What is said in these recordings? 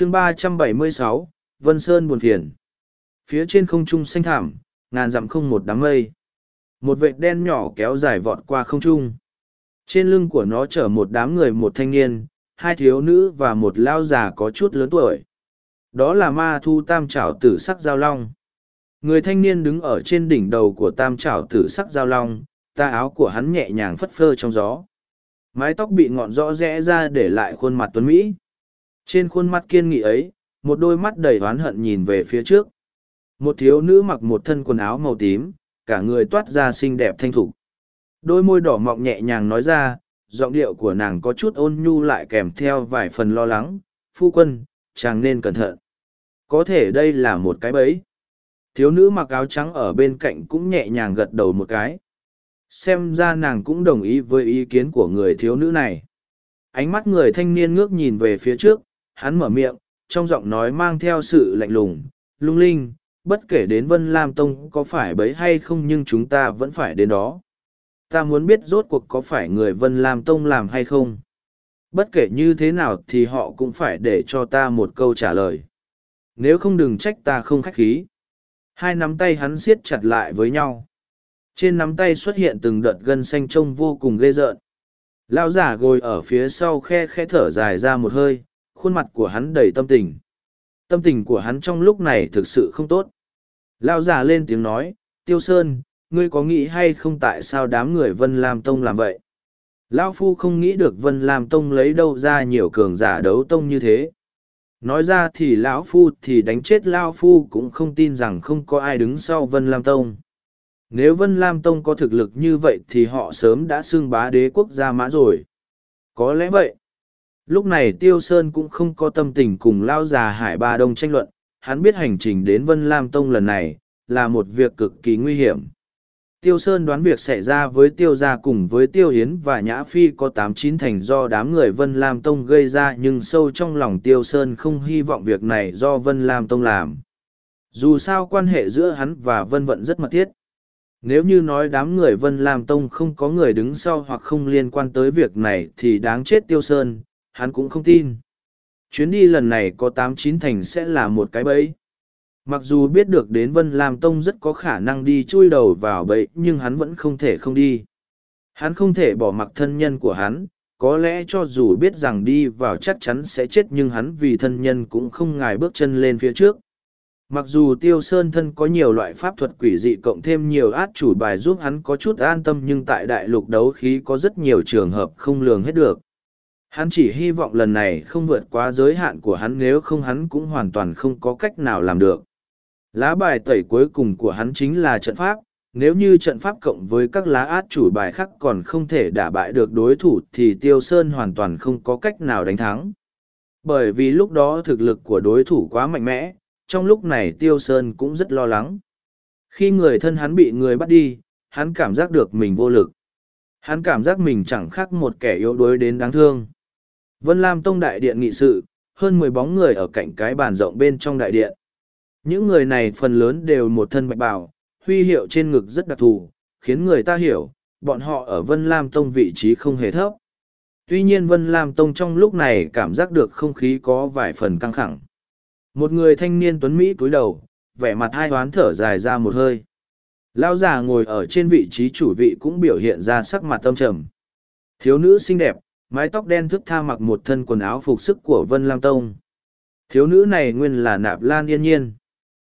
chương ba trăm bảy mươi sáu Vân Sơn buồn phiền. Phía trên không trung xanh thảm, ngàn dặm không một đám mây. Một vệt đen nhỏ kéo dài vọt qua không trung. Trên lưng của nó chở một đám người một thanh niên, hai thiếu nữ và một lao già có chút lớn tuổi. Đó là ma thu tam trảo tử sắc giao long. Người thanh niên đứng ở trên đỉnh đầu của tam trảo tử sắc giao long, ta áo của hắn nhẹ nhàng phất phơ trong gió. Mái tóc bị ngọn rõ rẽ ra để lại khuôn mặt tuấn Mỹ. Trên khuôn mặt kiên nghị ấy, một đôi mắt đầy oán hận nhìn về phía trước. Một thiếu nữ mặc một thân quần áo màu tím, cả người toát ra xinh đẹp thanh thục. Đôi môi đỏ mọng nhẹ nhàng nói ra, giọng điệu của nàng có chút ôn nhu lại kèm theo vài phần lo lắng. Phu quân, chàng nên cẩn thận. Có thể đây là một cái bẫy. Thiếu nữ mặc áo trắng ở bên cạnh cũng nhẹ nhàng gật đầu một cái. Xem ra nàng cũng đồng ý với ý kiến của người thiếu nữ này. Ánh mắt người thanh niên ngước nhìn về phía trước, hắn mở miệng, trong giọng nói mang theo sự lạnh lùng, lung linh, bất kể đến Vân Lam Tông có phải bấy hay không nhưng chúng ta vẫn phải đến đó. Ta muốn biết rốt cuộc có phải người Vân Lam Tông làm hay không. Bất kể như thế nào thì họ cũng phải để cho ta một câu trả lời. Nếu không đừng trách ta không khách khí. Hai nắm tay hắn siết chặt lại với nhau. Trên nắm tay xuất hiện từng đợt gân xanh trông vô cùng ghê rợn. Lão giả ngồi ở phía sau khe khe thở dài ra một hơi, khuôn mặt của hắn đầy tâm tình. Tâm tình của hắn trong lúc này thực sự không tốt. Lao giả lên tiếng nói, Tiêu Sơn, ngươi có nghĩ hay không tại sao đám người Vân Lam Tông làm vậy? Lao Phu không nghĩ được Vân Lam Tông lấy đâu ra nhiều cường giả đấu tông như thế. Nói ra thì lão Phu thì đánh chết Lao Phu cũng không tin rằng không có ai đứng sau Vân Lam Tông. Nếu Vân Lam Tông có thực lực như vậy thì họ sớm đã xưng bá đế quốc gia mã rồi. Có lẽ vậy. Lúc này Tiêu Sơn cũng không có tâm tình cùng Lao già Hải Ba Đông tranh luận, hắn biết hành trình đến Vân Lam Tông lần này, là một việc cực kỳ nguy hiểm. Tiêu Sơn đoán việc xảy ra với Tiêu Gia cùng với Tiêu Hiến và Nhã Phi có tám chín thành do đám người Vân Lam Tông gây ra nhưng sâu trong lòng Tiêu Sơn không hy vọng việc này do Vân Lam Tông làm. Dù sao quan hệ giữa hắn và Vân Vận rất mật thiết. Nếu như nói đám người Vân Lam Tông không có người đứng sau hoặc không liên quan tới việc này thì đáng chết Tiêu Sơn, hắn cũng không tin. Chuyến đi lần này có tám chín thành sẽ là một cái bẫy. Mặc dù biết được đến Vân Lam Tông rất có khả năng đi chui đầu vào bẫy nhưng hắn vẫn không thể không đi. Hắn không thể bỏ mặc thân nhân của hắn, có lẽ cho dù biết rằng đi vào chắc chắn sẽ chết nhưng hắn vì thân nhân cũng không ngài bước chân lên phía trước. Mặc dù tiêu sơn thân có nhiều loại pháp thuật quỷ dị cộng thêm nhiều át chủ bài giúp hắn có chút an tâm nhưng tại đại lục đấu khí có rất nhiều trường hợp không lường hết được. Hắn chỉ hy vọng lần này không vượt quá giới hạn của hắn nếu không hắn cũng hoàn toàn không có cách nào làm được. Lá bài tẩy cuối cùng của hắn chính là trận pháp, nếu như trận pháp cộng với các lá át chủ bài khác còn không thể đả bại được đối thủ thì Tiêu Sơn hoàn toàn không có cách nào đánh thắng. Bởi vì lúc đó thực lực của đối thủ quá mạnh mẽ, trong lúc này Tiêu Sơn cũng rất lo lắng. Khi người thân hắn bị người bắt đi, hắn cảm giác được mình vô lực. Hắn cảm giác mình chẳng khác một kẻ yếu đuối đến đáng thương. Vân Lam Tông Đại Điện nghị sự, hơn mười bóng người ở cạnh cái bàn rộng bên trong đại điện. Những người này phần lớn đều một thân bạch bào, huy hiệu trên ngực rất đặc thù, khiến người ta hiểu, bọn họ ở Vân Lam Tông vị trí không hề thấp. Tuy nhiên Vân Lam Tông trong lúc này cảm giác được không khí có vài phần căng thẳng. Một người thanh niên tuấn Mỹ cúi đầu, vẻ mặt hai hoán thở dài ra một hơi. Lão già ngồi ở trên vị trí chủ vị cũng biểu hiện ra sắc mặt tâm trầm. Thiếu nữ xinh đẹp, mái tóc đen thức tha mặc một thân quần áo phục sức của Vân Lam Tông. Thiếu nữ này nguyên là Nạp Lan Yên Nhiên.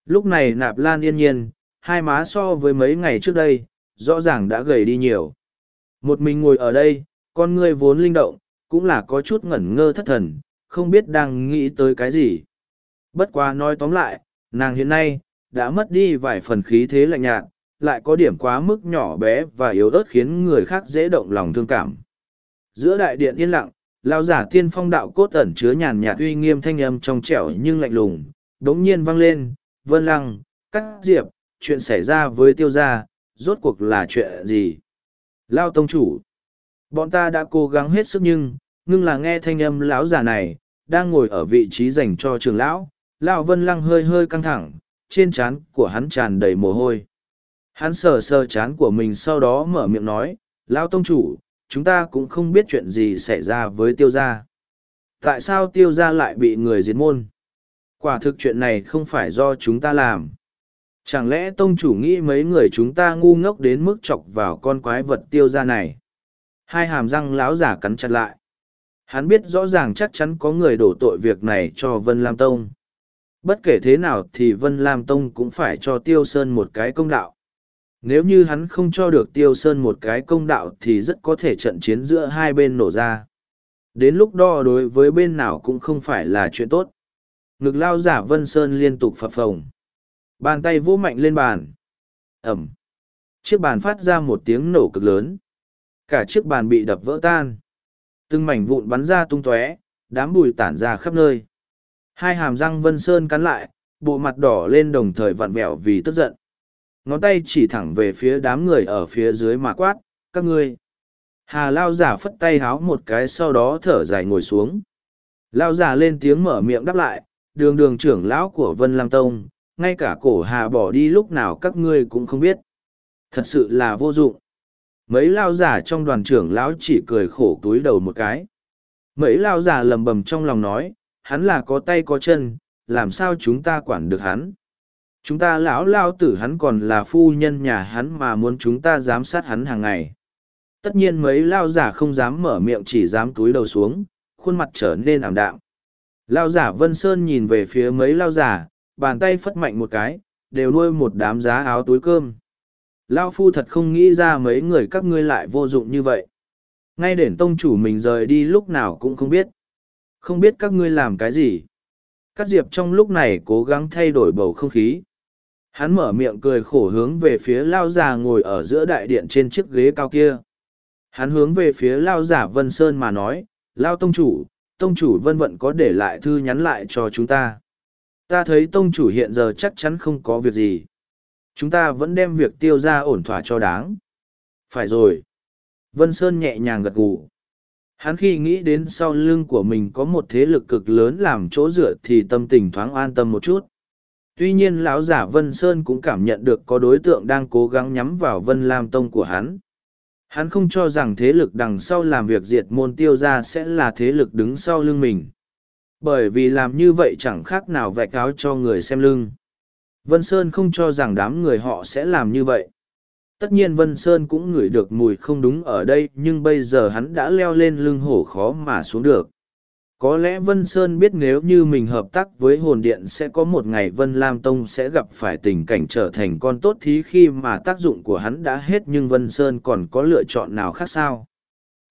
Lúc này Nạp Lan Yên Nhiên, hai má so với mấy ngày trước đây, rõ ràng đã gầy đi nhiều. Một mình ngồi ở đây, con ngươi vốn linh động, cũng là có chút ngẩn ngơ thất thần, không biết đang nghĩ tới cái gì. Bất quá nói tóm lại, nàng hiện nay, đã mất đi vài phần khí thế lạnh nhạt, lại có điểm quá mức nhỏ bé và yếu ớt khiến người khác dễ động lòng thương cảm. Giữa đại điện yên lặng, lao giả tiên phong đạo cốt ẩn chứa nhàn nhạt uy nghiêm thanh âm trong trẻo nhưng lạnh lùng, đống nhiên vang lên, vân lăng, cắt diệp, chuyện xảy ra với tiêu gia, rốt cuộc là chuyện gì? Lao tông chủ, bọn ta đã cố gắng hết sức nhưng, ngưng là nghe thanh âm lão giả này, đang ngồi ở vị trí dành cho trường lão, lão vân lăng hơi hơi căng thẳng, trên trán của hắn tràn đầy mồ hôi. Hắn sờ sờ chán của mình sau đó mở miệng nói, Lão Tông Chủ, chúng ta cũng không biết chuyện gì xảy ra với tiêu gia. Tại sao tiêu gia lại bị người diệt môn? Quả thực chuyện này không phải do chúng ta làm. Chẳng lẽ tông chủ nghĩ mấy người chúng ta ngu ngốc đến mức chọc vào con quái vật tiêu gia này? Hai hàm răng láo giả cắn chặt lại. Hắn biết rõ ràng chắc chắn có người đổ tội việc này cho Vân Lam Tông. Bất kể thế nào thì Vân Lam Tông cũng phải cho Tiêu Sơn một cái công đạo. Nếu như hắn không cho được Tiêu Sơn một cái công đạo thì rất có thể trận chiến giữa hai bên nổ ra. Đến lúc đó đối với bên nào cũng không phải là chuyện tốt. Ngực lao giả Vân Sơn liên tục phập phồng. Bàn tay vỗ mạnh lên bàn. Ẩm. Chiếc bàn phát ra một tiếng nổ cực lớn. Cả chiếc bàn bị đập vỡ tan. Từng mảnh vụn bắn ra tung tóe, đám bùi tản ra khắp nơi. Hai hàm răng Vân Sơn cắn lại, bộ mặt đỏ lên đồng thời vặn vẹo vì tức giận. Ngón tay chỉ thẳng về phía đám người ở phía dưới mà quát, các ngươi. Hà Lao giả phất tay háo một cái sau đó thở dài ngồi xuống. Lao giả lên tiếng mở miệng đáp lại, đường đường trưởng lão của Vân Lam Tông, ngay cả cổ hà bỏ đi lúc nào các ngươi cũng không biết. Thật sự là vô dụng. Mấy lao giả trong đoàn trưởng lão chỉ cười khổ túi đầu một cái. Mấy lao giả lầm bầm trong lòng nói, hắn là có tay có chân, làm sao chúng ta quản được hắn. Chúng ta lão lao tử hắn còn là phu nhân nhà hắn mà muốn chúng ta giám sát hắn hàng ngày. Tất nhiên mấy lao giả không dám mở miệng chỉ dám túi đầu xuống, khuôn mặt trở nên ảm đạm. Lao giả Vân Sơn nhìn về phía mấy lao giả, bàn tay phất mạnh một cái, đều nuôi một đám giá áo túi cơm. Lao phu thật không nghĩ ra mấy người các ngươi lại vô dụng như vậy. Ngay đến tông chủ mình rời đi lúc nào cũng không biết. Không biết các ngươi làm cái gì. các diệp trong lúc này cố gắng thay đổi bầu không khí. Hắn mở miệng cười khổ hướng về phía lao già ngồi ở giữa đại điện trên chiếc ghế cao kia. Hắn hướng về phía lao giả Vân Sơn mà nói, lao tông chủ, tông chủ vân vận có để lại thư nhắn lại cho chúng ta. Ta thấy tông chủ hiện giờ chắc chắn không có việc gì. Chúng ta vẫn đem việc tiêu ra ổn thỏa cho đáng. Phải rồi. Vân Sơn nhẹ nhàng gật gù. Hắn khi nghĩ đến sau lưng của mình có một thế lực cực lớn làm chỗ dựa thì tâm tình thoáng an tâm một chút. Tuy nhiên lão giả Vân Sơn cũng cảm nhận được có đối tượng đang cố gắng nhắm vào Vân Lam Tông của hắn. Hắn không cho rằng thế lực đằng sau làm việc diệt môn tiêu ra sẽ là thế lực đứng sau lưng mình. Bởi vì làm như vậy chẳng khác nào vạch áo cho người xem lưng. Vân Sơn không cho rằng đám người họ sẽ làm như vậy. Tất nhiên Vân Sơn cũng ngửi được mùi không đúng ở đây, nhưng bây giờ hắn đã leo lên lưng hổ khó mà xuống được. Có lẽ Vân Sơn biết nếu như mình hợp tác với hồn điện sẽ có một ngày Vân Lam Tông sẽ gặp phải tình cảnh trở thành con tốt thí khi mà tác dụng của hắn đã hết nhưng Vân Sơn còn có lựa chọn nào khác sao.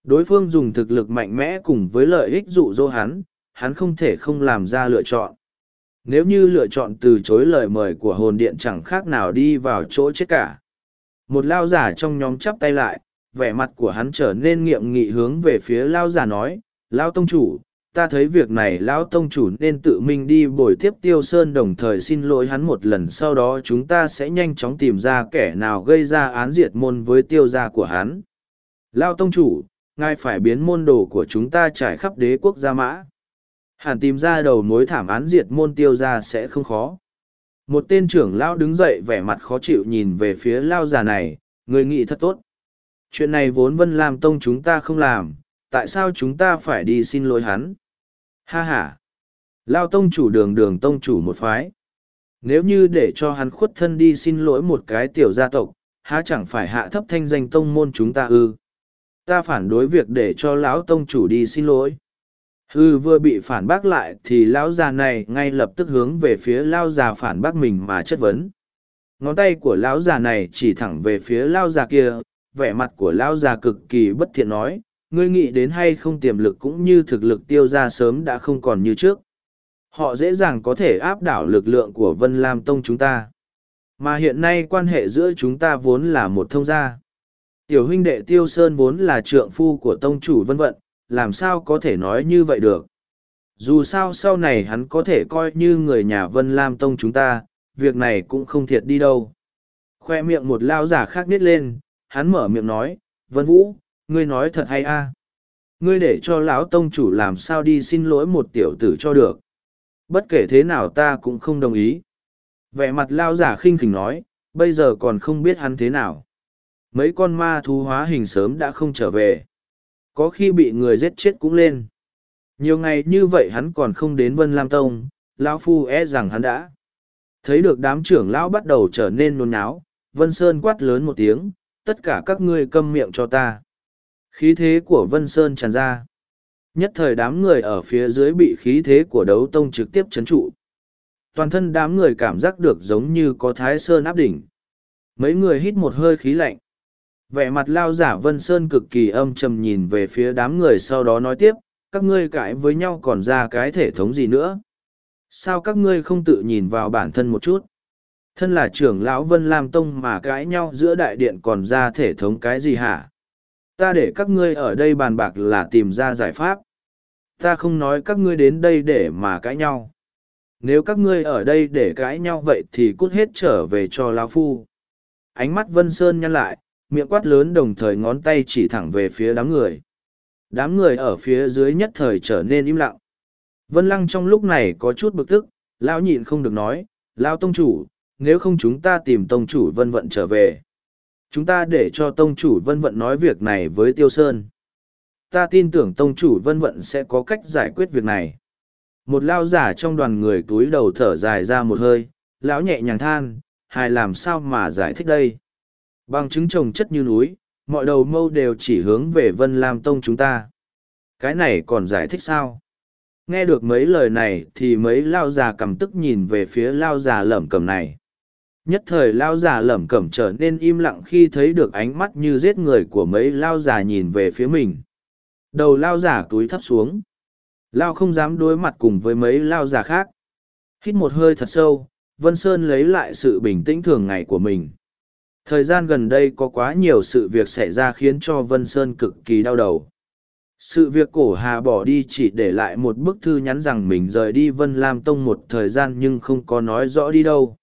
Đối phương dùng thực lực mạnh mẽ cùng với lợi ích dụ dỗ hắn, hắn không thể không làm ra lựa chọn. Nếu như lựa chọn từ chối lời mời của hồn điện chẳng khác nào đi vào chỗ chết cả. Một lao giả trong nhóm chắp tay lại, vẻ mặt của hắn trở nên nghiệm nghị hướng về phía lao giả nói, Lao Tông Chủ, ta thấy việc này lão tông chủ nên tự mình đi bồi tiếp tiêu sơn đồng thời xin lỗi hắn một lần, sau đó chúng ta sẽ nhanh chóng tìm ra kẻ nào gây ra án diệt môn với tiêu gia của hắn. Lão tông chủ, ngài phải biến môn đồ của chúng ta trải khắp đế quốc gia mã. Hẳn tìm ra đầu mối thảm án diệt môn tiêu gia sẽ không khó. Một tên trưởng lão đứng dậy vẻ mặt khó chịu nhìn về phía lao già này, người nghĩ thật tốt. Chuyện này vốn vân làm tông chúng ta không làm tại sao chúng ta phải đi xin lỗi hắn? Ha ha! Lao tông chủ đường đường tông chủ một phái. Nếu như để cho hắn khuất thân đi xin lỗi một cái tiểu gia tộc, há chẳng phải hạ thấp thanh danh tông môn chúng ta ư? Ta phản đối việc để cho lão tông chủ đi xin lỗi. Hư vừa bị phản bác lại thì lão già này ngay lập tức hướng về phía lão già phản bác mình mà chất vấn. Ngón tay của lão già này chỉ thẳng về phía lão già kia, vẻ mặt của lão già cực kỳ bất thiện nói, ngươi nghĩ đến hay không tiềm lực cũng như thực lực tiêu ra sớm đã không còn như trước. Họ dễ dàng có thể áp đảo lực lượng của Vân Lam Tông chúng ta. Mà hiện nay quan hệ giữa chúng ta vốn là một thông gia. Tiểu huynh đệ Tiêu Sơn vốn là trượng phu của tông chủ vân vận, làm sao có thể nói như vậy được. Dù sao sau này hắn có thể coi như người nhà Vân Lam Tông chúng ta, việc này cũng không thiệt đi đâu. Khoe miệng một lao giả khác nít lên, hắn mở miệng nói, Vân Vũ, ngươi nói thật hay a? Ngươi để cho lão tông chủ làm sao đi xin lỗi một tiểu tử cho được. Bất kể thế nào ta cũng không đồng ý. Vẻ mặt lao giả khinh khỉnh nói, bây giờ còn không biết hắn thế nào. Mấy con ma thú hóa hình sớm đã không trở về. Có khi bị người giết chết cũng lên. Nhiều ngày như vậy hắn còn không đến vân lam tông, lão phu e rằng hắn đã. Thấy được đám trưởng lão bắt đầu trở nên nôn náo, vân sơn quát lớn một tiếng, tất cả các ngươi câm miệng cho ta khí thế của vân sơn tràn ra. Nhất thời đám người ở phía dưới bị khí thế của đấu tông trực tiếp chấn trụ. Toàn thân đám người cảm giác được giống như có thái sơn áp đỉnh. Mấy người hít một hơi khí lạnh. Vẻ mặt lao giả vân sơn cực kỳ âm trầm nhìn về phía đám người sau đó nói tiếp, các ngươi cãi với nhau còn ra cái thể thống gì nữa? Sao các ngươi không tự nhìn vào bản thân một chút? Thân là trưởng lão vân lam tông mà cãi nhau giữa đại điện còn ra thể thống cái gì hả? Ta để các ngươi ở đây bàn bạc là tìm ra giải pháp. Ta không nói các ngươi đến đây để mà cãi nhau. Nếu các ngươi ở đây để cãi nhau vậy thì cút hết trở về cho lão phu. Ánh mắt vân sơn nhăn lại, miệng quát lớn đồng thời ngón tay chỉ thẳng về phía đám người. Đám người ở phía dưới nhất thời trở nên im lặng. Vân lăng trong lúc này có chút bực tức, lão nhịn không được nói, lão tông chủ, nếu không chúng ta tìm tông chủ vân vận trở về chúng ta để cho tông chủ vân vận nói việc này với tiêu sơn. Ta tin tưởng tông chủ vân vận sẽ có cách giải quyết việc này. Một lao giả trong đoàn người túi đầu thở dài ra một hơi, lão nhẹ nhàng than, hài làm sao mà giải thích đây? Bằng chứng trồng chất như núi, mọi đầu mâu đều chỉ hướng về vân lam tông chúng ta. Cái này còn giải thích sao? Nghe được mấy lời này thì mấy lao già cầm tức nhìn về phía lao già lẩm cẩm này nhất thời lao già lẩm cẩm trở nên im lặng khi thấy được ánh mắt như giết người của mấy lao già nhìn về phía mình. Đầu lao già túi thấp xuống. Lao không dám đối mặt cùng với mấy lao già khác. Hít một hơi thật sâu, vân sơn lấy lại sự bình tĩnh thường ngày của mình. Thời gian gần đây có quá nhiều sự việc xảy ra khiến cho vân sơn cực kỳ đau đầu. Sự việc cổ hà bỏ đi chỉ để lại một bức thư nhắn rằng mình rời đi vân lam tông một thời gian nhưng không có nói rõ đi đâu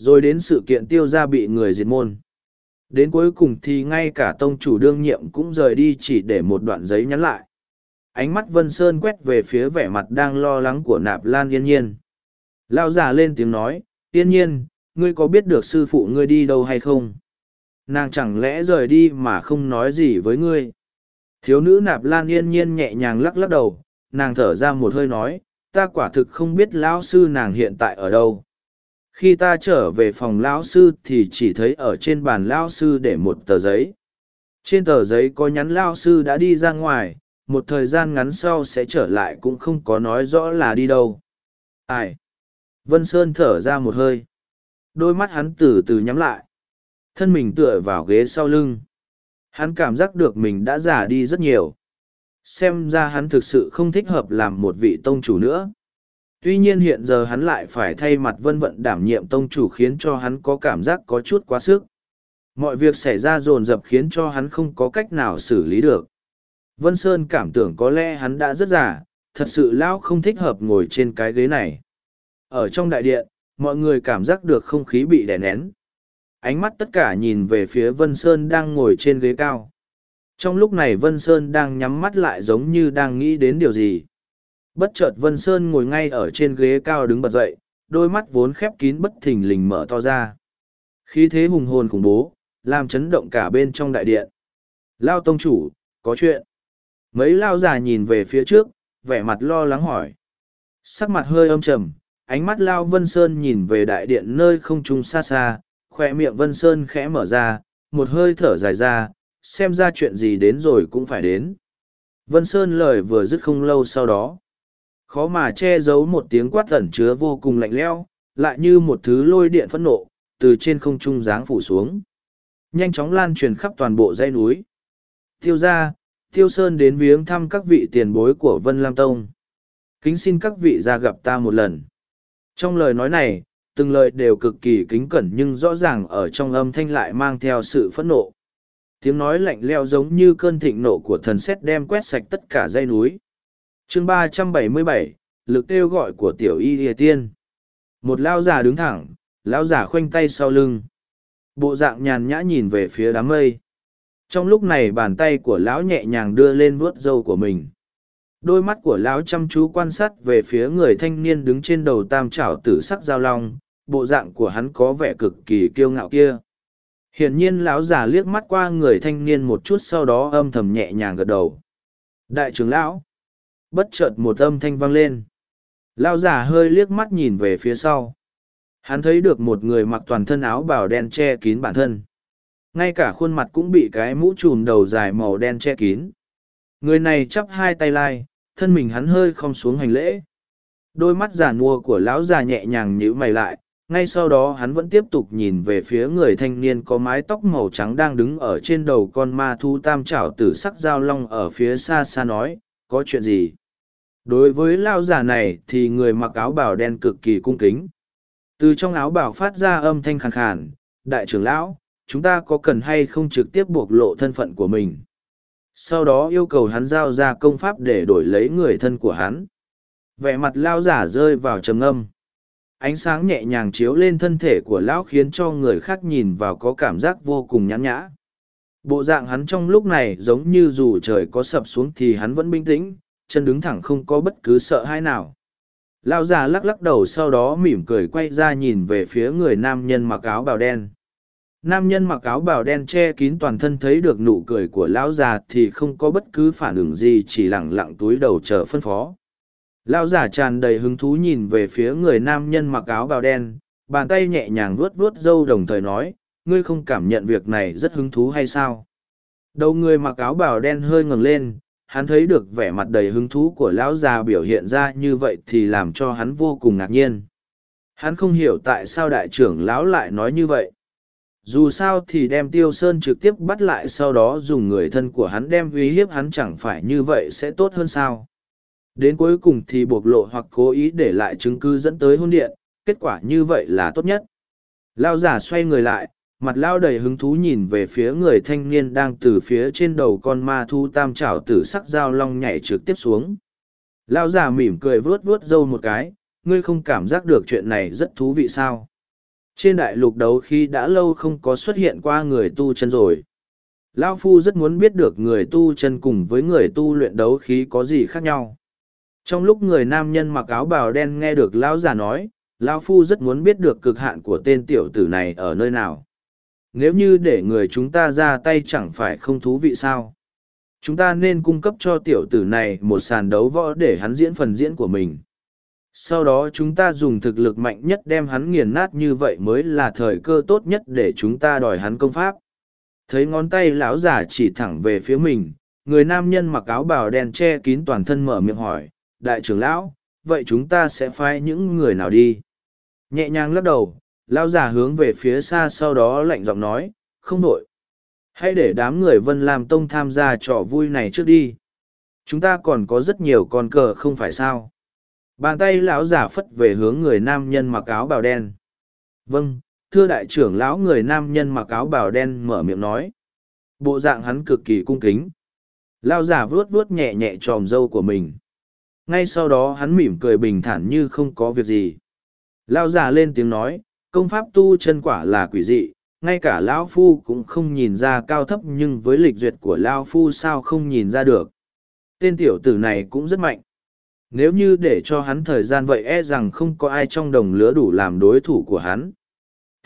rồi đến sự kiện tiêu gia bị người diệt môn. Đến cuối cùng thì ngay cả tông chủ đương nhiệm cũng rời đi chỉ để một đoạn giấy nhắn lại. Ánh mắt vân sơn quét về phía vẻ mặt đang lo lắng của nạp lan yên nhiên. Lao già lên tiếng nói, yên nhiên, ngươi có biết được sư phụ ngươi đi đâu hay không? Nàng chẳng lẽ rời đi mà không nói gì với ngươi? Thiếu nữ nạp lan yên nhiên nhẹ nhàng lắc lắc đầu, nàng thở ra một hơi nói, ta quả thực không biết lão sư nàng hiện tại ở đâu khi ta trở về phòng lão sư thì chỉ thấy ở trên bàn lão sư để một tờ giấy. Trên tờ giấy có nhắn lão sư đã đi ra ngoài, một thời gian ngắn sau sẽ trở lại cũng không có nói rõ là đi đâu. Ai? Vân sơn thở ra một hơi. Đôi mắt hắn từ từ nhắm lại. Thân mình tựa vào ghế sau lưng. Hắn cảm giác được mình đã già đi rất nhiều. Xem ra hắn thực sự không thích hợp làm một vị tông chủ nữa tuy nhiên hiện giờ hắn lại phải thay mặt vân vận đảm nhiệm tông chủ khiến cho hắn có cảm giác có chút quá sức. Mọi việc xảy ra dồn dập khiến cho hắn không có cách nào xử lý được. Vân sơn cảm tưởng có lẽ hắn đã rất già, thật sự lão không thích hợp ngồi trên cái ghế này. Ở trong đại điện, mọi người cảm giác được không khí bị đè nén. Ánh mắt tất cả nhìn về phía vân sơn đang ngồi trên ghế cao. Trong lúc này vân sơn đang nhắm mắt lại giống như đang nghĩ đến điều gì bất chợt vân sơn ngồi ngay ở trên ghế cao đứng bật dậy, đôi mắt vốn khép kín bất thình lình mở to ra. Khí thế hùng hồn khủng bố, làm chấn động cả bên trong đại điện. Lao tông chủ, có chuyện. Mấy lao già nhìn về phía trước, vẻ mặt lo lắng hỏi. Sắc mặt hơi âm trầm, ánh mắt lao vân sơn nhìn về đại điện nơi không trung xa xa khoe miệng vân sơn khẽ mở ra, một hơi thở dài ra, xem ra chuyện gì đến rồi cũng phải đến. Vân sơn lời vừa dứt không lâu sau đó khó mà che giấu một tiếng quát tẩn chứa vô cùng lạnh lẽo, lại như một thứ lôi điện phẫn nộ, từ trên không trung giáng phủ xuống. Nhanh chóng lan truyền khắp toàn bộ dãy núi. Tiêu ra tiêu sơn đến viếng thăm các vị tiền bối của vân lam tông. Kính xin các vị ra gặp ta một lần. Trong lời nói này, từng lời đều cực kỳ kính cẩn nhưng rõ ràng ở trong âm thanh lại mang theo sự phẫn nộ. Tiếng nói lạnh leo giống như cơn thịnh nộ của thần sét đem quét sạch tất cả dây núi chương ba trăm bảy mươi bảy, lực kêu gọi của tiểu y địa tiên. Một lao già đứng thẳng, lão già khoanh tay sau lưng. Bộ dạng nhàn nhã nhìn về phía đám mây. Trong lúc này bàn tay của lão nhẹ nhàng đưa lên vuốt râu của mình. Đôi mắt của lão chăm chú quan sát về phía người thanh niên đứng trên đầu tam trảo tử sắc giao long, bộ dạng của hắn có vẻ cực kỳ kiêu ngạo kia. Hiển nhiên lão già liếc mắt qua người thanh niên một chút sau đó âm thầm nhẹ nhàng gật đầu. Đại trưởng lão bất chợt một âm thanh vang lên. Lao giả hơi liếc mắt nhìn về phía sau. Hắn thấy được một người mặc toàn thân áo bào đen che kín bản thân. Ngay cả khuôn mặt cũng bị cái mũ trùm đầu dài màu đen che kín. Người này chắp hai tay lai, thân mình hắn hơi không xuống hành lễ. Đôi mắt già nua của lão già nhẹ nhàng nhíu mày lại, ngay sau đó hắn vẫn tiếp tục nhìn về phía người thanh niên có mái tóc màu trắng đang đứng ở trên đầu con ma thu tam trảo tử sắc dao long ở phía xa xa nói, có chuyện gì? Đối với lao giả này thì người mặc áo bảo đen cực kỳ cung kính. Từ trong áo bảo phát ra âm thanh khàn khàn, đại trưởng lão, chúng ta có cần hay không trực tiếp bộc lộ thân phận của mình? Sau đó yêu cầu hắn giao ra công pháp để đổi lấy người thân của hắn. Vẻ mặt lao giả rơi vào trầm âm ánh sáng nhẹ nhàng chiếu lên thân thể của lão khiến cho người khác nhìn vào có cảm giác vô cùng nhãn nhã. Bộ dạng hắn trong lúc này giống như dù trời có sập xuống thì hắn vẫn bình tĩnh chân đứng thẳng không có bất cứ sợ hãi nào. Lao già lắc lắc đầu sau đó mỉm cười quay ra nhìn về phía người nam nhân mặc áo bào đen. Nam nhân mặc áo bào đen che kín toàn thân thấy được nụ cười của lão già thì không có bất cứ phản ứng gì, chỉ lẳng lặng túi đầu chờ phân phó. Lão già tràn đầy hứng thú nhìn về phía người nam nhân mặc áo bào đen, bàn tay nhẹ nhàng vuốt vuốt râu đồng thời nói, ngươi không cảm nhận việc này rất hứng thú hay sao? Đầu người mặc áo bào đen hơi ngẩng lên hắn thấy được vẻ mặt đầy hứng thú của lão già biểu hiện ra như vậy thì làm cho hắn vô cùng ngạc nhiên. Hắn không hiểu tại sao đại trưởng lão lại nói như vậy. Dù sao thì đem tiêu sơn trực tiếp bắt lại sau đó dùng người thân của hắn đem uy hiếp hắn chẳng phải như vậy sẽ tốt hơn sao. Đến cuối cùng thì bộc lộ hoặc cố ý để lại chứng cứ dẫn tới hôn điện, kết quả như vậy là tốt nhất. Lao giả xoay người lại mặt lao đầy hứng thú nhìn về phía người thanh niên đang từ phía trên đầu con ma thu tam trảo tử sắc dao long nhảy trực tiếp xuống. Lao già mỉm cười vuốt vuốt râu một cái, ngươi không cảm giác được chuyện này rất thú vị sao? Trên đại lục đấu khi đã lâu không có xuất hiện qua người tu chân rồi. Lao phu rất muốn biết được người tu chân cùng với người tu luyện đấu khí có gì khác nhau. Trong lúc người nam nhân mặc áo bào đen nghe được lão già nói, lao phu rất muốn biết được cực hạn của tên tiểu tử này ở nơi nào nếu như để người chúng ta ra tay chẳng phải không thú vị sao? Chúng ta nên cung cấp cho tiểu tử này một sàn đấu võ để hắn diễn phần diễn của mình. Sau đó chúng ta dùng thực lực mạnh nhất đem hắn nghiền nát như vậy mới là thời cơ tốt nhất để chúng ta đòi hắn công pháp. Thấy ngón tay lão giả chỉ thẳng về phía mình, người nam nhân mặc áo bào đen che kín toàn thân mở miệng hỏi, đại trưởng lão, vậy chúng ta sẽ phái những người nào đi? Nhẹ nhàng lắc đầu lão giả hướng về phía xa sau đó lạnh giọng nói, không đội hãy để đám người vân làm tông tham gia trò vui này trước đi. Chúng ta còn có rất nhiều con cờ không phải sao? Bàn tay lão giả phất về hướng người nam nhân mặc áo bào đen. Vâng thưa đại trưởng lão, người nam nhân mặc áo bào đen mở miệng nói. Bộ dạng hắn cực kỳ cung kính. Lao giả vuốt vuốt nhẹ nhẹ tròm râu của mình. Ngay sau đó hắn mỉm cười bình thản như không có việc gì. Lao giả lên tiếng nói công pháp tu chân quả là quỷ dị ngay cả lão phu cũng không nhìn ra cao thấp nhưng với lịch duyệt của lao phu sao không nhìn ra được tên tiểu tử này cũng rất mạnh nếu như để cho hắn thời gian vậy e rằng không có ai trong đồng lứa đủ làm đối thủ của hắn.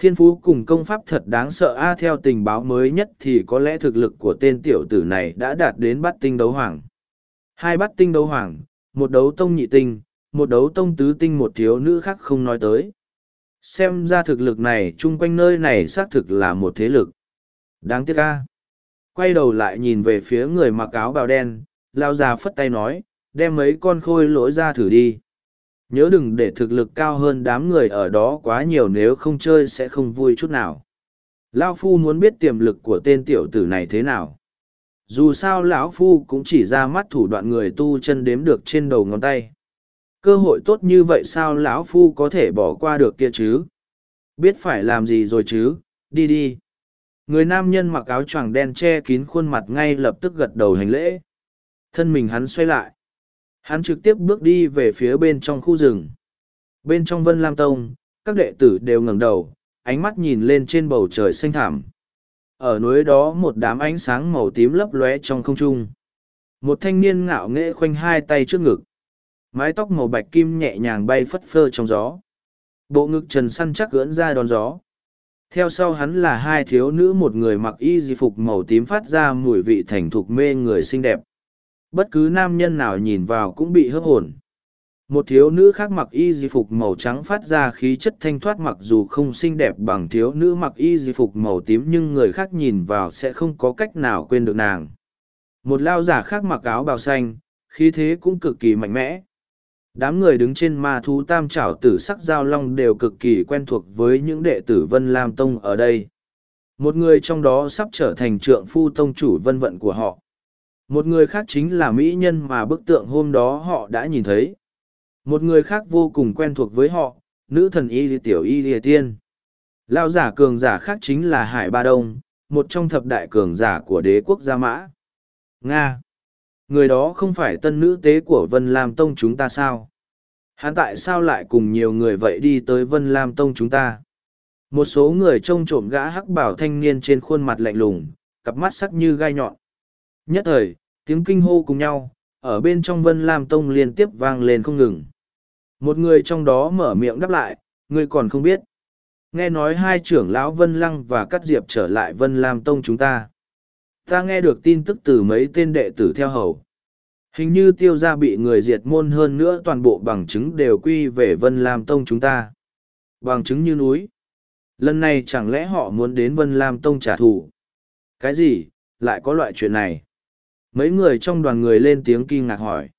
Thiên phú cùng công pháp thật đáng sợ a theo tình báo mới nhất thì có lẽ thực lực của tên tiểu tử này đã đạt đến bát tinh đấu hoàng. Hai bát tinh đấu hoàng, một đấu tông nhị tinh, một đấu tông tứ tinh một thiếu nữ khác không nói tới. Xem ra thực lực này chung quanh nơi này xác thực là một thế lực. Đáng tiếc ca Quay đầu lại nhìn về phía người mặc áo bào đen, lao già phất tay nói, đem mấy con khôi lỗi ra thử đi. Nhớ đừng để thực lực cao hơn đám người ở đó quá nhiều nếu không chơi sẽ không vui chút nào. Lao phu muốn biết tiềm lực của tên tiểu tử này thế nào. Dù sao lão phu cũng chỉ ra mắt thủ đoạn người tu chân đếm được trên đầu ngón tay cơ hội tốt như vậy sao lão phu có thể bỏ qua được kia chứ biết phải làm gì rồi chứ đi đi người nam nhân mặc áo choàng đen che kín khuôn mặt ngay lập tức gật đầu hành lễ thân mình hắn xoay lại Hắn trực tiếp bước đi về phía bên trong khu rừng. Bên trong Vân Lam Tông, các đệ tử đều ngẩng đầu, ánh mắt nhìn lên trên bầu trời xanh thảm. Ở núi đó một đám ánh sáng màu tím lấp lóe trong không trung. Một thanh niên ngạo nghễ khoanh hai tay trước ngực. Mái tóc màu bạch kim nhẹ nhàng bay phất phơ trong gió. Bộ ngực trần săn chắc gỡn ra đón gió. Theo sau hắn là hai thiếu nữ một người mặc y di phục màu tím phát ra mùi vị thành thục mê người xinh đẹp Bất cứ nam nhân nào nhìn vào cũng bị hớp hồn. Một thiếu nữ khác mặc y di phục màu trắng phát ra khí chất thanh thoát mặc dù không xinh đẹp bằng thiếu nữ mặc y di phục màu tím nhưng người khác nhìn vào sẽ không có cách nào quên được nàng. Một lao giả khác mặc áo bào xanh, khí thế cũng cực kỳ mạnh mẽ. Đám người đứng trên ma thú tam trảo tử sắc giao long đều cực kỳ quen thuộc với những đệ tử Vân Lam Tông ở đây. Một người trong đó sắp trở thành trượng phu tông chủ vân vận của họ. Một người khác chính là mỹ nhân mà bức tượng hôm đó họ đã nhìn thấy. Một người khác vô cùng quen thuộc với họ, nữ thần y tiểu y lìa tiên. Lao giả cường giả khác chính là Hải Ba Đông, một trong thập đại cường giả của đế quốc Gia Mã. Nga. Người đó không phải tân nữ tế của Vân Lam Tông chúng ta sao? Hắn tại sao lại cùng nhiều người vậy đi tới Vân Lam Tông chúng ta? Một số người trông trộm gã hắc bảo thanh niên trên khuôn mặt lạnh lùng, cặp mắt sắc như gai nhọn. Nhất thời, tiếng kinh hô cùng nhau, ở bên trong Vân Lam Tông liên tiếp vang lên không ngừng. Một người trong đó mở miệng đáp lại, người còn không biết. Nghe nói hai trưởng lão Vân Lăng và Cát Diệp trở lại Vân Lam Tông chúng ta. Ta nghe được tin tức từ mấy tên đệ tử theo hầu. Hình như tiêu gia bị người diệt môn hơn nữa toàn bộ bằng chứng đều quy về Vân Lam Tông chúng ta. Bằng chứng như núi. Lần này chẳng lẽ họ muốn đến Vân Lam Tông trả thù? Cái gì, lại có loại chuyện này? Mấy người trong đoàn người lên tiếng kinh ngạc hỏi.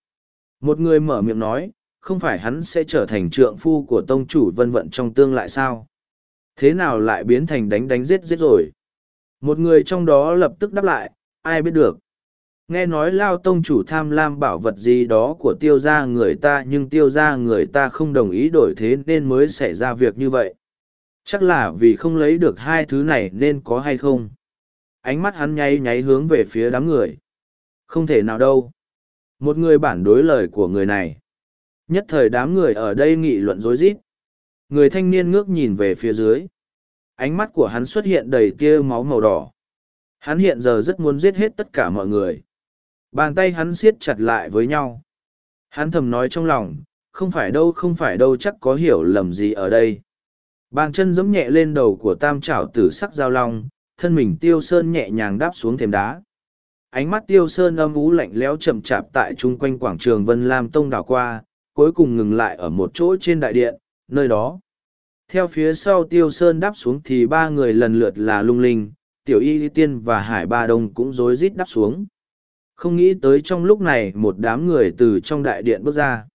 Một người mở miệng nói, không phải hắn sẽ trở thành trượng phu của tông chủ vân vận trong tương lại sao? Thế nào lại biến thành đánh đánh giết giết rồi? Một người trong đó lập tức đáp lại, ai biết được. Nghe nói lao tông chủ tham lam bảo vật gì đó của tiêu gia người ta nhưng tiêu gia người ta không đồng ý đổi thế nên mới xảy ra việc như vậy. Chắc là vì không lấy được hai thứ này nên có hay không. Ánh mắt hắn nháy nháy hướng về phía đám người. Không thể nào đâu. Một người bản đối lời của người này. Nhất thời đám người ở đây nghị luận rối rít. Người thanh niên ngước nhìn về phía dưới. Ánh mắt của hắn xuất hiện đầy tia máu màu đỏ. Hắn hiện giờ rất muốn giết hết tất cả mọi người. Bàn tay hắn siết chặt lại với nhau. Hắn thầm nói trong lòng, không phải đâu không phải đâu chắc có hiểu lầm gì ở đây. Bàn chân giẫm nhẹ lên đầu của tam trảo tử sắc giao long, thân mình tiêu sơn nhẹ nhàng đáp xuống thềm đá. Ánh mắt tiêu sơn âm ú lạnh lẽo chậm chạp tại chung quanh quảng trường Vân Lam Tông đảo qua, cuối cùng ngừng lại ở một chỗ trên đại điện, nơi đó. Theo phía sau tiêu sơn đáp xuống thì ba người lần lượt là lung linh, tiểu y tiên và hải ba đông cũng rối rít đáp xuống. Không nghĩ tới trong lúc này một đám người từ trong đại điện bước ra.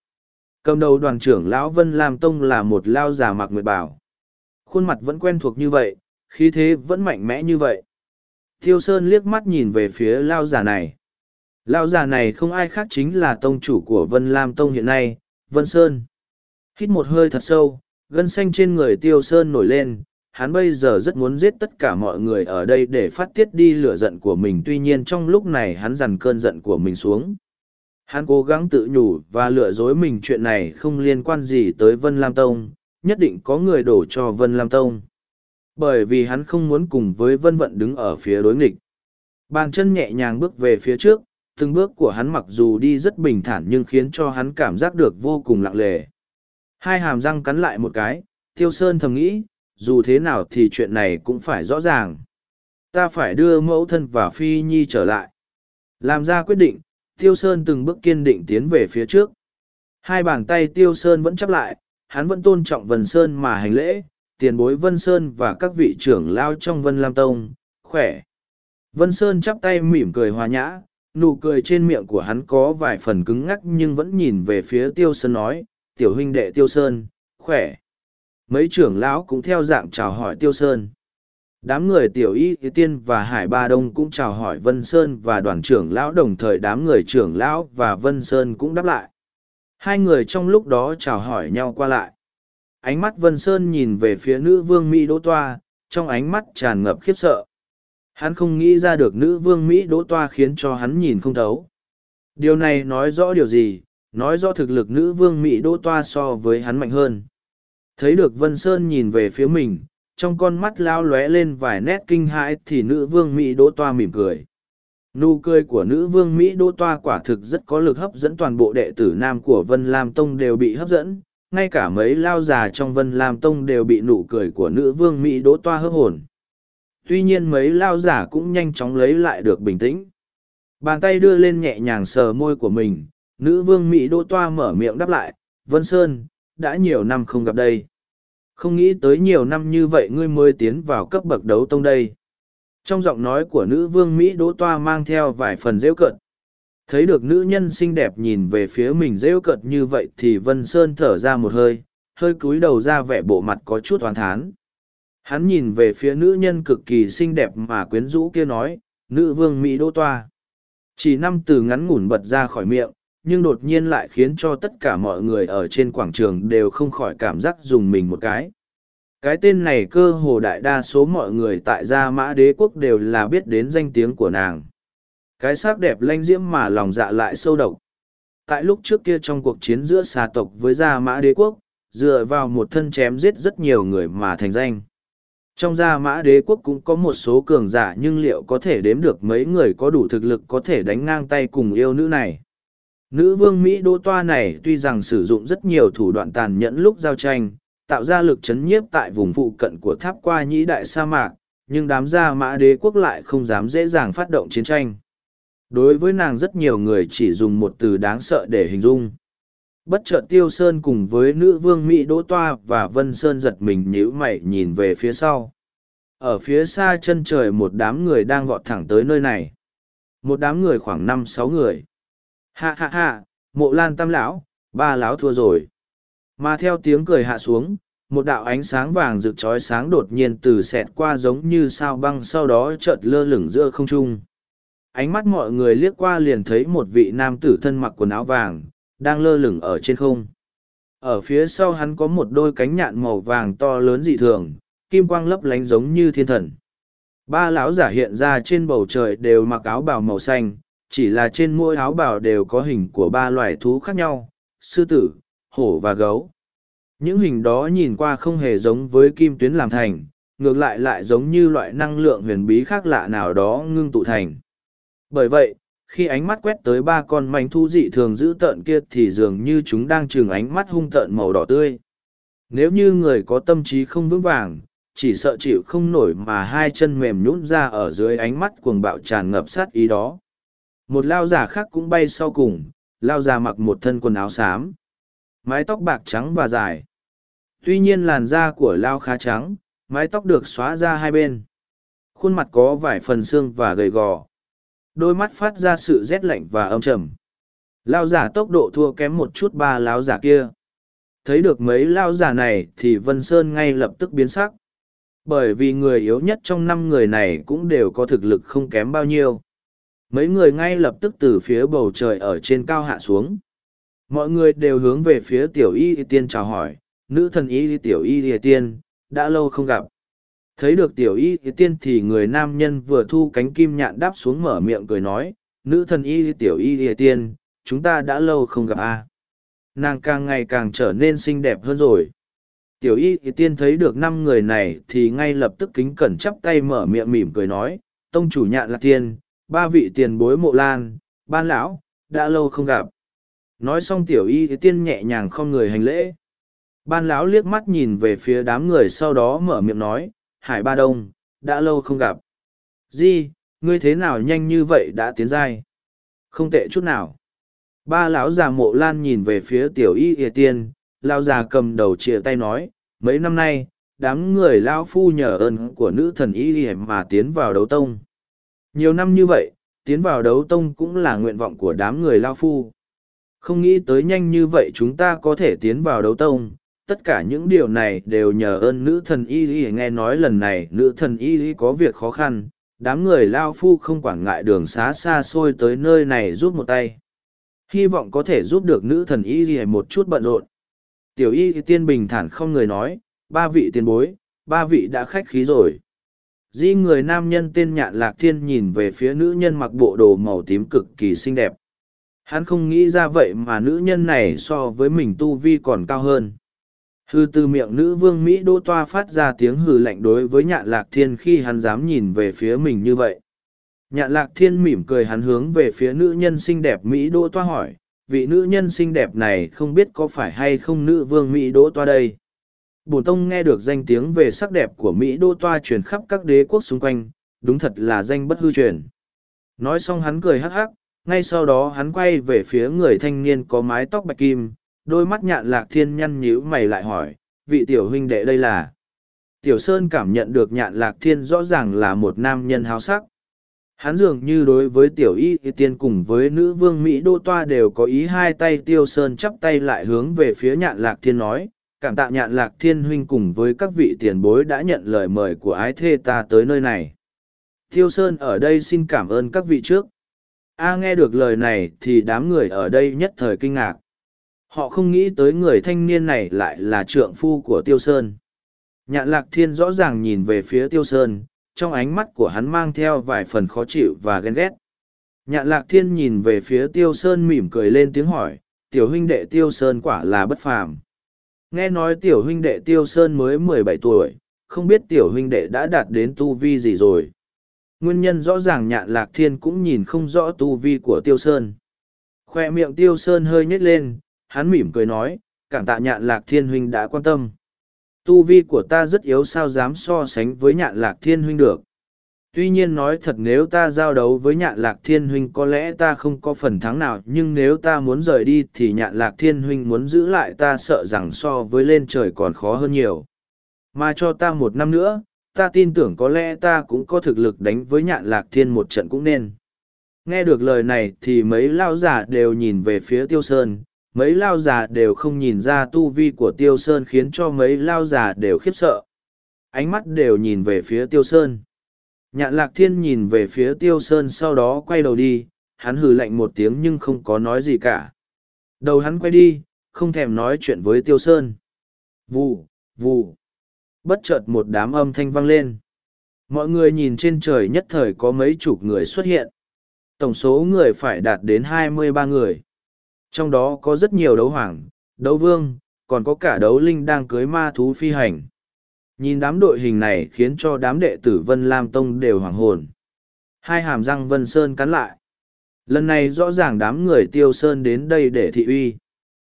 Cầm đầu đoàn trưởng Lão Vân Lam Tông là một lao già mặc nguyệt bảo. Khuôn mặt vẫn quen thuộc như vậy, khí thế vẫn mạnh mẽ như vậy. Tiêu Sơn liếc mắt nhìn về phía lao già này. Lao già này không ai khác chính là tông chủ của Vân Lam Tông hiện nay, Vân Sơn. Hít một hơi thật sâu, gân xanh trên người Tiêu Sơn nổi lên, hắn bây giờ rất muốn giết tất cả mọi người ở đây để phát tiết đi lửa giận của mình tuy nhiên trong lúc này hắn dằn cơn giận của mình xuống. Hắn cố gắng tự nhủ và lừa dối mình chuyện này không liên quan gì tới vân lam tông nhất định có người đổ cho vân lam tông. Bởi vì hắn không muốn cùng với vân vận đứng ở phía đối nghịch. Bàn chân nhẹ nhàng bước về phía trước từng bước của hắn mặc dù đi rất bình thản nhưng khiến cho hắn cảm giác được vô cùng lặng lề hai hàm răng cắn lại một cái tiêu sơn thầm nghĩ dù thế nào thì chuyện này cũng phải rõ ràng. Ta phải đưa mẫu thân và Phi Nhi trở lại. Làm ra quyết định, Tiêu Sơn từng bước kiên định tiến về phía trước. Hai bàn tay Tiêu Sơn vẫn chắp lại, hắn vẫn tôn trọng Vân Sơn mà hành lễ, tiền bối Vân Sơn và các vị trưởng lao trong Vân Lam Tông, khỏe. Vân Sơn chắp tay mỉm cười hòa nhã, nụ cười trên miệng của hắn có vài phần cứng ngắc nhưng vẫn nhìn về phía Tiêu Sơn nói, tiểu huynh đệ Tiêu Sơn, khỏe. Mấy trưởng lão cũng theo dạng chào hỏi tiêu sơn. Đám người tiểu y tiên và hải ba đông cũng chào hỏi vân sơn và đoàn trưởng lão đồng thời đám người trưởng lão và vân sơn cũng đáp lại. Hai người trong lúc đó chào hỏi nhau qua lại. Ánh mắt vân sơn nhìn về phía nữ vương mỹ đỗ toa trong ánh mắt tràn ngập khiếp sợ. Hắn không nghĩ ra được nữ vương mỹ đỗ toa khiến cho hắn nhìn không thấu. Điều này nói rõ điều gì? Nói rõ thực lực nữ vương mỹ đỗ toa so với hắn mạnh hơn. Thấy được vân sơn nhìn về phía mình trong con mắt lao lóe lên vài nét kinh hãi thì nữ vương mỹ đỗ toa mỉm cười. Nụ cười của nữ vương mỹ đỗ toa quả thực rất có lực hấp dẫn toàn bộ đệ tử nam của vân lam tông đều bị hấp dẫn ngay cả mấy lao già trong vân lam tông đều bị nụ cười của nữ vương mỹ đỗ toa hớp hồn. Tuy nhiên mấy lao giả cũng nhanh chóng lấy lại được bình tĩnh. Bàn tay đưa lên nhẹ nhàng sờ môi của mình, nữ vương Mỹ Đỗ Toa mở miệng đáp lại, Vân Sơn, đã nhiều năm không gặp đây. Không nghĩ tới nhiều năm như vậy ngươi mới tiến vào cấp bậc đấu tông đây. Trong giọng nói của nữ vương Mỹ Đỗ Toa mang theo vài phần rêu cợt. Thấy được nữ nhân xinh đẹp nhìn về phía mình rêu cợt như vậy thì Vân Sơn thở ra một hơi, hơi cúi đầu ra vẻ bộ mặt có chút hoàn thán. Hắn nhìn về phía nữ nhân cực kỳ xinh đẹp mà quyến rũ kia nói, nữ vương Mỹ Đỗ Toa. Chỉ năm từ ngắn ngủn bật ra khỏi miệng, nhưng đột nhiên lại khiến cho tất cả mọi người ở trên quảng trường đều không khỏi cảm giác dùng mình một cái. Cái tên này cơ hồ đại đa số mọi người tại Gia Mã Đế Quốc đều là biết đến danh tiếng của nàng. Cái sắc đẹp lanh diễm mà lòng dạ lại sâu độc. Tại lúc trước kia trong cuộc chiến giữa xà tộc với Gia Mã Đế Quốc, dựa vào một thân chém giết rất nhiều người mà thành danh. Trong Gia Mã Đế Quốc cũng có một số cường giả nhưng liệu có thể đếm được mấy người có đủ thực lực có thể đánh ngang tay cùng yêu nữ này. Nữ vương Mỹ Đỗ Toa này tuy rằng sử dụng rất nhiều thủ đoạn tàn nhẫn lúc giao tranh, tạo ra lực chấn nhiếp tại vùng phụ cận của tháp qua nhĩ đại sa mạc, nhưng đám gia mã đế quốc lại không dám dễ dàng phát động chiến tranh. Đối với nàng rất nhiều người chỉ dùng một từ đáng sợ để hình dung. Bất chợt Tiêu Sơn cùng với nữ vương Mỹ Đỗ Toa và Vân Sơn giật mình nhíu mày nhìn về phía sau. Ở phía xa chân trời một đám người đang vọt thẳng tới nơi này. Một đám người khoảng năm sáu người hạ hạ hạ mộ lan tam lão, ba lão thua rồi. Mà theo tiếng cười hạ xuống, một đạo ánh sáng vàng rực trói sáng đột nhiên từ xẹt qua giống như sao băng sau đó chợt lơ lửng giữa không trung. Ánh mắt mọi người liếc qua liền thấy một vị nam tử thân mặc quần áo vàng, đang lơ lửng ở trên không. Ở phía sau hắn có một đôi cánh nhạn màu vàng to lớn dị thường, kim quang lấp lánh giống như thiên thần. Ba lão giả hiện ra trên bầu trời đều mặc áo bào màu xanh chỉ là trên mỗi áo bào đều có hình của ba loài thú khác nhau, sư tử, hổ và gấu. Những hình đó nhìn qua không hề giống với kim tuyến làm thành, ngược lại lại giống như loại năng lượng huyền bí khác lạ nào đó ngưng tụ thành. Bởi vậy, khi ánh mắt quét tới ba con mảnh thu dị thường giữ tợn kia thì dường như chúng đang trừng ánh mắt hung tợn màu đỏ tươi. Nếu như người có tâm trí không vững vàng, chỉ sợ chịu không nổi mà hai chân mềm nhũn ra ở dưới ánh mắt cuồng bạo tràn ngập sát ý đó một lao giả khác cũng bay sau cùng, lao giả mặc một thân quần áo xám, mái tóc bạc trắng và dài. Tuy nhiên làn da của lao khá trắng, mái tóc được xóa ra hai bên. Khuôn mặt có vài phần xương và gầy gò. Đôi mắt phát ra sự rét lạnh và âm trầm. Lao giả tốc độ thua kém một chút ba lao giả kia. Thấy được mấy lao giả này thì vân sơn ngay lập tức biến sắc. Bởi vì người yếu nhất trong năm người này cũng đều có thực lực không kém bao nhiêu mấy người ngay lập tức từ phía bầu trời ở trên cao hạ xuống. Mọi người đều hướng về phía tiểu y tiên chào hỏi, nữ thần y tiểu y tiên, đã lâu không gặp. Thấy được tiểu y tiên thì người nam nhân vừa thu cánh kim nhạn đáp xuống mở miệng cười nói, nữ thần y tiểu y tiên, chúng ta đã lâu không gặp a. À. nàng càng ngày càng trở nên xinh đẹp hơn rồi. Tiểu y tiên thấy được năm người này thì ngay lập tức kính cẩn chắp tay mở miệng mỉm cười nói, tông chủ nhạn là tiên ba vị tiền bối mộ lan, ban lão, đã lâu không gặp. Nói xong tiểu y tiên nhẹ nhàng không người hành lễ. Ban lão liếc mắt nhìn về phía đám người sau đó mở miệng nói, hải ba đông, đã lâu không gặp. Di, ngươi thế nào nhanh như vậy đã tiến giai? Không tệ chút nào. Ba lão già mộ lan nhìn về phía tiểu y ỉa tiên lao già cầm đầu chìa tay nói, mấy năm nay, đám người lao phu nhờ ơn của nữ thần y ỉa mà tiến vào đấu tông nhiều năm như vậy, tiến vào đấu tông cũng là nguyện vọng của đám người Lao Phu. Không nghĩ tới nhanh như vậy chúng ta có thể tiến vào đấu tông. Tất cả những điều này đều nhờ ơn nữ thần Y Y nghe nói lần này nữ thần Y Y có việc khó khăn, đám người Lao Phu không quản ngại đường xá xa xôi tới nơi này giúp một tay. Hy vọng có thể giúp được nữ thần Y Y một chút bận rộn. Tiểu Y tiên bình thản không người nói, ba vị tiền bối, ba vị đã khách khí rồi di người nam nhân tên nhạn lạc thiên nhìn về phía nữ nhân mặc bộ đồ màu tím cực kỳ xinh đẹp. Hắn không nghĩ ra vậy mà nữ nhân này so với mình tu vi còn cao hơn. Hư từ miệng nữ vương mỹ đô toa phát ra tiếng hừ lạnh đối với nhạn lạc thiên khi hắn dám nhìn về phía mình như vậy. Nhạn lạc thiên mỉm cười hắn hướng về phía nữ nhân xinh đẹp mỹ đô toa hỏi, vị nữ nhân xinh đẹp này không biết có phải hay không nữ vương mỹ đô toa đây? Bổn tông nghe được danh tiếng về sắc đẹp của mỹ đô toa truyền khắp các đế quốc xung quanh đúng thật là danh bất hư truyền Nói xong hắn cười hắc hắc, ngay sau đó hắn quay về phía người thanh niên có mái tóc bạch kim, đôi mắt nhạn lạc thiên nhăn nhíu mày lại hỏi, vị tiểu huynh đệ đây là. Tiểu Sơn cảm nhận được nhạn lạc thiên rõ ràng là một nam nhân háo sắc. Hắn dường như đối với tiểu y tiên cùng với nữ vương Mỹ Đô Toa đều có ý hai tay tiêu sơn chắp tay lại hướng về phía nhạn lạc thiên nói, cảm tạ nhạn lạc thiên huynh cùng với các vị tiền bối đã nhận lời mời của ái thê ta tới nơi này. Tiêu sơn ở đây xin cảm ơn các vị trước. A nghe được lời này thì đám người ở đây nhất thời kinh ngạc. Họ không nghĩ tới người thanh niên này lại là trượng phu của Tiêu Sơn. Nhạn lạc thiên rõ ràng nhìn về phía Tiêu Sơn, trong ánh mắt của hắn mang theo vài phần khó chịu và ghen ghét. Nhạn lạc thiên nhìn về phía Tiêu Sơn mỉm cười lên tiếng hỏi, tiểu huynh đệ Tiêu Sơn quả là bất phàm. Nghe nói tiểu huynh đệ Tiêu Sơn mới mười bảy tuổi, không biết tiểu huynh đệ đã đạt đến tu vi gì rồi. Nguyên nhân rõ ràng nhạn lạc thiên cũng nhìn không rõ tu vi của Tiêu Sơn. Khoe miệng Tiêu Sơn hơi nhếch lên, hắn mỉm cười nói, cảm tạ nhạn lạc thiên huynh đã quan tâm. Tu vi của ta rất yếu sao dám so sánh với nhạn lạc thiên huynh được. Tuy nhiên nói thật nếu ta giao đấu với nhạn lạc thiên huynh có lẽ ta không có phần thắng nào nhưng nếu ta muốn rời đi thì nhạn lạc thiên huynh muốn giữ lại ta sợ rằng so với lên trời còn khó hơn nhiều. Mà cho ta một năm nữa, ta tin tưởng có lẽ ta cũng có thực lực đánh với nhạn lạc thiên một trận cũng nên. Nghe được lời này thì mấy lao giả đều nhìn về phía tiêu sơn, mấy lao giả đều không nhìn ra tu vi của tiêu sơn khiến cho mấy lao giả đều khiếp sợ ánh mắt đều nhìn về phía tiêu sơn nhạn lạc thiên nhìn về phía tiêu sơn sau đó quay đầu đi hắn hừ lạnh một tiếng nhưng không có nói gì cả. Đầu hắn quay đi không thèm nói chuyện với tiêu sơn. Vù vù. Bất chợt một đám âm thanh vang lên. Mọi người nhìn trên trời nhất thời có mấy chục người xuất hiện. Tổng số người phải đạt đến hai mươi ba người. Trong đó có rất nhiều đấu hoàng, đấu vương, còn có cả đấu linh đang cưới ma thú phi hành. Nhìn đám đội hình này khiến cho đám đệ tử Vân Lam Tông đều hoảng hồn. Hai hàm răng Vân Sơn cắn lại. Lần này rõ ràng đám người Tiêu Sơn đến đây để thị uy.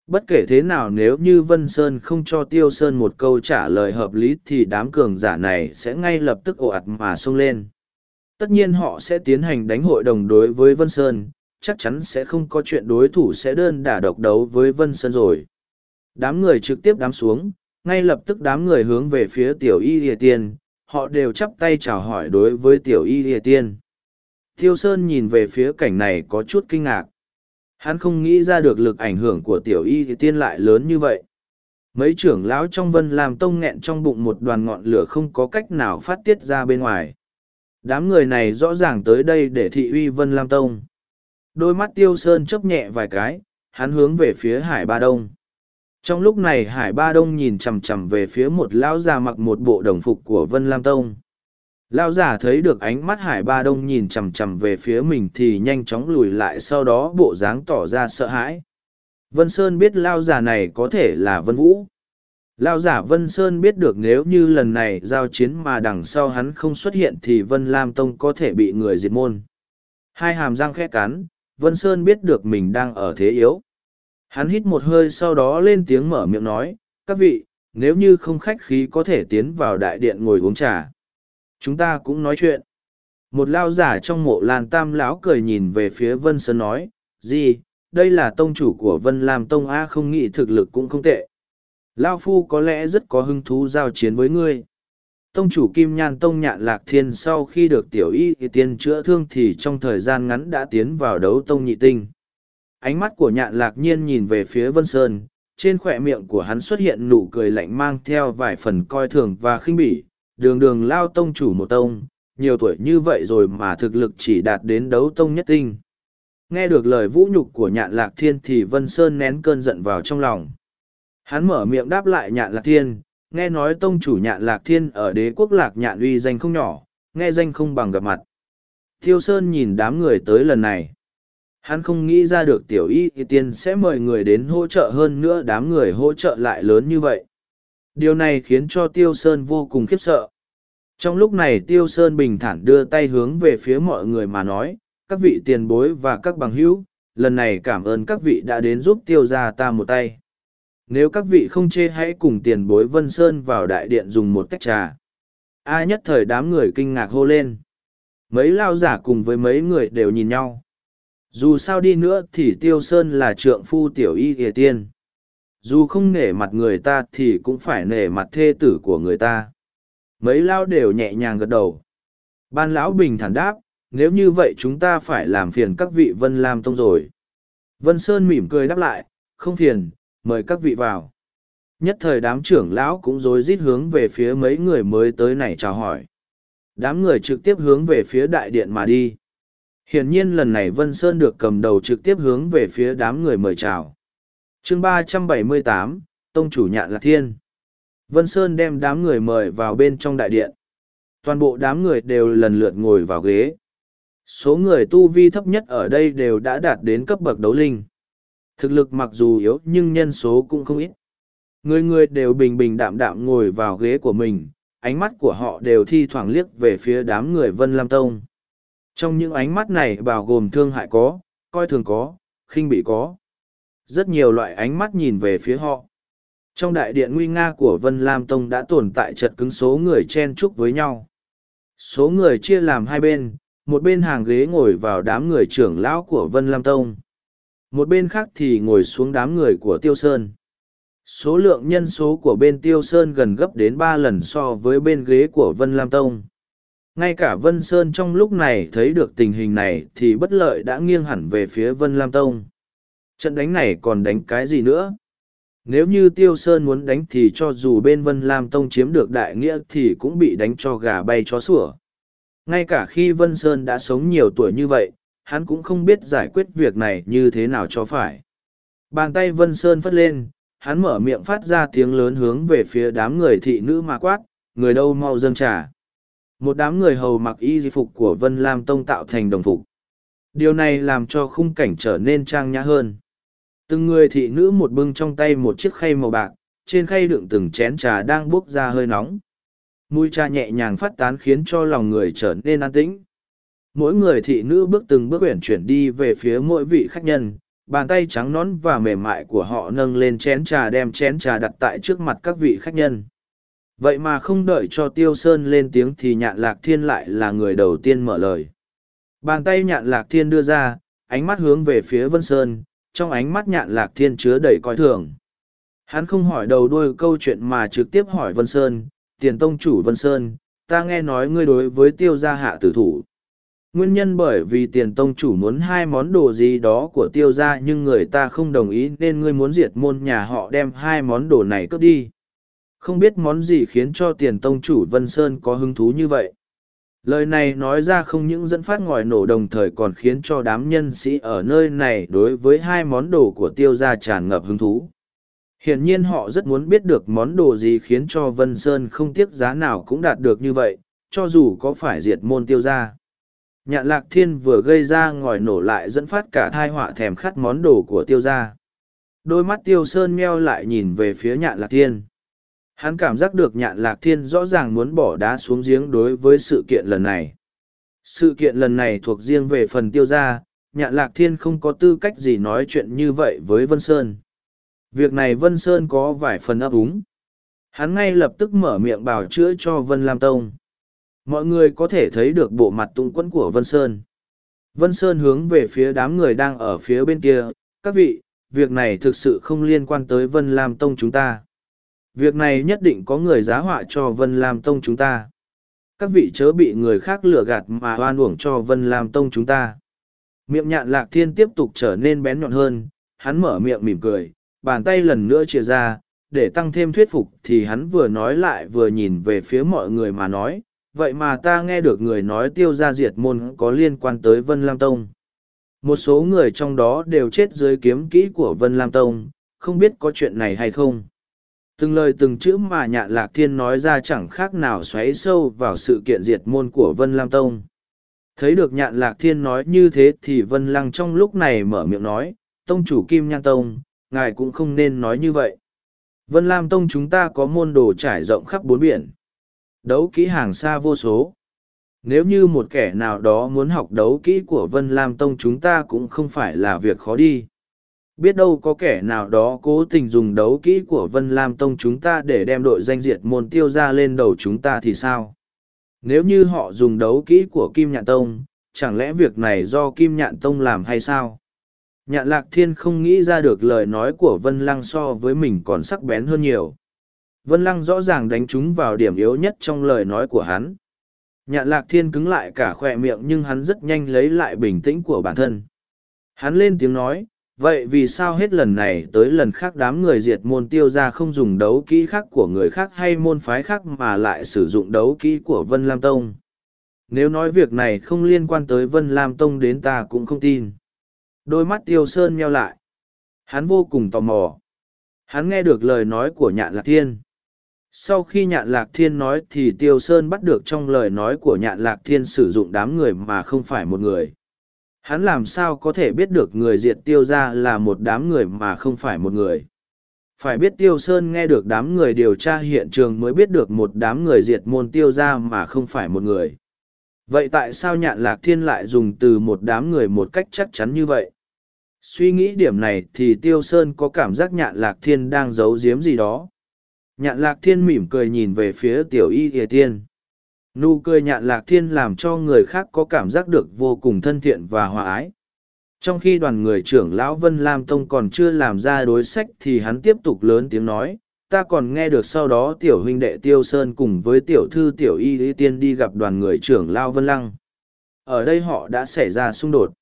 Bất kể thế nào nếu như Vân Sơn không cho Tiêu Sơn một câu trả lời hợp lý thì đám cường giả này sẽ ngay lập tức ồ ạt mà xông lên. Tất nhiên họ sẽ tiến hành đánh hội đồng đối với Vân Sơn, chắc chắn sẽ không có chuyện đối thủ sẽ đơn đả độc đấu với Vân Sơn rồi. Đám người trực tiếp đám xuống, ngay lập tức đám người hướng về phía tiểu y địa tiên, họ đều chắp tay chào hỏi đối với tiểu y địa tiên. Tiêu Sơn nhìn về phía cảnh này có chút kinh ngạc. Hắn không nghĩ ra được lực ảnh hưởng của tiểu y địa tiên lại lớn như vậy. Mấy trưởng lão trong vân làm tông nghẹn trong bụng một đoàn ngọn lửa không có cách nào phát tiết ra bên ngoài. Đám người này rõ ràng tới đây để thị uy vân lam tông. Đôi mắt tiêu sơn chấp nhẹ vài cái, hắn hướng về phía hải ba đông. Trong lúc này hải ba đông nhìn chằm chằm về phía một lão già mặc một bộ đồng phục của Vân Lam Tông. Lão già thấy được ánh mắt hải ba đông nhìn chằm chằm về phía mình thì nhanh chóng lùi lại sau đó bộ dáng tỏ ra sợ hãi. Vân Sơn biết lão già này có thể là Vân Vũ. Lão giả Vân Sơn biết được nếu như lần này giao chiến mà đằng sau hắn không xuất hiện thì Vân Lam Tông có thể bị người diệt môn. Hai hàm răng khẽ cắn, Vân Sơn biết được mình đang ở thế yếu. Hắn hít một hơi sau đó lên tiếng mở miệng nói, các vị, nếu như không khách khí có thể tiến vào đại điện ngồi uống trà. Chúng ta cũng nói chuyện. Một lao giả trong mộ lan tam lão cười nhìn về phía Vân Sơn nói, gì, đây là tông chủ của Vân Lam Tông A không nghĩ thực lực cũng không tệ. Lao Phu có lẽ rất có hứng thú giao chiến với ngươi. Tông chủ Kim Nhan Tông Nhạn Lạc Thiên sau khi được tiểu y tiên chữa thương thì trong thời gian ngắn đã tiến vào đấu tông nhị tinh. Ánh mắt của Nhạn Lạc Nhiên nhìn về phía Vân Sơn, trên khỏe miệng của hắn xuất hiện nụ cười lạnh mang theo vài phần coi thường và khinh bỉ, đường đường lao tông chủ một tông, nhiều tuổi như vậy rồi mà thực lực chỉ đạt đến đấu tông nhất tinh. Nghe được lời vũ nhục của Nhạn Lạc Thiên thì Vân Sơn nén cơn giận vào trong lòng. Hắn mở miệng đáp lại Nhạn Lạc Thiên, nghe nói tông chủ nhạn lạc thiên ở đế quốc lạc nhạn uy danh không nhỏ, nghe danh không bằng gặp mặt. Thiêu Sơn nhìn đám người tới lần này. Hắn không nghĩ ra được tiểu y thì tiên sẽ mời người đến hỗ trợ hơn nữa đám người hỗ trợ lại lớn như vậy. Điều này khiến cho Tiêu Sơn vô cùng khiếp sợ. Trong lúc này Tiêu Sơn bình thản đưa tay hướng về phía mọi người mà nói, các vị tiền bối và các bằng hữu, lần này cảm ơn các vị đã đến giúp Tiêu gia ta một tay nếu các vị không chê hãy cùng tiền bối Vân Sơn vào đại điện dùng một tách trà. A nhất thời đám người kinh ngạc hô lên. mấy lao giả cùng với mấy người đều nhìn nhau dù sao đi nữa thì tiêu sơn là trượng phu tiểu y kìa tiên. Dù không nể mặt người ta thì cũng phải nể mặt thê tử của người ta. Mấy lão đều nhẹ nhàng gật đầu. Ban lão bình thản đáp, nếu như vậy chúng ta phải làm phiền các vị vân lam tông rồi. Vân sơn mỉm cười đáp lại, không phiền, mời các vị vào. Nhất thời đám trưởng lão cũng rối rít hướng về phía mấy người mới tới này chào hỏi. Đám người trực tiếp hướng về phía đại điện mà đi hiển nhiên lần này vân sơn được cầm đầu trực tiếp hướng về phía đám người mời chào. Chương ba trăm bảy mươi tám, tông chủ nhạn lạc thiên. Vân sơn đem đám người mời vào bên trong đại điện. Toàn bộ đám người đều lần lượt ngồi vào ghế. Số người tu vi thấp nhất ở đây đều đã đạt đến cấp bậc đấu linh. Thực lực mặc dù yếu nhưng nhân số cũng không ít. Người người đều bình bình đạm đạm ngồi vào ghế của mình, ánh mắt của họ đều thi thoảng liếc về phía đám người vân lam tông trong những ánh mắt này bao gồm thương hại có, coi thường có, khinh bị có. Rất nhiều loại ánh mắt nhìn về phía họ. Trong đại điện nguy nga của vân lam tông đã tồn tại chật cứng số người chen chúc với nhau. Số người chia làm hai bên, một bên hàng ghế ngồi vào đám người trưởng lão của vân lam tông, một bên khác thì ngồi xuống đám người của tiêu sơn. Số lượng nhân số của bên tiêu sơn gần gấp đến ba lần so với bên ghế của vân lam tông ngay cả vân sơn trong lúc này thấy được tình hình này thì bất lợi đã nghiêng hẳn về phía vân lam tông. Trận đánh này còn đánh cái gì nữa? Nếu như tiêu sơn muốn đánh thì cho dù bên vân lam tông chiếm được đại nghĩa thì cũng bị đánh cho gà bay chó sủa. Ngay cả khi vân sơn đã sống nhiều tuổi như vậy, hắn cũng không biết giải quyết việc này như thế nào cho phải. Bàn tay vân sơn phất lên, hắn mở miệng phát ra tiếng lớn hướng về phía đám người thị nữ mà quát, người đâu mau dâng trà? Một đám người hầu mặc y di phục của vân lam tông tạo thành đồng phục. Điều này làm cho khung cảnh trở nên trang nhã hơn. Từng người thị nữ một bưng trong tay một chiếc khay màu bạc, trên khay đựng từng chén trà đang buốc ra hơi nóng. Mùi trà nhẹ nhàng phát tán khiến cho lòng người trở nên an tĩnh. Mỗi người thị nữ bước từng bước uyển chuyển đi về phía mỗi vị khách nhân, bàn tay trắng nón và mềm mại của họ nâng lên chén trà đem chén trà đặt tại trước mặt các vị khách nhân vậy mà không đợi cho tiêu sơn lên tiếng thì nhạn lạc thiên lại là người đầu tiên mở lời. Bàn tay nhạn lạc thiên đưa ra, ánh mắt hướng về phía vân sơn, trong ánh mắt nhạn lạc thiên chứa đầy coi thường. Hắn không hỏi đầu đuôi câu chuyện mà trực tiếp hỏi vân sơn, tiền tông chủ vân sơn, ta nghe nói ngươi đối với tiêu gia hạ tử thủ. Nguyên nhân bởi vì tiền tông chủ muốn hai món đồ gì đó của tiêu gia nhưng người ta không đồng ý nên ngươi muốn diệt môn nhà họ đem hai món đồ này cướp đi. Không biết món gì khiến cho tiền tông chủ Vân Sơn có hứng thú như vậy. Lời này nói ra không những dẫn phát ngòi nổ đồng thời còn khiến cho đám nhân sĩ ở nơi này đối với hai món đồ của tiêu gia tràn ngập hứng thú. Hiển nhiên họ rất muốn biết được món đồ gì khiến cho Vân Sơn không tiếc giá nào cũng đạt được như vậy, cho dù có phải diệt môn tiêu gia. Nhạn lạc thiên vừa gây ra ngòi nổ lại dẫn phát cả thai họa thèm khát món đồ của tiêu gia. Đôi mắt tiêu sơn meo lại nhìn về phía nhạn lạc thiên. Hắn cảm giác được nhạn lạc thiên rõ ràng muốn bỏ đá xuống giếng đối với sự kiện lần này. Sự kiện lần này thuộc riêng về phần tiêu gia, nhạn lạc thiên không có tư cách gì nói chuyện như vậy với Vân Sơn. Việc này Vân Sơn có vài phần ấp úng. Hắn ngay lập tức mở miệng bào chữa cho Vân Lam Tông mọi người có thể thấy được bộ mặt tụng quẫn của vân sơn vân sơn hướng về phía đám người đang ở phía bên kia các vị việc này thực sự không liên quan tới vân lam tông chúng ta việc này nhất định có người giá họa cho vân lam tông chúng ta các vị chớ bị người khác lừa gạt mà oan uổng cho vân lam tông chúng ta miệng nhạn lạc thiên tiếp tục trở nên bén nhọn hơn hắn mở miệng mỉm cười bàn tay lần nữa chia ra để tăng thêm thuyết phục thì hắn vừa nói lại vừa nhìn về phía mọi người mà nói vậy mà ta nghe được người nói tiêu gia diệt môn có liên quan tới Vân Lam Tông. Một số người trong đó đều chết dưới kiếm kỹ của Vân Lam Tông, không biết có chuyện này hay không. Từng lời từng chữ mà nhạn lạc thiên nói ra chẳng khác nào xoáy sâu vào sự kiện diệt môn của Vân Lam Tông. Thấy được nhạn lạc thiên nói như thế thì Vân Lăng trong lúc này mở miệng nói, Tông chủ Kim Nhan Tông, ngài cũng không nên nói như vậy. Vân Lam Tông chúng ta có môn đồ trải rộng khắp bốn biển Đấu kỹ hàng xa vô số. Nếu như một kẻ nào đó muốn học đấu kỹ của Vân Lam Tông chúng ta cũng không phải là việc khó đi. Biết đâu có kẻ nào đó cố tình dùng đấu kỹ của Vân Lam Tông chúng ta để đem đội danh diệt môn tiêu ra lên đầu chúng ta thì sao? Nếu như họ dùng đấu kỹ của Kim Nhạn Tông, chẳng lẽ việc này do Kim Nhạn Tông làm hay sao? Nhạn Lạc Thiên không nghĩ ra được lời nói của Vân Lăng so với mình còn sắc bén hơn nhiều. Vân Lăng rõ ràng đánh trúng vào điểm yếu nhất trong lời nói của hắn. Nhạn Lạc Thiên cứng lại cả khoe miệng nhưng hắn rất nhanh lấy lại bình tĩnh của bản thân. Hắn lên tiếng nói, vậy vì sao hết lần này tới lần khác đám người diệt môn tiêu ra không dùng đấu kỹ khác của người khác hay môn phái khác mà lại sử dụng đấu kỹ của Vân Lam Tông? Nếu nói việc này không liên quan tới Vân Lam Tông đến ta cũng không tin. Đôi mắt tiêu sơn nheo lại. Hắn vô cùng tò mò. Hắn nghe được lời nói của nhạn lạc thiên. Sau khi nhạn lạc thiên nói thì tiêu sơn bắt được trong lời nói của nhạn lạc thiên sử dụng đám người mà không phải một người. Hắn làm sao có thể biết được người diệt tiêu ra là một đám người mà không phải một người. Phải biết tiêu sơn nghe được đám người điều tra hiện trường mới biết được một đám người diệt môn tiêu ra mà không phải một người. Vậy tại sao nhạn lạc thiên lại dùng từ một đám người một cách chắc chắn như vậy? Suy nghĩ điểm này thì Tiêu Sơn có cảm giác nhạn lạc thiên đang giấu giếm gì đó. Nhạn lạc thiên mỉm cười nhìn về phía tiểu y thìa tiên. Nụ cười nhạn lạc thiên làm cho người khác có cảm giác được vô cùng thân thiện và hòa ái. Trong khi đoàn người trưởng Lão Vân Lam Tông còn chưa làm ra đối sách thì hắn tiếp tục lớn tiếng nói, ta còn nghe được sau đó tiểu huynh đệ Tiêu Sơn cùng với tiểu thư tiểu y lý tiên đi gặp đoàn người trưởng Lao Vân Lăng. Ở đây họ đã xảy ra xung đột.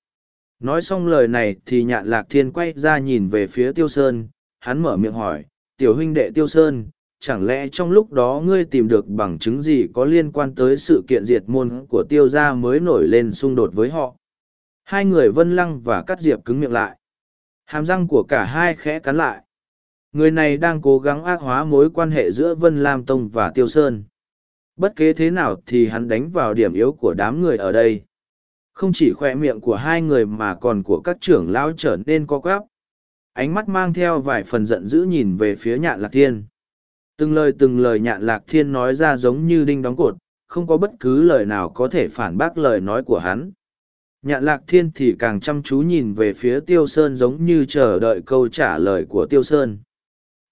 Nói xong lời này thì nhạn lạc thiên quay ra nhìn về phía Tiêu Sơn, hắn mở miệng hỏi, tiểu huynh đệ Tiêu Sơn, chẳng lẽ trong lúc đó ngươi tìm được bằng chứng gì có liên quan tới sự kiện diệt môn của Tiêu gia mới nổi lên xung đột với họ? Hai người Vân Lăng và Cắt Diệp cứng miệng lại. Hàm răng của cả hai khẽ cắn lại Người này đang cố gắng ác hóa mối quan hệ giữa Vân Lam Tông và Tiêu Sơn. Bất kế thế nào thì hắn đánh vào điểm yếu của đám người ở đây. Không chỉ khoe miệng của hai người mà còn của các trưởng lão trở nên co quắp. Ánh mắt mang theo vài phần giận dữ nhìn về phía nhạn lạc thiên. Từng lời từng lời nhạn lạc thiên nói ra giống như đinh đóng cột, không có bất cứ lời nào có thể phản bác lời nói của hắn. Nhạn lạc thiên thì càng chăm chú nhìn về phía tiêu sơn giống như chờ đợi câu trả lời của tiêu sơn.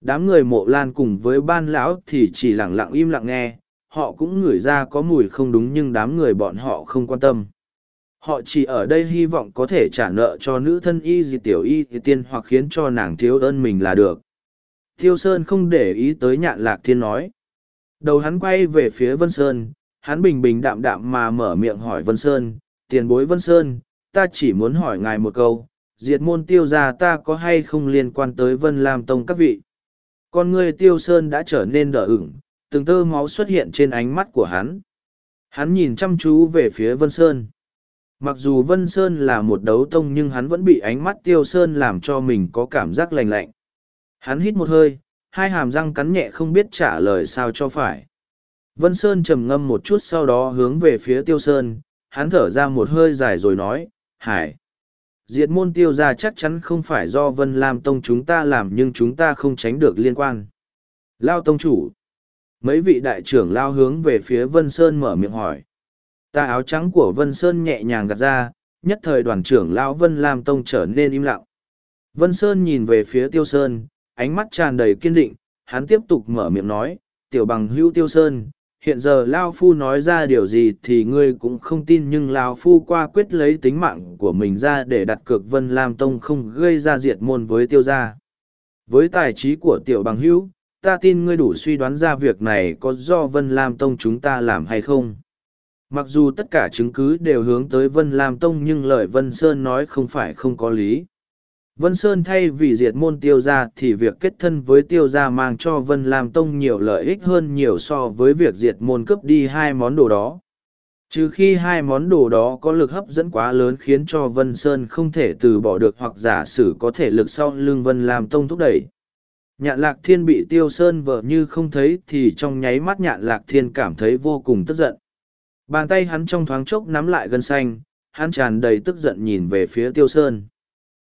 Đám người mộ lan cùng với ban lão thì chỉ lặng lặng im lặng nghe họ cũng ngửi ra có mùi không đúng nhưng đám người bọn họ không quan tâm. Họ chỉ ở đây hy vọng có thể trả nợ cho nữ thân y gì tiểu y thì tiên hoặc khiến cho nàng thiếu ơn mình là được thiêu sơn không để ý tới nhạn lạc thiên nói đầu hắn quay về phía vân sơn hắn bình bình đạm đạm mà mở miệng hỏi vân sơn tiền bối vân sơn ta chỉ muốn hỏi ngài một câu diệt môn tiêu gia ta có hay không liên quan tới vân lam tông các vị con ngươi tiêu sơn đã trở nên đỏ ửng, từng tơ máu xuất hiện trên ánh mắt của hắn. Hắn nhìn chăm chú về phía Vân Sơn. Mặc dù Vân Sơn là một đấu tông nhưng hắn vẫn bị ánh mắt tiêu sơn làm cho mình có cảm giác lành lạnh. Hắn hít một hơi, hai hàm răng cắn nhẹ không biết trả lời sao cho phải. Vân Sơn trầm ngâm một chút sau đó hướng về phía tiêu sơn, hắn thở ra một hơi dài rồi nói, Hải. Diệt môn tiêu ra chắc chắn không phải do Vân Lam Tông chúng ta làm nhưng chúng ta không tránh được liên quan. Lao Tông chủ. Mấy vị đại trưởng lao hướng về phía Vân Sơn mở miệng hỏi. Ta áo trắng của Vân Sơn nhẹ nhàng gạt ra, nhất thời đoàn trưởng lão Vân Lam Tông trở nên im lặng. Vân Sơn nhìn về phía Tiêu Sơn, ánh mắt tràn đầy kiên định, hắn tiếp tục mở miệng nói, tiểu bằng hữu Tiêu Sơn, hiện giờ lao phu nói ra điều gì thì ngươi cũng không tin nhưng lao phu qua quyết lấy tính mạng của mình ra để đặt cược vân lam tông không gây ra diệt môn với tiêu gia. Với tài trí của tiểu bằng hữu ta tin ngươi đủ suy đoán ra việc này có do vân lam tông chúng ta làm hay không. Mặc dù tất cả chứng cứ đều hướng tới vân lam tông nhưng lời vân sơn nói không phải không có lý. Vân Sơn thay vì diệt môn tiêu gia thì việc kết thân với tiêu gia mang cho Vân Lam Tông nhiều lợi ích hơn nhiều so với việc diệt môn cướp đi hai món đồ đó. Trừ khi hai món đồ đó có lực hấp dẫn quá lớn khiến cho Vân Sơn không thể từ bỏ được hoặc giả sử có thể lực sau lưng Vân Lam Tông thúc đẩy. Nhạn Lạc Thiên bị Tiêu Sơn vợ như không thấy thì trong nháy mắt Nhạn Lạc Thiên cảm thấy vô cùng tức giận. Bàn tay hắn trong thoáng chốc nắm lại gân xanh, hắn tràn đầy tức giận nhìn về phía Tiêu Sơn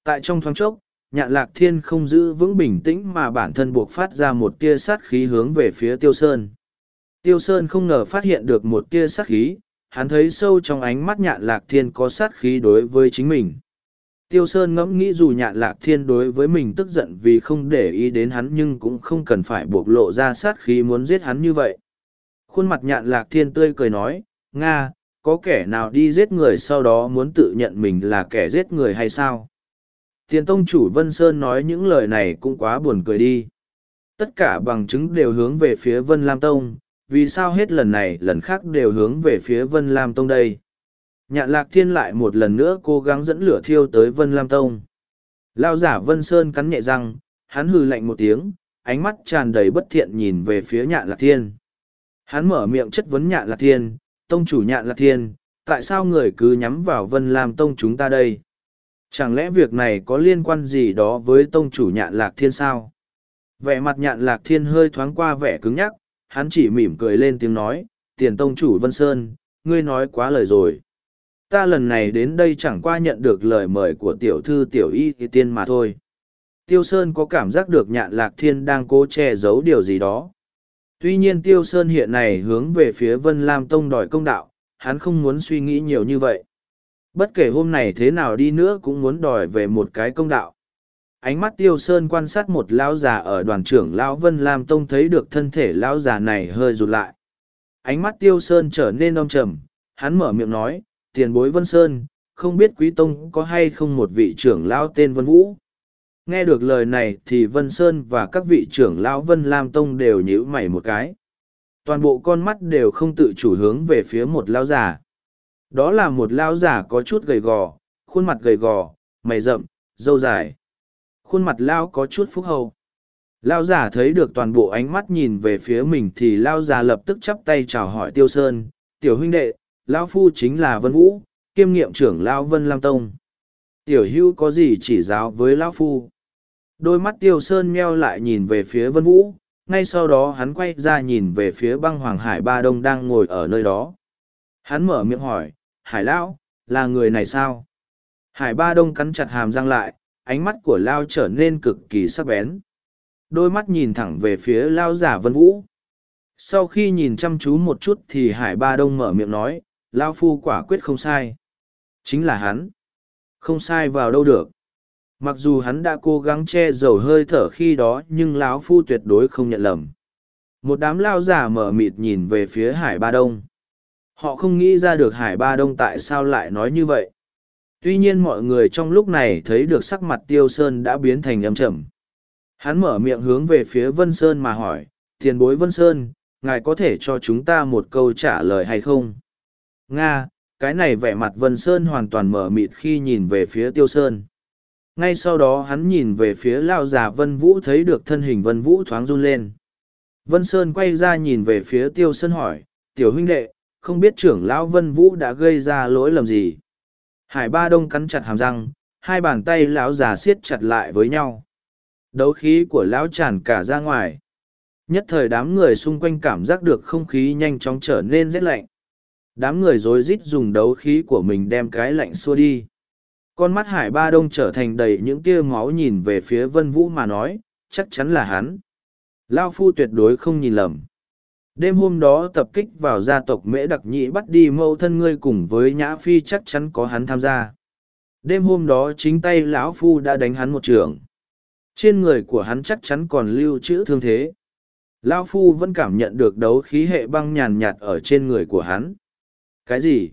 tại trong thoáng chốc nhạn lạc thiên không giữ vững bình tĩnh mà bản thân buộc phát ra một tia sát khí hướng về phía tiêu sơn. Tiêu sơn không ngờ phát hiện được một tia sát khí hắn thấy sâu trong ánh mắt nhạn lạc thiên có sát khí đối với chính mình. Tiêu sơn ngẫm nghĩ dù nhạn lạc thiên đối với mình tức giận vì không để ý đến hắn nhưng cũng không cần phải bộc lộ ra sát khí muốn giết hắn như vậy. Khuôn mặt nhạn lạc thiên tươi cười nói, Nga, có kẻ nào đi giết người sau đó muốn tự nhận mình là kẻ giết người hay sao? Tiền tông chủ Vân Sơn nói những lời này cũng quá buồn cười đi. Tất cả bằng chứng đều hướng về phía Vân Lam Tông, vì sao hết lần này lần khác đều hướng về phía Vân Lam Tông đây? Nhạn lạc thiên lại một lần nữa cố gắng dẫn lửa thiêu tới Vân Lam Tông. Lao giả Vân Sơn cắn nhẹ răng, hắn hừ lạnh một tiếng, ánh mắt tràn đầy bất thiện nhìn về phía nhạn lạc thiên. Hắn mở miệng chất vấn nhạn lạc thiên, tông chủ nhạn lạc thiên, tại sao người cứ nhắm vào Vân Lam Tông chúng ta đây? Chẳng lẽ việc này có liên quan gì đó với tông chủ nhạn lạc thiên sao? Vẻ mặt nhạn lạc thiên hơi thoáng qua vẻ cứng nhắc, hắn chỉ mỉm cười lên tiếng nói, tiền tông chủ Vân Sơn, ngươi nói quá lời rồi. Ta lần này đến đây chẳng qua nhận được lời mời của tiểu thư tiểu y thì tiên mà thôi. Tiêu Sơn có cảm giác được nhạn lạc thiên đang cố che giấu điều gì đó. Tuy nhiên Tiêu Sơn hiện này hướng về phía Vân Lam Tông đòi công đạo, hắn không muốn suy nghĩ nhiều như vậy. Bất kể hôm này thế nào đi nữa cũng muốn đòi về một cái công đạo. Ánh mắt Tiêu Sơn quan sát một lão già ở đoàn trưởng lão Vân Lam Tông thấy được thân thể lão già này hơi rụt lại. Ánh mắt Tiêu Sơn trở nên âm trầm, hắn mở miệng nói, tiền bối Vân Sơn, không biết Quý Tông có hay không một vị trưởng lão tên Vân Vũ. Nghe được lời này thì Vân Sơn và các vị trưởng lão Vân Lam Tông đều nhíu mày một cái. Toàn bộ con mắt đều không tự chủ hướng về phía một lão già. Đó là một lão già có chút gầy gò, khuôn mặt gầy gò, mày rậm, râu dài. Khuôn mặt lão có chút phúc hậu. Lão già thấy được toàn bộ ánh mắt nhìn về phía mình thì lão già lập tức chắp tay chào hỏi Tiêu Sơn, tiểu huynh đệ, lão phu chính là Vân Vũ, kiêm nghiệm trưởng lão Vân Lam Tông. Tiểu hưu có gì chỉ giáo với lão phu? Đôi mắt tiêu sơn meo lại nhìn về phía vân vũ, ngay sau đó hắn quay ra nhìn về phía băng hoàng hải ba đông đang ngồi ở nơi đó. Hắn mở miệng hỏi, hải lão, là người này sao? Hải ba đông cắn chặt hàm răng lại, ánh mắt của lao trở nên cực kỳ sắc bén. Đôi mắt nhìn thẳng về phía lao giả vân vũ. Sau khi nhìn chăm chú một chút thì hải ba đông mở miệng nói, lao phu quả quyết không sai. Chính là hắn. Không sai vào đâu được mặc dù hắn đã cố gắng che giấu hơi thở khi đó nhưng lão phu tuyệt đối không nhận lầm một đám lao giả mở mịt nhìn về phía hải ba đông họ không nghĩ ra được hải ba đông tại sao lại nói như vậy. Tuy nhiên mọi người trong lúc này thấy được sắc mặt tiêu sơn đã biến thành âm trầm. Hắn mở miệng hướng về phía vân sơn mà hỏi, tiền bối vân sơn, ngài có thể cho chúng ta một câu trả lời hay không? Nga, cái này vẻ mặt vân sơn hoàn toàn mở mịt khi nhìn về phía tiêu sơn. Ngay sau đó hắn nhìn về phía lao già vân vũ thấy được thân hình vân vũ thoáng run lên. Vân sơn quay ra nhìn về phía tiêu sơn hỏi, tiểu huynh đệ không biết trưởng lão vân vũ đã gây ra lỗi lầm gì. Hải ba đông cắn chặt hàm răng, hai bàn tay lão già siết chặt lại với nhau. Đấu khí của lão tràn cả ra ngoài. Nhất thời đám người xung quanh cảm giác được không khí nhanh chóng trở nên rét lạnh. Đám người rối rít dùng đấu khí của mình đem cái lạnh xua đi. Con mắt hải ba đông trở thành đầy những tia máu nhìn về phía vân vũ mà nói, chắc chắn là hắn. Lao phu tuyệt đối không nhìn lầm đêm hôm đó tập kích vào gia tộc mễ đặc nhĩ bắt đi mâu thân ngươi cùng với nhã phi chắc chắn có hắn tham gia đêm hôm đó chính tay lão phu đã đánh hắn một trường trên người của hắn chắc chắn còn lưu trữ thương thế lão phu vẫn cảm nhận được đấu khí hệ băng nhàn nhạt ở trên người của hắn cái gì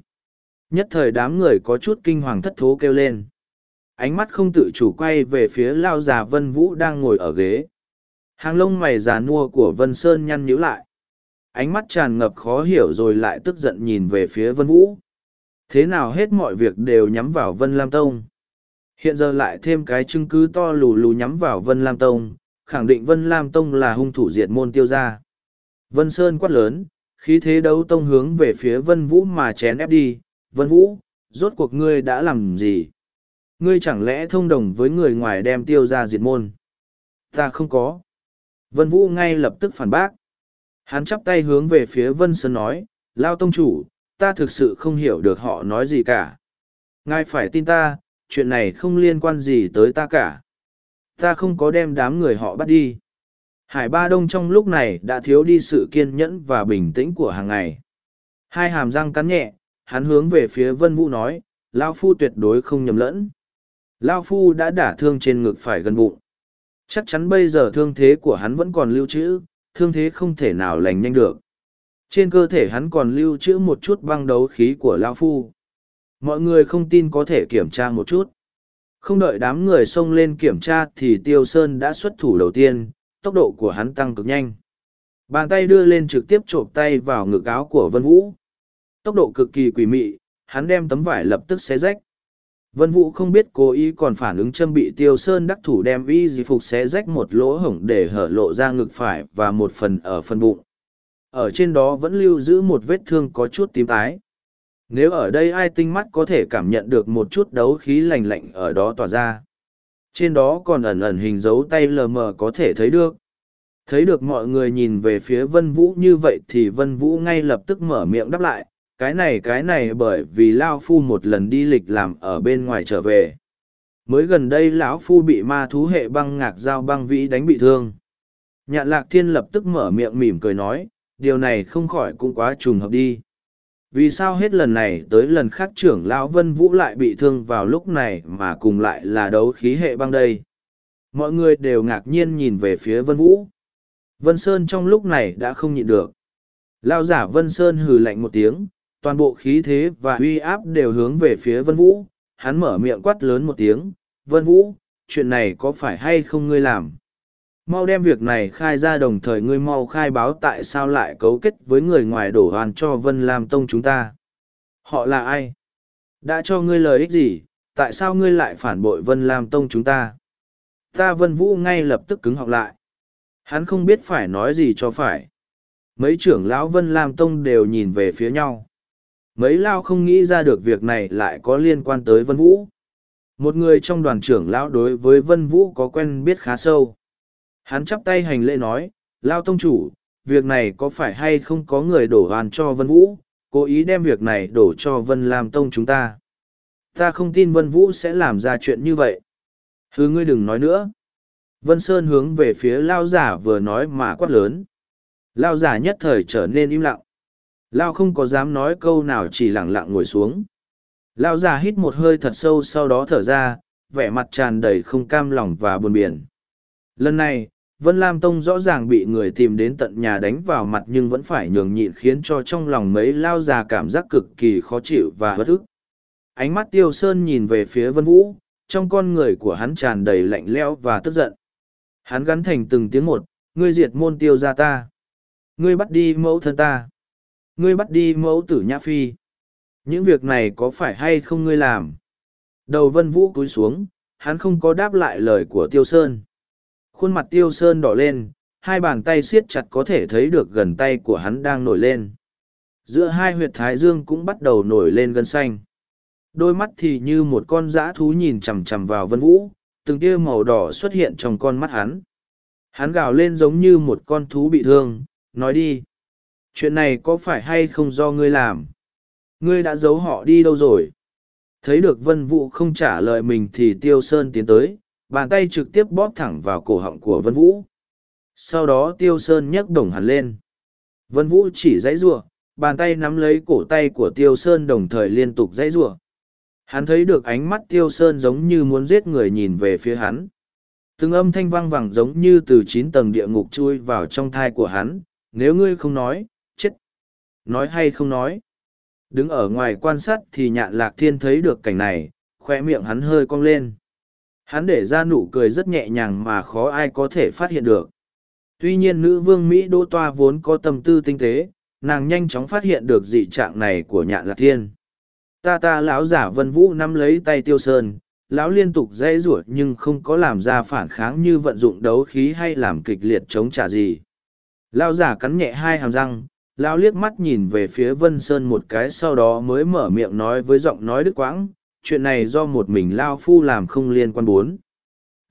Nhất thời đám người có chút kinh hoàng thất thố kêu lên. Ánh mắt không tự chủ quay về phía lao già Vân Vũ đang ngồi ở ghế. Hàng lông mày già nua của Vân Sơn nhăn nhíu lại. Ánh mắt tràn ngập khó hiểu rồi lại tức giận nhìn về phía Vân Vũ. Thế nào hết mọi việc đều nhắm vào Vân Lam Tông. Hiện giờ lại thêm cái chứng cứ to lù lù nhắm vào Vân Lam Tông, khẳng định Vân Lam Tông là hung thủ diệt môn tiêu gia. Vân Sơn quát lớn, khí thế đấu tông hướng về phía Vân Vũ mà chén ép đi, Vân Vũ, rốt cuộc ngươi đã làm gì? Ngươi chẳng lẽ thông đồng với người ngoài đem tiêu ra diệt môn? Ta không có. Vân Vũ ngay lập tức phản bác. Hắn chắp tay hướng về phía Vân Sơn nói, Lao Tông Chủ, ta thực sự không hiểu được họ nói gì cả. Ngài phải tin ta, chuyện này không liên quan gì tới ta cả. Ta không có đem đám người họ bắt đi. Hải Ba Đông trong lúc này đã thiếu đi sự kiên nhẫn và bình tĩnh của hàng ngày. Hai hàm răng cắn nhẹ, hắn hướng về phía vân vũ nói lao phu tuyệt đối không nhầm lẫn lao phu đã đả thương trên ngực phải gần bụng chắc chắn bây giờ thương thế của hắn vẫn còn lưu trữ thương thế không thể nào lành nhanh được Trên cơ thể hắn còn lưu trữ một chút băng đấu khí của Lao Phu. Mọi người không tin có thể kiểm tra một chút. Không đợi đám người xông lên kiểm tra thì Tiêu Sơn đã xuất thủ đầu tiên, tốc độ của hắn tăng cực nhanh. Bàn tay đưa lên trực tiếp chộp tay vào ngực áo của Vân Vũ. Tốc độ cực kỳ quỷ mị, hắn đem tấm vải lập tức xé rách. Vân Vũ không biết cố ý còn phản ứng châm bị Tiêu Sơn đắc thủ đem y di phục xé rách một lỗ hổng để hở lộ ra ngực phải và một phần ở phần bụng. Ở trên đó vẫn lưu giữ một vết thương có chút tím tái. Nếu ở đây ai tinh mắt có thể cảm nhận được một chút đấu khí lạnh lạnh ở đó tỏa ra. Trên đó còn ẩn ẩn hình dấu tay lờ mờ có thể thấy được. Thấy được mọi người nhìn về phía Vân Vũ như vậy thì Vân Vũ ngay lập tức mở miệng đáp lại, cái này cái này bởi vì Lao Phu một lần đi lịch làm ở bên ngoài trở về. Mới gần đây lão Phu bị ma thú hệ băng ngạc dao băng vĩ đánh bị thương. Nhạn lạc thiên lập tức mở miệng mỉm cười nói, điều này không khỏi cũng quá trùng hợp đi. Vì sao hết lần này tới lần khác trưởng lão Vân Vũ lại bị thương vào lúc này mà cùng lại là đấu khí hệ băng đây? Mọi người đều ngạc nhiên nhìn về phía Vân Vũ. Vân Sơn trong lúc này đã không nhịn được. Lao giả Vân Sơn hừ lạnh một tiếng, toàn bộ khí thế và uy áp đều hướng về phía Vân Vũ. Hắn mở miệng quát lớn một tiếng, Vân Vũ, chuyện này có phải hay không ngươi làm? Mau đem việc này khai ra đồng thời ngươi mau khai báo tại sao lại cấu kết với người ngoài đổ hoàn cho Vân Lam Tông chúng ta. Họ là ai? Đã cho ngươi lời ích gì? Tại sao ngươi lại phản bội Vân Lam Tông chúng ta? Ta Vân Vũ ngay lập tức cứng họng lại. Hắn không biết phải nói gì cho phải. Mấy trưởng lão Vân Lam Tông đều nhìn về phía nhau. Mấy lao không nghĩ ra được việc này lại có liên quan tới Vân Vũ. Một người trong đoàn trưởng lão đối với Vân Vũ có quen biết khá sâu. Hắn chắp tay hành lễ nói, Lao Tông Chủ, việc này có phải hay không có người đổ hoàn cho Vân Vũ, cố ý đem việc này đổ cho Vân Lam Tông chúng ta. Ta không tin Vân Vũ sẽ làm ra chuyện như vậy. Hứ ngươi đừng nói nữa. Vân Sơn hướng về phía Lao giả vừa nói mà quát lớn. Lao giả nhất thời trở nên im lặng. Lao không có dám nói câu nào chỉ lặng lặng ngồi xuống. Lao già hít một hơi thật sâu sau đó thở ra, vẻ mặt tràn đầy không cam lòng và buồn biển. Lần này, Vân Lam Tông rõ ràng bị người tìm đến tận nhà đánh vào mặt nhưng vẫn phải nhường nhịn khiến cho trong lòng mấy lao già cảm giác cực kỳ khó chịu và bất ức. Ánh mắt Tiêu Sơn nhìn về phía Vân Vũ, trong con người của hắn tràn đầy lạnh lẽo và tức giận. Hắn gắn thành từng tiếng một, ngươi diệt môn tiêu ra ta. Ngươi bắt đi mẫu thân ta. Ngươi bắt đi mẫu tử nhã phi. Những việc này có phải hay không ngươi làm? Đầu Vân Vũ cúi xuống, hắn không có đáp lại lời của Tiêu Sơn. Khuôn mặt tiêu sơn đỏ lên hai bàn tay siết chặt có thể thấy được gần tay của hắn đang nổi lên. Giữa hai huyệt thái dương cũng bắt đầu nổi lên gân xanh. Đôi mắt thì như một con dã thú nhìn chằm chằm vào vân vũ từng tia màu đỏ xuất hiện trong con mắt hắn. Hắn gào lên giống như một con thú bị thương nói đi chuyện này có phải hay không do ngươi làm ngươi đã giấu họ đi đâu rồi thấy được vân vũ không trả lời mình thì tiêu sơn tiến tới bàn tay trực tiếp bóp thẳng vào cổ họng của Vân Vũ. Sau đó Tiêu Sơn nhấc đồng hẳn lên. Vân Vũ chỉ dãy giụa bàn tay nắm lấy cổ tay của Tiêu Sơn đồng thời liên tục dãy giụa Hắn thấy được ánh mắt Tiêu Sơn giống như muốn giết người nhìn về phía hắn. Từng âm thanh vang vẳng giống như từ chín tầng địa ngục chui vào trong thai của hắn, nếu ngươi không nói. Nói hay không nói. Đứng ở ngoài quan sát thì nhạn lạc thiên thấy được cảnh này, khoe miệng hắn hơi cong lên. Hắn để ra nụ cười rất nhẹ nhàng mà khó ai có thể phát hiện được. Tuy nhiên nữ vương Mỹ Đô Toa vốn có tâm tư tinh tế, nàng nhanh chóng phát hiện được dị trạng này của nhạn lạc thiên. Ta ta lão giả vân vũ nắm lấy tay tiêu sơn, lão liên tục dãy rủa nhưng không có làm ra phản kháng như vận dụng đấu khí hay làm kịch liệt chống trả gì. Lão giả cắn nhẹ hai hàm răng, Lao liếc mắt nhìn về phía vân sơn một cái sau đó mới mở miệng nói với giọng nói đứt quãng, chuyện này do một mình lao phu làm không liên quan bốn.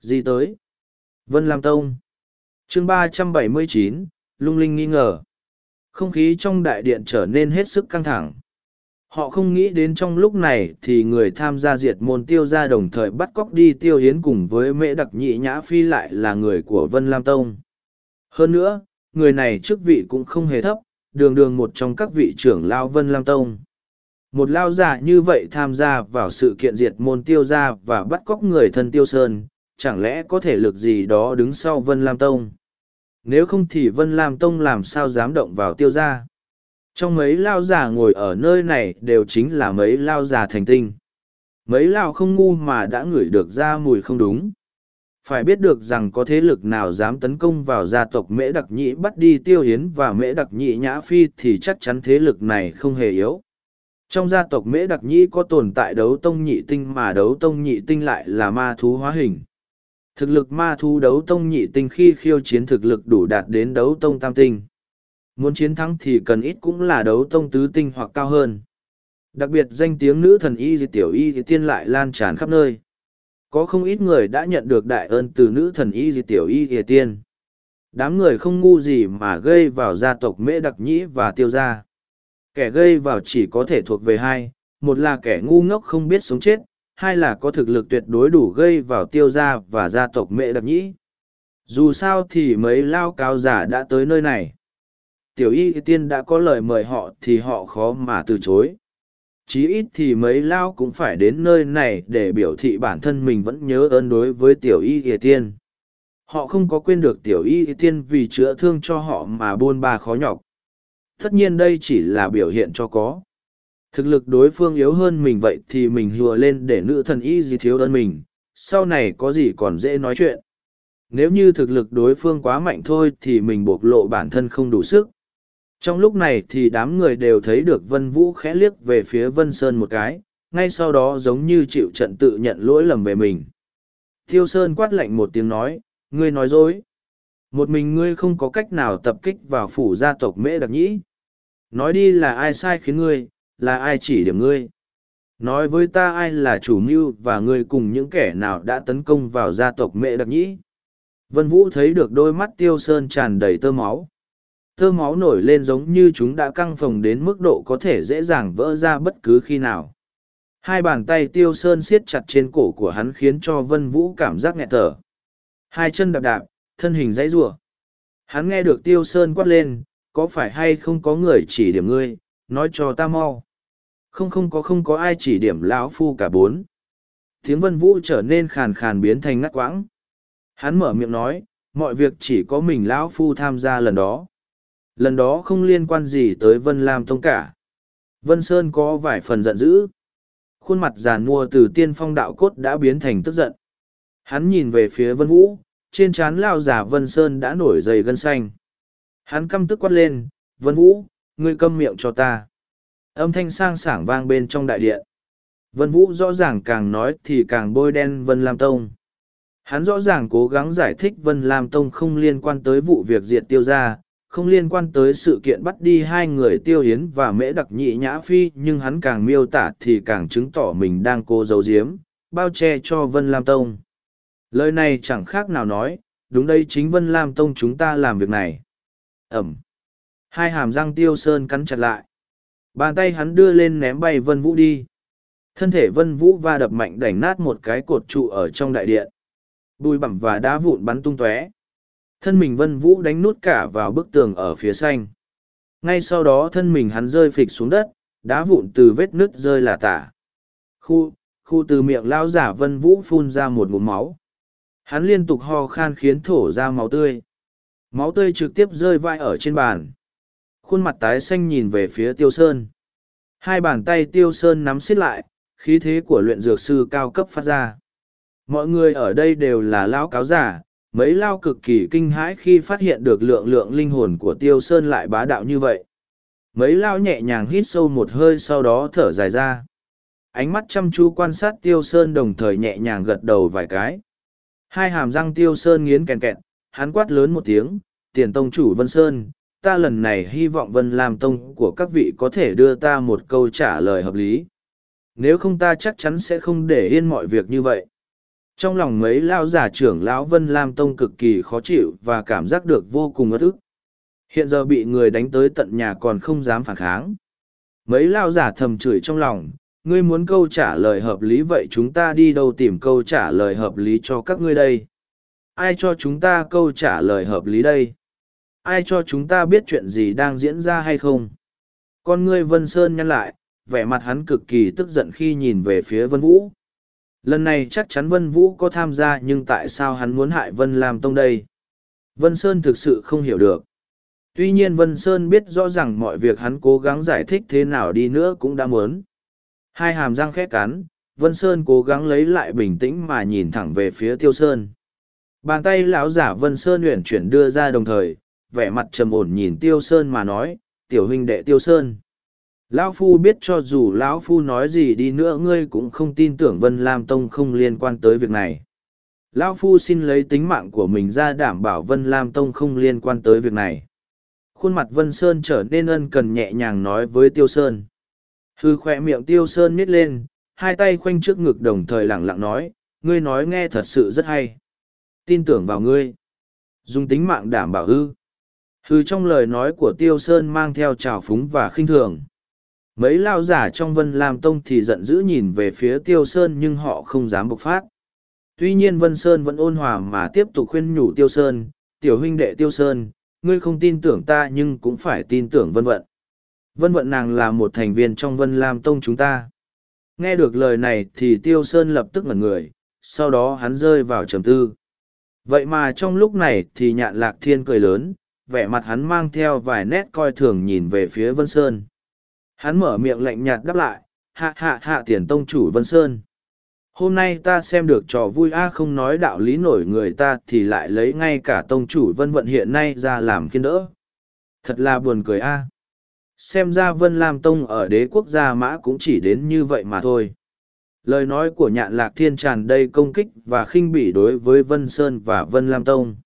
Gì tới? Vân lam tông. Chương ba trăm bảy mươi chín, lung linh nghi ngờ. Không khí trong đại điện trở nên hết sức căng thẳng. Họ không nghĩ đến trong lúc này thì người tham gia diệt môn tiêu ra đồng thời bắt cóc đi tiêu hiến cùng với mễ đặc nhị nhã phi lại là người của vân lam tông. Hơn nữa, người này chức vị cũng không hề thấp đường đường một trong các vị trưởng lao vân lam tông. Một lao giả như vậy tham gia vào sự kiện diệt môn tiêu gia và bắt cóc người thân tiêu sơn, chẳng lẽ có thể lực gì đó đứng sau vân lam tông? Nếu không thì vân lam tông làm sao dám động vào tiêu gia? Trong mấy lao giả ngồi ở nơi này đều chính là mấy lao giả thành tinh. Mấy lao không ngu mà đã ngửi được ra mùi không đúng phải biết được rằng có thế lực nào dám tấn công vào gia tộc mễ đặc nhĩ bắt đi tiêu hiến và mễ đặc nhĩ nhã phi thì chắc chắn thế lực này không hề yếu. Trong gia tộc mễ đặc nhĩ có tồn tại đấu tông nhị tinh mà đấu tông nhị tinh lại là ma thú hóa hình. Thực lực ma thú đấu tông nhị tinh khi khiêu chiến thực lực đủ đạt đến đấu tông tam tinh. Muốn chiến thắng thì cần ít cũng là đấu tông tứ tinh hoặc cao hơn. Đặc biệt danh tiếng nữ thần y di tiểu y di tiên lại lan tràn khắp nơi có không ít người đã nhận được đại ơn từ nữ thần y di tiểu y di tiên. Đám người không ngu gì mà gây vào gia tộc mễ đặc nhĩ và tiêu gia. Kẻ gây vào chỉ có thể thuộc về hai, một là kẻ ngu ngốc không biết sống chết, hai là có thực lực tuyệt đối đủ gây vào tiêu gia và gia tộc mễ đặc nhĩ. Dù sao thì mấy lao cao giả đã tới nơi này. Tiểu y tiên đã có lời mời họ thì họ khó mà từ chối chí ít thì mấy lao cũng phải đến nơi này để biểu thị bản thân mình vẫn nhớ ơn đối với tiểu y y tiên. Họ không có quên được tiểu y y tiên vì chữa thương cho họ mà buôn ba khó nhọc. Tất nhiên đây chỉ là biểu hiện cho có. Thực lực đối phương yếu hơn mình vậy thì mình hùa lên để nữ thần y gì thiếu ơn mình. Sau này có gì còn dễ nói chuyện. Nếu như thực lực đối phương quá mạnh thôi thì mình bộc lộ bản thân không đủ sức trong lúc này thì đám người đều thấy được Vân Vũ khẽ liếc về phía Vân Sơn một cái, ngay sau đó giống như chịu trận tự nhận lỗi lầm về mình. Tiêu Sơn quát lạnh một tiếng nói, ngươi nói dối. Một mình ngươi không có cách nào tập kích vào phủ gia tộc mễ đặc nhĩ. Nói đi là ai sai khiến ngươi, là ai chỉ điểm ngươi. Nói với ta ai là chủ mưu và ngươi cùng những kẻ nào đã tấn công vào gia tộc mễ đặc nhĩ. Vân Vũ thấy được đôi mắt Tiêu Sơn tràn đầy tơ máu thơ máu nổi lên giống như chúng đã căng phồng đến mức độ có thể dễ dàng vỡ ra bất cứ khi nào. Hai bàn tay tiêu sơn siết chặt trên cổ của hắn khiến cho vân vũ cảm giác nghẹt thở. Hai chân đạp đạp, thân hình dãy rủa. hắn nghe được tiêu sơn quát lên, có phải hay không có người chỉ điểm ngươi? Nói cho ta mau. Không không có không có ai chỉ điểm lão phu cả bốn. Tiếng vân vũ trở nên khàn khàn biến thành ngắt quãng. Hắn mở miệng nói, mọi việc chỉ có mình lão phu tham gia lần đó. Lần đó không liên quan gì tới Vân Lam Tông cả. Vân Sơn có vài phần giận dữ. Khuôn mặt giàn mua từ tiên phong đạo cốt đã biến thành tức giận. Hắn nhìn về phía Vân Vũ, trên trán lao giả Vân Sơn đã nổi dày gân xanh. Hắn căm tức quát lên, Vân Vũ, ngươi câm miệng cho ta. Âm thanh sang sảng vang bên trong đại điện. Vân Vũ rõ ràng càng nói thì càng bôi đen Vân Lam Tông. Hắn rõ ràng cố gắng giải thích Vân Lam Tông không liên quan tới vụ việc diệt tiêu ra, không liên quan tới sự kiện bắt đi hai người tiêu hiến và mễ đặc nhị nhã phi, nhưng hắn càng miêu tả thì càng chứng tỏ mình đang cố giấu giếm, bao che cho vân lam tông. Lời này chẳng khác nào nói, đúng đây chính vân lam tông chúng ta làm việc này. Ẩm. Hai hàm răng tiêu sơn cắn chặt lại. Bàn tay hắn đưa lên ném bay vân vũ đi. Thân thể vân vũ va đập mạnh đảnh nát một cái cột trụ ở trong đại điện. Bùi bẩm và đá vụn bắn tung tóe. Thân mình Vân Vũ đánh nút cả vào bức tường ở phía xanh. Ngay sau đó thân mình hắn rơi phịch xuống đất, đá vụn từ vết nứt rơi là tả. Khu, khu từ miệng lao giả Vân Vũ phun ra một ngụm máu. Hắn liên tục ho khan khiến thổ ra máu tươi. Máu tươi trực tiếp rơi vai ở trên bàn. Khuôn mặt tái xanh nhìn về phía Tiêu Sơn. Hai bàn tay Tiêu Sơn nắm xít lại, khí thế của luyện dược sư cao cấp phát ra. Mọi người ở đây đều là lão cáo giả, mấy lao cực kỳ kinh hãi khi phát hiện được lượng lượng linh hồn của tiêu sơn lại bá đạo như vậy. Mấy lao nhẹ nhàng hít sâu một hơi sau đó thở dài ra. Ánh mắt chăm chú quan sát tiêu sơn đồng thời nhẹ nhàng gật đầu vài cái. Hai hàm răng tiêu sơn nghiến kèn kẹt, hắn quát lớn một tiếng, tiền tông chủ vân sơn, ta lần này hy vọng vân làm tông của các vị có thể đưa ta một câu trả lời hợp lý. Nếu không ta chắc chắn sẽ không để yên mọi việc như vậy trong lòng mấy lao giả trưởng lão Vân Lam Tông cực kỳ khó chịu và cảm giác được vô cùng ất ức. Hiện giờ bị người đánh tới tận nhà còn không dám phản kháng. Mấy lao giả thầm chửi trong lòng, ngươi muốn câu trả lời hợp lý vậy chúng ta đi đâu tìm câu trả lời hợp lý cho các ngươi đây? Ai cho chúng ta câu trả lời hợp lý đây? Ai cho chúng ta biết chuyện gì đang diễn ra hay không? Con ngươi Vân Sơn nhăn lại, vẻ mặt hắn cực kỳ tức giận khi nhìn về phía Vân Vũ. Lần này chắc chắn Vân Vũ có tham gia nhưng tại sao hắn muốn hại Vân Lam Tông đây? Vân Sơn thực sự không hiểu được. Tuy nhiên Vân Sơn biết rõ rằng mọi việc hắn cố gắng giải thích thế nào đi nữa cũng đã muốn. Hai hàm răng khét cắn, Vân Sơn cố gắng lấy lại bình tĩnh mà nhìn thẳng về phía Tiêu Sơn. Bàn tay lão giả Vân Sơn uyển chuyển đưa ra đồng thời, vẻ mặt trầm ổn nhìn Tiêu Sơn mà nói, tiểu huynh đệ Tiêu Sơn. Lão Phu biết cho dù Lão Phu nói gì đi nữa ngươi cũng không tin tưởng Vân Lam Tông không liên quan tới việc này. Lão Phu xin lấy tính mạng của mình ra đảm bảo Vân Lam Tông không liên quan tới việc này. Khuôn mặt Vân Sơn trở nên ân cần nhẹ nhàng nói với Tiêu Sơn. Hư khoe miệng Tiêu Sơn nít lên, hai tay khoanh trước ngực đồng thời lẳng lặng nói, ngươi nói nghe thật sự rất hay. Tin tưởng vào ngươi. Dùng tính mạng đảm bảo hư. Hư trong lời nói của Tiêu Sơn mang theo trào phúng và khinh thường. Mấy lao giả trong Vân Lam Tông thì giận dữ nhìn về phía Tiêu Sơn nhưng họ không dám bộc phát. Tuy nhiên Vân Sơn vẫn ôn hòa mà tiếp tục khuyên nhủ Tiêu Sơn, tiểu huynh đệ Tiêu Sơn, ngươi không tin tưởng ta nhưng cũng phải tin tưởng Vân Vận. Vân Vận nàng là một thành viên trong Vân Lam Tông chúng ta. Nghe được lời này thì Tiêu Sơn lập tức ngẩn người, sau đó hắn rơi vào trầm tư. Vậy mà trong lúc này thì nhạn lạc thiên cười lớn, vẻ mặt hắn mang theo vài nét coi thường nhìn về phía Vân Sơn. Hắn mở miệng lạnh nhạt đáp lại, hạ hạ hạ tiền tông chủ Vân Sơn. Hôm nay ta xem được trò vui a không nói đạo lý nổi người ta thì lại lấy ngay cả tông chủ Vân Vận hiện nay ra làm kiên đỡ. Thật là buồn cười a. Xem ra Vân Lam Tông ở đế quốc gia mã cũng chỉ đến như vậy mà thôi. Lời nói của nhạn lạc thiên tràn đầy công kích và khinh bỉ đối với Vân Sơn và Vân Lam Tông.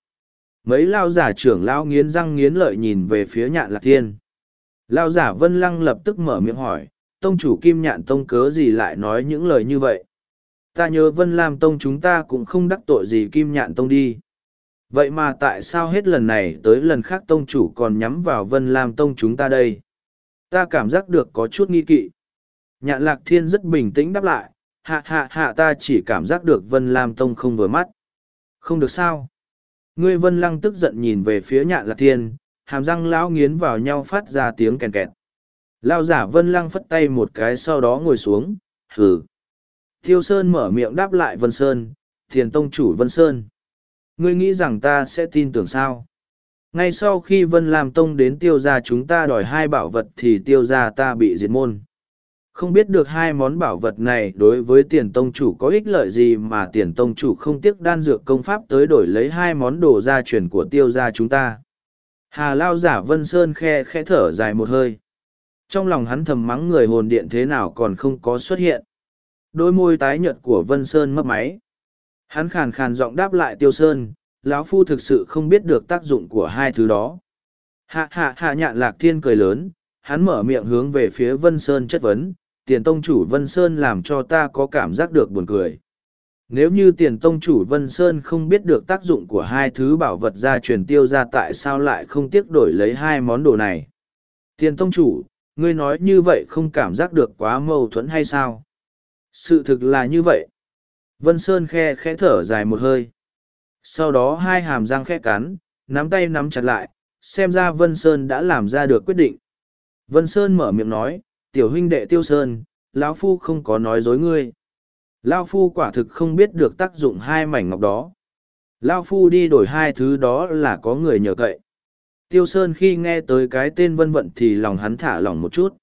Mấy lao giả trưởng lao nghiến răng nghiến lợi nhìn về phía nhạn lạc thiên. Lao giả Vân Lăng lập tức mở miệng hỏi, tông chủ kim nhạn tông cớ gì lại nói những lời như vậy? Ta nhớ Vân Lam tông chúng ta cũng không đắc tội gì kim nhạn tông đi. Vậy mà tại sao hết lần này tới lần khác tông chủ còn nhắm vào Vân Lam tông chúng ta đây? Ta cảm giác được có chút nghi kỵ. Nhạn lạc thiên rất bình tĩnh đáp lại, hạ hạ hạ ta chỉ cảm giác được Vân Lam tông không vừa mắt. Không được sao? Ngươi Vân Lăng tức giận nhìn về phía nhạn lạc thiên, hàm răng lão nghiến vào nhau phát ra tiếng kèn kẹt. Lao giả Vân Lăng phất tay một cái sau đó ngồi xuống, hừ. Tiêu Sơn mở miệng đáp lại Vân Sơn, thiền tông chủ Vân Sơn. Ngươi nghĩ rằng ta sẽ tin tưởng sao? Ngay sau khi Vân Lam Tông đến tiêu gia chúng ta đòi hai bảo vật thì tiêu gia ta bị diệt môn. Không biết được hai món bảo vật này đối với tiền tông chủ có ích lợi gì mà tiền tông chủ không tiếc đan dược công pháp tới đổi lấy hai món đồ gia truyền của tiêu gia chúng ta. Hà lao giả Vân Sơn khe khẽ thở dài một hơi. Trong lòng hắn thầm mắng người hồn điện thế nào còn không có xuất hiện. Đôi môi tái nhợt của Vân Sơn mấp máy. Hắn khàn khàn giọng đáp lại Tiêu Sơn, lão phu thực sự không biết được tác dụng của hai thứ đó. Hạ hạ hạ nhạn lạc thiên cười lớn, hắn mở miệng hướng về phía Vân Sơn chất vấn, tiền tông chủ Vân Sơn làm cho ta có cảm giác được buồn cười. Nếu như tiền tông chủ Vân Sơn không biết được tác dụng của hai thứ bảo vật gia truyền tiêu ra tại sao lại không tiếc đổi lấy hai món đồ này? Tiền tông chủ, ngươi nói như vậy không cảm giác được quá mâu thuẫn hay sao? Sự thực là như vậy. Vân Sơn khe khẽ thở dài một hơi. Sau đó hai hàm răng khẽ cắn, nắm tay nắm chặt lại, xem ra Vân Sơn đã làm ra được quyết định. Vân Sơn mở miệng nói, tiểu huynh đệ tiêu Sơn, lão Phu không có nói dối ngươi. Lao Phu quả thực không biết được tác dụng hai mảnh ngọc đó. Lao Phu đi đổi hai thứ đó là có người nhờ cậy. Tiêu Sơn khi nghe tới cái tên vân vận thì lòng hắn thả lỏng một chút.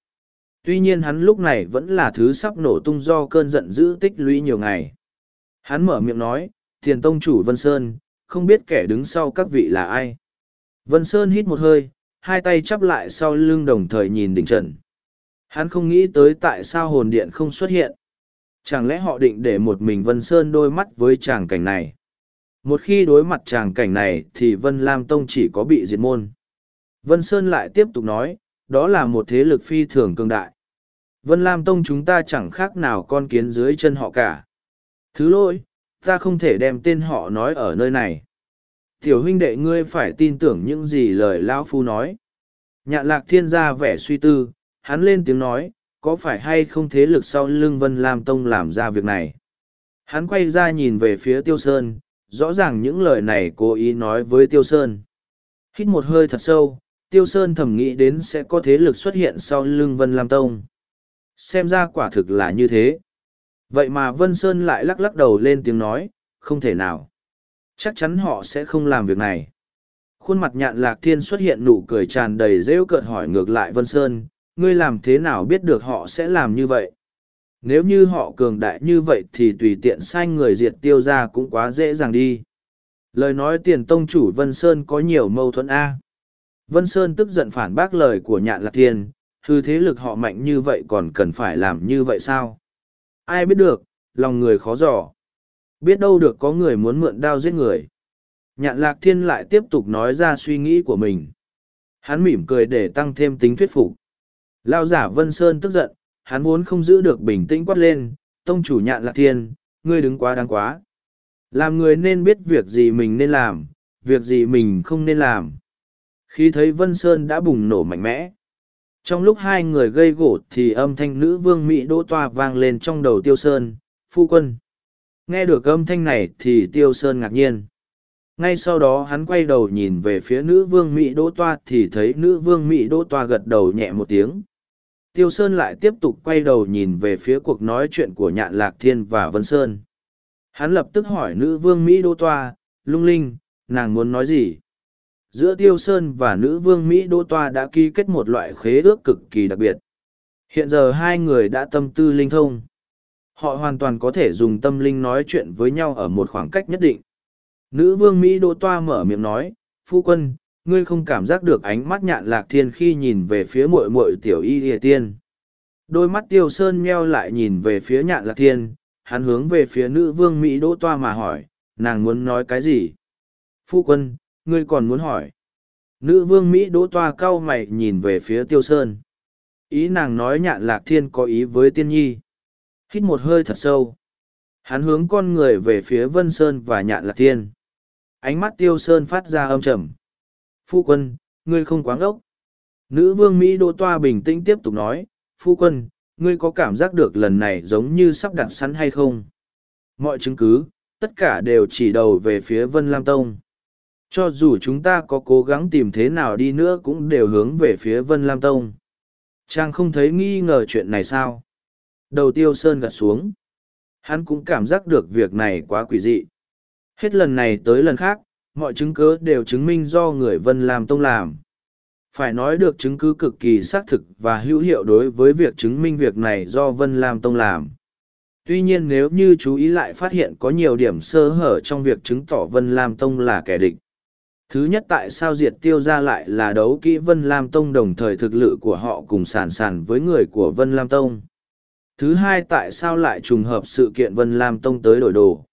Tuy nhiên hắn lúc này vẫn là thứ sắp nổ tung do cơn giận dữ tích lũy nhiều ngày. Hắn mở miệng nói, thiền tông chủ Vân Sơn, không biết kẻ đứng sau các vị là ai. Vân Sơn hít một hơi, hai tay chắp lại sau lưng đồng thời nhìn đỉnh trần. Hắn không nghĩ tới tại sao hồn điện không xuất hiện. Chẳng lẽ họ định để một mình Vân Sơn đôi mắt với chàng cảnh này? Một khi đối mặt chàng cảnh này thì Vân Lam Tông chỉ có bị diệt môn. Vân Sơn lại tiếp tục nói, đó là một thế lực phi thường cường đại. Vân Lam Tông chúng ta chẳng khác nào con kiến dưới chân họ cả. Thứ lỗi, ta không thể đem tên họ nói ở nơi này. Tiểu huynh đệ ngươi phải tin tưởng những gì lời Lão Phu nói. Nhạn lạc thiên gia vẻ suy tư, hắn lên tiếng nói, có phải hay không thế lực sau lưng Vân Lam Tông làm ra việc này? Hắn quay ra nhìn về phía Tiêu Sơn, rõ ràng những lời này cố ý nói với Tiêu Sơn. Hít một hơi thật sâu, Tiêu Sơn thầm nghĩ đến sẽ có thế lực xuất hiện sau lưng Vân Lam Tông. Xem ra quả thực là như thế. Vậy mà Vân Sơn lại lắc lắc đầu lên tiếng nói, không thể nào. Chắc chắn họ sẽ không làm việc này. Khuôn mặt nhạn lạc thiên xuất hiện nụ cười tràn đầy rêu cợt hỏi ngược lại Vân Sơn, ngươi làm thế nào biết được họ sẽ làm như vậy? Nếu như họ cường đại như vậy thì tùy tiện sai người diệt tiêu ra cũng quá dễ dàng đi. Lời nói tiền tông chủ Vân Sơn có nhiều mâu thuẫn A. Vân Sơn tức giận phản bác lời của nhạn lạc thiên, hư thế lực họ mạnh như vậy còn cần phải làm như vậy sao? Ai biết được, lòng người khó dò. Biết đâu được có người muốn mượn đao giết người. Nhạn lạc thiên lại tiếp tục nói ra suy nghĩ của mình. Hắn mỉm cười để tăng thêm tính thuyết phục. Lao giả Vân Sơn tức giận, hắn vốn không giữ được bình tĩnh quát lên, tông chủ nhạn lạc thiên, ngươi đứng quá đáng quá. Làm người nên biết việc gì mình nên làm, việc gì mình không nên làm. Khi thấy Vân Sơn đã bùng nổ mạnh mẽ. Trong lúc hai người gây gỗ thì âm thanh nữ vương Mỹ đỗ toa vang lên trong đầu Tiêu Sơn, phu quân. Nghe được âm thanh này thì Tiêu Sơn ngạc nhiên. Ngay sau đó hắn quay đầu nhìn về phía nữ vương Mỹ đỗ toa thì thấy nữ vương Mỹ đỗ toa gật đầu nhẹ một tiếng. Tiêu Sơn lại tiếp tục quay đầu nhìn về phía cuộc nói chuyện của Nhạn Lạc Thiên và Vân Sơn. Hắn lập tức hỏi nữ vương Mỹ Đô Toa, lung linh, nàng muốn nói gì? Giữa Tiêu Sơn và nữ vương Mỹ Đô Toa đã ký kết một loại khế ước cực kỳ đặc biệt. Hiện giờ hai người đã tâm tư linh thông. Họ hoàn toàn có thể dùng tâm linh nói chuyện với nhau ở một khoảng cách nhất định. Nữ vương Mỹ Đô Toa mở miệng nói, Phu quân, ngươi không cảm giác được ánh mắt nhạn lạc thiên khi nhìn về phía mội mội tiểu y ỉa tiên. Đôi mắt tiêu sơn meo lại nhìn về phía nhạn lạc thiên, hắn hướng về phía nữ vương mỹ đỗ toa mà hỏi, nàng muốn nói cái gì? Phu quân, ngươi còn muốn hỏi. Nữ vương mỹ đỗ toa cau mày nhìn về phía tiêu sơn. Ý nàng nói nhạn lạc thiên có ý với tiên nhi. Hít một hơi thật sâu. Hắn hướng con người về phía vân sơn và nhạn lạc thiên. Ánh mắt tiêu sơn phát ra âm trầm. Phu quân, ngươi không quáng ốc. Nữ vương Mỹ đô Toa bình tĩnh tiếp tục nói, Phu quân, ngươi có cảm giác được lần này giống như sắp đặt sẵn hay không? Mọi chứng cứ, tất cả đều chỉ đầu về phía Vân Lam Tông. Cho dù chúng ta có cố gắng tìm thế nào đi nữa cũng đều hướng về phía Vân Lam Tông. Trang không thấy nghi ngờ chuyện này sao? Đầu tiêu sơn gật xuống. Hắn cũng cảm giác được việc này quá quỷ dị. Hết lần này tới lần khác, mọi chứng cứ đều chứng minh do người Vân Lam Tông làm. Phải nói được chứng cứ cực kỳ xác thực và hữu hiệu đối với việc chứng minh việc này do Vân Lam Tông làm. Tuy nhiên nếu như chú ý lại phát hiện có nhiều điểm sơ hở trong việc chứng tỏ Vân Lam Tông là kẻ địch. Thứ nhất tại sao diệt tiêu ra lại là đấu kỹ Vân Lam Tông đồng thời thực lực của họ cùng sàn sàn với người của Vân Lam Tông. Thứ hai tại sao lại trùng hợp sự kiện Vân Lam Tông tới đổi đồ.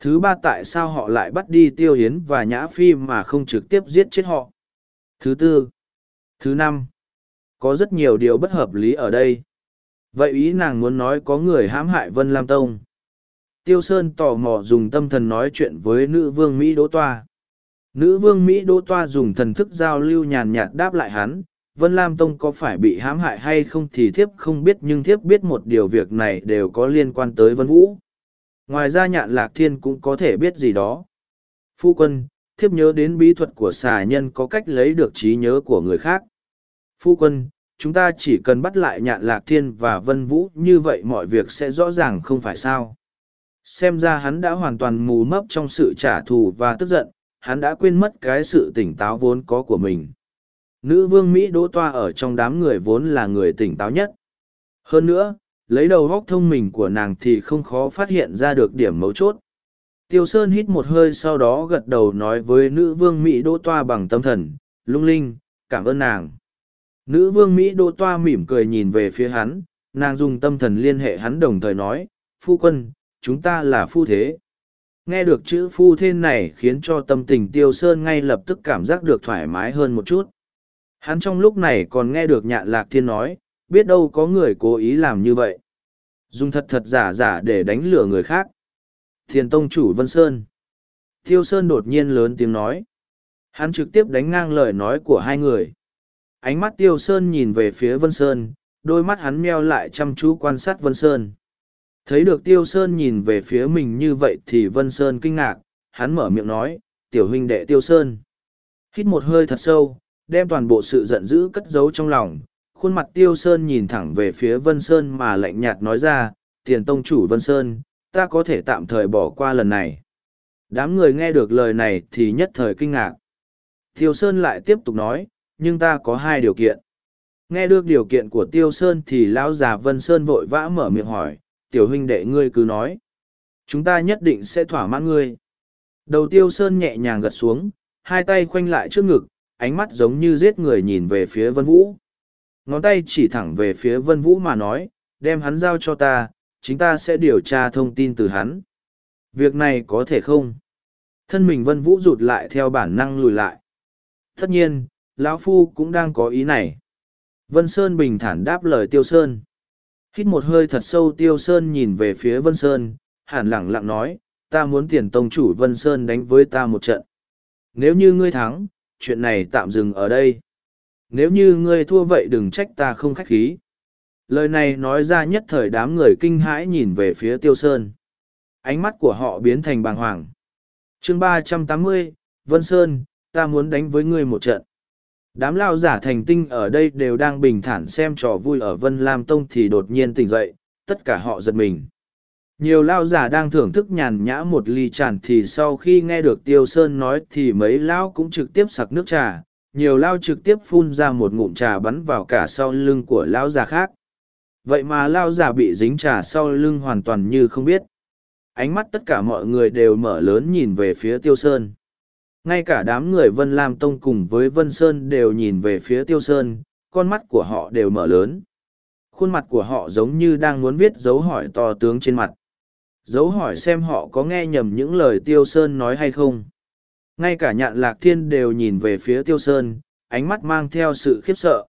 Thứ ba tại sao họ lại bắt đi tiêu hiến và nhã phi mà không trực tiếp giết chết họ. Thứ tư. Thứ năm. Có rất nhiều điều bất hợp lý ở đây. Vậy ý nàng muốn nói có người hãm hại Vân Lam Tông. Tiêu Sơn tò mò dùng tâm thần nói chuyện với nữ vương Mỹ Đỗ Toa. Nữ vương Mỹ Đỗ Toa dùng thần thức giao lưu nhàn nhạt đáp lại hắn, Vân Lam Tông có phải bị hãm hại hay không thì thiếp không biết nhưng thiếp biết một điều việc này đều có liên quan tới Vân Vũ ngoài ra nhạn lạc thiên cũng có thể biết gì đó. Phu quân, thiếp nhớ đến bí thuật của xà nhân có cách lấy được trí nhớ của người khác. Phu quân, chúng ta chỉ cần bắt lại nhạn lạc thiên và vân vũ, như vậy mọi việc sẽ rõ ràng không phải sao. Xem ra hắn đã hoàn toàn mù mấp trong sự trả thù và tức giận, hắn đã quên mất cái sự tỉnh táo vốn có của mình. Nữ vương mỹ đỗ toa ở trong đám người vốn là người tỉnh táo nhất. Hơn nữa lấy đầu góc thông minh của nàng thì không khó phát hiện ra được điểm mấu chốt. Tiêu sơn hít một hơi sau đó gật đầu nói với nữ vương mỹ đỗ toa bằng tâm thần, lung linh, cảm ơn nàng. Nữ vương mỹ đỗ toa mỉm cười nhìn về phía hắn, nàng dùng tâm thần liên hệ hắn đồng thời nói, phu quân, chúng ta là phu thế. Nghe được chữ phu thế này khiến cho tâm tình tiêu sơn ngay lập tức cảm giác được thoải mái hơn một chút. Hắn trong lúc này còn nghe được nhạn lạc thiên nói biết đâu có người cố ý làm như vậy. Dùng thật thật giả giả để đánh lừa người khác. Thiền tông chủ Vân Sơn. Tiêu Sơn đột nhiên lớn tiếng nói. Hắn trực tiếp đánh ngang lời nói của hai người. Ánh mắt Tiêu Sơn nhìn về phía Vân Sơn, đôi mắt hắn meo lại chăm chú quan sát Vân Sơn. Thấy được Tiêu Sơn nhìn về phía mình như vậy thì Vân Sơn kinh ngạc, hắn mở miệng nói, tiểu huynh đệ Tiêu Sơn. Hít một hơi thật sâu, đem toàn bộ sự giận dữ cất giấu trong lòng, khuôn mặt tiêu sơn nhìn thẳng về phía vân sơn mà lạnh nhạt nói ra tiền tông chủ vân sơn ta có thể tạm thời bỏ qua lần này đám người nghe được lời này thì nhất thời kinh ngạc Tiêu Sơn lại tiếp tục nói, nhưng ta có hai điều kiện. Nghe được điều kiện của Tiêu Sơn thì lão già Vân Sơn vội vã mở miệng hỏi, tiểu huynh đệ ngươi cứ nói. Chúng ta nhất định sẽ thỏa mãn ngươi. Đầu Tiêu Sơn nhẹ nhàng gật xuống, hai tay khoanh lại trước ngực, ánh mắt giống như giết người nhìn về phía Vân Vũ. Ngón tay chỉ thẳng về phía Vân Vũ mà nói, đem hắn giao cho ta, chính ta sẽ điều tra thông tin từ hắn. Việc này có thể không? Thân mình Vân Vũ rụt lại theo bản năng lùi lại. Tất nhiên, lão Phu cũng đang có ý này. Vân Sơn bình thản đáp lời Tiêu Sơn. Hít một hơi thật sâu Tiêu Sơn nhìn về phía Vân Sơn, hẳn lặng lặng nói, ta muốn tiền tông chủ Vân Sơn đánh với ta một trận. Nếu như ngươi thắng, chuyện này tạm dừng ở đây. Nếu như ngươi thua vậy đừng trách ta không khách khí. Lời này nói ra nhất thời đám người kinh hãi nhìn về phía Tiêu Sơn. Ánh mắt của họ biến thành bàng hoàng. chương ba trăm tám mươi, Vân Sơn, ta muốn đánh với ngươi một trận. Đám lao giả thành tinh ở đây đều đang bình thản xem trò vui ở Vân Lam Tông thì đột nhiên tỉnh dậy, tất cả họ giật mình. Nhiều lao giả đang thưởng thức nhàn nhã một ly tràn thì sau khi nghe được Tiêu Sơn nói thì mấy lao cũng trực tiếp sặc nước trà, nhiều lao trực tiếp phun ra một ngụm trà bắn vào cả sau lưng của lao già khác. Vậy mà lao già bị dính trà sau lưng hoàn toàn như không biết. Ánh mắt tất cả mọi người đều mở lớn nhìn về phía Tiêu Sơn ngay cả đám người Vân Lam Tông cùng với Vân Sơn đều nhìn về phía Tiêu Sơn, con mắt của họ đều mở lớn. Khuôn mặt của họ giống như đang muốn viết dấu hỏi to tướng trên mặt. Dấu hỏi xem họ có nghe nhầm những lời Tiêu Sơn nói hay không. Ngay cả nhạn lạc thiên đều nhìn về phía Tiêu Sơn, ánh mắt mang theo sự khiếp sợ.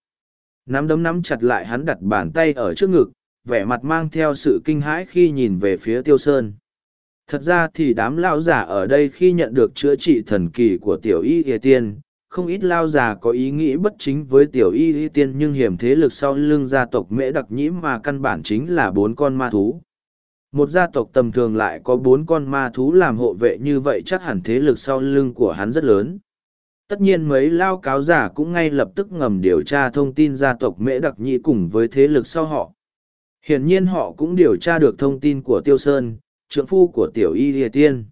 Nắm đấm nắm chặt lại hắn đặt bàn tay ở trước ngực, vẻ mặt mang theo sự kinh hãi khi nhìn về phía Tiêu Sơn thật ra thì đám lao giả ở đây khi nhận được chữa trị thần kỳ của tiểu y y tiên không ít lao già có ý nghĩ bất chính với tiểu y y tiên nhưng hiểm thế lực sau lưng gia tộc mễ đặc nhĩ mà căn bản chính là bốn con ma thú một gia tộc tầm thường lại có bốn con ma thú làm hộ vệ như vậy chắc hẳn thế lực sau lưng của hắn rất lớn tất nhiên mấy lao cáo giả cũng ngay lập tức ngầm điều tra thông tin gia tộc mễ đặc nhĩ cùng với thế lực sau họ hiển nhiên họ cũng điều tra được thông tin của tiêu sơn trượng phu của tiểu y lìa tiên.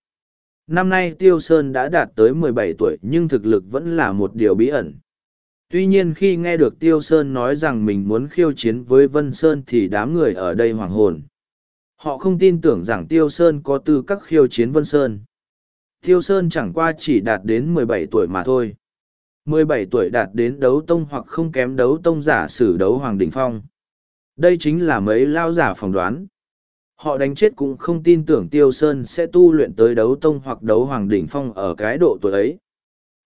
Năm nay Tiêu Sơn đã đạt tới mười bảy tuổi nhưng thực lực vẫn là một điều bí ẩn. Tuy nhiên khi nghe được Tiêu Sơn nói rằng mình muốn khiêu chiến với Vân Sơn thì đám người ở đây hoảng hồn. Họ không tin tưởng rằng Tiêu Sơn có tư cách khiêu chiến Vân Sơn. Tiêu Sơn chẳng qua chỉ đạt đến mười bảy tuổi mà thôi. Mười bảy tuổi đạt đến đấu tông hoặc không kém đấu tông giả sử đấu Hoàng Đỉnh Phong. Đây chính là mấy lao giả phỏng đoán. Họ đánh chết cũng không tin tưởng Tiêu Sơn sẽ tu luyện tới đấu tông hoặc đấu hoàng đỉnh phong ở cái độ tuổi ấy.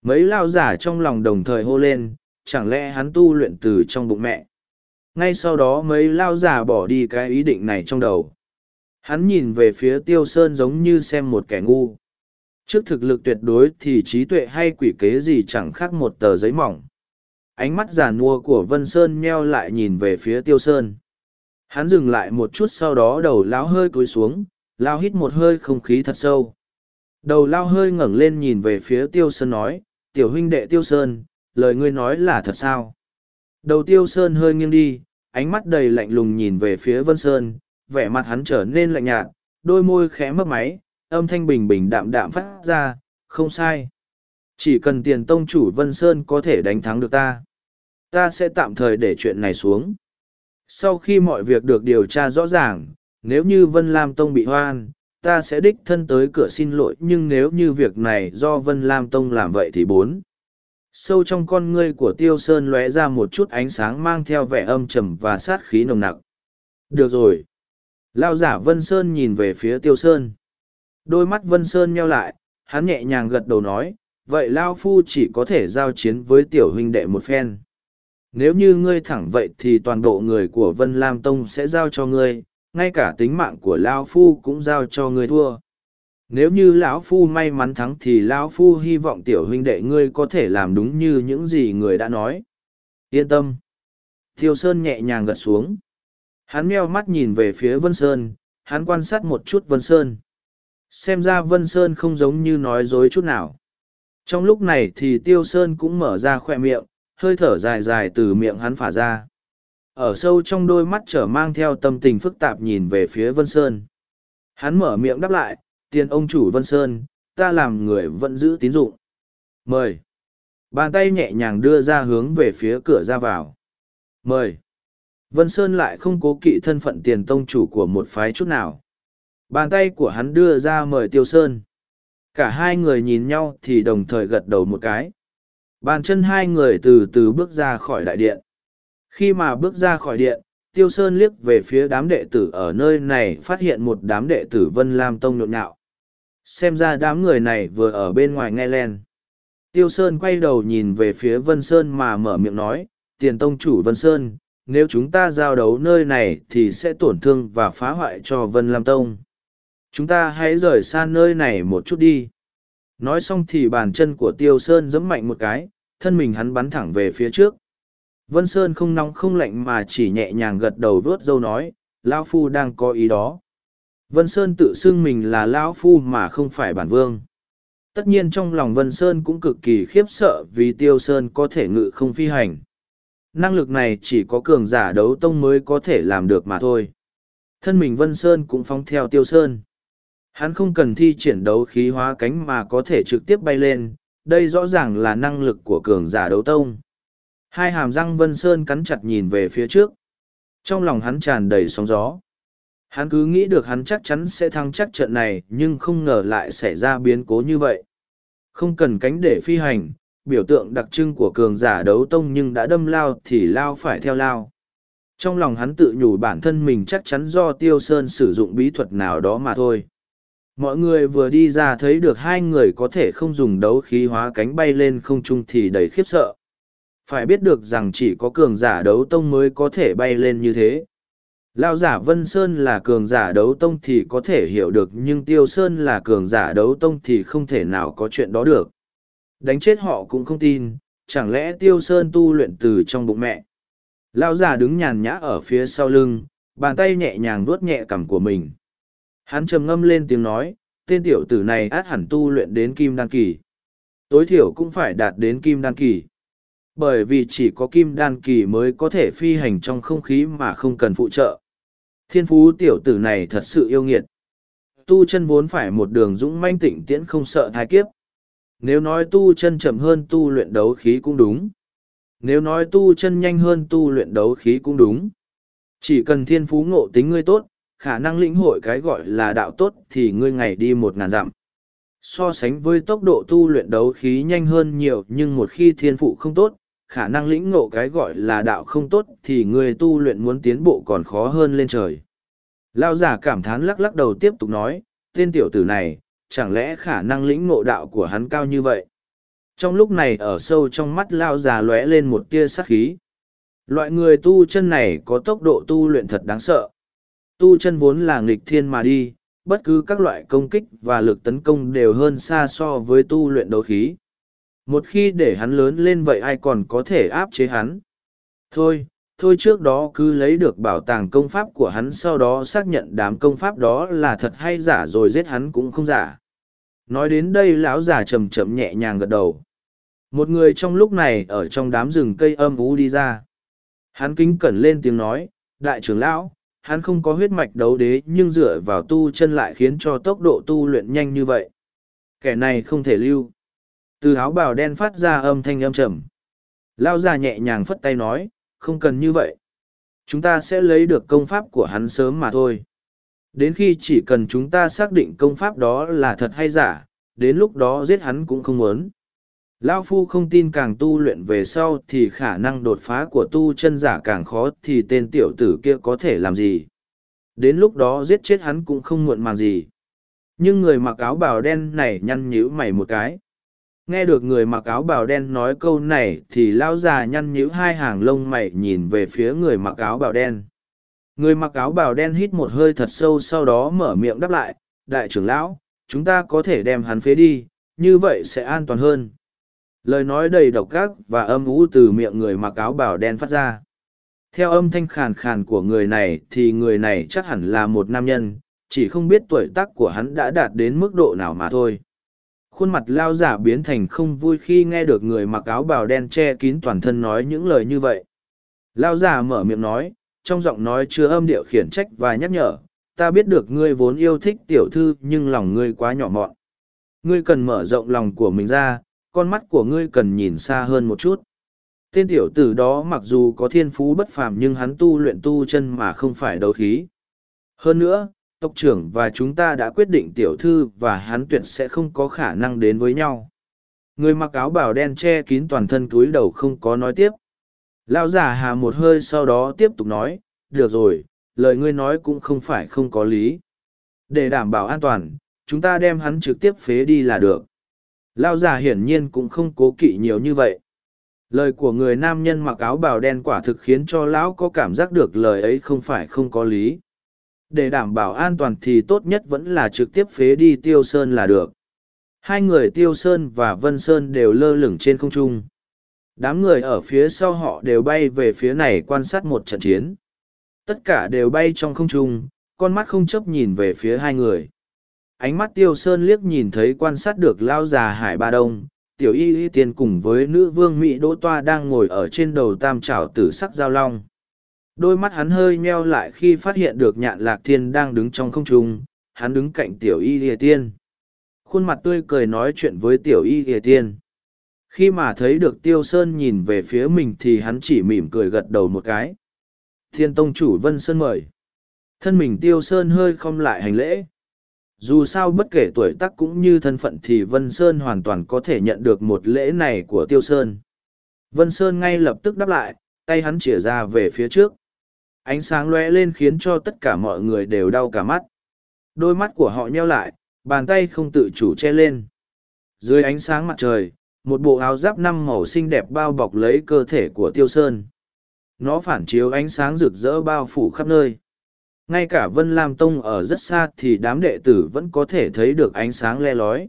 Mấy lao giả trong lòng đồng thời hô lên, chẳng lẽ hắn tu luyện từ trong bụng mẹ. Ngay sau đó mấy lao giả bỏ đi cái ý định này trong đầu. Hắn nhìn về phía Tiêu Sơn giống như xem một kẻ ngu. Trước thực lực tuyệt đối thì trí tuệ hay quỷ kế gì chẳng khác một tờ giấy mỏng. Ánh mắt giàn nua của Vân Sơn nheo lại nhìn về phía Tiêu Sơn hắn dừng lại một chút sau đó đầu lão hơi cúi xuống, lao hít một hơi không khí thật sâu đầu lao hơi ngẩng lên nhìn về phía tiêu sơn nói, tiểu huynh đệ tiêu sơn, lời ngươi nói là thật sao đầu tiêu sơn hơi nghiêng đi, ánh mắt đầy lạnh lùng nhìn về phía vân sơn vẻ mặt hắn trở nên lạnh nhạt, đôi môi khẽ mấp máy, âm thanh bình bình đạm đạm phát ra, không sai. Chỉ cần tiền tông chủ vân sơn có thể đánh thắng được ta ta sẽ tạm thời để chuyện này xuống. Sau khi mọi việc được điều tra rõ ràng, nếu như vân lam tông bị hoan, ta sẽ đích thân tới cửa xin lỗi, nhưng nếu như việc này do vân lam tông làm vậy thì bốn. Sâu trong con ngươi của tiêu sơn lóe ra một chút ánh sáng mang theo vẻ âm trầm và sát khí nồng nặc. Được rồi lao giả vân sơn nhìn về phía tiêu sơn đôi mắt vân sơn nheo lại hắn nhẹ nhàng gật đầu nói vậy lao phu chỉ có thể giao chiến với tiểu huynh đệ một phen nếu như ngươi thẳng vậy thì toàn bộ người của Vân Lam Tông sẽ giao cho ngươi, ngay cả tính mạng của Lão Phu cũng giao cho ngươi thua. Nếu như lão Phu may mắn thắng thì Lão Phu hy vọng tiểu huynh đệ ngươi có thể làm đúng như những gì người đã nói. Yên tâm. Tiêu Sơn nhẹ nhàng gật xuống. Hắn meo mắt nhìn về phía Vân Sơn, hắn quan sát một chút Vân Sơn. Xem ra Vân Sơn không giống như nói dối chút nào. Trong lúc này thì Tiêu Sơn cũng mở ra khoe miệng, hơi thở dài dài từ miệng hắn phả ra. Ở sâu trong đôi mắt trở mang theo tâm tình phức tạp nhìn về phía Vân Sơn. Hắn mở miệng đáp lại, tiền ông chủ Vân Sơn, ta làm người vẫn giữ tín dụng. Mời. Bàn tay nhẹ nhàng đưa ra hướng về phía cửa ra vào. Mời. Vân Sơn lại không cố kỵ thân phận tiền tông chủ của một phái chút nào. Bàn tay của hắn đưa ra mời Tiêu Sơn. Cả hai người nhìn nhau thì đồng thời gật đầu một cái. Bàn chân hai người từ từ bước ra khỏi đại điện. Khi mà bước ra khỏi điện, Tiêu Sơn liếc về phía đám đệ tử ở nơi này phát hiện một đám đệ tử Vân Lam Tông nhộn nhạo. Xem ra đám người này vừa ở bên ngoài nghe len. Tiêu Sơn quay đầu nhìn về phía Vân Sơn mà mở miệng nói, tiền tông chủ Vân Sơn, nếu chúng ta giao đấu nơi này thì sẽ tổn thương và phá hoại cho Vân Lam Tông. Chúng ta hãy rời xa nơi này một chút đi. Nói xong thì bàn chân của Tiêu Sơn giẫm mạnh một cái, thân mình hắn bắn thẳng về phía trước. Vân Sơn không nóng không lạnh mà chỉ nhẹ nhàng gật đầu vớt dâu nói, Lão Phu đang có ý đó. Vân Sơn tự xưng mình là Lão Phu mà không phải bản vương. Tất nhiên trong lòng Vân Sơn cũng cực kỳ khiếp sợ vì Tiêu Sơn có thể ngự không phi hành. Năng lực này chỉ có cường giả đấu tông mới có thể làm được mà thôi. Thân mình Vân Sơn cũng phóng theo Tiêu Sơn. Hắn không cần thi triển đấu khí hóa cánh mà có thể trực tiếp bay lên, đây rõ ràng là năng lực của cường giả đấu tông. Hai hàm răng Vân Sơn cắn chặt nhìn về phía trước. Trong lòng hắn tràn đầy sóng gió. Hắn cứ nghĩ được hắn chắc chắn sẽ thắng chắc trận này nhưng không ngờ lại xảy ra biến cố như vậy. Không cần cánh để phi hành, biểu tượng đặc trưng của cường giả đấu tông nhưng đã đâm lao thì lao phải theo lao. Trong lòng hắn tự nhủ bản thân mình chắc chắn do Tiêu Sơn sử dụng bí thuật nào đó mà thôi. Mọi người vừa đi ra thấy được hai người có thể không dùng đấu khí hóa cánh bay lên không trung thì đầy khiếp sợ. Phải biết được rằng chỉ có cường giả đấu tông mới có thể bay lên như thế. Lao giả Vân Sơn là cường giả đấu tông thì có thể hiểu được nhưng Tiêu Sơn là cường giả đấu tông thì không thể nào có chuyện đó được. Đánh chết họ cũng không tin, chẳng lẽ Tiêu Sơn tu luyện từ trong bụng mẹ. Lao già đứng nhàn nhã ở phía sau lưng, bàn tay nhẹ nhàng vuốt nhẹ cằm của mình. Hắn trầm ngâm lên tiếng nói, tên tiểu tử này át hẳn tu luyện đến kim đan kỳ. Tối thiểu cũng phải đạt đến kim đan kỳ bởi vì chỉ có kim đan kỳ mới có thể phi hành trong không khí mà không cần phụ trợ thiên phú tiểu tử này thật sự yêu nghiệt tu chân vốn phải một đường dũng manh tịnh tiễn không sợ thai kiếp nếu nói tu chân chậm hơn tu luyện đấu khí cũng đúng. Nếu nói tu chân nhanh hơn tu luyện đấu khí cũng đúng. Chỉ cần thiên phú ngộ tính ngươi tốt khả năng lĩnh hội cái gọi là đạo tốt thì ngươi ngày đi một ngàn dặm. So sánh với tốc độ tu luyện đấu khí nhanh hơn nhiều nhưng một khi thiên phụ không tốt khả năng lĩnh ngộ cái gọi là đạo không tốt thì người tu luyện muốn tiến bộ còn khó hơn lên trời. Lao giả cảm thán lắc lắc đầu tiếp tục nói, tên tiểu tử này, chẳng lẽ khả năng lĩnh ngộ đạo của hắn cao như vậy? Trong lúc này ở sâu trong mắt Lao già lóe lên một tia sắc khí. Loại người tu chân này có tốc độ tu luyện thật đáng sợ. Tu chân vốn là nghịch thiên mà đi, bất cứ các loại công kích và lực tấn công đều hơn xa so với tu luyện đấu khí một khi để hắn lớn lên vậy ai còn có thể áp chế hắn thôi thôi trước đó cứ lấy được bảo tàng công pháp của hắn sau đó xác nhận đám công pháp đó là thật hay giả rồi giết hắn cũng không giả nói đến đây lão già chầm chậm nhẹ nhàng gật đầu. Một người trong lúc này ở trong đám rừng cây âm ú đi ra. Hắn kính cẩn lên tiếng nói, đại trưởng lão, hắn không có huyết mạch đấu đế nhưng dựa vào tu chân lại khiến cho tốc độ tu luyện nhanh như vậy. Kẻ này không thể lưu. Từ áo bào đen phát ra âm thanh âm trầm. Lao già nhẹ nhàng phất tay nói, không cần như vậy. Chúng ta sẽ lấy được công pháp của hắn sớm mà thôi đến khi chỉ cần chúng ta xác định công pháp đó là thật hay giả, đến lúc đó giết hắn cũng không muốn. Lao phu không tin càng tu luyện về sau thì khả năng đột phá của tu chân giả càng khó thì tên tiểu tử kia có thể làm gì? Đến lúc đó giết chết hắn cũng không muộn màng gì. Nhưng người mặc áo bào đen này nhăn nhíu mày một cái. Nghe được người mặc áo bào đen nói câu này thì lão già nhăn nhíu hai hàng lông mày nhìn về phía người mặc áo bào đen người mặc áo bào đen hít một hơi thật sâu sau đó mở miệng đáp lại, đại trưởng lão, chúng ta có thể đem hắn phế đi, như vậy sẽ an toàn hơn. Lời nói đầy độc gác và âm ú từ miệng người mặc áo bào đen phát ra. Theo âm thanh khàn khàn của người này thì người này chắc hẳn là một nam nhân, chỉ không biết tuổi tác của hắn đã đạt đến mức độ nào mà thôi. Khuôn mặt lao giả biến thành không vui khi nghe được người mặc áo bào đen che kín toàn thân nói những lời như vậy. Lao giả mở miệng nói trong giọng nói chứa âm điệu khiển trách và nhắc nhở ta biết được ngươi vốn yêu thích tiểu thư nhưng lòng ngươi quá nhỏ mọn ngươi cần mở rộng lòng của mình ra con mắt của ngươi cần nhìn xa hơn một chút. Tên tiểu tử đó mặc dù có thiên phú bất phàm nhưng hắn tu luyện tu chân mà không phải đấu khí. Hơn nữa, tộc trưởng và chúng ta đã quyết định tiểu thư và hắn tuyệt sẽ không có khả năng đến với nhau. Người mặc áo bào đen che kín toàn thân túi đầu không có nói tiếp. Lão giả hà một hơi sau đó tiếp tục nói, được rồi, lời ngươi nói cũng không phải không có lý. Để đảm bảo an toàn, chúng ta đem hắn trực tiếp phế đi là được. Lão giả hiển nhiên cũng không cố kỵ nhiều như vậy. Lời của người nam nhân mặc áo bào đen quả thực khiến cho lão có cảm giác được lời ấy không phải không có lý. Để đảm bảo an toàn thì tốt nhất vẫn là trực tiếp phế đi Tiêu Sơn là được. Hai người Tiêu Sơn và Vân Sơn đều lơ lửng trên không trung. Đám người ở phía sau họ đều bay về phía này quan sát một trận chiến. Tất cả đều bay trong không trung, con mắt không chấp nhìn về phía hai người. Ánh mắt Tiêu Sơn liếc nhìn thấy quan sát được lao già Hải Ba Đông, tiểu y y tiên cùng với nữ vương Mỹ Đỗ Toa đang ngồi ở trên đầu tam trảo tử sắc giao long. Đôi mắt hắn hơi nheo lại khi phát hiện được nhạn lạc thiên đang đứng trong không trung, hắn đứng cạnh tiểu y y tiên. Khuôn mặt tươi cười nói chuyện với tiểu y y tiên. Khi mà thấy được Tiêu Sơn nhìn về phía mình thì hắn chỉ mỉm cười gật đầu một cái. Thiên Tông chủ Vân Sơn mời. Thân mình Tiêu Sơn hơi không lại hành lễ. Dù sao bất kể tuổi tác cũng như thân phận thì vân sơn hoàn toàn có thể nhận được một lễ này của tiêu sơn. Vân sơn ngay lập tức đáp lại, tay hắn chĩa ra về phía trước. Ánh sáng lóe lên khiến cho tất cả mọi người đều đau cả mắt. Đôi mắt của họ nheo lại, bàn tay không tự chủ che lên. Dưới ánh sáng mặt trời một bộ áo giáp năm màu xinh đẹp bao bọc lấy cơ thể của tiêu sơn nó phản chiếu ánh sáng rực rỡ bao phủ khắp nơi ngay cả Vân Lam Tông ở rất xa thì đám đệ tử vẫn có thể thấy được ánh sáng le lói.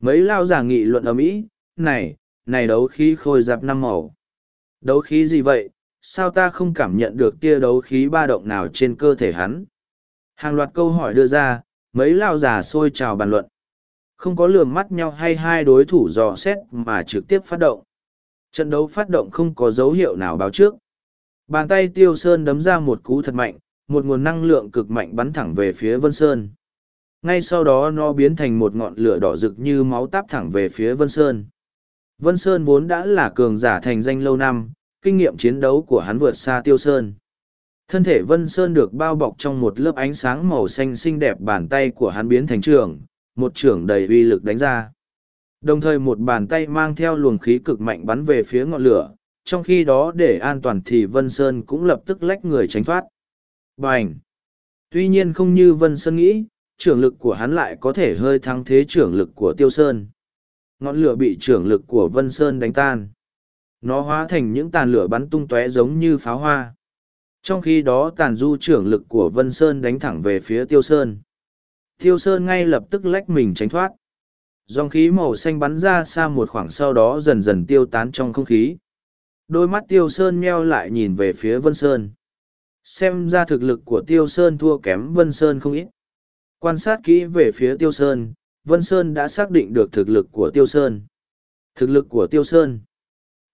Mấy lao giả nghị luận ở Mỹ, này, này đấu khí khôi giáp năm màu. Đấu khí gì vậy, sao ta không cảm nhận được tia đấu khí ba động nào trên cơ thể hắn? Hàng loạt câu hỏi đưa ra, mấy lao giả sôi trào bàn luận. Không có lường mắt nhau hay hai đối thủ dò xét mà trực tiếp phát động. Trận đấu phát động không có dấu hiệu nào báo trước. Bàn tay tiêu sơn đấm ra một cú thật mạnh, một nguồn năng lượng cực mạnh bắn thẳng về phía Vân Sơn. Ngay sau đó nó biến thành một ngọn lửa đỏ rực như máu táp thẳng về phía Vân Sơn. Vân Sơn vốn đã là cường giả thành danh lâu năm, kinh nghiệm chiến đấu của hắn vượt xa Tiêu Sơn. Thân thể Vân Sơn được bao bọc trong một lớp ánh sáng màu xanh xinh đẹp bàn tay của hắn biến thành trường, một trưởng đầy uy lực đánh ra. Đồng thời một bàn tay mang theo luồng khí cực mạnh bắn về phía ngọn lửa, trong khi đó để an toàn thì Vân Sơn cũng lập tức lách người tránh thoát. Bành! Tuy nhiên không như Vân Sơn nghĩ, trưởng lực của hắn lại có thể hơi thắng thế trưởng lực của Tiêu Sơn. Ngọn lửa bị trưởng lực của Vân Sơn đánh tan. Nó hóa thành những tàn lửa bắn tung tóe giống như pháo hoa. Trong khi đó tàn du trưởng lực của Vân Sơn đánh thẳng về phía Tiêu Sơn. Tiêu Sơn ngay lập tức lách mình tránh thoát. Dòng khí màu xanh bắn ra xa một khoảng sau đó dần dần tiêu tán trong không khí. Đôi mắt Tiêu Sơn meo lại nhìn về phía Vân Sơn. Xem ra thực lực của tiêu sơn thua kém vân sơn không ít. Quan sát kỹ về phía tiêu sơn, vân sơn đã xác định được thực lực của tiêu sơn. Thực lực của tiêu sơn.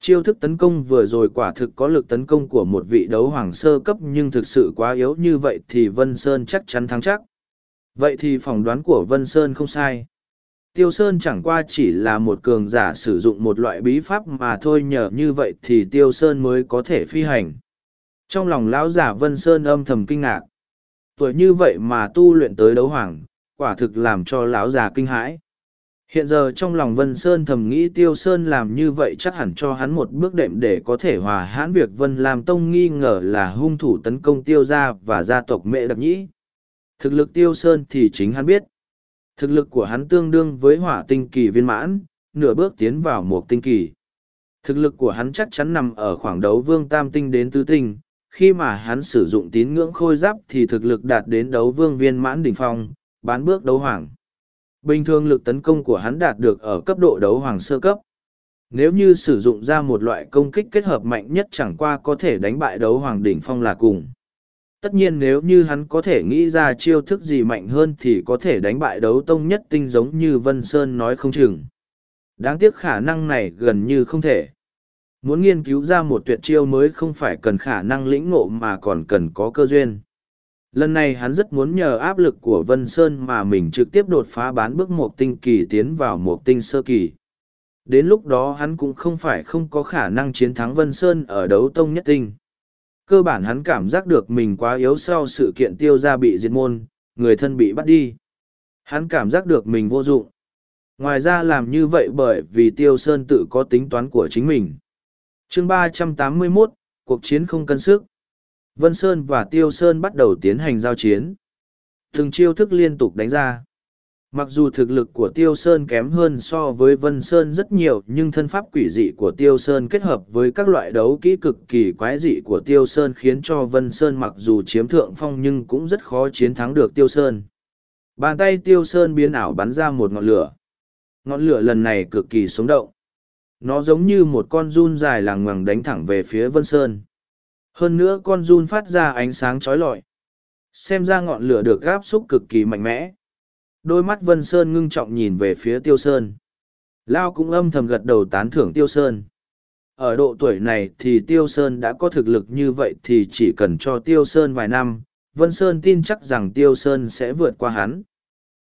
Chiêu thức tấn công vừa rồi quả thực có lực tấn công của một vị đấu hoàng sơ cấp nhưng thực sự quá yếu như vậy thì vân sơn chắc chắn thắng chắc vậy thì phỏng đoán của vân sơn không sai tiêu sơn chẳng qua chỉ là một cường giả sử dụng một loại bí pháp mà thôi nhờ như vậy thì tiêu sơn mới có thể phi hành trong lòng lão giả Vân Sơn âm thầm kinh ngạc. Tuổi như vậy mà tu luyện tới đấu hoàng, quả thực làm cho lão già kinh hãi. Hiện giờ trong lòng Vân Sơn thầm nghĩ Tiêu Sơn làm như vậy chắc hẳn cho hắn một bước đệm để có thể hòa hãn việc Vân Lam Tông nghi ngờ là hung thủ tấn công Tiêu gia và gia tộc Mẹ Đặc Nhĩ. Thực lực Tiêu Sơn thì chính hắn biết. Thực lực của hắn tương đương với hỏa tinh kỳ viên mãn, nửa bước tiến vào một tinh kỳ. Thực lực của hắn chắc chắn nằm ở khoảng đấu vương tam tinh đến tứ tinh, khi mà hắn sử dụng tín ngưỡng khôi giáp thì thực lực đạt đến đấu vương viên mãn đỉnh phong, bán bước đấu hoàng. Bình thường lực tấn công của hắn đạt được ở cấp độ đấu hoàng sơ cấp. Nếu như sử dụng ra một loại công kích kết hợp mạnh nhất chẳng qua có thể đánh bại đấu hoàng đỉnh phong là cùng. Tất nhiên nếu như hắn có thể nghĩ ra chiêu thức gì mạnh hơn thì có thể đánh bại đấu tông nhất tinh giống như Vân Sơn nói không chừng. Đáng tiếc khả năng này gần như không thể. Muốn nghiên cứu ra một tuyệt chiêu mới không phải cần khả năng lĩnh ngộ mà còn cần có cơ duyên. Lần này hắn rất muốn nhờ áp lực của Vân Sơn mà mình trực tiếp đột phá bán bước một tinh kỳ tiến vào một tinh sơ kỳ. Đến lúc đó hắn cũng không phải không có khả năng chiến thắng Vân Sơn ở đấu tông nhất tinh. Cơ bản hắn cảm giác được mình quá yếu sau sự kiện tiêu gia bị diệt môn, người thân bị bắt đi. Hắn cảm giác được mình vô dụng. Ngoài ra làm như vậy bởi vì Tiêu Sơn tự có tính toán của chính mình. chương ba trăm tám mươi 381, cuộc chiến không cân sức. Vân Sơn và Tiêu Sơn bắt đầu tiến hành giao chiến. Từng chiêu thức liên tục đánh ra. Mặc dù thực lực của Tiêu Sơn kém hơn so với Vân Sơn rất nhiều, nhưng thân pháp quỷ dị của Tiêu Sơn kết hợp với các loại đấu kỹ cực kỳ quái dị của Tiêu Sơn khiến cho Vân Sơn mặc dù chiếm thượng phong nhưng cũng rất khó chiến thắng được Tiêu Sơn. Bàn tay Tiêu Sơn biến ảo bắn ra một ngọn lửa. Ngọn lửa lần này cực kỳ sống động. Nó giống như một con run dài làng ngoằng đánh thẳng về phía Vân Sơn. Hơn nữa con run phát ra ánh sáng trói lọi. Xem ra ngọn lửa được gáp xúc cực kỳ mạnh mẽ Đôi mắt Vân Sơn ngưng trọng nhìn về phía Tiêu Sơn. Lao cũng âm thầm gật đầu tán thưởng Tiêu Sơn. Ở độ tuổi này thì Tiêu Sơn đã có thực lực như vậy thì chỉ cần cho Tiêu Sơn vài năm, Vân Sơn tin chắc rằng Tiêu Sơn sẽ vượt qua hắn.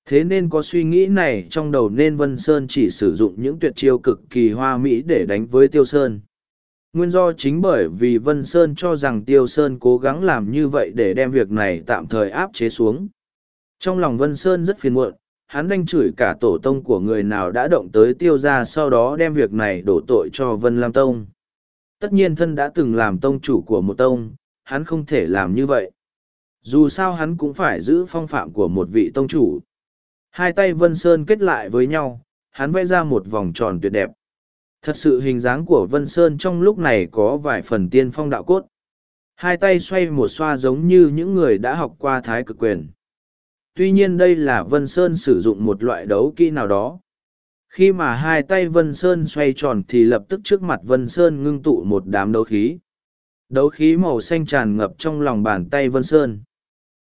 Thế nên có suy nghĩ này trong đầu nên Vân Sơn chỉ sử dụng những tuyệt chiêu cực kỳ hoa mỹ để đánh với Tiêu Sơn. Nguyên do chính bởi vì Vân Sơn cho rằng Tiêu Sơn cố gắng làm như vậy để đem việc này tạm thời áp chế xuống. Trong lòng Vân Sơn rất phiền muộn, hắn đanh chửi cả tổ tông của người nào đã động tới tiêu ra sau đó đem việc này đổ tội cho Vân Lam Tông. Tất nhiên thân đã từng làm tông chủ của một tông, hắn không thể làm như vậy. Dù sao hắn cũng phải giữ phong phạm của một vị tông chủ. Hai tay Vân Sơn kết lại với nhau, hắn vẽ ra một vòng tròn tuyệt đẹp. Thật sự hình dáng của Vân Sơn trong lúc này có vài phần tiên phong đạo cốt. Hai tay xoay một xoa giống như những người đã học qua thái cực quyền tuy nhiên đây là Vân Sơn sử dụng một loại đấu kỹ nào đó. Khi mà hai tay Vân Sơn xoay tròn thì lập tức trước mặt Vân Sơn ngưng tụ một đám đấu khí. Đấu khí màu xanh tràn ngập trong lòng bàn tay Vân Sơn.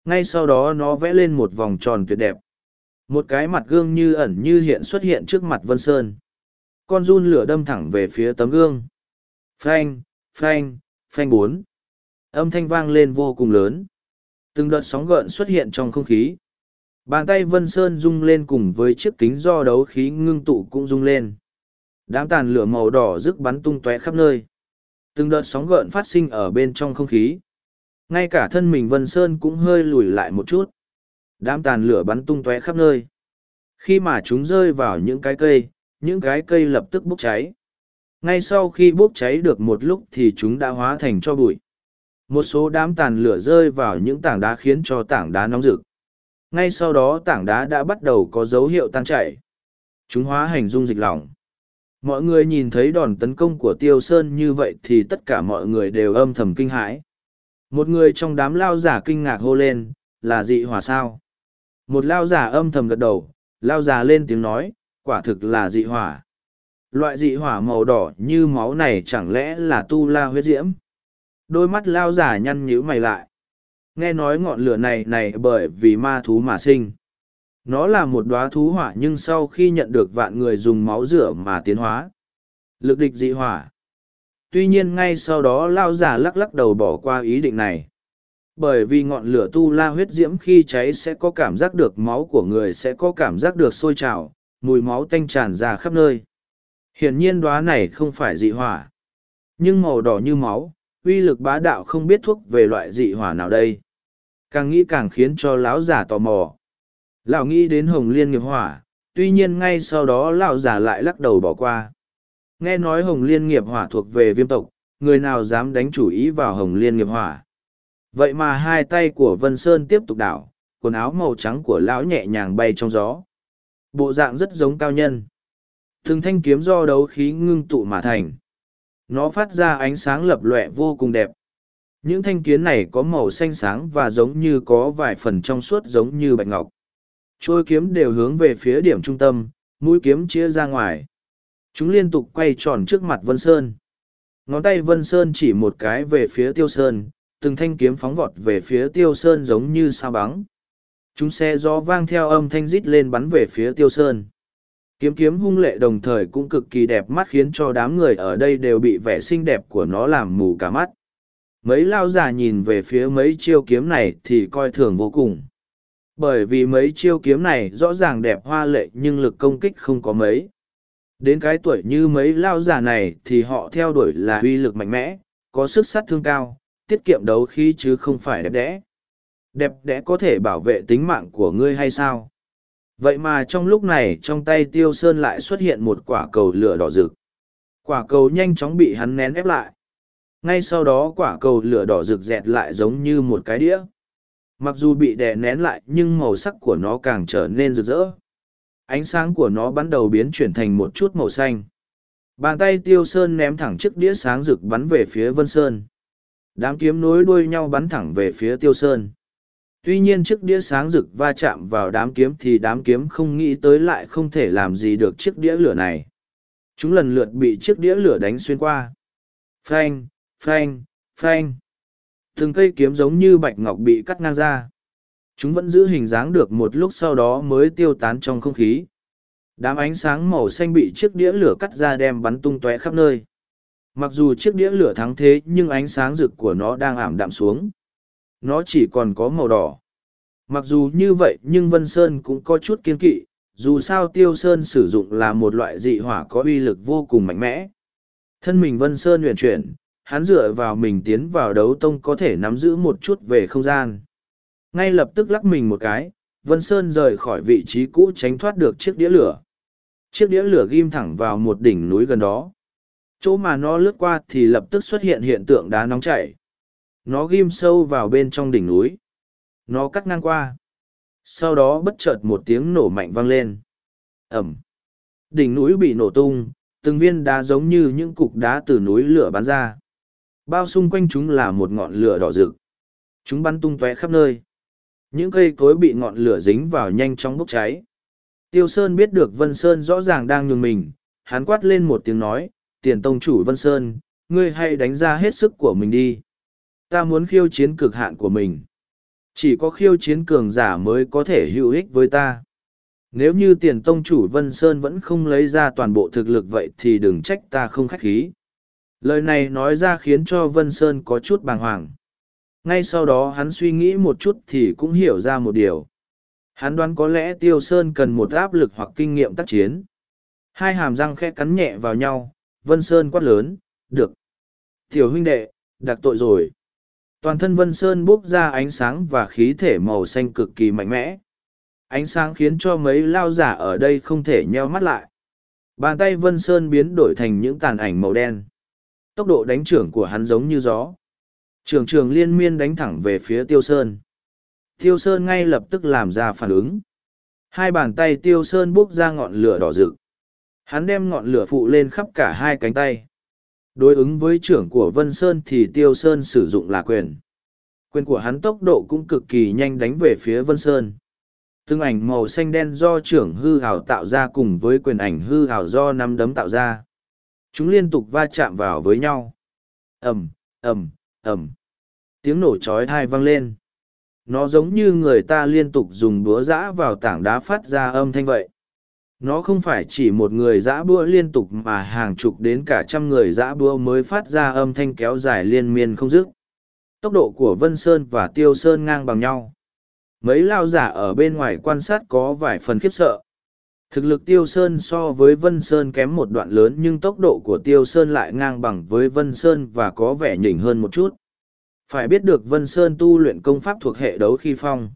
Ngay sau đó nó vẽ lên một vòng tròn tuyệt đẹp. Một cái mặt gương như ẩn như hiện xuất hiện trước mặt Vân Sơn. Con run lửa đâm thẳng về phía tấm gương. Phanh, phanh, phanh bốn. Âm thanh vang lên vô cùng lớn. Từng đợt sóng gợn xuất hiện trong không khí. Bàn tay Vân Sơn rung lên cùng với chiếc kính do đấu khí ngưng tụ cũng rung lên. Đám tàn lửa màu đỏ rực bắn tung tóe khắp nơi. Từng đợt sóng gợn phát sinh ở bên trong không khí. Ngay cả thân mình Vân Sơn cũng hơi lùi lại một chút. Đám tàn lửa bắn tung tóe khắp nơi. Khi mà chúng rơi vào những cái cây, những cái cây lập tức bốc cháy. Ngay sau khi bốc cháy được một lúc thì chúng đã hóa thành cho bụi. Một số đám tàn lửa rơi vào những tảng đá khiến cho tảng đá nóng rực ngay sau đó tảng đá đã bắt đầu có dấu hiệu tan chảy. Chúng hóa hành dung dịch lỏng. Mọi người nhìn thấy đòn tấn công của tiêu sơn như vậy thì tất cả mọi người đều âm thầm kinh hãi. Một người trong đám lao giả kinh ngạc hô lên, là dị hỏa sao? Một lao giả âm thầm gật đầu, lao giả lên tiếng nói, quả thực là dị hỏa. Loại dị hỏa màu đỏ như máu này chẳng lẽ là tu la huyết diễm? Đôi mắt lao giả nhăn nhíu mày lại. Nghe nói ngọn lửa này này bởi vì ma thú mà sinh. Nó là một đóa thú hỏa nhưng sau khi nhận được vạn người dùng máu rửa mà tiến hóa. Lực địch dị hỏa. Tuy nhiên ngay sau đó lao giả lắc lắc đầu bỏ qua ý định này. Bởi vì ngọn lửa tu la huyết diễm khi cháy sẽ có cảm giác được máu của người sẽ có cảm giác được sôi trào, mùi máu tanh tràn ra khắp nơi. Hiển nhiên đóa này không phải dị hỏa. Nhưng màu đỏ như máu, uy lực bá đạo không biết thuốc về loại dị hỏa nào đây càng nghĩ càng khiến cho lão giả tò mò. Lão nghĩ đến hồng liên nghiệp hỏa, tuy nhiên ngay sau đó lão giả lại lắc đầu bỏ qua. Nghe nói hồng liên nghiệp hỏa thuộc về viêm tộc, người nào dám đánh chủ ý vào hồng liên nghiệp hỏa? Vậy mà hai tay của vân sơn tiếp tục đảo, quần áo màu trắng của lão nhẹ nhàng bay trong gió. Bộ dạng rất giống cao nhân. Thường thanh kiếm do đấu khí ngưng tụ mà thành. Nó phát ra ánh sáng lập lọe vô cùng đẹp những thanh kiếm này có màu xanh sáng và giống như có vài phần trong suốt giống như bạch ngọc. Trôi kiếm đều hướng về phía điểm trung tâm, mũi kiếm chia ra ngoài. Chúng liên tục quay tròn trước mặt Vân Sơn. Ngón tay Vân Sơn chỉ một cái về phía Tiêu Sơn, từng thanh kiếm phóng vọt về phía Tiêu Sơn giống như sao bắn. Chúng xe gió vang theo âm thanh rít lên bắn về phía Tiêu Sơn. Kiếm kiếm hung lệ đồng thời cũng cực kỳ đẹp mắt khiến cho đám người ở đây đều bị vẻ xinh đẹp của nó làm mù cả mắt mấy lao già nhìn về phía mấy chiêu kiếm này thì coi thường vô cùng bởi vì mấy chiêu kiếm này rõ ràng đẹp hoa lệ nhưng lực công kích không có mấy Đến cái tuổi như mấy lao giả này thì họ theo đuổi là uy lực mạnh mẽ, có sức sát thương cao, tiết kiệm đấu khí chứ không phải đẹp đẽ. Đẹp đẽ có thể bảo vệ tính mạng của ngươi hay sao? Vậy mà trong lúc này trong tay Tiêu Sơn lại xuất hiện một quả cầu lửa đỏ rực. Quả cầu nhanh chóng bị hắn nén ép lại. Ngay sau đó quả cầu lửa đỏ rực rẹt lại giống như một cái đĩa. Mặc dù bị đè nén lại nhưng màu sắc của nó càng trở nên rực rỡ. Ánh sáng của nó bắt đầu biến chuyển thành một chút màu xanh. Bàn tay Tiêu Sơn ném thẳng chiếc đĩa sáng rực bắn về phía Vân Sơn. Đám kiếm nối đuôi nhau bắn thẳng về phía Tiêu Sơn. Tuy nhiên chiếc đĩa sáng rực va chạm vào đám kiếm thì đám kiếm không nghĩ tới lại không thể làm gì được chiếc đĩa lửa này. Chúng lần lượt bị chiếc đĩa lửa đánh xuyên qua. Phanh, phanh, phanh. Từng cây kiếm giống như bạch ngọc bị cắt ngang ra. Chúng vẫn giữ hình dáng được một lúc sau đó mới tiêu tán trong không khí. Đám ánh sáng màu xanh bị chiếc đĩa lửa cắt ra đem bắn tung tóe khắp nơi. Mặc dù chiếc đĩa lửa thắng thế nhưng ánh sáng rực của nó đang ảm đạm xuống. Nó chỉ còn có màu đỏ. Mặc dù như vậy nhưng Vân Sơn cũng có chút kiên kỵ, dù sao Tiêu Sơn sử dụng là một loại dị hỏa có uy lực vô cùng mạnh mẽ. Thân mình Vân Sơn huyền chuyển, hắn dựa vào mình tiến vào đấu tông có thể nắm giữ một chút về không gian. Ngay lập tức lắc mình một cái, Vân Sơn rời khỏi vị trí cũ tránh thoát được chiếc đĩa lửa. Chiếc đĩa lửa ghim thẳng vào một đỉnh núi gần đó. Chỗ mà nó lướt qua thì lập tức xuất hiện hiện tượng đá nóng chảy. Nó ghim sâu vào bên trong đỉnh núi. Nó cắt ngang qua. Sau đó bất chợt một tiếng nổ mạnh vang lên. Ẩm. Đỉnh núi bị nổ tung, từng viên đá giống như những cục đá từ núi lửa bắn ra. Bao xung quanh chúng là một ngọn lửa đỏ rực. Chúng bắn tung tóe khắp nơi. Những cây cối bị ngọn lửa dính vào nhanh chóng bốc cháy. Tiêu Sơn biết được Vân Sơn rõ ràng đang nhường mình, hắn quát lên một tiếng nói, tiền tông chủ Vân Sơn, ngươi hãy đánh ra hết sức của mình đi. Ta muốn khiêu chiến cực hạn của mình. Chỉ có khiêu chiến cường giả mới có thể hữu ích với ta. Nếu như tiền tông chủ Vân Sơn vẫn không lấy ra toàn bộ thực lực vậy thì đừng trách ta không khách khí. Lời này nói ra khiến cho Vân Sơn có chút bàng hoàng. Ngay sau đó hắn suy nghĩ một chút thì cũng hiểu ra một điều. Hắn đoán có lẽ Tiêu Sơn cần một áp lực hoặc kinh nghiệm tác chiến. Hai hàm răng khẽ cắn nhẹ vào nhau, Vân Sơn quát lớn, được. Tiểu huynh đệ, đặc tội rồi. Toàn thân Vân Sơn bốc ra ánh sáng và khí thể màu xanh cực kỳ mạnh mẽ. Ánh sáng khiến cho mấy lao giả ở đây không thể nheo mắt lại. Bàn tay Vân Sơn biến đổi thành những tàn ảnh màu đen. Tốc độ đánh trưởng của hắn giống như gió. Trường trường liên miên đánh thẳng về phía Tiêu Sơn. Tiêu Sơn ngay lập tức làm ra phản ứng. Hai bàn tay Tiêu Sơn bốc ra ngọn lửa đỏ rực. Hắn đem ngọn lửa phụ lên khắp cả hai cánh tay. Đối ứng với trưởng của Vân Sơn thì Tiêu Sơn sử dụng là quyền. Quyền của hắn tốc độ cũng cực kỳ nhanh đánh về phía Vân Sơn. Từng ảnh màu xanh đen do trưởng hư hào tạo ra cùng với quyền ảnh hư hào do nắm đấm tạo ra. Chúng liên tục va chạm vào với nhau. ầm, ầm, ầm. Tiếng nổ chói thai vang lên. Nó giống như người ta liên tục dùng búa giã vào tảng đá phát ra âm thanh vậy nó không phải chỉ một người giã búa liên tục mà hàng chục đến cả trăm người giã búa mới phát ra âm thanh kéo dài liên miên không dứt tốc độ của vân sơn và tiêu sơn ngang bằng nhau mấy lao giả ở bên ngoài quan sát có vài phần khiếp sợ thực lực tiêu sơn so với vân sơn kém một đoạn lớn nhưng tốc độ của tiêu sơn lại ngang bằng với vân sơn và có vẻ nhỉnh hơn một chút phải biết được vân sơn tu luyện công pháp thuộc hệ đấu khí phong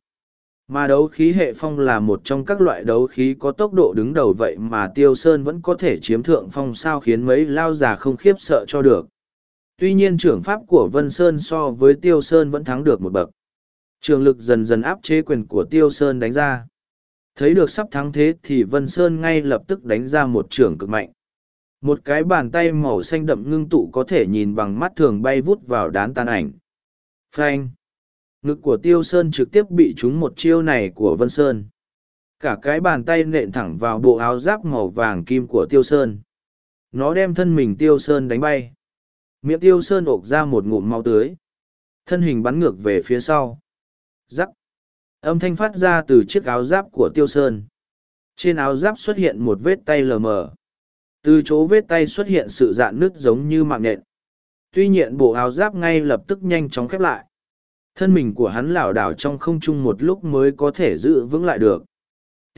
mà đấu khí hệ phong là một trong các loại đấu khí có tốc độ đứng đầu vậy mà Tiêu Sơn vẫn có thể chiếm thượng phong sao khiến mấy lao già không khiếp sợ cho được. Tuy nhiên trưởng pháp của Vân Sơn so với Tiêu Sơn vẫn thắng được một bậc. Trường lực dần dần áp chế quyền của Tiêu Sơn đánh ra. Thấy được sắp thắng thế thì Vân Sơn ngay lập tức đánh ra một trường cực mạnh. Một cái bàn tay màu xanh đậm ngưng tụ có thể nhìn bằng mắt thường bay vút vào đán tan ảnh. Phanh! Ngực của Tiêu Sơn trực tiếp bị trúng một chiêu này của Vân Sơn. Cả cái bàn tay nện thẳng vào bộ áo giáp màu vàng kim của Tiêu Sơn. Nó đem thân mình Tiêu Sơn đánh bay. Miệng Tiêu Sơn ộc ra một ngụm máu tưới. Thân hình bắn ngược về phía sau. Rắc. Âm thanh phát ra từ chiếc áo giáp của Tiêu Sơn. Trên áo giáp xuất hiện một vết tay lờ mờ. Từ chỗ vết tay xuất hiện sự dạn nứt giống như mạng nhện. Tuy nhiên bộ áo giáp ngay lập tức nhanh chóng khép lại thân mình của hắn lảo đảo trong không trung một lúc mới có thể giữ vững lại được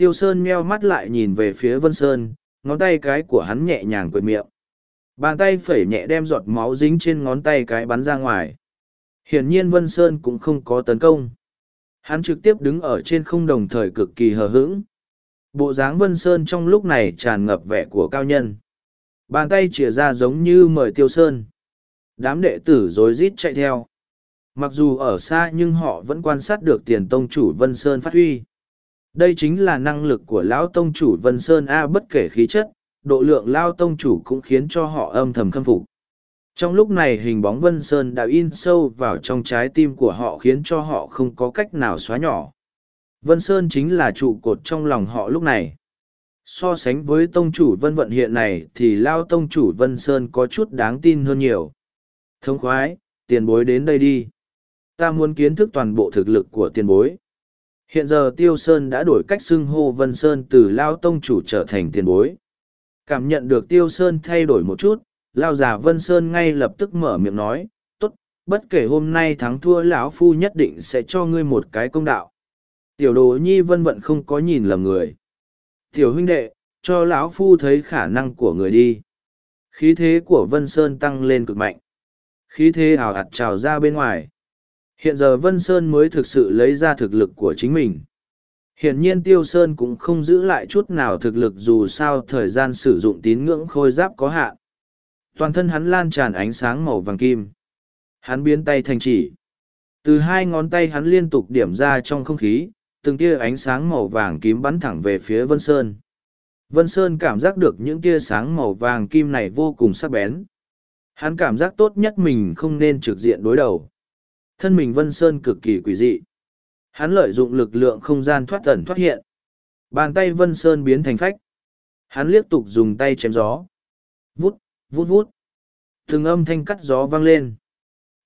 tiêu sơn meo mắt lại nhìn về phía vân sơn, ngón tay cái của hắn nhẹ nhàng quệt miệng. Bàn tay phẩy nhẹ đem giọt máu dính trên ngón tay cái bắn ra ngoài. Hiển nhiên Vân Sơn cũng không có tấn công. Hắn trực tiếp đứng ở trên không đồng thời cực kỳ hờ hững. Bộ dáng Vân Sơn trong lúc này tràn ngập vẻ của cao nhân. Bàn tay chìa ra giống như mời Tiêu Sơn. Đám đệ tử rối rít chạy theo. Mặc dù ở xa nhưng họ vẫn quan sát được tiền tông chủ Vân Sơn phát huy. Đây chính là năng lực của lão tông chủ Vân Sơn A bất kể khí chất, độ lượng lao tông chủ cũng khiến cho họ âm thầm khâm phục. Trong lúc này hình bóng Vân Sơn đã in sâu vào trong trái tim của họ khiến cho họ không có cách nào xóa nhỏ. Vân Sơn chính là trụ cột trong lòng họ lúc này. So sánh với tông chủ Vân Vận hiện này thì lao tông chủ Vân Sơn có chút đáng tin hơn nhiều. Thông khoái, tiền bối đến đây đi. Ta muốn kiến thức toàn bộ thực lực của tiền bối. Hiện giờ Tiêu Sơn đã đổi cách xưng hô Vân Sơn từ lao tông chủ trở thành tiền bối. Cảm nhận được Tiêu Sơn thay đổi một chút, lao già Vân Sơn ngay lập tức mở miệng nói, tốt, bất kể hôm nay thắng thua lão phu nhất định sẽ cho ngươi một cái công đạo. Tiểu đồ nhi vân vận không có nhìn lầm người. Tiểu huynh đệ, cho lão phu thấy khả năng của người đi. Khí thế của Vân Sơn tăng lên cực mạnh. Khí thế ảo ạt trào ra bên ngoài. Hiện giờ Vân Sơn mới thực sự lấy ra thực lực của chính mình. Hiển nhiên Tiêu Sơn cũng không giữ lại chút nào thực lực dù sao thời gian sử dụng tín ngưỡng khôi giáp có hạn. Toàn thân hắn lan tràn ánh sáng màu vàng kim. Hắn biến tay thành chỉ. Từ hai ngón tay hắn liên tục điểm ra trong không khí, từng tia ánh sáng màu vàng kim bắn thẳng về phía Vân Sơn. Vân Sơn cảm giác được những tia sáng màu vàng kim này vô cùng sắc bén. Hắn cảm giác tốt nhất mình không nên trực diện đối đầu. Thân mình Vân Sơn cực kỳ quỷ dị. Hắn lợi dụng lực lượng không gian thoát tẩn thoát hiện. Bàn tay Vân Sơn biến thành phách. Hắn liên tục dùng tay chém gió. Vút, vút vút. Từng âm thanh cắt gió vang lên.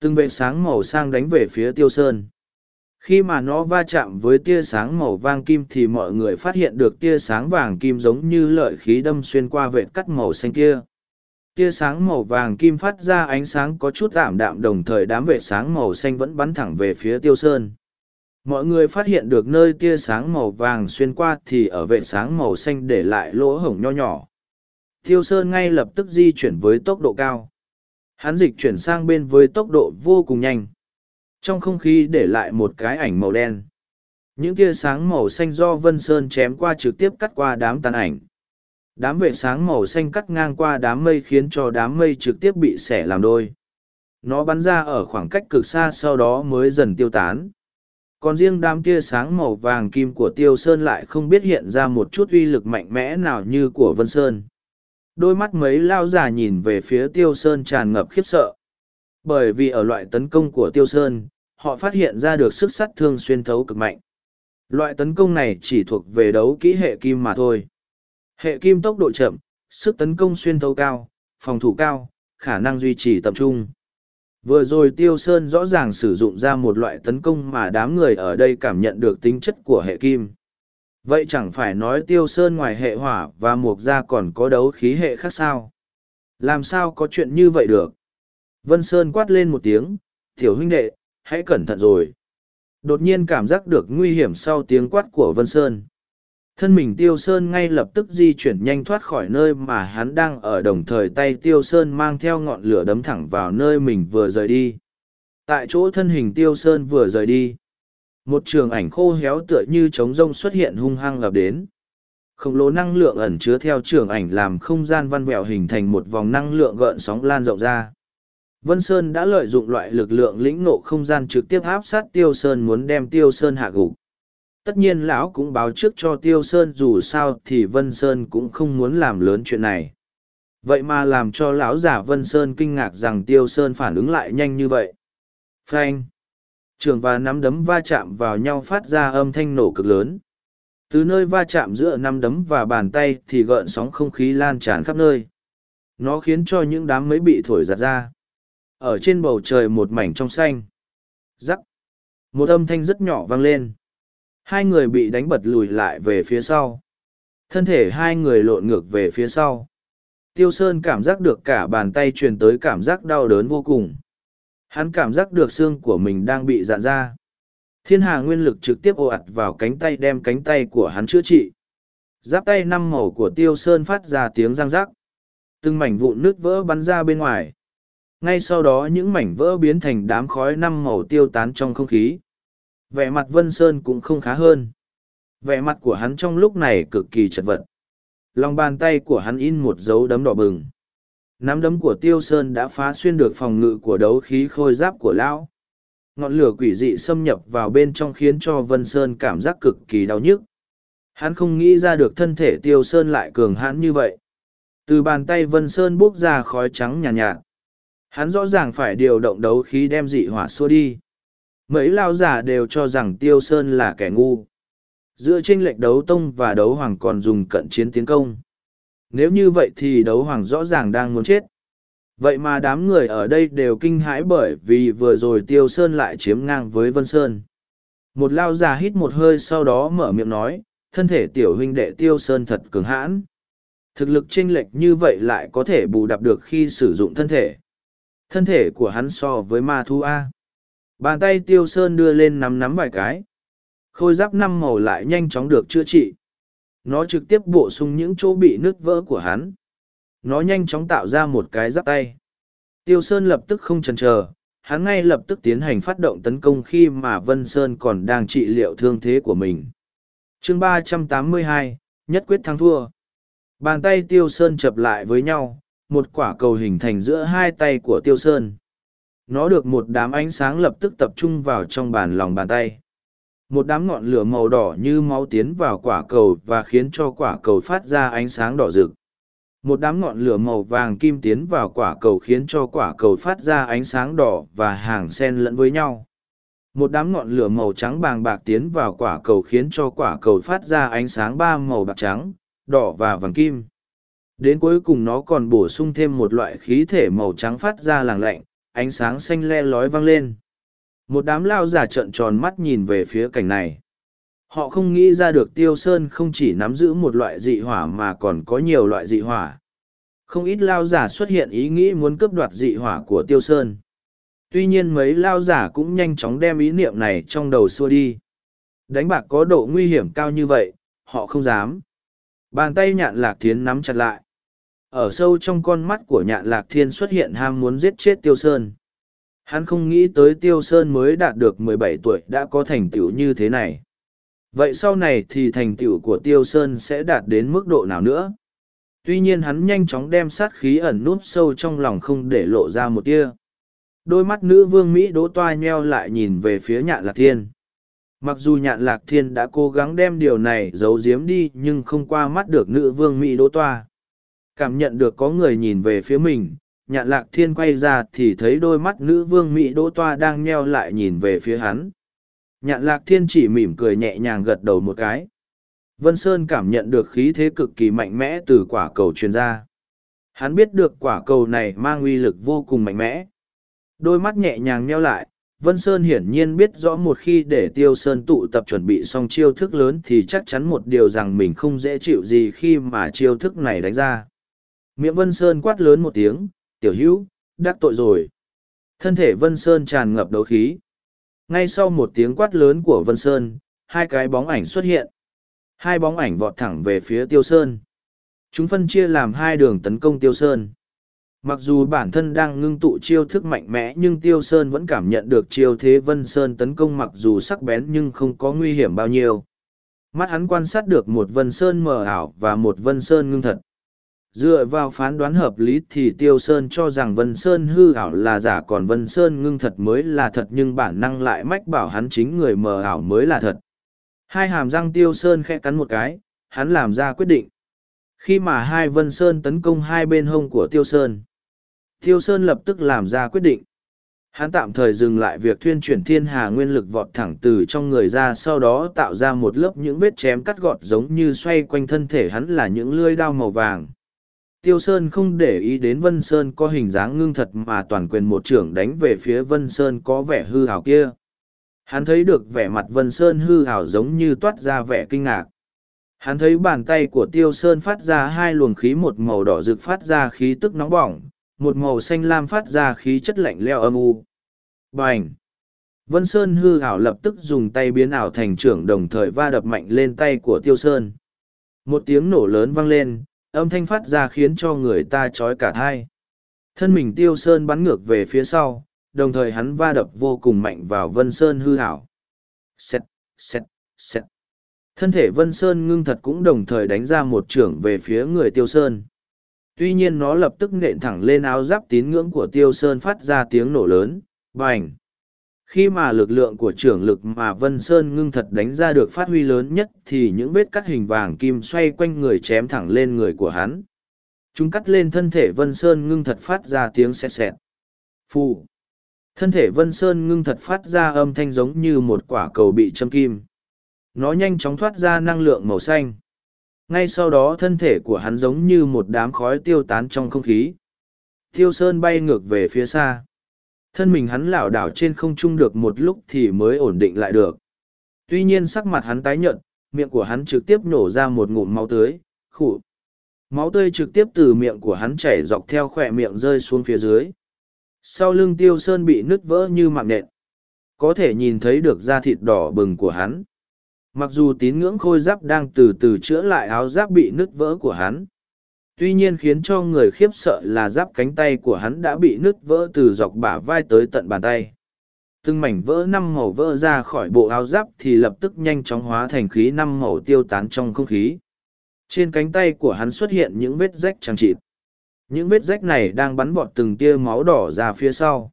Từng vệ sáng màu sang đánh về phía Tiêu Sơn. Khi mà nó va chạm với tia sáng màu vàng kim thì mọi người phát hiện được tia sáng vàng kim giống như lợi khí đâm xuyên qua vệt cắt màu xanh kia tia sáng màu vàng kim phát ra ánh sáng có chút ảm đạm đồng thời đám vệ sáng màu xanh vẫn bắn thẳng về phía tiêu sơn mọi người phát hiện được nơi tia sáng màu vàng xuyên qua thì ở vệ sáng màu xanh để lại lỗ hổng nho nhỏ tiêu sơn ngay lập tức di chuyển với tốc độ cao. Hắn dịch chuyển sang bên với tốc độ vô cùng nhanh. Trong không khí để lại một cái ảnh màu đen. Những tia sáng màu xanh do vân sơn chém qua trực tiếp cắt qua đám tàn ảnh. Đám vệ sáng màu xanh cắt ngang qua đám mây khiến cho đám mây trực tiếp bị xẻ làm đôi. Nó bắn ra ở khoảng cách cực xa sau đó mới dần tiêu tán. Còn riêng đám tia sáng màu vàng kim của tiêu sơn lại không biết hiện ra một chút uy lực mạnh mẽ nào như của vân sơn đôi mắt mấy lao già nhìn về phía tiêu sơn tràn ngập khiếp sợ bởi vì ở loại tấn công của tiêu sơn họ phát hiện ra được sức sắt thương xuyên thấu cực mạnh loại tấn công này chỉ thuộc về đấu kỹ hệ kim mà thôi Hệ kim tốc độ chậm, sức tấn công xuyên thấu cao, phòng thủ cao, khả năng duy trì tập trung. Vừa rồi Tiêu Sơn rõ ràng sử dụng ra một loại tấn công mà đám người ở đây cảm nhận được tính chất của hệ kim. Vậy chẳng phải nói Tiêu Sơn ngoài hệ hỏa và mục ra còn có đấu khí hệ khác sao? Làm sao có chuyện như vậy được? Vân Sơn quát lên một tiếng, tiểu huynh đệ, hãy cẩn thận rồi. Đột nhiên cảm giác được nguy hiểm sau tiếng quát của Vân Sơn. Thân mình Tiêu Sơn ngay lập tức di chuyển nhanh thoát khỏi nơi mà hắn đang ở đồng thời tay Tiêu Sơn mang theo ngọn lửa đấm thẳng vào nơi mình vừa rời đi. Tại chỗ thân hình Tiêu Sơn vừa rời đi. Một trường ảnh khô héo tựa như trống rông xuất hiện hung hăng lập đến. Khổng lồ năng lượng ẩn chứa theo trường ảnh làm không gian văn vẹo hình thành một vòng năng lượng gợn sóng lan rộng ra. Vân Sơn đã lợi dụng loại lực lượng lĩnh nộ không gian trực tiếp áp sát Tiêu Sơn muốn đem Tiêu Sơn hạ gục tất nhiên lão cũng báo trước cho tiêu sơn dù sao thì vân sơn cũng không muốn làm lớn chuyện này vậy mà làm cho lão giả vân sơn kinh ngạc rằng tiêu sơn phản ứng lại nhanh như vậy frank trường và nắm đấm va chạm vào nhau phát ra âm thanh nổ cực lớn từ nơi va chạm giữa nắm đấm và bàn tay thì gợn sóng không khí lan tràn khắp nơi nó khiến cho những đám mấy bị thổi giặt ra ở trên bầu trời một mảnh trong xanh rắc một âm thanh rất nhỏ vang lên Hai người bị đánh bật lùi lại về phía sau. Thân thể hai người lộn ngược về phía sau. Tiêu Sơn cảm giác được cả bàn tay truyền tới cảm giác đau đớn vô cùng. Hắn cảm giác được xương của mình đang bị dạn ra. Thiên hà nguyên lực trực tiếp ồ ạt vào cánh tay đem cánh tay của hắn chữa trị. Giáp tay năm màu của tiêu sơn phát ra tiếng răng rắc. Từng mảnh vụn nước vỡ bắn ra bên ngoài. Ngay sau đó những mảnh vỡ biến thành đám khói năm màu tiêu tán trong không khí. Vẻ mặt Vân Sơn cũng không khá hơn. Vẻ mặt của hắn trong lúc này cực kỳ chật vật. Lòng bàn tay của hắn in một dấu đấm đỏ bừng. Nắm đấm của Tiêu Sơn đã phá xuyên được phòng ngự của đấu khí khôi giáp của lão. Ngọn lửa quỷ dị xâm nhập vào bên trong khiến cho Vân Sơn cảm giác cực kỳ đau nhức. Hắn không nghĩ ra được thân thể Tiêu Sơn lại cường hãn như vậy. Từ bàn tay Vân Sơn bốc ra khói trắng nhàn nhạt, nhạt. Hắn rõ ràng phải điều động đấu khí đem dị hỏa xua đi. Mấy lao giả đều cho rằng Tiêu Sơn là kẻ ngu. Giữa tranh lệch đấu tông và đấu hoàng còn dùng cận chiến tiến công. Nếu như vậy thì đấu hoàng rõ ràng đang muốn chết. Vậy mà đám người ở đây đều kinh hãi bởi vì vừa rồi Tiêu Sơn lại chiếm ngang với Vân Sơn. Một lao già hít một hơi sau đó mở miệng nói, thân thể tiểu huynh đệ Tiêu Sơn thật cường hãn. Thực lực chênh lệch như vậy lại có thể bù đắp được khi sử dụng thân thể. Thân thể của hắn so với ma thu A. Bàn tay Tiêu Sơn đưa lên nắm nắm vài cái. Khôi giáp năm màu lại nhanh chóng được chữa trị. Nó trực tiếp bổ sung những chỗ bị nứt vỡ của hắn nó nhanh chóng tạo ra một cái giáp tay. Tiêu Sơn lập tức không chần chờ, hắn ngay lập tức tiến hành phát động tấn công khi mà Vân Sơn còn đang trị liệu thương thế của mình. chương ba trăm tám mươi hai, nhất quyết thắng thua. Bàn tay Tiêu Sơn chập lại với nhau, một quả cầu hình thành giữa hai tay của Tiêu Sơn. Nó được một đám ánh sáng lập tức tập trung vào trong bàn lòng bàn tay. Một đám ngọn lửa màu đỏ như máu tiến vào quả cầu và khiến cho quả cầu phát ra ánh sáng đỏ rực. Một đám ngọn lửa màu vàng kim tiến vào quả cầu khiến cho quả cầu phát ra ánh sáng đỏ và hàng sen lẫn với nhau. Một đám ngọn lửa màu trắng bàng bạc tiến vào quả cầu khiến cho quả cầu phát ra ánh sáng ba màu bạc trắng, đỏ và vàng kim. Đến cuối cùng nó còn bổ sung thêm một loại khí thể màu trắng phát ra làng lạnh, ánh sáng xanh le lói vang lên một đám lao giả trợn tròn mắt nhìn về phía cảnh này Họ không nghĩ ra được tiêu sơn không chỉ nắm giữ một loại dị hỏa mà còn có nhiều loại dị hỏa. Không ít lao giả xuất hiện ý nghĩ muốn cướp đoạt dị hỏa của tiêu sơn. Tuy nhiên mấy lao giả cũng nhanh chóng đem ý niệm này trong đầu xua đi. Đánh bạc có độ nguy hiểm cao như vậy, họ không dám. Bàn tay nhạn lạc thiên nắm chặt lại. Ở sâu trong con mắt của nhạn lạc thiên xuất hiện ham muốn giết chết tiêu sơn. Hắn không nghĩ tới tiêu sơn mới đạt được mười bảy tuổi đã có thành tựu như thế này. Vậy sau này thì thành tựu của tiêu sơn sẽ đạt đến mức độ nào nữa? Tuy nhiên hắn nhanh chóng đem sát khí ẩn núp sâu trong lòng không để lộ ra một tia. Đôi mắt nữ vương mỹ đỗ toa nheo lại nhìn về phía nhạn lạc thiên. Mặc dù nhạn lạc thiên đã cố gắng đem điều này giấu giếm đi nhưng không qua mắt được nữ vương mỹ đỗ toa. Cảm nhận được có người nhìn về phía mình nhạn lạc thiên quay ra thì thấy đôi mắt nữ vương mỹ đỗ toa đang nheo lại nhìn về phía hắn Nhạn lạc thiên chỉ mỉm cười nhẹ nhàng gật đầu một cái. Vân Sơn cảm nhận được khí thế cực kỳ mạnh mẽ từ quả cầu truyền ra. Hắn biết được quả cầu này mang uy lực vô cùng mạnh mẽ. Đôi mắt nhẹ nhàng nheo lại, Vân Sơn hiển nhiên biết rõ một khi để Tiêu Sơn tụ tập chuẩn bị xong chiêu thức lớn thì chắc chắn một điều rằng mình không dễ chịu gì khi mà chiêu thức này đánh ra. Miệng Vân Sơn quát lớn một tiếng, tiểu hữu, đắc tội rồi. Thân thể Vân Sơn tràn ngập đấu khí. Ngay sau một tiếng quát lớn của Vân Sơn, hai cái bóng ảnh xuất hiện. Hai bóng ảnh vọt thẳng về phía Tiêu Sơn. Chúng phân chia làm hai đường tấn công Tiêu Sơn. Mặc dù bản thân đang ngưng tụ chiêu thức mạnh mẽ nhưng Tiêu Sơn vẫn cảm nhận được chiêu thế Vân Sơn tấn công mặc dù sắc bén nhưng không có nguy hiểm bao nhiêu. Mắt hắn quan sát được một Vân Sơn mờ ảo và một Vân Sơn ngưng thật dựa vào phán đoán hợp lý thì tiêu sơn cho rằng vân sơn hư ảo là giả còn vân sơn ngưng thật mới là thật nhưng bản năng lại mách bảo hắn chính người mờ ảo mới là thật. Hai hàm răng tiêu sơn khẽ cắn một cái, hắn làm ra quyết định. Khi mà hai vân sơn tấn công hai bên hông của tiêu sơn tiêu sơn lập tức làm ra quyết định. Hắn tạm thời dừng lại việc thuyên chuyển thiên hà nguyên lực vọt thẳng từ trong người ra sau đó tạo ra một lớp những vết chém cắt gọt giống như xoay quanh thân thể hắn là những lưỡi đao màu vàng. Tiêu Sơn không để ý đến Vân Sơn có hình dáng ngưng thật mà toàn quyền một trưởng đánh về phía Vân Sơn có vẻ hư hào kia. Hắn thấy được vẻ mặt Vân Sơn hư hào giống như toát ra vẻ kinh ngạc. Hắn thấy bàn tay của Tiêu Sơn phát ra hai luồng khí một màu đỏ rực phát ra khí tức nóng bỏng, một màu xanh lam phát ra khí chất lạnh leo âm u. Bành! Vân Sơn hư hảo lập tức dùng tay biến ảo thành trưởng đồng thời va đập mạnh lên tay của Tiêu Sơn. một tiếng nổ lớn vang lên âm thanh phát ra khiến cho người ta trói cả thai. Thân mình tiêu sơn bắn ngược về phía sau, đồng thời hắn va đập vô cùng mạnh vào vân sơn hư hảo. Xét xét xét thân thể vân sơn ngưng thật cũng đồng thời đánh ra một trưởng về phía người tiêu sơn. Tuy nhiên nó lập tức nện thẳng lên áo giáp tín ngưỡng của tiêu sơn phát ra tiếng nổ lớn, bành khi mà lực lượng của trưởng lực mà vân sơn ngưng thật đánh ra được phát huy lớn nhất thì những vết cắt hình vàng kim xoay quanh người chém thẳng lên người của hắn. Chúng cắt lên thân thể vân sơn ngưng thật phát ra tiếng xẹt xẹt phù. Thân thể vân sơn ngưng thật phát ra âm thanh giống như một quả cầu bị châm kim. Nó nhanh chóng thoát ra năng lượng màu xanh. Ngay sau đó thân thể của hắn giống như một đám khói tiêu tán trong không khí. Tiêu sơn bay ngược về phía xa thân mình hắn lảo đảo trên không trung được một lúc thì mới ổn định lại được. Tuy nhiên sắc mặt hắn tái nhợt, miệng của hắn trực tiếp nổ ra một ngụm máu tưới khụ. Máu tươi trực tiếp từ miệng của hắn chảy dọc theo khỏe miệng rơi xuống phía dưới. Sau lưng tiêu sơn bị nứt vỡ như mạng nện. Có thể nhìn thấy được da thịt đỏ bừng của hắn. Mặc dù tín ngưỡng khôi giáp đang từ từ chữa lại áo giáp bị nứt vỡ của hắn tuy nhiên khiến cho người khiếp sợ là giáp cánh tay của hắn đã bị nứt vỡ từ dọc bả vai tới tận bàn tay. Từng mảnh vỡ năm màu vỡ ra khỏi bộ áo giáp thì lập tức nhanh chóng hóa thành khí năm màu tiêu tán trong không khí. Trên cánh tay của hắn xuất hiện những vết rách trăng trịt những vết rách này đang bắn vọt từng tia máu đỏ ra phía sau.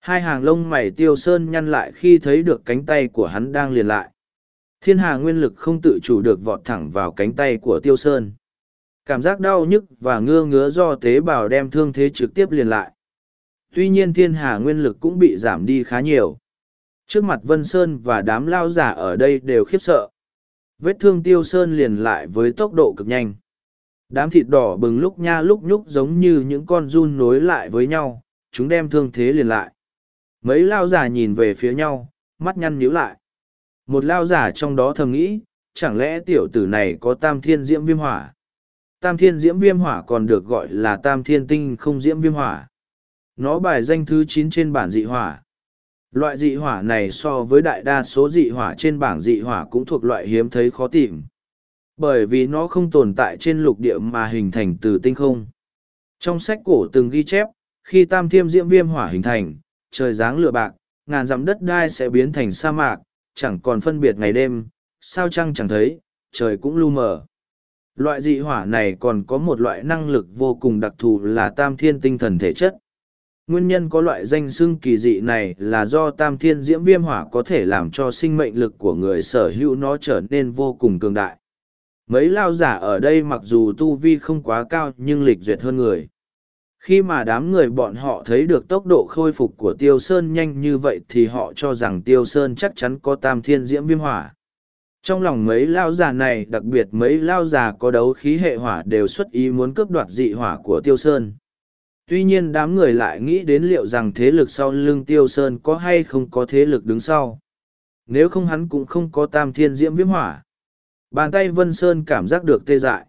Hai hàng lông mày tiêu sơn nhăn lại khi thấy được cánh tay của hắn đang liền lại. Thiên hà nguyên lực không tự chủ được vọt thẳng vào cánh tay của tiêu sơn cảm giác đau nhức và ngơ ngứa do tế bào đem thương thế trực tiếp liền lại. Tuy nhiên thiên hà nguyên lực cũng bị giảm đi khá nhiều. Trước mặt vân sơn và đám lao giả ở đây đều khiếp sợ. Vết thương tiêu sơn liền lại với tốc độ cực nhanh. Đám thịt đỏ bừng lúc nha lúc nhúc giống như những con run nối lại với nhau, chúng đem thương thế liền lại. Mấy lao giả nhìn về phía nhau, mắt nhăn nhíu lại. Một lao giả trong đó thầm nghĩ, chẳng lẽ tiểu tử này có tam thiên diễm viêm hỏa? Tam thiên diễm viêm hỏa còn được gọi là tam thiên tinh không diễm viêm hỏa. Nó bài danh thứ chín trên bản dị hỏa. Loại dị hỏa này so với đại đa số dị hỏa trên bảng dị hỏa cũng thuộc loại hiếm thấy khó tìm. Bởi vì nó không tồn tại trên lục địa mà hình thành từ tinh không. Trong sách cổ từng ghi chép, khi tam thiêm diễm viêm hỏa hình thành, trời dáng lửa bạc, ngàn dặm đất đai sẽ biến thành sa mạc, chẳng còn phân biệt ngày đêm, sao trăng chẳng thấy, trời cũng lu mờ loại dị hỏa này còn có một loại năng lực vô cùng đặc thù là tam thiên tinh thần thể chất. Nguyên nhân có loại danh xưng kỳ dị này là do tam thiên diễm viêm hỏa có thể làm cho sinh mệnh lực của người sở hữu nó trở nên vô cùng cường đại. Mấy lao giả ở đây mặc dù tu vi không quá cao nhưng lịch duyệt hơn người. Khi mà đám người bọn họ thấy được tốc độ khôi phục của tiêu sơn nhanh như vậy thì họ cho rằng tiêu sơn chắc chắn có tam thiên diễm viêm hỏa trong lòng mấy lao già này, đặc biệt mấy lao già có đấu khí hệ hỏa đều xuất ý muốn cướp đoạt dị hỏa của tiêu sơn. Tuy nhiên đám người lại nghĩ đến liệu rằng thế lực sau lưng tiêu sơn có hay không có thế lực đứng sau. Nếu không hắn cũng không có tam thiên diễm viêm hỏa. Bàn tay vân sơn cảm giác được tê dại.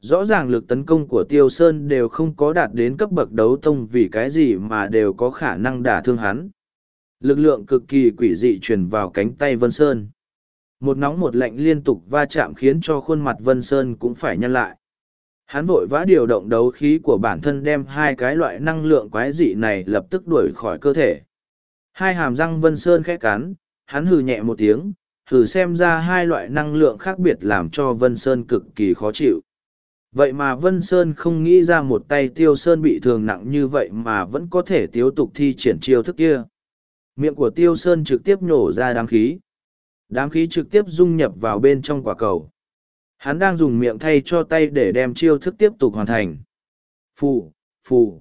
Rõ ràng lực tấn công của tiêu sơn đều không có đạt đến cấp bậc đấu tông vì cái gì mà đều có khả năng đả thương hắn. Lực lượng cực kỳ quỷ dị truyền vào cánh tay vân sơn một nóng một lạnh liên tục va chạm khiến cho khuôn mặt vân sơn cũng phải nhăn lại. Hắn vội vã điều động đấu khí của bản thân đem hai cái loại năng lượng quái dị này lập tức đuổi khỏi cơ thể. Hai hàm răng vân sơn khẽ cắn, hắn hừ nhẹ một tiếng, thử xem ra hai loại năng lượng khác biệt làm cho vân sơn cực kỳ khó chịu. Vậy mà vân sơn không nghĩ ra một tay tiêu sơn bị thương nặng như vậy mà vẫn có thể tiếp tục thi triển chiêu thức kia. Miệng của tiêu sơn trực tiếp nhổ ra đám khí đám khí trực tiếp dung nhập vào bên trong quả cầu. Hắn đang dùng miệng thay cho tay để đem chiêu thức tiếp tục hoàn thành. Phù phù.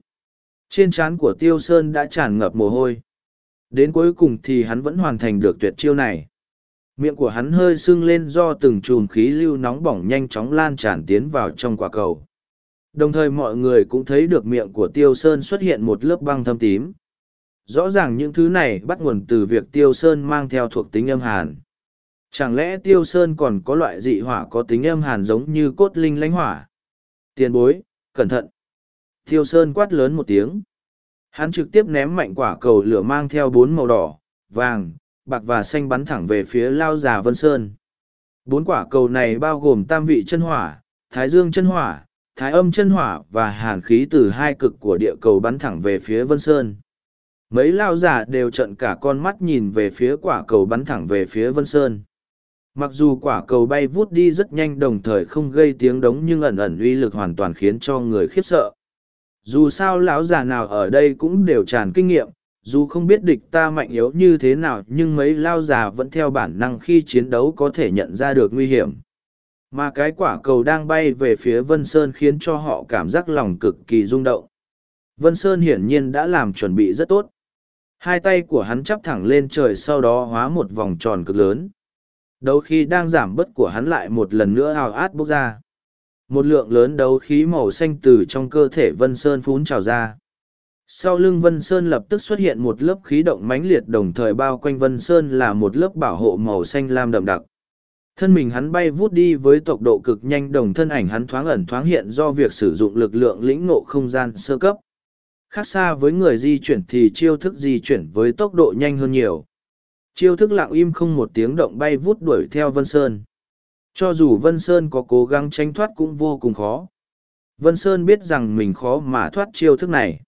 Trên trán của tiêu sơn đã tràn ngập mồ hôi. Đến cuối cùng thì hắn vẫn hoàn thành được tuyệt chiêu này. Miệng của hắn hơi sưng lên do từng chùm khí lưu nóng bỏng nhanh chóng lan tràn tiến vào trong quả cầu. Đồng thời mọi người cũng thấy được miệng của tiêu sơn xuất hiện một lớp băng thâm tím. Rõ ràng những thứ này bắt nguồn từ việc tiêu sơn mang theo thuộc tính âm hàn chẳng lẽ tiêu sơn còn có loại dị hỏa có tính âm hàn giống như cốt linh lãnh hỏa tiền bối cẩn thận tiêu sơn quát lớn một tiếng hắn trực tiếp ném mạnh quả cầu lửa mang theo bốn màu đỏ vàng bạc và xanh bắn thẳng về phía lao già vân sơn Bốn quả cầu này bao gồm tam vị chân hỏa, thái dương chân hỏa, thái âm chân hỏa và hàn khí từ hai cực của địa cầu bắn thẳng về phía Vân Sơn. Mấy lao giả đều trận cả con mắt nhìn về phía quả cầu bắn thẳng về phía Vân Sơn. Mặc dù quả cầu bay vút đi rất nhanh đồng thời không gây tiếng đống nhưng ẩn ẩn uy lực hoàn toàn khiến cho người khiếp sợ. Dù sao lão già nào ở đây cũng đều tràn kinh nghiệm, dù không biết địch ta mạnh yếu như thế nào nhưng mấy lao già vẫn theo bản năng khi chiến đấu có thể nhận ra được nguy hiểm. Mà cái quả cầu đang bay về phía vân sơn khiến cho họ cảm giác lòng cực kỳ rung động. Vân sơn hiển nhiên đã làm chuẩn bị rất tốt. Hai tay của hắn chắp thẳng lên trời sau đó hóa một vòng tròn cực lớn đấu khí đang giảm bớt của hắn lại một lần nữa hào át bốc ra. Một lượng lớn đấu khí màu xanh từ trong cơ thể vân sơn phún trào ra. Sau lưng vân sơn lập tức xuất hiện một lớp khí động mãnh liệt đồng thời bao quanh vân sơn là một lớp bảo hộ màu xanh lam đậm đặc. Thân mình hắn bay vút đi với tốc độ cực nhanh đồng thân ảnh hắn thoáng ẩn thoáng hiện do việc sử dụng lực lượng lĩnh ngộ không gian sơ cấp. Khác xa với người di chuyển thì chiêu thức di chuyển với tốc độ nhanh hơn nhiều chiêu thức lặng im không một tiếng động bay vút đuổi theo vân sơn. Cho dù vân sơn có cố gắng tranh thoát cũng vô cùng khó. Vân sơn biết rằng mình khó mà thoát chiêu thức này.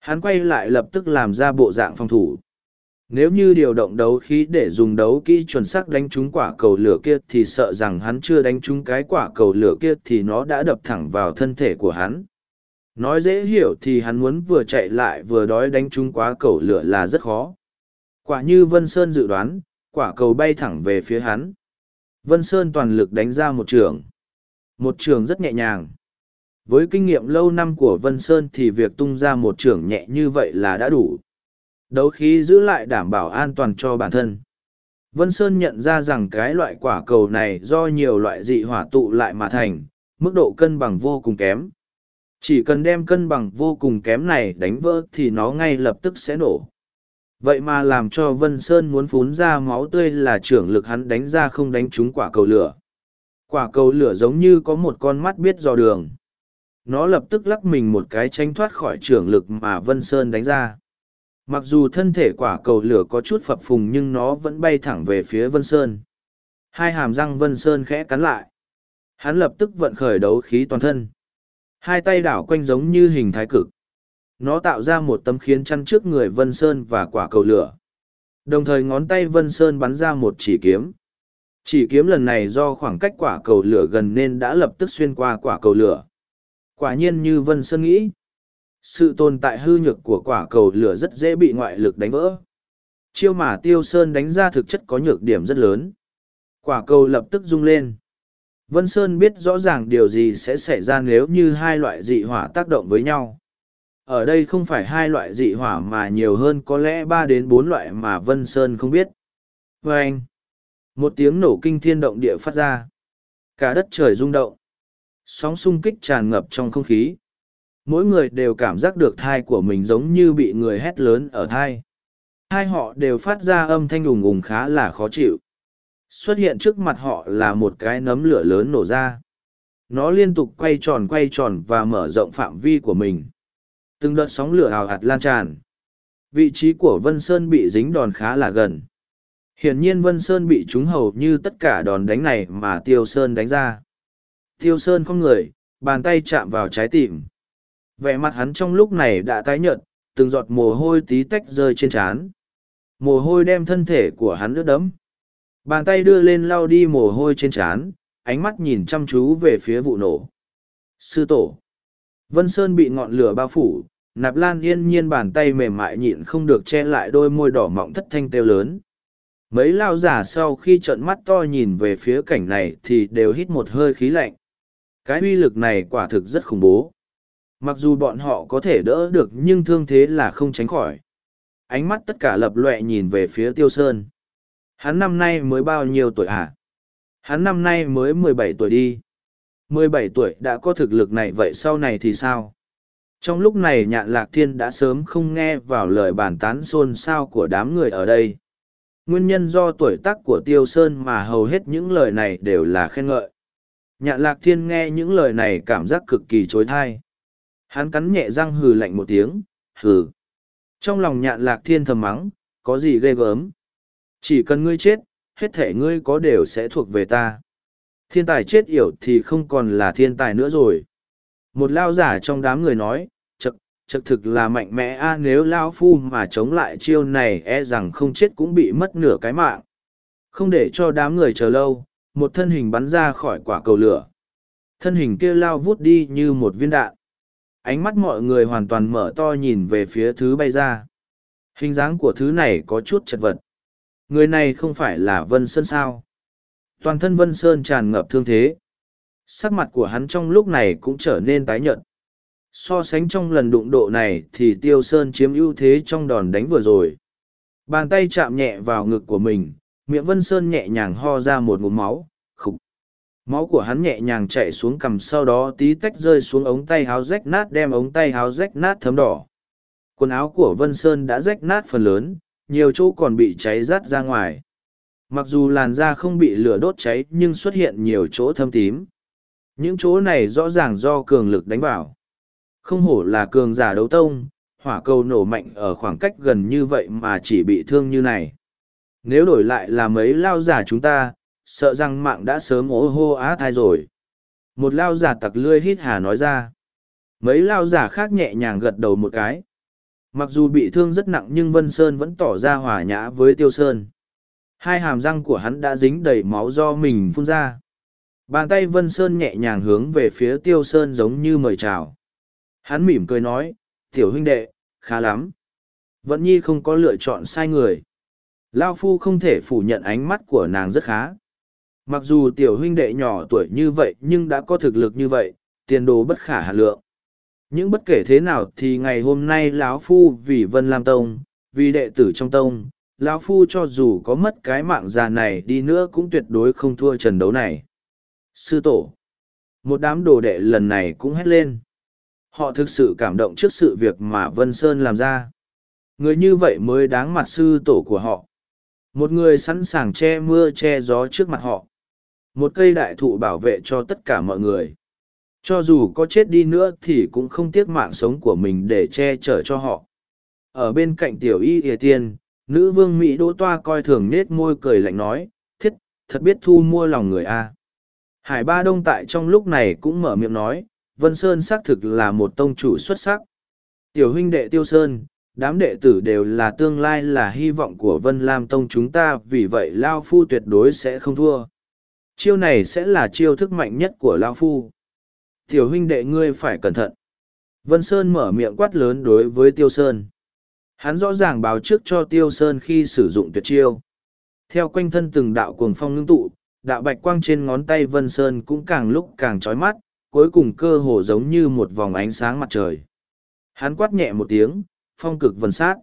Hắn quay lại lập tức làm ra bộ dạng phòng thủ. Nếu như điều động đấu khí để dùng đấu kỹ chuẩn xác đánh trúng quả cầu lửa kia thì sợ rằng hắn chưa đánh trúng cái quả cầu lửa kia thì nó đã đập thẳng vào thân thể của hắn. Nói dễ hiểu thì hắn muốn vừa chạy lại vừa đói đánh trúng quá cầu lửa là rất khó quả như vân sơn dự đoán quả cầu bay thẳng về phía hắn vân sơn toàn lực đánh ra một trường một trường rất nhẹ nhàng với kinh nghiệm lâu năm của vân sơn thì việc tung ra một trường nhẹ như vậy là đã đủ Đấu khí giữ lại đảm bảo an toàn cho bản thân. Vân Sơn nhận ra rằng cái loại quả cầu này do nhiều loại dị hỏa tụ lại mà thành, mức độ cân bằng vô cùng kém. Chỉ cần đem cân bằng vô cùng kém này đánh vỡ thì nó ngay lập tức sẽ nổ. Vậy mà làm cho Vân Sơn muốn phún ra máu tươi là trưởng lực hắn đánh ra không đánh trúng quả cầu lửa. Quả cầu lửa giống như có một con mắt biết dò đường. Nó lập tức lắc mình một cái tránh thoát khỏi trưởng lực mà Vân Sơn đánh ra. Mặc dù thân thể quả cầu lửa có chút phập phùng nhưng nó vẫn bay thẳng về phía vân sơn. Hai hàm răng vân sơn khẽ cắn lại. Hắn lập tức vận khởi đấu khí toàn thân. Hai tay đảo quanh giống như hình thái cực nó tạo ra một tấm khiến chăn trước người vân sơn và quả cầu lửa. Đồng thời ngón tay vân sơn bắn ra một chỉ kiếm. Chỉ kiếm lần này do khoảng cách quả cầu lửa gần nên đã lập tức xuyên qua quả cầu lửa. Quả nhiên như vân sơn nghĩ, sự tồn tại hư nhược của quả cầu lửa rất dễ bị ngoại lực đánh vỡ. Chiêu mà tiêu sơn đánh ra thực chất có nhược điểm rất lớn. Quả cầu lập tức rung lên. Vân sơn biết rõ ràng điều gì sẽ xảy ra nếu như hai loại dị hỏa tác động với nhau ở đây không phải hai loại dị hỏa mà nhiều hơn có lẽ ba đến bốn loại mà vân sơn không biết. Vê anh. Một tiếng nổ kinh thiên động địa phát ra. Cả đất trời rung động. Sóng xung kích tràn ngập trong không khí. Mỗi người đều cảm giác được thai của mình giống như bị người hét lớn ở thai. Hai họ đều phát ra âm thanh ùng ùng khá là khó chịu. Xuất hiện trước mặt họ là một cái nấm lửa lớn nổ ra. Nó liên tục quay tròn quay tròn và mở rộng phạm vi của mình từng đợt sóng lửa hào hạt lan tràn. Vị trí của vân sơn bị dính đòn khá là gần. Hiển nhiên vân sơn bị trúng hầu như tất cả đòn đánh này mà tiêu sơn đánh ra. Tiêu sơn không người, bàn tay chạm vào trái tim. Vẻ mặt hắn trong lúc này đã tái nhợt, từng giọt mồ hôi tí tách rơi trên trán. Mồ hôi đem thân thể của hắn ướt đẫm. Bàn tay đưa lên lau đi mồ hôi trên trán, ánh mắt nhìn chăm chú về phía vụ nổ. Sư tổ vân sơn bị ngọn lửa bao phủ, nạp lan yên nhiên bàn tay mềm mại nhịn không được che lại đôi môi đỏ mọng thất thanh kêu lớn mấy lao giả sau khi trợn mắt to nhìn về phía cảnh này thì đều hít một hơi khí lạnh cái uy lực này quả thực rất khủng bố Mặc dù bọn họ có thể đỡ được nhưng thương thế là không tránh khỏi. Ánh mắt tất cả lập lệ nhìn về phía Tiêu Sơn. Hắn năm nay mới bao nhiêu tuổi hả? À? Hắn năm nay mới mười bảy tuổi đi. Mười bảy tuổi đã có thực lực này vậy sau này thì sao? Trong lúc này nhạn lạc thiên đã sớm không nghe vào lời bàn tán xôn xao của đám người ở đây. Nguyên nhân do tuổi tác của Tiêu Sơn mà hầu hết những lời này đều là khen ngợi. Nhạn lạc thiên nghe những lời này cảm giác cực kỳ chối thai. Hắn cắn nhẹ răng hừ lạnh một tiếng, hừ. Trong lòng nhạn lạc thiên thầm mắng, có gì ghê gớm. Chỉ cần ngươi chết, hết thể ngươi có đều sẽ thuộc về ta. Thiên tài chết yểu thì không còn là thiên tài nữa rồi. Một lao giả trong đám người nói, chật, chật thực là mạnh mẽ a nếu lao phu mà chống lại chiêu này e rằng không chết cũng bị mất nửa cái mạng. Không để cho đám người chờ lâu, một thân hình bắn ra khỏi quả cầu lửa. Thân hình kia lao vút đi như một viên đạn. Ánh mắt mọi người hoàn toàn mở to nhìn về phía thứ bay ra. Hình dáng của thứ này có chút chật vật. Người này không phải là Vân Sơn sao? Toàn thân Vân Sơn tràn ngập thương thế. Sắc mặt của hắn trong lúc này cũng trở nên tái nhợt. So sánh trong lần đụng độ này thì Tiêu Sơn chiếm ưu thế trong đòn đánh vừa rồi. Bàn tay chạm nhẹ vào ngực của mình, miệng Vân Sơn nhẹ nhàng ho ra một ngụm máu, khục. Máu của hắn nhẹ nhàng chạy xuống cằm sau đó tí tách rơi xuống ống tay háo rách nát đem ống tay háo rách nát thấm đỏ. Quần áo của Vân Sơn đã rách nát phần lớn, nhiều chỗ còn bị cháy rát ra ngoài. Mặc dù làn da không bị lửa đốt cháy nhưng xuất hiện nhiều chỗ thâm tím. Những chỗ này rõ ràng do cường lực đánh vào. Không hổ là cường giả đấu tông, hỏa cầu nổ mạnh ở khoảng cách gần như vậy mà chỉ bị thương như này. Nếu đổi lại là mấy lao giả chúng ta, sợ rằng mạng đã sớm ố hô á thai rồi. Một lao giả tặc lươi hít hà nói ra. Mấy lao giả khác nhẹ nhàng gật đầu một cái. Mặc dù bị thương rất nặng nhưng Vân Sơn vẫn tỏ ra hòa nhã với Tiêu Sơn. Hai hàm răng của hắn đã dính đầy máu do mình phun ra. Bàn tay Vân Sơn nhẹ nhàng hướng về phía Tiêu Sơn giống như mời chào. Hắn mỉm cười nói, tiểu huynh đệ, khá lắm. Vận nhi không có lựa chọn sai người. Lao Phu không thể phủ nhận ánh mắt của nàng rất khá. Mặc dù tiểu huynh đệ nhỏ tuổi như vậy nhưng đã có thực lực như vậy, tiền đồ bất khả hà lượng. Nhưng bất kể thế nào thì ngày hôm nay lão Phu vì Vân Lam Tông, vì đệ tử trong tông, lão Phu cho dù có mất cái mạng già này đi nữa cũng tuyệt đối không thua trận đấu này. Sư tổ. Một đám đồ đệ lần này cũng hét lên. Họ thực sự cảm động trước sự việc mà Vân Sơn làm ra. Người như vậy mới đáng mặt sư tổ của họ. Một người sẵn sàng che mưa che gió trước mặt họ. Một cây đại thụ bảo vệ cho tất cả mọi người. Cho dù có chết đi nữa thì cũng không tiếc mạng sống của mình để che chở cho họ. Ở bên cạnh tiểu y ỉa tiên, nữ vương Mỹ đỗ toa coi thường nết môi cười lạnh nói, thiết, thật biết thu mua lòng người a. Hải Ba Đông tại trong lúc này cũng mở miệng nói, Vân Sơn xác thực là một tông chủ xuất sắc. Tiểu huynh đệ Tiêu Sơn, đám đệ tử đều là tương lai là hy vọng của Vân Lam Tông chúng ta vì vậy Lao Phu tuyệt đối sẽ không thua. Chiêu này sẽ là chiêu thức mạnh nhất của Lao Phu. Tiểu huynh đệ ngươi phải cẩn thận. Vân Sơn mở miệng quát lớn đối với Tiêu Sơn. Hắn rõ ràng báo trước cho Tiêu Sơn khi sử dụng tuyệt chiêu. Theo quanh thân từng đạo cuồng phong ngưng tụ, đạo bạch quang trên ngón tay Vân Sơn cũng càng lúc càng trói mắt, cuối cùng cơ hồ giống như một vòng ánh sáng mặt trời. Hắn quát nhẹ một tiếng, phong cực vần sát.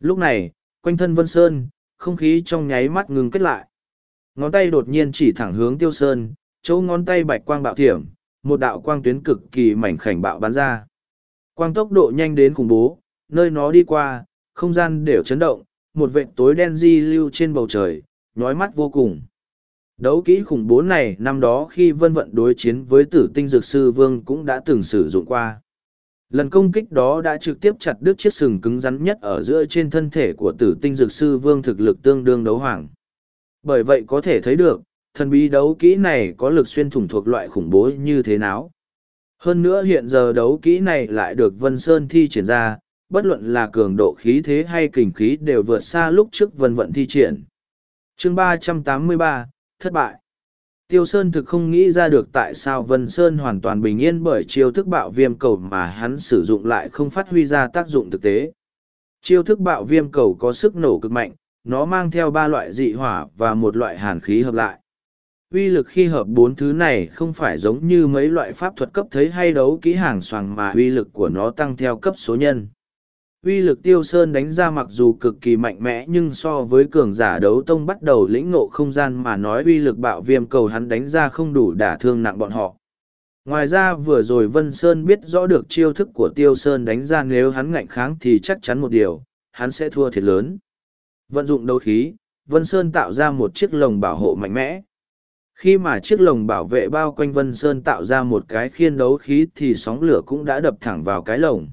Lúc này, quanh thân Vân Sơn, không khí trong nháy mắt ngừng kết lại. Ngón tay đột nhiên chỉ thẳng hướng Tiêu Sơn, chỗ ngón tay bạch quang bạo thiểm, một đạo quang tuyến cực kỳ mảnh khảnh bạo bắn ra. Quang tốc độ nhanh đến khủng bố, nơi nó đi qua, không gian đều chấn động, một vệt tối đen di lưu trên bầu trời, nhói mắt vô cùng. Đấu kỹ khủng bố này năm đó khi vân vận đối chiến với tử tinh dược sư vương cũng đã từng sử dụng qua. Lần công kích đó đã trực tiếp chặt đứt chiếc sừng cứng rắn nhất ở giữa trên thân thể của tử tinh dược sư vương thực lực tương đương đấu hoàng. Bởi vậy có thể thấy được, thần bí đấu kỹ này có lực xuyên thủng thuộc loại khủng bố như thế nào. Hơn nữa hiện giờ đấu kỹ này lại được Vân Sơn thi triển ra, bất luận là cường độ khí thế hay kình khí đều vượt xa lúc trước Vân Vận thi triển. chương ba trăm tám mươi ba thất bại. Tiêu Sơn thực không nghĩ ra được tại sao Vân Sơn hoàn toàn bình yên bởi chiêu thức bạo viêm cầu mà hắn sử dụng lại không phát huy ra tác dụng thực tế. Chiêu thức bạo viêm cầu có sức nổ cực mạnh, nó mang theo ba loại dị hỏa và một loại hàn khí hợp lại. Uy lực khi hợp bốn thứ này không phải giống như mấy loại pháp thuật cấp thấy hay đấu kỹ hàng xoàng mà uy lực của nó tăng theo cấp số nhân uy lực tiêu sơn đánh ra mặc dù cực kỳ mạnh mẽ nhưng so với cường giả đấu tông bắt đầu lĩnh ngộ không gian mà nói uy lực bạo viêm cầu hắn đánh ra không đủ đả thương nặng bọn họ. Ngoài ra vừa rồi vân sơn biết rõ được chiêu thức của tiêu sơn đánh ra nếu hắn ngạnh kháng thì chắc chắn một điều, hắn sẽ thua thiệt lớn. Vận dụng đấu khí, vân sơn tạo ra một chiếc lồng bảo hộ mạnh mẽ. Khi mà chiếc lồng bảo vệ bao quanh vân sơn tạo ra một cái khiên đấu khí thì sóng lửa cũng đã đập thẳng vào cái lồng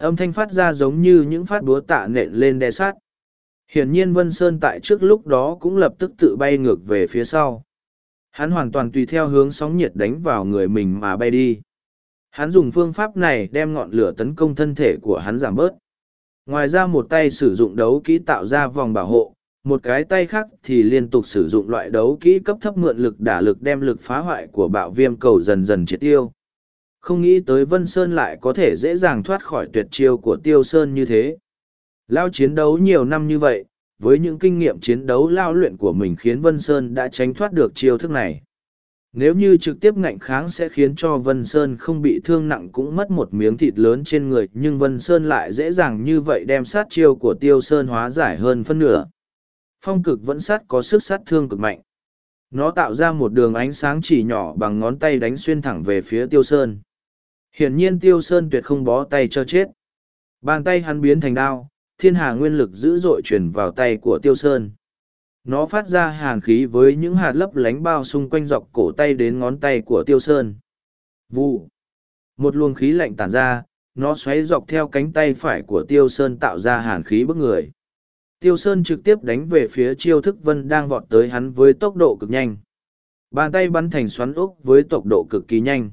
âm thanh phát ra giống như những phát búa tạ nện lên đe sát hiển nhiên vân sơn tại trước lúc đó cũng lập tức tự bay ngược về phía sau Hắn hoàn toàn tùy theo hướng sóng nhiệt đánh vào người mình mà bay đi. Hắn dùng phương pháp này đem ngọn lửa tấn công thân thể của hắn giảm bớt. Ngoài ra một tay sử dụng đấu kỹ tạo ra vòng bảo hộ, một cái tay khác thì liên tục sử dụng loại đấu kỹ cấp thấp mượn lực đả lực đem lực phá hoại của bạo viêm cầu dần dần triệt tiêu. Không nghĩ tới Vân Sơn lại có thể dễ dàng thoát khỏi tuyệt chiêu của Tiêu Sơn như thế. Lao chiến đấu nhiều năm như vậy, với những kinh nghiệm chiến đấu lao luyện của mình khiến Vân Sơn đã tránh thoát được chiêu thức này. Nếu như trực tiếp ngạnh kháng sẽ khiến cho Vân Sơn không bị thương nặng cũng mất một miếng thịt lớn trên người nhưng Vân Sơn lại dễ dàng như vậy đem sát chiêu của Tiêu Sơn hóa giải hơn phân nửa. Phong cực vẫn sát có sức sát thương cực mạnh. Nó tạo ra một đường ánh sáng chỉ nhỏ bằng ngón tay đánh xuyên thẳng về phía Tiêu Sơn. Hiển nhiên Tiêu Sơn tuyệt không bó tay cho chết. Bàn tay hắn biến thành đao, thiên hà nguyên lực dữ dội truyền vào tay của Tiêu Sơn. Nó phát ra hàn khí với những hạt lấp lánh bao xung quanh dọc cổ tay đến ngón tay của tiêu sơn. Vụ một luồng khí lạnh tản ra nó xoáy dọc theo cánh tay phải của tiêu sơn tạo ra hàn khí bức người. Tiêu sơn trực tiếp đánh về phía chiêu thức vân đang vọt tới hắn với tốc độ cực nhanh. Bàn tay bắn thành xoắn ốc với tốc độ cực kỳ nhanh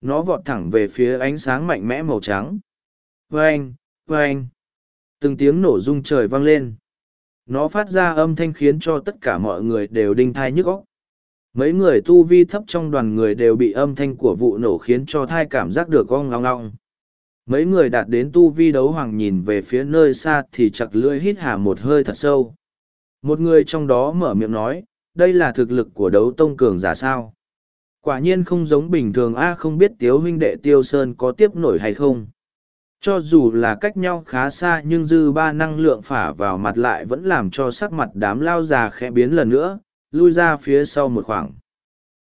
nó vọt thẳng về phía ánh sáng mạnh mẽ màu trắng. Vê anh từng tiếng nổ rung trời vang lên. Nó phát ra âm thanh khiến cho tất cả mọi người đều đinh thai nhức óc. Mấy người tu vi thấp trong đoàn người đều bị âm thanh của vụ nổ khiến cho thai cảm giác được gong long long mấy người đạt đến tu vi đấu hoàng nhìn về phía nơi xa thì chặt lưỡi hít hà một hơi thật sâu. Một người trong đó mở miệng nói, đây là thực lực của đấu tông cường giả sao? Quả nhiên không giống bình thường a, không biết tiếu huynh đệ tiêu sơn có tiếp nổi hay không. Cho dù là cách nhau khá xa nhưng dư ba năng lượng phả vào mặt lại vẫn làm cho sắc mặt đám lao già khẽ biến lần nữa, lui ra phía sau một khoảng.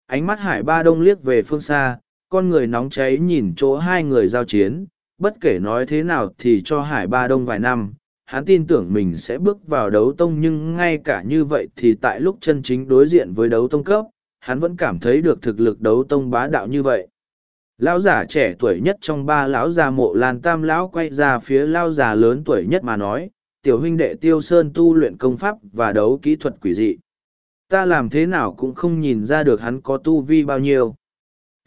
Ánh mắt hải ba đông liếc về phương xa, con người nóng cháy nhìn chỗ hai người giao chiến, bất kể nói thế nào thì cho hải ba đông vài năm, hắn tin tưởng mình sẽ bước vào đấu tông nhưng ngay cả như vậy thì tại lúc chân chính đối diện với đấu tông cấp hắn vẫn cảm thấy được thực lực đấu tông bá đạo như vậy. Lão giả trẻ tuổi nhất trong ba lão già mộ lan tam lão quay ra phía lão già lớn tuổi nhất mà nói, tiểu huynh đệ tiêu sơn tu luyện công pháp và đấu kỹ thuật quỷ dị. Ta làm thế nào cũng không nhìn ra được hắn có tu vi bao nhiêu.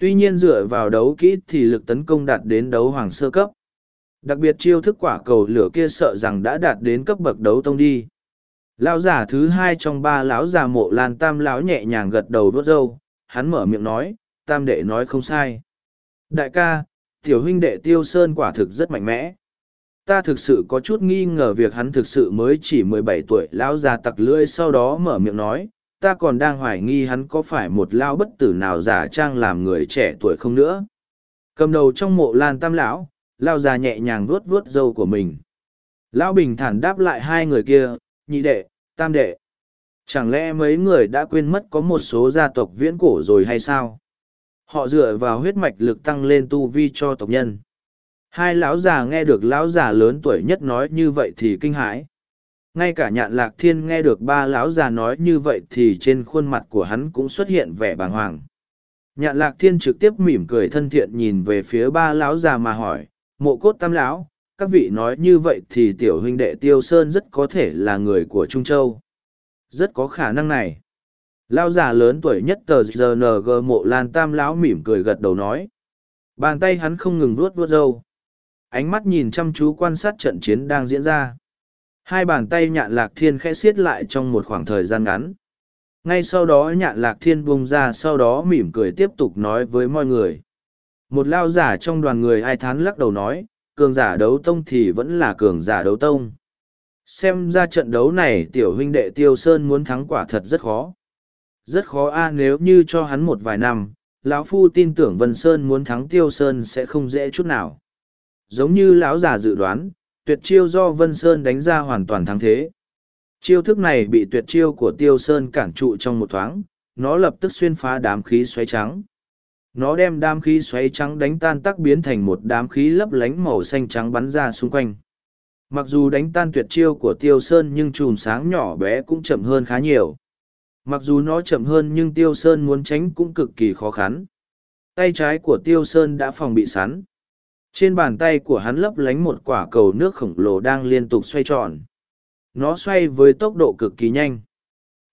Tuy nhiên dựa vào đấu kỹ thì lực tấn công đạt đến đấu hoàng sơ cấp. Đặc biệt chiêu thức quả cầu lửa kia sợ rằng đã đạt đến cấp bậc đấu tông đi lão giả thứ hai trong ba lão già mộ lan tam lão nhẹ nhàng gật đầu vớt râu hắn mở miệng nói tam đệ nói không sai Đại ca, tiểu huynh đệ Tiêu Sơn quả thực rất mạnh mẽ. Ta thực sự có chút nghi ngờ việc hắn thực sự mới chỉ mười bảy tuổi lão già tặc lưỡi sau đó mở miệng nói, ta còn đang hoài nghi hắn có phải một lao bất tử nào giả trang làm người trẻ tuổi không nữa. Cầm đầu trong mộ lan tam lão, lao già nhẹ nhàng vuốt vuốt râu của mình. Lão bình thản đáp lại hai người kia, nhị đệ, tam đệ. Chẳng lẽ mấy người đã quên mất có một số gia tộc viễn cổ rồi hay sao? họ dựa vào huyết mạch lực tăng lên tu vi cho tộc nhân hai lão già nghe được lão già lớn tuổi nhất nói như vậy thì kinh hãi ngay cả nhạn lạc thiên nghe được ba lão già nói như vậy thì trên khuôn mặt của hắn cũng xuất hiện vẻ bàng hoàng nhạn lạc thiên trực tiếp mỉm cười thân thiện nhìn về phía ba lão già mà hỏi mộ cốt tam lão các vị nói như vậy thì tiểu huynh đệ tiêu sơn rất có thể là người của trung châu rất có khả năng này Lao già lớn tuổi nhất tờ GNG mộ lan tam lão mỉm cười gật đầu nói. Bàn tay hắn không ngừng vuốt vuốt râu. Ánh mắt nhìn chăm chú quan sát trận chiến đang diễn ra. Hai bàn tay nhạn lạc thiên khẽ xiết lại trong một khoảng thời gian ngắn. Ngay sau đó nhạn lạc thiên buông ra sau đó mỉm cười tiếp tục nói với mọi người. Một lao giả trong đoàn người ai thán lắc đầu nói, cường giả đấu tông thì vẫn là cường giả đấu tông. Xem ra trận đấu này tiểu huynh đệ Tiêu Sơn muốn thắng quả thật rất khó. Rất khó a, nếu như cho hắn một vài năm, lão phu tin tưởng vân sơn muốn thắng tiêu sơn sẽ không dễ chút nào. Giống như lão già dự đoán, tuyệt chiêu do vân sơn đánh ra hoàn toàn thắng thế. Chiêu thức này bị tuyệt chiêu của tiêu sơn cản trụ trong một thoáng, nó lập tức xuyên phá đám khí xoáy trắng nó đem đám khí xoáy trắng đánh tan tắc biến thành một đám khí lấp lánh màu xanh trắng bắn ra xung quanh mặc dù đánh tan tuyệt chiêu của tiêu sơn nhưng chùm sáng nhỏ bé cũng chậm hơn khá nhiều Mặc dù nó chậm hơn nhưng Tiêu Sơn muốn tránh cũng cực kỳ khó khăn. Tay trái của Tiêu Sơn đã phòng bị sắn. Trên bàn tay của hắn lấp lánh một quả cầu nước khổng lồ đang liên tục xoay tròn. Nó xoay với tốc độ cực kỳ nhanh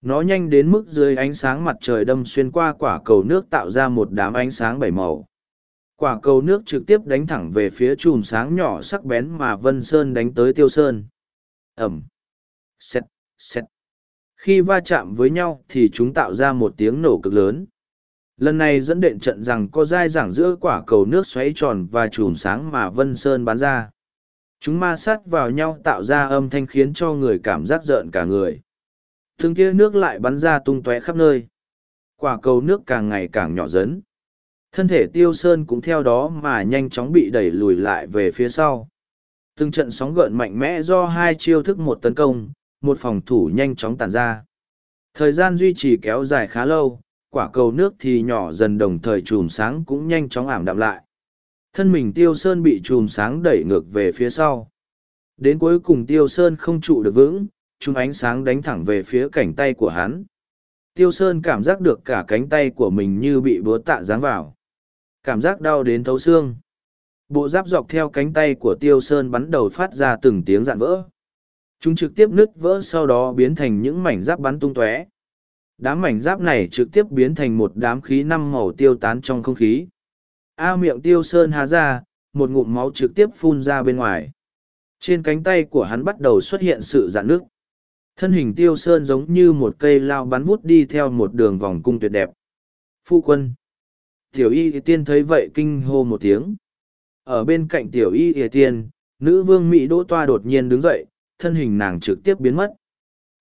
nó nhanh đến mức dưới ánh sáng mặt trời đâm xuyên qua quả cầu nước tạo ra một đám ánh sáng bảy màu. Quả cầu nước trực tiếp đánh thẳng về phía chùm sáng nhỏ sắc bén mà vân sơn đánh tới tiêu sơn. Ẩm. Xét xét khi va chạm với nhau thì chúng tạo ra một tiếng nổ cực lớn. Lần này dẫn đệm trận rằng có dai dẳng giữa quả cầu nước xoáy tròn và chùm sáng mà vân sơn bắn ra. Chúng ma sát vào nhau tạo ra âm thanh khiến cho người cảm giác rợn cả người thương kia nước lại bắn ra tung tóe khắp nơi. Quả cầu nước càng ngày càng nhỏ dấn. Thân thể tiêu sơn cũng theo đó mà nhanh chóng bị đẩy lùi lại về phía sau. Từng trận sóng gợn mạnh mẽ do hai chiêu thức một tấn công, một phòng thủ nhanh chóng tàn ra. Thời gian duy trì kéo dài khá lâu, quả cầu nước thì nhỏ dần đồng thời chùm sáng cũng nhanh chóng ảm đạm lại. Thân mình tiêu sơn bị chùm sáng đẩy ngược về phía sau. Đến cuối cùng tiêu sơn không trụ được vững chúng ánh sáng đánh thẳng về phía cảnh tay của hắn. Tiêu sơn cảm giác được cả cánh tay của mình như bị búa tạ giáng vào. Cảm giác đau đến thấu xương. Bộ giáp dọc theo cánh tay của tiêu sơn bắn đầu phát ra từng tiếng dạn vỡ. Chúng trực tiếp nứt vỡ sau đó biến thành những mảnh giáp bắn tung tóe. Đám mảnh giáp này trực tiếp biến thành một đám khí năm màu tiêu tán trong không khí. A miệng tiêu sơn há ra, một ngụm máu trực tiếp phun ra bên ngoài. Trên cánh tay của hắn bắt đầu xuất hiện sự dạn nước thân hình tiêu sơn giống như một cây lao bắn vút đi theo một đường vòng cung tuyệt đẹp. Phu quân. Tiểu y tiên thấy vậy kinh hô một tiếng. Ở bên cạnh tiểu y ỉa tiên, nữ vương mỹ đỗ toa đột nhiên đứng dậy, thân hình nàng trực tiếp biến mất.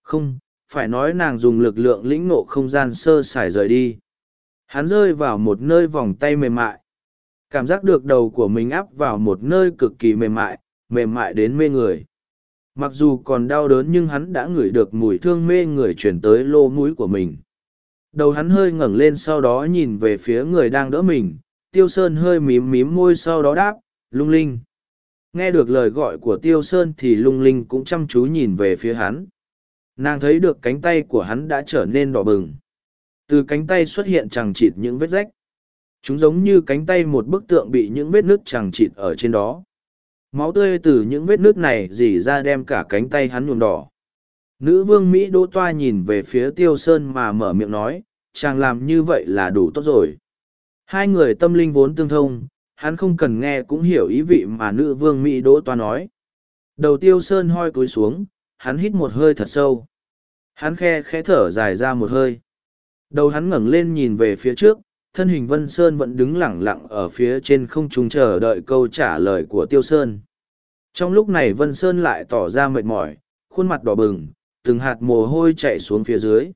Không, phải nói nàng dùng lực lượng lĩnh nộ không gian sơ sài rời đi. Hắn rơi vào một nơi vòng tay mềm mại. Cảm giác được đầu của mình áp vào một nơi cực kỳ mềm mại mềm mại đến mê người mặc dù còn đau đớn nhưng hắn đã ngửi được mùi thương mê người chuyển tới lô mũi của mình. Đầu hắn hơi ngẩng lên sau đó nhìn về phía người đang đỡ mình. Tiêu sơn hơi mím mím môi sau đó đáp, lung linh. Nghe được lời gọi của tiêu sơn thì lung linh cũng chăm chú nhìn về phía hắn. Nàng thấy được cánh tay của hắn đã trở nên đỏ bừng. Từ cánh tay xuất hiện chẳng chịt những vết rách. Chúng giống như cánh tay một bức tượng bị những vết nước chẳng chịt ở trên đó máu tươi từ những vết nước này dỉ ra đem cả cánh tay hắn nhuộm đỏ. Nữ vương mỹ đỗ toa nhìn về phía tiêu sơn mà mở miệng nói, chàng làm như vậy là đủ tốt rồi. Hai người tâm linh vốn tương thông, hắn không cần nghe cũng hiểu ý vị mà nữ vương mỹ đỗ toa nói. Đầu tiêu sơn hoi cúi xuống, hắn hít một hơi thật sâu. Hắn khe khẽ thở dài ra một hơi. Đầu hắn ngẩng lên nhìn về phía trước thân hình vân sơn vẫn đứng lẳng lặng ở phía trên không trung chờ đợi câu trả lời của tiêu sơn. Trong lúc này vân sơn lại tỏ ra mệt mỏi, khuôn mặt đỏ bừng, từng hạt mồ hôi chạy xuống phía dưới.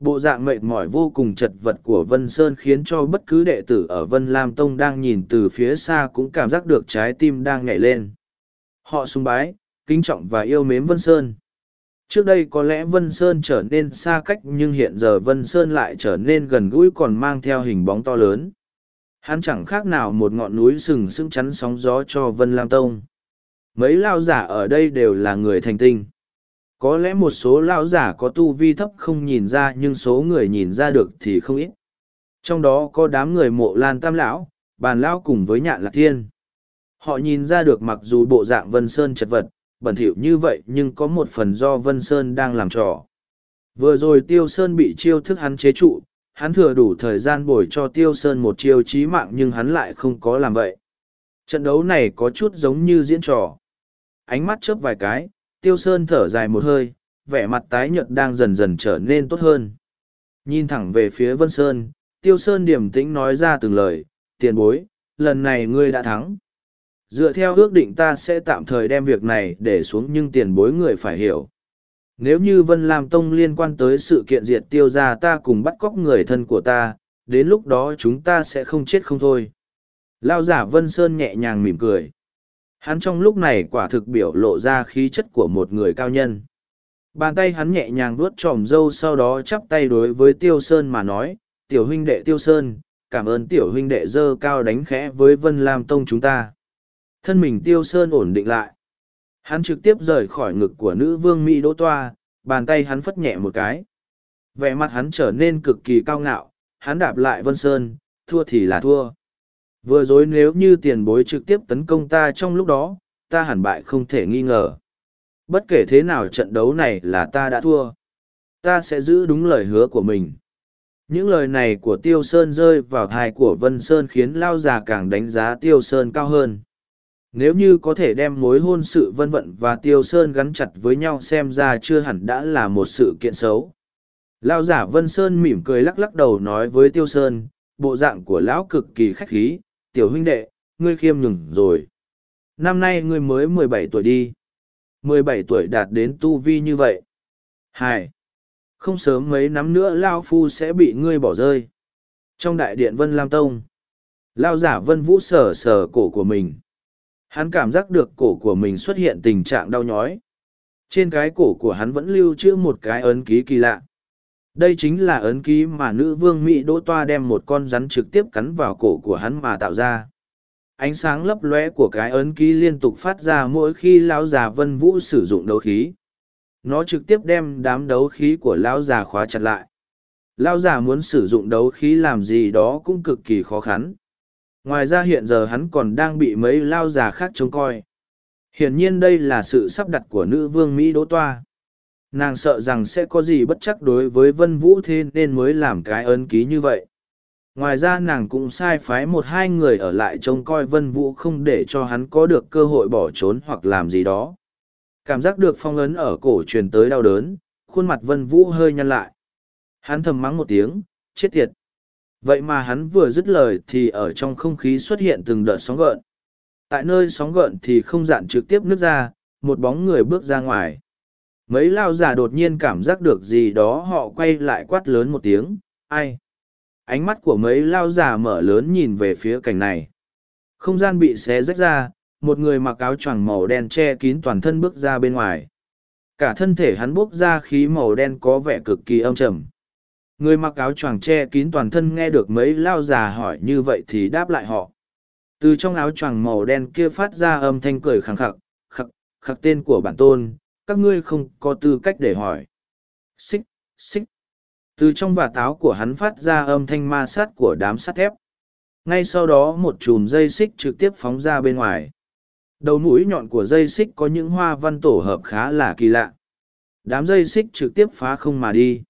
Bộ dạng mệt mỏi vô cùng chật vật của vân sơn khiến cho bất cứ đệ tử ở vân lam tông đang nhìn từ phía xa cũng cảm giác được trái tim đang nhảy lên. Họ sung bái, kính trọng và yêu mến vân sơn trước đây có lẽ vân sơn trở nên xa cách nhưng hiện giờ vân sơn lại trở nên gần gũi còn mang theo hình bóng to lớn. Hắn chẳng khác nào một ngọn núi sừng sững chắn sóng gió cho vân lam tông. Mấy lao giả ở đây đều là người thành tinh. Có lẽ một số lão giả có tu vi thấp không nhìn ra nhưng số người nhìn ra được thì không ít. Trong đó có đám người mộ lan tam lão, bàn lão cùng với nhạn lạc thiên. Họ nhìn ra được mặc dù bộ dạng vân sơn chật vật bẩn thỉu như vậy nhưng có một phần do vân sơn đang làm trò. Vừa rồi tiêu sơn bị chiêu thức hắn chế trụ, hắn thừa đủ thời gian bồi cho tiêu sơn một chiêu chí mạng nhưng hắn lại không có làm vậy. Trận đấu này có chút giống như diễn trò. Ánh mắt chớp vài cái, tiêu sơn thở dài một hơi, vẻ mặt tái nhợt đang dần dần trở nên tốt hơn. Nhìn thẳng về phía vân sơn, tiêu sơn điềm tĩnh nói ra từng lời, tiền bối, lần này ngươi đã thắng dựa theo ước định ta sẽ tạm thời đem việc này để xuống nhưng tiền bối người phải hiểu nếu như vân lam tông liên quan tới sự kiện diệt tiêu ra ta cùng bắt cóc người thân của ta đến lúc đó chúng ta sẽ không chết không thôi lao giả vân sơn nhẹ nhàng mỉm cười Hắn trong lúc này quả thực biểu lộ ra khí chất của một người cao nhân. Bàn tay hắn nhẹ nhàng vuốt tròm râu sau đó chắp tay đối với Tiêu Sơn mà nói, tiểu huynh đệ Tiêu Sơn, cảm ơn tiểu huynh đệ dơ cao đánh khẽ với Vân Lam Tông chúng ta. Thân mình Tiêu Sơn ổn định lại. Hắn trực tiếp rời khỏi ngực của nữ vương Mỹ Đỗ Toa, bàn tay hắn phất nhẹ một cái. Vẻ mặt hắn trở nên cực kỳ cao ngạo, hắn đạp lại Vân Sơn, thua thì là thua. Vừa rồi nếu như tiền bối trực tiếp tấn công ta trong lúc đó, ta hẳn bại không thể nghi ngờ. Bất kể thế nào trận đấu này là ta đã thua. Ta sẽ giữ đúng lời hứa của mình. Những lời này của Tiêu Sơn rơi vào thai của Vân Sơn khiến Lao già càng đánh giá Tiêu Sơn cao hơn. Nếu như có thể đem mối hôn sự vân vận và Tiêu Sơn gắn chặt với nhau xem ra chưa hẳn đã là một sự kiện xấu. Lao giả Vân Sơn mỉm cười lắc lắc đầu nói với Tiêu Sơn, bộ dạng của lão cực kỳ khách khí, tiểu huynh đệ, ngươi khiêm nhường rồi. Năm nay ngươi mới mười bảy tuổi đi. mười bảy tuổi đạt đến tu vi như vậy. Hai. Không sớm mấy năm nữa Lao Phu sẽ bị ngươi bỏ rơi. Trong đại điện Vân Lam Tông, Lao giả Vân Vũ sờ sờ cổ của mình. Hắn cảm giác được cổ của mình xuất hiện tình trạng đau nhói. Trên cái cổ của hắn vẫn lưu trữ một cái ấn ký kỳ lạ. Đây chính là ấn ký mà nữ vương Mỹ Đỗ Toa đem một con rắn trực tiếp cắn vào cổ của hắn mà tạo ra. Ánh sáng lấp lóe của cái ấn ký liên tục phát ra mỗi khi lão già Vân Vũ sử dụng đấu khí. Nó trực tiếp đem đám đấu khí của lão già khóa chặt lại. Lão già muốn sử dụng đấu khí làm gì đó cũng cực kỳ khó khăn. Ngoài ra hiện giờ hắn còn đang bị mấy lao già khác trông coi. Hiển nhiên đây là sự sắp đặt của nữ vương Mỹ Đỗ Toa. Nàng sợ rằng sẽ có gì bất chắc đối với vân vũ thế nên mới làm cái ấn ký như vậy. Ngoài ra nàng cũng sai phái một hai người ở lại trông coi vân vũ không để cho hắn có được cơ hội bỏ trốn hoặc làm gì đó. Cảm giác được phong ấn ở cổ truyền tới đau đớn, khuôn mặt vân vũ hơi nhăn lại. Hắn thầm mắng một tiếng, chết tiệt vậy mà hắn vừa dứt lời thì ở trong không khí xuất hiện từng đợt sóng gợn. Tại nơi sóng gợn thì không dạn trực tiếp nước ra, một bóng người bước ra ngoài. Mấy lao giả đột nhiên cảm giác được gì đó họ quay lại quát lớn một tiếng, ai? Ánh mắt của mấy lao giả mở lớn nhìn về phía cảnh này. Không gian bị xé rách ra, một người mặc áo choàng màu đen che kín toàn thân bước ra bên ngoài. Cả thân thể hắn bốc ra khí màu đen có vẻ cực kỳ âm trầm người mặc áo choàng che kín toàn thân nghe được mấy lao già hỏi như vậy thì đáp lại họ từ trong áo choàng màu đen kia phát ra âm thanh cười khẳng khặc khặc khặc tên của bản tôn các ngươi không có tư cách để hỏi. Xích, xích. Từ trong và áo của hắn phát ra âm thanh ma sát của đám sắt thép. Ngay sau đó một chùm dây xích trực tiếp phóng ra bên ngoài. Đầu mũi nhọn của dây xích có những hoa văn tổ hợp khá là kỳ lạ. Đám dây xích trực tiếp phá không mà đi.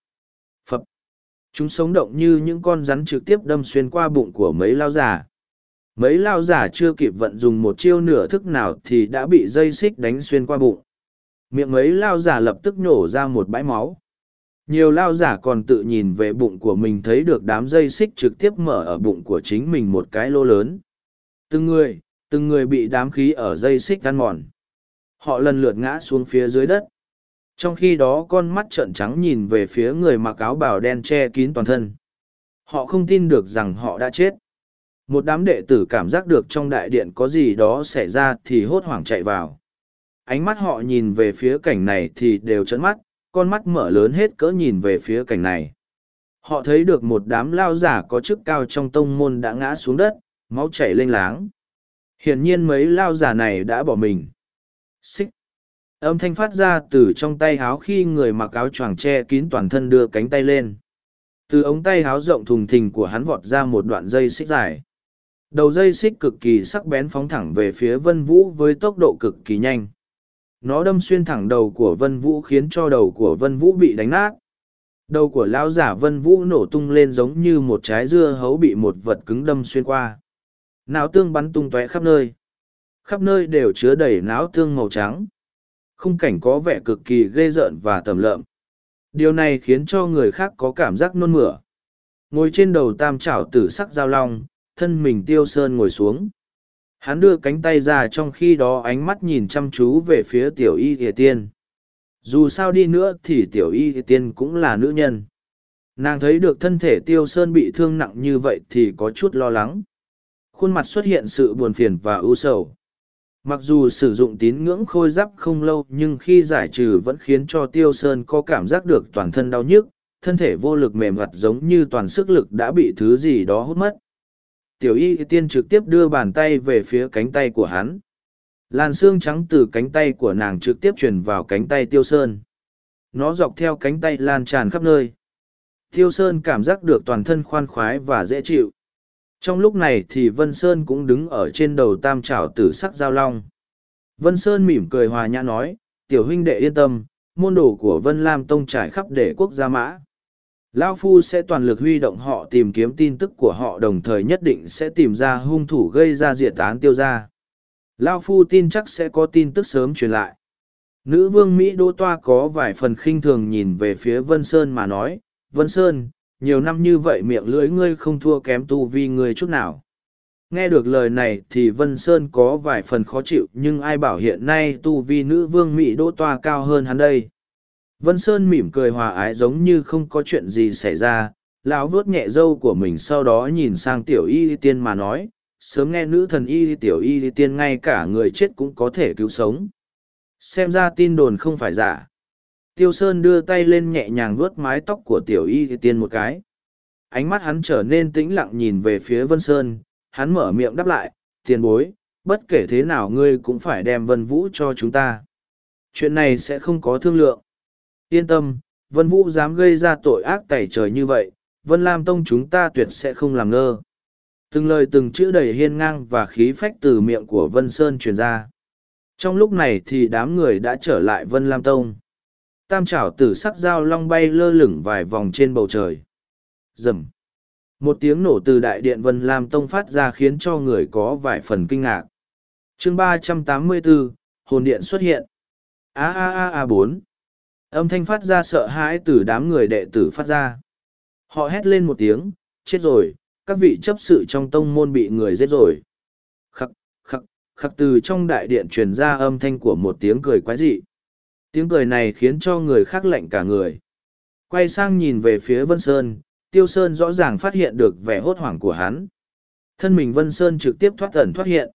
Chúng sống động như những con rắn trực tiếp đâm xuyên qua bụng của mấy lao giả. Mấy lao giả chưa kịp vận dùng một chiêu nửa thức nào thì đã bị dây xích đánh xuyên qua bụng. Miệng mấy lao giả lập tức nhổ ra một bãi máu. Nhiều lao giả còn tự nhìn về bụng của mình thấy được đám dây xích trực tiếp mở ở bụng của chính mình một cái lô lớn. Từng người từng người bị đám khí ở dây xích ăn mòn. Họ lần lượt ngã xuống phía dưới đất trong khi đó con mắt trợn trắng nhìn về phía người mặc áo bào đen che kín toàn thân họ không tin được rằng họ đã chết một đám đệ tử cảm giác được trong đại điện có gì đó xảy ra thì hốt hoảng chạy vào ánh mắt họ nhìn về phía cảnh này thì đều trấn mắt, con mắt mở lớn hết cỡ nhìn về phía cảnh này. Họ thấy được một đám lao giả có chức cao trong tông môn đã ngã xuống đất, máu chảy lênh láng. Hiển nhiên mấy lao giả này đã bỏ mình. Xích. Âm thanh phát ra từ trong tay háo khi người mặc áo choàng che kín toàn thân đưa cánh tay lên. Từ ống tay háo rộng thùng thình của hắn vọt ra một đoạn dây xích dài. Đầu dây xích cực kỳ sắc bén phóng thẳng về phía vân vũ với tốc độ cực kỳ nhanh. Nó đâm xuyên thẳng đầu của vân vũ khiến cho đầu của vân vũ bị đánh nát. Đầu của lão giả vân vũ nổ tung lên giống như một trái dưa hấu bị một vật cứng đâm xuyên qua. Não tương bắn tung tóe khắp nơi. Khắp nơi đều chứa đầy não tương màu trắng khung cảnh có vẻ cực kỳ ghê rợn và tầm lợm. Điều này khiến cho người khác có cảm giác nôn mửa. Ngồi trên đầu tam trảo tử sắc giao long, thân mình tiêu sơn ngồi xuống. Hắn đưa cánh tay ra trong khi đó ánh mắt nhìn chăm chú về phía tiểu y ỉa tiên. Dù sao đi nữa thì tiểu y ỉa tiên cũng là nữ nhân. Nàng thấy được thân thể tiêu sơn bị thương nặng như vậy thì có chút lo lắng. Khuôn mặt xuất hiện sự buồn phiền và ưu sầu mặc dù sử dụng tín ngưỡng khôi giáp không lâu, nhưng khi giải trừ vẫn khiến cho tiêu sơn có cảm giác được toàn thân đau nhức, thân thể vô lực mềm mặt giống như toàn sức lực đã bị thứ gì đó hút mất. Tiểu y tiên trực tiếp đưa bàn tay về phía cánh tay của hắn. Làn xương trắng từ cánh tay của nàng trực tiếp truyền vào cánh tay tiêu sơn. Nó dọc theo cánh tay lan tràn khắp nơi. Tiêu sơn cảm giác được toàn thân khoan khoái và dễ chịu trong lúc này thì vân sơn cũng đứng ở trên đầu tam trảo tử sắc giao long vân sơn mỉm cười hòa nhã nói tiểu huynh đệ yên tâm môn đồ của Vân Lam Tông trải khắp để quốc gia mã. Lao Phu sẽ toàn lực huy động họ tìm kiếm tin tức của họ đồng thời nhất định sẽ tìm ra hung thủ gây ra diệt án tiêu gia. Lao Phu tin chắc sẽ có tin tức sớm truyền lại. Nữ vương Mỹ Đô Toa có vài phần khinh thường nhìn về phía Vân Sơn mà nói, Vân Sơn, nhiều năm như vậy miệng lưỡi ngươi không thua kém tu vi ngươi chút nào. Nghe được lời này thì Vân Sơn có vài phần khó chịu nhưng ai bảo hiện nay tu vi nữ vương Mỹ đỗ Toa cao hơn hắn đây. Vân Sơn mỉm cười hòa ái giống như không có chuyện gì xảy ra, lão vuốt nhẹ râu của mình sau đó nhìn sang tiểu y tiên mà nói, sớm nghe nữ thần y tiểu y tiên ngay cả người chết cũng có thể cứu sống. Xem ra tin đồn không phải giả. Tiêu Sơn đưa tay lên nhẹ nhàng vuốt mái tóc của tiểu y tiên một cái. Ánh mắt hắn trở nên tĩnh lặng nhìn về phía Vân Sơn, hắn mở miệng đáp lại, tiền bối, bất kể thế nào ngươi cũng phải đem Vân Vũ cho chúng ta. Chuyện này sẽ không có thương lượng. Yên tâm, Vân Vũ dám gây ra tội ác tẩy trời như vậy, Vân Lam Tông chúng ta tuyệt sẽ không làm ngơ. Từng lời từng chữ đầy hiên ngang và khí phách từ miệng của Vân Sơn truyền ra. Trong lúc này thì đám người đã trở lại Vân Lam Tông. Tam trảo tử sắc dao long bay lơ lửng vài vòng trên bầu trời. Rầm. Một tiếng nổ từ đại điện Vân Lam Tông phát ra khiến cho người có vài phần kinh ngạc. chương ba trăm tám mươi bốn hồn điện xuất hiện. A A A A bốn Âm thanh phát ra sợ hãi từ đám người đệ tử phát ra. Họ hét lên một tiếng, chết rồi, các vị chấp sự trong tông môn bị người giết rồi. Khắc, khắc, khắc từ trong đại điện truyền ra âm thanh của một tiếng cười quái dị. Tiếng cười này khiến cho người khác lạnh cả người. Quay sang nhìn về phía Vân Sơn, Tiêu Sơn rõ ràng phát hiện được vẻ hốt hoảng của hắn. Thân mình Vân Sơn trực tiếp thoát ẩn thoát hiện.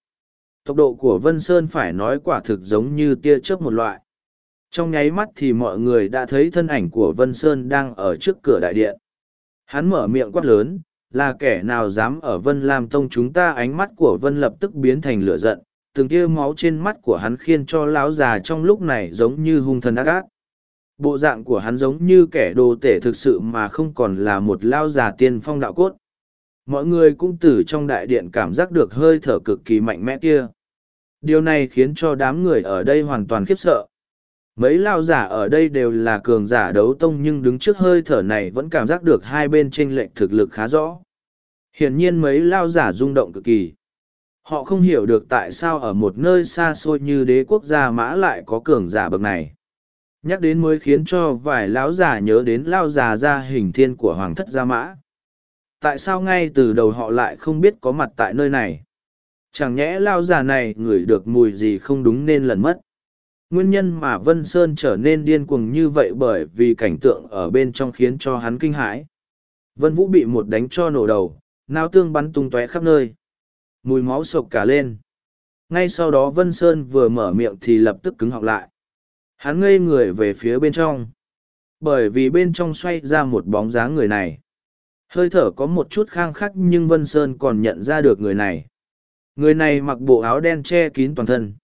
Tốc độ của Vân Sơn phải nói quả thực giống như tia chớp một loại trong nháy mắt thì mọi người đã thấy thân ảnh của vân sơn đang ở trước cửa đại điện hắn mở miệng quát lớn là kẻ nào dám ở vân lam tông chúng ta ánh mắt của vân lập tức biến thành lửa giận từng tia máu trên mắt của hắn khiến cho lão già trong lúc này giống như hung thần ác ác bộ dạng của hắn giống như kẻ đồ tể thực sự mà không còn là một lao già tiên phong đạo cốt mọi người cũng từ trong đại điện cảm giác được hơi thở cực kỳ mạnh mẽ kia điều này khiến cho đám người ở đây hoàn toàn khiếp sợ Mấy lao giả ở đây đều là cường giả đấu tông nhưng đứng trước hơi thở này vẫn cảm giác được hai bên chênh lệch thực lực khá rõ. Hiển nhiên mấy lao giả rung động cực kỳ. Họ không hiểu được tại sao ở một nơi xa xôi như đế quốc gia mã lại có cường giả bậc này. Nhắc đến mới khiến cho vài lão già nhớ đến lao già ra hình thiên của hoàng thất gia mã. Tại sao ngay từ đầu họ lại không biết có mặt tại nơi này? Chẳng nhẽ lao già này ngửi được mùi gì không đúng nên lần mất Nguyên nhân mà Vân Sơn trở nên điên cuồng như vậy bởi vì cảnh tượng ở bên trong khiến cho hắn kinh hãi. Vân Vũ bị một đánh cho nổ đầu, nao tương bắn tung tóe khắp nơi. Mùi máu sộc cả lên. Ngay sau đó Vân Sơn vừa mở miệng thì lập tức cứng họng lại. Hắn ngây người về phía bên trong. Bởi vì bên trong xoay ra một bóng dáng người này. Hơi thở có một chút khang khắc nhưng Vân Sơn còn nhận ra được người này. Người này mặc bộ áo đen che kín toàn thân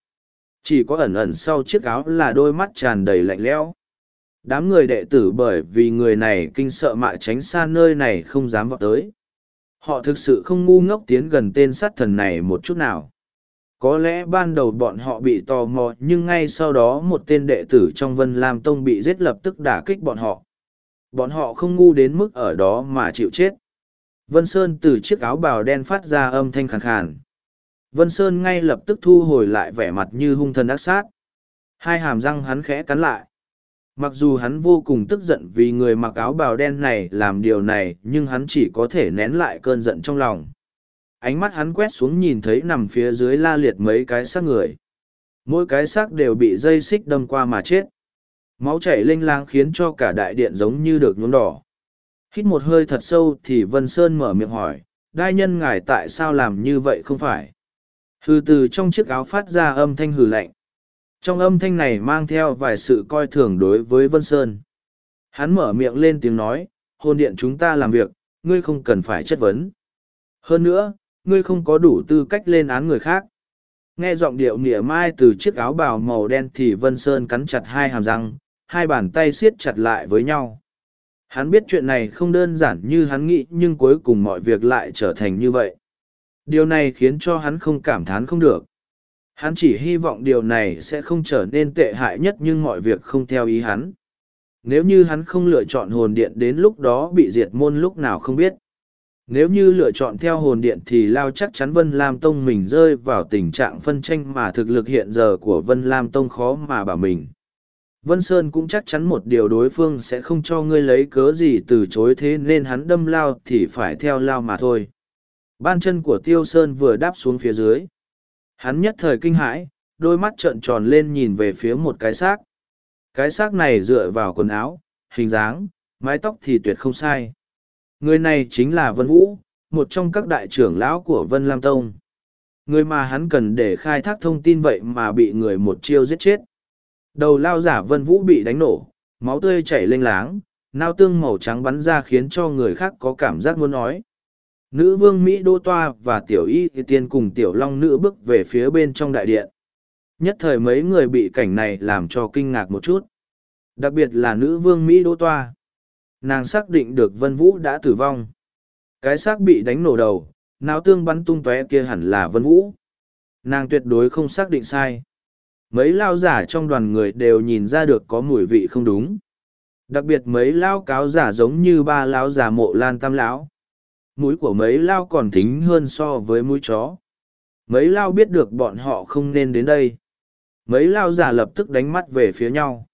chỉ có ẩn ẩn sau chiếc áo là đôi mắt tràn đầy lạnh lẽo đám người đệ tử bởi vì người này kinh sợ mạ tránh xa nơi này không dám vào tới họ thực sự không ngu ngốc tiến gần tên sát thần này một chút nào có lẽ ban đầu bọn họ bị tò mò, nhưng ngay sau đó một tên đệ tử trong vân lam tông bị giết lập tức đả kích bọn họ bọn họ không ngu đến mức ở đó mà chịu chết vân sơn từ chiếc áo bào đen phát ra âm thanh khàn khàn Vân Sơn ngay lập tức thu hồi lại vẻ mặt như hung thần ác sát. Hai hàm răng hắn khẽ cắn lại. Mặc dù hắn vô cùng tức giận vì người mặc áo bào đen này làm điều này, nhưng hắn chỉ có thể nén lại cơn giận trong lòng. Ánh mắt hắn quét xuống nhìn thấy nằm phía dưới la liệt mấy cái xác người. Mỗi cái xác đều bị dây xích đâm qua mà chết. Máu chảy lênh lang khiến cho cả đại điện giống như được nhuốm đỏ. Hít một hơi thật sâu thì Vân Sơn mở miệng hỏi, đai nhân ngài tại sao làm như vậy không phải? Hừ từ trong chiếc áo phát ra âm thanh hừ lạnh. Trong âm thanh này mang theo vài sự coi thường đối với Vân Sơn. Hắn mở miệng lên tiếng nói, hôn điện chúng ta làm việc, ngươi không cần phải chất vấn. Hơn nữa, ngươi không có đủ tư cách lên án người khác. Nghe giọng điệu nỉa mai từ chiếc áo bào màu đen thì Vân Sơn cắn chặt hai hàm răng, hai bàn tay siết chặt lại với nhau. Hắn biết chuyện này không đơn giản như hắn nghĩ nhưng cuối cùng mọi việc lại trở thành như vậy. Điều này khiến cho hắn không cảm thán không được. Hắn chỉ hy vọng điều này sẽ không trở nên tệ hại nhất nhưng mọi việc không theo ý hắn. Nếu như hắn không lựa chọn hồn điện đến lúc đó bị diệt môn lúc nào không biết. Nếu như lựa chọn theo hồn điện thì Lao chắc chắn Vân Lam Tông mình rơi vào tình trạng phân tranh mà thực lực hiện giờ của Vân Lam Tông khó mà bảo mình. Vân Sơn cũng chắc chắn một điều đối phương sẽ không cho ngươi lấy cớ gì từ chối thế nên hắn đâm Lao thì phải theo Lao mà thôi. Ban chân của Tiêu Sơn vừa đáp xuống phía dưới. Hắn nhất thời kinh hãi, đôi mắt trợn tròn lên nhìn về phía một cái xác. Cái xác này dựa vào quần áo, hình dáng, mái tóc thì tuyệt không sai. Người này chính là Vân Vũ, một trong các đại trưởng lão của Vân Lam Tông. Người mà hắn cần để khai thác thông tin vậy mà bị người một chiêu giết chết. Đầu lao giả Vân Vũ bị đánh nổ, máu tươi chảy lênh láng, nao tương màu trắng bắn ra khiến cho người khác có cảm giác muốn nói. Nữ vương Mỹ Đô Toa và Tiểu Y Tiên cùng Tiểu Long Nữ bước về phía bên trong đại điện. Nhất thời mấy người bị cảnh này làm cho kinh ngạc một chút. Đặc biệt là nữ vương Mỹ Đô Toa. Nàng xác định được Vân Vũ đã tử vong. Cái xác bị đánh nổ đầu, não tương bắn tung tóe kia hẳn là Vân Vũ. Nàng tuyệt đối không xác định sai. Mấy lao giả trong đoàn người đều nhìn ra được có mùi vị không đúng. Đặc biệt mấy lao cáo giả giống như ba lao giả mộ lan tam lão mũi của mấy lao còn thính hơn so với mũi chó. Mấy lao biết được bọn họ không nên đến đây. Mấy lao giả lập tức đánh mắt về phía nhau.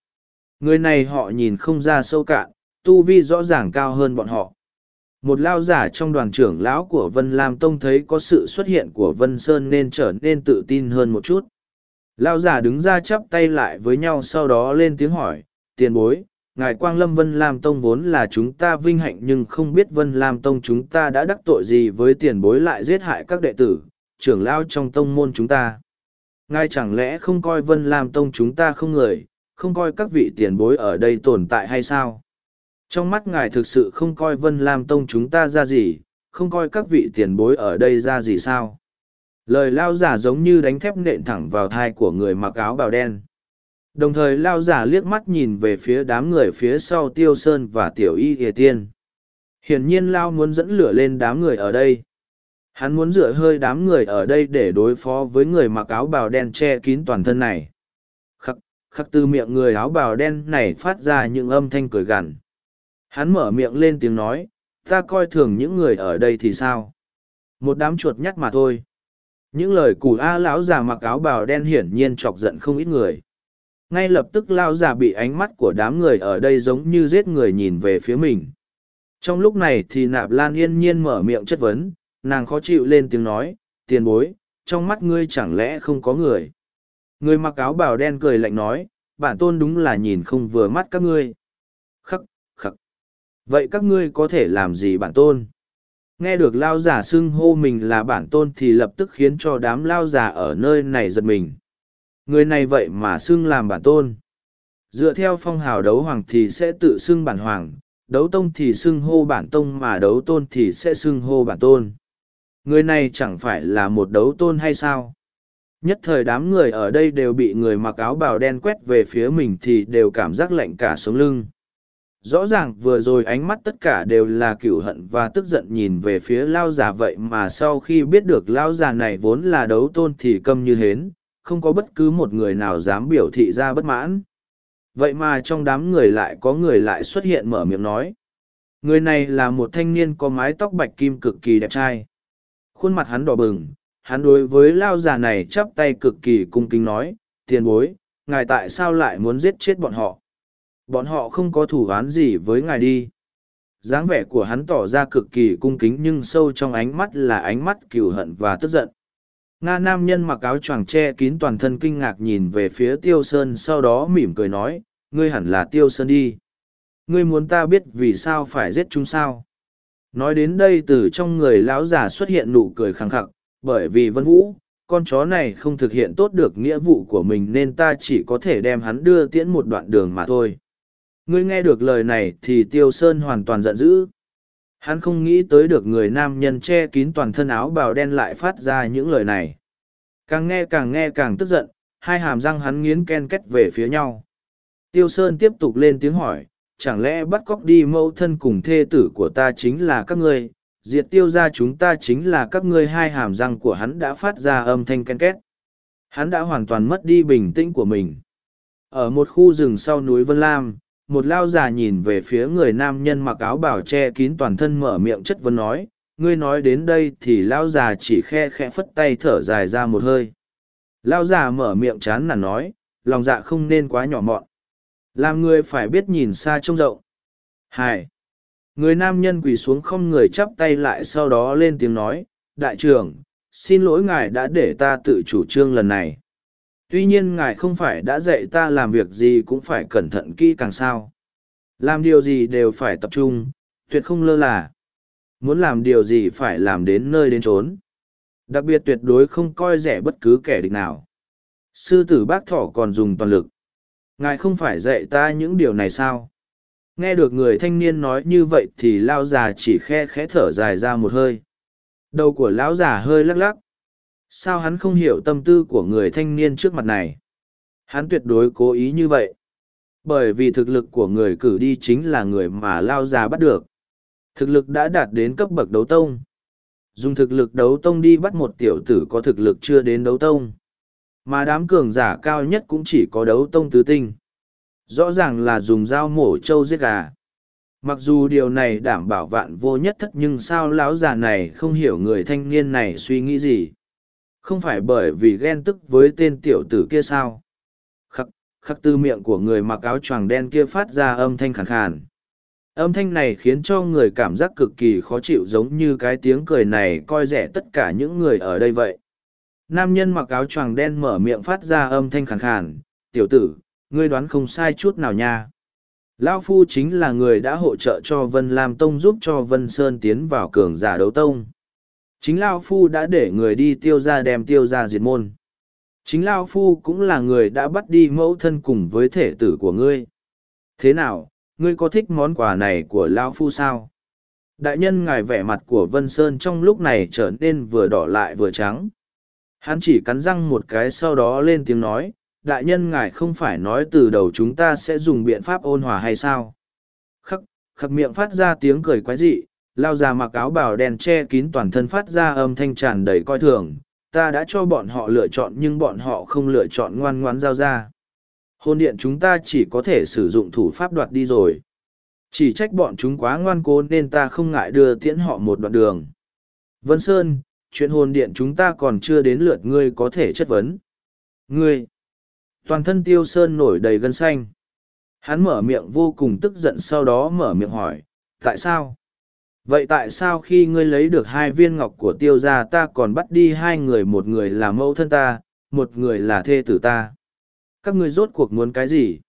Người này họ nhìn không ra sâu cạn, tu vi rõ ràng cao hơn bọn họ. Một lao giả trong đoàn trưởng lão của vân lam tông thấy có sự xuất hiện của vân sơn nên trở nên tự tin hơn một chút. Lao giả đứng ra chắp tay lại với nhau sau đó lên tiếng hỏi, tiền bối ngài quang lâm vân lam tông vốn là chúng ta vinh hạnh nhưng không biết vân lam tông chúng ta đã đắc tội gì với tiền bối lại giết hại các đệ tử, trưởng lao trong tông môn chúng ta. Ngài chẳng lẽ không coi vân lam tông chúng ta không người, không coi các vị tiền bối ở đây tồn tại hay sao? Trong mắt ngài thực sự không coi vân lam tông chúng ta ra gì, không coi các vị tiền bối ở đây ra gì sao? Lời lao giả giống như đánh thép nện thẳng vào thai của người mặc áo bào đen đồng thời lao giả liếc mắt nhìn về phía đám người phía sau tiêu sơn và tiểu y ỉa tiên. Hiển nhiên lao muốn dẫn lửa lên đám người ở đây. Hắn muốn dựa hơi đám người ở đây để đối phó với người mặc áo bào đen che kín toàn thân này. Khắc khắc từ miệng người áo bào đen này phát ra những âm thanh cười gằn. Hắn mở miệng lên tiếng nói, ta coi thường những người ở đây thì sao? Một đám chuột nhắt mà thôi. Những lời cù a lão già mặc áo bào đen hiển nhiên chọc giận không ít người ngay lập tức lao giả bị ánh mắt của đám người ở đây giống như giết người nhìn về phía mình. Trong lúc này thì nạp lan yên nhiên mở miệng chất vấn, nàng khó chịu lên tiếng nói, tiền bối, trong mắt ngươi chẳng lẽ không có người? Người mặc áo bào đen cười lạnh nói, bản tôn đúng là nhìn không vừa mắt các ngươi. Khắc khắc. Vậy các ngươi có thể làm gì bản tôn? Nghe được lao giả xưng hô mình là bản tôn thì lập tức khiến cho đám lao giả ở nơi này giật mình người này vậy mà xưng làm bản tôn. Dựa theo phong hào đấu hoàng thì sẽ tự xưng bản hoàng, đấu tông thì xưng hô bản tông mà đấu tôn thì sẽ xưng hô bản tôn. Người này chẳng phải là một đấu tôn hay sao? Nhất thời đám người ở đây đều bị người mặc áo bào đen quét về phía mình thì đều cảm giác lạnh cả sống lưng. Rõ ràng vừa rồi ánh mắt tất cả đều là cửu hận và tức giận nhìn về phía lao già vậy mà sau khi biết được lao già này vốn là đấu tôn thì câm như hến không có bất cứ một người nào dám biểu thị ra bất mãn. Vậy mà trong đám người lại có người lại xuất hiện mở miệng nói. Người này là một thanh niên có mái tóc bạch kim cực kỳ đẹp trai. Khuôn mặt hắn đỏ bừng, hắn đối với lao già này chắp tay cực kỳ cung kính nói, tiền bối, ngài tại sao lại muốn giết chết bọn họ? Bọn họ không có thủ án gì với ngài đi. dáng vẻ của hắn tỏ ra cực kỳ cung kính nhưng sâu trong ánh mắt là ánh mắt cừu hận và tức giận. Nga nam nhân mặc áo choàng che kín toàn thân kinh ngạc nhìn về phía Tiêu Sơn sau đó mỉm cười nói, ngươi hẳn là Tiêu Sơn đi. Ngươi muốn ta biết vì sao phải giết chúng sao? Nói đến đây từ trong người lão già xuất hiện nụ cười khẳng khặc, bởi vì Vân Vũ, con chó này không thực hiện tốt được nghĩa vụ của mình nên ta chỉ có thể đem hắn đưa tiễn một đoạn đường mà thôi. Ngươi nghe được lời này thì Tiêu Sơn hoàn toàn giận dữ, Hắn không nghĩ tới được người nam nhân che kín toàn thân áo bào đen lại phát ra những lời này. Càng nghe càng nghe càng tức giận, hai hàm răng hắn nghiến ken kết về phía nhau. Tiêu Sơn tiếp tục lên tiếng hỏi, chẳng lẽ bắt cóc đi mẫu thân cùng thê tử của ta chính là các ngươi, diệt tiêu ra chúng ta chính là các ngươi hai hàm răng của hắn đã phát ra âm thanh ken két. hắn đã hoàn toàn mất đi bình tĩnh của mình ở một khu rừng sau núi vân lam một lao già nhìn về phía người nam nhân mặc áo bảo che kín toàn thân mở miệng chất vấn nói, ngươi nói đến đây thì lao già chỉ khe khẽ phất tay thở dài ra một hơi. Lao già mở miệng chán nản nói, lòng dạ không nên quá nhỏ mọn. Làm người phải biết nhìn xa trông rộng. Hai người nam nhân quỳ xuống không người chắp tay lại sau đó lên tiếng nói, đại trưởng, xin lỗi ngài đã để ta tự chủ trương lần này tuy nhiên ngài không phải đã dạy ta làm việc gì cũng phải cẩn thận kỹ càng sao. Làm điều gì đều phải tập trung, tuyệt không lơ là. Muốn làm điều gì phải làm đến nơi đến trốn đặc biệt tuyệt đối không coi rẻ bất cứ kẻ địch nào. Sư tử bác thỏ còn dùng toàn lực. Ngài không phải dạy ta những điều này sao? Nghe được người thanh niên nói như vậy thì lao già chỉ khe khẽ thở dài ra một hơi. Đầu của lão già hơi lắc lắc sao hắn không hiểu tâm tư của người thanh niên trước mặt này? Hắn tuyệt đối cố ý như vậy. Bởi vì thực lực của người cử đi chính là người mà lao già bắt được. Thực lực đã đạt đến cấp bậc đấu tông. Dùng thực lực đấu tông đi bắt một tiểu tử có thực lực chưa đến đấu tông. Mà đám cường giả cao nhất cũng chỉ có đấu tông tứ tinh. Rõ ràng là dùng dao mổ trâu giết gà. Mặc dù điều này đảm bảo vạn vô nhất thất, nhưng sao lão già này không hiểu người thanh niên này suy nghĩ gì? Không phải bởi vì ghen tức với tên tiểu tử kia sao? Khắc khắc tư miệng của người mặc áo choàng đen kia phát ra âm thanh khàn khàn. Âm thanh này khiến cho người cảm giác cực kỳ khó chịu giống như cái tiếng cười này coi rẻ tất cả những người ở đây vậy. Nam nhân mặc áo choàng đen mở miệng phát ra âm thanh khàn khàn. Tiểu tử, ngươi đoán không sai chút nào nha. Lão phu chính là người đã hỗ trợ cho vân lam tông giúp cho vân sơn tiến vào cường giả đấu tông chính lao phu đã để người đi tiêu ra đem tiêu ra diệt môn. Chính lao phu cũng là người đã bắt đi mẫu thân cùng với thể tử của ngươi. Thế nào, ngươi có thích món quà này của lao phu sao? Đại nhân ngài vẻ mặt của vân sơn trong lúc này trở nên vừa đỏ lại vừa trắng. Hắn chỉ cắn răng một cái sau đó lên tiếng nói, đại nhân ngài không phải nói từ đầu chúng ta sẽ dùng biện pháp ôn hòa hay sao? Khắc khắc miệng phát ra tiếng cười quái dị lao già mặc áo bào đen che kín toàn thân phát ra âm thanh tràn đầy coi thường. Ta đã cho bọn họ lựa chọn nhưng bọn họ không lựa chọn ngoan ngoãn giao ra. Hôn điện chúng ta chỉ có thể sử dụng thủ pháp đoạt đi rồi. Chỉ trách bọn chúng quá ngoan cố nên ta không ngại đưa tiễn họ một đoạn đường. Vân sơn, chuyện hồn điện chúng ta còn chưa đến lượt ngươi có thể chất vấn. Ngươi. Toàn thân tiêu sơn nổi đầy gân xanh. Hắn mở miệng vô cùng tức giận sau đó mở miệng hỏi, tại sao? Vậy tại sao khi ngươi lấy được hai viên ngọc của tiêu gia ta còn bắt đi hai người, một người là mẫu thân ta, một người là thê tử ta? Các ngươi rốt cuộc muốn cái gì?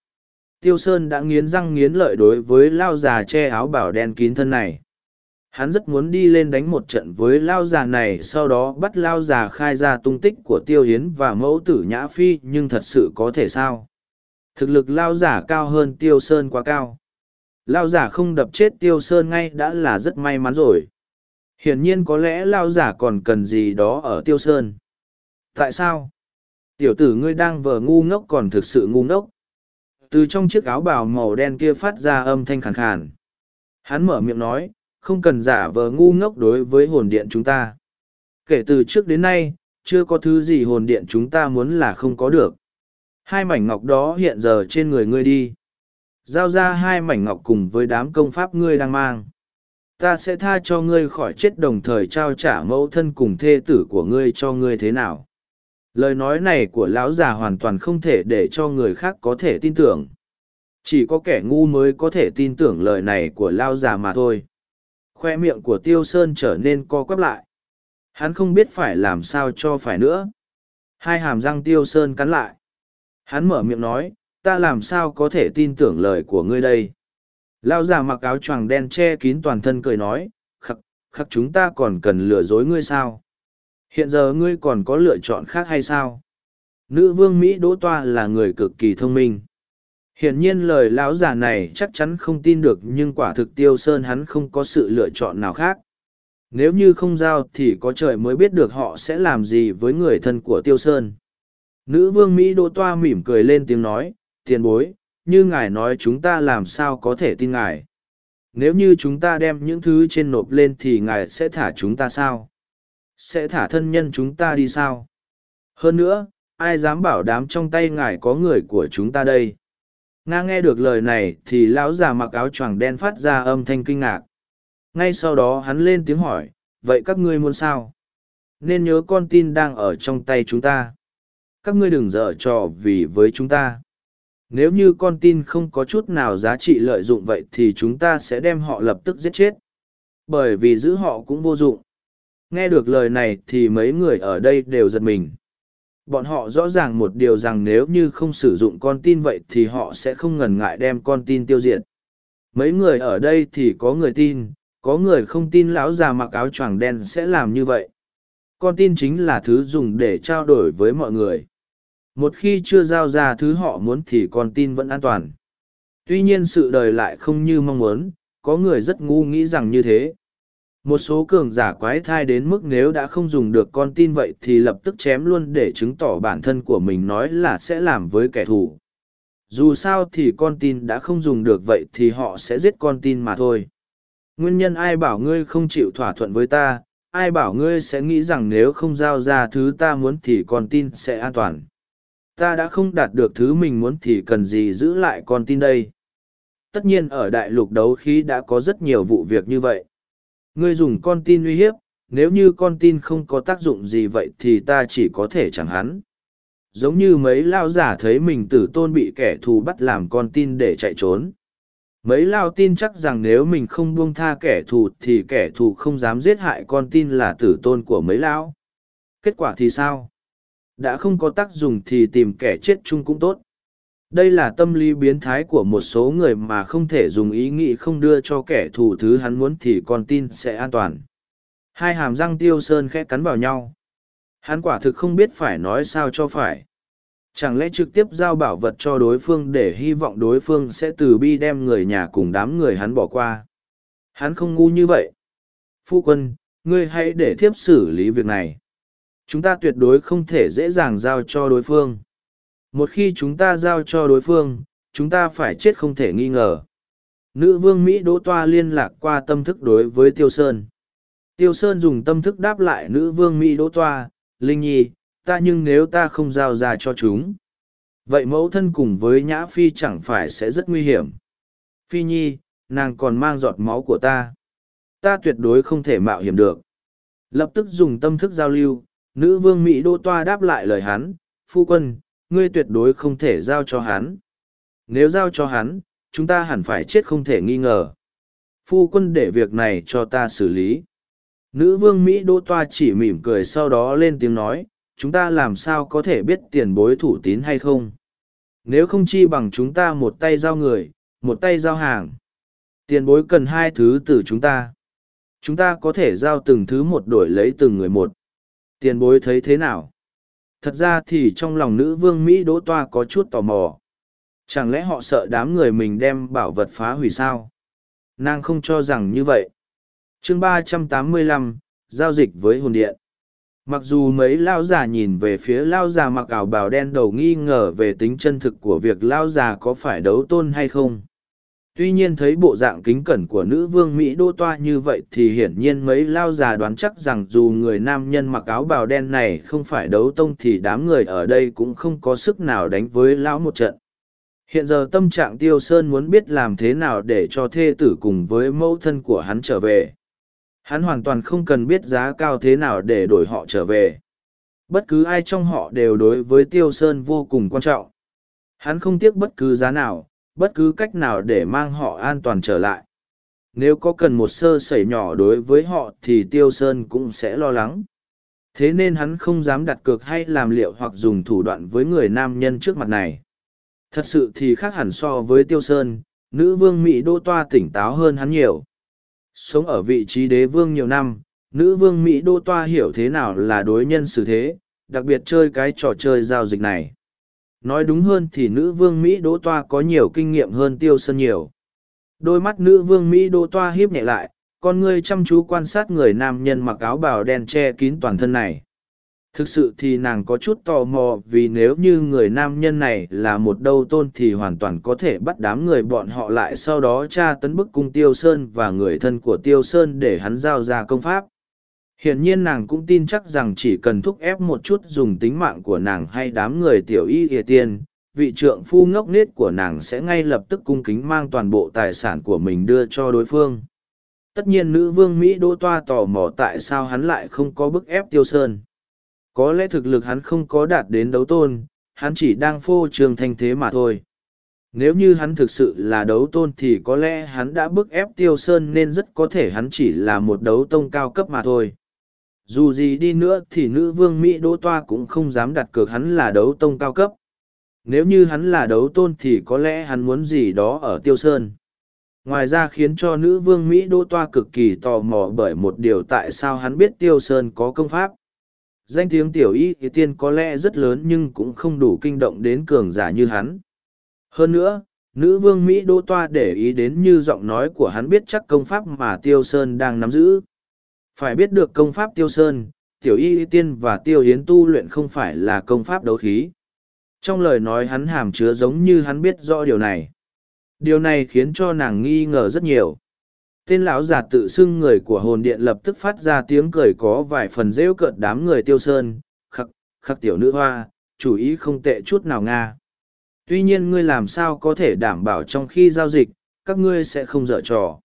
Tiêu sơn đã nghiến răng nghiến lợi đối với lao già che áo bảo đen kín thân này. Hắn rất muốn đi lên đánh một trận với lao già này, sau đó bắt lao già khai ra tung tích của tiêu hiến và mẫu tử nhã phi, nhưng thật sự có thể sao? Thực lực lao giả cao hơn tiêu sơn quá cao lao giả không đập chết tiêu sơn ngay đã là rất may mắn rồi. Hiển nhiên có lẽ lao giả còn cần gì đó ở tiêu sơn. Tại sao? Tiểu tử ngươi đang vờ ngu ngốc còn thực sự ngu ngốc. Từ trong chiếc áo bào màu đen kia phát ra âm thanh khàn khàn. Hắn mở miệng nói, không cần giả vờ ngu ngốc đối với hồn điện chúng ta. Kể từ trước đến nay, chưa có thứ gì hồn điện chúng ta muốn là không có được. Hai mảnh ngọc đó hiện giờ trên người ngươi đi giao ra hai mảnh ngọc cùng với đám công pháp ngươi đang mang. Ta sẽ tha cho ngươi khỏi chết đồng thời trao trả mẫu thân cùng thê tử của ngươi cho ngươi thế nào. Lời nói này của lão già hoàn toàn không thể để cho người khác có thể tin tưởng. Chỉ có kẻ ngu mới có thể tin tưởng lời này của lao già mà thôi. Khoe miệng của tiêu sơn trở nên co quắp lại. Hắn không biết phải làm sao cho phải nữa. Hai hàm răng tiêu sơn cắn lại. Hắn mở miệng nói ta làm sao có thể tin tưởng lời của ngươi đây? Lao già mặc áo choàng đen che kín toàn thân cười nói, khắc khắc chúng ta còn cần lừa dối ngươi sao? Hiện giờ ngươi còn có lựa chọn khác hay sao? Nữ vương mỹ đỗ toa là người cực kỳ thông minh. Hiển nhiên lời lão già này chắc chắn không tin được, nhưng quả thực tiêu sơn hắn không có sự lựa chọn nào khác. Nếu như không giao thì có trời mới biết được họ sẽ làm gì với người thân của tiêu sơn. Nữ vương mỹ đỗ toa mỉm cười lên tiếng nói tiền bối, như ngài nói chúng ta làm sao có thể tin ngài? Nếu như chúng ta đem những thứ trên nộp lên thì ngài sẽ thả chúng ta sao? Sẽ thả thân nhân chúng ta đi sao? Hơn nữa, ai dám bảo đám trong tay ngài có người của chúng ta đây? Nga nghe được lời này thì lão già mặc áo choàng đen phát ra âm thanh kinh ngạc. Ngay sau đó hắn lên tiếng hỏi, vậy các ngươi muốn sao? Nên nhớ con tin đang ở trong tay chúng ta. Các ngươi đừng dở trò vì với chúng ta nếu như con tin không có chút nào giá trị lợi dụng vậy thì chúng ta sẽ đem họ lập tức giết chết. Bởi vì giữ họ cũng vô dụng. Nghe được lời này thì mấy người ở đây đều giật mình. Bọn họ rõ ràng một điều rằng nếu như không sử dụng con tin vậy thì họ sẽ không ngần ngại đem con tin tiêu diệt. Mấy người ở đây thì có người tin, có người không tin lão già mặc áo choàng đen sẽ làm như vậy. Con tin chính là thứ dùng để trao đổi với mọi người một khi chưa giao ra thứ họ muốn thì con tin vẫn an toàn. Tuy nhiên sự đời lại không như mong muốn, có người rất ngu nghĩ rằng như thế. Một số cường giả quái thai đến mức nếu đã không dùng được con tin vậy thì lập tức chém luôn để chứng tỏ bản thân của mình nói là sẽ làm với kẻ thù. Dù sao thì con tin đã không dùng được vậy thì họ sẽ giết con tin mà thôi. Nguyên nhân ai bảo ngươi không chịu thỏa thuận với ta, ai bảo ngươi sẽ nghĩ rằng nếu không giao ra thứ ta muốn thì con tin sẽ an toàn ta đã không đạt được thứ mình muốn thì cần gì giữ lại con tin đây? Tất nhiên ở đại lục đấu khí đã có rất nhiều vụ việc như vậy. Ngươi dùng con tin uy hiếp, nếu như con tin không có tác dụng gì vậy thì ta chỉ có thể chẳng hắn. Giống như mấy lao giả thấy mình tử tôn bị kẻ thù bắt làm con tin để chạy trốn. Mấy lao tin chắc rằng nếu mình không buông tha kẻ thù thì kẻ thù không dám giết hại con tin là tử tôn của mấy lão kết quả thì sao? Đã không có tác dụng thì tìm kẻ chết chung cũng tốt. Đây là tâm lý biến thái của một số người mà không thể dùng ý nghĩ không đưa cho kẻ thù thứ hắn muốn thì con tin sẽ an toàn. Hai hàm răng tiêu sơn khẽ cắn vào nhau. Hắn quả thực không biết phải nói sao cho phải. Chẳng lẽ trực tiếp giao bảo vật cho đối phương để hy vọng đối phương sẽ từ bi đem người nhà cùng đám người hắn bỏ qua? Hắn không ngu như vậy. Phu quân, ngươi hãy để thiếp xử lý việc này chúng ta tuyệt đối không thể dễ dàng giao cho đối phương. Một khi chúng ta giao cho đối phương, chúng ta phải chết không thể nghi ngờ. Nữ vương mỹ đỗ toa liên lạc qua tâm thức đối với tiêu sơn. Tiêu sơn dùng tâm thức đáp lại nữ vương mỹ đỗ toa, linh nhi, ta nhưng nếu ta không giao ra cho chúng, vậy mẫu thân cùng với nhã phi chẳng phải sẽ rất nguy hiểm. Phi nhi, nàng còn mang giọt máu của ta. Ta tuyệt đối không thể mạo hiểm được. Lập tức dùng tâm thức giao lưu nữ vương mỹ đô toa đáp lại lời hắn, phu quân, ngươi tuyệt đối không thể giao cho hắn. Nếu giao cho hắn, chúng ta hẳn phải chết không thể nghi ngờ. Phu quân để việc này cho ta xử lý. Nữ vương mỹ đô toa chỉ mỉm cười sau đó lên tiếng nói, chúng ta làm sao có thể biết tiền bối thủ tín hay không? Nếu không chi bằng chúng ta một tay giao người, một tay giao hàng. Tiền bối cần hai thứ từ chúng ta. Chúng ta có thể giao từng thứ một đổi lấy từng người một tiền bối thấy thế nào? Thật ra thì trong lòng nữ vương mỹ đỗ toa có chút tò mò. Chẳng lẽ họ sợ đám người mình đem bảo vật phá hủy sao? Nàng không cho rằng như vậy. Chương ba trăm tám mươi lăm, giao dịch với hồn điện. Mặc dù mấy lao già nhìn về phía lao già mặc ảo bào đen đầu nghi ngờ về tính chân thực của việc lao già có phải đấu tôn hay không tuy nhiên thấy bộ dạng kính cẩn của nữ vương mỹ đô toa như vậy thì hiển nhiên mấy lao già đoán chắc rằng dù người nam nhân mặc áo bào đen này không phải đấu tông thì đám người ở đây cũng không có sức nào đánh với lão một trận. Hiện giờ tâm trạng tiêu sơn muốn biết làm thế nào để cho thê tử cùng với mẫu thân của hắn trở về. Hắn hoàn toàn không cần biết giá cao thế nào để đổi họ trở về. Bất cứ ai trong họ đều đối với tiêu sơn vô cùng quan trọng. Hắn không tiếc bất cứ giá nào bất cứ cách nào để mang họ an toàn trở lại. Nếu có cần một sơ sẩy nhỏ đối với họ thì tiêu sơn cũng sẽ lo lắng. Thế nên hắn không dám đặt cược hay làm liệu hoặc dùng thủ đoạn với người nam nhân trước mặt này. Thật sự thì khác hẳn so với tiêu sơn, nữ vương mỹ đô toa tỉnh táo hơn hắn nhiều. Sống ở vị trí đế vương nhiều năm, nữ vương mỹ đô toa hiểu thế nào là đối nhân xử thế, đặc biệt chơi cái trò chơi giao dịch này nói đúng hơn thì nữ vương mỹ đỗ toa có nhiều kinh nghiệm hơn tiêu sơn nhiều. Đôi mắt nữ vương mỹ đỗ toa hiếp nhẹ lại, con ngươi chăm chú quan sát người nam nhân mặc áo bào đen che kín toàn thân này. Thực sự thì nàng có chút tò mò vì nếu như người nam nhân này là một đâu tôn thì hoàn toàn có thể bắt đám người bọn họ lại sau đó tra tấn bức cung tiêu sơn và người thân của tiêu sơn để hắn giao ra công pháp hiển nhiên nàng cũng tin chắc rằng chỉ cần thúc ép một chút dùng tính mạng của nàng hay đám người tiểu y ỉa tiên, vị trượng phu ngốc nết của nàng sẽ ngay lập tức cung kính mang toàn bộ tài sản của mình đưa cho đối phương. Tất nhiên nữ vương mỹ đỗ toa tò mò tại sao hắn lại không có bức ép tiêu sơn. Có lẽ thực lực hắn không có đạt đến đấu tôn, hắn chỉ đang phô trương thanh thế mà thôi. Nếu như hắn thực sự là đấu tôn thì có lẽ hắn đã bức ép tiêu sơn nên rất có thể hắn chỉ là một đấu tông cao cấp mà thôi dù gì đi nữa thì nữ vương mỹ đỗ toa cũng không dám đặt cược hắn là đấu tông cao cấp. Nếu như hắn là đấu tôn thì có lẽ hắn muốn gì đó ở tiêu sơn. Ngoài ra khiến cho nữ vương mỹ đỗ toa cực kỳ tò mò bởi một điều tại sao hắn biết tiêu sơn có công pháp. Danh tiếng tiểu y thì tiên có lẽ rất lớn nhưng cũng không đủ kinh động đến cường giả như hắn. Hơn nữa, nữ vương mỹ đỗ toa để ý đến như giọng nói của hắn biết chắc công pháp mà tiêu sơn đang nắm giữ phải biết được công pháp tiêu sơn, tiểu y tiên và tiêu hiến tu luyện không phải là công pháp đấu khí. Trong lời nói hắn hàm chứa giống như hắn biết rõ điều này. Điều này khiến cho nàng nghi ngờ rất nhiều. Tên lão già tự xưng người của hồn điện lập tức phát ra tiếng cười có vài phần rêu cợt đám người tiêu sơn. Khắc khắc tiểu nữ hoa, chủ ý không tệ chút nào nga. Tuy nhiên ngươi làm sao có thể đảm bảo trong khi giao dịch, các ngươi sẽ không dở trò.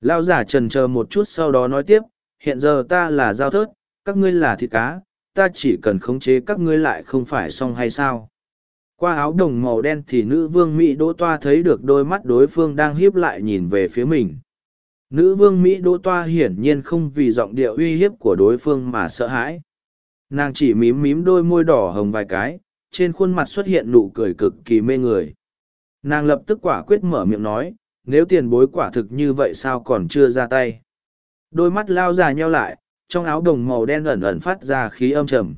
Lão giả trần chờ một chút sau đó nói tiếp hiện giờ ta là giao thớt, các ngươi là thịt cá, ta chỉ cần khống chế các ngươi lại không phải xong hay sao? Qua áo đồng màu đen thì nữ vương mỹ đỗ toa thấy được đôi mắt đối phương đang hiếp lại nhìn về phía mình. Nữ vương mỹ đỗ toa hiển nhiên không vì giọng điệu uy hiếp của đối phương mà sợ hãi. Nàng chỉ mím mím đôi môi đỏ hồng vài cái, trên khuôn mặt xuất hiện nụ cười cực kỳ mê người. Nàng lập tức quả quyết mở miệng nói, nếu tiền bối quả thực như vậy sao còn chưa ra tay? Đôi mắt lao già nheo lại, trong áo đồng màu đen ẩn ẩn phát ra khí âm trầm.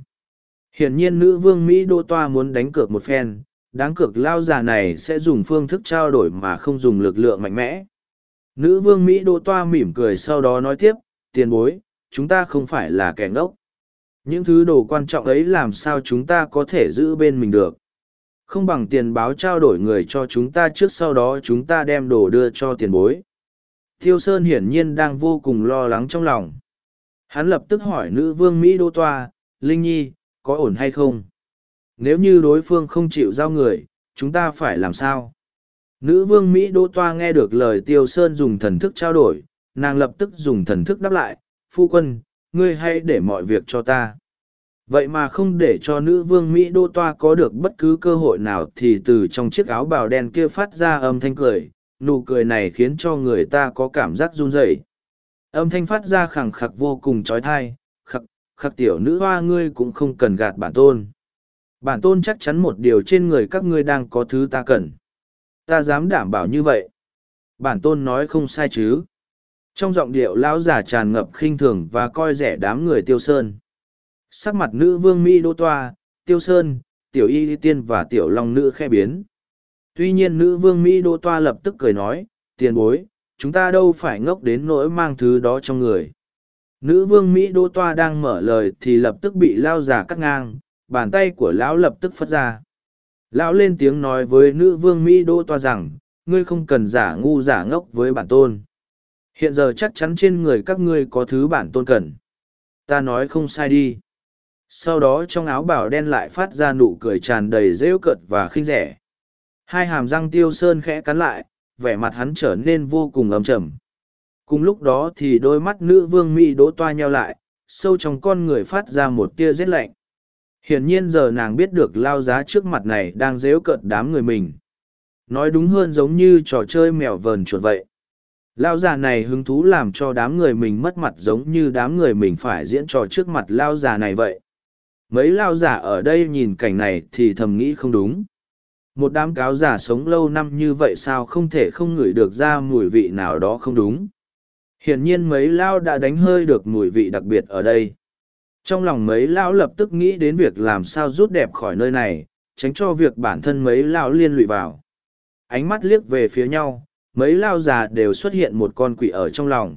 Hiển nhiên nữ vương mỹ đô toa muốn đánh cược một phen, đáng cược lao già này sẽ dùng phương thức trao đổi mà không dùng lực lượng mạnh mẽ. Nữ vương mỹ đô toa mỉm cười sau đó nói tiếp, tiền bối, chúng ta không phải là kẻ ngốc. Những thứ đồ quan trọng ấy làm sao chúng ta có thể giữ bên mình được? Không bằng tiền báo trao đổi người cho chúng ta trước sau đó chúng ta đem đồ đưa cho tiền bối thiêu sơn hiển nhiên đang vô cùng lo lắng trong lòng. Hắn lập tức hỏi nữ vương mỹ đô toa, linh nhi, có ổn hay không? Nếu như đối phương không chịu giao người, chúng ta phải làm sao? Nữ vương mỹ đô toa nghe được lời tiêu sơn dùng thần thức trao đổi, nàng lập tức dùng thần thức đáp lại, phu quân, ngươi hãy để mọi việc cho ta. Vậy mà không để cho nữ vương mỹ đô toa có được bất cứ cơ hội nào thì từ trong chiếc áo bào đen kia phát ra âm thanh cười nụ cười này khiến cho người ta có cảm giác run rẩy. Âm thanh phát ra khẳng khặc vô cùng trói thai khặc khặc tiểu nữ hoa ngươi cũng không cần gạt bản tôn. Bản tôn chắc chắn một điều trên người các ngươi đang có thứ ta cần. Ta dám đảm bảo như vậy. Bản tôn nói không sai chứ. Trong giọng điệu lão già tràn ngập khinh thường và coi rẻ đám người tiêu sơn. Sắc mặt nữ vương mỹ đô toa, tiêu sơn, tiểu y tiên và tiểu long nữ khe biến tuy nhiên nữ vương mỹ đô toa lập tức cười nói, tiền bối, chúng ta đâu phải ngốc đến nỗi mang thứ đó trong người. Nữ vương mỹ đô toa đang mở lời thì lập tức bị lao già cắt ngang, bàn tay của lão lập tức phất ra. Lão lên tiếng nói với nữ vương mỹ đô toa rằng, ngươi không cần giả ngu giả ngốc với bản tôn. Hiện giờ chắc chắn trên người các ngươi có thứ bản tôn cần. Ta nói không sai đi. Sau đó trong áo bảo đen lại phát ra nụ cười tràn đầy rêu cợt và khinh rẻ hai hàm răng tiêu sơn khẽ cắn lại, vẻ mặt hắn trở nên vô cùng ấm trầm. Cùng lúc đó thì đôi mắt nữ vương mỹ đỗ toa nhau lại, sâu trong con người phát ra một tia rét lạnh. Hiển nhiên giờ nàng biết được lao giá trước mặt này đang dếu cợt đám người mình. Nói đúng hơn giống như trò chơi mèo vờn chuột vậy. Lao già này hứng thú làm cho đám người mình mất mặt giống như đám người mình phải diễn trò trước mặt lao già này vậy. Mấy lao giả ở đây nhìn cảnh này thì thầm nghĩ không đúng một đám cáo giả sống lâu năm như vậy sao không thể không ngửi được ra mùi vị nào đó không đúng? Hiển nhiên mấy lão đã đánh hơi được mùi vị đặc biệt ở đây. Trong lòng mấy lão lập tức nghĩ đến việc làm sao rút đẹp khỏi nơi này, tránh cho việc bản thân mấy lão liên lụy vào. Ánh mắt liếc về phía nhau, mấy lao già đều xuất hiện một con quỷ ở trong lòng.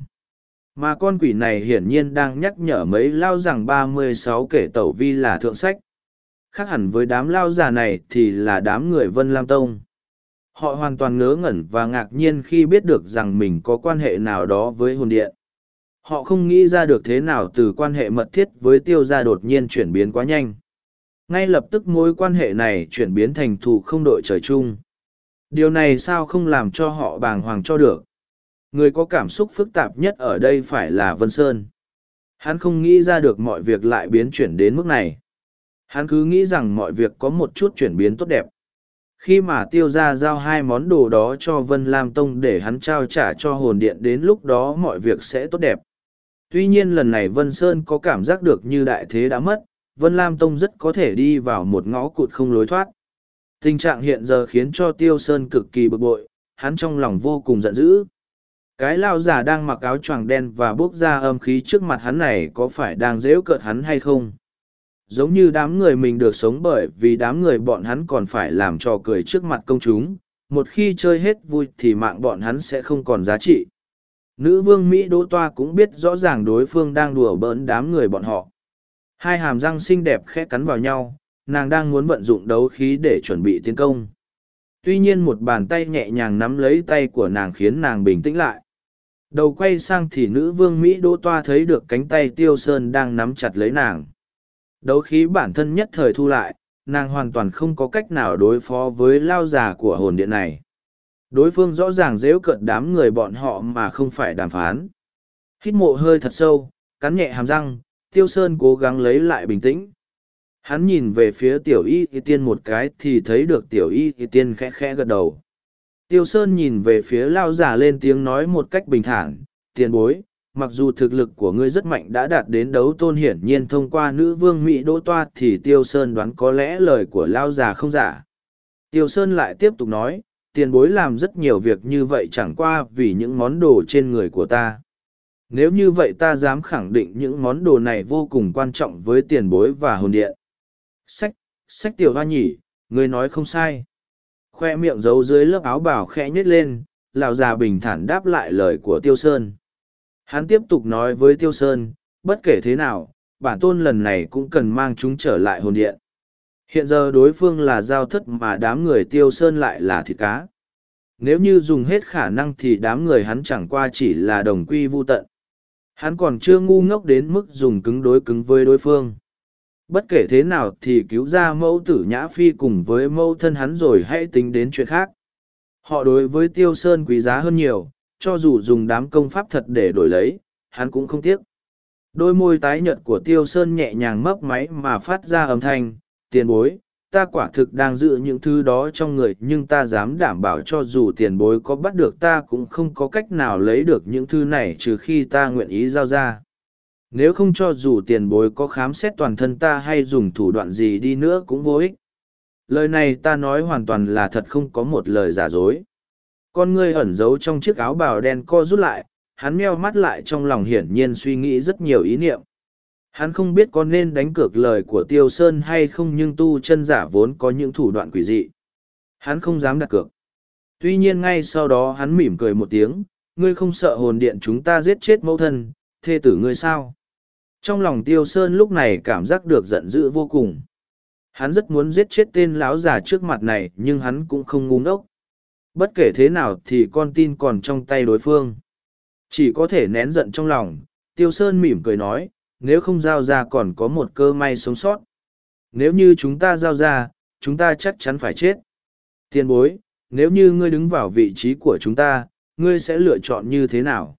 Mà con quỷ này hiển nhiên đang nhắc nhở mấy lao rằng ba mươi sáu kể tẩu vi là thượng sách khác hẳn với đám lao già này thì là đám người vân lam tông họ hoàn toàn ngớ ngẩn và ngạc nhiên khi biết được rằng mình có quan hệ nào đó với hồn điện Họ không nghĩ ra được thế nào từ quan hệ mật thiết với tiêu gia đột nhiên chuyển biến quá nhanh. Ngay lập tức mối quan hệ này chuyển biến thành thù không đội trời chung. Điều này sao không làm cho họ bàng hoàng cho được. Người có cảm xúc phức tạp nhất ở đây phải là Vân Sơn. Hắn không nghĩ ra được mọi việc lại biến chuyển đến mức này. Hắn cứ nghĩ rằng mọi việc có một chút chuyển biến tốt đẹp. Khi mà tiêu ra giao hai món đồ đó cho Vân Lam Tông để hắn trao trả cho hồn điện đến lúc đó mọi việc sẽ tốt đẹp. Tuy nhiên lần này Vân Sơn có cảm giác được như đại thế đã mất, Vân Lam Tông rất có thể đi vào một ngõ cụt không lối thoát. Tình trạng hiện giờ khiến cho Tiêu Sơn cực kỳ bực bội, hắn trong lòng vô cùng giận dữ. Cái lao giả đang mặc áo choàng đen và bước ra âm khí trước mặt hắn này có phải đang dễu cợt hắn hay không? Giống như đám người mình được sống bởi vì đám người bọn hắn còn phải làm trò cười trước mặt công chúng, một khi chơi hết vui thì mạng bọn hắn sẽ không còn giá trị. Nữ vương Mỹ Đỗ Toa cũng biết rõ ràng đối phương đang đùa bỡn đám người bọn họ. Hai hàm răng xinh đẹp khẽ cắn vào nhau, nàng đang muốn vận dụng đấu khí để chuẩn bị tiến công. Tuy nhiên một bàn tay nhẹ nhàng nắm lấy tay của nàng khiến nàng bình tĩnh lại. Đầu quay sang thì nữ vương Mỹ Đỗ Toa thấy được cánh tay Tiêu Sơn đang nắm chặt lấy nàng. Đấu khí bản thân nhất thời thu lại, nàng hoàn toàn không có cách nào đối phó với lao giả của hồn điện này. Đối phương rõ ràng dễu cận đám người bọn họ mà không phải đàm phán. Hít mộ hơi thật sâu, cắn nhẹ hàm răng, Tiêu Sơn cố gắng lấy lại bình tĩnh. Hắn nhìn về phía tiểu y y tiên một cái thì thấy được tiểu y y tiên khẽ khẽ gật đầu. Tiêu Sơn nhìn về phía lao giả lên tiếng nói một cách bình thản, tiền bối, mặc dù thực lực của ngươi rất mạnh đã đạt đến đấu tôn hiển nhiên thông qua nữ vương Mỹ Đỗ Toa thì Tiêu Sơn đoán có lẽ lời của lao già không giả. Tiêu Sơn lại tiếp tục nói, tiền bối làm rất nhiều việc như vậy chẳng qua vì những món đồ trên người của ta. Nếu như vậy ta dám khẳng định những món đồ này vô cùng quan trọng với tiền bối và hồn điện. Sách, sách tiểu hoa nhỉ, ngươi nói không sai. Khoe miệng giấu dưới lớp áo bảo khẽ nhếch lên, lão già bình thản đáp lại lời của Tiêu Sơn. Hắn tiếp tục nói với Tiêu Sơn, bất kể thế nào, bản tôn lần này cũng cần mang chúng trở lại hồn điện. Hiện giờ đối phương là giao thất mà đám người Tiêu Sơn lại là thịt cá. Nếu như dùng hết khả năng thì đám người hắn chẳng qua chỉ là đồng quy vu tận. Hắn còn chưa ngu ngốc đến mức dùng cứng đối cứng với đối phương. Bất kể thế nào thì cứu ra mẫu tử Nhã Phi cùng với mẫu thân hắn rồi hãy tính đến chuyện khác. Họ đối với Tiêu Sơn quý giá hơn nhiều, cho dù dùng đám công pháp thật để đổi lấy, hắn cũng không tiếc. Đôi môi tái nhợt của Tiêu Sơn nhẹ nhàng mấp máy mà phát ra âm thanh, tiền bối, ta quả thực đang giữ những thứ đó trong người nhưng ta dám đảm bảo cho dù tiền bối có bắt được ta cũng không có cách nào lấy được những thứ này trừ khi ta nguyện ý giao ra. Nếu không cho dù tiền bối có khám xét toàn thân ta hay dùng thủ đoạn gì đi nữa cũng vô ích. Lời này ta nói hoàn toàn là thật không có một lời giả dối con ngươi ẩn giấu trong chiếc áo bào đen co rút lại, hắn meo mắt lại trong lòng hiển nhiên suy nghĩ rất nhiều ý niệm. Hắn không biết có nên đánh cược lời của tiêu sơn hay không nhưng tu chân giả vốn có những thủ đoạn quỷ dị. Hắn không dám đặt cược. Tuy nhiên ngay sau đó hắn mỉm cười một tiếng, ngươi không sợ hồn điện chúng ta giết chết mẫu thân, thê tử ngươi sao? Trong lòng tiêu sơn lúc này cảm giác được giận dữ vô cùng. Hắn rất muốn giết chết tên láo già trước mặt này, nhưng hắn cũng không ngu ngốc bất kể thế nào thì con tin còn trong tay đối phương. Chỉ có thể nén giận trong lòng, tiêu sơn mỉm cười nói, nếu không giao ra còn có một cơ may sống sót. Nếu như chúng ta giao ra, chúng ta chắc chắn phải chết. Tiền bối, nếu như ngươi đứng vào vị trí của chúng ta, ngươi sẽ lựa chọn như thế nào?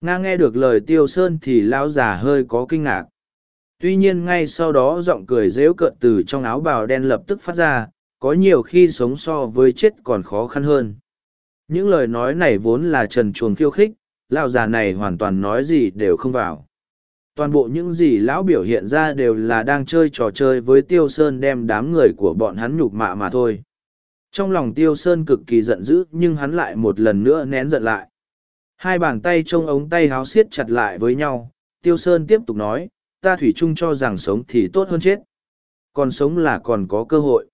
Nga nghe được lời tiêu sơn thì lão già hơi có kinh ngạc. Tuy nhiên ngay sau đó giọng cười rếu cợt từ trong áo bào đen lập tức phát ra có nhiều khi sống so với chết còn khó khăn hơn những lời nói này vốn là trần chuồng khiêu khích lão già này hoàn toàn nói gì đều không vào toàn bộ những gì lão biểu hiện ra đều là đang chơi trò chơi với tiêu sơn đem đám người của bọn hắn nhục mạ mà thôi trong lòng tiêu sơn cực kỳ giận dữ nhưng hắn lại một lần nữa nén giận lại Hai bàn tay trong ống tay háo siết chặt lại với nhau, Tiêu Sơn tiếp tục nói, ta thủy chung cho rằng sống thì tốt hơn chết. Còn sống là còn có cơ hội.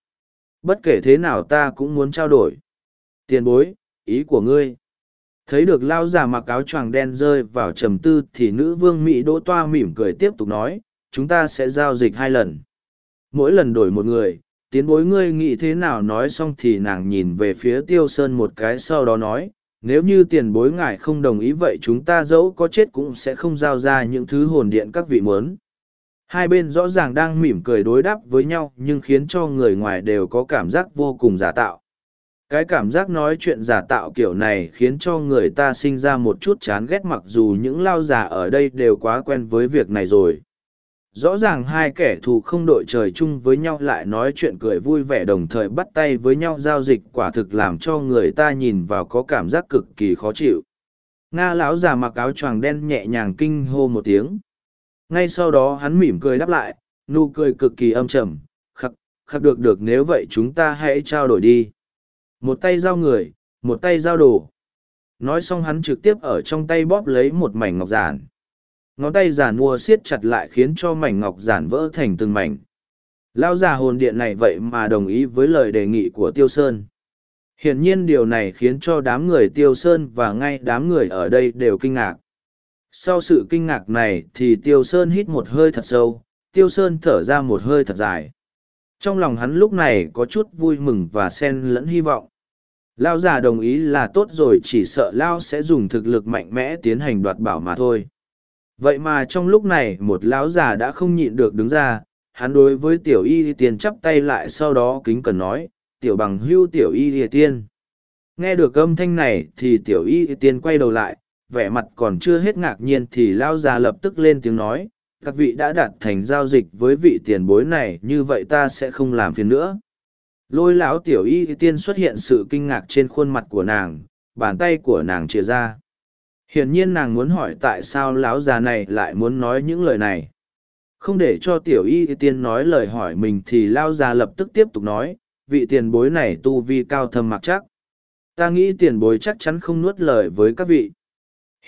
Bất kể thế nào ta cũng muốn trao đổi. Tiền bối, ý của ngươi. Thấy được lao già mặc áo choàng đen rơi vào trầm tư thì nữ vương Mỹ đỗ toa mỉm cười tiếp tục nói, chúng ta sẽ giao dịch hai lần. Mỗi lần đổi một người, tiến bối ngươi nghĩ thế nào nói xong thì nàng nhìn về phía tiêu sơn một cái sau đó nói, nếu như tiền bối ngài không đồng ý vậy chúng ta dẫu có chết cũng sẽ không giao ra những thứ hồn điện các vị muốn hai bên rõ ràng đang mỉm cười đối đáp với nhau, nhưng khiến cho người ngoài đều có cảm giác vô cùng giả tạo. Cái cảm giác nói chuyện giả tạo kiểu này khiến cho người ta sinh ra một chút chán ghét mặc dù những lao giả ở đây đều quá quen với việc này rồi. Rõ ràng hai kẻ thù không đội trời chung với nhau lại nói chuyện cười vui vẻ đồng thời bắt tay với nhau giao dịch quả thực làm cho người ta nhìn vào có cảm giác cực kỳ khó chịu. Nga lão già mặc áo choàng đen nhẹ nhàng kinh hô một tiếng ngay sau đó hắn mỉm cười đáp lại, nụ cười cực kỳ âm trầm, khắc khắc được được, nếu vậy chúng ta hãy trao đổi đi. Một tay giao người, một tay giao đồ. Nói xong hắn trực tiếp ở trong tay bóp lấy một mảnh ngọc giản. Ngón tay giản mua siết chặt lại khiến cho mảnh ngọc giản vỡ thành từng mảnh. Lão già hồn điện này vậy mà đồng ý với lời đề nghị của tiêu sơn. Hiển nhiên điều này khiến cho đám người tiêu sơn và ngay đám người ở đây đều kinh ngạc sau sự kinh ngạc này thì tiêu sơn hít một hơi thật sâu, tiêu sơn thở ra một hơi thật dài. Trong lòng hắn lúc này có chút vui mừng và xen lẫn hy vọng. Lao già đồng ý là tốt rồi, chỉ sợ lao sẽ dùng thực lực mạnh mẽ tiến hành đoạt bảo mà thôi. Vậy mà trong lúc này, một lão già đã không nhịn được đứng ra, hắn đối với tiểu y tiên chắp tay lại sau đó kính cần nói, tiểu bằng hưu tiểu y tiên. Nghe được âm thanh này thì tiểu y tiên quay đầu lại vẻ mặt còn chưa hết ngạc nhiên thì lao già lập tức lên tiếng nói, các vị đã đạt thành giao dịch với vị tiền bối này, như vậy ta sẽ không làm phiền nữa. Lôi lão tiểu y tiên xuất hiện sự kinh ngạc trên khuôn mặt của nàng, bàn tay của nàng chia ra. Hiển nhiên nàng muốn hỏi tại sao lão già này lại muốn nói những lời này. Không để cho tiểu y tiên nói lời hỏi mình thì lao già lập tức tiếp tục nói, vị tiền bối này tu vi cao thâm mặc chắc. Ta nghĩ tiền bối chắc chắn không nuốt lời với các vị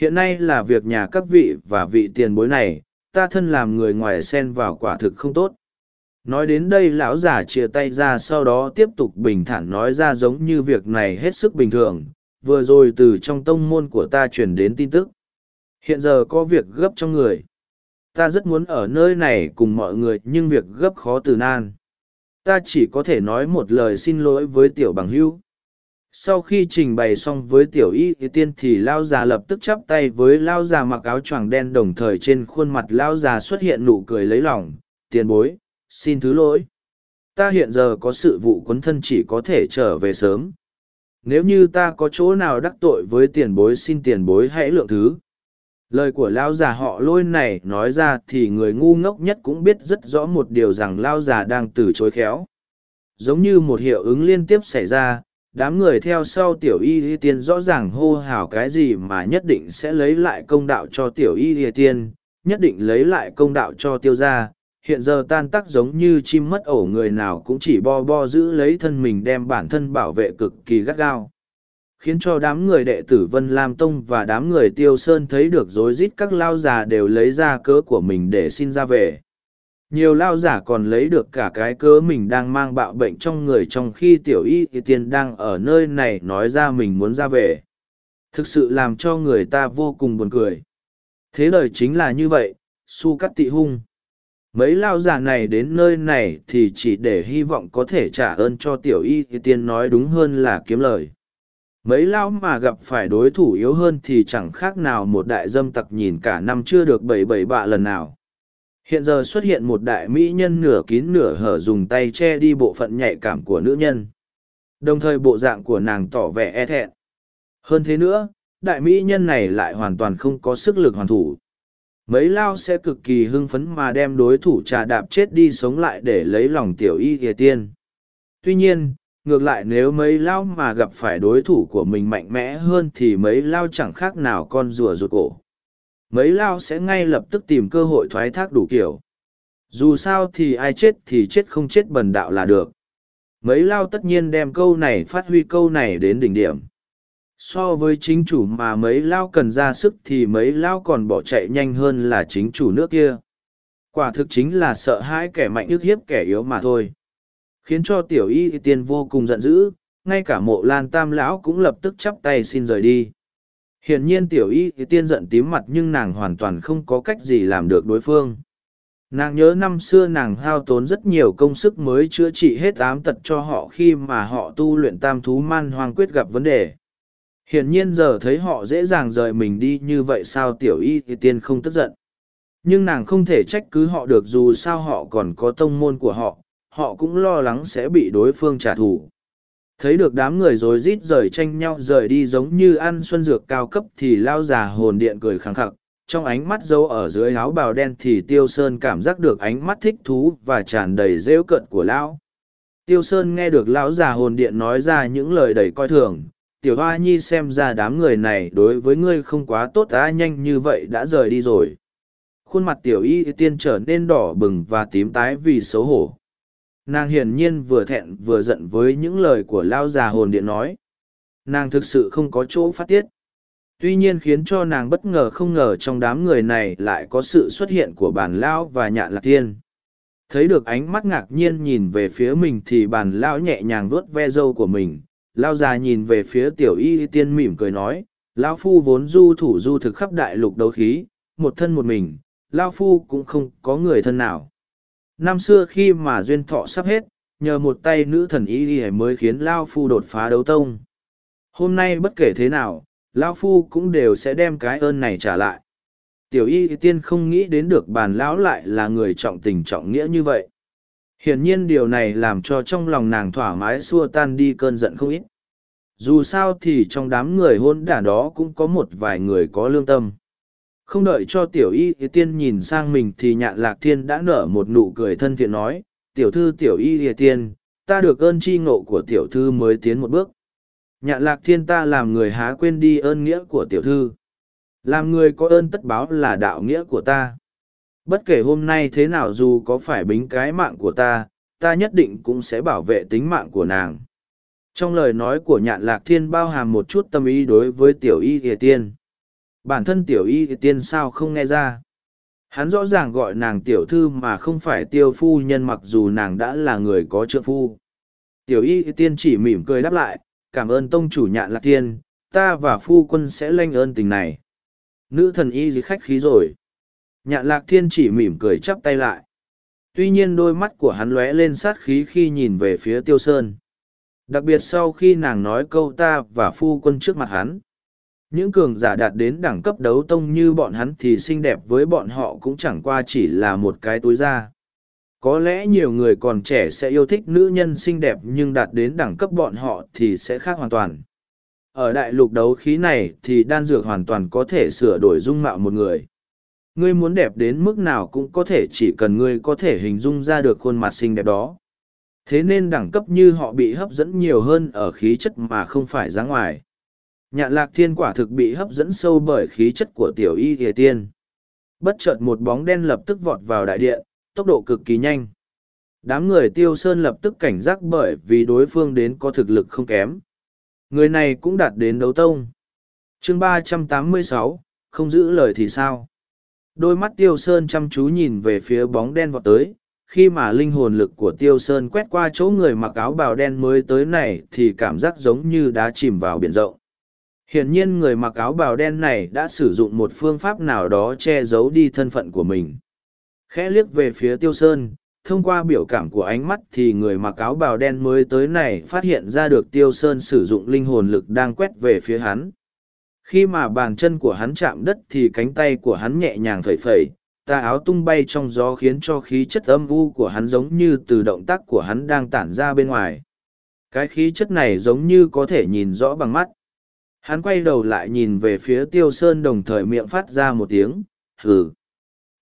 hiện nay là việc nhà các vị và vị tiền bối này, ta thân làm người ngoài xen vào quả thực không tốt. Nói đến đây lão già chia tay ra sau đó tiếp tục bình thản nói ra giống như việc này hết sức bình thường, vừa rồi từ trong tông môn của ta truyền đến tin tức. Hiện giờ có việc gấp trong người. Ta rất muốn ở nơi này cùng mọi người nhưng việc gấp khó từ nan. Ta chỉ có thể nói một lời xin lỗi với tiểu bằng hữu sau khi trình bày xong với tiểu y tiên thì lao già lập tức chắp tay với lao già mặc áo choàng đen đồng thời trên khuôn mặt lao già xuất hiện nụ cười lấy lòng. Tiền bối, xin thứ lỗi. Ta hiện giờ có sự vụ quấn thân chỉ có thể trở về sớm. Nếu như ta có chỗ nào đắc tội với tiền bối xin tiền bối hãy lượng thứ. Lời của lao già họ lôi này nói ra thì người ngu ngốc nhất cũng biết rất rõ một điều rằng lao già đang từ chối khéo. Giống như một hiệu ứng liên tiếp xảy ra đám người theo sau tiểu y y tiên rõ ràng hô hào cái gì mà nhất định sẽ lấy lại công đạo cho tiểu y y tiên, nhất định lấy lại công đạo cho tiêu gia. Hiện giờ tan tác giống như chim mất ổ, người nào cũng chỉ bo bo giữ lấy thân mình đem bản thân bảo vệ cực kỳ gắt gao. Khiến cho đám người đệ tử vân lam tông và đám người tiêu sơn thấy được rối rít các lao già đều lấy ra cớ của mình để xin ra về nhiều lao giả còn lấy được cả cái cớ mình đang mang bạo bệnh trong người trong khi tiểu y thì tiên đang ở nơi này nói ra mình muốn ra về. Thực sự làm cho người ta vô cùng buồn cười. Thế đời chính là như vậy, su cắt tị hung. Mấy lao giả này đến nơi này thì chỉ để hy vọng có thể trả ơn cho tiểu y thì tiên nói đúng hơn là kiếm lời. Mấy lao mà gặp phải đối thủ yếu hơn thì chẳng khác nào một đại dâm tặc nhìn cả năm chưa được bảy bảy bạ lần nào hiện giờ xuất hiện một đại mỹ nhân nửa kín nửa hở dùng tay che đi bộ phận nhạy cảm của nữ nhân. Đồng thời bộ dạng của nàng tỏ vẻ e thẹn. Hơn thế nữa, đại mỹ nhân này lại hoàn toàn không có sức lực hoàn thủ. Mấy lao sẽ cực kỳ hưng phấn mà đem đối thủ trà đạp chết đi sống lại để lấy lòng tiểu y kìa tiên. Tuy nhiên, ngược lại nếu mấy lao mà gặp phải đối thủ của mình mạnh mẽ hơn thì mấy lao chẳng khác nào con rùa rụt cổ mấy lao sẽ ngay lập tức tìm cơ hội thoái thác đủ kiểu. Dù sao thì ai chết thì chết không chết bần đạo là được. Mấy lao tất nhiên đem câu này phát huy câu này đến đỉnh điểm. So với chính chủ mà mấy lao cần ra sức thì mấy lao còn bỏ chạy nhanh hơn là chính chủ nước kia. Quả thực chính là sợ hãi kẻ mạnh ức hiếp kẻ yếu mà thôi. Khiến cho tiểu y tiên vô cùng giận dữ, ngay cả mộ lan tam lão cũng lập tức chắp tay xin rời đi hiển nhiên tiểu y tiên giận tím mặt nhưng nàng hoàn toàn không có cách gì làm được đối phương. Nàng nhớ năm xưa nàng hao tốn rất nhiều công sức mới chữa trị hết ám tật cho họ khi mà họ tu luyện tam thú man hoang quyết gặp vấn đề. Hiển nhiên giờ thấy họ dễ dàng rời mình đi như vậy sao tiểu y thì tiên không tức giận. Nhưng nàng không thể trách cứ họ được dù sao họ còn có tông môn của họ họ cũng lo lắng sẽ bị đối phương trả thù thấy được đám người rối rít rời tranh nhau rời đi giống như ăn xuân dược cao cấp thì lao già hồn điện cười khẳng khặc, trong ánh mắt dâu ở dưới áo bào đen thì tiêu sơn cảm giác được ánh mắt thích thú và tràn đầy rêu cận của lão. Tiêu sơn nghe được lão già hồn điện nói ra những lời đầy coi thường, tiểu hoa nhi xem ra đám người này đối với ngươi không quá tốt á nhanh như vậy đã rời đi rồi. Khuôn mặt tiểu y tiên trở nên đỏ bừng và tím tái vì xấu hổ nàng hiển nhiên vừa thẹn vừa giận với những lời của lao già hồn điện nói. Nàng thực sự không có chỗ phát tiết. Tuy nhiên khiến cho nàng bất ngờ không ngờ trong đám người này lại có sự xuất hiện của bản lão và nhạn lạc thiên. Thấy được ánh mắt ngạc nhiên nhìn về phía mình thì bản lão nhẹ nhàng vuốt ve râu của mình. Lao già nhìn về phía tiểu y tiên mỉm cười nói, lão phu vốn du thủ du thực khắp đại lục đấu khí, một thân một mình lao phu cũng không có người thân nào năm xưa khi mà duyên thọ sắp hết, nhờ một tay nữ thần y y mới khiến lao phu đột phá đấu tông. Hôm nay bất kể thế nào, lao phu cũng đều sẽ đem cái ơn này trả lại. Tiểu y tiên không nghĩ đến được bàn lão lại là người trọng tình trọng nghĩa như vậy. Hiển nhiên điều này làm cho trong lòng nàng thoải mái xua tan đi cơn giận không ít. Dù sao thì trong đám người hôn đả đó cũng có một vài người có lương tâm không đợi cho tiểu y tiên nhìn sang mình thì nhạn lạc thiên đã nở một nụ cười thân thiện nói, tiểu thư tiểu y tiên, ta được ơn tri ngộ của tiểu thư mới tiến một bước. Nhạn lạc thiên ta làm người há quên đi ơn nghĩa của tiểu thư. Làm người có ơn tất báo là đạo nghĩa của ta. Bất kể hôm nay thế nào dù có phải bính cái mạng của ta ta nhất định cũng sẽ bảo vệ tính mạng của nàng. Trong lời nói của nhạn lạc thiên bao hàm một chút tâm ý đối với tiểu y ỉa tiên bản thân tiểu y tiên sao không nghe ra. Hắn rõ ràng gọi nàng tiểu thư mà không phải tiêu phu nhân mặc dù nàng đã là người có trợ phu. Tiểu y tiên chỉ mỉm cười đáp lại, cảm ơn tông chủ nhạn lạc tiên, ta và phu quân sẽ lanh ơn tình này. Nữ thần y gì khách khí rồi. Nhạn lạc thiên chỉ mỉm cười chắp tay lại. Tuy nhiên đôi mắt của hắn lóe lên sát khí khi nhìn về phía tiêu sơn. Đặc biệt sau khi nàng nói câu ta và phu quân trước mặt hắn những cường giả đạt đến đẳng cấp đấu tông như bọn hắn thì xinh đẹp với bọn họ cũng chẳng qua chỉ là một cái túi da. Có lẽ nhiều người còn trẻ sẽ yêu thích nữ nhân xinh đẹp nhưng đạt đến đẳng cấp bọn họ thì sẽ khác hoàn toàn. Ở đại lục đấu khí này thì đan dược hoàn toàn có thể sửa đổi dung mạo một người. Ngươi muốn đẹp đến mức nào cũng có thể chỉ cần ngươi có thể hình dung ra được khuôn mặt xinh đẹp đó. Thế nên đẳng cấp như họ bị hấp dẫn nhiều hơn ở khí chất mà không phải ra ngoài nhạn lạc thiên quả thực bị hấp dẫn sâu bởi khí chất của tiểu y Hề tiên. Bất chợt một bóng đen lập tức vọt vào đại điện, tốc độ cực kỳ nhanh. Đám người tiêu sơn lập tức cảnh giác bởi vì đối phương đến có thực lực không kém. Người này cũng đạt đến đấu tông. Chương ba trăm tám mươi sáu, không giữ lời thì sao? Đôi mắt tiêu sơn chăm chú nhìn về phía bóng đen vọt tới. Khi mà linh hồn lực của tiêu sơn quét qua chỗ người mặc áo bào đen mới tới này thì cảm giác giống như đá chìm vào biển rộng hiển nhiên người mặc áo bào đen này đã sử dụng một phương pháp nào đó che giấu đi thân phận của mình. Khẽ liếc về phía tiêu sơn, thông qua biểu cảm của ánh mắt thì người mặc áo bào đen mới tới này phát hiện ra được tiêu sơn sử dụng linh hồn lực đang quét về phía hắn. Khi mà bàn chân của hắn chạm đất thì cánh tay của hắn nhẹ nhàng phẩy phẩy, tà áo tung bay trong gió khiến cho khí chất âm u của hắn giống như từ động tác của hắn đang tản ra bên ngoài. Cái khí chất này giống như có thể nhìn rõ bằng mắt hắn quay đầu lại nhìn về phía tiêu sơn đồng thời miệng phát ra một tiếng, hừ.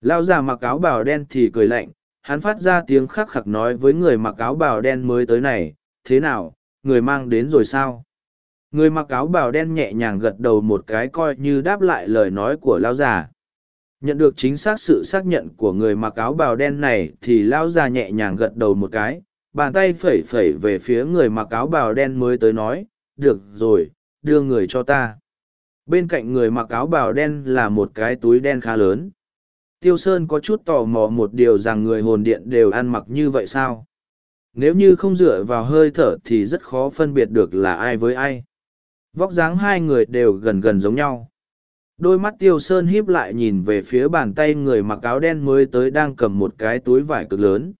Lao già mặc áo bào đen thì cười lạnh, hắn phát ra tiếng khắc khắc nói với người mặc áo bào đen mới tới này, thế nào, người mang đến rồi sao? Người mặc áo bào đen nhẹ nhàng gật đầu một cái coi như đáp lại lời nói của lao già. Nhận được chính xác sự xác nhận của người mặc áo bào đen này thì lao già nhẹ nhàng gật đầu một cái, bàn tay phẩy phẩy về phía người mặc áo bào đen mới tới nói, được rồi đưa người cho ta. Bên cạnh người mặc áo bào đen là một cái túi đen khá lớn. Tiêu sơn có chút tò mò một điều rằng người hồn điện đều ăn mặc như vậy sao? Nếu như không dựa vào hơi thở thì rất khó phân biệt được là ai với ai. Vóc dáng hai người đều gần gần giống nhau. Đôi mắt tiêu sơn híp lại nhìn về phía bàn tay người mặc áo đen mới tới đang cầm một cái túi vải cực lớn.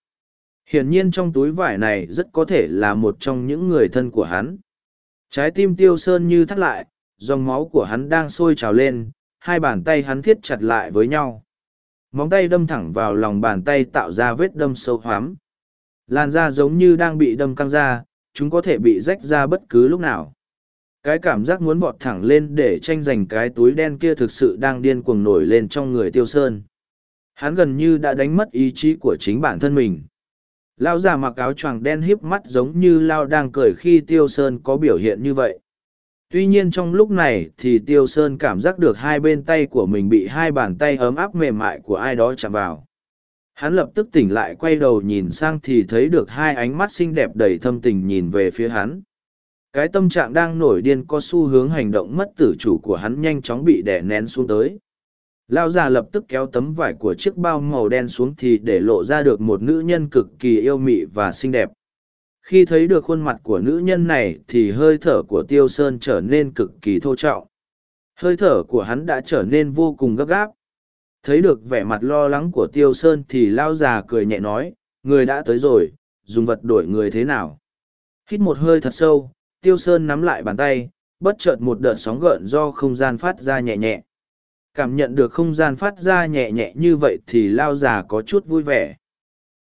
Hiển nhiên trong túi vải này rất có thể là một trong những người thân của hắn trái tim tiêu sơn như thắt lại dòng máu của hắn đang sôi trào lên, hai bàn tay hắn thiết chặt lại với nhau. Móng tay đâm thẳng vào lòng bàn tay tạo ra vết đâm sâu hoắm. Làn da giống như đang bị đâm căng ra, chúng có thể bị rách ra bất cứ lúc nào. Cái cảm giác muốn vọt thẳng lên để tranh giành cái túi đen kia thực sự đang điên cuồng nổi lên trong người tiêu sơn. Hắn gần như đã đánh mất ý chí của chính bản thân mình. Lao già mặc áo choàng đen híp mắt giống như Lao đang cười khi Tiêu Sơn có biểu hiện như vậy. Tuy nhiên trong lúc này thì Tiêu Sơn cảm giác được hai bên tay của mình bị hai bàn tay ấm áp mềm mại của ai đó chạm vào. Hắn lập tức tỉnh lại quay đầu nhìn sang thì thấy được hai ánh mắt xinh đẹp đầy thâm tình nhìn về phía hắn. Cái tâm trạng đang nổi điên có xu hướng hành động mất tử chủ của hắn nhanh chóng bị đè nén xuống tới. Lao già lập tức kéo tấm vải của chiếc bao màu đen xuống thì để lộ ra được một nữ nhân cực kỳ yêu mị và xinh đẹp. Khi thấy được khuôn mặt của nữ nhân này thì hơi thở của Tiêu Sơn trở nên cực kỳ thô trọng. Hơi thở của hắn đã trở nên vô cùng gấp gáp. Thấy được vẻ mặt lo lắng của Tiêu Sơn thì Lao già cười nhẹ nói, người đã tới rồi, dùng vật đổi người thế nào. Hít một hơi thật sâu, Tiêu Sơn nắm lại bàn tay, bất chợt một đợt sóng gợn do không gian phát ra nhẹ nhẹ cảm nhận được không gian phát ra nhẹ nhẹ như vậy thì lao già có chút vui vẻ.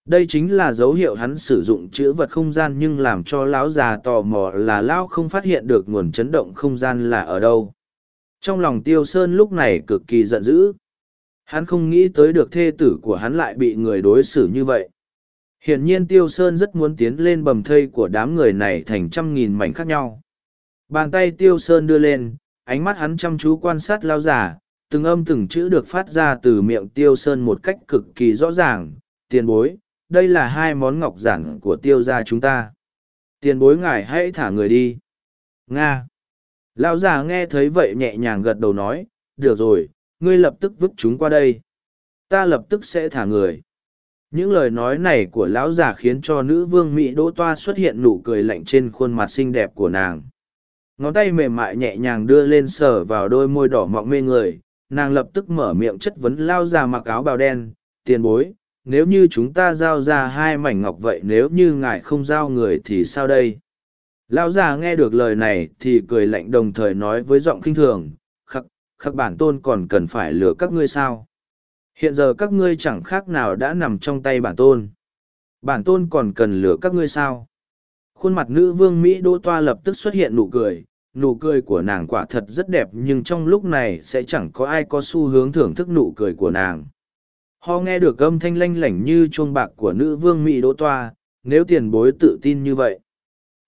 Đây chính là dấu hiệu hắn sử dụng chữ vật không gian nhưng làm cho lão già tò mò là lão không phát hiện được nguồn chấn động không gian là ở đâu. Trong lòng tiêu sơn lúc này cực kỳ giận dữ. Hắn không nghĩ tới được thê tử của hắn lại bị người đối xử như vậy. Hiển nhiên tiêu sơn rất muốn tiến lên bầm thây của đám người này thành trăm nghìn mảnh khác nhau. Bàn tay tiêu sơn đưa lên, ánh mắt hắn chăm chú quan sát lao già từng âm từng chữ được phát ra từ miệng tiêu sơn một cách cực kỳ rõ ràng. Tiền bối, đây là hai món ngọc giản của tiêu gia chúng ta. Tiền bối ngài hãy thả người đi. Nga. Lão già nghe thấy vậy nhẹ nhàng gật đầu nói, được rồi, ngươi lập tức vứt chúng qua đây. Ta lập tức sẽ thả người. Những lời nói này của lão già khiến cho nữ vương mỹ đỗ toa xuất hiện nụ cười lạnh trên khuôn mặt xinh đẹp của nàng. Ngón tay mềm mại nhẹ nhàng đưa lên sờ vào đôi môi đỏ mọng mê người nàng lập tức mở miệng chất vấn lao già mặc áo bào đen, tiền bối, nếu như chúng ta giao ra hai mảnh ngọc vậy nếu như ngài không giao người thì sao đây? Lao già nghe được lời này thì cười lạnh đồng thời nói với giọng khinh thường, khắc, khắc bản tôn còn cần phải lừa các ngươi sao? Hiện giờ các ngươi chẳng khác nào đã nằm trong tay bản tôn. Bản tôn còn cần lừa các ngươi sao? Khuôn mặt nữ vương Mỹ Đô Toa lập tức xuất hiện nụ cười, nụ cười của nàng quả thật rất đẹp nhưng trong lúc này sẽ chẳng có ai có xu hướng thưởng thức nụ cười của nàng. Ho nghe được âm thanh lanh lảnh như chuông bạc của nữ vương mỹ đỗ toa, nếu tiền bối tự tin như vậy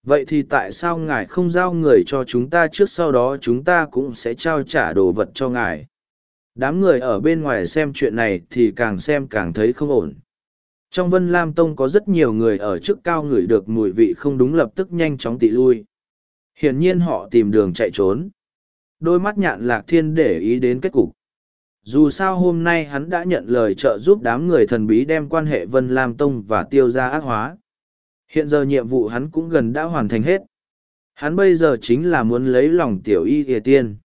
vậy thì tại sao ngài không giao người cho chúng ta trước sau đó chúng ta cũng sẽ trao trả đồ vật cho ngài? Đám người ở bên ngoài xem chuyện này thì càng xem càng thấy không ổn. Trong vân lam tông có rất nhiều người ở trước cao ngửi được mùi vị không đúng lập tức nhanh chóng tị lui hiển nhiên họ tìm đường chạy trốn. Đôi mắt nhạn lạc thiên để ý đến kết cục. Dù sao hôm nay hắn đã nhận lời trợ giúp đám người thần bí đem quan hệ vân lam tông và tiêu ra ác hóa. Hiện giờ nhiệm vụ hắn cũng gần đã hoàn thành hết. Hắn bây giờ chính là muốn lấy lòng tiểu y ỉa tiên.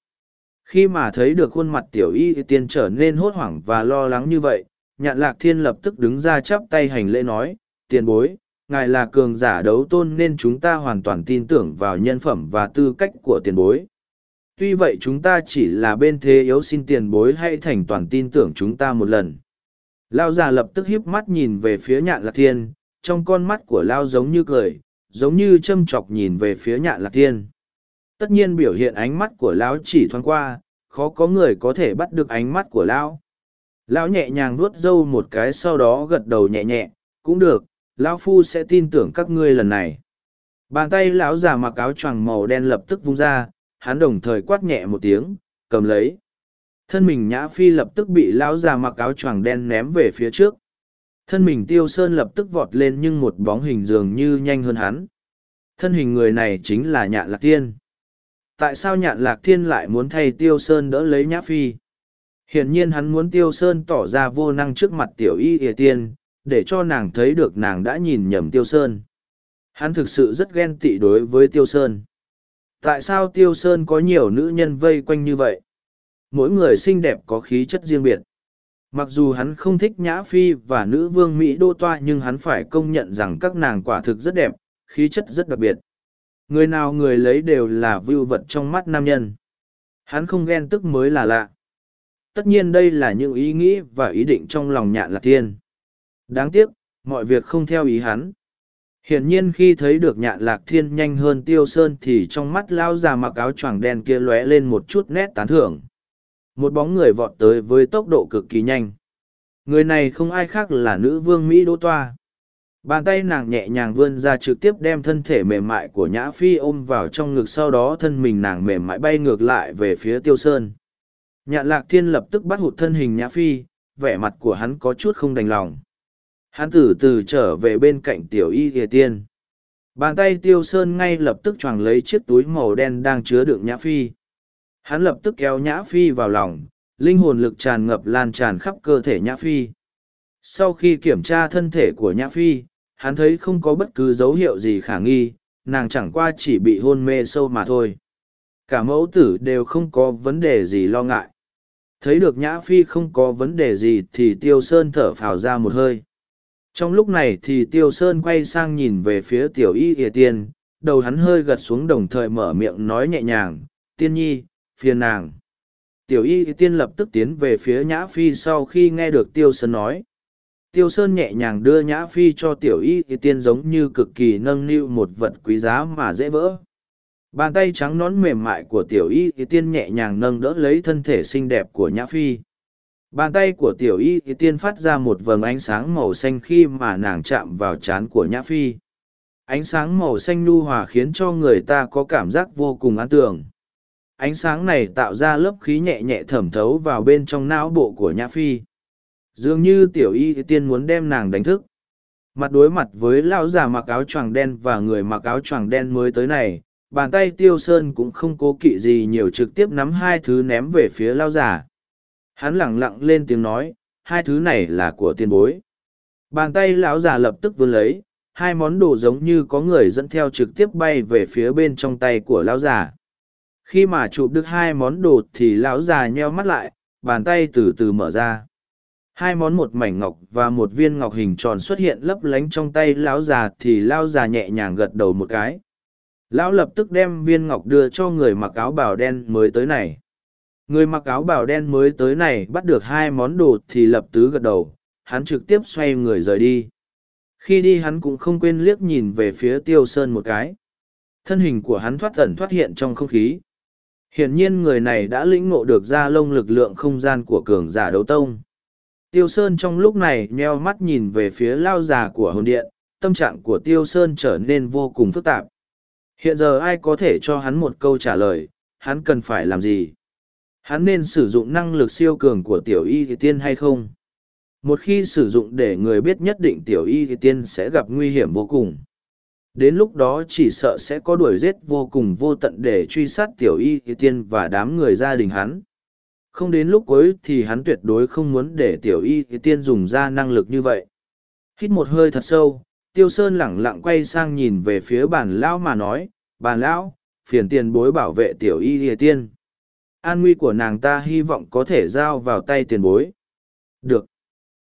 Khi mà thấy được khuôn mặt tiểu y ỉa tiên trở nên hốt hoảng và lo lắng như vậy, nhạn lạc thiên lập tức đứng ra chắp tay hành lễ nói, tiền bối ngài là cường giả đấu tôn nên chúng ta hoàn toàn tin tưởng vào nhân phẩm và tư cách của tiền bối. Tuy vậy chúng ta chỉ là bên thế yếu xin tiền bối hay thành toàn tin tưởng chúng ta một lần. Lao già lập tức híp mắt nhìn về phía nhạn lạc thiên, trong con mắt của Lao giống như cười, giống như châm chọc nhìn về phía nhạn lạc thiên. Tất nhiên biểu hiện ánh mắt của Lão chỉ thoáng qua, khó có người có thể bắt được ánh mắt của Lão. Lão nhẹ nhàng vuốt râu một cái sau đó gật đầu nhẹ nhẹ, cũng được, lão phu sẽ tin tưởng các ngươi lần này. Bàn tay lão già mặc áo choàng màu đen lập tức vung ra, hắn đồng thời quát nhẹ một tiếng, cầm lấy. Thân mình nhã phi lập tức bị lão già mặc áo choàng đen ném về phía trước. Thân mình tiêu sơn lập tức vọt lên nhưng một bóng hình dường như nhanh hơn hắn. Thân hình người này chính là nhạn lạc thiên. Tại sao nhạn lạc thiên lại muốn thay tiêu sơn đỡ lấy nhã phi? Hiển nhiên hắn muốn tiêu sơn tỏ ra vô năng trước mặt tiểu y ỉa tiên để cho nàng thấy được nàng đã nhìn nhầm tiêu sơn. Hắn thực sự rất ghen tị đối với tiêu sơn. Tại sao tiêu sơn có nhiều nữ nhân vây quanh như vậy? Mỗi người xinh đẹp có khí chất riêng biệt. Mặc dù hắn không thích nhã phi và nữ vương mỹ đô toa, nhưng hắn phải công nhận rằng các nàng quả thực rất đẹp, khí chất rất đặc biệt. Người nào người lấy đều là vưu vật trong mắt nam nhân. Hắn không ghen tức mới là lạ. Tất nhiên đây là những ý nghĩ và ý định trong lòng nhạn lạc thiên. Đáng tiếc, mọi việc không theo ý hắn. Hiển nhiên khi thấy được nhạn lạc thiên nhanh hơn tiêu sơn thì trong mắt lao già mặc áo choàng đen kia lóe lên một chút nét tán thưởng. Một bóng người vọt tới với tốc độ cực kỳ nhanh. Người này không ai khác là nữ vương Mỹ Đỗ Toa. Bàn tay nàng nhẹ nhàng vươn ra trực tiếp đem thân thể mềm mại của Nhã Phi ôm vào trong ngực sau đó thân mình nàng mềm mại bay ngược lại về phía Tiêu Sơn. Nhạn Lạc Thiên lập tức bắt hụt thân hình Nhã Phi, vẻ mặt của hắn có chút không đành lòng. Hắn từ từ trở về bên cạnh tiểu y kìa tiên. Bàn tay Tiêu Sơn ngay lập tức choàng lấy chiếc túi màu đen đang chứa đựng Nhã Phi. Hắn lập tức kéo Nhã Phi vào lòng, linh hồn lực tràn ngập lan tràn khắp cơ thể Nhã Phi. Sau khi kiểm tra thân thể của Nhã Phi, hắn thấy không có bất cứ dấu hiệu gì khả nghi, nàng chẳng qua chỉ bị hôn mê sâu mà thôi. Cả mẫu tử đều không có vấn đề gì lo ngại. Thấy được Nhã Phi không có vấn đề gì thì Tiêu Sơn thở phào ra một hơi. Trong lúc này thì Tiêu Sơn quay sang nhìn về phía Tiểu Y Ỉa Tiên, đầu hắn hơi gật xuống đồng thời mở miệng nói nhẹ nhàng, Tiên Nhi, phiền nàng. Tiểu Y Tiên lập tức tiến về phía Nhã Phi sau khi nghe được Tiêu Sơn nói. Tiêu sơn nhẹ nhàng đưa nhã phi cho tiểu y thì tiên giống như cực kỳ nâng niu một vật quý giá mà dễ vỡ. Bàn tay trắng nón mềm mại của tiểu y thì tiên nhẹ nhàng nâng đỡ lấy thân thể xinh đẹp của nhã phi bàn tay của tiểu y thì tiên phát ra một vầng ánh sáng màu xanh khi mà nàng chạm vào trán của nhã phi. Ánh sáng màu xanh nhu hòa khiến cho người ta có cảm giác vô cùng an tưởng. Ánh sáng này tạo ra lớp khí nhẹ nhẹ thẩm thấu vào bên trong não bộ của nhã phi. Dường như tiểu y tiên muốn đem nàng đánh thức. Mặt đối mặt với lão già mặc áo choàng đen và người mặc áo choàng đen mới tới này, bàn tay tiêu sơn cũng không cố kỵ gì nhiều trực tiếp nắm hai thứ ném về phía lao già hắn lẳng lặng lên tiếng nói, hai thứ này là của tiền bối. Bàn tay lão già lập tức vươn lấy, hai món đồ giống như có người dẫn theo trực tiếp bay về phía bên trong tay của lão già. Khi mà chụp được hai món đồ thì lão già nheo mắt lại, bàn tay từ từ mở ra. Hai món một mảnh ngọc và một viên ngọc hình tròn xuất hiện lấp lánh trong tay lão già thì lão già nhẹ nhàng gật đầu một cái. Lão lập tức đem viên ngọc đưa cho người mặc áo bào đen mới tới này người mặc áo bào đen mới tới này bắt được hai món đồ thì lập tứ gật đầu hắn trực tiếp xoay người rời đi khi đi hắn cũng không quên liếc nhìn về phía tiêu sơn một cái thân hình của hắn thoát tẩn thoát hiện trong không khí hiển nhiên người này đã lĩnh ngộ được ra lông lực lượng không gian của cường giả đấu tông Tiêu Sơn trong lúc này nheo mắt nhìn về phía lao già của hồn điện, tâm trạng của Tiêu Sơn trở nên vô cùng phức tạp. Hiện giờ ai có thể cho hắn một câu trả lời, hắn cần phải làm gì? Hắn nên sử dụng năng lực siêu cường của tiểu y thì tiên hay không? Một khi sử dụng để người biết nhất định tiểu y thì tiên sẽ gặp nguy hiểm vô cùng. Đến lúc đó chỉ sợ sẽ có đuổi giết vô cùng vô tận để truy sát tiểu y thì tiên và đám người gia đình hắn không đến lúc cuối thì hắn tuyệt đối không muốn để tiểu y tiên dùng ra năng lực như vậy hít một hơi thật sâu, tiêu sơn lẳng lặng quay sang nhìn về phía bàn lão mà nói, bàn lão, phiền tiền bối bảo vệ tiểu y tiên an nguy của nàng ta hy vọng có thể giao vào tay tiền bối. Được.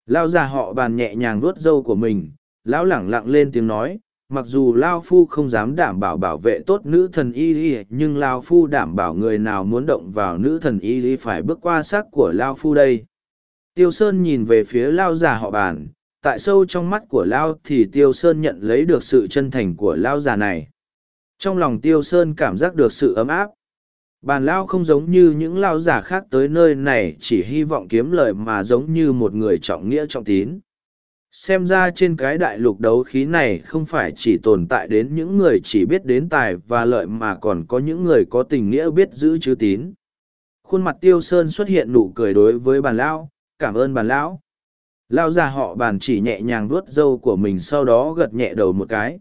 Lão già họ bàn nhẹ nhàng vuốt râu của mình, lão lẳng lặng lên tiếng nói, mặc dù lao phu không dám đảm bảo bảo vệ tốt nữ thần y y, nhưng lao phu đảm bảo người nào muốn động vào nữ thần y y phải bước qua xác của lao phu đây. Tiêu sơn nhìn về phía lao già họ bàn, tại sâu trong mắt của lao thì tiêu sơn nhận lấy được sự chân thành của lao già này. Trong lòng tiêu sơn cảm giác được sự ấm áp bàn lao không giống như những lao giả khác tới nơi này, chỉ hy vọng kiếm lời mà giống như một người trọng nghĩa trọng tín. Xem ra trên cái đại lục đấu khí này không phải chỉ tồn tại đến những người chỉ biết đến tài và lợi mà còn có những người có tình nghĩa biết giữ chữ tín. Khuôn mặt tiêu sơn xuất hiện nụ cười đối với bàn lão, cảm ơn bàn lão. Lao già họ bàn chỉ nhẹ nhàng vuốt râu của mình sau đó gật nhẹ đầu một cái.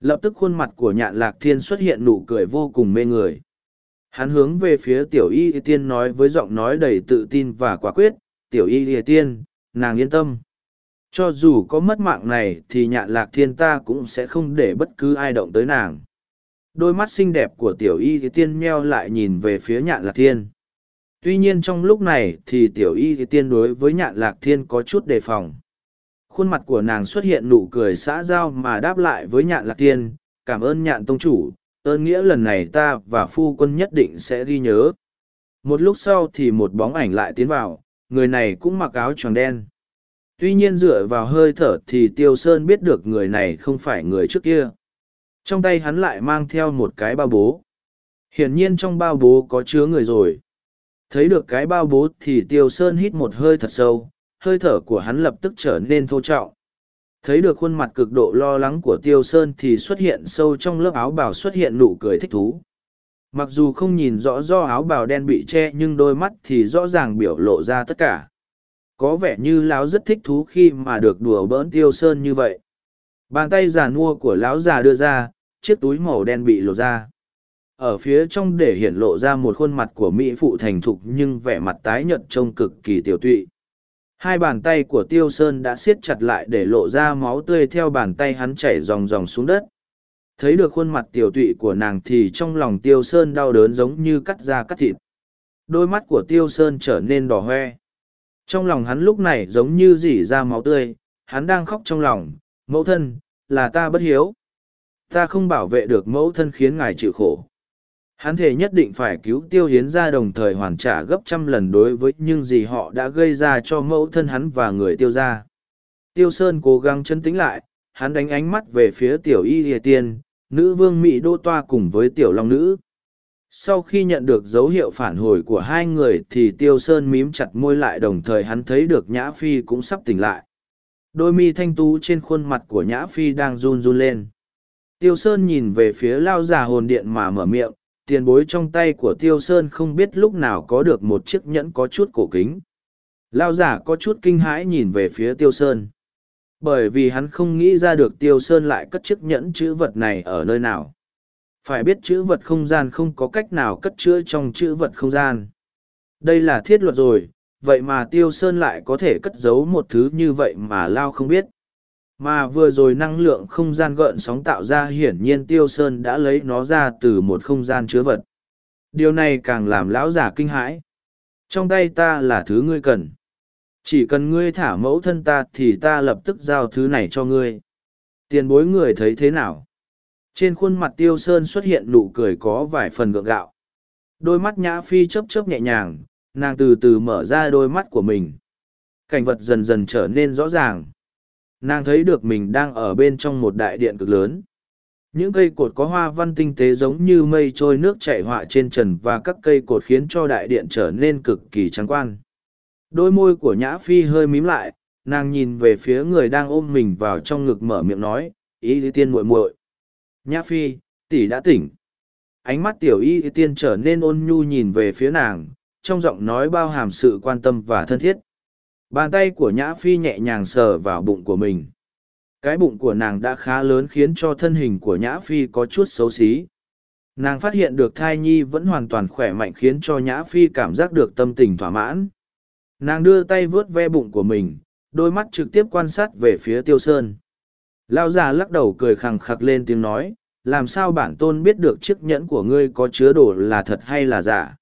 Lập tức khuôn mặt của nhạn lạc thiên xuất hiện nụ cười vô cùng mê người hắn hướng về phía tiểu y tiên nói với giọng nói đầy tự tin và quả quyết, tiểu y tiên, nàng yên tâm. Cho dù có mất mạng này thì nhạn lạc thiên ta cũng sẽ không để bất cứ ai động tới nàng. Đôi mắt xinh đẹp của tiểu y thì tiên meo lại nhìn về phía nhạn lạc thiên. Tuy nhiên trong lúc này thì tiểu y thì tiên đối với nhạn lạc thiên có chút đề phòng. Khuôn mặt của nàng xuất hiện nụ cười xã giao mà đáp lại với nhạn lạc thiên, cảm ơn nhạn tông chủ ơn nghĩa lần này ta và phu quân nhất định sẽ ghi nhớ. Một lúc sau thì một bóng ảnh lại tiến vào, người này cũng mặc áo tròn đen. Tuy nhiên dựa vào hơi thở thì tiêu sơn biết được người này không phải người trước kia. Trong tay hắn lại mang theo một cái bao bố. Hiển nhiên trong bao bố có chứa người rồi. Thấy được cái bao bố thì tiêu sơn hít một hơi thật sâu, hơi thở của hắn lập tức trở nên thô trọng thấy được khuôn mặt cực độ lo lắng của tiêu sơn thì xuất hiện sâu trong lớp áo bào xuất hiện nụ cười thích thú. Mặc dù không nhìn rõ do áo bào đen bị che nhưng đôi mắt thì rõ ràng biểu lộ ra tất cả. Có vẻ như lão rất thích thú khi mà được đùa bỡn tiêu sơn như vậy. Bàn tay già nua của lão già đưa ra, chiếc túi màu đen bị lộ ra. Ở phía trong để hiện lộ ra một khuôn mặt của mỹ phụ thành thục nhưng vẻ mặt tái nhợt trông cực kỳ tiểu tụy hai bàn tay của tiêu sơn đã siết chặt lại để lộ ra máu tươi theo bàn tay hắn chảy ròng ròng xuống đất. Thấy được khuôn mặt tiểu tụy của nàng thì trong lòng tiêu sơn đau đớn giống như cắt da cắt thịt. Đôi mắt của tiêu sơn trở nên đỏ hoe. Trong lòng hắn lúc này giống như dỉ ra máu tươi, hắn đang khóc trong lòng, mẫu thân, là ta bất hiếu. Ta không bảo vệ được mẫu thân khiến ngài chịu khổ hắn thể nhất định phải cứu tiêu hiến ra đồng thời hoàn trả gấp trăm lần đối với những gì họ đã gây ra cho mẫu thân hắn và người tiêu ra tiêu sơn cố gắng chân tĩnh lại, hắn đánh ánh mắt về phía tiểu y địa tiên, nữ vương mỹ đô toa cùng với tiểu long nữ. Sau khi nhận được dấu hiệu phản hồi của hai người thì tiêu sơn mím chặt môi lại đồng thời hắn thấy được nhã phi cũng sắp tỉnh lại. Đôi mi thanh tú trên khuôn mặt của nhã phi đang run run lên. Tiêu sơn nhìn về phía lao già hồn điện mà mở miệng tiền bối trong tay của tiêu sơn không biết lúc nào có được một chiếc nhẫn có chút cổ kính. Lao giả có chút kinh hãi nhìn về phía tiêu sơn. Bởi vì hắn không nghĩ ra được tiêu sơn lại cất chiếc nhẫn chữ vật này ở nơi nào. Phải biết chữ vật không gian không có cách nào cất chữa trong chữ vật không gian. Đây là thiết luật rồi, vậy mà tiêu sơn lại có thể cất giấu một thứ như vậy mà lao không biết mà vừa rồi năng lượng không gian gợn sóng tạo ra hiển nhiên tiêu sơn đã lấy nó ra từ một không gian chứa vật. Điều này càng làm lão giả kinh hãi. Trong tay ta là thứ ngươi cần. Chỉ cần ngươi thả mẫu thân ta thì ta lập tức giao thứ này cho ngươi. Tiền bối người thấy thế nào? Trên khuôn mặt tiêu sơn xuất hiện nụ cười có vài phần gượng gạo. Đôi mắt nhã phi chấp chấp nhẹ nhàng, nàng từ từ mở ra đôi mắt của mình. Cảnh vật dần dần trở nên rõ ràng nàng thấy được mình đang ở bên trong một đại điện cực lớn. Những cây cột có hoa văn tinh tế giống như mây trôi nước chảy họa trên trần và các cây cột khiến cho đại điện trở nên cực kỳ trắng quan. Đôi môi của nhã phi hơi mím lại, nàng nhìn về phía người đang ôm mình vào trong ngực mở miệng nói, ý lý tiên muội muội. Nhã phi, tỷ đã tỉnh. Ánh mắt tiểu y tiên trở nên ôn nhu nhìn về phía nàng, trong giọng nói bao hàm sự quan tâm và thân thiết. Bàn tay của Nhã Phi nhẹ nhàng sờ vào bụng của mình. Cái bụng của nàng đã khá lớn khiến cho thân hình của Nhã Phi có chút xấu xí. Nàng phát hiện được thai nhi vẫn hoàn toàn khỏe mạnh khiến cho Nhã Phi cảm giác được tâm tình thỏa mãn. Nàng đưa tay vướt ve bụng của mình, đôi mắt trực tiếp quan sát về phía Tiêu Sơn. Lao già lắc đầu cười khẳng khặc lên tiếng nói, làm sao bản tôn biết được chiếc nhẫn của ngươi có chứa đồ là thật hay là giả.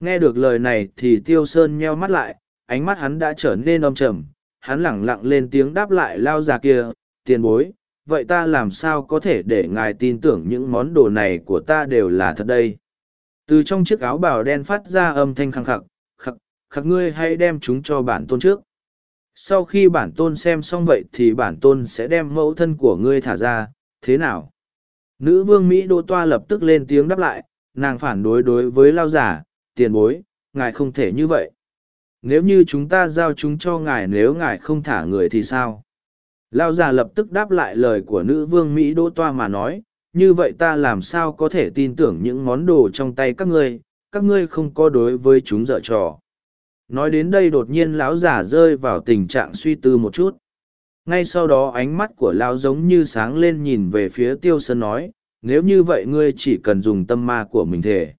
Nghe được lời này thì Tiêu Sơn nheo mắt lại, ánh mắt hắn đã trở nên âm trầm, hắn lẳng lặng lên tiếng đáp lại lao già kia, tiền bối, vậy ta làm sao có thể để ngài tin tưởng những món đồ này của ta đều là thật đây? Từ trong chiếc áo bào đen phát ra âm thanh khăng khặc, khặc, khặc ngươi hãy đem chúng cho bản tôn trước. Sau khi bản tôn xem xong vậy thì bản tôn sẽ đem mẫu thân của ngươi thả ra, thế nào? Nữ vương Mỹ Đô Toa lập tức lên tiếng đáp lại, nàng phản đối đối với lao giả, tiền bối, ngài không thể như vậy nếu như chúng ta giao chúng cho ngài nếu ngài không thả người thì sao? Lao già lập tức đáp lại lời của nữ vương mỹ đỗ toa mà nói, như vậy ta làm sao có thể tin tưởng những món đồ trong tay các ngươi các ngươi không có đối với chúng dở trò. Nói đến đây đột nhiên lão già rơi vào tình trạng suy tư một chút. Ngay sau đó ánh mắt của lão giống như sáng lên nhìn về phía tiêu sơn nói, nếu như vậy ngươi chỉ cần dùng tâm ma của mình thể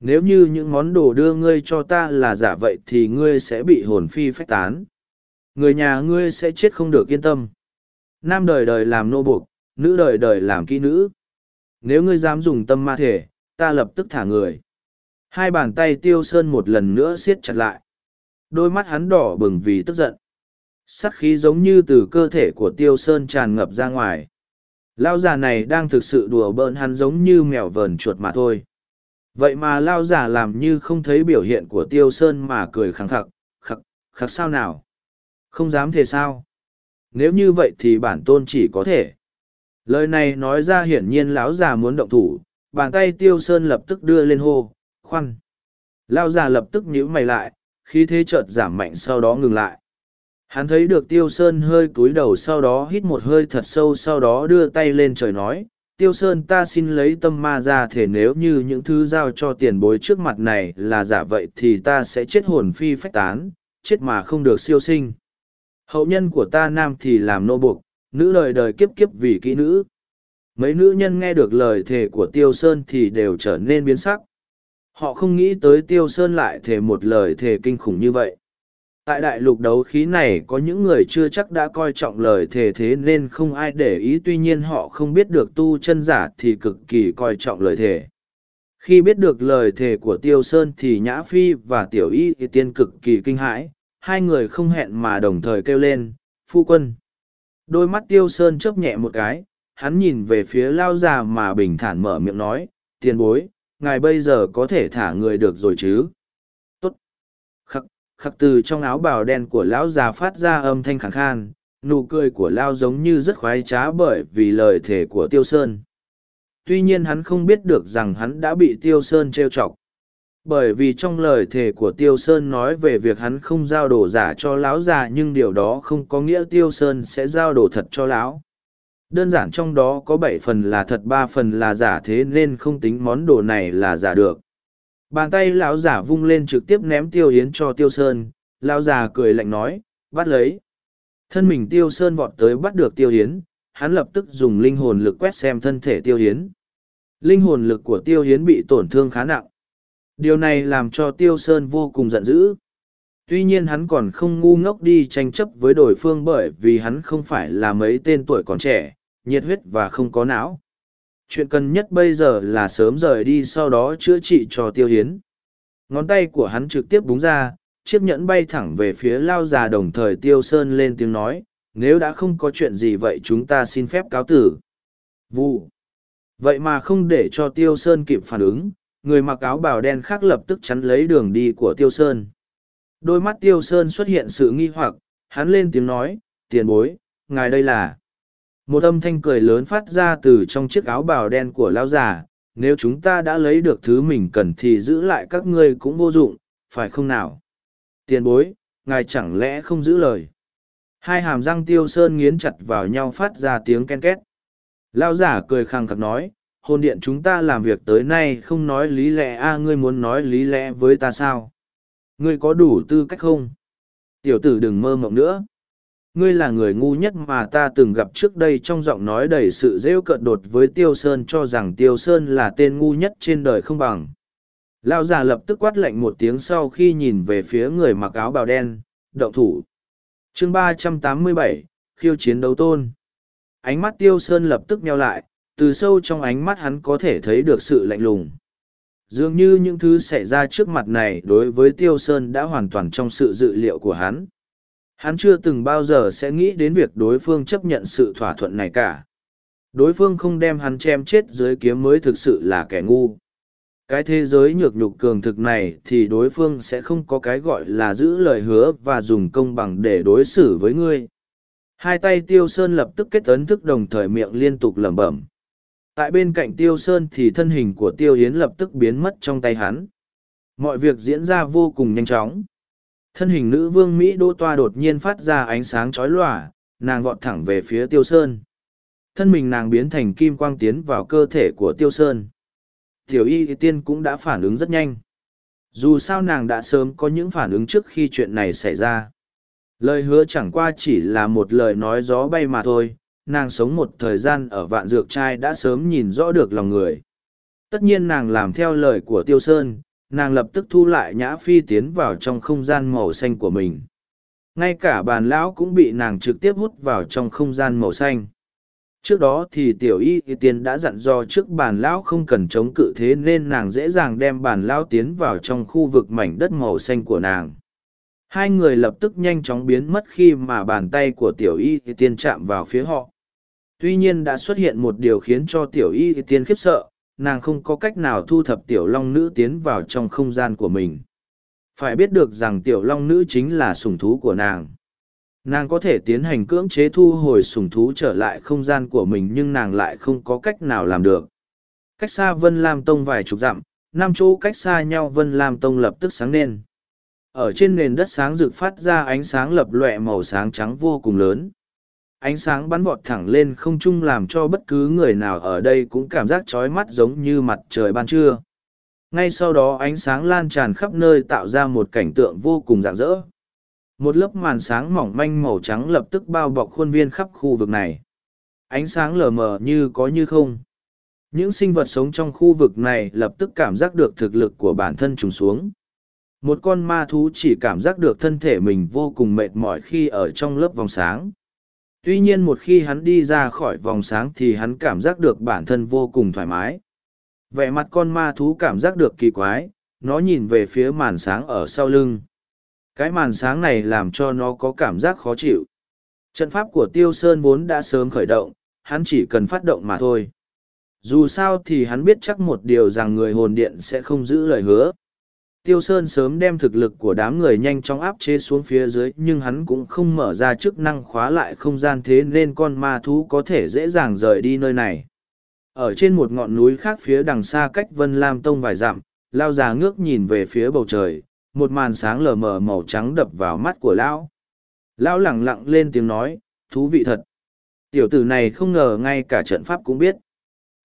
nếu như những món đồ đưa ngươi cho ta là giả vậy thì ngươi sẽ bị hồn phi phách tán. Người nhà ngươi sẽ chết không được yên tâm. Nam đời đời làm nô buộc, nữ đời đời làm kỹ nữ. Nếu ngươi dám dùng tâm ma thể, ta lập tức thả người. Hai bàn tay tiêu sơn một lần nữa siết chặt lại. Đôi mắt hắn đỏ bừng vì tức giận. Sắt khí giống như từ cơ thể của tiêu sơn tràn ngập ra ngoài. Lao già này đang thực sự đùa bỡn hắn giống như mèo vờn chuột mà thôi vậy mà lao giả làm như không thấy biểu hiện của tiêu sơn mà cười khẳng khặc khặc khặc sao nào? Không dám thể sao? Nếu như vậy thì bản tôn chỉ có thể. Lời này nói ra hiển nhiên lão già muốn động thủ, bàn tay tiêu sơn lập tức đưa lên hô khoăn lao già lập tức nhíu mày lại khi thế chợt giảm mạnh sau đó ngừng lại. Hắn thấy được tiêu sơn hơi cúi đầu sau đó hít một hơi thật sâu sau đó đưa tay lên trời nói tiêu sơn ta xin lấy tâm ma ra thể nếu như những thứ giao cho tiền bối trước mặt này là giả vậy thì ta sẽ chết hồn phi phách tán, chết mà không được siêu sinh. Hậu nhân của ta nam thì làm nô buộc, nữ đời đời kiếp kiếp vì kỹ nữ. Mấy nữ nhân nghe được lời thề của tiêu sơn thì đều trở nên biến sắc. Họ không nghĩ tới tiêu sơn lại thề một lời thề kinh khủng như vậy tại đại lục đấu khí này có những người chưa chắc đã coi trọng lời thề thế nên không ai để ý, tuy nhiên họ không biết được tu chân giả thì cực kỳ coi trọng lời thề. Khi biết được lời thề của tiêu sơn thì nhã phi và tiểu y thì tiên cực kỳ kinh hãi, hai người không hẹn mà đồng thời kêu lên, phu quân. Đôi mắt tiêu sơn chớp nhẹ một cái, hắn nhìn về phía lao già mà bình thản mở miệng nói, tiền bối, ngài bây giờ có thể thả người được rồi chứ? Khắc từ trong áo bào đen của lão già phát ra âm thanh khẳng khan, nụ cười của lao giống như rất khoái trá bởi vì lời thề của tiêu sơn. Tuy nhiên hắn không biết được rằng hắn đã bị tiêu sơn trêu chọc. Bởi vì trong lời thề của tiêu sơn nói về việc hắn không giao đồ giả cho lão già nhưng điều đó không có nghĩa tiêu sơn sẽ giao đồ thật cho lão. Đơn giản trong đó có bảy phần là thật, ba phần là giả thế nên không tính món đồ này là giả được bàn tay lão giả vung lên trực tiếp ném tiêu Yến cho tiêu sơn. Lão già cười lạnh nói, bắt lấy. Thân mình tiêu sơn vọt tới bắt được tiêu Yến. hắn lập tức dùng linh hồn lực quét xem thân thể tiêu Yến. linh hồn lực của tiêu Yến bị tổn thương khá nặng. Điều này làm cho tiêu sơn vô cùng giận dữ. Tuy nhiên hắn còn không ngu ngốc đi tranh chấp với đối phương bởi vì hắn không phải là mấy tên tuổi còn trẻ, nhiệt huyết và không có não chuyện cần nhất bây giờ là sớm rời đi sau đó chữa trị cho tiêu hiến. Ngón tay của hắn trực tiếp búng ra, chiếc nhẫn bay thẳng về phía lao già đồng thời tiêu sơn lên tiếng nói, nếu đã không có chuyện gì vậy chúng ta xin phép cáo tử. Vu vậy mà không để cho tiêu sơn kịp phản ứng, người mặc áo bào đen khác lập tức chắn lấy đường đi của tiêu sơn. Đôi mắt tiêu sơn xuất hiện sự nghi hoặc, hắn lên tiếng nói, tiền bối, ngài đây là một âm thanh cười lớn phát ra từ trong chiếc áo bào đen của lão già, nếu chúng ta đã lấy được thứ mình cần thì giữ lại các ngươi cũng vô dụng, phải không nào? Tiền bối, ngài chẳng lẽ không giữ lời? Hai hàm răng tiêu sơn nghiến chặt vào nhau phát ra tiếng ken két. Lão giả cười khăng khặc nói, hồn điện chúng ta làm việc tới nay không nói lý lẽ a, ngươi muốn nói lý lẽ với ta sao? Ngươi có đủ tư cách không? Tiểu tử đừng mơ mộng nữa ngươi là người ngu nhất mà ta từng gặp trước đây trong giọng nói đầy sự rêu cợt đột với tiêu sơn cho rằng tiêu sơn là tên ngu nhất trên đời không bằng. Lão già lập tức quát lạnh một tiếng sau khi nhìn về phía người mặc áo bào đen đậu thủ. Chương ba trăm tám mươi bảy, khiêu chiến đấu tôn. Ánh mắt tiêu sơn lập tức nheo lại, từ sâu trong ánh mắt hắn có thể thấy được sự lạnh lùng. Dường như những thứ xảy ra trước mặt này đối với tiêu sơn đã hoàn toàn trong sự dự liệu của hắn hắn chưa từng bao giờ sẽ nghĩ đến việc đối phương chấp nhận sự thỏa thuận này cả. Đối phương không đem hắn chém chết dưới kiếm mới thực sự là kẻ ngu. Cái thế giới nhược nhục cường thực này thì đối phương sẽ không có cái gọi là giữ lời hứa và dùng công bằng để đối xử với ngươi. Hai tay tiêu sơn lập tức kết ấn thức đồng thời miệng liên tục lẩm bẩm. Tại bên cạnh tiêu sơn thì thân hình của tiêu hiến lập tức biến mất trong tay hắn. Mọi việc diễn ra vô cùng nhanh chóng thân hình nữ vương mỹ đô toa đột nhiên phát ra ánh sáng chói lòa, nàng vọt thẳng về phía tiêu sơn. Thân mình nàng biến thành kim quang tiến vào cơ thể của tiêu sơn. Tiểu y tiên cũng đã phản ứng rất nhanh. Dù sao nàng đã sớm có những phản ứng trước khi chuyện này xảy ra. Lời hứa chẳng qua chỉ là một lời nói gió bay mà thôi, nàng sống một thời gian ở vạn dược trai đã sớm nhìn rõ được lòng người. Tất nhiên nàng làm theo lời của tiêu sơn nàng lập tức thu lại nhã phi tiến vào trong không gian màu xanh của mình. Ngay cả bàn lão cũng bị nàng trực tiếp hút vào trong không gian màu xanh. Trước đó thì tiểu y tiên đã dặn dò trước bàn lão không cần chống cự thế nên nàng dễ dàng đem bàn lão tiến vào trong khu vực mảnh đất màu xanh của nàng. Hai người lập tức nhanh chóng biến mất khi mà bàn tay của tiểu y tiên chạm vào phía họ. Tuy nhiên đã xuất hiện một điều khiến cho tiểu y tiên khiếp sợ nàng không có cách nào thu thập tiểu long nữ tiến vào trong không gian của mình. Phải biết được rằng tiểu long nữ chính là sủng thú của nàng. Nàng có thể tiến hành cưỡng chế thu hồi sủng thú trở lại không gian của mình nhưng nàng lại không có cách nào làm được. Cách xa Vân Lam Tông vài chục dặm, năm chỗ cách xa nhau Vân Lam Tông lập tức sáng lên. Ở trên nền đất sáng rực phát ra ánh sáng lập lòe màu sáng trắng vô cùng lớn. Ánh sáng bắn vọt thẳng lên không trung làm cho bất cứ người nào ở đây cũng cảm giác chói mắt giống như mặt trời ban trưa. Ngay sau đó ánh sáng lan tràn khắp nơi tạo ra một cảnh tượng vô cùng rạng rỡ. Một lớp màn sáng mỏng manh màu trắng lập tức bao bọc khuôn viên khắp khu vực này. Ánh sáng lờ mờ như có như không. Những sinh vật sống trong khu vực này lập tức cảm giác được thực lực của bản thân trùng xuống. Một con ma thú chỉ cảm giác được thân thể mình vô cùng mệt mỏi khi ở trong lớp vòng sáng. Tuy nhiên một khi hắn đi ra khỏi vòng sáng thì hắn cảm giác được bản thân vô cùng thoải mái. Vẻ mặt con ma thú cảm giác được kỳ quái, nó nhìn về phía màn sáng ở sau lưng. Cái màn sáng này làm cho nó có cảm giác khó chịu. Trận pháp của Tiêu Sơn vốn đã sớm khởi động, hắn chỉ cần phát động mà thôi. Dù sao thì hắn biết chắc một điều rằng người hồn điện sẽ không giữ lời hứa. Tiêu Sơn sớm đem thực lực của đám người nhanh chóng áp chế xuống phía dưới nhưng hắn cũng không mở ra chức năng khóa lại không gian thế nên con ma thú có thể dễ dàng rời đi nơi này. Ở trên một ngọn núi khác phía đằng xa cách Vân Lam Tông vài dặm, lao già ngước nhìn về phía bầu trời, một màn sáng lờ mờ màu trắng đập vào mắt của lão. Lão lẳng lặng lên tiếng nói, thú vị thật. Tiểu tử này không ngờ ngay cả trận pháp cũng biết.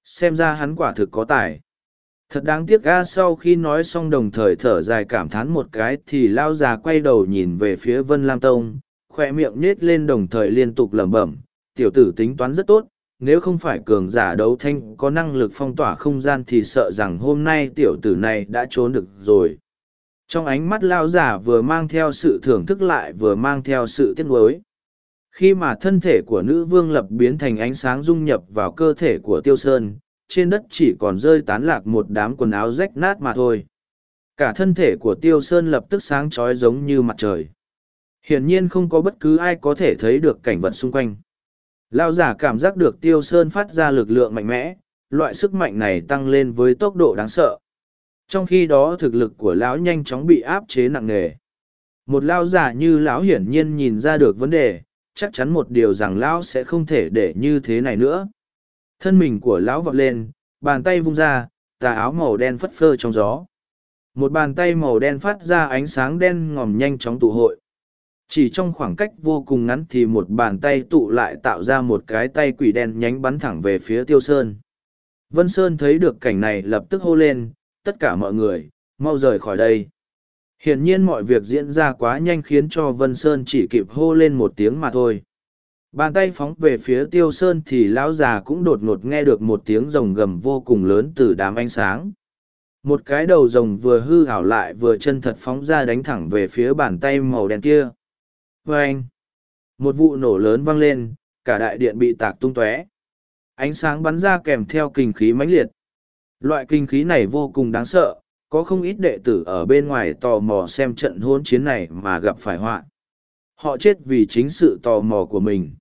Xem ra hắn quả thực có tài. Thật đáng tiếc ga sau khi nói xong đồng thời thở dài cảm thán một cái thì lao già quay đầu nhìn về phía Vân Lam Tông, khoe miệng nhết lên đồng thời liên tục lẩm bẩm, tiểu tử tính toán rất tốt, nếu không phải cường giả đấu thanh có năng lực phong tỏa không gian thì sợ rằng hôm nay tiểu tử này đã trốn được rồi. Trong ánh mắt lao giả vừa mang theo sự thưởng thức lại vừa mang theo sự tiếc nuối. Khi mà thân thể của nữ vương lập biến thành ánh sáng dung nhập vào cơ thể của tiêu sơn, trên đất chỉ còn rơi tán lạc một đám quần áo rách nát mà thôi. Cả thân thể của tiêu sơn lập tức sáng trói giống như mặt trời. Hiển nhiên không có bất cứ ai có thể thấy được cảnh vật xung quanh. Lao giả cảm giác được tiêu sơn phát ra lực lượng mạnh mẽ, loại sức mạnh này tăng lên với tốc độ đáng sợ. Trong khi đó thực lực của lão nhanh chóng bị áp chế nặng nề. Một lao giả như lão hiển nhiên nhìn ra được vấn đề, chắc chắn một điều rằng lão sẽ không thể để như thế này nữa. Thân mình của lão vọt lên, bàn tay vung ra, tà áo màu đen phất phơ trong gió. Một bàn tay màu đen phát ra ánh sáng đen ngòm nhanh chóng tụ hội. Chỉ trong khoảng cách vô cùng ngắn thì một bàn tay tụ lại tạo ra một cái tay quỷ đen nhánh bắn thẳng về phía Tiêu Sơn. Vân Sơn thấy được cảnh này lập tức hô lên, tất cả mọi người, mau rời khỏi đây. Hiển nhiên mọi việc diễn ra quá nhanh khiến cho Vân Sơn chỉ kịp hô lên một tiếng mà thôi. Bàn tay phóng về phía Tiêu Sơn thì lão già cũng đột ngột nghe được một tiếng rồng gầm vô cùng lớn từ đám ánh sáng. Một cái đầu rồng vừa hư hảo lại vừa chân thật phóng ra đánh thẳng về phía bàn tay màu đen kia. Và anh, một vụ nổ lớn vang lên, cả đại điện bị tạc tung tóe. Ánh sáng bắn ra kèm theo kinh khí mãnh liệt. Loại kinh khí này vô cùng đáng sợ, có không ít đệ tử ở bên ngoài tò mò xem trận hôn chiến này mà gặp phải họa. Họ chết vì chính sự tò mò của mình.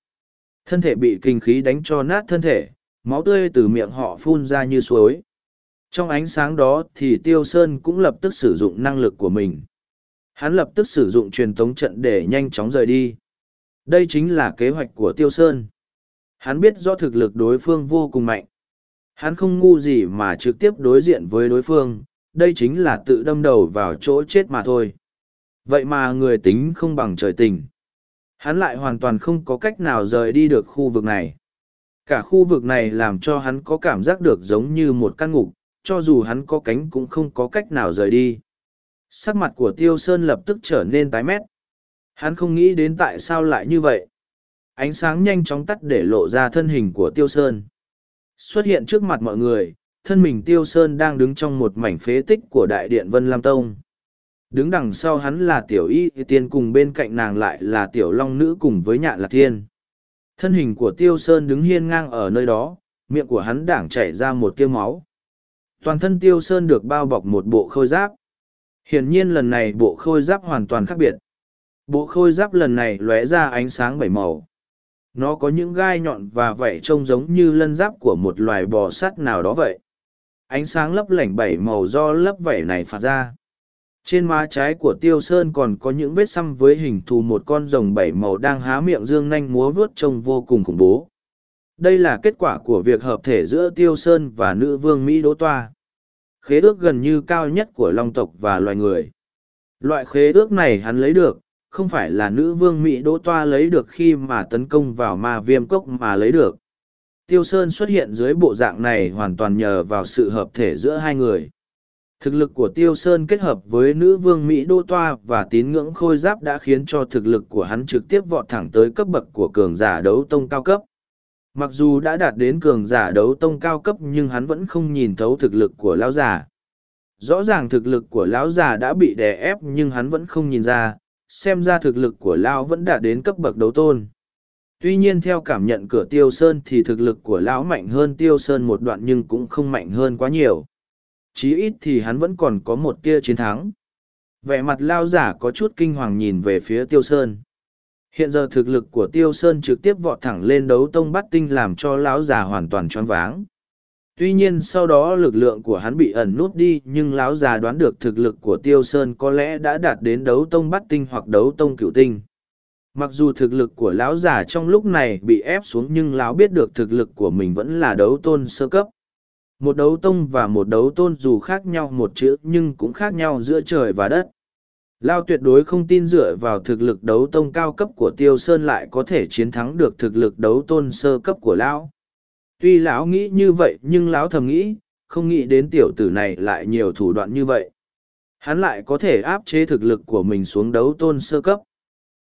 Thân thể bị kinh khí đánh cho nát thân thể, máu tươi từ miệng họ phun ra như suối. Trong ánh sáng đó thì Tiêu Sơn cũng lập tức sử dụng năng lực của mình. Hắn lập tức sử dụng truyền tống trận để nhanh chóng rời đi. Đây chính là kế hoạch của Tiêu Sơn. Hắn biết rõ thực lực đối phương vô cùng mạnh. Hắn không ngu gì mà trực tiếp đối diện với đối phương, đây chính là tự đâm đầu vào chỗ chết mà thôi. Vậy mà người tính không bằng trời tình. Hắn lại hoàn toàn không có cách nào rời đi được khu vực này. Cả khu vực này làm cho hắn có cảm giác được giống như một căn ngục, cho dù hắn có cánh cũng không có cách nào rời đi. Sắc mặt của Tiêu Sơn lập tức trở nên tái mét. Hắn không nghĩ đến tại sao lại như vậy. Ánh sáng nhanh chóng tắt để lộ ra thân hình của Tiêu Sơn. Xuất hiện trước mặt mọi người, thân mình Tiêu Sơn đang đứng trong một mảnh phế tích của Đại Điện Vân Lam Tông. Đứng đằng sau hắn là Tiểu Y Tiên cùng bên cạnh nàng lại là Tiểu Long Nữ cùng với nhạ Lạc Thiên. Thân hình của Tiêu Sơn đứng hiên ngang ở nơi đó, miệng của hắn đảng chảy ra một tiêu máu. Toàn thân Tiêu Sơn được bao bọc một bộ khôi giáp. Hiển nhiên lần này bộ khôi giáp hoàn toàn khác biệt. Bộ khôi giáp lần này lóe ra ánh sáng bảy màu. Nó có những gai nhọn và vảy trông giống như lân giáp của một loài bò sắt nào đó vậy. ánh sáng lấp lảnh bảy màu do lấp vẩy này phạt ra trên má trái của tiêu sơn còn có những vết xăm với hình thù một con rồng bảy màu đang há miệng dương nanh múa vuốt trông vô cùng khủng bố. Đây là kết quả của việc hợp thể giữa tiêu sơn và nữ vương mỹ đỗ toa. Khế ước gần như cao nhất của long tộc và loài người. Loại khế ước này hắn lấy được, không phải là nữ vương mỹ đỗ toa lấy được khi mà tấn công vào ma viêm cốc mà lấy được. Tiêu sơn xuất hiện dưới bộ dạng này hoàn toàn nhờ vào sự hợp thể giữa hai người thực lực của tiêu sơn kết hợp với nữ vương mỹ Đô toa và tín ngưỡng khôi giáp đã khiến cho thực lực của hắn trực tiếp vọt thẳng tới cấp bậc của cường giả đấu tông cao cấp. Mặc dù đã đạt đến cường giả đấu tông cao cấp nhưng hắn vẫn không nhìn thấu thực lực của lão giả. rõ ràng thực lực của lão giả đã bị đè ép nhưng hắn vẫn không nhìn ra, xem ra thực lực của lão vẫn đạt đến cấp bậc đấu tôn. Tuy nhiên theo cảm nhận của tiêu sơn thì thực lực của lão mạnh hơn tiêu sơn một đoạn nhưng cũng không mạnh hơn quá nhiều chí ít thì hắn vẫn còn có một tia chiến thắng. Vẻ mặt lao giả có chút kinh hoàng nhìn về phía tiêu sơn. Hiện giờ thực lực của tiêu sơn trực tiếp vọt thẳng lên đấu tông bắt tinh làm cho lão già hoàn toàn choáng váng. Tuy nhiên sau đó lực lượng của hắn bị ẩn nút đi, nhưng lão già đoán được thực lực của tiêu sơn có lẽ đã đạt đến đấu tông bắt tinh hoặc đấu tông cựu tinh. Mặc dù thực lực của lão già trong lúc này bị ép xuống, nhưng lão biết được thực lực của mình vẫn là đấu tôn sơ cấp một đấu tông và một đấu tôn dù khác nhau một chữ nhưng cũng khác nhau giữa trời và đất. Lao tuyệt đối không tin dựa vào thực lực đấu tông cao cấp của tiêu sơn lại có thể chiến thắng được thực lực đấu tôn sơ cấp của lão. Tuy lão nghĩ như vậy nhưng lão thầm nghĩ, không nghĩ đến tiểu tử này lại nhiều thủ đoạn như vậy. Hắn lại có thể áp chế thực lực của mình xuống đấu tôn sơ cấp.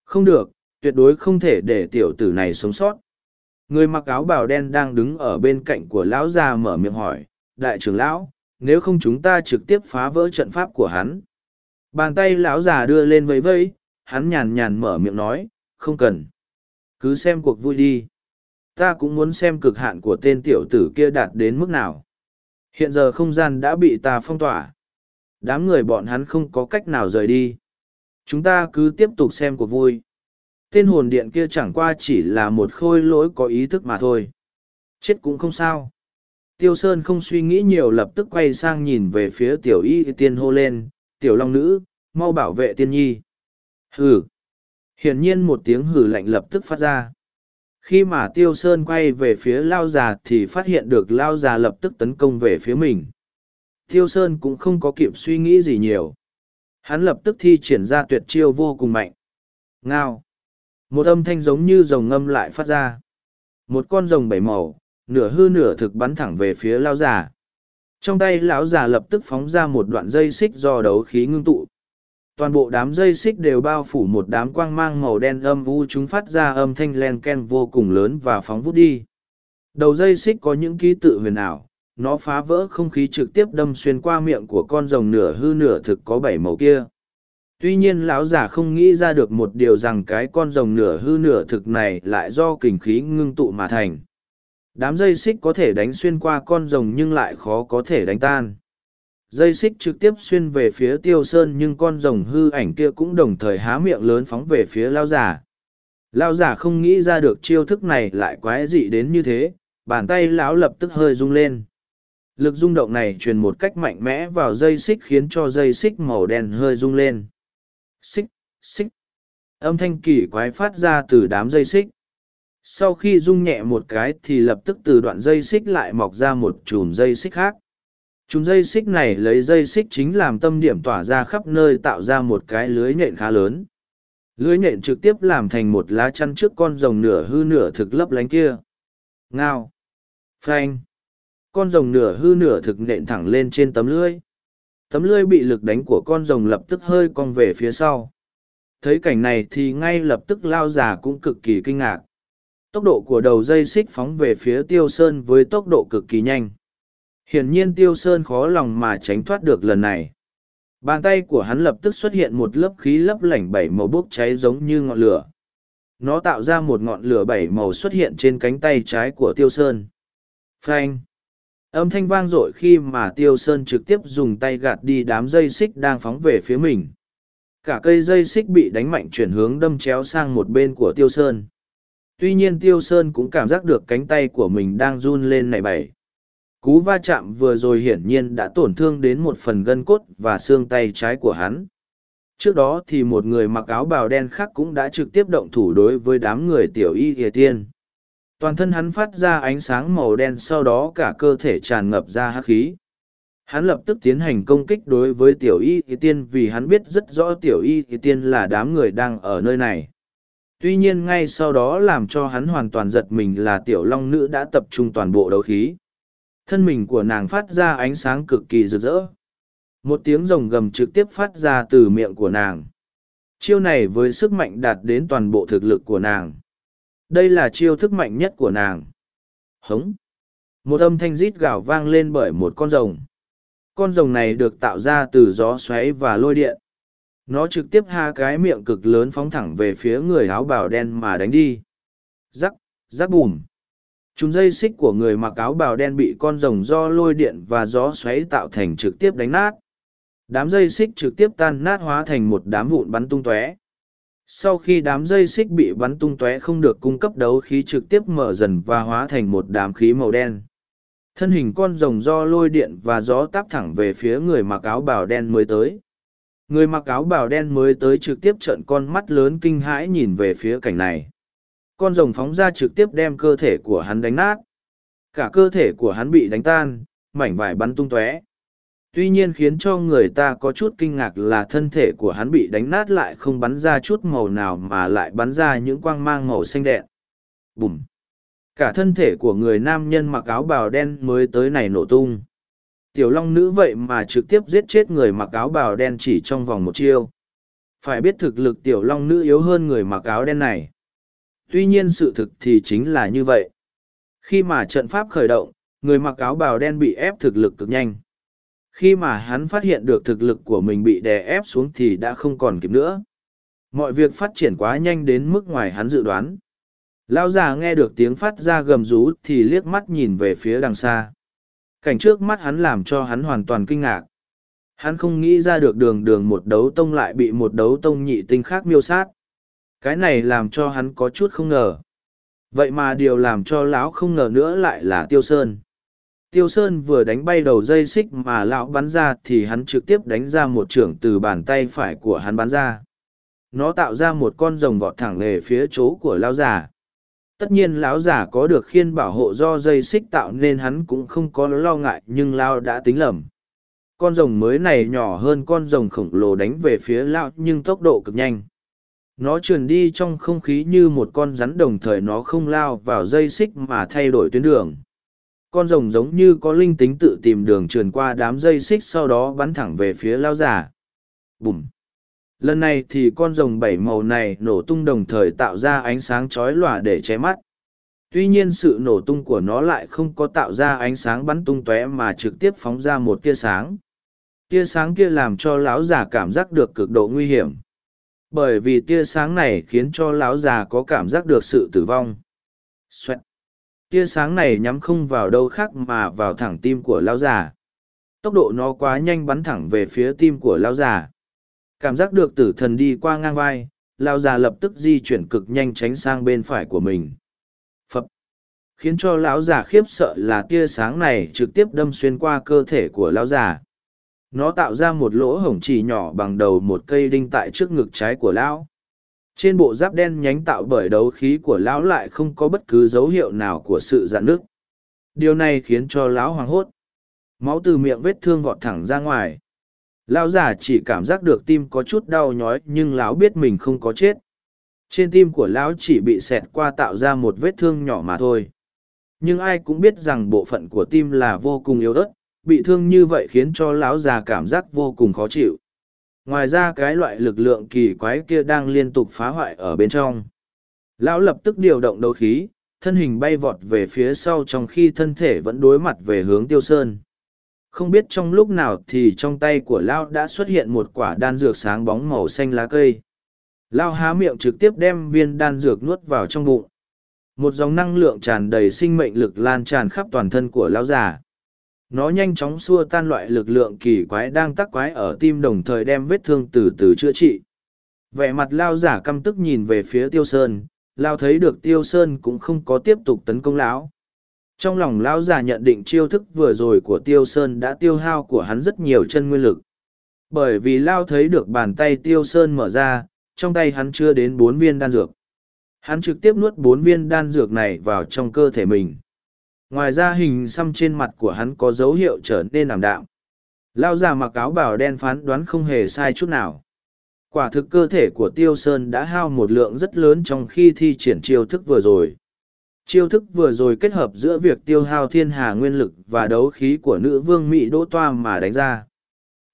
Không được, tuyệt đối không thể để tiểu tử này sống sót người mặc áo bào đen đang đứng ở bên cạnh của lão già mở miệng hỏi, đại trưởng lão, nếu không chúng ta trực tiếp phá vỡ trận pháp của hắn? Bàn tay lão già đưa lên vẫy vẫy, hắn nhàn nhàn mở miệng nói, không cần. Cứ xem cuộc vui đi. Ta cũng muốn xem cực hạn của tên tiểu tử kia đạt đến mức nào. Hiện giờ không gian đã bị ta phong tỏa. Đám người bọn hắn không có cách nào rời đi. Chúng ta cứ tiếp tục xem cuộc vui tên hồn điện kia chẳng qua chỉ là một khôi lỗi có ý thức mà thôi. Chết cũng không sao. Tiêu sơn không suy nghĩ nhiều lập tức quay sang nhìn về phía tiểu y tiên hô lên, tiểu long nữ, mau bảo vệ tiên nhi. Hừ. Hiển nhiên một tiếng hừ lạnh lập tức phát ra. Khi mà tiêu sơn quay về phía lao già thì phát hiện được lao già lập tức tấn công về phía mình. Tiêu sơn cũng không có kịp suy nghĩ gì nhiều. Hắn lập tức thi triển ra tuyệt chiêu vô cùng mạnh. Ngao một âm thanh giống như rồng ngâm lại phát ra. Một con rồng bảy màu, nửa hư nửa thực bắn thẳng về phía lao già. Trong tay lão già lập tức phóng ra một đoạn dây xích do đấu khí ngưng tụ. Toàn bộ đám dây xích đều bao phủ một đám quang mang màu đen âm u chúng phát ra âm thanh len ken vô cùng lớn và phóng vút đi. Đầu dây xích có những ký tự huyền ảo, nó phá vỡ không khí trực tiếp đâm xuyên qua miệng của con rồng nửa hư nửa thực có bảy màu kia tuy nhiên lão giả không nghĩ ra được một điều rằng cái con rồng nửa hư nửa thực này lại do kình khí ngưng tụ mà thành. Đám dây xích có thể đánh xuyên qua con rồng nhưng lại khó có thể đánh tan. Dây xích trực tiếp xuyên về phía tiêu sơn nhưng con rồng hư ảnh kia cũng đồng thời há miệng lớn phóng về phía lao giả lao giả không nghĩ ra được chiêu thức này lại quái dị đến như thế, bàn tay lão lập tức hơi rung lên. Lực rung động này truyền một cách mạnh mẽ vào dây xích khiến cho dây xích màu đen hơi rung lên xích xích âm thanh kỳ quái phát ra từ đám dây xích sau khi rung nhẹ một cái thì lập tức từ đoạn dây xích lại mọc ra một chùm dây xích khác Chùm dây xích này lấy dây xích chính làm tâm điểm tỏa ra khắp nơi tạo ra một cái lưới nhện khá lớn. Lưới nhện trực tiếp làm thành một lá chăn trước con rồng nửa hư nửa thực lấp lánh kia. Ngao. Phanh. Con rồng nửa hư nửa thực nện thẳng lên trên tấm lưới. Tấm lưới bị lực đánh của con rồng lập tức hơi cong về phía sau. Thấy cảnh này thì ngay lập tức lao giả cũng cực kỳ kinh ngạc. Tốc độ của đầu dây xích phóng về phía tiêu sơn với tốc độ cực kỳ nhanh. Hiển nhiên tiêu sơn khó lòng mà tránh thoát được lần này. Bàn tay của hắn lập tức xuất hiện một lớp khí lấp lảnh bảy màu bốc cháy giống như ngọn lửa. Nó tạo ra một ngọn lửa bảy màu xuất hiện trên cánh tay trái của tiêu sơn. Phanh! Âm thanh vang dội khi mà tiêu sơn trực tiếp dùng tay gạt đi đám dây xích đang phóng về phía mình. Cả cây dây xích bị đánh mạnh chuyển hướng đâm chéo sang một bên của tiêu sơn. Tuy nhiên tiêu sơn cũng cảm giác được cánh tay của mình đang run lên nảy bảy cú va chạm vừa rồi hiển nhiên đã tổn thương đến một phần gân cốt và xương tay trái của hắn. Trước đó thì một người mặc áo bào đen khác cũng đã trực tiếp động thủ đối với đám người tiểu y ỉa tiên toàn thân hắn phát ra ánh sáng màu đen sau đó cả cơ thể tràn ngập ra hắc khí. Hắn lập tức tiến hành công kích đối với tiểu y ỉa tiên vì hắn biết rất rõ tiểu y ỉa tiên là đám người đang ở nơi này. Tuy nhiên ngay sau đó làm cho hắn hoàn toàn giật mình là tiểu long nữ đã tập trung toàn bộ đấu khí. Thân mình của nàng phát ra ánh sáng cực kỳ rực rỡ. Một tiếng rồng gầm trực tiếp phát ra từ miệng của nàng. Chiêu này với sức mạnh đạt đến toàn bộ thực lực của nàng đây là chiêu thức mạnh nhất của nàng. Hống. Một âm thanh rít gào vang lên bởi một con rồng. Con rồng này được tạo ra từ gió xoáy và lôi điện. Nó trực tiếp ha cái miệng cực lớn phóng thẳng về phía người áo bào đen mà đánh đi. Rắc rắc bùm. Chúng dây xích của người mặc áo bào đen bị con rồng do lôi điện và gió xoáy tạo thành trực tiếp đánh nát. Đám dây xích trực tiếp tan nát hóa thành một đám vụn bắn tung tóe. Sau khi đám dây xích bị bắn tung tóe không được cung cấp đấu khí trực tiếp mở dần và hóa thành một đám khí màu đen. Thân hình con rồng do lôi điện và gió táp thẳng về phía người mặc áo bào đen mới tới. Người mặc áo bào đen mới tới trực tiếp trợn con mắt lớn kinh hãi nhìn về phía cảnh này con rồng phóng ra trực tiếp đem cơ thể của hắn đánh nát. Cả cơ thể của hắn bị đánh tan, mảnh vải bắn tung tóe. Tuy nhiên khiến cho người ta có chút kinh ngạc là thân thể của hắn bị đánh nát lại không bắn ra chút màu nào mà lại bắn ra những quang mang màu xanh đen. Bùm! Cả thân thể của người nam nhân mặc áo bào đen mới tới này nổ tung. Tiểu long nữ vậy mà trực tiếp giết chết người mặc áo bào đen chỉ trong vòng một chiêu. Phải biết thực lực tiểu long nữ yếu hơn người mặc áo đen này tuy nhiên sự thực thì chính là như vậy. Khi mà trận pháp khởi động, người mặc áo bào đen bị ép thực lực cực nhanh. Khi mà hắn phát hiện được thực lực của mình bị đè ép xuống thì đã không còn kịp nữa. Mọi việc phát triển quá nhanh đến mức ngoài hắn dự đoán. Lão già nghe được tiếng phát ra gầm rú thì liếc mắt nhìn về phía đằng xa. Cảnh trước mắt hắn làm cho hắn hoàn toàn kinh ngạc. Hắn không nghĩ ra được đường đường một đấu tông lại bị một đấu tông nhị tinh khác miêu sát cái này làm cho hắn có chút không ngờ vậy mà điều làm cho lão không ngờ nữa lại là tiêu sơn tiêu sơn vừa đánh bay đầu dây xích mà lão bắn ra thì hắn trực tiếp đánh ra một trưởng từ bàn tay phải của hắn bắn ra. Nó tạo ra một con rồng vọt thẳng về phía chỗ của lão già. Tất nhiên lão già có được khiên bảo hộ do dây xích tạo nên hắn cũng không có lo ngại nhưng lão đã tính lầm. Con rồng mới này nhỏ hơn con rồng khổng lồ đánh về phía lão nhưng tốc độ cực nhanh. Nó trườn đi trong không khí như một con rắn đồng thời nó không lao vào dây xích mà thay đổi tuyến đường con rồng giống như có linh tính tự tìm đường trườn qua đám dây xích sau đó bắn thẳng về phía lao giả bùm. Lần này thì con rồng bảy màu này nổ tung đồng thời tạo ra ánh sáng chói lòa để che mắt. Tuy nhiên sự nổ tung của nó lại không có tạo ra ánh sáng bắn tung tóe mà trực tiếp phóng ra một tia sáng. Tia sáng kia làm cho lão già cảm giác được cực độ nguy hiểm. Bởi vì tia sáng này khiến cho lão già có cảm giác được sự tử vong. Xoẹt tia sáng này nhắm không vào đâu khác mà vào thẳng tim của lão già. Tốc độ nó quá nhanh bắn thẳng về phía tim của lão già. Cảm giác được tử thần đi qua ngang vai, lão già lập tức di chuyển cực nhanh tránh sang bên phải của mình. Phập. Khiến cho lão già khiếp sợ là tia sáng này trực tiếp đâm xuyên qua cơ thể của lão già. Nó tạo ra một lỗ hổng chỉ nhỏ bằng đầu một cây đinh tại trước ngực trái của lão trên bộ giáp đen nhánh tạo bởi đấu khí của lão lại không có bất cứ dấu hiệu nào của sự dạn nứt. điều này khiến cho lão hoảng hốt. Máu từ miệng vết thương vọt thẳng ra ngoài. Lão già chỉ cảm giác được tim có chút đau nhói nhưng lão biết mình không có chết. Trên tim của lão chỉ bị xẹt qua tạo ra một vết thương nhỏ mà thôi. Nhưng ai cũng biết rằng bộ phận của tim là vô cùng yếu ớt. Bị thương như vậy khiến cho lão già cảm giác vô cùng khó chịu ngoài ra cái loại lực lượng kỳ quái kia đang liên tục phá hoại ở bên trong. Lão lập tức điều động đấu khí, thân hình bay vọt về phía sau trong khi thân thể vẫn đối mặt về hướng tiêu sơn. Không biết trong lúc nào thì trong tay của lão đã xuất hiện một quả đan dược sáng bóng màu xanh lá cây. Lão há miệng trực tiếp đem viên đan dược nuốt vào trong bụng. Một dòng năng lượng tràn đầy sinh mệnh lực lan tràn khắp toàn thân của lão già nó nhanh chóng xua tan loại lực lượng kỳ quái đang tắc quái ở tim đồng thời đem vết thương từ từ chữa trị vẻ mặt lao giả căm tức nhìn về phía tiêu sơn lao thấy được tiêu sơn cũng không có tiếp tục tấn công lão Trong lòng lão già nhận định chiêu thức vừa rồi của Tiêu Sơn đã tiêu hao của hắn rất nhiều chân nguyên lực. Bởi vì Lao thấy được bàn tay Tiêu Sơn mở ra, trong tay hắn chưa đến bốn viên đan dược. Hắn trực tiếp nuốt bốn viên đan dược này vào trong cơ thể mình. Ngoài ra hình xăm trên mặt của hắn có dấu hiệu trở nên ảm đạm. Lao già mặc áo bào đen phán đoán không hề sai chút nào. Quả thực cơ thể của Tiêu Sơn đã hao một lượng rất lớn trong khi thi triển chiêu thức vừa rồi. Chiêu thức vừa rồi kết hợp giữa việc tiêu hao thiên hà nguyên lực và đấu khí của nữ vương Mỹ Đỗ Toa mà đánh ra.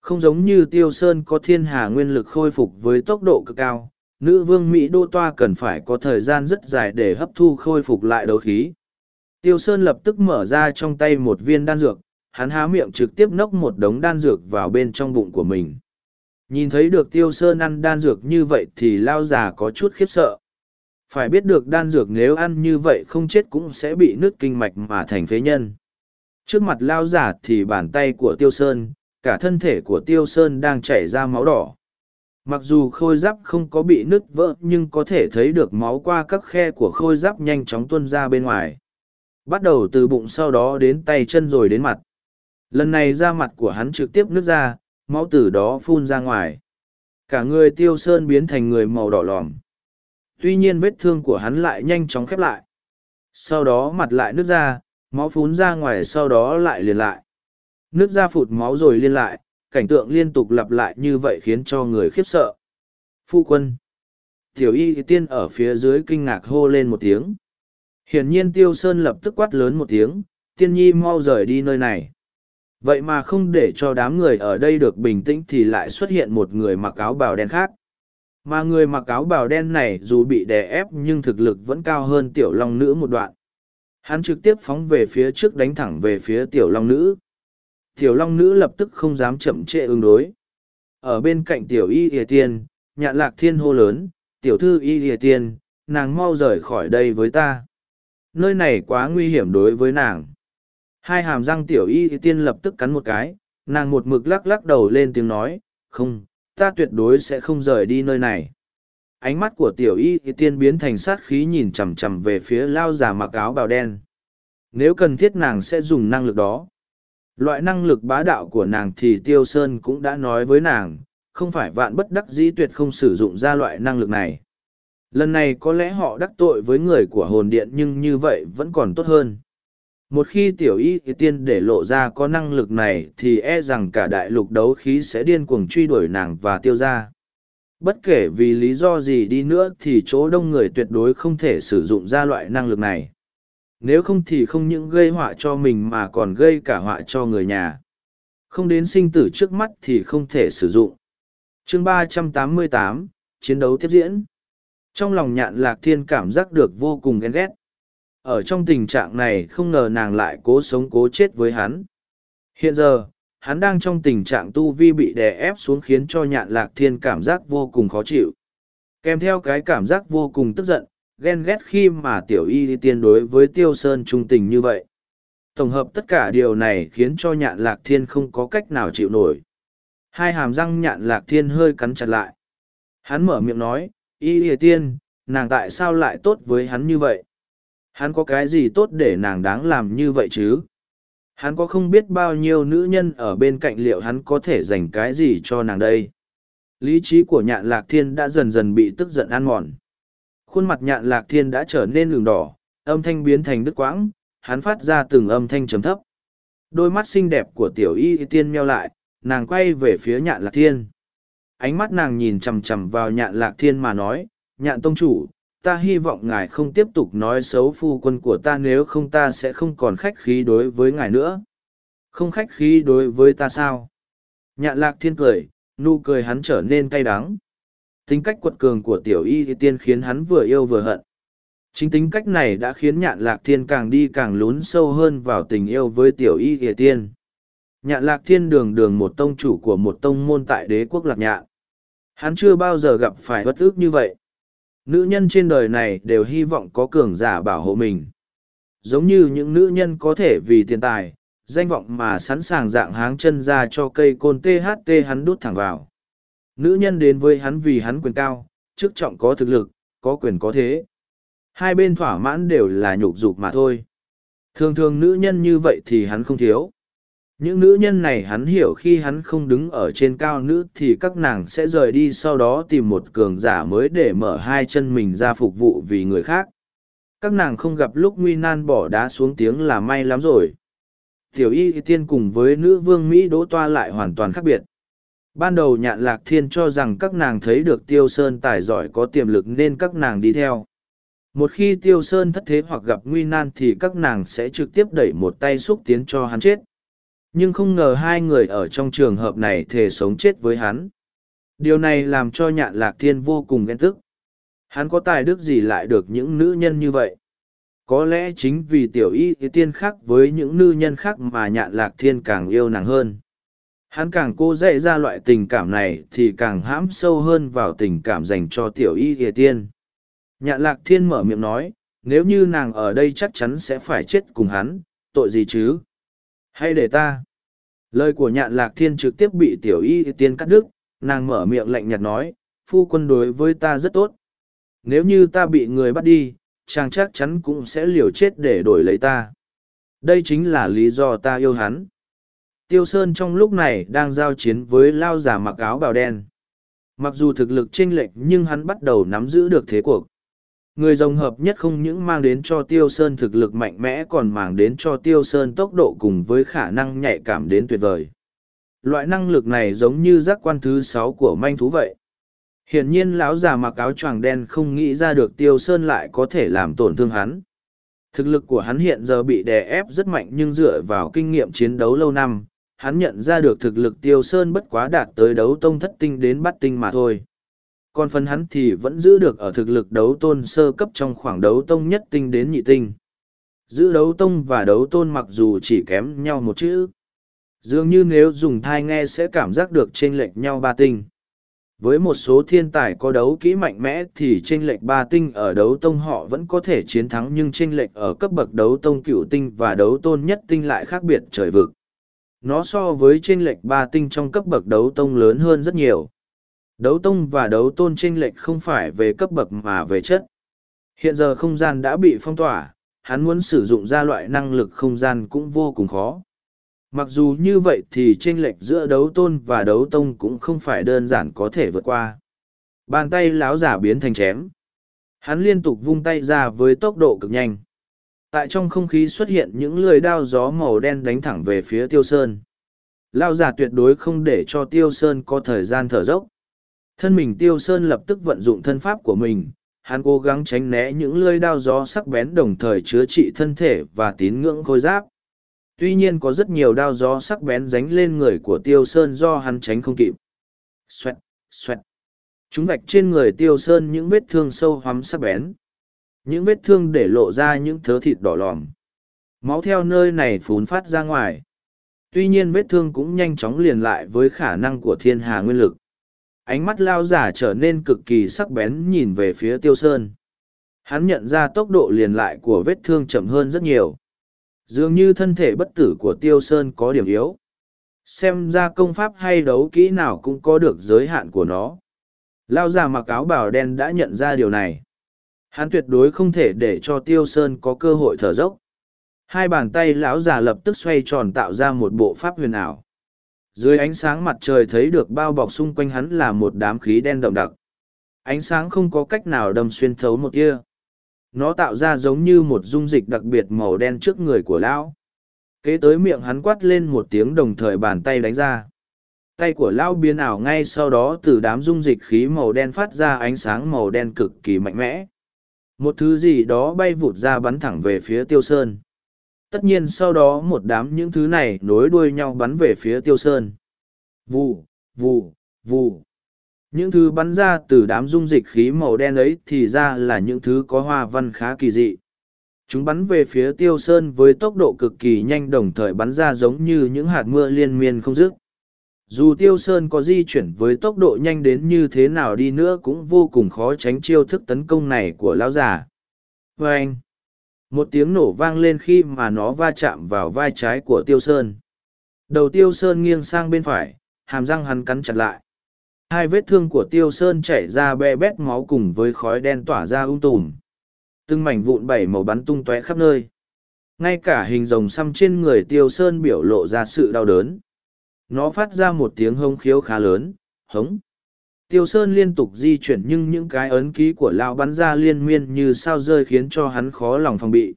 Không giống như Tiêu Sơn có thiên hà nguyên lực khôi phục với tốc độ cực cao, nữ vương Mỹ Đỗ Toa cần phải có thời gian rất dài để hấp thu khôi phục lại đấu khí. Tiêu Sơn lập tức mở ra trong tay một viên đan dược, hắn há miệng trực tiếp nốc một đống đan dược vào bên trong bụng của mình. Nhìn thấy được Tiêu Sơn ăn đan dược như vậy thì lao già có chút khiếp sợ. Phải biết được đan dược nếu ăn như vậy không chết cũng sẽ bị nứt kinh mạch mà thành phế nhân. Trước mặt lao giả thì bàn tay của Tiêu Sơn, cả thân thể của Tiêu Sơn đang chảy ra máu đỏ. Mặc dù khôi giáp không có bị nứt vỡ nhưng có thể thấy được máu qua các khe của khôi giáp nhanh chóng tuôn ra bên ngoài. Bắt đầu từ bụng sau đó đến tay chân rồi đến mặt. Lần này da mặt của hắn trực tiếp nứt ra, máu từ đó phun ra ngoài. Cả người tiêu sơn biến thành người màu đỏ lòm. Tuy nhiên vết thương của hắn lại nhanh chóng khép lại. Sau đó mặt lại nứt ra, máu phun ra ngoài sau đó lại liền lại. Nước ra phụt máu rồi liên lại, cảnh tượng liên tục lặp lại như vậy khiến cho người khiếp sợ. Phu quân. Tiểu y tiên ở phía dưới kinh ngạc hô lên một tiếng. Hiển nhiên Tiêu Sơn lập tức quát lớn một tiếng, tiên nhi mau rời đi nơi này. Vậy mà không để cho đám người ở đây được bình tĩnh thì lại xuất hiện một người mặc áo bào đen khác. Mà người mặc áo bào đen này dù bị đè ép nhưng thực lực vẫn cao hơn tiểu long nữ một đoạn. Hắn trực tiếp phóng về phía trước đánh thẳng về phía tiểu long nữ. Tiểu long nữ lập tức không dám chậm trễ ứng đối. Ở bên cạnh tiểu y hìa tiên, nhạn lạc thiên hô lớn, tiểu thư y hìa tiên, nàng mau rời khỏi đây với ta. Nơi này quá nguy hiểm đối với nàng. Hai hàm răng tiểu y tiên lập tức cắn một cái, nàng một mực lắc lắc đầu lên tiếng nói, không, ta tuyệt đối sẽ không rời đi nơi này. Ánh mắt của tiểu y tiên biến thành sát khí nhìn chằm chằm về phía lao già mặc áo bào đen. Nếu cần thiết nàng sẽ dùng năng lực đó. Loại năng lực bá đạo của nàng thì Tiêu Sơn cũng đã nói với nàng, không phải vạn bất đắc dĩ tuyệt không sử dụng ra loại năng lực này. Lần này có lẽ họ đắc tội với người của hồn điện nhưng như vậy vẫn còn tốt hơn. Một khi tiểu y tiên để lộ ra có năng lực này thì e rằng cả đại lục đấu khí sẽ điên cuồng truy đuổi nàng và tiêu ra. Bất kể vì lý do gì đi nữa thì chỗ đông người tuyệt đối không thể sử dụng ra loại năng lực này. Nếu không thì không những gây họa cho mình mà còn gây cả họa cho người nhà. Không đến sinh tử trước mắt thì không thể sử dụng. chương ba trăm tám mươi tám, Chiến đấu tiếp diễn. Trong lòng nhạn lạc thiên cảm giác được vô cùng ghen ghét. Ở trong tình trạng này không ngờ nàng lại cố sống cố chết với hắn. Hiện giờ, hắn đang trong tình trạng tu vi bị đè ép xuống khiến cho nhạn lạc thiên cảm giác vô cùng khó chịu. Kèm theo cái cảm giác vô cùng tức giận, ghen ghét khi mà tiểu y tiên đối với tiêu sơn trung tình như vậy. Tổng hợp tất cả điều này khiến cho nhạn lạc thiên không có cách nào chịu nổi. Hai hàm răng nhạn lạc thiên hơi cắn chặt lại. Hắn mở miệng nói y y tiên nàng tại sao lại tốt với hắn như vậy Hắn có cái gì tốt để nàng đáng làm như vậy chứ? Hắn có không biết bao nhiêu nữ nhân ở bên cạnh liệu hắn có thể dành cái gì cho nàng đây? Lý trí của nhạn lạc thiên đã dần dần bị tức giận ăn mòn. Khuôn mặt nhạn lạc thiên đã trở nên đường đỏ, âm thanh biến thành đứt quãng, hắn phát ra từng âm thanh trầm thấp. Đôi mắt xinh đẹp của tiểu y tiên meo lại, nàng quay về phía nhạn lạc thiên. Ánh mắt nàng nhìn chằm chằm vào nhạn lạc thiên mà nói, nhạn tông chủ, ta hy vọng ngài không tiếp tục nói xấu phu quân của ta nếu không ta sẽ không còn khách khí đối với ngài nữa. Không khách khí đối với ta sao? Nhạn lạc thiên cười nụ cười hắn trở nên cay đắng. Tính cách quật cường của tiểu y thì tiên khiến hắn vừa yêu vừa hận. Chính tính cách này đã khiến nhạn lạc thiên càng đi càng lún sâu hơn vào tình yêu với tiểu y thì tiên. Nhạn lạc thiên đường đường một tông chủ của một tông môn tại đế quốc lạc nhạn hắn chưa bao giờ gặp phải bất ức như vậy Nữ nhân trên đời này đều hy vọng có cường giả bảo hộ mình. Giống như những nữ nhân có thể vì tiền tài, danh vọng mà sẵn sàng dạng háng chân ra cho cây côn THT hắn đút thẳng vào. Nữ nhân đến với hắn vì hắn quyền cao, chức trọng có thực lực, có quyền có thế. Hai bên thỏa mãn đều là nhục dục mà thôi. Thường thường nữ nhân như vậy thì hắn không thiếu. Những nữ nhân này hắn hiểu khi hắn không đứng ở trên cao nữ thì các nàng sẽ rời đi sau đó tìm một cường giả mới để mở hai chân mình ra phục vụ vì người khác. Các nàng không gặp lúc nguy nan bỏ đá xuống tiếng là may lắm rồi. Tiểu y tiên cùng với nữ vương Mỹ đỗ toa lại hoàn toàn khác biệt. Ban đầu nhạn lạc thiên cho rằng các nàng thấy được tiêu sơn tài giỏi có tiềm lực nên các nàng đi theo. Một khi tiêu sơn thất thế hoặc gặp nguy nan thì các nàng sẽ trực tiếp đẩy một tay xúc tiến cho hắn chết. Nhưng không ngờ hai người ở trong trường hợp này thề sống chết với hắn. Điều này làm cho nhạn lạc thiên vô cùng ghen tức. Hắn có tài đức gì lại được những nữ nhân như vậy? Có lẽ chính vì tiểu y tiên khác với những nữ nhân khác mà nhạn lạc thiên càng yêu nàng hơn. Hắn càng cô dạy ra loại tình cảm này thì càng hãm sâu hơn vào tình cảm dành cho tiểu y tiên. Nhạn lạc thiên mở miệng nói, nếu như nàng ở đây chắc chắn sẽ phải chết cùng hắn, tội gì chứ? Hay để ta? Lời của nhạn lạc thiên trực tiếp bị tiểu y tiên cắt đứt, nàng mở miệng lạnh nhạt nói, phu quân đối với ta rất tốt. Nếu như ta bị người bắt đi, chàng chắc chắn cũng sẽ liều chết để đổi lấy ta. Đây chính là lý do ta yêu hắn. Tiêu Sơn trong lúc này đang giao chiến với lao giả mặc áo bào đen. Mặc dù thực lực chênh lệch nhưng hắn bắt đầu nắm giữ được thế cuộc. Người rồng hợp nhất không những mang đến cho Tiêu Sơn thực lực mạnh mẽ còn mang đến cho Tiêu Sơn tốc độ cùng với khả năng nhạy cảm đến tuyệt vời. Loại năng lực này giống như giác quan thứ sáu của manh thú vậy. Hiển nhiên lão già mặc áo choàng đen không nghĩ ra được Tiêu Sơn lại có thể làm tổn thương hắn. Thực lực của hắn hiện giờ bị đè ép rất mạnh nhưng dựa vào kinh nghiệm chiến đấu lâu năm, hắn nhận ra được thực lực Tiêu Sơn bất quá đạt tới đấu tông thất tinh đến bắt tinh mà thôi còn phần hắn thì vẫn giữ được ở thực lực đấu tôn sơ cấp trong khoảng đấu tông nhất tinh đến nhị tinh. Giữ đấu tông và đấu tôn mặc dù chỉ kém nhau một chữ. Dường như nếu dùng thai nghe sẽ cảm giác được chênh lệch nhau ba tinh. Với một số thiên tài có đấu kỹ mạnh mẽ thì chênh lệch ba tinh ở đấu tông họ vẫn có thể chiến thắng nhưng chênh lệch ở cấp bậc đấu tông cựu tinh và đấu tôn nhất tinh lại khác biệt trời vực. Nó so với chênh lệch ba tinh trong cấp bậc đấu tông lớn hơn rất nhiều Đấu tông và đấu tôn chênh lệch không phải về cấp bậc mà về chất. Hiện giờ không gian đã bị phong tỏa, hắn muốn sử dụng ra loại năng lực không gian cũng vô cùng khó. Mặc dù như vậy thì chênh lệch giữa đấu tôn và đấu tông cũng không phải đơn giản có thể vượt qua. Bàn tay láo giả biến thành chém. Hắn liên tục vung tay ra với tốc độ cực nhanh. Tại trong không khí xuất hiện những lưỡi đao gió màu đen đánh thẳng về phía tiêu sơn. Lao giả tuyệt đối không để cho tiêu sơn có thời gian thở dốc. Thân mình tiêu sơn lập tức vận dụng thân pháp của mình, hắn cố gắng tránh né những lưỡi đao gió sắc bén đồng thời chứa trị thân thể và tín ngưỡng khôi giáp. Tuy nhiên có rất nhiều đao gió sắc bén dánh lên người của tiêu sơn do hắn tránh không kịp. Xoẹt, xoẹt. Chúng vạch trên người tiêu sơn những vết thương sâu hoắm sắc bén. Những vết thương để lộ ra những thớ thịt đỏ lòm. Máu theo nơi này phún phát ra ngoài. Tuy nhiên vết thương cũng nhanh chóng liền lại với khả năng của thiên hà nguyên lực ánh mắt lao giả trở nên cực kỳ sắc bén nhìn về phía tiêu sơn. Hắn nhận ra tốc độ liền lại của vết thương chậm hơn rất nhiều. Dường như thân thể bất tử của tiêu sơn có điểm yếu. Xem ra công pháp hay đấu kỹ nào cũng có được giới hạn của nó. Lao giả mặc áo bào đen đã nhận ra điều này. Hắn tuyệt đối không thể để cho tiêu sơn có cơ hội thở dốc. Hai bàn tay lão già lập tức xoay tròn tạo ra một bộ pháp huyền ảo dưới ánh sáng mặt trời thấy được bao bọc xung quanh hắn là một đám khí đen đậm đặc. Ánh sáng không có cách nào đâm xuyên thấu một kia. Nó tạo ra giống như một dung dịch đặc biệt màu đen trước người của lão. Kế tới miệng hắn quát lên một tiếng đồng thời bàn tay đánh ra. Tay của lão biến ảo ngay sau đó từ đám dung dịch khí màu đen phát ra ánh sáng màu đen cực kỳ mạnh mẽ. Một thứ gì đó bay vụt ra bắn thẳng về phía tiêu sơn tất nhiên sau đó một đám những thứ này nối đuôi nhau bắn về phía tiêu sơn. Vù vù vù. Những thứ bắn ra từ đám dung dịch khí màu đen ấy thì ra là những thứ có hoa văn khá kỳ dị. Chúng bắn về phía tiêu sơn với tốc độ cực kỳ nhanh đồng thời bắn ra giống như những hạt mưa liên miên không dứt. Dù tiêu sơn có di chuyển với tốc độ nhanh đến như thế nào đi nữa cũng vô cùng khó tránh chiêu thức tấn công này của lão già. Vê anh một tiếng nổ vang lên khi mà nó va chạm vào vai trái của tiêu sơn. Đầu tiêu sơn nghiêng sang bên phải, hàm răng hắn cắn chặt lại. Hai vết thương của tiêu sơn chảy ra be bét máu cùng với khói đen tỏa ra ung tùm. Từng mảnh vụn bảy màu bắn tung tóe khắp nơi. Ngay cả hình rồng xăm trên người tiêu sơn biểu lộ ra sự đau đớn. Nó phát ra một tiếng hông khiếu khá lớn, hống! Tiêu sơn liên tục di chuyển nhưng những cái ấn ký của lão bắn ra liên miên như sao rơi khiến cho hắn khó lòng phòng bị.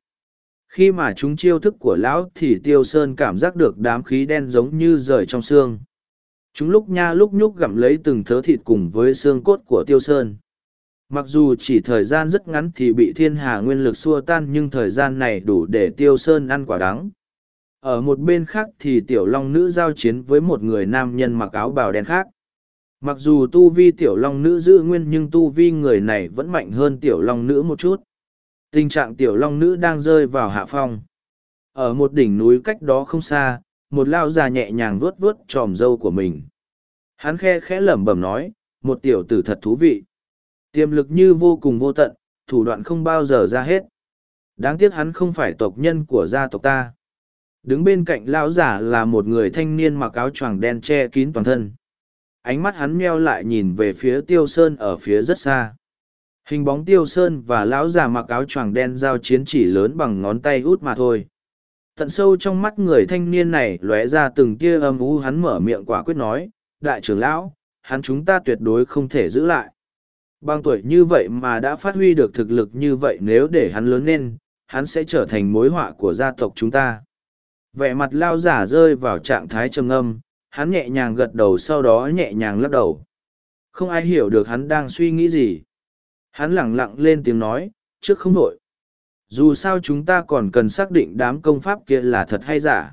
Khi mà chúng chiêu thức của lão thì tiêu sơn cảm giác được đám khí đen giống như rời trong xương. Chúng lúc nha lúc nhúc gặm lấy từng thớ thịt cùng với xương cốt của tiêu sơn. Mặc dù chỉ thời gian rất ngắn thì bị thiên hà nguyên lực xua tan nhưng thời gian này đủ để tiêu sơn ăn quả đắng. Ở một bên khác thì tiểu long nữ giao chiến với một người nam nhân mặc áo bào đen khác mặc dù tu vi tiểu long nữ giữ nguyên nhưng tu vi người này vẫn mạnh hơn tiểu long nữ một chút. Tình trạng tiểu long nữ đang rơi vào hạ phong. Ở một đỉnh núi cách đó không xa, một lao già nhẹ nhàng vuốt vuốt tròm râu của mình. Hắn khe khẽ lẩm bẩm nói, một tiểu tử thật thú vị. Tiềm lực như vô cùng vô tận, thủ đoạn không bao giờ ra hết. Đáng tiếc hắn không phải tộc nhân của gia tộc ta. Đứng bên cạnh lão giả là một người thanh niên mặc áo choàng đen che kín toàn thân ánh mắt hắn meo lại nhìn về phía tiêu sơn ở phía rất xa. Hình bóng tiêu sơn và lão già mặc áo choàng đen giao chiến chỉ lớn bằng ngón tay út mà thôi. Tận sâu trong mắt người thanh niên này lóe ra từng tia âm u, hắn mở miệng quả quyết nói, đại trưởng lão, hắn chúng ta tuyệt đối không thể giữ lại. Bằng tuổi như vậy mà đã phát huy được thực lực như vậy nếu để hắn lớn lên, hắn sẽ trở thành mối họa của gia tộc chúng ta. Vẻ mặt lao giả rơi vào trạng thái trầm âm hắn nhẹ nhàng gật đầu sau đó nhẹ nhàng lắc đầu. Không ai hiểu được hắn đang suy nghĩ gì. Hắn lẳng lặng lên tiếng nói, trước không đội dù sao chúng ta còn cần xác định đám công pháp kia là thật hay giả.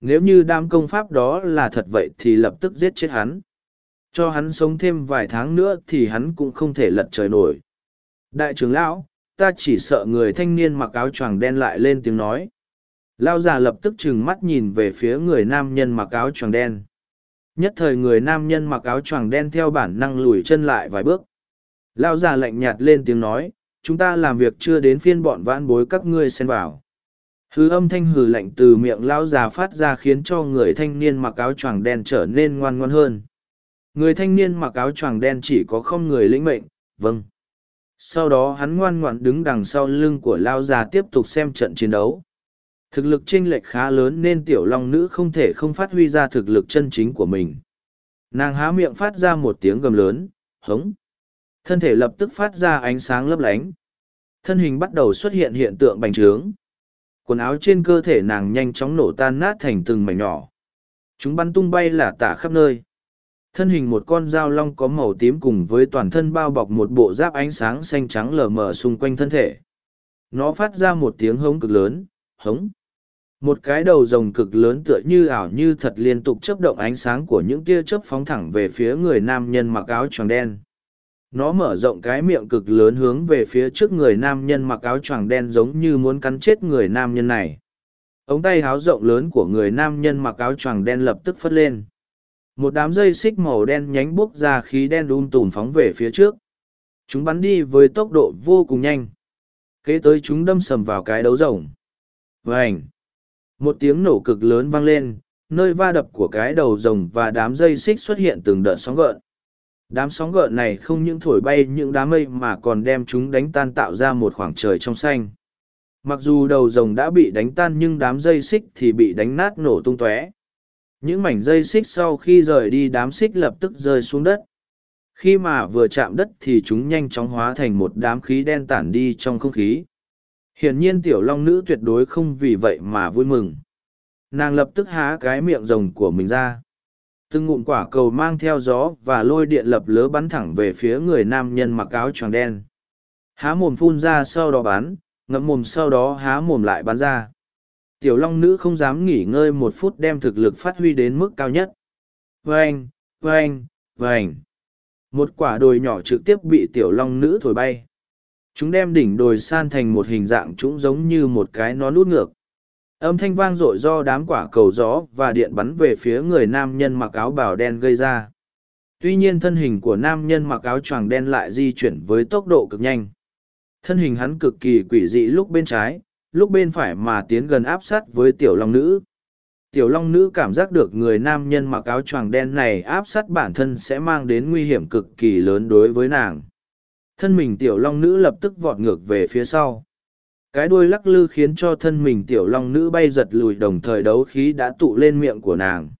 Nếu như đám công pháp đó là thật vậy thì lập tức giết chết hắn. Cho hắn sống thêm vài tháng nữa thì hắn cũng không thể lật trời nổi. Đại trưởng lão, ta chỉ sợ người thanh niên mặc áo choàng đen lại lên tiếng nói lao già lập tức trừng mắt nhìn về phía người nam nhân mặc áo choàng đen. Nhất thời người nam nhân mặc áo choàng đen theo bản năng lùi chân lại vài bước. Lao già lạnh nhạt lên tiếng nói, chúng ta làm việc chưa đến phiên bọn vãn bối các ngươi xen vào. Hư âm thanh hừ lạnh từ miệng lao già phát ra khiến cho người thanh niên mặc áo choàng đen trở nên ngoan ngoan hơn. Người thanh niên mặc áo choàng đen chỉ có không người lĩnh mệnh vâng. Sau đó hắn ngoan ngoãn đứng đằng sau lưng của lao già tiếp tục xem trận chiến đấu thực lực chênh lệch khá lớn nên tiểu long nữ không thể không phát huy ra thực lực chân chính của mình. Nàng há miệng phát ra một tiếng gầm lớn, hống. Thân thể lập tức phát ra ánh sáng lấp lánh. Thân hình bắt đầu xuất hiện hiện tượng bành trướng. Quần áo trên cơ thể nàng nhanh chóng nổ tan nát thành từng mảnh nhỏ. Chúng bắn tung bay là tả khắp nơi. Thân hình một con dao long có màu tím cùng với toàn thân bao bọc một bộ giáp ánh sáng xanh trắng lờ mờ xung quanh thân thể. Nó phát ra một tiếng hống cực lớn, hống một cái đầu rồng cực lớn tựa như ảo như thật liên tục chấp động ánh sáng của những tia chớp phóng thẳng về phía người nam nhân mặc áo choàng đen. Nó mở rộng cái miệng cực lớn hướng về phía trước người nam nhân mặc áo choàng đen giống như muốn cắn chết người nam nhân này. Ống tay háo rộng lớn của người nam nhân mặc áo choàng đen lập tức phất lên. Một đám dây xích màu đen nhánh bốc ra khí đen đun tùm phóng về phía trước. Chúng bắn đi với tốc độ vô cùng nhanh. Kế tới chúng đâm sầm vào cái đấu rồng. Vảnh một tiếng nổ cực lớn vang lên, nơi va đập của cái đầu rồng và đám dây xích xuất hiện từng đợt sóng gợn. Đám sóng gợn này không những thổi bay những đám mây mà còn đem chúng đánh tan tạo ra một khoảng trời trong xanh. Mặc dù đầu rồng đã bị đánh tan nhưng đám dây xích thì bị đánh nát nổ tung tóe. Những mảnh dây xích sau khi rời đi đám xích lập tức rơi xuống đất. Khi mà vừa chạm đất thì chúng nhanh chóng hóa thành một đám khí đen tản đi trong không khí hiển nhiên tiểu long nữ tuyệt đối không vì vậy mà vui mừng. Nàng lập tức há cái miệng rồng của mình ra. Từng ngụm quả cầu mang theo gió và lôi điện lập lớ bắn thẳng về phía người nam nhân mặc áo tròn đen. Há mồm phun ra sau đó bắn, ngậm mồm sau đó há mồm lại bắn ra. Tiểu long nữ không dám nghỉ ngơi một phút đem thực lực phát huy đến mức cao nhất. Vênh vênh vênh một quả đồi nhỏ trực tiếp bị tiểu long nữ thổi bay chúng đem đỉnh đồi san thành một hình dạng trũng giống như một cái nó nút ngược. Âm thanh vang dội do đám quả cầu gió và điện bắn về phía người nam nhân mặc áo bào đen gây ra. Tuy nhiên thân hình của nam nhân mặc áo choàng đen lại di chuyển với tốc độ cực nhanh. Thân hình hắn cực kỳ quỷ dị lúc bên trái, lúc bên phải mà tiến gần áp sát với tiểu long nữ. Tiểu long nữ cảm giác được người nam nhân mặc áo choàng đen này áp sát bản thân sẽ mang đến nguy hiểm cực kỳ lớn đối với nàng thân mình tiểu long nữ lập tức vọt ngược về phía sau. Cái đuôi lắc lư khiến cho thân mình tiểu long nữ bay giật lùi đồng thời đấu khí đã tụ lên miệng của nàng.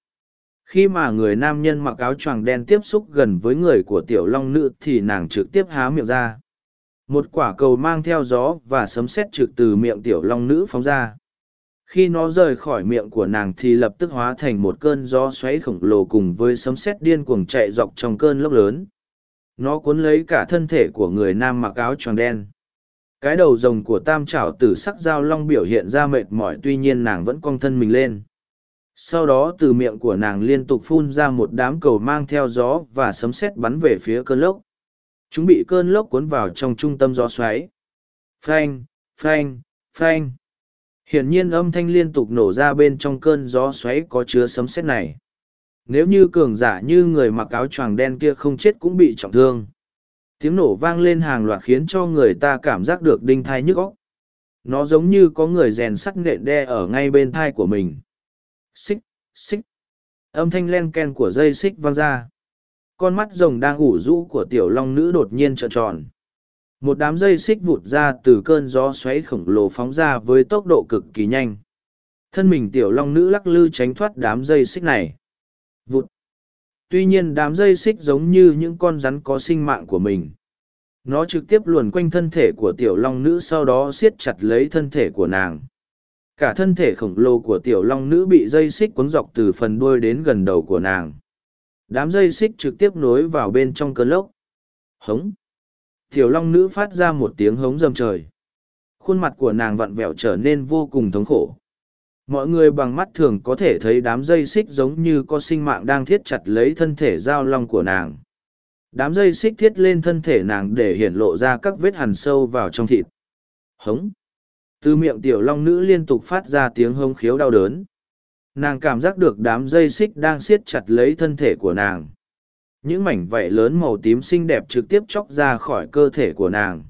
Khi mà người nam nhân mặc áo choàng đen tiếp xúc gần với người của tiểu long nữ thì nàng trực tiếp há miệng ra. Một quả cầu mang theo gió và sấm sét trực từ miệng tiểu long nữ phóng ra. Khi nó rời khỏi miệng của nàng thì lập tức hóa thành một cơn gió xoáy khổng lồ cùng với sấm sét điên cuồng chạy dọc trong cơn lốc lớn nó cuốn lấy cả thân thể của người nam mặc áo choàng đen. Cái đầu rồng của tam trảo tử sắc dao long biểu hiện ra mệt mỏi tuy nhiên nàng vẫn cong thân mình lên. Sau đó từ miệng của nàng liên tục phun ra một đám cầu mang theo gió và sấm sét bắn về phía cơn lốc. Chúng bị cơn lốc cuốn vào trong trung tâm gió xoáy. Phanh phanh phanh. Hiển nhiên âm thanh liên tục nổ ra bên trong cơn gió xoáy có chứa sấm sét này nếu như cường giả như người mặc áo choàng đen kia không chết cũng bị trọng thương. Tiếng nổ vang lên hàng loạt khiến cho người ta cảm giác được đinh thai nhức óc. Nó giống như có người rèn sắt nện đe ở ngay bên thai của mình. Xích xích. Âm thanh len ken của dây xích vang ra. Con mắt rồng đang ủ rũ của tiểu long nữ đột nhiên trợn tròn. Một đám dây xích vụt ra từ cơn gió xoáy khổng lồ phóng ra với tốc độ cực kỳ nhanh. Thân mình tiểu long nữ lắc lư tránh thoát đám dây xích này vụt. Tuy nhiên đám dây xích giống như những con rắn có sinh mạng của mình. Nó trực tiếp luồn quanh thân thể của tiểu long nữ sau đó siết chặt lấy thân thể của nàng. Cả thân thể khổng lồ của tiểu long nữ bị dây xích cuốn dọc từ phần đuôi đến gần đầu của nàng. Đám dây xích trực tiếp nối vào bên trong cơn lốc. Hống. Tiểu long nữ phát ra một tiếng hống rầm trời. Khuôn mặt của nàng vặn vẹo trở nên vô cùng thống khổ mọi người bằng mắt thường có thể thấy đám dây xích giống như có sinh mạng đang thiết chặt lấy thân thể giao long của nàng. Đám dây xích thiết lên thân thể nàng để hiển lộ ra các vết hằn sâu vào trong thịt. Hống. Từ miệng tiểu long nữ liên tục phát ra tiếng hông khiếu đau đớn. Nàng cảm giác được đám dây xích đang siết chặt lấy thân thể của nàng. Những mảnh vảy lớn màu tím xinh đẹp trực tiếp chóc ra khỏi cơ thể của nàng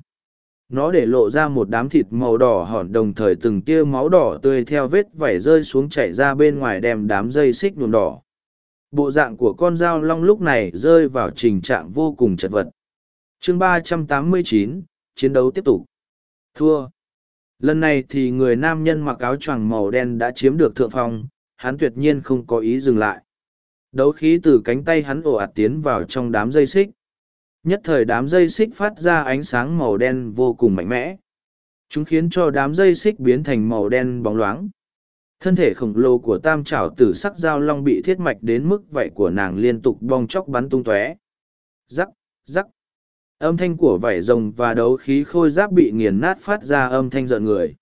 nó để lộ ra một đám thịt màu đỏ hòn đồng thời từng tia máu đỏ tươi theo vết vảy rơi xuống chảy ra bên ngoài đem đám dây xích nhuộm đỏ. Bộ dạng của con dao long lúc này rơi vào trình trạng vô cùng chật vật. Chương ba trăm tám mươi chín, chiến đấu tiếp tục. Thua. Lần này thì người nam nhân mặc áo choàng màu đen đã chiếm được thượng phong, hắn tuyệt nhiên không có ý dừng lại. Đấu khí từ cánh tay hắn ồ ạt tiến vào trong đám dây xích nhất thời đám dây xích phát ra ánh sáng màu đen vô cùng mạnh mẽ. Chúng khiến cho đám dây xích biến thành màu đen bóng loáng. Thân thể khổng lồ của tam trảo tử sắc dao long bị thiết mạch đến mức vảy của nàng liên tục bong chóc bắn tung tóe. Rắc rắc. Âm thanh của vảy rồng và đấu khí khôi giáp bị nghiền nát phát ra âm thanh rợn người.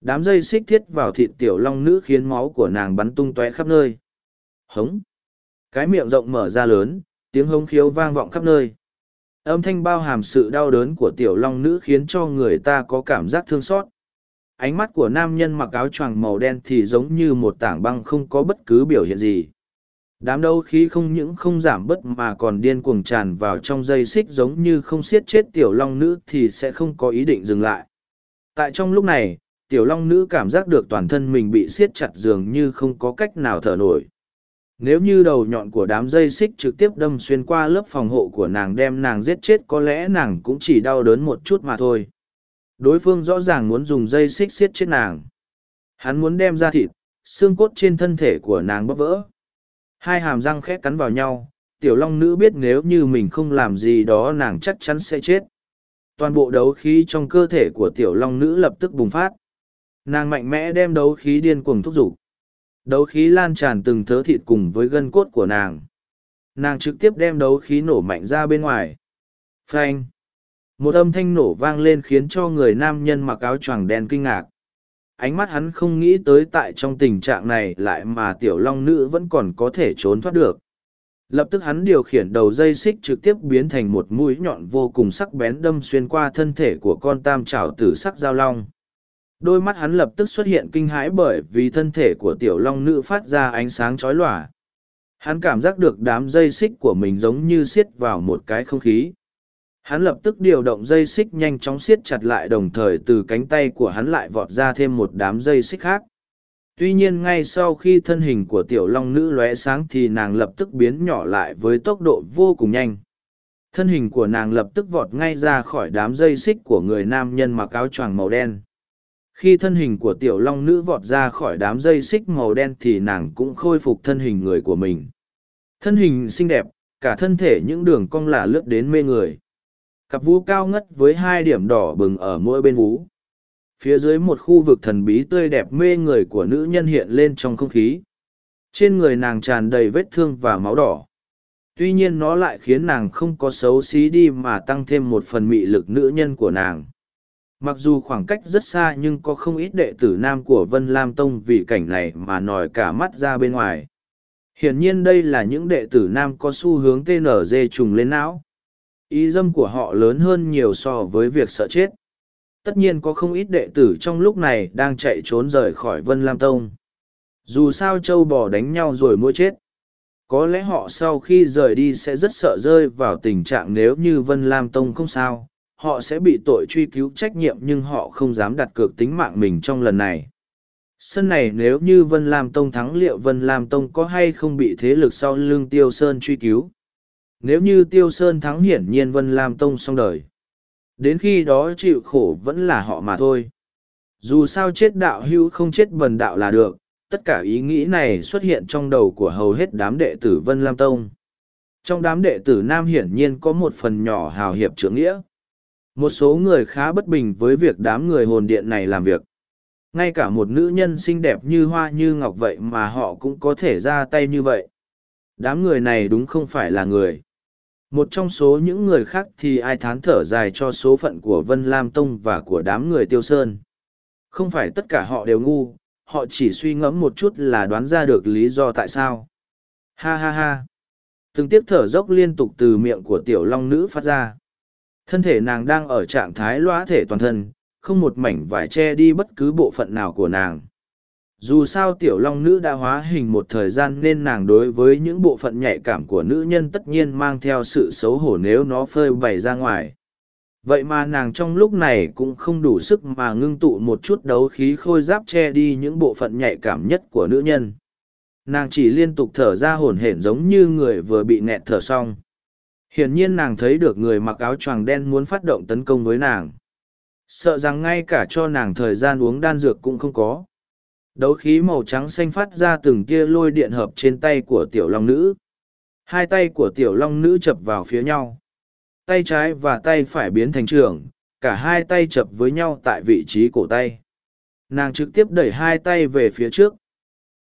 Đám dây xích thiết vào thịt tiểu long nữ khiến máu của nàng bắn tung tóe khắp nơi. Hống. Cái miệng rộng mở ra lớn, tiếng hống khiếu vang vọng khắp nơi âm thanh bao hàm sự đau đớn của tiểu long nữ khiến cho người ta có cảm giác thương xót. Ánh mắt của nam nhân mặc áo choàng màu đen thì giống như một tảng băng không có bất cứ biểu hiện gì. Đám đâu khí không những không giảm bớt mà còn điên cuồng tràn vào trong dây xích giống như không siết chết tiểu long nữ thì sẽ không có ý định dừng lại. Tại trong lúc này, tiểu long nữ cảm giác được toàn thân mình bị siết chặt dường như không có cách nào thở nổi nếu như đầu nhọn của đám dây xích trực tiếp đâm xuyên qua lớp phòng hộ của nàng đem nàng giết chết, có lẽ nàng cũng chỉ đau đớn một chút mà thôi. Đối phương rõ ràng muốn dùng dây xích xiết chết nàng. Hắn muốn đem ra thịt, xương cốt trên thân thể của nàng bóp vỡ. Hai hàm răng khét cắn vào nhau, tiểu long nữ biết nếu như mình không làm gì đó nàng chắc chắn sẽ chết. Toàn bộ đấu khí trong cơ thể của tiểu long nữ lập tức bùng phát. Nàng mạnh mẽ đem đấu khí điên cuồng thúc giục đấu khí lan tràn từng thớ thịt cùng với gân cốt của nàng. Nàng trực tiếp đem đấu khí nổ mạnh ra bên ngoài. Phanh. Một âm thanh nổ vang lên khiến cho người nam nhân mặc áo choàng đen kinh ngạc. Ánh mắt hắn không nghĩ tới tại trong tình trạng này lại mà tiểu long nữ vẫn còn có thể trốn thoát được. Lập tức hắn điều khiển đầu dây xích trực tiếp biến thành một mũi nhọn vô cùng sắc bén đâm xuyên qua thân thể của con tam trào tử sắc giao long đôi mắt hắn lập tức xuất hiện kinh hãi bởi vì thân thể của tiểu long nữ phát ra ánh sáng chói lòa. Hắn cảm giác được đám dây xích của mình giống như xiết vào một cái không khí. Hắn lập tức điều động dây xích nhanh chóng siết chặt lại đồng thời từ cánh tay của hắn lại vọt ra thêm một đám dây xích khác. Tuy nhiên ngay sau khi thân hình của tiểu long nữ lóe sáng thì nàng lập tức biến nhỏ lại với tốc độ vô cùng nhanh. Thân hình của nàng lập tức vọt ngay ra khỏi đám dây xích của người nam nhân mặc áo choàng màu đen khi thân hình của tiểu long nữ vọt ra khỏi đám dây xích màu đen thì nàng cũng khôi phục thân hình người của mình. Thân hình xinh đẹp, cả thân thể những đường cong lả lướt đến mê người. Cặp vú cao ngất với hai điểm đỏ bừng ở mỗi bên vú. Phía dưới một khu vực thần bí tươi đẹp mê người của nữ nhân hiện lên trong không khí. Trên người nàng tràn đầy vết thương và máu đỏ. Tuy nhiên nó lại khiến nàng không có xấu xí đi mà tăng thêm một phần mị lực nữ nhân của nàng mặc dù khoảng cách rất xa nhưng có không ít đệ tử nam của vân lam tông vì cảnh này mà nòi cả mắt ra bên ngoài. Hiển nhiên đây là những đệ tử nam có xu hướng tnz trùng lên não. Ý dâm của họ lớn hơn nhiều so với việc sợ chết. Tất nhiên có không ít đệ tử trong lúc này đang chạy trốn rời khỏi vân lam tông. Dù sao châu bò đánh nhau rồi mua chết. Có lẽ họ sau khi rời đi sẽ rất sợ rơi vào tình trạng nếu như vân lam tông không sao họ sẽ bị tội truy cứu trách nhiệm nhưng họ không dám đặt cược tính mạng mình trong lần này. Sân này nếu như vân lam tông thắng liệu vân lam tông có hay không bị thế lực sau lưng tiêu sơn truy cứu? Nếu như tiêu sơn thắng hiển nhiên vân lam tông xong đời. Đến khi đó chịu khổ vẫn là họ mà thôi. Dù sao chết đạo hữu không chết bần đạo là được, tất cả ý nghĩ này xuất hiện trong đầu của hầu hết đám đệ tử vân lam tông. Trong đám đệ tử nam hiển nhiên có một phần nhỏ hào hiệp trưởng nghĩa một số người khá bất bình với việc đám người hồn điện này làm việc. Ngay cả một nữ nhân xinh đẹp như hoa như ngọc vậy mà họ cũng có thể ra tay như vậy. Đám người này đúng không phải là người. Một trong số những người khác thì ai thán thở dài cho số phận của vân lam tông và của đám người tiêu sơn. Không phải tất cả họ đều ngu, họ chỉ suy ngẫm một chút là đoán ra được lý do tại sao. Ha ha ha. Từng tiếp thở dốc liên tục từ miệng của tiểu long nữ phát ra thân thể nàng đang ở trạng thái loa thể toàn thân, không một mảnh vải che đi bất cứ bộ phận nào của nàng. Dù sao tiểu long nữ đã hóa hình một thời gian nên nàng đối với những bộ phận nhạy cảm của nữ nhân tất nhiên mang theo sự xấu hổ nếu nó phơi bày ra ngoài. Vậy mà nàng trong lúc này cũng không đủ sức mà ngưng tụ một chút đấu khí khôi giáp che đi những bộ phận nhạy cảm nhất của nữ nhân. Nàng chỉ liên tục thở ra hổn hển giống như người vừa bị nẹt thở xong hiển nhiên nàng thấy được người mặc áo choàng đen muốn phát động tấn công với nàng. Sợ rằng ngay cả cho nàng thời gian uống đan dược cũng không có. Đấu khí màu trắng xanh phát ra từng tia lôi điện hợp trên tay của tiểu long nữ. Hai tay của tiểu long nữ chập vào phía nhau. Tay trái và tay phải biến thành trường, cả hai tay chập với nhau tại vị trí cổ tay. Nàng trực tiếp đẩy hai tay về phía trước.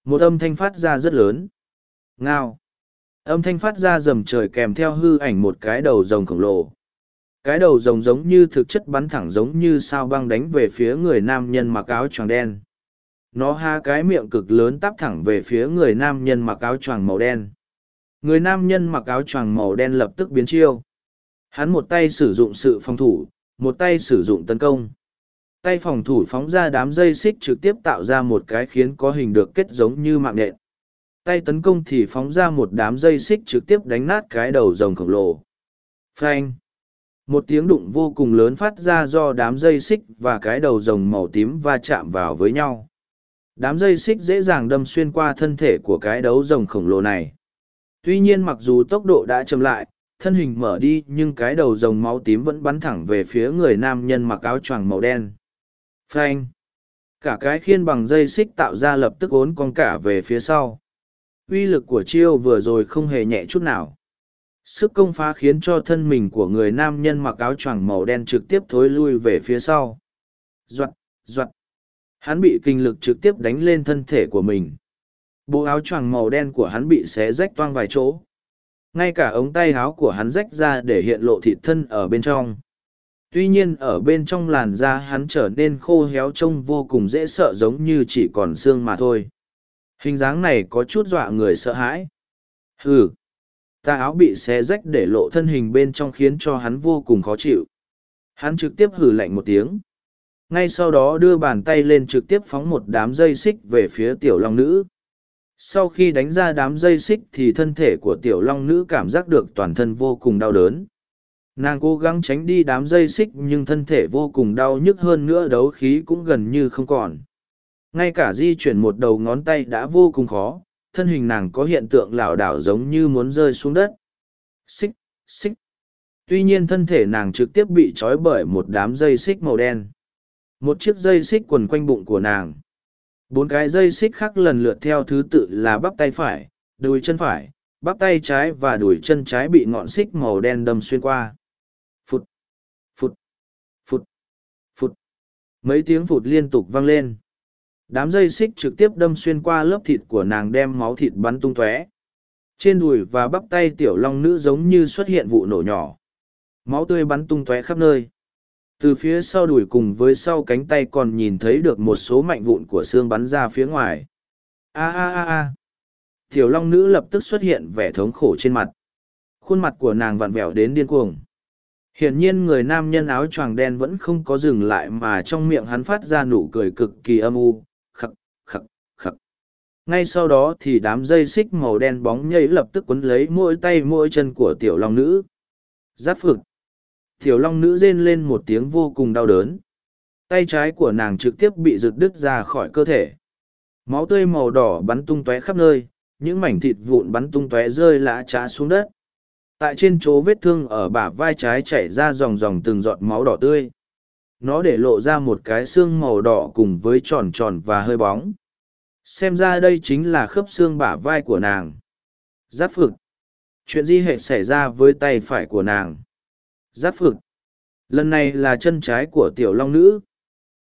Một âm thanh phát ra rất lớn. Ngao âm thanh phát ra rầm trời kèm theo hư ảnh một cái đầu rồng khổng lồ. Cái đầu rồng giống như thực chất bắn thẳng giống như sao băng đánh về phía người nam nhân mặc áo choàng đen. Nó ha cái miệng cực lớn tắp thẳng về phía người nam nhân mặc áo choàng màu đen. Người nam nhân mặc áo choàng màu đen lập tức biến chiêu. Hắn một tay sử dụng sự phòng thủ, một tay sử dụng tấn công. Tay phòng thủ phóng ra đám dây xích trực tiếp tạo ra một cái khiến có hình được kết giống như mạng nhện tay tấn công thì phóng ra một đám dây xích trực tiếp đánh nát cái đầu rồng khổng lồ. Phanh. Một tiếng đụng vô cùng lớn phát ra do đám dây xích và cái đầu rồng màu tím va chạm vào với nhau. Đám dây xích dễ dàng đâm xuyên qua thân thể của cái đấu rồng khổng lồ này. Tuy nhiên mặc dù tốc độ đã chậm lại, thân hình mở đi nhưng cái đầu rồng máu tím vẫn bắn thẳng về phía người nam nhân mặc áo choàng màu đen. Phanh. Cả cái khiên bằng dây xích tạo ra lập tức ốn con cả về phía sau uy lực của chiêu vừa rồi không hề nhẹ chút nào. Sức công phá khiến cho thân mình của người nam nhân mặc áo choàng màu đen trực tiếp thối lui về phía sau. Doặt doặt hắn bị kinh lực trực tiếp đánh lên thân thể của mình. Bộ áo choàng màu đen của hắn bị xé rách toang vài chỗ. Ngay cả ống tay áo của hắn rách ra để hiện lộ thịt thân ở bên trong. Tuy nhiên ở bên trong làn da hắn trở nên khô héo trông vô cùng dễ sợ giống như chỉ còn xương mà thôi hình dáng này có chút dọa người sợ hãi. Hừ. Tà áo bị xé rách để lộ thân hình bên trong khiến cho hắn vô cùng khó chịu. Hắn trực tiếp hử lạnh một tiếng. Ngay sau đó đưa bàn tay lên trực tiếp phóng một đám dây xích về phía tiểu long nữ. Sau khi đánh ra đám dây xích thì thân thể của tiểu long nữ cảm giác được toàn thân vô cùng đau đớn. Nàng cố gắng tránh đi đám dây xích nhưng thân thể vô cùng đau nhức hơn nữa, đấu khí cũng gần như không còn ngay cả di chuyển một đầu ngón tay đã vô cùng khó, thân hình nàng có hiện tượng lảo đảo giống như muốn rơi xuống đất. Xích xích. Tuy nhiên thân thể nàng trực tiếp bị trói bởi một đám dây xích màu đen. Một chiếc dây xích quần quanh bụng của nàng. Bốn cái dây xích khác lần lượt theo thứ tự là bắp tay phải, đùi chân phải, bắp tay trái và đùi chân trái bị ngọn xích màu đen đâm xuyên qua. Phụt phụt phụt phụt. Mấy tiếng phụt liên tục vang lên đám dây xích trực tiếp đâm xuyên qua lớp thịt của nàng đem máu thịt bắn tung tóe. Trên đùi và bắp tay tiểu long nữ giống như xuất hiện vụ nổ nhỏ. Máu tươi bắn tung tóe khắp nơi. Từ phía sau đùi cùng với sau cánh tay còn nhìn thấy được một số mạnh vụn của xương bắn ra phía ngoài. A a a a. Tiểu long nữ lập tức xuất hiện vẻ thống khổ trên mặt. Khuôn mặt của nàng vặn vẹo đến điên cuồng. Hiển nhiên người nam nhân áo choàng đen vẫn không có dừng lại mà trong miệng hắn phát ra nụ cười cực kỳ âm u ngay sau đó thì đám dây xích màu đen bóng nhây lập tức quấn lấy mỗi tay mỗi chân của tiểu long nữ. Giáp phực. Tiểu long nữ rên lên một tiếng vô cùng đau đớn. Tay trái của nàng trực tiếp bị rực đứt ra khỏi cơ thể. Máu tươi màu đỏ bắn tung tóe khắp nơi, những mảnh thịt vụn bắn tung tóe rơi lã trá xuống đất. Tại trên chỗ vết thương ở bả vai trái chảy ra dòng dòng từng giọt máu đỏ tươi. Nó để lộ ra một cái xương màu đỏ cùng với tròn tròn và hơi bóng xem ra đây chính là khớp xương bả vai của nàng. Giáp phực. Chuyện di hệ xảy ra với tay phải của nàng. Giáp phực. Lần này là chân trái của tiểu long nữ.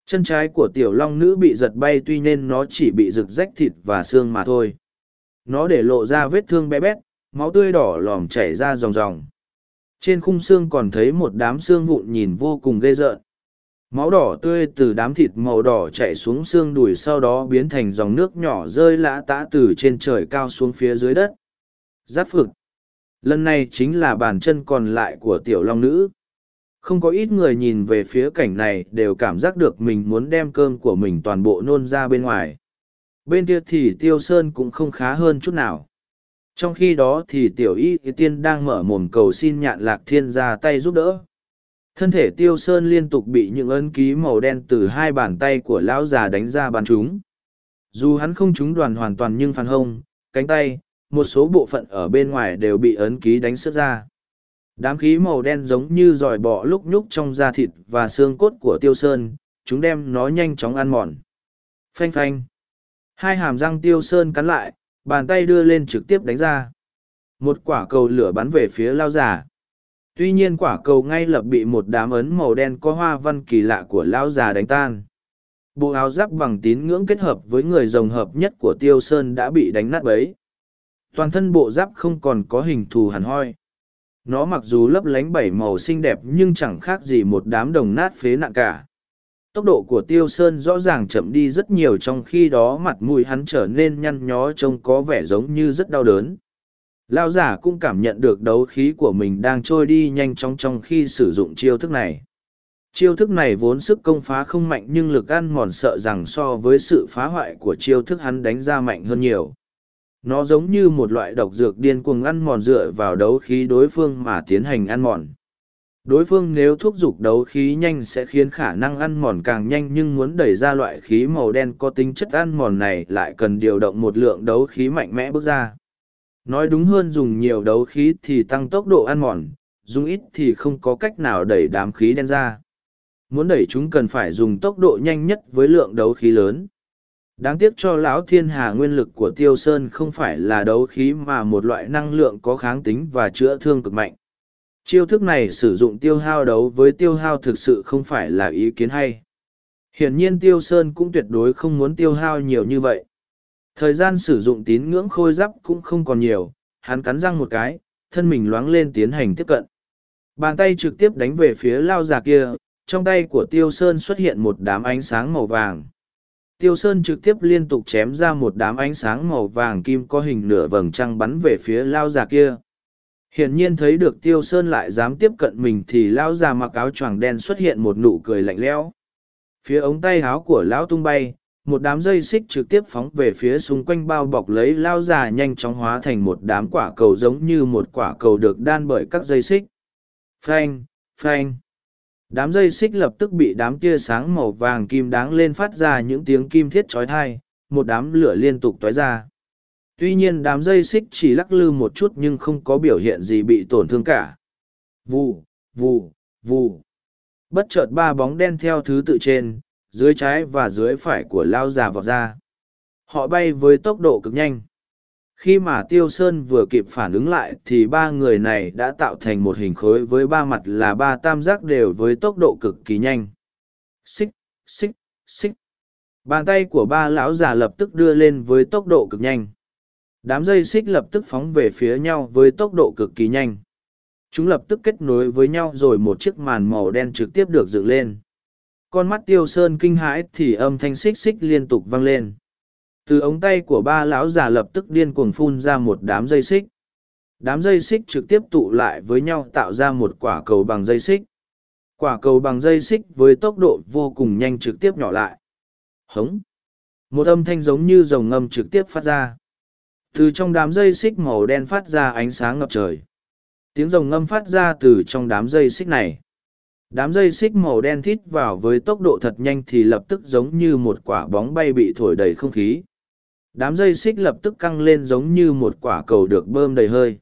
Chân trái của tiểu long nữ bị giật bay tuy nên nó chỉ bị rực rách thịt và xương mà thôi. Nó để lộ ra vết thương bé bét, máu tươi đỏ lòm chảy ra ròng ròng. Trên khung xương còn thấy một đám xương vụn nhìn vô cùng ghê rợn máu đỏ tươi từ đám thịt màu đỏ chạy xuống xương đùi sau đó biến thành dòng nước nhỏ rơi lã tã từ trên trời cao xuống phía dưới đất. Giáp phực lần này chính là bàn chân còn lại của tiểu long nữ. Không có ít người nhìn về phía cảnh này đều cảm giác được mình muốn đem cơm của mình toàn bộ nôn ra bên ngoài. Bên kia thì tiêu sơn cũng không khá hơn chút nào. Trong khi đó thì tiểu y tiên đang mở mồm cầu xin nhạn lạc thiên ra tay giúp đỡ thân thể tiêu sơn liên tục bị những ấn ký màu đen từ hai bàn tay của lão già đánh ra bàn chúng. Dù hắn không trúng đoàn hoàn toàn nhưng phản hông cánh tay, một số bộ phận ở bên ngoài đều bị ấn ký đánh sức ra. Đám khí màu đen giống như dòi bọ lúc nhúc trong da thịt và xương cốt của tiêu sơn, chúng đem nó nhanh chóng ăn mòn. Phanh phanh. Hai hàm răng tiêu sơn cắn lại, bàn tay đưa lên trực tiếp đánh ra. Một quả cầu lửa bắn về phía lao giả tuy nhiên quả cầu ngay lập bị một đám ấn màu đen có hoa văn kỳ lạ của lão già đánh tan. Bộ áo giáp bằng tín ngưỡng kết hợp với người rồng hợp nhất của tiêu sơn đã bị đánh nát bấy. Toàn thân bộ giáp không còn có hình thù hẳn hoi. Nó mặc dù lấp lánh bảy màu xinh đẹp nhưng chẳng khác gì một đám đồng nát phế nặng cả. Tốc độ của tiêu sơn rõ ràng chậm đi rất nhiều trong khi đó mặt mũi hắn trở nên nhăn nhó trông có vẻ giống như rất đau đớn lao giả cũng cảm nhận được đấu khí của mình đang trôi đi nhanh chóng trong khi sử dụng chiêu thức này. Chiêu thức này vốn sức công phá không mạnh nhưng lực ăn mòn sợ rằng so với sự phá hoại của chiêu thức hắn đánh ra mạnh hơn nhiều. Nó giống như một loại độc dược điên cuồng ăn mòn dựa vào đấu khí đối phương mà tiến hành ăn mòn. Đối phương nếu thúc giục đấu khí nhanh sẽ khiến khả năng ăn mòn càng nhanh nhưng muốn đẩy ra loại khí màu đen có tính chất ăn mòn này lại cần điều động một lượng đấu khí mạnh mẽ bước ra nói đúng hơn dùng nhiều đấu khí thì tăng tốc độ ăn mòn, dùng ít thì không có cách nào đẩy đám khí đen ra. Muốn đẩy chúng cần phải dùng tốc độ nhanh nhất với lượng đấu khí lớn. Đáng tiếc cho lão thiên hà nguyên lực của tiêu sơn không phải là đấu khí mà một loại năng lượng có kháng tính và chữa thương cực mạnh. Chiêu thức này sử dụng tiêu hao đấu với tiêu hao thực sự không phải là ý kiến hay. Hiển nhiên tiêu sơn cũng tuyệt đối không muốn tiêu hao nhiều như vậy thời gian sử dụng tín ngưỡng khôi giáp cũng không còn nhiều, hắn cắn răng một cái, thân mình loáng lên tiến hành tiếp cận. Bàn tay trực tiếp đánh về phía lao già kia, trong tay của tiêu sơn xuất hiện một đám ánh sáng màu vàng. Tiêu sơn trực tiếp liên tục chém ra một đám ánh sáng màu vàng kim có hình nửa vầng trăng bắn về phía lao già kia. Hiển nhiên thấy được tiêu sơn lại dám tiếp cận mình thì lao già mặc áo choàng đen xuất hiện một nụ cười lạnh lẽo. Phía ống tay áo của lão tung bay một đám dây xích trực tiếp phóng về phía xung quanh bao bọc lấy lao già nhanh chóng hóa thành một đám quả cầu giống như một quả cầu được đan bởi các dây xích. Phanh phanh. Đám dây xích lập tức bị đám tia sáng màu vàng kim đáng lên phát ra những tiếng kim thiết trói thai một đám lửa liên tục tói ra. Tuy nhiên đám dây xích chỉ lắc lư một chút nhưng không có biểu hiện gì bị tổn thương cả. Vù vù vù. Bất chợt ba bóng đen theo thứ tự trên dưới trái và dưới phải của lao già vọt ra. Họ bay với tốc độ cực nhanh. Khi mà tiêu sơn vừa kịp phản ứng lại thì ba người này đã tạo thành một hình khối với ba mặt là ba tam giác đều với tốc độ cực kỳ nhanh. Xích xích xích. Bàn tay của ba lão già lập tức đưa lên với tốc độ cực nhanh. Đám dây xích lập tức phóng về phía nhau với tốc độ cực kỳ nhanh. Chúng lập tức kết nối với nhau rồi một chiếc màn màu đen trực tiếp được dựng lên con mắt tiêu sơn kinh hãi thì âm thanh xích xích liên tục vang lên. Từ ống tay của ba lão già lập tức điên cuồng phun ra một đám dây xích. Đám dây xích trực tiếp tụ lại với nhau tạo ra một quả cầu bằng dây xích. Quả cầu bằng dây xích với tốc độ vô cùng nhanh trực tiếp nhỏ lại. Hống! Một âm thanh giống như rồng ngâm trực tiếp phát ra. Từ trong đám dây xích màu đen phát ra ánh sáng ngập trời. Tiếng rồng ngâm phát ra từ trong đám dây xích này đám dây xích màu đen thít vào với tốc độ thật nhanh thì lập tức giống như một quả bóng bay bị thổi đầy không khí. Đám dây xích lập tức căng lên giống như một quả cầu được bơm đầy hơi.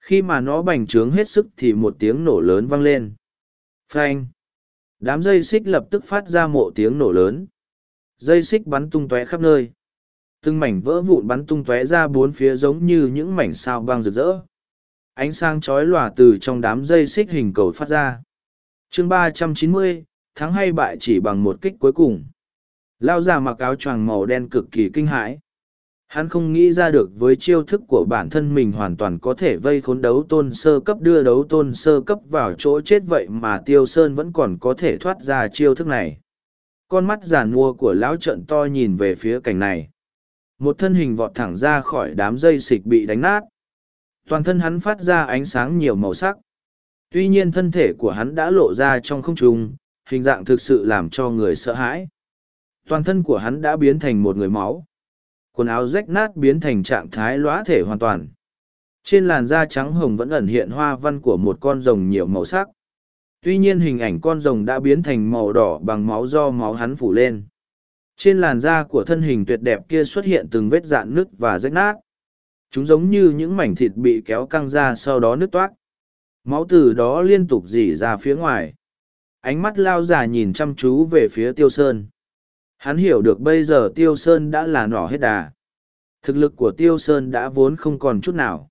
Khi mà nó bành trướng hết sức thì một tiếng nổ lớn vang lên. Phanh! Đám dây xích lập tức phát ra mộ tiếng nổ lớn. Dây xích bắn tung tóe khắp nơi. Từng mảnh vỡ vụn bắn tung tóe ra bốn phía giống như những mảnh sao băng rực rỡ. Ánh sáng chói lòa từ trong đám dây xích hình cầu phát ra chương ba trăm chín mươi, thắng hay bại chỉ bằng một kích cuối cùng. Lao già mặc áo choàng màu đen cực kỳ kinh hãi. Hắn không nghĩ ra được với chiêu thức của bản thân mình hoàn toàn có thể vây khốn đấu tôn sơ cấp, đưa đấu tôn sơ cấp vào chỗ chết vậy mà tiêu sơn vẫn còn có thể thoát ra chiêu thức này. Con mắt giàn mua của lão trận to nhìn về phía cảnh này. Một thân hình vọt thẳng ra khỏi đám dây xịch bị đánh nát. Toàn thân hắn phát ra ánh sáng nhiều màu sắc tuy nhiên thân thể của hắn đã lộ ra trong không trung, hình dạng thực sự làm cho người sợ hãi. Toàn thân của hắn đã biến thành một người máu. Quần áo rách nát biến thành trạng thái lõa thể hoàn toàn. Trên làn da trắng hồng vẫn ẩn hiện hoa văn của một con rồng nhiều màu sắc. Tuy nhiên hình ảnh con rồng đã biến thành màu đỏ bằng máu do máu hắn phủ lên. Trên làn da của thân hình tuyệt đẹp kia xuất hiện từng vết dạn nứt và rách nát. Chúng giống như những mảnh thịt bị kéo căng ra sau đó nứt toác máu từ đó liên tục dỉ ra phía ngoài. Ánh mắt lao già nhìn chăm chú về phía tiêu sơn. Hắn hiểu được bây giờ tiêu sơn đã là nỏ hết đà. Thực lực của tiêu sơn đã vốn không còn chút nào.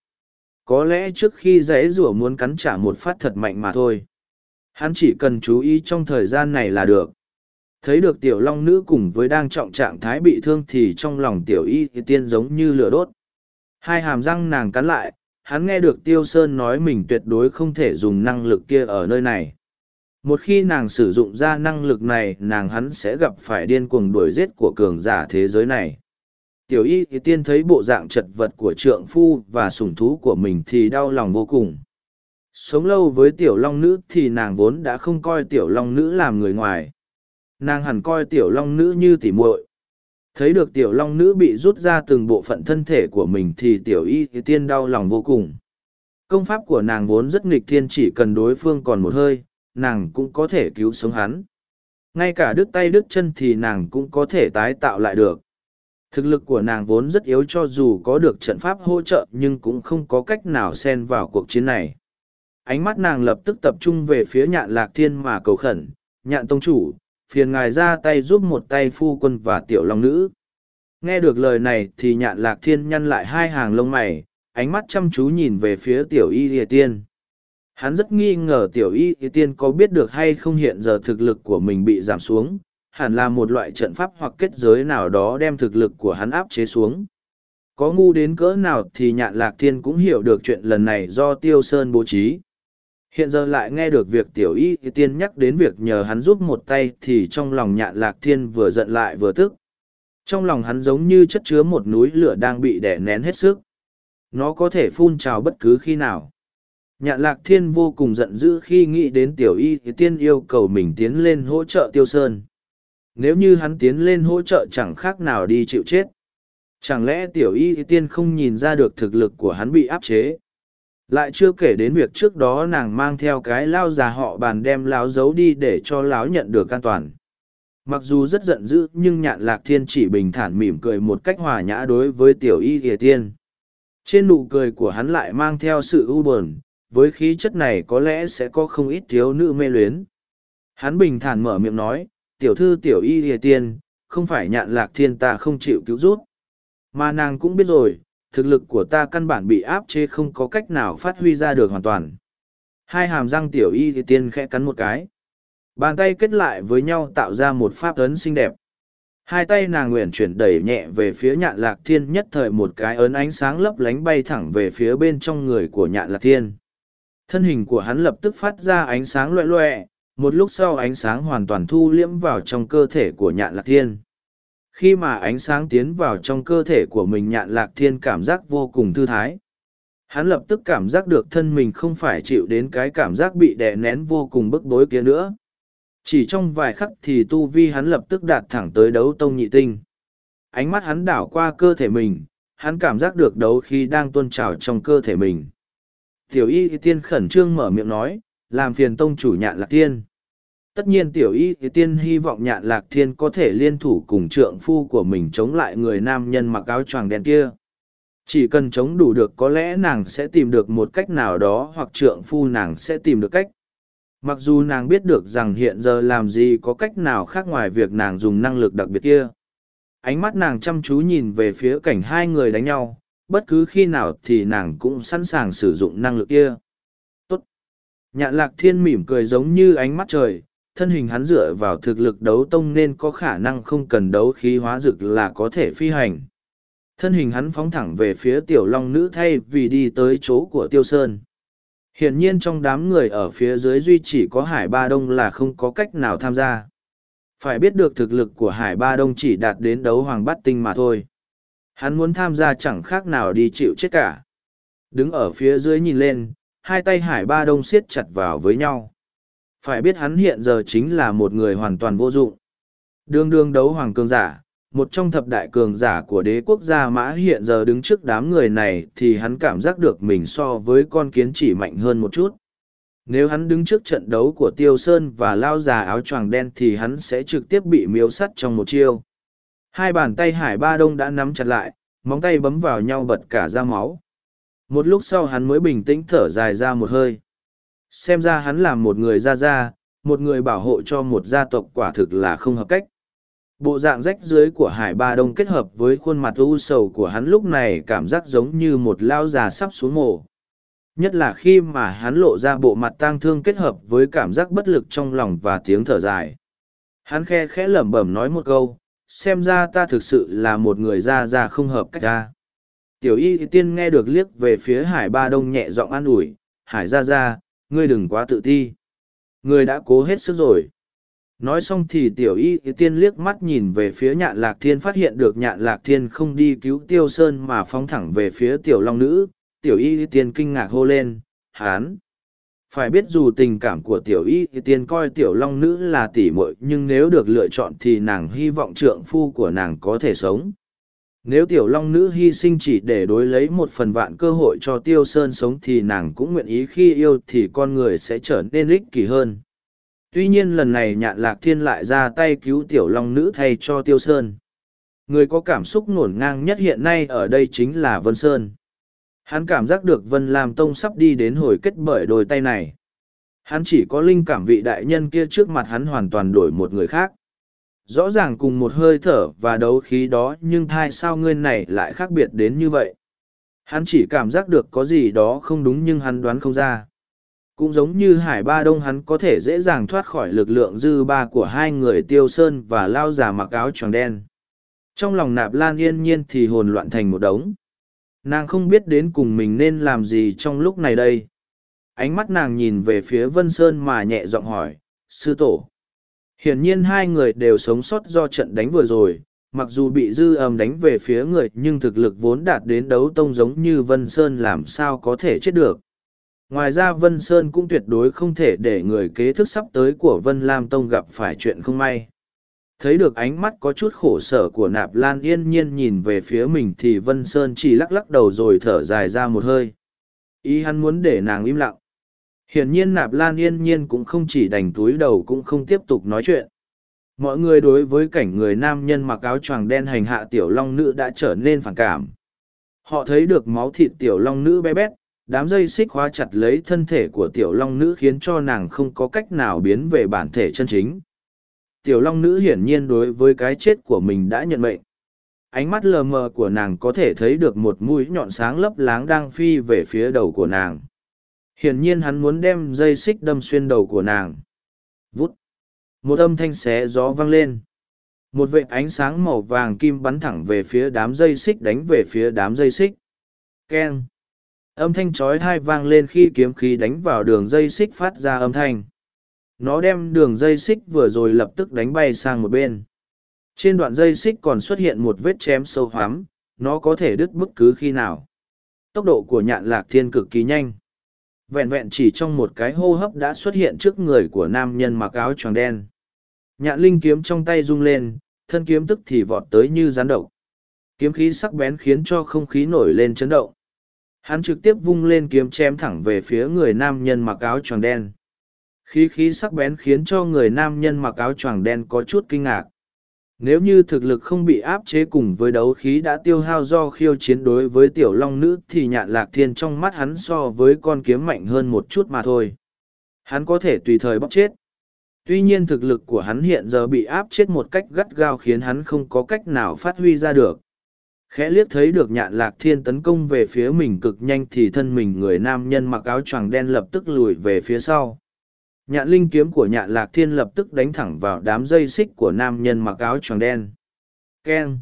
Có lẽ trước khi dãy rủa muốn cắn trả một phát thật mạnh mà thôi. Hắn chỉ cần chú ý trong thời gian này là được. Thấy được tiểu long nữ cùng với đang trọng trạng thái bị thương thì trong lòng tiểu y tiên giống như lửa đốt. Hai hàm răng nàng cắn lại hắn nghe được tiêu sơn nói mình tuyệt đối không thể dùng năng lực kia ở nơi này. Một khi nàng sử dụng ra năng lực này, nàng hắn sẽ gặp phải điên cuồng đuổi giết của cường giả thế giới này. Tiểu y thì tiên thấy bộ dạng chật vật của trượng phu và sủng thú của mình thì đau lòng vô cùng. Sống lâu với tiểu long nữ thì nàng vốn đã không coi tiểu long nữ làm người ngoài. Nàng hẳn coi tiểu long nữ như tỉ muội thấy được tiểu long nữ bị rút ra từng bộ phận thân thể của mình thì tiểu y tiên đau lòng vô cùng. Công pháp của nàng vốn rất nghịch thiên chỉ cần đối phương còn một hơi, nàng cũng có thể cứu sống hắn. Ngay cả đứt tay đứt chân thì nàng cũng có thể tái tạo lại được. Thực lực của nàng vốn rất yếu cho dù có được trận pháp hỗ trợ nhưng cũng không có cách nào xen vào cuộc chiến này. Ánh mắt nàng lập tức tập trung về phía nhạn lạc thiên mà cầu khẩn, nhạn tông chủ phiền ngài ra tay giúp một tay phu quân và tiểu long nữ. Nghe được lời này thì nhạn lạc thiên nhăn lại hai hàng lông mày, ánh mắt chăm chú nhìn về phía tiểu y ỉa tiên. Hắn rất nghi ngờ tiểu y ỉa tiên có biết được hay không hiện giờ thực lực của mình bị giảm xuống, hẳn là một loại trận pháp hoặc kết giới nào đó đem thực lực của hắn áp chế xuống. Có ngu đến cỡ nào thì nhạn lạc thiên cũng hiểu được chuyện lần này do tiêu sơn bố trí. Hiện giờ lại nghe được việc tiểu y tiên nhắc đến việc nhờ hắn giúp một tay thì trong lòng nhạn lạc thiên vừa giận lại vừa tức. Trong lòng hắn giống như chất chứa một núi lửa đang bị đè nén hết sức. Nó có thể phun trào bất cứ khi nào. Nhạn lạc thiên vô cùng giận dữ khi nghĩ đến tiểu y tiên yêu cầu mình tiến lên hỗ trợ tiêu sơn. Nếu như hắn tiến lên hỗ trợ chẳng khác nào đi chịu chết. Chẳng lẽ tiểu y tiên không nhìn ra được thực lực của hắn bị áp chế? Lại chưa kể đến việc trước đó nàng mang theo cái lao già họ bàn đem láo giấu đi để cho láo nhận được an toàn. Mặc dù rất giận dữ nhưng nhạn lạc thiên chỉ bình thản mỉm cười một cách hòa nhã đối với tiểu y ỉa tiên. Trên nụ cười của hắn lại mang theo sự u bờn với khí chất này có lẽ sẽ có không ít thiếu nữ mê luyến. Hắn bình thản mở miệng nói tiểu thư tiểu y hề tiên, không phải nhạn lạc thiên ta không chịu cứu rút. Mà nàng cũng biết rồi, thực lực của ta căn bản bị áp chế không có cách nào phát huy ra được hoàn toàn. Hai hàm răng tiểu y thì tiên khẽ cắn một cái. Bàn tay kết lại với nhau tạo ra một pháp ấn xinh đẹp. Hai tay nàng nguyện chuyển đẩy nhẹ về phía nhạn lạc thiên nhất thời một cái ấn ánh sáng lấp lánh bay thẳng về phía bên trong người của nhạn lạc thiên. Thân hình của hắn lập tức phát ra ánh sáng loẹ loẹ, một lúc sau ánh sáng hoàn toàn thu liễm vào trong cơ thể của nhạn lạc thiên khi mà ánh sáng tiến vào trong cơ thể của mình nhạn lạc thiên cảm giác vô cùng thư thái. Hắn lập tức cảm giác được thân mình không phải chịu đến cái cảm giác bị đè nén vô cùng bức bối kia nữa. Chỉ trong vài khắc thì tu vi hắn lập tức đạt thẳng tới đấu tông nhị tinh. Ánh mắt hắn đảo qua cơ thể mình, hắn cảm giác được đấu khi đang tuôn trào trong cơ thể mình. Tiểu y tiên khẩn trương mở miệng nói, làm phiền tông chủ nhạn lạc tiên tất nhiên tiểu y thì tiên hy vọng nhạn lạc thiên có thể liên thủ cùng trượng phu của mình chống lại người nam nhân mặc áo choàng đen kia. Chỉ cần chống đủ được có lẽ nàng sẽ tìm được một cách nào đó hoặc trượng phu nàng sẽ tìm được cách. Mặc dù nàng biết được rằng hiện giờ làm gì có cách nào khác ngoài việc nàng dùng năng lực đặc biệt kia. Ánh mắt nàng chăm chú nhìn về phía cảnh hai người đánh nhau, bất cứ khi nào thì nàng cũng sẵn sàng sử dụng năng lực kia. Tốt. nhạn lạc thiên mỉm cười giống như ánh mắt trời thân hình hắn dựa vào thực lực đấu tông nên có khả năng không cần đấu khí hóa dực là có thể phi hành. Thân hình hắn phóng thẳng về phía tiểu long nữ thay vì đi tới chỗ của tiêu sơn. Hiển nhiên trong đám người ở phía dưới duy chỉ có Hải Ba Đông là không có cách nào tham gia. Phải biết được thực lực của Hải Ba Đông chỉ đạt đến đấu hoàng bát tinh mà thôi. Hắn muốn tham gia chẳng khác nào đi chịu chết cả. Đứng ở phía dưới nhìn lên, hai tay Hải Ba Đông siết chặt vào với nhau. Phải biết hắn hiện giờ chính là một người hoàn toàn vô dụng. Đương đương đấu hoàng cường giả, một trong thập đại cường giả của đế quốc gia mã hiện giờ đứng trước đám người này thì hắn cảm giác được mình so với con kiến chỉ mạnh hơn một chút. Nếu hắn đứng trước trận đấu của Tiêu Sơn và lao già áo choàng đen thì hắn sẽ trực tiếp bị miếu sắt trong một chiêu. Hai bàn tay Hải Ba Đông đã nắm chặt lại, móng tay bấm vào nhau bật cả ra máu. Một lúc sau hắn mới bình tĩnh thở dài ra một hơi. Xem ra hắn là một người ra ra, một người bảo hộ cho một gia tộc quả thực là không hợp cách. Bộ dạng rách dưới của Hải Ba Đông kết hợp với khuôn mặt u sầu của hắn lúc này cảm giác giống như một lao già sắp xuống mồ. Nhất là khi mà hắn lộ ra bộ mặt tang thương kết hợp với cảm giác bất lực trong lòng và tiếng thở dài. Hắn khe khẽ lẩm bẩm nói một câu, xem ra ta thực sự là một người ra ra không hợp cách ta. Tiểu y tiên nghe được liếc về phía Hải Ba Đông nhẹ giọng an ủi, Hải ra ra, ngươi đừng quá tự ti. Ngươi đã cố hết sức rồi. Nói xong thì tiểu y tiên liếc mắt nhìn về phía nhạn lạc thiên phát hiện được nhạn lạc thiên không đi cứu tiêu sơn mà phóng thẳng về phía tiểu long nữ. Tiểu y tiên kinh ngạc hô lên, hán. Phải biết dù tình cảm của tiểu y tiên coi tiểu long nữ là tỉ muội nhưng nếu được lựa chọn thì nàng hy vọng trượng phu của nàng có thể sống. Nếu tiểu long nữ hy sinh chỉ để đối lấy một phần vạn cơ hội cho tiêu sơn sống thì nàng cũng nguyện ý khi yêu thì con người sẽ trở nên ích kỷ hơn. Tuy nhiên lần này nhạn lạc thiên lại ra tay cứu tiểu long nữ thay cho tiêu sơn. Người có cảm xúc ngổn ngang nhất hiện nay ở đây chính là Vân Sơn. Hắn cảm giác được Vân Lam Tông sắp đi đến hồi kết bởi đôi tay này. Hắn chỉ có linh cảm vị đại nhân kia trước mặt hắn hoàn toàn đổi một người khác rõ ràng cùng một hơi thở và đấu khí đó nhưng thai sao ngươi này lại khác biệt đến như vậy? Hắn chỉ cảm giác được có gì đó không đúng nhưng hắn đoán không ra. Cũng giống như hải ba đông hắn có thể dễ dàng thoát khỏi lực lượng dư ba của hai người tiêu sơn và lao già mặc áo tròn đen. Trong lòng nạp lan yên nhiên thì hồn loạn thành một đống. Nàng không biết đến cùng mình nên làm gì trong lúc này đây. Ánh mắt nàng nhìn về phía vân sơn mà nhẹ giọng hỏi, sư tổ Hiển nhiên hai người đều sống sót do trận đánh vừa rồi, mặc dù bị dư âm đánh về phía người nhưng thực lực vốn đạt đến đấu tông giống như Vân Sơn làm sao có thể chết được. Ngoài ra Vân Sơn cũng tuyệt đối không thể để người kế thức sắp tới của Vân Lam Tông gặp phải chuyện không may. Thấy được ánh mắt có chút khổ sở của nạp lan yên nhiên nhìn về phía mình thì Vân Sơn chỉ lắc lắc đầu rồi thở dài ra một hơi. Ý hắn muốn để nàng im lặng. Hiển nhiên nạp lan yên nhiên cũng không chỉ đành túi đầu cũng không tiếp tục nói chuyện. Mọi người đối với cảnh người nam nhân mặc áo choàng đen hành hạ tiểu long nữ đã trở nên phản cảm. Họ thấy được máu thịt tiểu long nữ bé bét, đám dây xích hóa chặt lấy thân thể của tiểu long nữ khiến cho nàng không có cách nào biến về bản thể chân chính. tiểu long nữ hiển nhiên đối với cái chết của mình đã nhận mệnh ánh mắt lờ mờ của nàng có thể thấy được một mũi nhọn sáng lấp láng đang phi về phía đầu của nàng hiển nhiên hắn muốn đem dây xích đâm xuyên đầu của nàng. Vút! Một âm thanh xé gió vang lên. Một vệ ánh sáng màu vàng kim bắn thẳng về phía đám dây xích đánh về phía đám dây xích. Keng! Âm thanh chói thai vang lên khi kiếm khí đánh vào đường dây xích phát ra âm thanh. Nó đem đường dây xích vừa rồi lập tức đánh bay sang một bên. Trên đoạn dây xích còn xuất hiện một vết chém sâu hoắm, nó có thể đứt bất cứ khi nào. Tốc độ của nhạn lạc thiên cực kỳ nhanh vẹn vẹn chỉ trong một cái hô hấp đã xuất hiện trước người của nam nhân mặc áo choàng đen. Nhạn linh kiếm trong tay rung lên, thân kiếm tức thì vọt tới như rán độc. Kiếm khí sắc bén khiến cho không khí nổi lên chấn động. Hắn trực tiếp vung lên kiếm chém thẳng về phía người nam nhân mặc áo choàng đen. Khí khí sắc bén khiến cho người nam nhân mặc áo choàng đen có chút kinh ngạc nếu như thực lực không bị áp chế cùng với đấu khí đã tiêu hao do khiêu chiến đối với tiểu long nữ thì nhạn lạc thiên trong mắt hắn so với con kiếm mạnh hơn một chút mà thôi. Hắn có thể tùy thời bóc chết. Tuy nhiên thực lực của hắn hiện giờ bị áp chết một cách gắt gao khiến hắn không có cách nào phát huy ra được. Khẽ liếc thấy được nhạn lạc thiên tấn công về phía mình cực nhanh thì thân mình người nam nhân mặc áo choàng đen lập tức lùi về phía sau nhạn linh kiếm của nhạn lạc thiên lập tức đánh thẳng vào đám dây xích của nam nhân mặc áo choàng đen. Keng.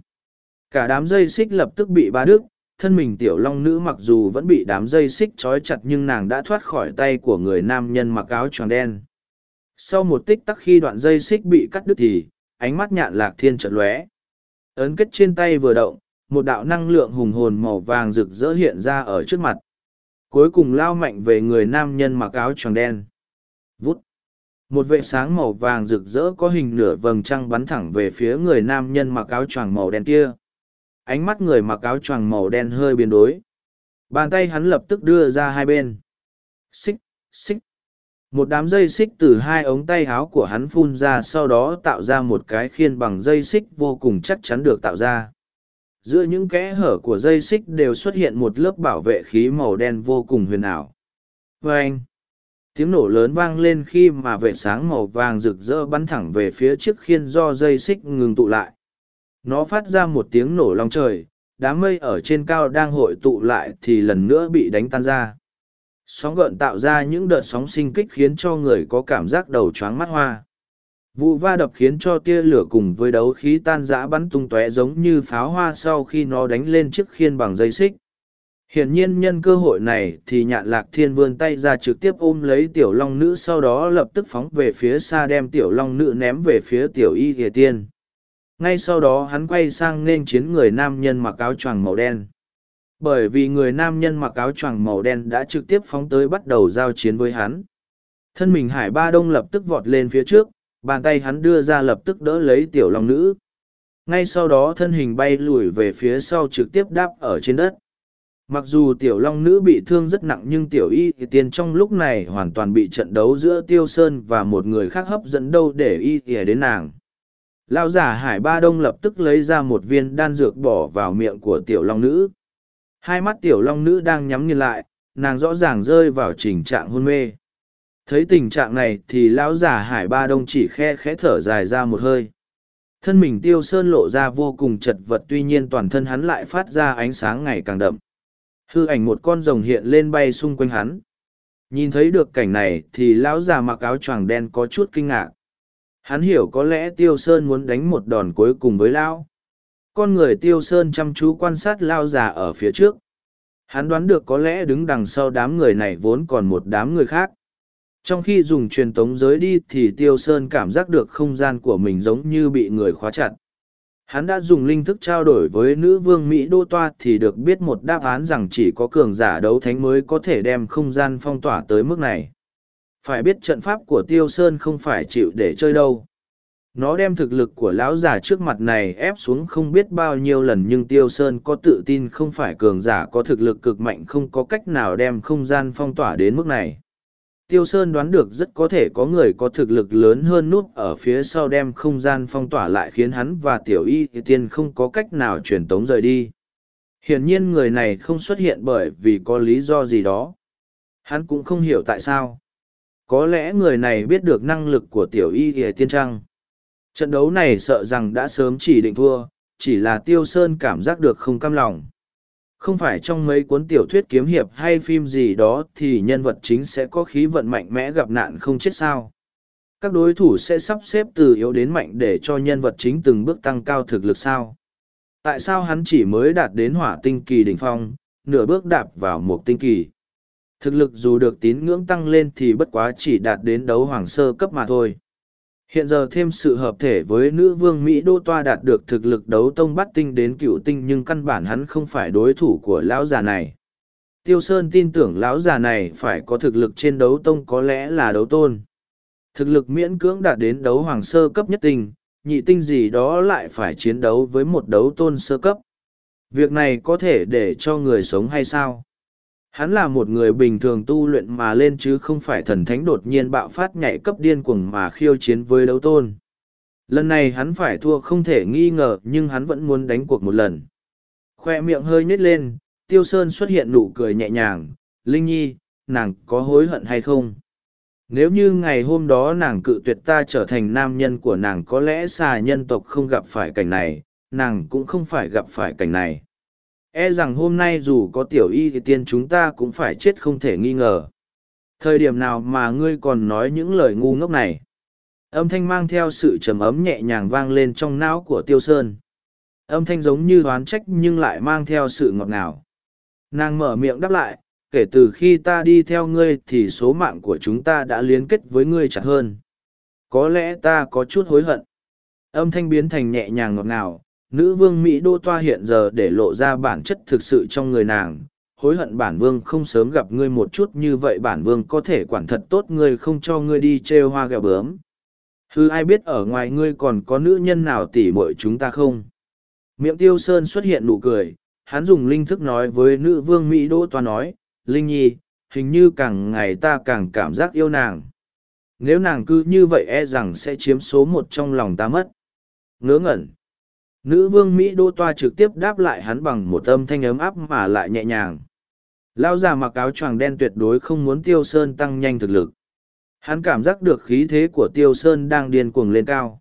Cả đám dây xích lập tức bị ba đứt, thân mình tiểu long nữ mặc dù vẫn bị đám dây xích trói chặt nhưng nàng đã thoát khỏi tay của người nam nhân mặc áo choàng đen. Sau một tích tắc khi đoạn dây xích bị cắt đứt thì, ánh mắt nhạn lạc thiên chợt lóe. Ấn kết trên tay vừa động, một đạo năng lượng hùng hồn màu vàng rực rỡ hiện ra ở trước mặt. Cuối cùng lao mạnh về người nam nhân mặc áo choàng đen. Vút. Một vệ sáng màu vàng rực rỡ có hình nửa vầng trăng bắn thẳng về phía người nam nhân mặc áo choàng màu đen kia. Ánh mắt người mặc áo choàng màu đen hơi biến đổi. Bàn tay hắn lập tức đưa ra hai bên. Xích, xích. Một đám dây xích từ hai ống tay áo của hắn phun ra sau đó tạo ra một cái khiên bằng dây xích vô cùng chắc chắn được tạo ra. Giữa những kẽ hở của dây xích đều xuất hiện một lớp bảo vệ khí màu đen vô cùng huyền ảo. Và anh, tiếng nổ lớn vang lên khi mà vệ sáng màu vàng rực rỡ bắn thẳng về phía chiếc khiên do dây xích ngừng tụ lại. Nó phát ra một tiếng nổ long trời, đám mây ở trên cao đang hội tụ lại thì lần nữa bị đánh tan ra. Sóng gợn tạo ra những đợt sóng sinh kích khiến cho người có cảm giác đầu choáng mắt hoa. Vụ va đập khiến cho tia lửa cùng với đấu khí tan rã bắn tung tóe giống như pháo hoa sau khi nó đánh lên chiếc khiên bằng dây xích hiển nhiên nhân cơ hội này thì nhạn lạc thiên vươn tay ra trực tiếp ôm lấy tiểu long nữ, sau đó lập tức phóng về phía xa đem tiểu long nữ ném về phía tiểu y kìa tiên. Ngay sau đó hắn quay sang nên chiến người nam nhân mặc áo choàng màu đen. Bởi vì người nam nhân mặc áo choàng màu đen đã trực tiếp phóng tới bắt đầu giao chiến với hắn. Thân mình hải ba đông lập tức vọt lên phía trước, bàn tay hắn đưa ra lập tức đỡ lấy tiểu long nữ. Ngay sau đó thân hình bay lùi về phía sau trực tiếp đáp ở trên đất. Mặc dù tiểu long nữ bị thương rất nặng nhưng tiểu y tiên trong lúc này hoàn toàn bị trận đấu giữa tiêu sơn và một người khác hấp dẫn đâu để y ỉa đến nàng. Lao giả hải ba đông lập tức lấy ra một viên đan dược bỏ vào miệng của tiểu long nữ. Hai mắt tiểu long nữ đang nhắm nghiền lại, nàng rõ ràng rơi vào tình trạng hôn mê. Thấy tình trạng này thì lão giả hải ba đông chỉ khe khẽ thở dài ra một hơi. Thân mình tiêu sơn lộ ra vô cùng chật vật tuy nhiên toàn thân hắn lại phát ra ánh sáng ngày càng đậm hư ảnh một con rồng hiện lên bay xung quanh hắn. Nhìn thấy được cảnh này thì lão già mặc áo choàng đen có chút kinh ngạc. Hắn hiểu có lẽ tiêu sơn muốn đánh một đòn cuối cùng với lão. Con người tiêu sơn chăm chú quan sát lao già ở phía trước. Hắn đoán được có lẽ đứng đằng sau đám người này vốn còn một đám người khác. Trong khi dùng truyền tống giới đi thì tiêu sơn cảm giác được không gian của mình giống như bị người khóa chặt. Hắn đã dùng linh thức trao đổi với nữ vương Mỹ Đô Toa thì được biết một đáp án rằng chỉ có cường giả đấu thánh mới có thể đem không gian phong tỏa tới mức này. Phải biết trận pháp của Tiêu Sơn không phải chịu để chơi đâu. Nó đem thực lực của lão giả trước mặt này ép xuống không biết bao nhiêu lần nhưng Tiêu Sơn có tự tin không phải cường giả có thực lực cực mạnh không có cách nào đem không gian phong tỏa đến mức này. Tiêu Sơn đoán được rất có thể có người có thực lực lớn hơn nút ở phía sau đem không gian phong tỏa lại khiến hắn và tiểu y tiên không có cách nào truyền tống rời đi. Hiển nhiên người này không xuất hiện bởi vì có lý do gì đó. Hắn cũng không hiểu tại sao. Có lẽ người này biết được năng lực của tiểu y tiên trăng. Trận đấu này sợ rằng đã sớm chỉ định thua, chỉ là Tiêu Sơn cảm giác được không cam lòng. Không phải trong mấy cuốn tiểu thuyết kiếm hiệp hay phim gì đó thì nhân vật chính sẽ có khí vận mạnh mẽ gặp nạn không chết sao. Các đối thủ sẽ sắp xếp từ yếu đến mạnh để cho nhân vật chính từng bước tăng cao thực lực sao. Tại sao hắn chỉ mới đạt đến hỏa tinh kỳ đỉnh phong, nửa bước đạp vào một tinh kỳ. Thực lực dù được tín ngưỡng tăng lên thì bất quá chỉ đạt đến đấu hoàng sơ cấp mà thôi. Hiện giờ thêm sự hợp thể với nữ vương Mỹ Đô Toa đạt được thực lực đấu tông bắt tinh đến cựu tinh nhưng căn bản hắn không phải đối thủ của lão già này. Tiêu Sơn tin tưởng lão già này phải có thực lực trên đấu tông có lẽ là đấu tôn. Thực lực miễn cưỡng đạt đến đấu hoàng sơ cấp nhất tinh, nhị tinh gì đó lại phải chiến đấu với một đấu tôn sơ cấp. Việc này có thể để cho người sống hay sao? Hắn là một người bình thường tu luyện mà lên chứ không phải thần thánh đột nhiên bạo phát nhảy cấp điên cuồng mà khiêu chiến với đấu tôn. Lần này hắn phải thua không thể nghi ngờ nhưng hắn vẫn muốn đánh cuộc một lần. Khoe miệng hơi nhếch lên, Tiêu Sơn xuất hiện nụ cười nhẹ nhàng. Linh Nhi, nàng có hối hận hay không? Nếu như ngày hôm đó nàng cự tuyệt ta trở thành nam nhân của nàng có lẽ xà nhân tộc không gặp phải cảnh này, nàng cũng không phải gặp phải cảnh này e rằng hôm nay dù có tiểu y thì tiên chúng ta cũng phải chết không thể nghi ngờ. Thời điểm nào mà ngươi còn nói những lời ngu ngốc này? Âm thanh mang theo sự trầm ấm nhẹ nhàng vang lên trong não của tiêu sơn. Âm thanh giống như đoán trách nhưng lại mang theo sự ngọt ngào. Nàng mở miệng đáp lại, kể từ khi ta đi theo ngươi thì số mạng của chúng ta đã liên kết với ngươi chặt hơn. Có lẽ ta có chút hối hận. Âm thanh biến thành nhẹ nhàng ngọt ngào nữ vương Mỹ Đô Toa hiện giờ để lộ ra bản chất thực sự trong người nàng. Hối hận bản vương không sớm gặp ngươi một chút như vậy bản vương có thể quản thật tốt ngươi không cho ngươi đi trêu hoa gẹo bướm. Hư ai biết ở ngoài ngươi còn có nữ nhân nào tỉ muội chúng ta không? Miệng tiêu sơn xuất hiện nụ cười, hắn dùng linh thức nói với nữ vương Mỹ Đô Toa nói, Linh Nhi, hình như càng ngày ta càng cảm giác yêu nàng. Nếu nàng cứ như vậy e rằng sẽ chiếm số một trong lòng ta mất. Ngớ ngẩn. Nữ vương Mỹ đô toa trực tiếp đáp lại hắn bằng một âm thanh ấm áp mà lại nhẹ nhàng. Lao già mặc áo choàng đen tuyệt đối không muốn Tiêu Sơn tăng nhanh thực lực. Hắn cảm giác được khí thế của Tiêu Sơn đang điên cuồng lên cao.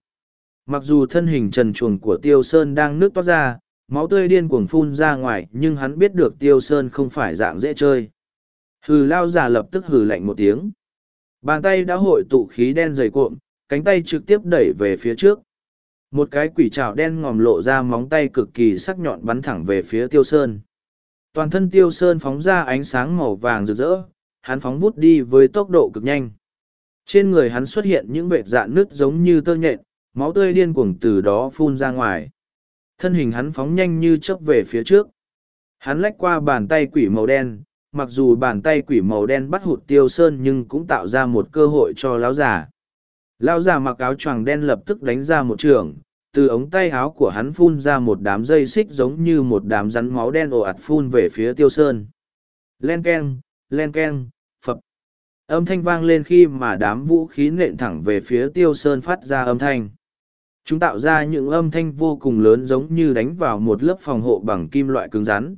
Mặc dù thân hình trần chuồng của Tiêu Sơn đang nước toát ra, máu tươi điên cuồng phun ra ngoài nhưng hắn biết được Tiêu Sơn không phải dạng dễ chơi. Hừ lao già lập tức hừ lạnh một tiếng. Bàn tay đã hội tụ khí đen dày cuộn, cánh tay trực tiếp đẩy về phía trước một cái quỷ trào đen ngòm lộ ra móng tay cực kỳ sắc nhọn bắn thẳng về phía tiêu sơn. Toàn thân tiêu sơn phóng ra ánh sáng màu vàng rực rỡ, hắn phóng vút đi với tốc độ cực nhanh. Trên người hắn xuất hiện những vệt dạn nứt giống như tơ nhện, máu tươi điên cuồng từ đó phun ra ngoài. Thân hình hắn phóng nhanh như chớp về phía trước. Hắn lách qua bàn tay quỷ màu đen, mặc dù bàn tay quỷ màu đen bắt hụt tiêu sơn nhưng cũng tạo ra một cơ hội cho láo giả. Lao già mặc áo choàng đen lập tức đánh ra một trường, từ ống tay áo của hắn phun ra một đám dây xích giống như một đám rắn máu đen ồ ạt phun về phía tiêu sơn. Len keng, len keng, phập. Âm thanh vang lên khi mà đám vũ khí nện thẳng về phía tiêu sơn phát ra âm thanh. Chúng tạo ra những âm thanh vô cùng lớn giống như đánh vào một lớp phòng hộ bằng kim loại cứng rắn.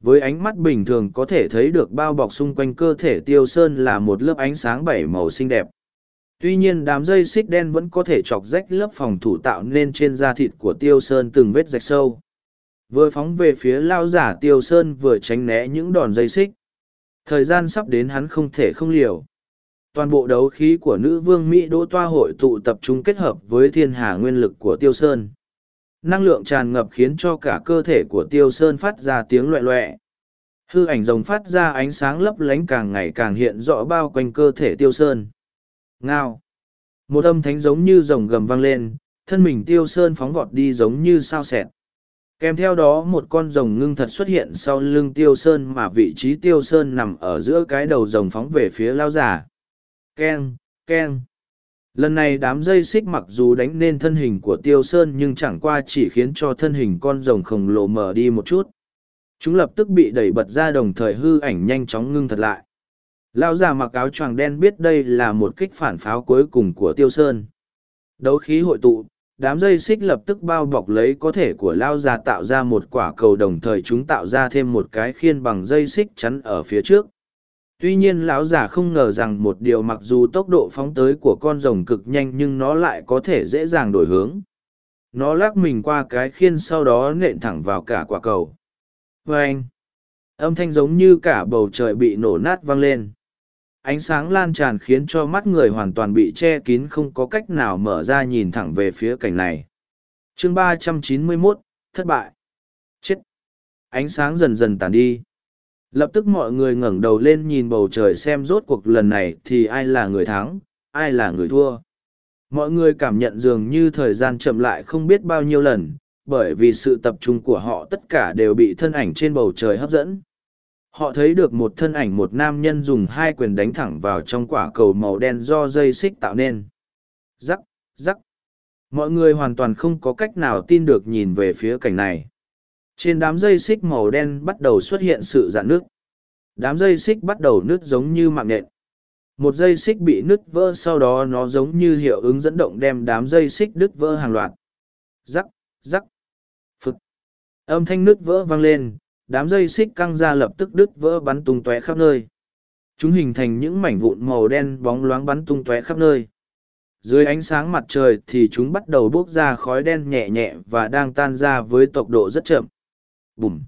Với ánh mắt bình thường có thể thấy được bao bọc xung quanh cơ thể tiêu sơn là một lớp ánh sáng bảy màu xinh đẹp tuy nhiên đám dây xích đen vẫn có thể chọc rách lớp phòng thủ tạo nên trên da thịt của tiêu sơn từng vết rạch sâu. Vừa phóng về phía lao giả tiêu sơn vừa tránh né những đòn dây xích. Thời gian sắp đến hắn không thể không liều. Toàn bộ đấu khí của nữ vương mỹ đỗ toa hội tụ tập trung kết hợp với thiên hà nguyên lực của tiêu sơn. Năng lượng tràn ngập khiến cho cả cơ thể của tiêu sơn phát ra tiếng loẹ loẹ. Hư ảnh rồng phát ra ánh sáng lấp lánh càng ngày càng hiện rõ bao quanh cơ thể tiêu sơn. Ngao. Một âm thánh giống như rồng gầm vang lên, thân mình tiêu sơn phóng vọt đi giống như sao xẹt. Kèm theo đó một con rồng ngưng thật xuất hiện sau lưng tiêu sơn mà vị trí tiêu sơn nằm ở giữa cái đầu rồng phóng về phía lao giả. Keng, keng. Lần này đám dây xích mặc dù đánh nên thân hình của tiêu sơn nhưng chẳng qua chỉ khiến cho thân hình con rồng khổng lồ mở đi một chút. Chúng lập tức bị đẩy bật ra đồng thời hư ảnh nhanh chóng ngưng thật lại. Lão già mặc áo choàng đen biết đây là một kích phản pháo cuối cùng của Tiêu Sơn. Đấu khí hội tụ, đám dây xích lập tức bao bọc lấy có thể của Lao già tạo ra một quả cầu đồng thời chúng tạo ra thêm một cái khiên bằng dây xích chắn ở phía trước. tuy nhiên lão già không ngờ rằng một điều mặc dù tốc độ phóng tới của con rồng cực nhanh nhưng nó lại có thể dễ dàng đổi hướng nó lắc mình qua cái khiên sau đó nện thẳng vào cả quả cầu vê anh âm thanh giống như cả bầu trời bị nổ nát vang lên ánh sáng lan tràn khiến cho mắt người hoàn toàn bị che kín không có cách nào mở ra nhìn thẳng về phía cảnh này. Chương ba trăm chín mươi 391, thất bại. Chết. Ánh sáng dần dần tàn đi. Lập tức mọi người ngẩng đầu lên nhìn bầu trời xem rốt cuộc lần này thì ai là người thắng ai là người thua. Mọi người cảm nhận dường như thời gian chậm lại không biết bao nhiêu lần bởi vì sự tập trung của họ tất cả đều bị thân ảnh trên bầu trời hấp dẫn họ thấy được một thân ảnh một nam nhân dùng hai quyền đánh thẳng vào trong quả cầu màu đen do dây xích tạo nên. Rắc rắc. Mọi người hoàn toàn không có cách nào tin được nhìn về phía cảnh này. Trên đám dây xích màu đen bắt đầu xuất hiện sự dạn nước đám dây xích bắt đầu nứt giống như mạng nện một dây xích bị nứt vỡ sau đó nó giống như hiệu ứng dẫn động đem đám dây xích đứt vỡ hàng loạt. Rắc rắc. Phực âm thanh nứt vỡ vang lên đám dây xích căng ra lập tức đứt vỡ bắn tung tóe khắp nơi. Chúng hình thành những mảnh vụn màu đen bóng loáng bắn tung tóe khắp nơi. Dưới ánh sáng mặt trời thì chúng bắt đầu bốc ra khói đen nhẹ nhẹ và đang tan ra với tốc độ rất chậm. Bùm.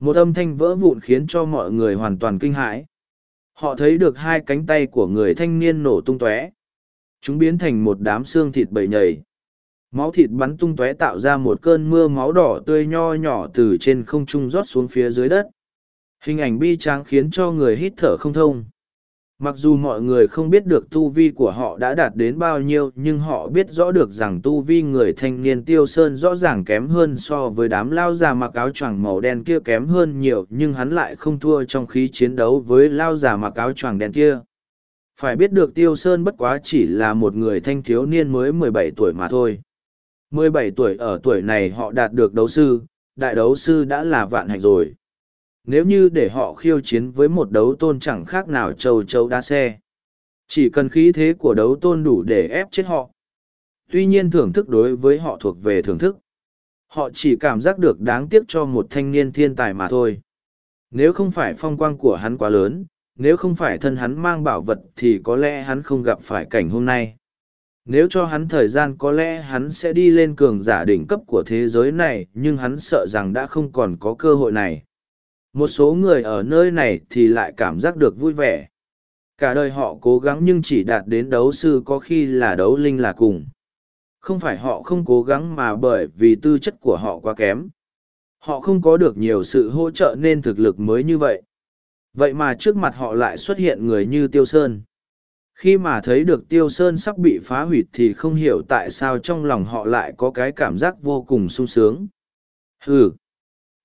Một âm thanh vỡ vụn khiến cho mọi người hoàn toàn kinh hãi. Họ thấy được hai cánh tay của người thanh niên nổ tung tóe. Chúng biến thành một đám xương thịt bầy nhầy máu thịt bắn tung tóe tạo ra một cơn mưa máu đỏ tươi nho nhỏ từ trên không trung rót xuống phía dưới đất. Hình ảnh bi tráng khiến cho người hít thở không thông. Mặc dù mọi người không biết được tu vi của họ đã đạt đến bao nhiêu, nhưng họ biết rõ được rằng tu vi người thanh niên tiêu sơn rõ ràng kém hơn so với đám lao già mặc áo choàng màu đen kia kém hơn nhiều, nhưng hắn lại không thua trong khí chiến đấu với lao già mặc áo choàng đen kia. Phải biết được tiêu sơn bất quá chỉ là một người thanh thiếu niên mới mười bảy tuổi mà thôi mười bảy tuổi ở tuổi này họ đạt được đấu sư, đại đấu sư đã là vạn hạnh rồi. Nếu như để họ khiêu chiến với một đấu tôn chẳng khác nào châu châu đa xe. Chỉ cần khí thế của đấu tôn đủ để ép chết họ. Tuy nhiên thưởng thức đối với họ thuộc về thưởng thức. Họ chỉ cảm giác được đáng tiếc cho một thanh niên thiên tài mà thôi. Nếu không phải phong quang của hắn quá lớn, nếu không phải thân hắn mang bảo vật thì có lẽ hắn không gặp phải cảnh hôm nay nếu cho hắn thời gian có lẽ hắn sẽ đi lên cường giả đỉnh cấp của thế giới này, nhưng hắn sợ rằng đã không còn có cơ hội này. Một số người ở nơi này thì lại cảm giác được vui vẻ. Cả đời họ cố gắng nhưng chỉ đạt đến đấu sư có khi là đấu linh là cùng. Không phải họ không cố gắng mà bởi vì tư chất của họ quá kém. Họ không có được nhiều sự hỗ trợ nên thực lực mới như vậy. Vậy mà trước mặt họ lại xuất hiện người như tiêu sơn khi mà thấy được tiêu sơn sắp bị phá hủy thì không hiểu tại sao trong lòng họ lại có cái cảm giác vô cùng sung sướng. Hừ.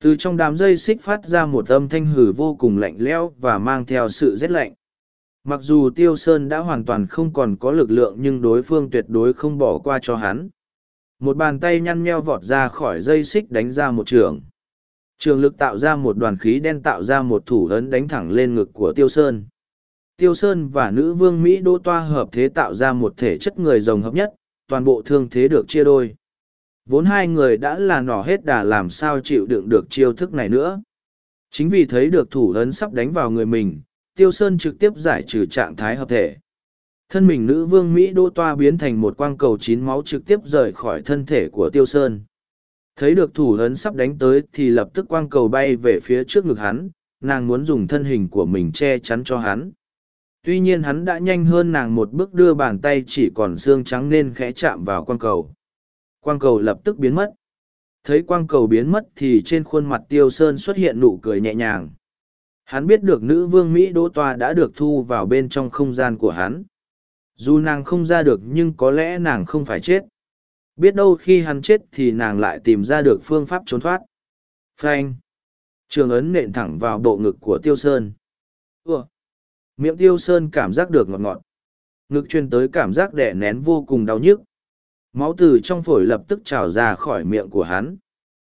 từ trong đám dây xích phát ra một âm thanh hừ vô cùng lạnh lẽo và mang theo sự rét lạnh. Mặc dù tiêu sơn đã hoàn toàn không còn có lực lượng nhưng đối phương tuyệt đối không bỏ qua cho hắn. Một bàn tay nhăn nheo vọt ra khỏi dây xích đánh ra một trường. Trường lực tạo ra một đoàn khí đen tạo ra một thủ ấn đánh thẳng lên ngực của tiêu sơn tiêu sơn và nữ vương mỹ đô toa hợp thế tạo ra một thể chất người rồng hợp nhất, toàn bộ thương thế được chia đôi. Vốn hai người đã là nỏ hết đà làm sao chịu đựng được chiêu thức này nữa. Chính vì thấy được thủ ấn sắp đánh vào người mình, tiêu sơn trực tiếp giải trừ trạng thái hợp thể. Thân mình nữ vương mỹ đô toa biến thành một quang cầu chín máu trực tiếp rời khỏi thân thể của tiêu sơn. Thấy được thủ ấn sắp đánh tới thì lập tức quang cầu bay về phía trước ngực hắn, nàng muốn dùng thân hình của mình che chắn cho hắn tuy nhiên hắn đã nhanh hơn nàng một bước đưa bàn tay chỉ còn xương trắng nên khẽ chạm vào quang cầu Quang cầu lập tức biến mất. Thấy quang cầu biến mất thì trên khuôn mặt tiêu sơn xuất hiện nụ cười nhẹ nhàng. Hắn biết được nữ vương Mỹ Đỗ Toa đã được thu vào bên trong không gian của hắn. Dù nàng không ra được nhưng có lẽ nàng không phải chết. Biết đâu khi hắn chết thì nàng lại tìm ra được phương pháp trốn thoát. Frank. Trường ấn nện thẳng vào bộ ngực của Tiêu Sơn. Ủa? Miệng Tiêu Sơn cảm giác được ngọt ngọt. Ngực truyền tới cảm giác đẻ nén vô cùng đau nhức. Máu từ trong phổi lập tức trào ra khỏi miệng của hắn.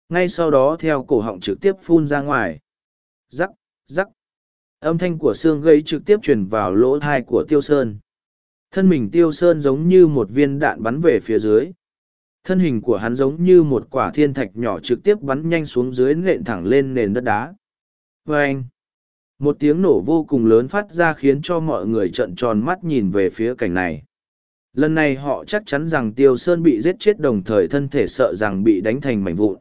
Ngay sau đó theo cổ họng trực tiếp phun ra ngoài. Rắc rắc. Âm thanh của xương gây trực tiếp truyền vào lỗ thai của tiêu sơn. Thân mình tiêu sơn giống như một viên đạn bắn về phía dưới. Thân hình của hắn giống như một quả thiên thạch nhỏ trực tiếp bắn nhanh xuống dưới nện thẳng lên nền đất đá. Vê anh một tiếng nổ vô cùng lớn phát ra khiến cho mọi người trợn tròn mắt nhìn về phía cảnh này. Lần này họ chắc chắn rằng tiêu sơn bị giết chết đồng thời thân thể sợ rằng bị đánh thành mảnh vụn.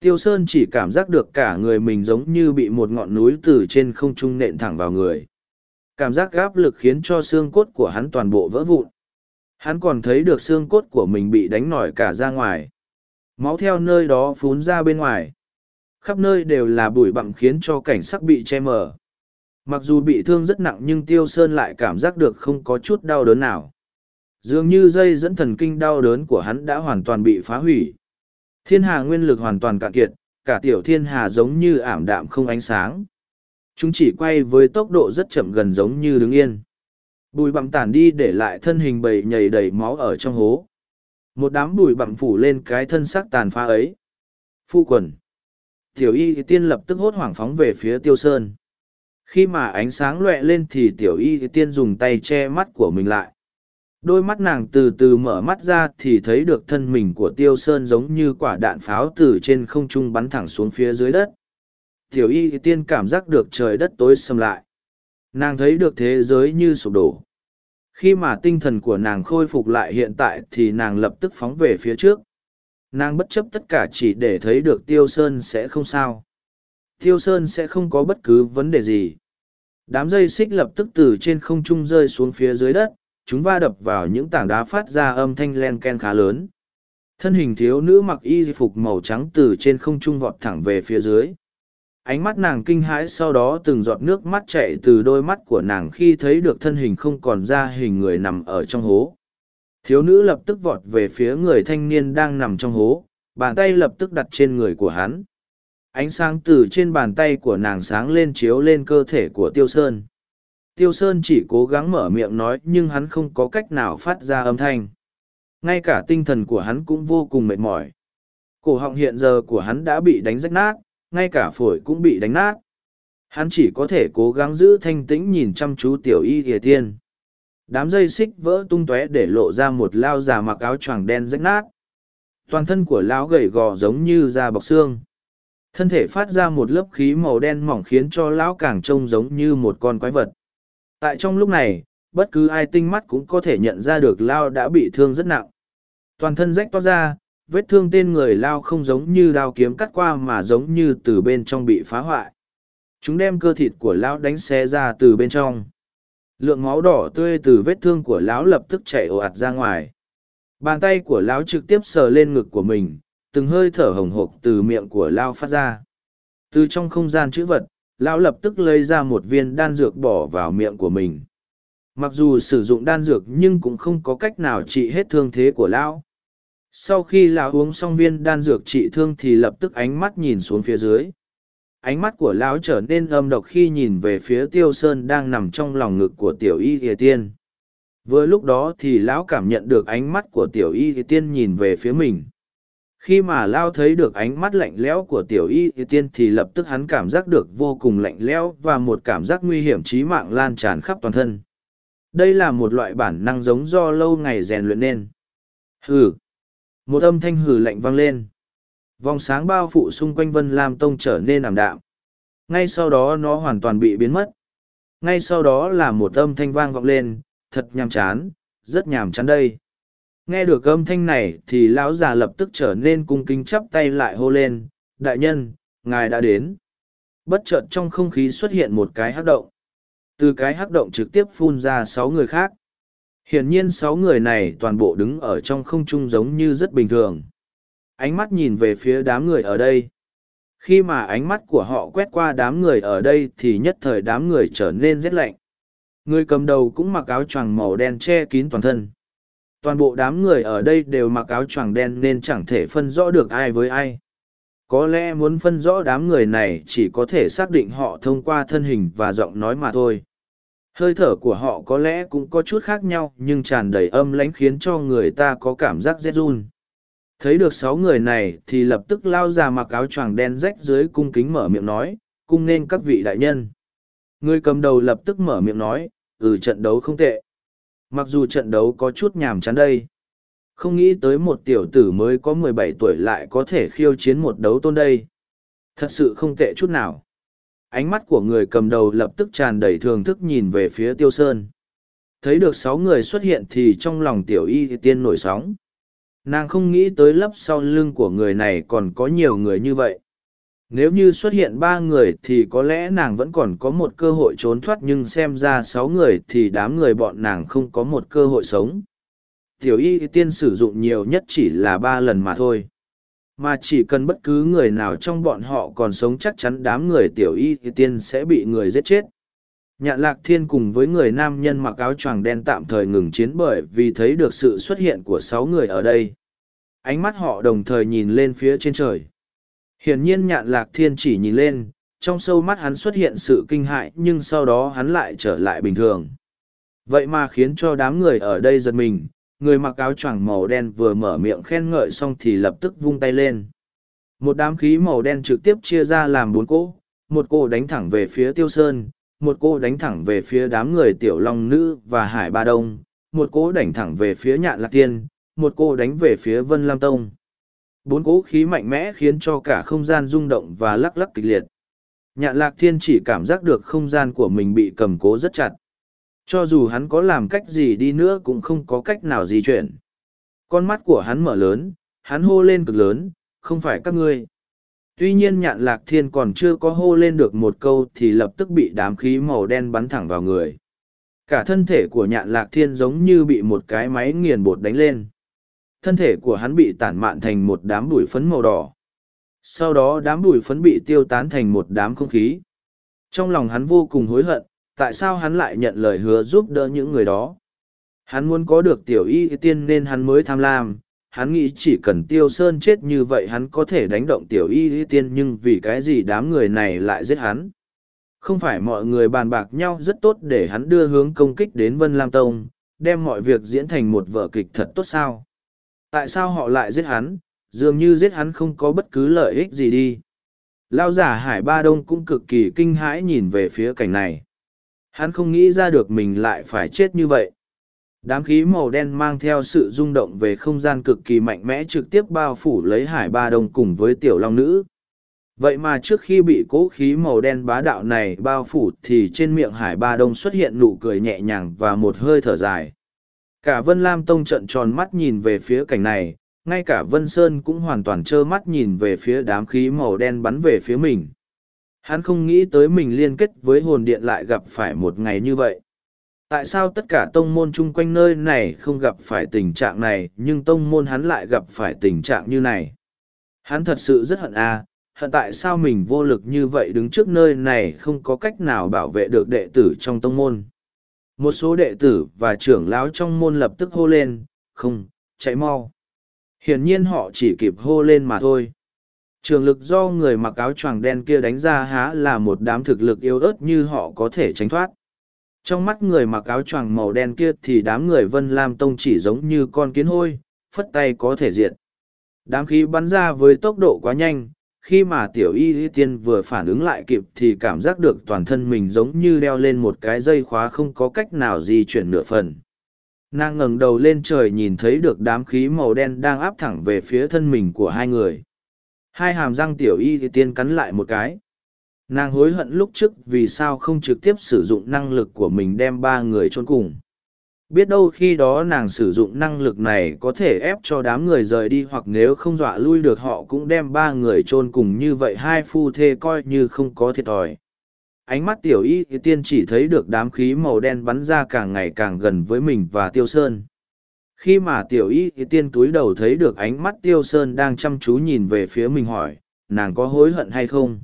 Tiêu sơn chỉ cảm giác được cả người mình giống như bị một ngọn núi từ trên không trung nện thẳng vào người. Cảm giác gáp lực khiến cho xương cốt của hắn toàn bộ vỡ vụn. Hắn còn thấy được xương cốt của mình bị đánh nổi cả ra ngoài. Máu theo nơi đó phún ra bên ngoài. Khắp nơi đều là bụi bặm khiến cho cảnh sắc bị che mờ mặc dù bị thương rất nặng nhưng tiêu sơn lại cảm giác được không có chút đau đớn nào. Dường như dây dẫn thần kinh đau đớn của hắn đã hoàn toàn bị phá hủy. Thiên hà nguyên lực hoàn toàn cạn kiệt, cả tiểu thiên hà giống như ảm đạm không ánh sáng. Chúng chỉ quay với tốc độ rất chậm gần giống như đứng yên. Bùi bặm tản đi để lại thân hình bầy nhầy đầy máu ở trong hố. Một đám bùi bặm phủ lên cái thân xác tàn phá ấy. Phu quần. Tiểu y tiên lập tức hốt hoảng phóng về phía tiêu sơn khi mà ánh sáng loẹ lên thì tiểu y tiên dùng tay che mắt của mình lại. Đôi mắt nàng từ từ mở mắt ra thì thấy được thân mình của tiêu sơn giống như quả đạn pháo từ trên không trung bắn thẳng xuống phía dưới đất. Tiểu y tiên cảm giác được trời đất tối xâm lại. Nàng thấy được thế giới như sụp đổ. Khi mà tinh thần của nàng khôi phục lại hiện tại thì nàng lập tức phóng về phía trước. Nàng bất chấp tất cả chỉ để thấy được tiêu sơn sẽ không sao. Tiêu sơn sẽ không có bất cứ vấn đề gì đám dây xích lập tức từ trên không trung rơi xuống phía dưới đất, chúng va đập vào những tảng đá phát ra âm thanh len ken khá lớn. Thân hình thiếu nữ mặc y phục màu trắng từ trên không trung vọt thẳng về phía dưới. Ánh mắt nàng kinh hãi sau đó từng giọt nước mắt chạy từ đôi mắt của nàng khi thấy được thân hình không còn ra hình người nằm ở trong hố. Thiếu nữ lập tức vọt về phía người thanh niên đang nằm trong hố, bàn tay lập tức đặt trên người của hắn ánh sáng từ trên bàn tay của nàng sáng lên chiếu lên cơ thể của tiêu sơn. Tiêu sơn chỉ cố gắng mở miệng nói nhưng hắn không có cách nào phát ra âm thanh. Ngay cả tinh thần của hắn cũng vô cùng mệt mỏi. Cổ họng hiện giờ của hắn đã bị đánh rách nát, ngay cả phổi cũng bị đánh nát. Hắn chỉ có thể cố gắng giữ thanh tĩnh nhìn chăm chú tiểu y thìa tiên đám dây xích vỡ tung tóe để lộ ra một lao già mặc áo choàng đen rách nát. Toàn thân của lão gầy gò giống như da bọc xương thân thể phát ra một lớp khí màu đen mỏng khiến cho lão càng trông giống như một con quái vật. Tại trong lúc này, bất cứ ai tinh mắt cũng có thể nhận ra được lao đã bị thương rất nặng. Toàn thân rách toát ra, vết thương tên người lao không giống như đao kiếm cắt qua mà giống như từ bên trong bị phá hoại. Chúng đem cơ thịt của lão đánh xé ra từ bên trong. Lượng máu đỏ tươi từ vết thương của lão lập tức chảy ồ ạt ra ngoài. Bàn tay của lão trực tiếp sờ lên ngực của mình từng hơi thở hồng hộc từ miệng của lao phát ra. Từ trong không gian chữ vật, lão lập tức lấy ra một viên đan dược bỏ vào miệng của mình. Mặc dù sử dụng đan dược nhưng cũng không có cách nào trị hết thương thế của lão. Sau khi lão uống xong viên đan dược trị thương thì lập tức ánh mắt nhìn xuống phía dưới. Ánh mắt của lão trở nên âm độc khi nhìn về phía tiêu sơn đang nằm trong lòng ngực của tiểu y ỉa tiên. Vừa lúc đó thì lão cảm nhận được ánh mắt của tiểu y ỉa tiên nhìn về phía mình khi mà lao thấy được ánh mắt lạnh lẽo của tiểu y tiên thì lập tức hắn cảm giác được vô cùng lạnh lẽo và một cảm giác nguy hiểm trí mạng lan tràn khắp toàn thân. Đây là một loại bản năng giống do lâu ngày rèn luyện nên. Hừ. Một âm thanh hừ lạnh vang lên. Vòng sáng bao phủ xung quanh vân lam tông trở nên ảm đạm. Ngay sau đó nó hoàn toàn bị biến mất. Ngay sau đó là một âm thanh vang vọng lên, thật nhàm chán, rất nhàm chán đây nghe được âm thanh này thì lão già lập tức trở nên cung kính chắp tay lại hô lên, đại nhân, ngài đã đến. Bất chợt trong không khí xuất hiện một cái hắc động. Từ cái hắc động trực tiếp phun ra sáu người khác. Hiển nhiên sáu người này toàn bộ đứng ở trong không trung giống như rất bình thường. Ánh mắt nhìn về phía đám người ở đây. Khi mà ánh mắt của họ quét qua đám người ở đây thì nhất thời đám người trở nên rét lạnh. Người cầm đầu cũng mặc áo choàng màu đen che kín toàn thân toàn bộ đám người ở đây đều mặc áo choàng đen nên chẳng thể phân rõ được ai với ai. Có lẽ muốn phân rõ đám người này chỉ có thể xác định họ thông qua thân hình và giọng nói mà thôi. Hơi thở của họ có lẽ cũng có chút khác nhau, nhưng tràn đầy âm lãnh khiến cho người ta có cảm giác rét run. Thấy được sáu người này thì lập tức lao ra mặc áo choàng đen rách dưới cung kính mở miệng nói, cung nên các vị đại nhân. Người cầm đầu lập tức mở miệng nói ừ trận đấu không tệ mặc dù trận đấu có chút nhàm chán đây. Không nghĩ tới một tiểu tử mới có mười bảy tuổi lại có thể khiêu chiến một đấu tôn đây. Thật sự không tệ chút nào. Ánh mắt của người cầm đầu lập tức tràn đầy thường thức nhìn về phía tiêu sơn. Thấy được sáu người xuất hiện thì trong lòng tiểu y tiên nổi sóng. Nàng không nghĩ tới lấp sau lưng của người này còn có nhiều người như vậy nếu như xuất hiện ba người thì có lẽ nàng vẫn còn có một cơ hội trốn thoát nhưng xem ra sáu người thì đám người bọn nàng không có một cơ hội sống. Tiểu y tiên sử dụng nhiều nhất chỉ là ba lần mà thôi. Mà chỉ cần bất cứ người nào trong bọn họ còn sống chắc chắn đám người tiểu y tiên sẽ bị người giết chết. Nhạn lạc thiên cùng với người nam nhân mặc áo choàng đen tạm thời ngừng chiến bởi vì thấy được sự xuất hiện của sáu người ở đây. Ánh mắt họ đồng thời nhìn lên phía trên trời hiển nhiên nhạn lạc thiên chỉ nhìn lên, trong sâu mắt hắn xuất hiện sự kinh hại nhưng sau đó hắn lại trở lại bình thường. Vậy mà khiến cho đám người ở đây giật mình, người mặc áo choàng màu đen vừa mở miệng khen ngợi xong thì lập tức vung tay lên. Một đám khí màu đen trực tiếp chia ra làm bốn cỗ, một cô đánh thẳng về phía tiêu sơn, một cô đánh thẳng về phía đám người tiểu long nữ và hải ba đông, một cô đánh thẳng về phía nhạn lạc tiên một cô đánh về phía vân lam tông bốn cỗ khí mạnh mẽ khiến cho cả không gian rung động và lắc lắc kịch liệt nhạn lạc thiên chỉ cảm giác được không gian của mình bị cầm cố rất chặt cho dù hắn có làm cách gì đi nữa cũng không có cách nào di chuyển. Con mắt của hắn mở lớn, hắn hô lên cực lớn, không phải các ngươi. Tuy nhiên nhạn lạc thiên còn chưa có hô lên được một câu thì lập tức bị đám khí màu đen bắn thẳng vào người. Cả thân thể của nhạn lạc thiên giống như bị một cái máy nghiền bột đánh lên. Thân thể của hắn bị tản mạn thành một đám bụi phấn màu đỏ. Sau đó đám bụi phấn bị tiêu tán thành một đám không khí. Trong lòng hắn vô cùng hối hận, tại sao hắn lại nhận lời hứa giúp đỡ những người đó hắn muốn có được tiểu y tiên nên hắn mới tham lam hắn nghĩ chỉ cần tiêu sơn chết như vậy hắn có thể đánh động tiểu y tiên nhưng vì cái gì đám người này lại giết hắn không phải mọi người bàn bạc nhau rất tốt để hắn đưa hướng công kích đến vân lam tông đem mọi việc diễn thành một vở kịch thật tốt sao tại sao họ lại giết hắn, dường như giết hắn không có bất cứ lợi ích gì đi lao giả hải ba đông cũng cực kỳ kinh hãi nhìn về phía cảnh này Hắn không nghĩ ra được mình lại phải chết như vậy. Đám khí màu đen mang theo sự rung động về không gian cực kỳ mạnh mẽ trực tiếp bao phủ lấy hải ba đông cùng với tiểu long nữ. Vậy mà trước khi bị cố khí màu đen bá đạo này bao phủ thì trên miệng hải ba đông xuất hiện nụ cười nhẹ nhàng và một hơi thở dài. Cả Vân Lam Tông trận tròn mắt nhìn về phía cảnh này, ngay cả Vân Sơn cũng hoàn toàn trơ mắt nhìn về phía đám khí màu đen bắn về phía mình. Hắn không nghĩ tới mình liên kết với hồn điện lại gặp phải một ngày như vậy. Tại sao tất cả tông môn chung quanh nơi này không gặp phải tình trạng này, nhưng tông môn hắn lại gặp phải tình trạng như này? Hắn thật sự rất hận a, à, hận tại sao mình vô lực như vậy đứng trước nơi này không có cách nào bảo vệ được đệ tử trong tông môn. Một số đệ tử và trưởng lão trong môn lập tức hô lên, không, chạy mau. Hiển nhiên họ chỉ kịp hô lên mà thôi. Trường lực do người mặc áo choàng đen kia đánh ra há là một đám thực lực yếu ớt như họ có thể tránh thoát. Trong mắt người mặc áo choàng màu đen kia thì đám người vân lam tông chỉ giống như con kiến hôi phất tay có thể diệt. Đám khí bắn ra với tốc độ quá nhanh khi mà tiểu y y tiên vừa phản ứng lại kịp thì cảm giác được toàn thân mình giống như đeo lên một cái dây khóa không có cách nào di chuyển nửa phần nàng ngẩng đầu lên trời nhìn thấy được đám khí màu đen đang áp thẳng về phía thân mình của hai người Hai hàm răng tiểu y thì tiên cắn lại một cái. Nàng hối hận lúc trước vì sao không trực tiếp sử dụng năng lực của mình đem ba người trốn cùng. Biết đâu khi đó nàng sử dụng năng lực này có thể ép cho đám người rời đi hoặc nếu không dọa lui được họ cũng đem ba người chôn cùng như vậy hai phu thê coi như không có thiệt thòi. Ánh mắt tiểu y tiên chỉ thấy được đám khí màu đen bắn ra càng ngày càng gần với mình và tiêu sơn. Khi mà tiểu y tiên túi đầu thấy được ánh mắt tiêu sơn đang chăm chú nhìn về phía mình hỏi, nàng có hối hận hay không?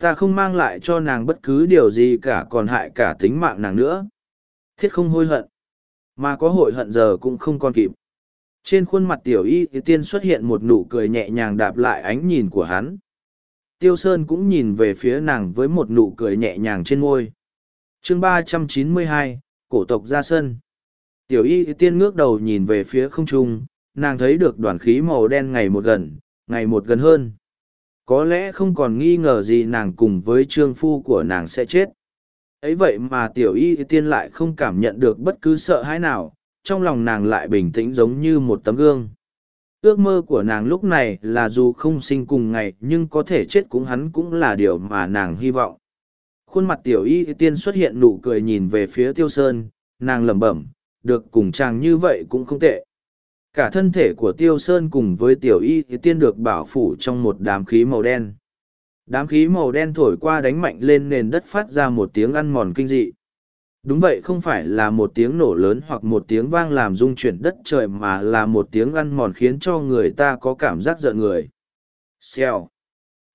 Ta không mang lại cho nàng bất cứ điều gì cả còn hại cả tính mạng nàng nữa. Thiết không hối hận mà có hội hận giờ cũng không còn kịp trên khuôn mặt tiểu y thì tiên xuất hiện một nụ cười nhẹ nhàng đạp lại ánh nhìn của hắn tiêu sơn cũng nhìn về phía nàng với một nụ cười nhẹ nhàng trên môi chương ba trăm chín mươi hai cổ tộc ra sân Tiểu y tiên ngước đầu nhìn về phía không trung, nàng thấy được đoàn khí màu đen ngày một gần, ngày một gần hơn. Có lẽ không còn nghi ngờ gì nàng cùng với trương phu của nàng sẽ chết ấy vậy mà tiểu y tiên lại không cảm nhận được bất cứ sợ hãi nào, trong lòng nàng lại bình tĩnh giống như một tấm gương. Ước mơ của nàng lúc này là dù không sinh cùng ngày nhưng có thể chết cũng hắn cũng là điều mà nàng hy vọng. Khuôn mặt tiểu y tiên xuất hiện nụ cười nhìn về phía tiêu sơn, nàng lẩm bẩm, được cùng chàng như vậy cũng không tệ. Cả thân thể của tiêu sơn cùng với tiểu y tiên được bảo phủ trong một đám khí màu đen. Đám khí màu đen thổi qua đánh mạnh lên nền đất phát ra một tiếng ăn mòn kinh dị. Đúng vậy, không phải là một tiếng nổ lớn hoặc một tiếng vang làm rung chuyển đất trời mà là một tiếng ăn mòn khiến cho người ta có cảm giác giận người. Xèo.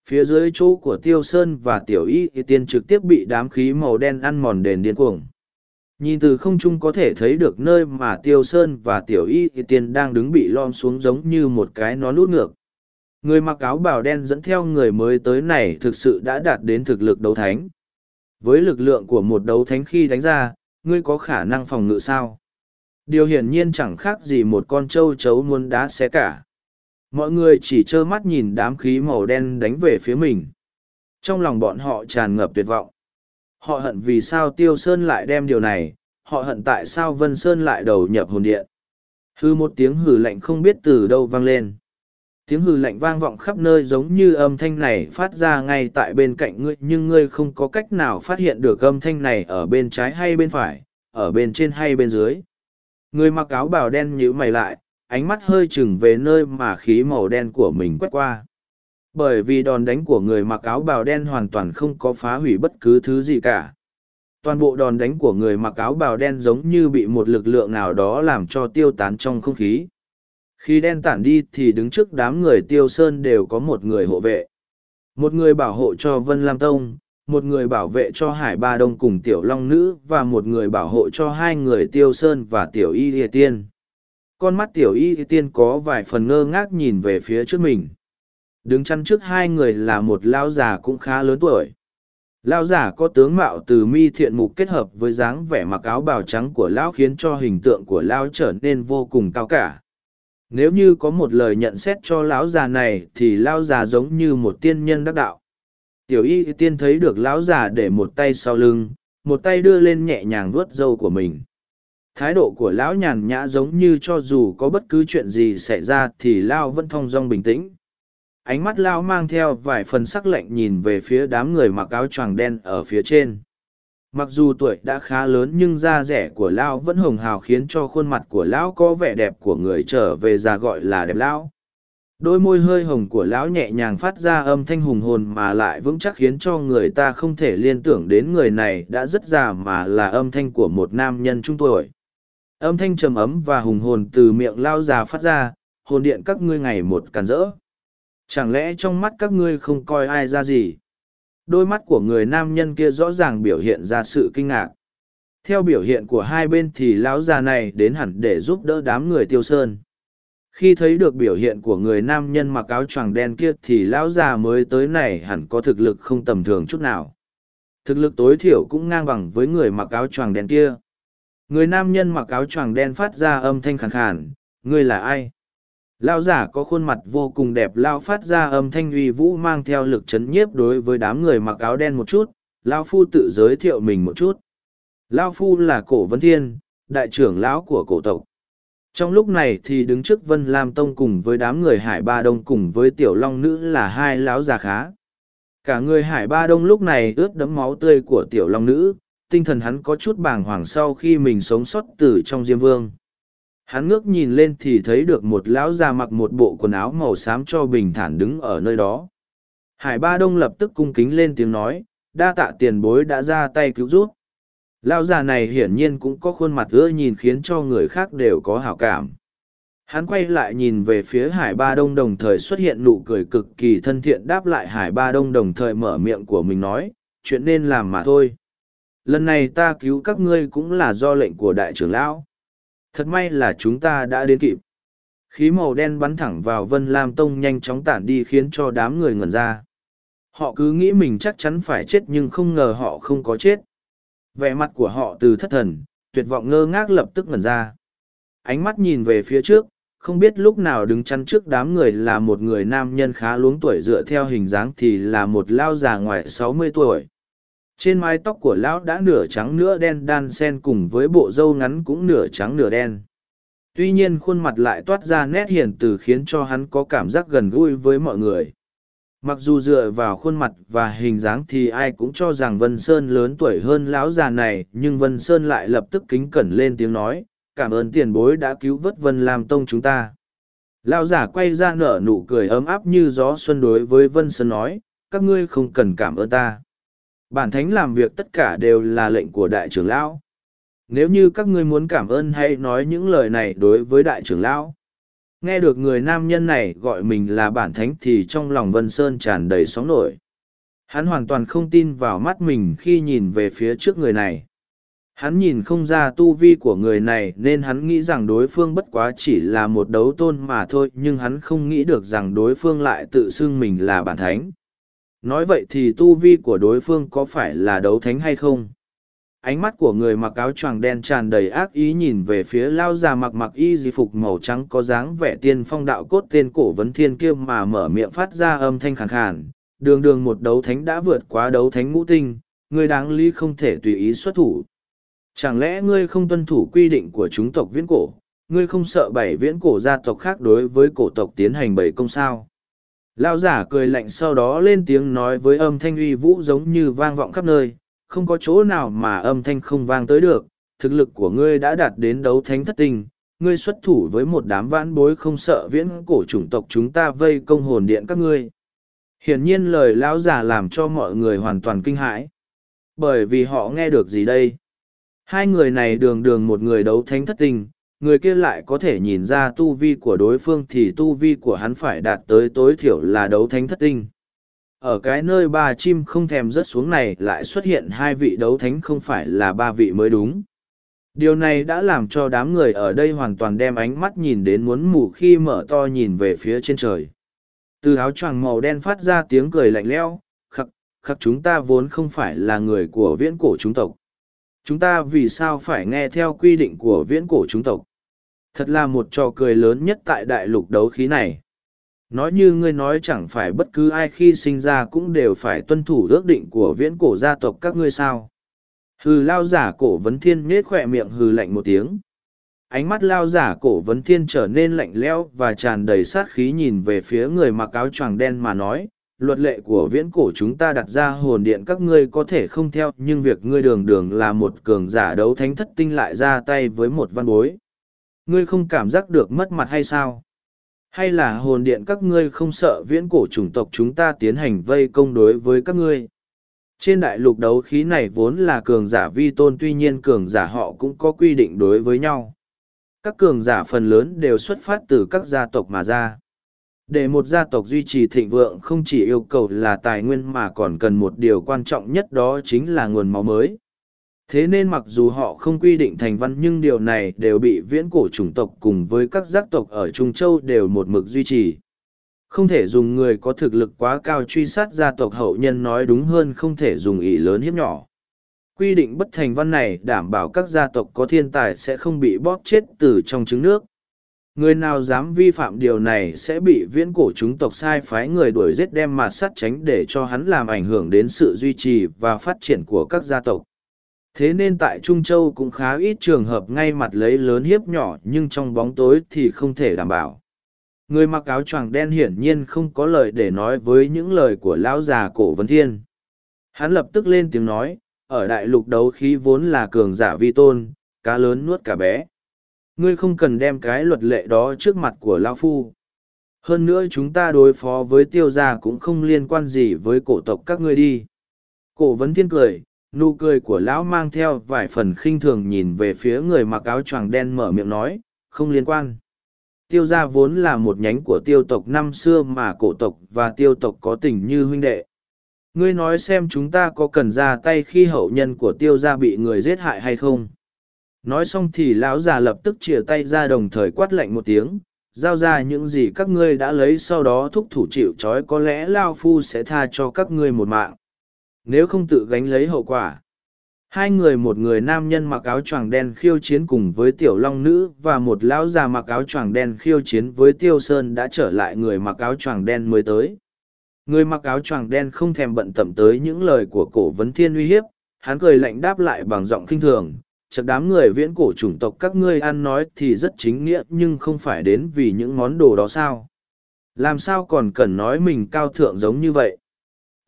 Phía dưới chỗ của Tiêu Sơn và Tiểu Y Tiên trực tiếp bị đám khí màu đen ăn mòn đền điên cuồng. Nhìn từ không trung có thể thấy được nơi mà Tiêu Sơn và Tiểu Y Tiên đang đứng bị lom xuống giống như một cái nó lút ngược. Người mặc áo bào đen dẫn theo người mới tới này thực sự đã đạt đến thực lực đấu thánh. Với lực lượng của một đấu thánh khi đánh ra, ngươi có khả năng phòng ngự sao? Điều hiển nhiên chẳng khác gì một con trâu chấu muốn đá xé cả. Mọi người chỉ trơ mắt nhìn đám khí màu đen đánh về phía mình. Trong lòng bọn họ tràn ngập tuyệt vọng. Họ hận vì sao Tiêu Sơn lại đem điều này, họ hận tại sao Vân Sơn lại đầu nhập hồn điện. Hư một tiếng hử lạnh không biết từ đâu vang lên tiếng hư lạnh vang vọng khắp nơi giống như âm thanh này phát ra ngay tại bên cạnh ngươi, nhưng ngươi không có cách nào phát hiện được âm thanh này ở bên trái hay bên phải, ở bên trên hay bên dưới. Người mặc áo bào đen nhíu mày lại, ánh mắt hơi chừng về nơi mà khí màu đen của mình quét qua. Bởi vì đòn đánh của người mặc áo bào đen hoàn toàn không có phá hủy bất cứ thứ gì cả. Toàn bộ đòn đánh của người mặc áo bào đen giống như bị một lực lượng nào đó làm cho tiêu tán trong không khí khi đen tản đi thì đứng trước đám người tiêu sơn đều có một người hộ vệ. Một người bảo hộ cho Vân Lam Tông, một người bảo vệ cho Hải Ba Đông cùng Tiểu Long Nữ và một người bảo hộ cho hai người Tiêu Sơn và Tiểu Y Địa Tiên. Con mắt Tiểu Y Địa Tiên có vài phần ngơ ngác nhìn về phía trước mình. Đứng chắn trước hai người là một lão già cũng khá lớn tuổi. Lão giả có tướng mạo từ mi thiện mục kết hợp với dáng vẻ mặc áo bào trắng của lão khiến cho hình tượng của lão trở nên vô cùng cao cả nếu như có một lời nhận xét cho lão già này thì lão già giống như một tiên nhân đắc đạo. Tiểu y tiên thấy được lão già để một tay sau lưng, một tay đưa lên nhẹ nhàng vuốt râu của mình. Thái độ của lão nhàn nhã giống như cho dù có bất cứ chuyện gì xảy ra thì lão vẫn thong dong bình tĩnh. Ánh mắt lão mang theo vài phần sắc lạnh nhìn về phía đám người mặc áo choàng đen ở phía trên mặc dù tuổi đã khá lớn nhưng da rẻ của lão vẫn hồng hào khiến cho khuôn mặt của lão có vẻ đẹp của người trở về già gọi là đẹp lão đôi môi hơi hồng của lão nhẹ nhàng phát ra âm thanh hùng hồn mà lại vững chắc khiến cho người ta không thể liên tưởng đến người này đã rất già mà là âm thanh của một nam nhân trung tuổi. Âm thanh trầm ấm và hùng hồn từ miệng lao già phát ra, hồn điện các ngươi ngày một càn rỡ. Chẳng lẽ trong mắt các ngươi không coi ai ra gì? Đôi mắt của người nam nhân kia rõ ràng biểu hiện ra sự kinh ngạc. Theo biểu hiện của hai bên thì lão già này đến hẳn để giúp đỡ đám người tiêu sơn. Khi thấy được biểu hiện của người nam nhân mặc áo choàng đen kia thì lão già mới tới này hẳn có thực lực không tầm thường chút nào. Thực lực tối thiểu cũng ngang bằng với người mặc áo choàng đen kia. Người nam nhân mặc áo choàng đen phát ra âm thanh khàn khàn, ngươi là ai? Lao giả có khuôn mặt vô cùng đẹp lao phát ra âm thanh uy vũ mang theo lực chấn nhiếp đối với đám người mặc áo đen một chút, Lao Phu tự giới thiệu mình một chút. Lao Phu là cổ vấn thiên, đại trưởng lão của cổ tộc. Trong lúc này thì đứng trước Vân Lam Tông cùng với đám người Hải Ba Đông cùng với Tiểu Long Nữ là hai lão già khá. Cả người Hải Ba Đông lúc này ướt đẫm máu tươi của Tiểu Long Nữ, tinh thần hắn có chút bàng hoàng sau khi mình sống sót từ trong Diêm Vương hắn ngước nhìn lên thì thấy được một lão già mặc một bộ quần áo màu xám cho bình thản đứng ở nơi đó. Hải ba đông lập tức cung kính lên tiếng nói, đa tạ tiền bối đã ra tay cứu rút lão già này hiển nhiên cũng có khuôn mặt ưa nhìn khiến cho người khác đều có hảo cảm. Hắn quay lại nhìn về phía hải ba đông đồng thời xuất hiện nụ cười cực kỳ thân thiện đáp lại hải ba đông đồng thời mở miệng của mình nói, chuyện nên làm mà thôi. Lần này ta cứu các ngươi cũng là do lệnh của đại trưởng lão. Thật may là chúng ta đã đến kịp. Khí màu đen bắn thẳng vào Vân Lam Tông nhanh chóng tản đi khiến cho đám người ngẩn ra. Họ cứ nghĩ mình chắc chắn phải chết nhưng không ngờ họ không có chết. Vẻ mặt của họ từ thất thần, tuyệt vọng ngơ ngác lập tức ngẩn ra. Ánh mắt nhìn về phía trước, không biết lúc nào đứng chắn trước đám người là một người nam nhân khá luống tuổi dựa theo hình dáng thì là một lao già ngoài sáu mươi tuổi trên mái tóc của lão đã nửa trắng nửa đen, đan sen cùng với bộ râu ngắn cũng nửa trắng nửa đen. Tuy nhiên khuôn mặt lại toát ra nét hiền từ khiến cho hắn có cảm giác gần gũi với mọi người. Mặc dù dựa vào khuôn mặt và hình dáng thì ai cũng cho rằng vân sơn lớn tuổi hơn lão già này, nhưng vân sơn lại lập tức kính cẩn lên tiếng nói, cảm ơn tiền bối đã cứu vớt vân làm tông chúng ta. Lão già quay ra nở nụ cười ấm áp như gió xuân đối với vân sơn nói, các ngươi không cần cảm ơn ta bản thánh làm việc tất cả đều là lệnh của đại trưởng lão. Nếu như các ngươi muốn cảm ơn hãy nói những lời này đối với đại trưởng lão. Nghe được người nam nhân này gọi mình là bản thánh thì trong lòng vân sơn tràn đầy sóng nổi. Hắn hoàn toàn không tin vào mắt mình khi nhìn về phía trước người này. Hắn nhìn không ra tu vi của người này nên hắn nghĩ rằng đối phương bất quá chỉ là một đấu tôn mà thôi, nhưng hắn không nghĩ được rằng đối phương lại tự xưng mình là bản thánh nói vậy thì tu vi của đối phương có phải là đấu thánh hay không? Ánh mắt của người mặc áo choàng đen tràn đầy ác ý nhìn về phía lao già mặc mặc y di phục màu trắng có dáng vẻ tiên phong đạo cốt tên cổ vấn thiên kia mà mở miệng phát ra âm thanh khàn khàn. Đường đường một đấu thánh đã vượt quá đấu thánh ngũ tinh, ngươi đáng lý không thể tùy ý xuất thủ. Chẳng lẽ ngươi không tuân thủ quy định của chúng tộc viễn cổ? Ngươi không sợ bảy viễn cổ gia tộc khác đối với cổ tộc tiến hành bảy công sao? Lão giả cười lạnh sau đó lên tiếng nói với âm thanh uy vũ giống như vang vọng khắp nơi không có chỗ nào mà âm thanh không vang tới được, thực lực của ngươi đã đạt đến đấu thánh thất tinh, ngươi xuất thủ với một đám vãn bối không sợ viễn cổ chủng tộc chúng ta vây công hồn điện các ngươi. Hiển nhiên lời lão giả làm cho mọi người hoàn toàn kinh hãi. Bởi vì họ nghe được gì đây? Hai người này đường đường một người đấu thánh thất tinh, người kia lại có thể nhìn ra tu vi của đối phương thì tu vi của hắn phải đạt tới tối thiểu là đấu thánh thất tinh. Ở cái nơi ba chim không thèm rớt xuống này lại xuất hiện hai vị đấu thánh không phải là ba vị mới đúng. Điều này đã làm cho đám người ở đây hoàn toàn đem ánh mắt nhìn đến muốn mù khi mở to nhìn về phía trên trời. Từ áo choàng màu đen phát ra tiếng cười lạnh lẽo, khắc khắc chúng ta vốn không phải là người của viễn cổ chúng tộc. Chúng ta vì sao phải nghe theo quy định của viễn cổ chúng tộc? Thật là một trò cười lớn nhất tại đại lục đấu khí này. Nói như ngươi nói chẳng phải bất cứ ai khi sinh ra cũng đều phải tuân thủ ước định của viễn cổ gia tộc các ngươi sao? Hừ, lao giả cổ vấn thiên nhết khỏe miệng hừ lạnh một tiếng. Ánh mắt lao giả cổ vấn thiên trở nên lạnh lẽo và tràn đầy sát khí nhìn về phía người mặc áo choàng đen mà nói, luật lệ của viễn cổ chúng ta đặt ra hồn điện các ngươi có thể không theo, nhưng việc ngươi đường đường là một cường giả đấu thánh thất tinh lại ra tay với một văn bối ngươi không cảm giác được mất mặt hay sao hay là hồn điện các ngươi không sợ viễn cổ chủng tộc chúng ta tiến hành vây công đối với các ngươi? Trên đại lục đấu khí này vốn là cường giả vi tôn, tuy nhiên cường giả họ cũng có quy định đối với nhau. Các cường giả phần lớn đều xuất phát từ các gia tộc mà ra. Để một gia tộc duy trì thịnh vượng không chỉ yêu cầu là tài nguyên mà còn cần một điều quan trọng nhất đó chính là nguồn máu mới. Thế nên mặc dù họ không quy định thành văn nhưng điều này đều bị viễn cổ chủng tộc cùng với các giác tộc ở Trung Châu đều một mực duy trì. Không thể dùng người có thực lực quá cao truy sát gia tộc hậu nhân nói đúng hơn không thể dùng ỷ lớn hiếp nhỏ. Quy định bất thành văn này đảm bảo các gia tộc có thiên tài sẽ không bị bóp chết từ trong trứng nước. Người nào dám vi phạm điều này sẽ bị viễn cổ chúng tộc sai phái người đuổi giết đem mà sát tránh để cho hắn làm ảnh hưởng đến sự duy trì và phát triển của các gia tộc. Thế nên tại Trung Châu cũng khá ít trường hợp ngay mặt lấy lớn hiếp nhỏ nhưng trong bóng tối thì không thể đảm bảo. Người mặc áo choàng đen hiển nhiên không có lời để nói với những lời của lão già cổ vấn thiên. Hắn lập tức lên tiếng nói, ở đại lục đấu khí vốn là cường giả vi tôn, cá lớn nuốt cả bé. Ngươi không cần đem cái luật lệ đó trước mặt của Lao Phu. Hơn nữa chúng ta đối phó với tiêu gia cũng không liên quan gì với cổ tộc các ngươi đi. Cổ vấn thiên cười, nụ cười của lão mang theo vài phần khinh thường nhìn về phía người mặc áo choàng đen mở miệng nói, không liên quan. Tiêu gia vốn là một nhánh của tiêu tộc năm xưa mà cổ tộc và tiêu tộc có tình như huynh đệ. Ngươi nói xem chúng ta có cần ra tay khi hậu nhân của tiêu gia bị người giết hại hay không? Nói xong thì lão già lập tức chìa tay ra đồng thời quát lạnh một tiếng, giao ra những gì các ngươi đã lấy sau đó thúc thủ chịu trói, có lẽ lao phu sẽ tha cho các ngươi một mạng nếu không tự gánh lấy hậu quả. Hai người một người nam nhân mặc áo choàng đen khiêu chiến cùng với tiểu long nữ và một lão già mặc áo choàng đen khiêu chiến với tiêu sơn đã trở lại người mặc áo choàng đen mới tới. Người mặc áo choàng đen không thèm bận tâm tới những lời của cổ vấn thiên uy hiếp, hắn cười lạnh đáp lại bằng giọng khinh thường, chật đám người viễn cổ chủng tộc các ngươi ăn nói thì rất chính nghĩa nhưng không phải đến vì những món đồ đó sao. làm sao còn cần nói mình cao thượng giống như vậy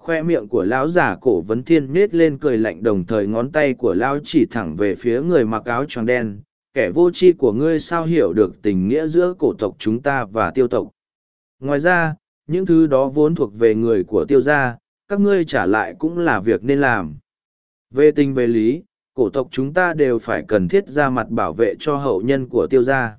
khoe miệng của lão giả cổ vấn thiên nết lên cười lạnh đồng thời ngón tay của lão chỉ thẳng về phía người mặc áo tròn đen. Kẻ vô tri của ngươi sao hiểu được tình nghĩa giữa cổ tộc chúng ta và tiêu tộc? Ngoài ra, những thứ đó vốn thuộc về người của tiêu gia, các ngươi trả lại cũng là việc nên làm. Về tình về lý, cổ tộc chúng ta đều phải cần thiết ra mặt bảo vệ cho hậu nhân của tiêu gia.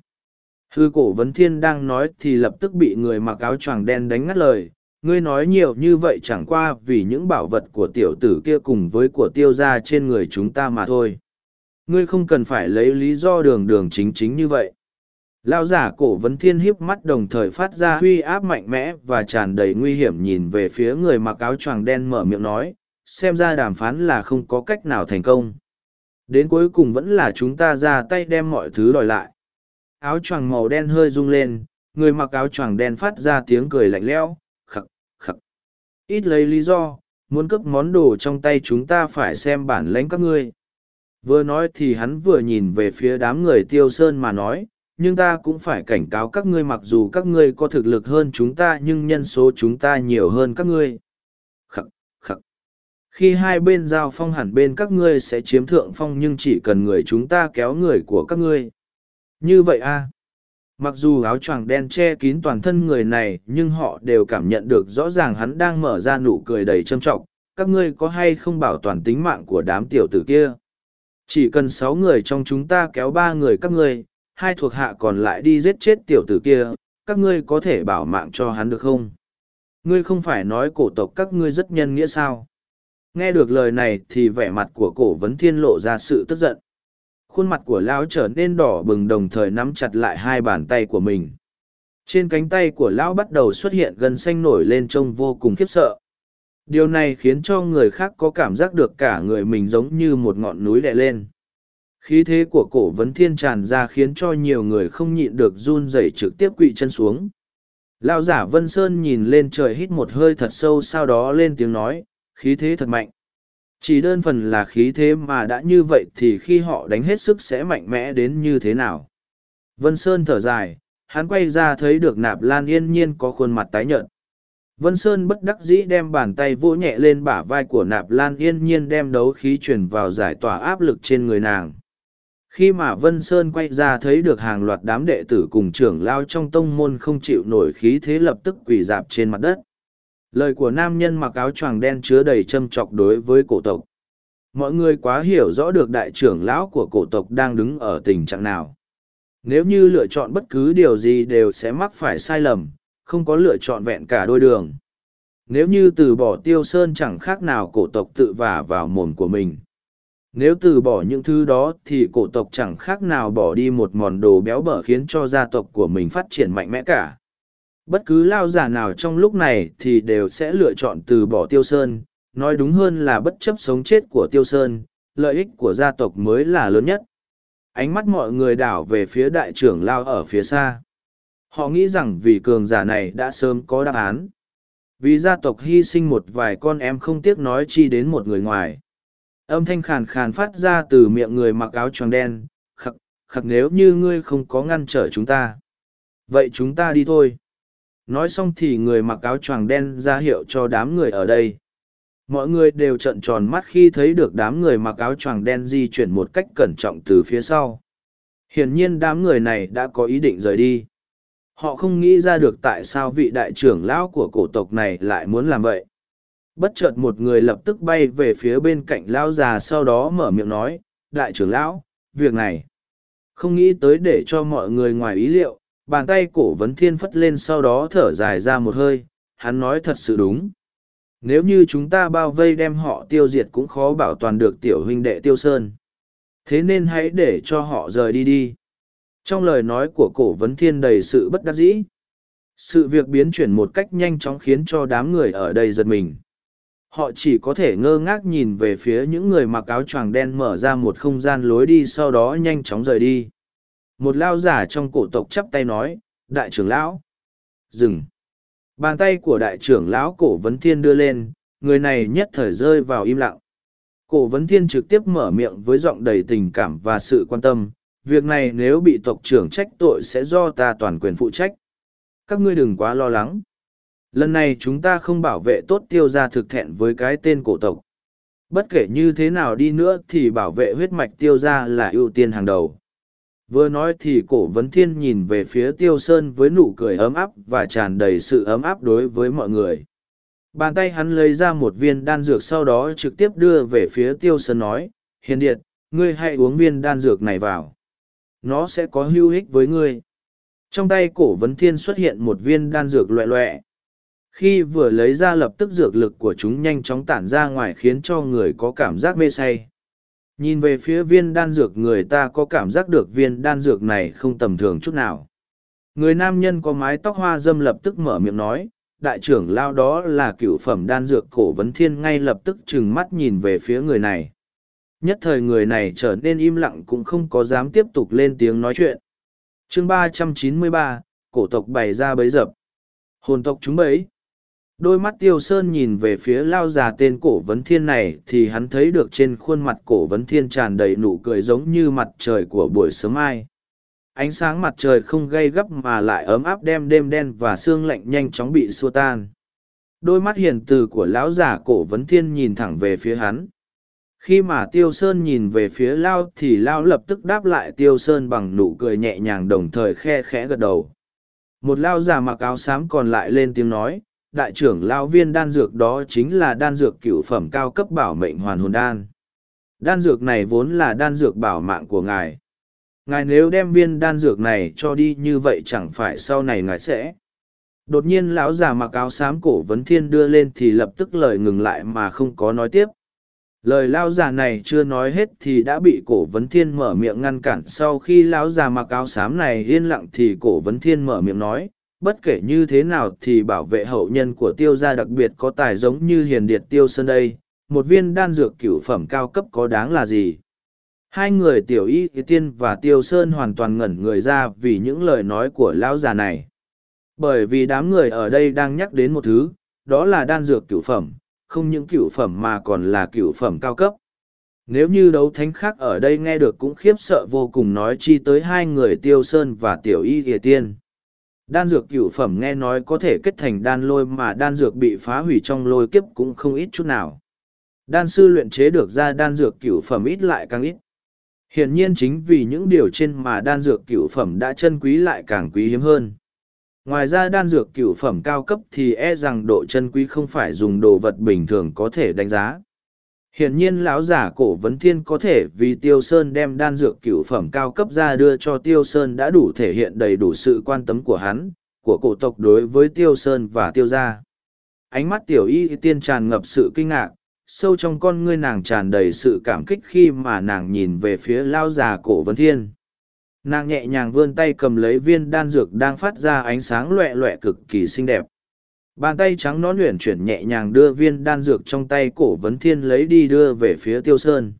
Hư cổ vấn thiên đang nói thì lập tức bị người mặc áo choàng đen đánh ngắt lời ngươi nói nhiều như vậy chẳng qua vì những bảo vật của tiểu tử kia cùng với của tiêu gia trên người chúng ta mà thôi. Ngươi không cần phải lấy lý do đường đường chính chính như vậy. Lao giả cổ vấn thiên hiếp mắt đồng thời phát ra huy áp mạnh mẽ và tràn đầy nguy hiểm nhìn về phía người mặc áo choàng đen mở miệng nói, xem ra đàm phán là không có cách nào thành công. Đến cuối cùng vẫn là chúng ta ra tay đem mọi thứ đòi lại. Áo choàng màu đen hơi rung lên, người mặc áo choàng đen phát ra tiếng cười lạnh lẽo ít lấy lý do, muốn cướp món đồ trong tay chúng ta phải xem bản lãnh các ngươi. Vừa nói thì hắn vừa nhìn về phía đám người tiêu sơn mà nói, nhưng ta cũng phải cảnh cáo các ngươi mặc dù các ngươi có thực lực hơn chúng ta nhưng nhân số chúng ta nhiều hơn các ngươi. Khắc khắc. Khi hai bên giao phong hẳn bên các ngươi sẽ chiếm thượng phong nhưng chỉ cần người chúng ta kéo người của các ngươi. Như vậy a mặc dù áo choàng đen che kín toàn thân người này, nhưng họ đều cảm nhận được rõ ràng hắn đang mở ra nụ cười đầy trâm trọng. Các ngươi có hay không bảo toàn tính mạng của đám tiểu tử kia? Chỉ cần sáu người trong chúng ta kéo ba người các ngươi, hai thuộc hạ còn lại đi giết chết tiểu tử kia, các ngươi có thể bảo mạng cho hắn được không? Ngươi không phải nói cổ tộc các ngươi rất nhân nghĩa sao? Nghe được lời này thì vẻ mặt của cổ vấn thiên lộ ra sự tức giận khuôn mặt của lão trở nên đỏ bừng đồng thời nắm chặt lại hai bàn tay của mình. Trên cánh tay của lão bắt đầu xuất hiện gân xanh nổi lên trông vô cùng khiếp sợ. Điều này khiến cho người khác có cảm giác được cả người mình giống như một ngọn núi đè lên. Khí thế của cổ vấn thiên tràn ra khiến cho nhiều người không nhịn được run rẩy trực tiếp quỵ chân xuống. Lão giả vân sơn nhìn lên trời hít một hơi thật sâu sau đó lên tiếng nói, khí thế thật mạnh chỉ đơn phần là khí thế mà đã như vậy thì khi họ đánh hết sức sẽ mạnh mẽ đến như thế nào? Vân sơn thở dài, hắn quay ra thấy được nạp lan yên nhiên có khuôn mặt tái nhợt. Vân sơn bất đắc dĩ đem bàn tay vỗ nhẹ lên bả vai của nạp lan yên nhiên đem đấu khí truyền vào giải tỏa áp lực trên người nàng. Khi mà vân sơn quay ra thấy được hàng loạt đám đệ tử cùng trưởng lao trong tông môn không chịu nổi khí thế lập tức quỳ dạp trên mặt đất lời của nam nhân mặc áo choàng đen chứa đầy châm chọc đối với cổ tộc. Mọi người quá hiểu rõ được đại trưởng lão của cổ tộc đang đứng ở tình trạng nào. Nếu như lựa chọn bất cứ điều gì đều sẽ mắc phải sai lầm, không có lựa chọn vẹn cả đôi đường. Nếu như từ bỏ tiêu sơn chẳng khác nào cổ tộc tự vả vào mồm của mình. Nếu từ bỏ những thứ đó thì cổ tộc chẳng khác nào bỏ đi một mòn đồ béo bở khiến cho gia tộc của mình phát triển mạnh mẽ cả bất cứ lao giả nào trong lúc này thì đều sẽ lựa chọn từ bỏ tiêu sơn, nói đúng hơn là bất chấp sống chết của tiêu sơn, lợi ích của gia tộc mới là lớn nhất. Ánh mắt mọi người đảo về phía đại trưởng lao ở phía xa. Họ nghĩ rằng vì cường giả này đã sớm có đáp án. Vì gia tộc hy sinh một vài con em không tiếc nói chi đến một người ngoài. Âm thanh khàn khàn phát ra từ miệng người mặc áo choàng đen khặc khặc nếu như ngươi không có ngăn trở chúng ta, vậy chúng ta đi thôi nói xong thì người mặc áo choàng đen ra hiệu cho đám người ở đây. Mọi người đều trợn tròn mắt khi thấy được đám người mặc áo choàng đen di chuyển một cách cẩn trọng từ phía sau. Hiển nhiên đám người này đã có ý định rời đi. Họ không nghĩ ra được tại sao vị đại trưởng lão của cổ tộc này lại muốn làm vậy. Bất chợt một người lập tức bay về phía bên cạnh lão già sau đó mở miệng nói, đại trưởng lão, việc này không nghĩ tới để cho mọi người ngoài ý liệu bàn tay cổ vấn thiên phất lên sau đó thở dài ra một hơi, hắn nói thật sự đúng. Nếu như chúng ta bao vây đem họ tiêu diệt cũng khó bảo toàn được tiểu huynh đệ tiêu sơn. Thế nên hãy để cho họ rời đi đi. Trong lời nói của cổ vấn thiên đầy sự bất đắc dĩ. Sự việc biến chuyển một cách nhanh chóng khiến cho đám người ở đây giật mình. Họ chỉ có thể ngơ ngác nhìn về phía những người mặc áo choàng đen mở ra một không gian lối đi sau đó nhanh chóng rời đi một lao giả trong cổ tộc chắp tay nói, đại trưởng lão dừng bàn tay của đại trưởng lão cổ vấn thiên đưa lên, người này nhất thời rơi vào im lặng cổ vấn thiên trực tiếp mở miệng với giọng đầy tình cảm và sự quan tâm, việc này nếu bị tộc trưởng trách tội sẽ do ta toàn quyền phụ trách các ngươi đừng quá lo lắng. Lần này chúng ta không bảo vệ tốt tiêu gia thực thẹn với cái tên cổ tộc. Bất kể như thế nào đi nữa thì bảo vệ huyết mạch tiêu gia là ưu tiên hàng đầu. Vừa nói thì cổ vấn thiên nhìn về phía tiêu sơn với nụ cười ấm áp và tràn đầy sự ấm áp đối với mọi người. Bàn tay hắn lấy ra một viên đan dược sau đó trực tiếp đưa về phía tiêu sơn nói, hiền điệt, ngươi hãy uống viên đan dược này vào. Nó sẽ có hữu ích với ngươi. Trong tay cổ vấn thiên xuất hiện một viên đan dược loẹ loẹ. Khi vừa lấy ra lập tức dược lực của chúng nhanh chóng tản ra ngoài khiến cho người có cảm giác mê say. Nhìn về phía viên đan dược người ta có cảm giác được viên đan dược này không tầm thường chút nào. Người nam nhân có mái tóc hoa dâm lập tức mở miệng nói, đại trưởng lao đó là cựu phẩm đan dược cổ vấn thiên ngay lập tức trừng mắt nhìn về phía người này. Nhất thời người này trở nên im lặng cũng không có dám tiếp tục lên tiếng nói chuyện. chương ba trăm chín mươi ba cổ tộc bày ra bấy dập. Hồn tộc chúng bấy. Đôi mắt tiêu sơn nhìn về phía lao già tên cổ vấn thiên này thì hắn thấy được trên khuôn mặt cổ vấn thiên tràn đầy nụ cười giống như mặt trời của buổi sớm ai. Ánh sáng mặt trời không gây gấp mà lại ấm áp đem đêm đen và sương lạnh nhanh chóng bị xua tan. Đôi mắt hiền từ của lão già cổ vấn thiên nhìn thẳng về phía hắn. Khi mà tiêu sơn nhìn về phía lao thì lao lập tức đáp lại tiêu sơn bằng nụ cười nhẹ nhàng đồng thời khe khẽ gật đầu. Một lao già mặc áo xám còn lại lên tiếng nói đại trưởng lao viên đan dược đó chính là đan dược cựu phẩm cao cấp bảo mệnh hoàn hồn đan. Đan dược này vốn là đan dược bảo mạng của ngài. Ngài nếu đem viên đan dược này cho đi như vậy chẳng phải sau này ngài sẽ. Đột nhiên lão già mặc áo xám cổ vấn thiên đưa lên thì lập tức lời ngừng lại mà không có nói tiếp. Lời lão già này chưa nói hết thì đã bị cổ vấn thiên mở miệng ngăn cản sau khi lão già mặc áo xám này yên lặng thì cổ vấn thiên mở miệng nói bất kể như thế nào thì bảo vệ hậu nhân của tiêu gia đặc biệt có tài giống như hiền điệt tiêu sơn đây, một viên đan dược cửu phẩm cao cấp có đáng là gì? Hai người tiểu y tiên và tiêu sơn hoàn toàn ngẩn người ra vì những lời nói của lão già này. Bởi vì đám người ở đây đang nhắc đến một thứ, đó là đan dược cửu phẩm, không những cửu phẩm mà còn là cửu phẩm cao cấp. Nếu như đấu thánh khác ở đây nghe được cũng khiếp sợ vô cùng nói chi tới hai người tiêu sơn và tiểu y ỉa tiên. Đan dược cửu phẩm nghe nói có thể kết thành đan lôi mà đan dược bị phá hủy trong lôi kiếp cũng không ít chút nào. Đan sư luyện chế được ra đan dược cửu phẩm ít lại càng ít. Hiển nhiên chính vì những điều trên mà đan dược cửu phẩm đã chân quý lại càng quý hiếm hơn. Ngoài ra đan dược cửu phẩm cao cấp thì e rằng độ chân quý không phải dùng đồ vật bình thường có thể đánh giá hiển nhiên lão giả cổ vấn thiên có thể vì tiêu sơn đem đan dược cửu phẩm cao cấp ra đưa cho tiêu sơn đã đủ thể hiện đầy đủ sự quan tâm của hắn, của cổ tộc đối với tiêu sơn và tiêu gia. Ánh mắt tiểu y tiên tràn ngập sự kinh ngạc, sâu trong con ngươi nàng tràn đầy sự cảm kích khi mà nàng nhìn về phía lao già cổ vấn thiên. Nàng nhẹ nhàng vươn tay cầm lấy viên đan dược đang phát ra ánh sáng loẹ loẹ cực kỳ xinh đẹp. Bàn tay trắng nón luyện chuyển nhẹ nhàng đưa viên đan dược trong tay cổ vấn thiên lấy đi đưa về phía tiêu sơn.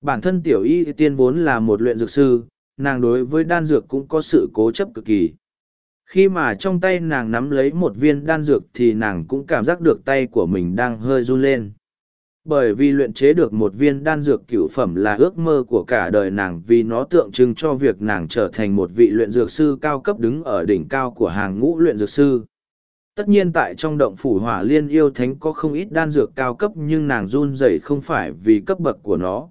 Bản thân tiểu y tiên vốn là một luyện dược sư, nàng đối với đan dược cũng có sự cố chấp cực kỳ. Khi mà trong tay nàng nắm lấy một viên đan dược thì nàng cũng cảm giác được tay của mình đang hơi run lên. Bởi vì luyện chế được một viên đan dược cửu phẩm là ước mơ của cả đời nàng vì nó tượng trưng cho việc nàng trở thành một vị luyện dược sư cao cấp đứng ở đỉnh cao của hàng ngũ luyện dược sư. Tất nhiên tại trong động phủ hỏa liên yêu thánh có không ít đan dược cao cấp nhưng nàng run rẩy không phải vì cấp bậc của nó.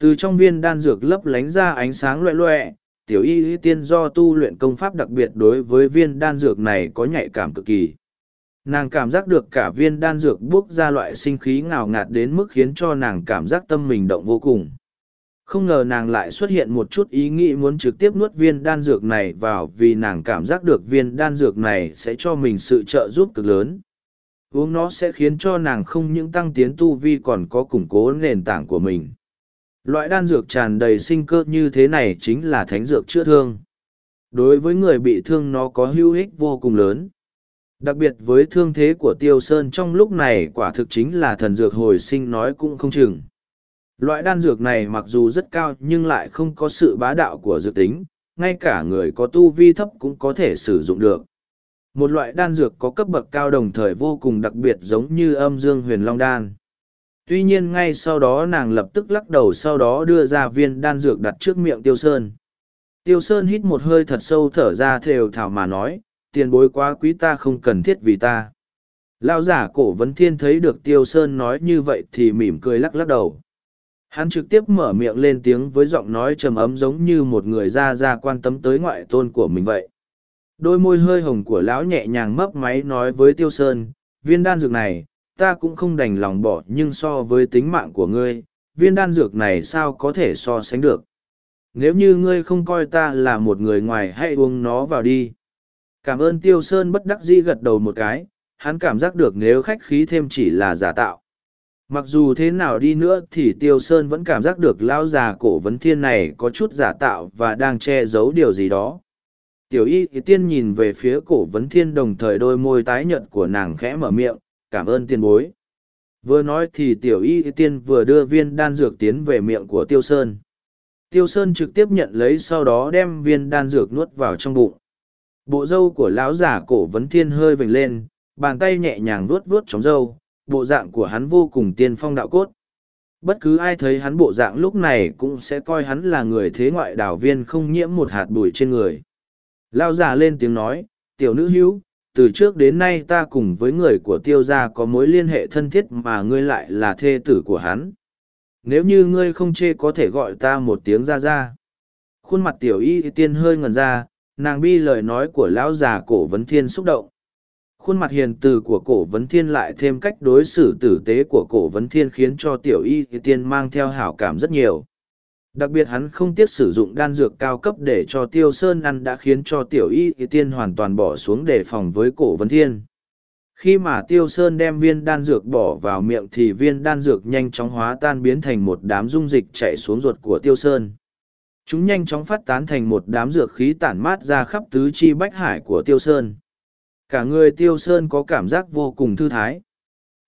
Từ trong viên đan dược lấp lánh ra ánh sáng loẹ loẹ, tiểu y y tiên do tu luyện công pháp đặc biệt đối với viên đan dược này có nhạy cảm cực kỳ. Nàng cảm giác được cả viên đan dược bước ra loại sinh khí ngào ngạt đến mức khiến cho nàng cảm giác tâm mình động vô cùng không ngờ nàng lại xuất hiện một chút ý nghĩ muốn trực tiếp nuốt viên đan dược này vào vì nàng cảm giác được viên đan dược này sẽ cho mình sự trợ giúp cực lớn. Uống nó sẽ khiến cho nàng không những tăng tiến tu vi còn có củng cố nền tảng của mình. Loại đan dược tràn đầy sinh cơ như thế này chính là thánh dược chữa thương. Đối với người bị thương nó có hữu ích vô cùng lớn. Đặc biệt với thương thế của tiêu sơn trong lúc này quả thực chính là thần dược hồi sinh nói cũng không chừng. Loại đan dược này mặc dù rất cao nhưng lại không có sự bá đạo của dược tính, ngay cả người có tu vi thấp cũng có thể sử dụng được. Một loại đan dược có cấp bậc cao đồng thời vô cùng đặc biệt giống như âm dương huyền long đan. Tuy nhiên ngay sau đó nàng lập tức lắc đầu sau đó đưa ra viên đan dược đặt trước miệng Tiêu Sơn. Tiêu Sơn hít một hơi thật sâu thở ra thều thảo mà nói, tiền bối quá quý ta không cần thiết vì ta. Lao giả cổ vấn thiên thấy được Tiêu Sơn nói như vậy thì mỉm cười lắc lắc đầu. Hắn trực tiếp mở miệng lên tiếng với giọng nói trầm ấm giống như một người ra ra quan tâm tới ngoại tôn của mình vậy. Đôi môi hơi hồng của lão nhẹ nhàng mấp máy nói với Tiêu Sơn, viên đan dược này, ta cũng không đành lòng bỏ nhưng so với tính mạng của ngươi, viên đan dược này sao có thể so sánh được. Nếu như ngươi không coi ta là một người ngoài hãy uống nó vào đi. Cảm ơn Tiêu Sơn bất đắc dĩ gật đầu một cái, hắn cảm giác được nếu khách khí thêm chỉ là giả tạo. Mặc dù thế nào đi nữa thì Tiêu Sơn vẫn cảm giác được lão già cổ vấn thiên này có chút giả tạo và đang che giấu điều gì đó. Tiểu y tiên nhìn về phía cổ vấn thiên đồng thời đôi môi tái nhợt của nàng khẽ mở miệng, cảm ơn tiền bối. Vừa nói thì tiểu y tiên vừa đưa viên đan dược tiến về miệng của Tiêu Sơn. Tiêu Sơn trực tiếp nhận lấy sau đó đem viên đan dược nuốt vào trong bụng. Bộ râu của lão giả cổ vấn thiên hơi vểnh lên, bàn tay nhẹ nhàng vuốt vuốt trong râu, bộ dạng của hắn vô cùng tiên phong đạo cốt. Bất cứ ai thấy hắn bộ dạng lúc này cũng sẽ coi hắn là người thế ngoại đảo viên không nhiễm một hạt bụi trên người. Lao giả lên tiếng nói, tiểu nữ hữu, từ trước đến nay ta cùng với người của tiêu gia có mối liên hệ thân thiết mà ngươi lại là thê tử của hắn. Nếu như ngươi không chê có thể gọi ta một tiếng ra ra. Khuôn mặt tiểu y tiên hơi ngần ra, nàng bi lời nói của lão già cổ vấn thiên xúc động khuôn mặt hiền từ của cổ vấn thiên lại thêm cách đối xử tử tế của cổ vấn thiên khiến cho tiểu y tiên mang theo hảo cảm rất nhiều. Đặc biệt hắn không tiếc sử dụng đan dược cao cấp để cho tiêu sơn ăn đã khiến cho tiểu y tiên hoàn toàn bỏ xuống đề phòng với cổ vấn thiên. Khi mà tiêu sơn đem viên đan dược bỏ vào miệng thì viên đan dược nhanh chóng hóa tan biến thành một đám dung dịch chạy xuống ruột của tiêu sơn. Chúng nhanh chóng phát tán thành một đám dược khí tản mát ra khắp tứ chi bách hải của tiêu sơn cả người tiêu sơn có cảm giác vô cùng thư thái.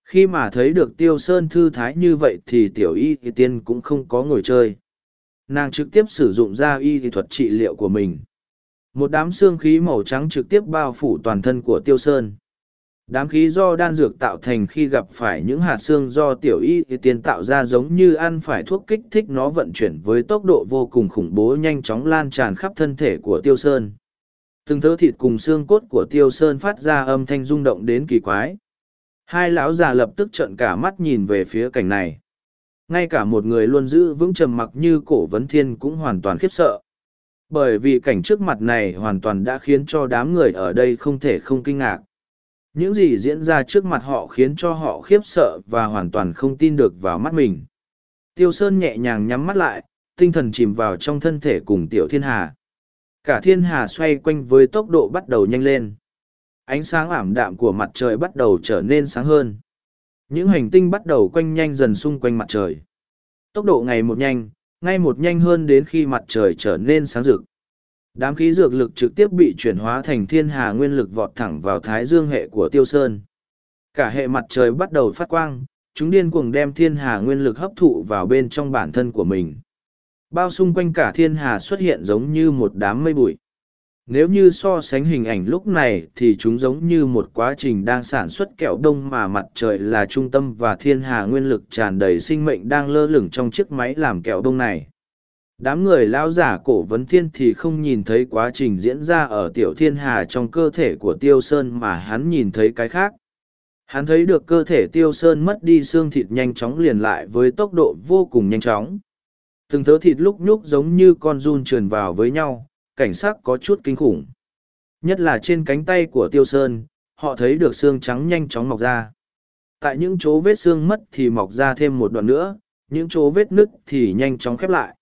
Khi mà thấy được tiêu sơn thư thái như vậy thì tiểu y thì tiên cũng không có ngồi chơi. Nàng trực tiếp sử dụng ra y thì thuật trị liệu của mình. Một đám xương khí màu trắng trực tiếp bao phủ toàn thân của tiêu sơn. Đám khí do đan dược tạo thành khi gặp phải những hạt xương do tiểu y thì tiên tạo ra giống như ăn phải thuốc kích thích nó vận chuyển với tốc độ vô cùng khủng bố nhanh chóng lan tràn khắp thân thể của tiêu sơn từng thớ thịt cùng xương cốt của tiêu sơn phát ra âm thanh rung động đến kỳ quái. Hai lão già lập tức trợn cả mắt nhìn về phía cảnh này. Ngay cả một người luôn giữ vững trầm mặc như cổ vấn thiên cũng hoàn toàn khiếp sợ. Bởi vì cảnh trước mặt này hoàn toàn đã khiến cho đám người ở đây không thể không kinh ngạc. Những gì diễn ra trước mặt họ khiến cho họ khiếp sợ và hoàn toàn không tin được vào mắt mình. Tiêu sơn nhẹ nhàng nhắm mắt lại, tinh thần chìm vào trong thân thể cùng tiểu thiên hà cả thiên hà xoay quanh với tốc độ bắt đầu nhanh lên. Ánh sáng ảm đạm của mặt trời bắt đầu trở nên sáng hơn. Những hành tinh bắt đầu quanh nhanh dần xung quanh mặt trời. Tốc độ ngày một nhanh, ngay một nhanh hơn đến khi mặt trời trở nên sáng rực. Đám khí dược lực trực tiếp bị chuyển hóa thành thiên hà nguyên lực vọt thẳng vào thái dương hệ của tiêu sơn. Cả hệ mặt trời bắt đầu phát quang, chúng điên cuồng đem thiên hà nguyên lực hấp thụ vào bên trong bản thân của mình bao xung quanh cả thiên hà xuất hiện giống như một đám mây bụi. Nếu như so sánh hình ảnh lúc này thì chúng giống như một quá trình đang sản xuất kẹo đông mà mặt trời là trung tâm và thiên hà nguyên lực tràn đầy sinh mệnh đang lơ lửng trong chiếc máy làm kẹo đông này. Đám người lao giả cổ vấn thiên thì không nhìn thấy quá trình diễn ra ở tiểu thiên hà trong cơ thể của tiêu sơn mà hắn nhìn thấy cái khác. Hắn thấy được cơ thể tiêu sơn mất đi xương thịt nhanh chóng liền lại với tốc độ vô cùng nhanh chóng từng thớ thịt lúc nhúc giống như con run trườn vào với nhau, cảnh sắc có chút kinh khủng. Nhất là trên cánh tay của tiêu sơn, họ thấy được xương trắng nhanh chóng mọc ra. Tại những chỗ vết xương mất thì mọc ra thêm một đoạn nữa, những chỗ vết nứt thì nhanh chóng khép lại.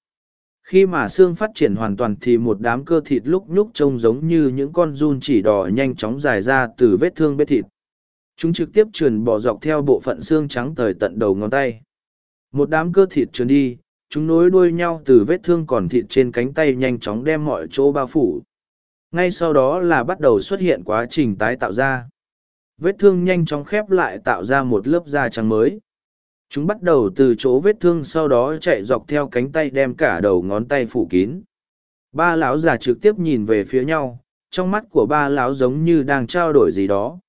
Khi mà xương phát triển hoàn toàn thì một đám cơ thịt lúc nhúc trông giống như những con run chỉ đỏ nhanh chóng dài ra từ vết thương vết thịt. Chúng trực tiếp trườn bỏ dọc theo bộ phận xương trắng tới tận đầu ngón tay. Một đám cơ thịt trườn đi chúng nối đuôi nhau từ vết thương còn thịt trên cánh tay nhanh chóng đem mọi chỗ bao phủ. Ngay sau đó là bắt đầu xuất hiện quá trình tái tạo ra vết thương nhanh chóng khép lại tạo ra một lớp da trắng mới. Chúng bắt đầu từ chỗ vết thương sau đó chạy dọc theo cánh tay đem cả đầu ngón tay phủ kín. Ba lão già trực tiếp nhìn về phía nhau, trong mắt của ba lão giống như đang trao đổi gì đó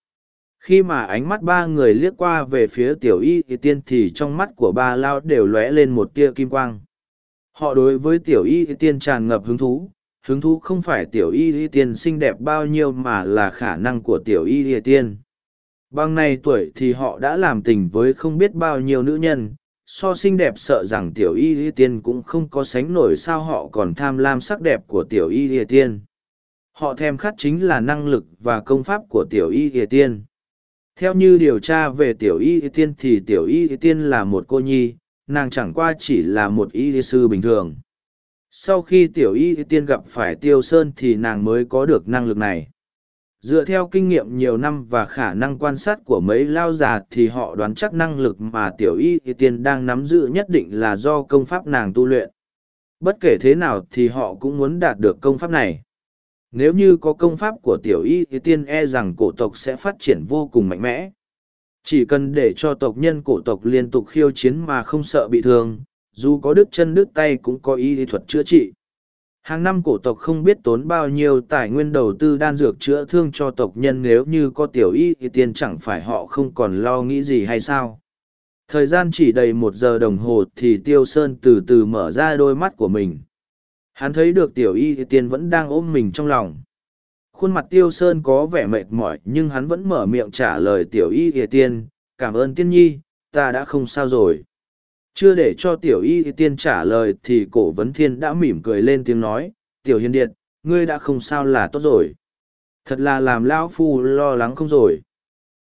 khi mà ánh mắt ba người liếc qua về phía tiểu y, thì tiên thì trong mắt của ba lao đều lóe lên một tia kim quang. Họ đối với tiểu y, thì tiên tràn ngập hứng thú. Hứng thú không phải tiểu y, thì tiên xinh đẹp bao nhiêu mà là khả năng của tiểu y, thì tiên. Bằng này tuổi thì họ đã làm tình với không biết bao nhiêu nữ nhân. So xinh đẹp sợ rằng tiểu y y tiên cũng không có sánh nổi sao họ còn tham lam sắc đẹp của tiểu y y tiên. Họ thèm khát chính là năng lực và công pháp của tiểu y y tiên theo như điều tra về tiểu y tiên thì tiểu y y tiên là một cô nhi, nàng chẳng qua chỉ là một y sư bình thường. Sau khi tiểu y tiên gặp phải tiêu sơn thì nàng mới có được năng lực này. Dựa theo kinh nghiệm nhiều năm và khả năng quan sát của mấy lao già thì họ đoán chắc năng lực mà tiểu y tiên đang nắm giữ nhất định là do công pháp nàng tu luyện. Bất kể thế nào thì họ cũng muốn đạt được công pháp này nếu như có công pháp của tiểu y thì tiên e rằng cổ tộc sẽ phát triển vô cùng mạnh mẽ. Chỉ cần để cho tộc nhân cổ tộc liên tục khiêu chiến mà không sợ bị thương, dù có đứt chân đứt tay cũng có y thuật chữa trị. Hàng năm cổ tộc không biết tốn bao nhiêu tài nguyên đầu tư đan dược chữa thương cho tộc nhân, nếu như có tiểu y thì tiên chẳng phải họ không còn lo nghĩ gì hay sao? Thời gian chỉ đầy một giờ đồng hồ thì tiêu sơn từ từ mở ra đôi mắt của mình hắn thấy được tiểu y thì vẫn đang ôm mình trong lòng. Khuôn mặt tiêu sơn có vẻ mệt mỏi, nhưng hắn vẫn mở miệng trả lời tiểu y thì tiên, cảm ơn tiên nhi, ta đã không sao rồi. Chưa để cho tiểu y tiên trả lời thì cổ vấn thiên đã mỉm cười lên tiếng nói, tiểu hiền điện ngươi đã không sao là tốt rồi. Thật là làm lão phu lo lắng không rồi.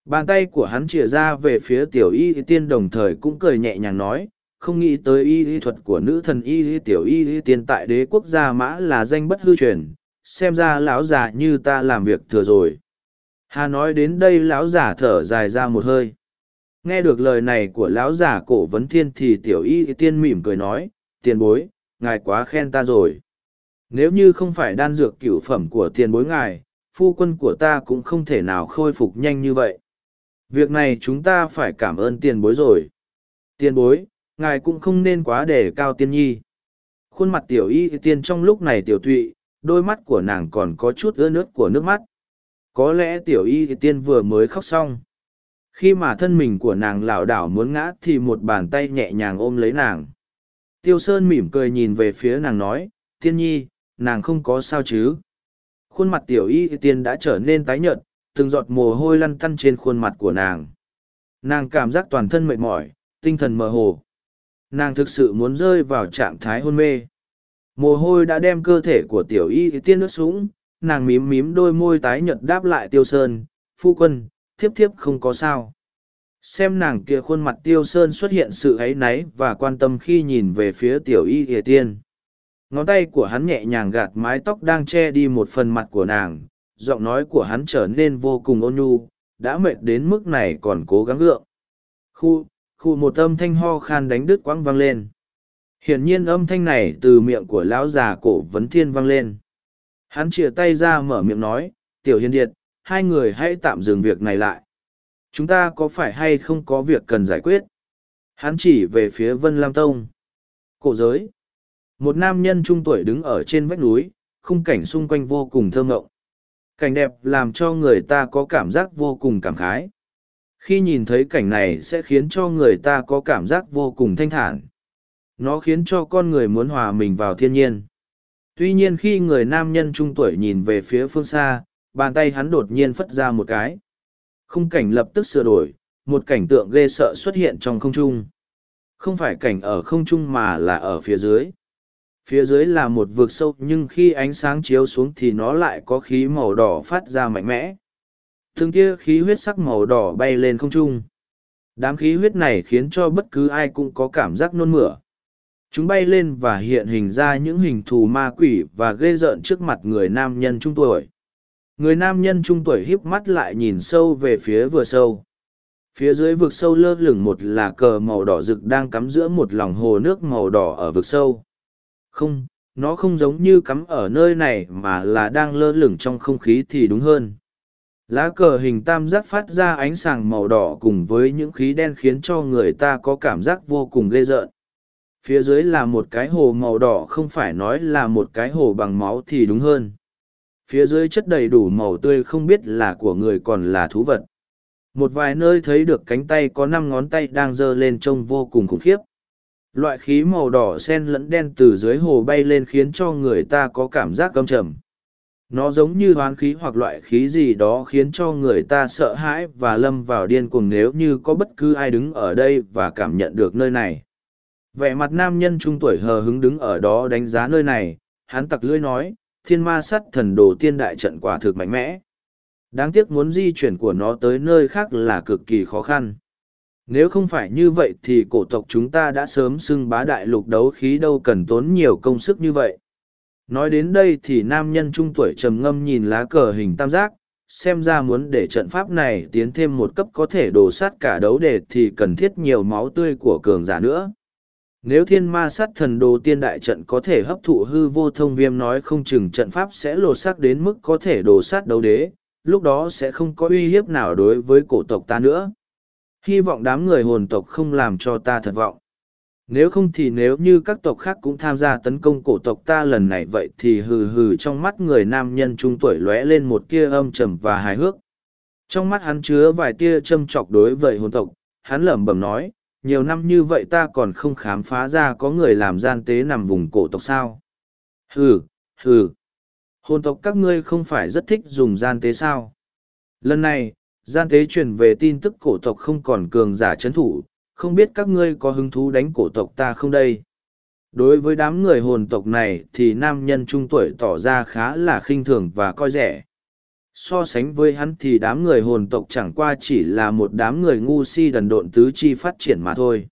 Bàn tay của hắn chìa ra về phía tiểu y tiên đồng thời cũng cười nhẹ nhàng nói không nghĩ tới y y thuật của nữ thần y tiểu y y tiên tại đế quốc gia mã là danh bất hư truyền, xem ra lão già như ta làm việc thừa rồi. Hà nói đến đây lão giả thở dài ra một hơi. Nghe được lời này của lão giả cổ vấn thiên thì tiểu y tiên mỉm cười nói, tiền bối, ngài quá khen ta rồi. Nếu như không phải đan dược cửu phẩm của tiền bối ngài, phu quân của ta cũng không thể nào khôi phục nhanh như vậy. Việc này chúng ta phải cảm ơn tiền bối rồi. Tiền bối ngài cũng không nên quá để cao tiên nhi. Khuôn mặt tiểu y tiên trong lúc này tiểu tụy đôi mắt của nàng còn có chút ưa nước của nước mắt. Có lẽ tiểu y tiên vừa mới khóc xong. Khi mà thân mình của nàng lảo đảo muốn ngã thì một bàn tay nhẹ nhàng ôm lấy nàng. Tiêu sơn mỉm cười nhìn về phía nàng nói, tiên nhi, nàng không có sao chứ? Khuôn mặt tiểu y tiên đã trở nên tái nhợt, từng giọt mồ hôi lăn tăn trên khuôn mặt của nàng. Nàng cảm giác toàn thân mệt mỏi, tinh thần mơ hồ nàng thực sự muốn rơi vào trạng thái hôn mê. Mồ hôi đã đem cơ thể của tiểu y tiên ướt sũng, nàng mím mím đôi môi tái nhợt đáp lại tiêu sơn, phu quân, thiếp thiếp không có sao. Xem nàng kia khuôn mặt tiêu sơn xuất hiện sự áy náy và quan tâm khi nhìn về phía tiểu y ỉa tiên. Ngón tay của hắn nhẹ nhàng gạt mái tóc đang che đi một phần mặt của nàng, giọng nói của hắn trở nên vô cùng ôn nhu, đã mệt đến mức này còn cố gắng gượng. Khu khu một âm thanh ho khan đánh đứt quãng vang lên hiển nhiên âm thanh này từ miệng của lão già cổ vấn thiên vang lên hắn chìa tay ra mở miệng nói tiểu hiền điệt hai người hãy tạm dừng việc này lại. Chúng ta có phải hay không có việc cần giải quyết? Hắn chỉ về phía Vân Lam Tông. Cổ giới. Một nam nhân trung tuổi đứng ở trên vách núi, khung cảnh xung quanh vô cùng thơ ngộng. Cảnh đẹp làm cho người ta có cảm giác vô cùng cảm khái. Khi nhìn thấy cảnh này sẽ khiến cho người ta có cảm giác vô cùng thanh thản. Nó khiến cho con người muốn hòa mình vào thiên nhiên. Tuy nhiên khi người nam nhân trung tuổi nhìn về phía phương xa, bàn tay hắn đột nhiên phất ra một cái. Khung cảnh lập tức sửa đổi, một cảnh tượng ghê sợ xuất hiện trong không trung. Không phải cảnh ở không trung mà là ở phía dưới. Phía dưới là một vực sâu nhưng khi ánh sáng chiếu xuống thì nó lại có khí màu đỏ phát ra mạnh mẽ. Thường kia khí huyết sắc màu đỏ bay lên không trung. Đám khí huyết này khiến cho bất cứ ai cũng có cảm giác nôn mửa. Chúng bay lên và hiện hình ra những hình thù ma quỷ và ghê rợn trước mặt người nam nhân trung tuổi người nam nhân trung tuổi híp mắt lại nhìn sâu về phía vừa sâu phía dưới vực sâu lơ lửng một là cờ màu đỏ rực đang cắm giữa một lòng hồ nước màu đỏ ở vực sâu không, nó không giống như cắm ở nơi này mà là đang lơ lửng trong không khí thì đúng hơn lá cờ hình tam giác phát ra ánh sáng màu đỏ cùng với những khí đen khiến cho người ta có cảm giác vô cùng ghê rợn. Phía dưới là một cái hồ màu đỏ, không phải nói là một cái hồ bằng máu thì đúng hơn. Phía dưới chất đầy đủ màu tươi không biết là của người còn là thú vật. Một vài nơi thấy được cánh tay có năm ngón tay đang giơ lên trông vô cùng khủng khiếp. Loại khí màu đỏ sen lẫn đen từ dưới hồ bay lên khiến cho người ta có cảm giác căm trầm nó giống như hoán khí hoặc loại khí gì đó khiến cho người ta sợ hãi và lâm vào điên cuồng nếu như có bất cứ ai đứng ở đây và cảm nhận được nơi này. Vẻ mặt nam nhân trung tuổi hờ hứng đứng ở đó đánh giá nơi này, hắn tặc lưỡi nói, thiên ma sắt thần đồ tiên đại trận quả thực mạnh mẽ. Đáng tiếc muốn di chuyển của nó tới nơi khác là cực kỳ khó khăn. Nếu không phải như vậy thì cổ tộc chúng ta đã sớm xưng bá đại lục đấu khí đâu cần tốn nhiều công sức như vậy nói đến đây thì nam nhân trung tuổi trầm ngâm nhìn lá cờ hình tam giác, xem ra muốn để trận pháp này tiến thêm một cấp có thể đổ sát cả đấu đề thì cần thiết nhiều máu tươi của cường giả nữa. Nếu thiên ma sát thần đồ tiên đại trận có thể hấp thụ hư vô thông viêm nói không chừng trận pháp sẽ lột xác đến mức có thể đổ sát đấu đế, lúc đó sẽ không có uy hiếp nào đối với cổ tộc ta nữa. Hy vọng đám người hồn tộc không làm cho ta thất vọng nếu không thì nếu như các tộc khác cũng tham gia tấn công cổ tộc ta lần này vậy thì hừ hừ trong mắt người nam nhân trung tuổi lóe lên một tia âm trầm và hài hước. Trong mắt hắn chứa vài tia châm chọc đối với hồn tộc, hắn lẩm bẩm nói, nhiều năm như vậy ta còn không khám phá ra có người làm gian tế nằm vùng cổ tộc sao? Hừ hừ. Hồn tộc các ngươi không phải rất thích dùng gian tế sao? Lần này, gian tế truyền về tin tức cổ tộc không còn cường giả c h ấ n thủ không biết các ngươi có hứng thú đánh cổ tộc ta không đây? Đối với đám người hồn tộc này thì nam nhân trung tuổi tỏ ra khá là khinh thường và coi rẻ. So sánh với hắn thì đám người hồn tộc chẳng qua chỉ là một đám người ngu si đần độn tứ chi phát triển mà thôi.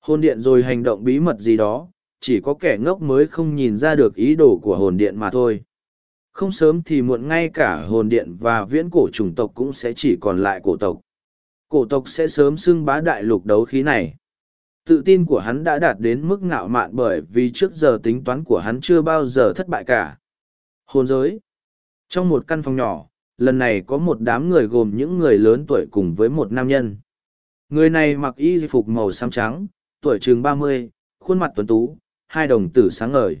Hồn điện rồi hành động bí mật gì đó, chỉ có kẻ ngốc mới không nhìn ra được ý đồ của hồn điện mà thôi. Không sớm thì muộn ngay cả hồn điện và viễn cổ chủng tộc cũng sẽ chỉ còn lại cổ tộc. Cổ tộc sẽ sớm xưng bá đại lục đấu khí này. Tự tin của hắn đã đạt đến mức ngạo mạn bởi vì trước giờ tính toán của hắn chưa bao giờ thất bại cả. Hồn giới Trong một căn phòng nhỏ, lần này có một đám người gồm những người lớn tuổi cùng với một nam nhân. Người này mặc y phục màu xám trắng, tuổi chừng mươi, khuôn mặt tuấn tú, hai đồng tử sáng ngời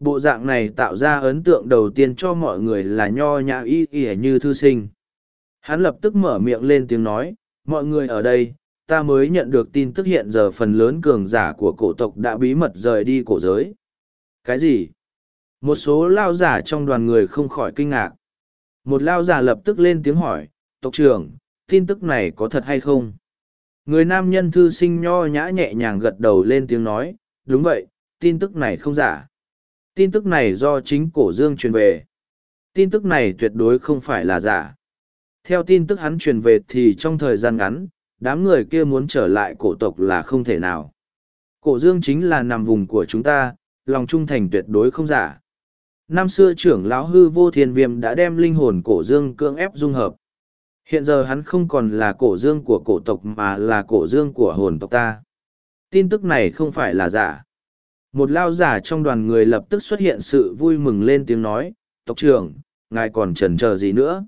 bộ dạng này tạo ra ấn tượng đầu tiên cho mọi người là nho nhã y y như thư sinh hắn lập tức mở miệng lên tiếng nói mọi người ở đây, ta mới nhận được tin tức hiện giờ phần lớn cường giả của cổ tộc đã bí mật rời đi cổ giới. Cái gì? Một số lao giả trong đoàn người không khỏi kinh ngạc. Một lao giả lập tức lên tiếng hỏi, tộc trưởng, tin tức này có thật hay không? Người nam nhân thư sinh nho nhã nhẹ nhàng gật đầu lên tiếng nói, đúng vậy, tin tức này không giả. Tin tức này do chính cổ dương truyền về. Tin tức này tuyệt đối không phải là giả theo tin tức hắn truyền về thì trong thời gian ngắn, đám người kia muốn trở lại cổ tộc là không thể nào. Cổ dương chính là nằm vùng của chúng ta, lòng trung thành tuyệt đối không giả. Năm xưa trưởng lão hư vô thiên viêm đã đem linh hồn cổ dương cưỡng ép dung hợp. Hiện giờ hắn không còn là cổ dương của cổ tộc mà là cổ dương của hồn tộc ta. Tin tức này không phải là giả. Một lao giả trong đoàn người lập tức xuất hiện sự vui mừng lên tiếng nói, tộc trưởng, ngài còn chần chờ gì nữa?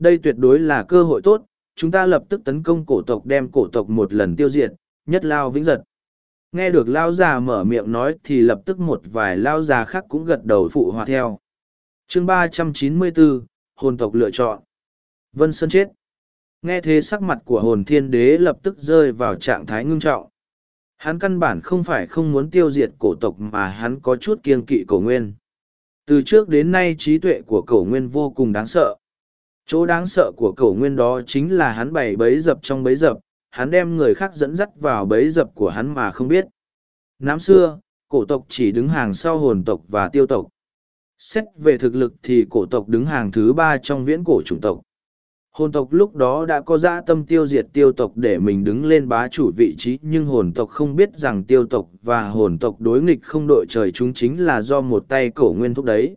Đây tuyệt đối là cơ hội tốt, chúng ta lập tức tấn công cổ tộc đem cổ tộc một lần tiêu diệt, nhất lao vĩnh giật. Nghe được lao già mở miệng nói thì lập tức một vài lao già khác cũng gật đầu phụ hòa theo. Chương ba trăm chín mươi bốn, hồn tộc lựa chọn. Vân sơn chết. Nghe thế sắc mặt của hồn thiên đế lập tức rơi vào trạng thái ngưng trọng. Hắn căn bản không phải không muốn tiêu diệt cổ tộc mà hắn có chút kiêng kỵ cổ nguyên. Từ trước đến nay trí tuệ của cổ nguyên vô cùng đáng sợ. Chỗ đáng sợ của cổ nguyên đó chính là hắn bày bấy dập trong bấy dập, hắn đem người khác dẫn dắt vào bấy dập của hắn mà không biết. Năm xưa, cổ tộc chỉ đứng hàng sau hồn tộc và tiêu tộc. Xét về thực lực thì cổ tộc đứng hàng thứ ba trong viễn cổ chủng tộc. Hồn tộc lúc đó đã có dã tâm tiêu diệt tiêu tộc để mình đứng lên bá chủ vị trí nhưng hồn tộc không biết rằng tiêu tộc và hồn tộc đối nghịch không đội trời chúng chính là do một tay cổ nguyên thúc đấy.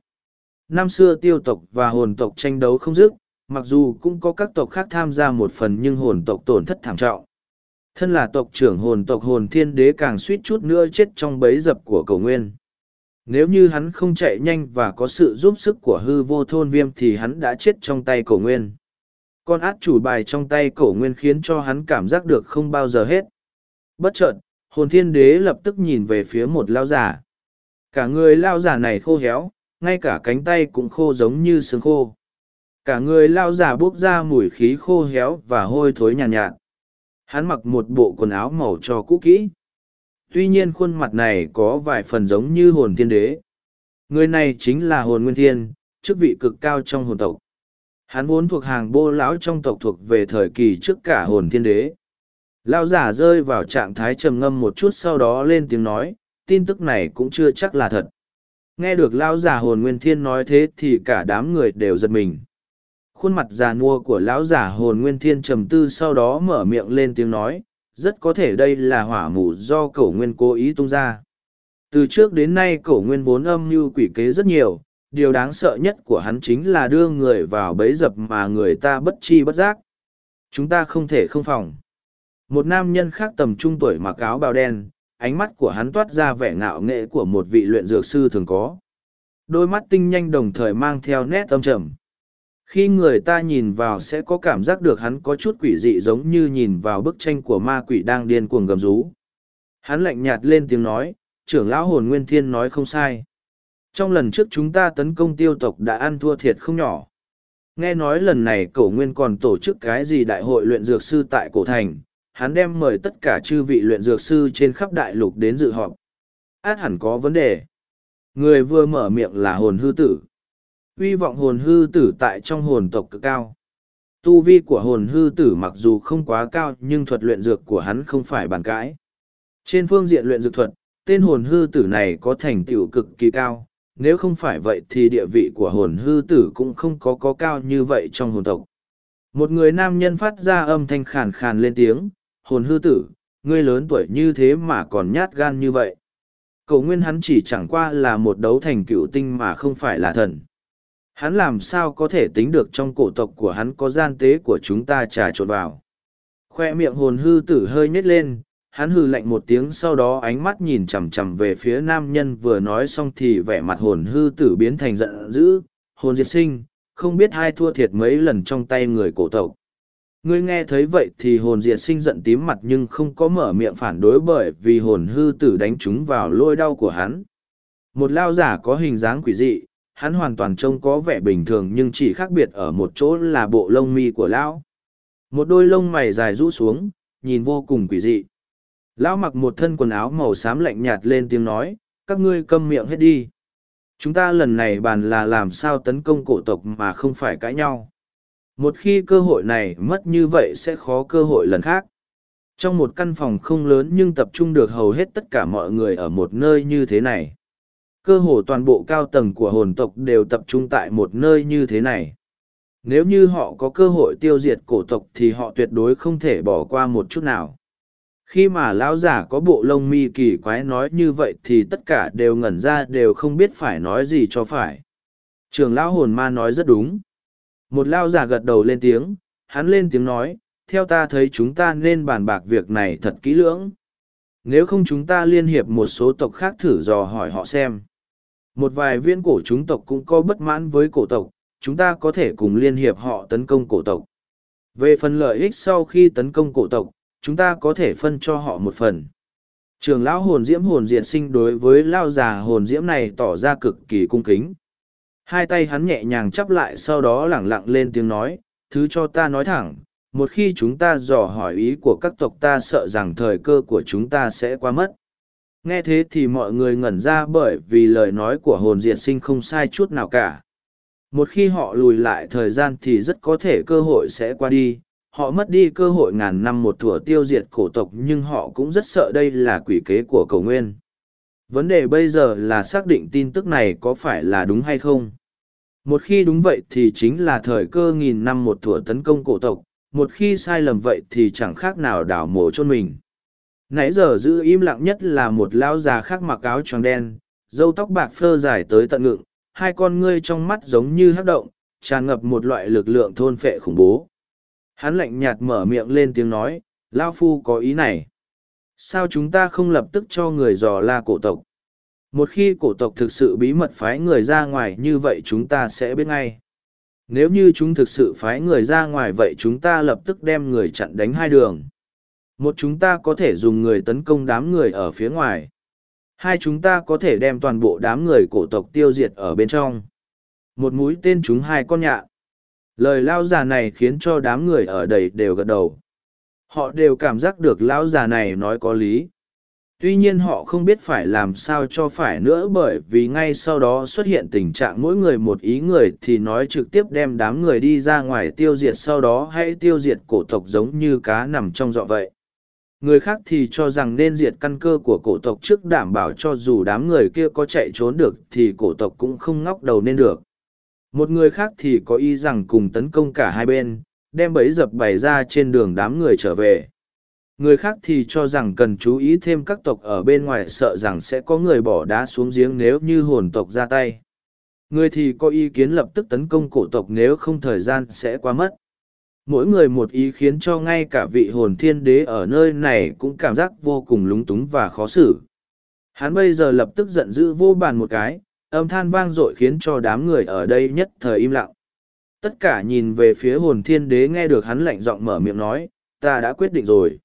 Năm xưa tiêu tộc và hồn tộc tranh đấu không dứt, mặc dù cũng có các tộc khác tham gia một phần nhưng hồn tộc tổn thất thảm trọng. Thân là tộc trưởng hồn tộc hồn thiên đế càng suýt chút nữa chết trong bấy dập của cổ nguyên. Nếu như hắn không chạy nhanh và có sự giúp sức của hư vô thôn viêm thì hắn đã chết trong tay cổ nguyên con át chủ bài trong tay cổ nguyên khiến cho hắn cảm giác được không bao giờ hết. Bất chợt, hồn thiên đế lập tức nhìn về phía một lao giả. Cả người lao giả này khô héo, ngay cả cánh tay cũng khô giống như sương khô. Cả người lao giả bốc ra mùi khí khô héo và hôi thối nhàn nhạt, nhạt. Hắn mặc một bộ quần áo màu cho cũ kỹ. tuy nhiên khuôn mặt này có vài phần giống như hồn thiên đế. Người này chính là hồn nguyên thiên, chức vị cực cao trong hồn tộc. Hắn vốn thuộc hàng bô lão trong tộc thuộc về thời kỳ trước cả hồn thiên đế. Lão giả rơi vào trạng thái trầm ngâm một chút sau đó lên tiếng nói, tin tức này cũng chưa chắc là thật. Nghe được lão giả hồn nguyên thiên nói thế thì cả đám người đều giật mình. Khuôn mặt già nua của lão giả hồn nguyên thiên trầm tư sau đó mở miệng lên tiếng nói, rất có thể đây là hỏa mù do cổ nguyên cố ý tung ra. Từ trước đến nay cổ nguyên vốn âm mưu quỷ kế rất nhiều, điều đáng sợ nhất của hắn chính là đưa người vào bẫy dập mà người ta bất chi bất giác. Chúng ta không thể không phòng. Một nam nhân khác tầm trung tuổi mặc áo bào đen, ánh mắt của hắn toát ra vẻ ngạo nghệ của một vị luyện dược sư thường có. Đôi mắt tinh nhanh đồng thời mang theo nét âm trầm. Khi người ta nhìn vào sẽ có cảm giác được hắn có chút quỷ dị giống như nhìn vào bức tranh của ma quỷ đang điên cuồng gầm rú. Hắn lạnh nhạt lên tiếng nói, trưởng lão hồn nguyên thiên nói không sai. Trong lần trước chúng ta tấn công tiêu tộc đã ăn thua thiệt không nhỏ. Nghe nói lần này cổ nguyên còn tổ chức cái gì đại hội luyện dược sư tại cổ thành, hắn đem mời tất cả chư vị luyện dược sư trên khắp đại lục đến dự họp. Át hẳn có vấn đề. Người vừa mở miệng là hồn hư tử. Uy vọng hồn hư tử tại trong hồn tộc cực cao. Tu vi của hồn hư tử mặc dù không quá cao nhưng thuật luyện dược của hắn không phải bàn cãi. Trên phương diện luyện dược thuật, tên hồn hư tử này có thành tựu cực kỳ cao, nếu không phải vậy thì địa vị của hồn hư tử cũng không có có cao như vậy trong hồn tộc. Một người nam nhân phát ra âm thanh khàn khàn lên tiếng, hồn hư tử, ngươi lớn tuổi như thế mà còn nhát gan như vậy. Cầu nguyên hắn chỉ chẳng qua là một đấu thành cựu tinh mà không phải là thần. Hắn làm sao có thể tính được trong cổ tộc của hắn có gian tế của chúng ta trà trộn vào. Khoe miệng hồn hư tử hơi nhếch lên, hắn hư lạnh một tiếng sau đó ánh mắt nhìn chằm chằm về phía nam nhân vừa nói xong thì vẻ mặt hồn hư tử biến thành giận dữ, hồn diệt sinh, không biết hai thua thiệt mấy lần trong tay người cổ tộc. Ngươi nghe thấy vậy thì hồn diệt sinh giận tím mặt nhưng không có mở miệng phản đối bởi vì hồn hư tử đánh chúng vào lôi đau của hắn. Một lao giả có hình dáng quỷ dị, hắn hoàn toàn trông có vẻ bình thường nhưng chỉ khác biệt ở một chỗ là bộ lông mi của lão. Một đôi lông mày dài rũ xuống, nhìn vô cùng quỷ dị. Lão mặc một thân quần áo màu xám lạnh nhạt lên tiếng nói, các ngươi câm miệng hết đi. Chúng ta lần này bàn là làm sao tấn công cổ tộc mà không phải cãi nhau. Một khi cơ hội này mất như vậy sẽ khó cơ hội lần khác. Trong một căn phòng không lớn nhưng tập trung được hầu hết tất cả mọi người ở một nơi như thế này. Cơ hồ toàn bộ cao tầng của hồn tộc đều tập trung tại một nơi như thế này. Nếu như họ có cơ hội tiêu diệt cổ tộc thì họ tuyệt đối không thể bỏ qua một chút nào. Khi mà lão giả có bộ lông mi kỳ quái nói như vậy thì tất cả đều ngẩn ra đều không biết phải nói gì cho phải. Trường lão hồn ma nói rất đúng. Một lão giả gật đầu lên tiếng, hắn lên tiếng nói, theo ta thấy chúng ta nên bàn bạc việc này thật kỹ lưỡng. Nếu không chúng ta liên hiệp một số tộc khác thử dò hỏi họ xem một vài viên cổ chúng tộc cũng có bất mãn với cổ tộc chúng ta có thể cùng liên hiệp họ tấn công cổ tộc về phần lợi ích sau khi tấn công cổ tộc chúng ta có thể phân cho họ một phần. Trường lão hồn diễm hồn diệt sinh đối với lao già hồn diễm này tỏ ra cực kỳ cung kính. Hai tay hắn nhẹ nhàng chắp lại sau đó lẳng lặng lên tiếng nói, thứ cho ta nói thẳng, một khi chúng ta dò hỏi ý của các tộc ta sợ rằng thời cơ của chúng ta sẽ qua mất. Nghe thế thì mọi người ngẩn ra bởi vì lời nói của hồn diệt sinh không sai chút nào cả. Một khi họ lùi lại thời gian thì rất có thể cơ hội sẽ qua đi, họ mất đi cơ hội ngàn năm một thủa tiêu diệt cổ tộc nhưng họ cũng rất sợ đây là quỷ kế của cầu nguyên. Vấn đề bây giờ là xác định tin tức này có phải là đúng hay không? Một khi đúng vậy thì chính là thời cơ nghìn năm một thủa tấn công cổ tộc. Một khi sai lầm vậy thì chẳng khác nào đảo mổ chôn mình nãy giờ giữ im lặng nhất là một lão già khác mặc áo choàng đen dâu tóc bạc phơ dài tới tận ngực hai con ngươi trong mắt giống như hắc động tràn ngập một loại lực lượng thôn phệ khủng bố Hắn lạnh nhạt mở miệng lên tiếng nói, Lao Phu có ý này. Sao chúng ta không lập tức cho người dò la cổ tộc? Một khi cổ tộc thực sự bí mật phái người ra ngoài như vậy chúng ta sẽ biết ngay. Nếu như chúng thực sự phái người ra ngoài vậy chúng ta lập tức đem người chặn đánh hai đường. Một chúng ta có thể dùng người tấn công đám người ở phía ngoài. Hai chúng ta có thể đem toàn bộ đám người cổ tộc tiêu diệt ở bên trong. Một mũi tên chúng hai con nhạn lời lao già này khiến cho đám người ở đây đều gật đầu họ đều cảm giác được lão già này nói có lý tuy nhiên họ không biết phải làm sao cho phải nữa bởi vì ngay sau đó xuất hiện tình trạng mỗi người một ý người thì nói trực tiếp đem đám người đi ra ngoài tiêu diệt sau đó hãy tiêu diệt cổ tộc giống như cá nằm trong dọ vậy người khác thì cho rằng nên diệt căn cơ của cổ tộc trước đảm bảo cho dù đám người kia có chạy trốn được thì cổ tộc cũng không ngóc đầu nên được. Một người khác thì có ý rằng cùng tấn công cả hai bên, đem bẫy dập bày ra trên đường đám người trở về. Người khác thì cho rằng cần chú ý thêm các tộc ở bên ngoài sợ rằng sẽ có người bỏ đá xuống giếng nếu như hồn tộc ra tay. Người thì có ý kiến lập tức tấn công cổ tộc nếu không thời gian sẽ quá mất mỗi người một ý khiến cho ngay cả vị hồn thiên đế ở nơi này cũng cảm giác vô cùng lúng túng và khó xử. Hắn bây giờ lập tức giận dữ vô bàn một cái, âm than vang dội khiến cho đám người ở đây nhất thời im lặng. Tất cả nhìn về phía hồn thiên đế nghe được hắn lạnh giọng mở miệng nói, ta đã quyết định rồi.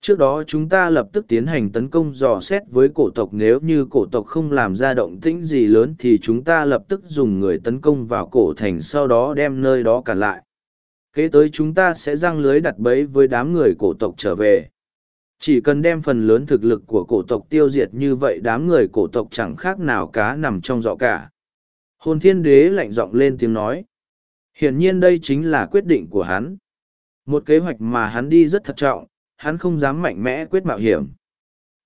Trước đó chúng ta lập tức tiến hành tấn công dò xét với cổ tộc, nếu như cổ tộc không làm ra động tĩnh gì lớn thì chúng ta lập tức dùng người tấn công vào cổ thành sau đó đem nơi đó cản lại kế tới chúng ta sẽ răng lưới đặt bẫy với đám người cổ tộc trở về. Chỉ cần đem phần lớn thực lực của cổ tộc tiêu diệt như vậy đám người cổ tộc chẳng khác nào cá nằm trong giọ cả. Hồn thiên đế lạnh giọng lên tiếng nói. Hiển nhiên đây chính là quyết định của hắn. Một kế hoạch mà hắn đi rất thận trọng, hắn không dám mạnh mẽ quyết mạo hiểm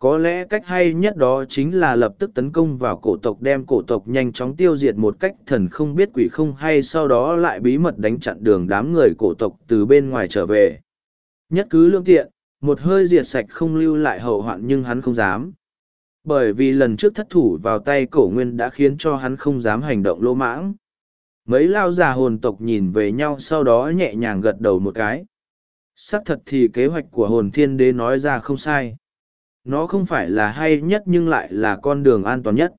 có lẽ cách hay nhất đó chính là lập tức tấn công vào cổ tộc đem cổ tộc nhanh chóng tiêu diệt một cách thần không biết quỷ không hay sau đó lại bí mật đánh chặn đường đám người cổ tộc từ bên ngoài trở về. Nhất cứ lương tiện, một hơi diệt sạch không lưu lại hậu hoạn nhưng hắn không dám. Bởi vì lần trước thất thủ vào tay cổ nguyên đã khiến cho hắn không dám hành động lỗ mãng. Mấy lao già hồn tộc nhìn về nhau sau đó nhẹ nhàng gật đầu một cái. Xác thật thì kế hoạch của hồn thiên đế nói ra không sai nó không phải là hay nhất nhưng lại là con đường an toàn nhất.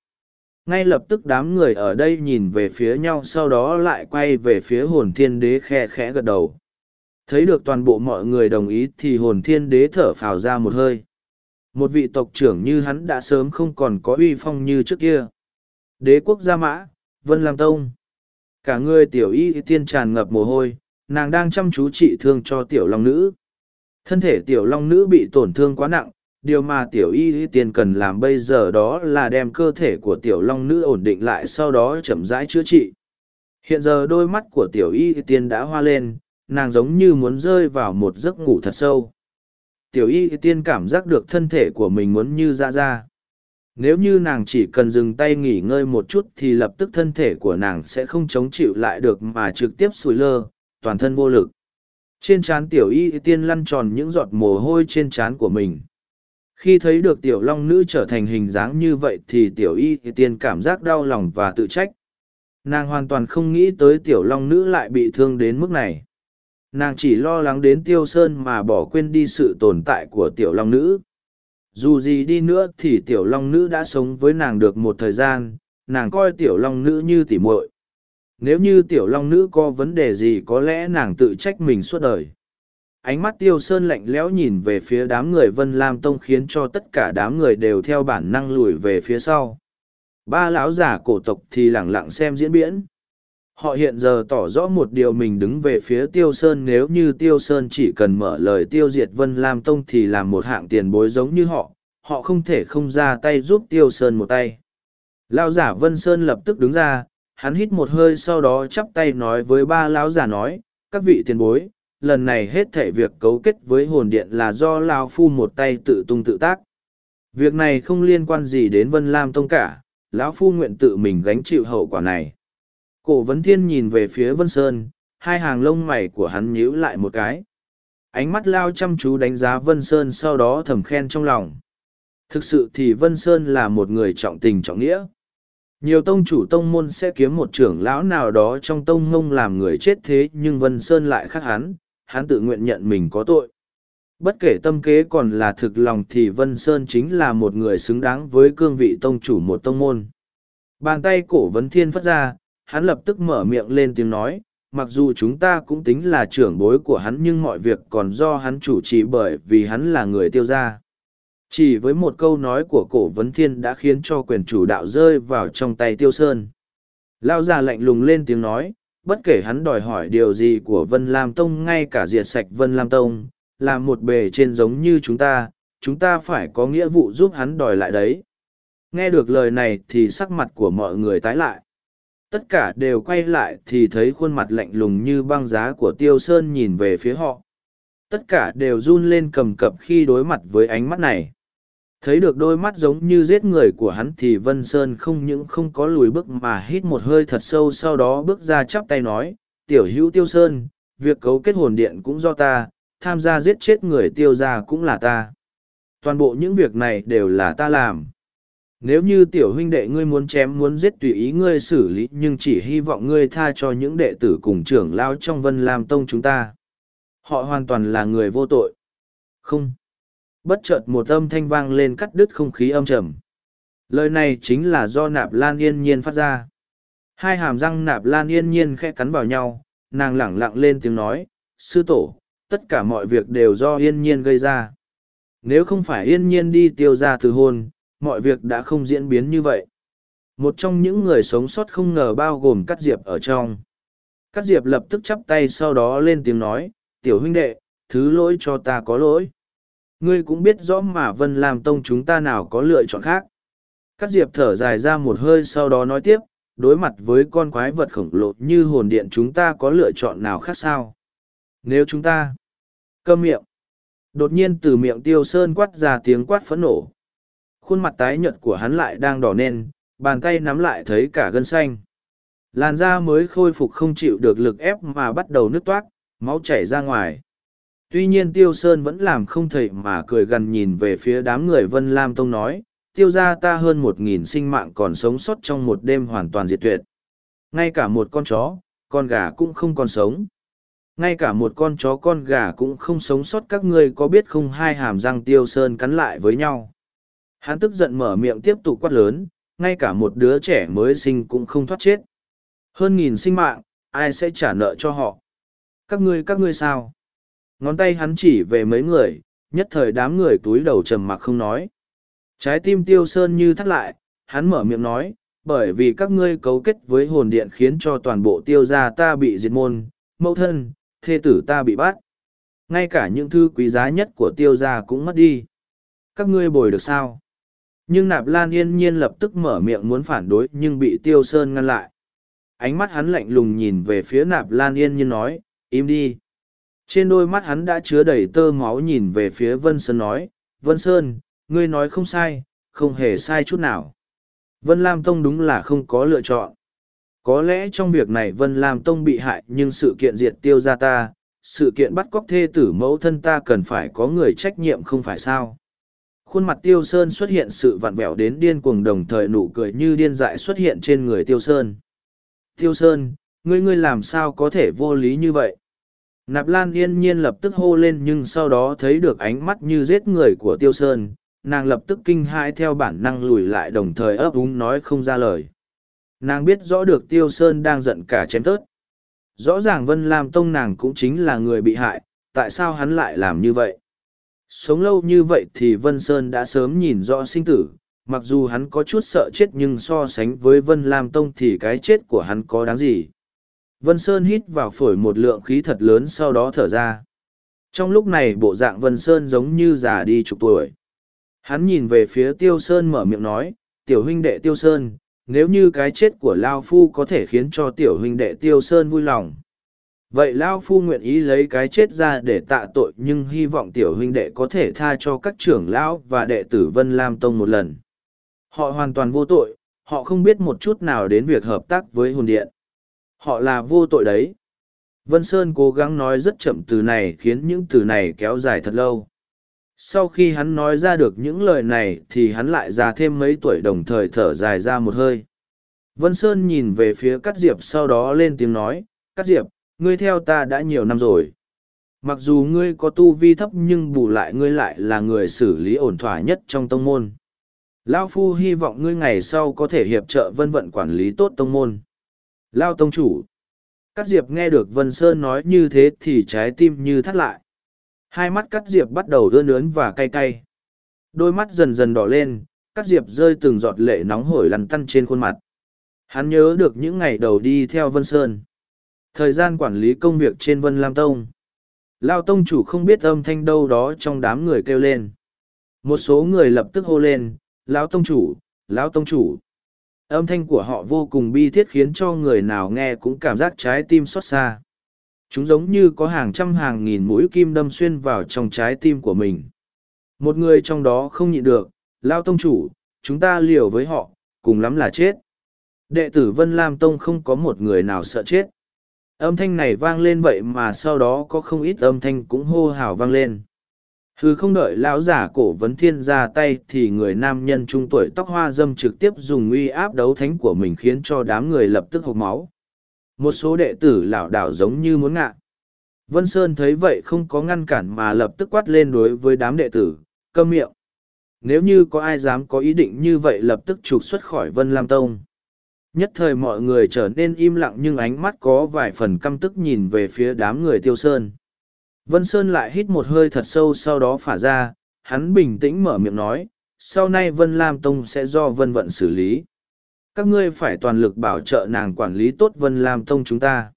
Ngay lập tức đám người ở đây nhìn về phía nhau, sau đó lại quay về phía hồn thiên đế khe khẽ gật đầu. Thấy được toàn bộ mọi người đồng ý thì hồn thiên đế thở phào ra một hơi. Một vị tộc trưởng như hắn đã sớm không còn có uy phong như trước kia. Đế quốc gia mã, vân lam tông. Cả người tiểu y tiên tràn ngập mồ hôi, nàng đang chăm chú trị thương cho tiểu long nữ. Thân thể tiểu long nữ bị tổn thương quá nặng điều mà tiểu y tiên cần làm bây giờ đó là đem cơ thể của tiểu long nữ ổn định lại sau đó chậm rãi chữa trị. Hiện giờ đôi mắt của tiểu y tiên đã hoa lên, nàng giống như muốn rơi vào một giấc ngủ thật sâu. Tiểu y tiên cảm giác được thân thể của mình muốn như ra ra. Nếu như nàng chỉ cần dừng tay nghỉ ngơi một chút thì lập tức thân thể của nàng sẽ không chống chịu lại được mà trực tiếp sùi lơ, toàn thân vô lực. Trên trán tiểu y tiên lăn tròn những giọt mồ hôi trên trán của mình khi thấy được tiểu long nữ trở thành hình dáng như vậy thì tiểu y tiên cảm giác đau lòng và tự trách. Nàng hoàn toàn không nghĩ tới tiểu long nữ lại bị thương đến mức này. Nàng chỉ lo lắng đến tiêu sơn mà bỏ quên đi sự tồn tại của tiểu long nữ. Dù gì đi nữa thì tiểu long nữ đã sống với nàng được một thời gian, nàng coi tiểu long nữ như tỉ muội. Nếu như tiểu long nữ có vấn đề gì có lẽ nàng tự trách mình suốt đời ánh mắt tiêu sơn lạnh lẽo nhìn về phía đám người vân lam tông khiến cho tất cả đám người đều theo bản năng lùi về phía sau. Ba lão giả cổ tộc thì lẳng lặng xem diễn biến. Họ hiện giờ tỏ rõ một điều mình đứng về phía tiêu sơn nếu như tiêu sơn chỉ cần mở lời tiêu diệt vân lam tông thì làm một hạng tiền bối giống như họ. Họ không thể không ra tay giúp tiêu sơn một tay. Lão giả vân sơn lập tức đứng ra, hắn hít một hơi sau đó chắp tay nói với ba lão giả nói, các vị tiền bối lần này hết thể việc cấu kết với hồn điện là do lao phu một tay tự tung tự tác. Việc này không liên quan gì đến vân lam tông cả, lão phu nguyện tự mình gánh chịu hậu quả này. Cổ vấn thiên nhìn về phía vân sơn, hai hàng lông mày của hắn nhíu lại một cái. Ánh mắt lao chăm chú đánh giá vân sơn sau đó thầm khen trong lòng. Thực sự thì vân sơn là một người trọng tình trọng nghĩa. Nhiều tông chủ tông môn sẽ kiếm một trưởng lão nào đó trong tông ngông làm người chết thế nhưng vân sơn lại khác hắn hắn tự nguyện nhận mình có tội. Bất kể tâm kế còn là thực lòng thì Vân Sơn chính là một người xứng đáng với cương vị tông chủ một tông môn. Bàn tay cổ vấn thiên phất ra, hắn lập tức mở miệng lên tiếng nói, mặc dù chúng ta cũng tính là trưởng bối của hắn nhưng mọi việc còn do hắn chủ trì bởi vì hắn là người tiêu gia. Chỉ với một câu nói của cổ vấn thiên đã khiến cho quyền chủ đạo rơi vào trong tay tiêu sơn. Lao già lạnh lùng lên tiếng nói, bất kể hắn đòi hỏi điều gì của Vân Lam Tông ngay cả diệt sạch Vân Lam Tông, là một bề trên giống như chúng ta, chúng ta phải có nghĩa vụ giúp hắn đòi lại đấy. Nghe được lời này thì sắc mặt của mọi người tái lại. Tất cả đều quay lại thì thấy khuôn mặt lạnh lùng như băng giá của Tiêu Sơn nhìn về phía họ. Tất cả đều run lên cầm cập khi đối mặt với ánh mắt này. Thấy được đôi mắt giống như giết người của hắn thì Vân Sơn không những không có lùi bước mà hít một hơi thật sâu sau đó bước ra chắp tay nói, tiểu hữu Tiêu Sơn, việc cấu kết hồn điện cũng do ta, tham gia giết chết người tiêu gia cũng là ta. Toàn bộ những việc này đều là ta làm. Nếu như tiểu huynh đệ ngươi muốn chém muốn giết tùy ý ngươi xử lý nhưng chỉ hy vọng ngươi tha cho những đệ tử cùng trưởng lao trong vân lam tông chúng ta. Họ hoàn toàn là người vô tội. Không. Bất chợt một âm thanh vang lên cắt đứt không khí âm trầm. Lời này chính là do nạp lan yên nhiên phát ra. Hai hàm răng nạp lan yên nhiên khẽ cắn vào nhau, nàng lẳng lặng lên tiếng nói, sư tổ, tất cả mọi việc đều do yên nhiên gây ra. Nếu không phải yên nhiên đi tiêu ra từ hôn, mọi việc đã không diễn biến như vậy. Một trong những người sống sót không ngờ bao gồm Cát Diệp ở trong. Cát Diệp lập tức chắp tay sau đó lên tiếng nói, tiểu huynh đệ, thứ lỗi cho ta có lỗi. Ngươi cũng biết rõ mà Vân Lam Tông chúng ta nào có lựa chọn khác. Cát Diệp thở dài ra một hơi sau đó nói tiếp, đối mặt với con quái vật khổng lồ như hồn điện chúng ta có lựa chọn nào khác sao? Nếu chúng ta câm miệng, đột nhiên từ miệng tiêu sơn quát ra tiếng quát phẫn nộ. Khuôn mặt tái nhợt của hắn lại đang đỏ lên, bàn tay nắm lại thấy cả gân xanh. Làn da mới khôi phục không chịu được lực ép mà bắt đầu nứt toát, máu chảy ra ngoài. Tuy nhiên Tiêu Sơn vẫn làm không thầy mà cười gần nhìn về phía đám người Vân Lam Tông nói, tiêu ra ta hơn một nghìn sinh mạng còn sống sót trong một đêm hoàn toàn diệt tuyệt. Ngay cả một con chó, con gà cũng không còn sống. Ngay cả một con chó con gà cũng không sống sót các ngươi có biết không hai hàm răng Tiêu Sơn cắn lại với nhau. Hắn tức giận mở miệng tiếp tục quát lớn, ngay cả một đứa trẻ mới sinh cũng không thoát chết. Hơn nghìn sinh mạng, ai sẽ trả nợ cho họ? Các ngươi các ngươi sao? Ngón tay hắn chỉ về mấy người, nhất thời đám người túi đầu trầm mặc không nói. Trái tim tiêu sơn như thắt lại, hắn mở miệng nói, bởi vì các ngươi cấu kết với hồn điện khiến cho toàn bộ tiêu gia ta bị diệt môn, mẫu thân, thê tử ta bị bắt. Ngay cả những thư quý giá nhất của tiêu gia cũng mất đi. Các ngươi bồi được sao? Nhưng nạp lan yên nhiên lập tức mở miệng muốn phản đối nhưng bị tiêu sơn ngăn lại. Ánh mắt hắn lạnh lùng nhìn về phía nạp lan yên nhiên nói, im đi. Trên đôi mắt hắn đã chứa đầy tơ máu nhìn về phía Vân Sơn nói, Vân Sơn, ngươi nói không sai, không hề sai chút nào. Vân Lam Tông đúng là không có lựa chọn. Có lẽ trong việc này Vân Lam Tông bị hại nhưng sự kiện diệt tiêu ra ta, sự kiện bắt cóc thê tử mẫu thân ta cần phải có người trách nhiệm không phải sao. Khuôn mặt Tiêu Sơn xuất hiện sự vặn vẹo đến điên cuồng đồng thời nụ cười như điên dại xuất hiện trên người Tiêu Sơn. Tiêu Sơn, ngươi ngươi làm sao có thể vô lý như vậy? Nạp Lan yên nhiên lập tức hô lên nhưng sau đó thấy được ánh mắt như giết người của Tiêu Sơn, nàng lập tức kinh hãi theo bản năng lùi lại đồng thời ấp úng nói không ra lời. Nàng biết rõ được Tiêu Sơn đang giận cả chém tớt. Rõ ràng Vân Lam Tông nàng cũng chính là người bị hại, tại sao hắn lại làm như vậy? Sống lâu như vậy thì Vân Sơn đã sớm nhìn rõ sinh tử, mặc dù hắn có chút sợ chết nhưng so sánh với Vân Lam Tông thì cái chết của hắn có đáng gì. Vân Sơn hít vào phổi một lượng khí thật lớn sau đó thở ra. Trong lúc này bộ dạng Vân Sơn giống như già đi chục tuổi. Hắn nhìn về phía Tiêu Sơn mở miệng nói, tiểu huynh đệ Tiêu Sơn, nếu như cái chết của Lao Phu có thể khiến cho tiểu huynh đệ Tiêu Sơn vui lòng. Vậy Lao Phu nguyện ý lấy cái chết ra để tạ tội nhưng hy vọng tiểu huynh đệ có thể tha cho các trưởng lão và đệ tử Vân Lam Tông một lần. Họ hoàn toàn vô tội, họ không biết một chút nào đến việc hợp tác với hồn điện. Họ là vô tội đấy. Vân Sơn cố gắng nói rất chậm từ này khiến những từ này kéo dài thật lâu. Sau khi hắn nói ra được những lời này thì hắn lại già thêm mấy tuổi đồng thời thở dài ra một hơi. Vân Sơn nhìn về phía Cát Diệp sau đó lên tiếng nói, Cát Diệp, ngươi theo ta đã nhiều năm rồi. Mặc dù ngươi có tu vi thấp nhưng bù lại ngươi lại là người xử lý ổn thỏa nhất trong tông môn. Lao Phu hy vọng ngươi ngày sau có thể hiệp trợ vân vận quản lý tốt tông môn. Lao tông chủ. Cát Diệp nghe được Vân Sơn nói như thế thì trái tim như thắt lại. Hai mắt Cát Diệp bắt đầu ươn ướn và cay cay. Đôi mắt dần dần đỏ lên, Cát Diệp rơi từng giọt lệ nóng hổi lăn tăn trên khuôn mặt. Hắn nhớ được những ngày đầu đi theo Vân Sơn. Thời gian quản lý công việc trên Vân Lam Tông. Lao Tông chủ không biết âm thanh đâu đó trong đám người kêu lên. một số người lập tức hô lên lão tông chủ lão tông chủ âm thanh của họ vô cùng bi thiết khiến cho người nào nghe cũng cảm giác trái tim xót xa. Chúng giống như có hàng trăm hàng nghìn mũi kim đâm xuyên vào trong trái tim của mình. Một người trong đó không nhịn được, lao tông chủ, chúng ta liều với họ, cùng lắm là chết. Đệ tử vân lam tông không có một người nào sợ chết. Âm thanh này vang lên vậy mà sau đó có không ít âm thanh cũng hô hào vang lên hư không đợi lão giả cổ vấn thiên ra tay thì người nam nhân trung tuổi tóc hoa dâm trực tiếp dùng uy áp đấu thánh của mình khiến cho đám người lập tức hộp máu. Một số đệ tử lảo đảo giống như muốn ngạ. Vân sơn thấy vậy không có ngăn cản mà lập tức quát lên đối với đám đệ tử, câm miệng. Nếu như có ai dám có ý định như vậy lập tức trục xuất khỏi vân lam tông. Nhất thời mọi người trở nên im lặng nhưng ánh mắt có vài phần căm tức nhìn về phía đám người tiêu sơn vân sơn lại hít một hơi thật sâu sau đó phả ra, hắn bình tĩnh mở miệng nói, sau nay vân lam tông sẽ do vân vận xử lý. Các ngươi phải toàn lực bảo trợ nàng quản lý tốt vân lam tông chúng ta.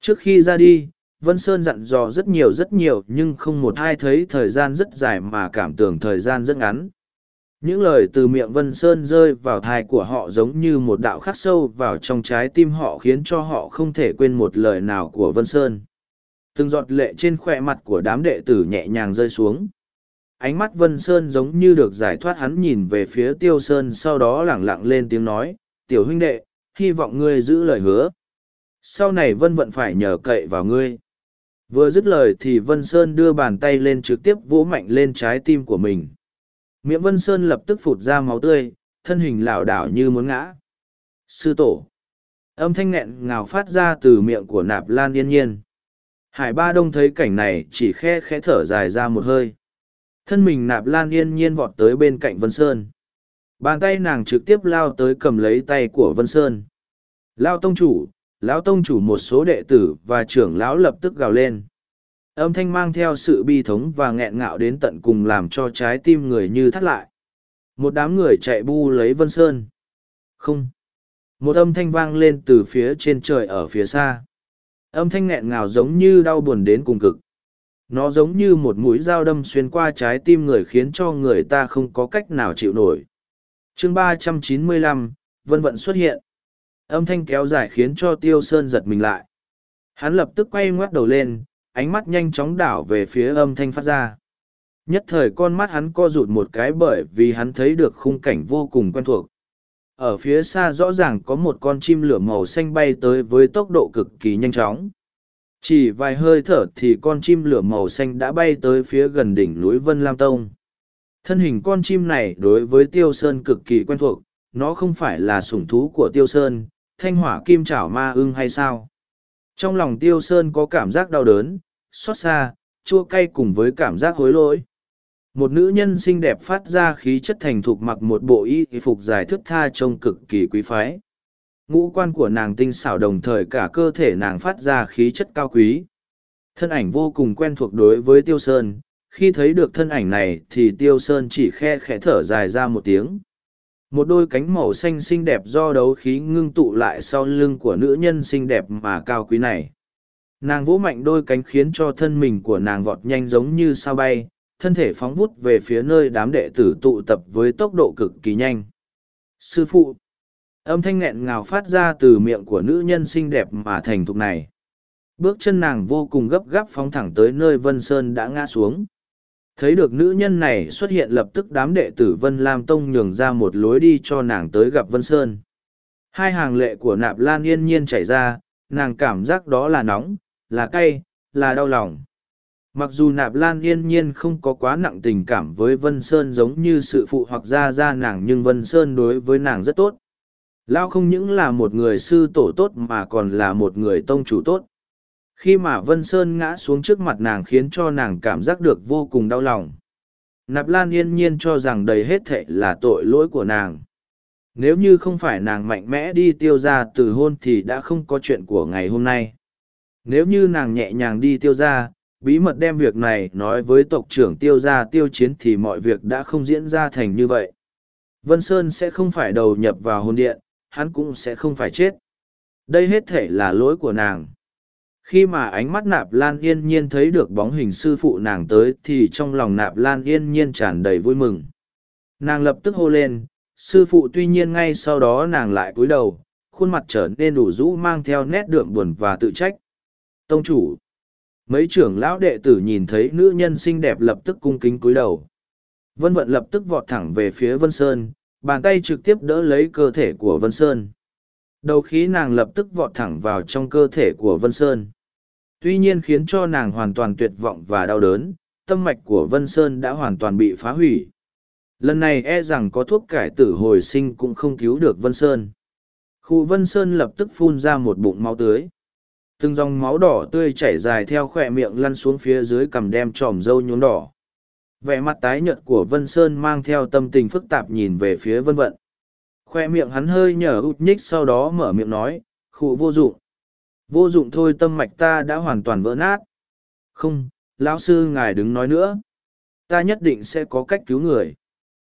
Trước khi ra đi, vân sơn dặn dò rất nhiều rất nhiều nhưng không một ai thấy thời gian rất dài mà cảm tưởng thời gian rất ngắn. Những lời từ miệng vân sơn rơi vào thai của họ giống như một đạo khắc sâu vào trong trái tim họ khiến cho họ không thể quên một lời nào của vân sơn từng giọt lệ trên khoe mặt của đám đệ tử nhẹ nhàng rơi xuống. Ánh mắt vân sơn giống như được giải thoát hắn nhìn về phía tiêu sơn sau đó lẳng lặng lên tiếng nói, tiểu huynh đệ, hy vọng ngươi giữ lời hứa. Sau này vân vận phải nhờ cậy vào ngươi. Vừa dứt lời thì vân sơn đưa bàn tay lên trực tiếp vỗ mạnh lên trái tim của mình. Miệng vân sơn lập tức phụt ra máu tươi, thân hình lảo đảo như muốn ngã. Sư tổ. Âm thanh nghẹn ngào phát ra từ miệng của nạp lan yên nhiên hải ba đông thấy cảnh này chỉ khe khẽ thở dài ra một hơi. Thân mình nạp lan yên nhiên vọt tới bên cạnh vân sơn. Bàn tay nàng trực tiếp lao tới cầm lấy tay của vân sơn. Lao tông chủ, lão tông chủ một số đệ tử và trưởng lão lập tức gào lên. Âm thanh mang theo sự bi thống và nghẹn ngạo đến tận cùng làm cho trái tim người như thắt lại. Một đám người chạy bu lấy vân sơn. Không. Một âm thanh vang lên từ phía trên trời ở phía xa âm thanh nghẹn ngào giống như đau buồn đến cùng cực. Nó giống như một mũi dao đâm xuyên qua trái tim người khiến cho người ta không có cách nào chịu nổi. Chương ba trăm chín mươi lăm, vân vận xuất hiện. Âm thanh kéo dài khiến cho tiêu sơn giật mình lại. Hắn lập tức quay ngoắt đầu lên, ánh mắt nhanh chóng đảo về phía âm thanh phát ra. Nhất thời con mắt hắn co rụt một cái bởi vì hắn thấy được khung cảnh vô cùng quen thuộc ở phía xa rõ ràng có một con chim lửa màu xanh bay tới với tốc độ cực kỳ nhanh chóng. Chỉ vài hơi thở thì con chim lửa màu xanh đã bay tới phía gần đỉnh núi vân lam tông. Thân hình con chim này đối với tiêu sơn cực kỳ quen thuộc, nó không phải là sủng thú của tiêu sơn, thanh hỏa kim chảo ma ưng hay sao? Trong lòng tiêu sơn có cảm giác đau đớn, xót xa, chua cay cùng với cảm giác hối lỗi một nữ nhân xinh đẹp phát ra khí chất thành thục mặc một bộ y phục dài thức tha trông cực kỳ quý phái. Ngũ quan của nàng tinh xảo đồng thời cả cơ thể nàng phát ra khí chất cao quý. Thân ảnh vô cùng quen thuộc đối với tiêu sơn. Khi thấy được thân ảnh này thì tiêu sơn chỉ khe khẽ thở dài ra một tiếng. Một đôi cánh màu xanh xinh đẹp do đấu khí ngưng tụ lại sau lưng của nữ nhân xinh đẹp mà cao quý này. Nàng vỗ mạnh đôi cánh khiến cho thân mình của nàng vọt nhanh giống như sao bay thân thể phóng vút về phía nơi đám đệ tử tụ tập với tốc độ cực kỳ nhanh. Sư phụ, âm thanh nghẹn ngào phát ra từ miệng của nữ nhân xinh đẹp mà thành thục này. Bước chân nàng vô cùng gấp gáp phóng thẳng tới nơi vân sơn đã ngã xuống. Thấy được nữ nhân này xuất hiện lập tức đám đệ tử vân lam tông nhường ra một lối đi cho nàng tới gặp vân sơn. Hai hàng lệ của nạp lan yên nhiên chảy ra, nàng cảm giác đó là nóng, là cay, là đau lòng mặc dù nạp lan yên nhiên không có quá nặng tình cảm với vân sơn giống như sự phụ hoặc gia gia nàng nhưng vân sơn đối với nàng rất tốt. Lao không những là một người sư tổ tốt mà còn là một người tông chủ tốt. Khi mà vân sơn ngã xuống trước mặt nàng khiến cho nàng cảm giác được vô cùng đau lòng. Nạp lan yên nhiên cho rằng đầy hết thệ là tội lỗi của nàng. Nếu như không phải nàng mạnh mẽ đi tiêu ra từ hôn thì đã không có chuyện của ngày hôm nay. Nếu như nàng nhẹ nhàng đi tiêu ra bí mật đem việc này nói với tộc trưởng tiêu gia tiêu chiến thì mọi việc đã không diễn ra thành như vậy. Vân sơn sẽ không phải đầu nhập vào hồn điện, hắn cũng sẽ không phải chết. Đây hết thể là lỗi của nàng. Khi mà ánh mắt nạp lan yên nhiên thấy được bóng hình sư phụ nàng tới thì trong lòng nạp lan yên nhiên tràn đầy vui mừng. Nàng lập tức hô lên, sư phụ tuy nhiên ngay sau đó nàng lại cúi đầu, khuôn mặt trở nên đủ rũ mang theo nét đượm buồn và tự trách. Tông chủ mấy trưởng lão đệ tử nhìn thấy nữ nhân xinh đẹp lập tức cung kính cúi đầu. Vân vận lập tức vọt thẳng về phía vân sơn, bàn tay trực tiếp đỡ lấy cơ thể của vân sơn. Đầu khí nàng lập tức vọt thẳng vào trong cơ thể của vân sơn. Tuy nhiên khiến cho nàng hoàn toàn tuyệt vọng và đau đớn, tâm mạch của vân sơn đã hoàn toàn bị phá hủy. Lần này e rằng có thuốc cải tử hồi sinh cũng không cứu được vân sơn. Khu vân sơn lập tức phun ra một bụng máu tưới từng dòng máu đỏ tươi chảy dài theo khỏe miệng lăn xuống phía dưới cằm đem tròm râu nhuốm đỏ. Vẻ mặt tái nhợt của vân sơn mang theo tâm tình phức tạp nhìn về phía vân vận. Khoe miệng hắn hơi nhở út nhích sau đó mở miệng nói, khụ vô dụng. Vô dụng thôi tâm mạch ta đã hoàn toàn vỡ nát. Không, lão sư ngài đứng nói nữa. Ta nhất định sẽ có cách cứu người.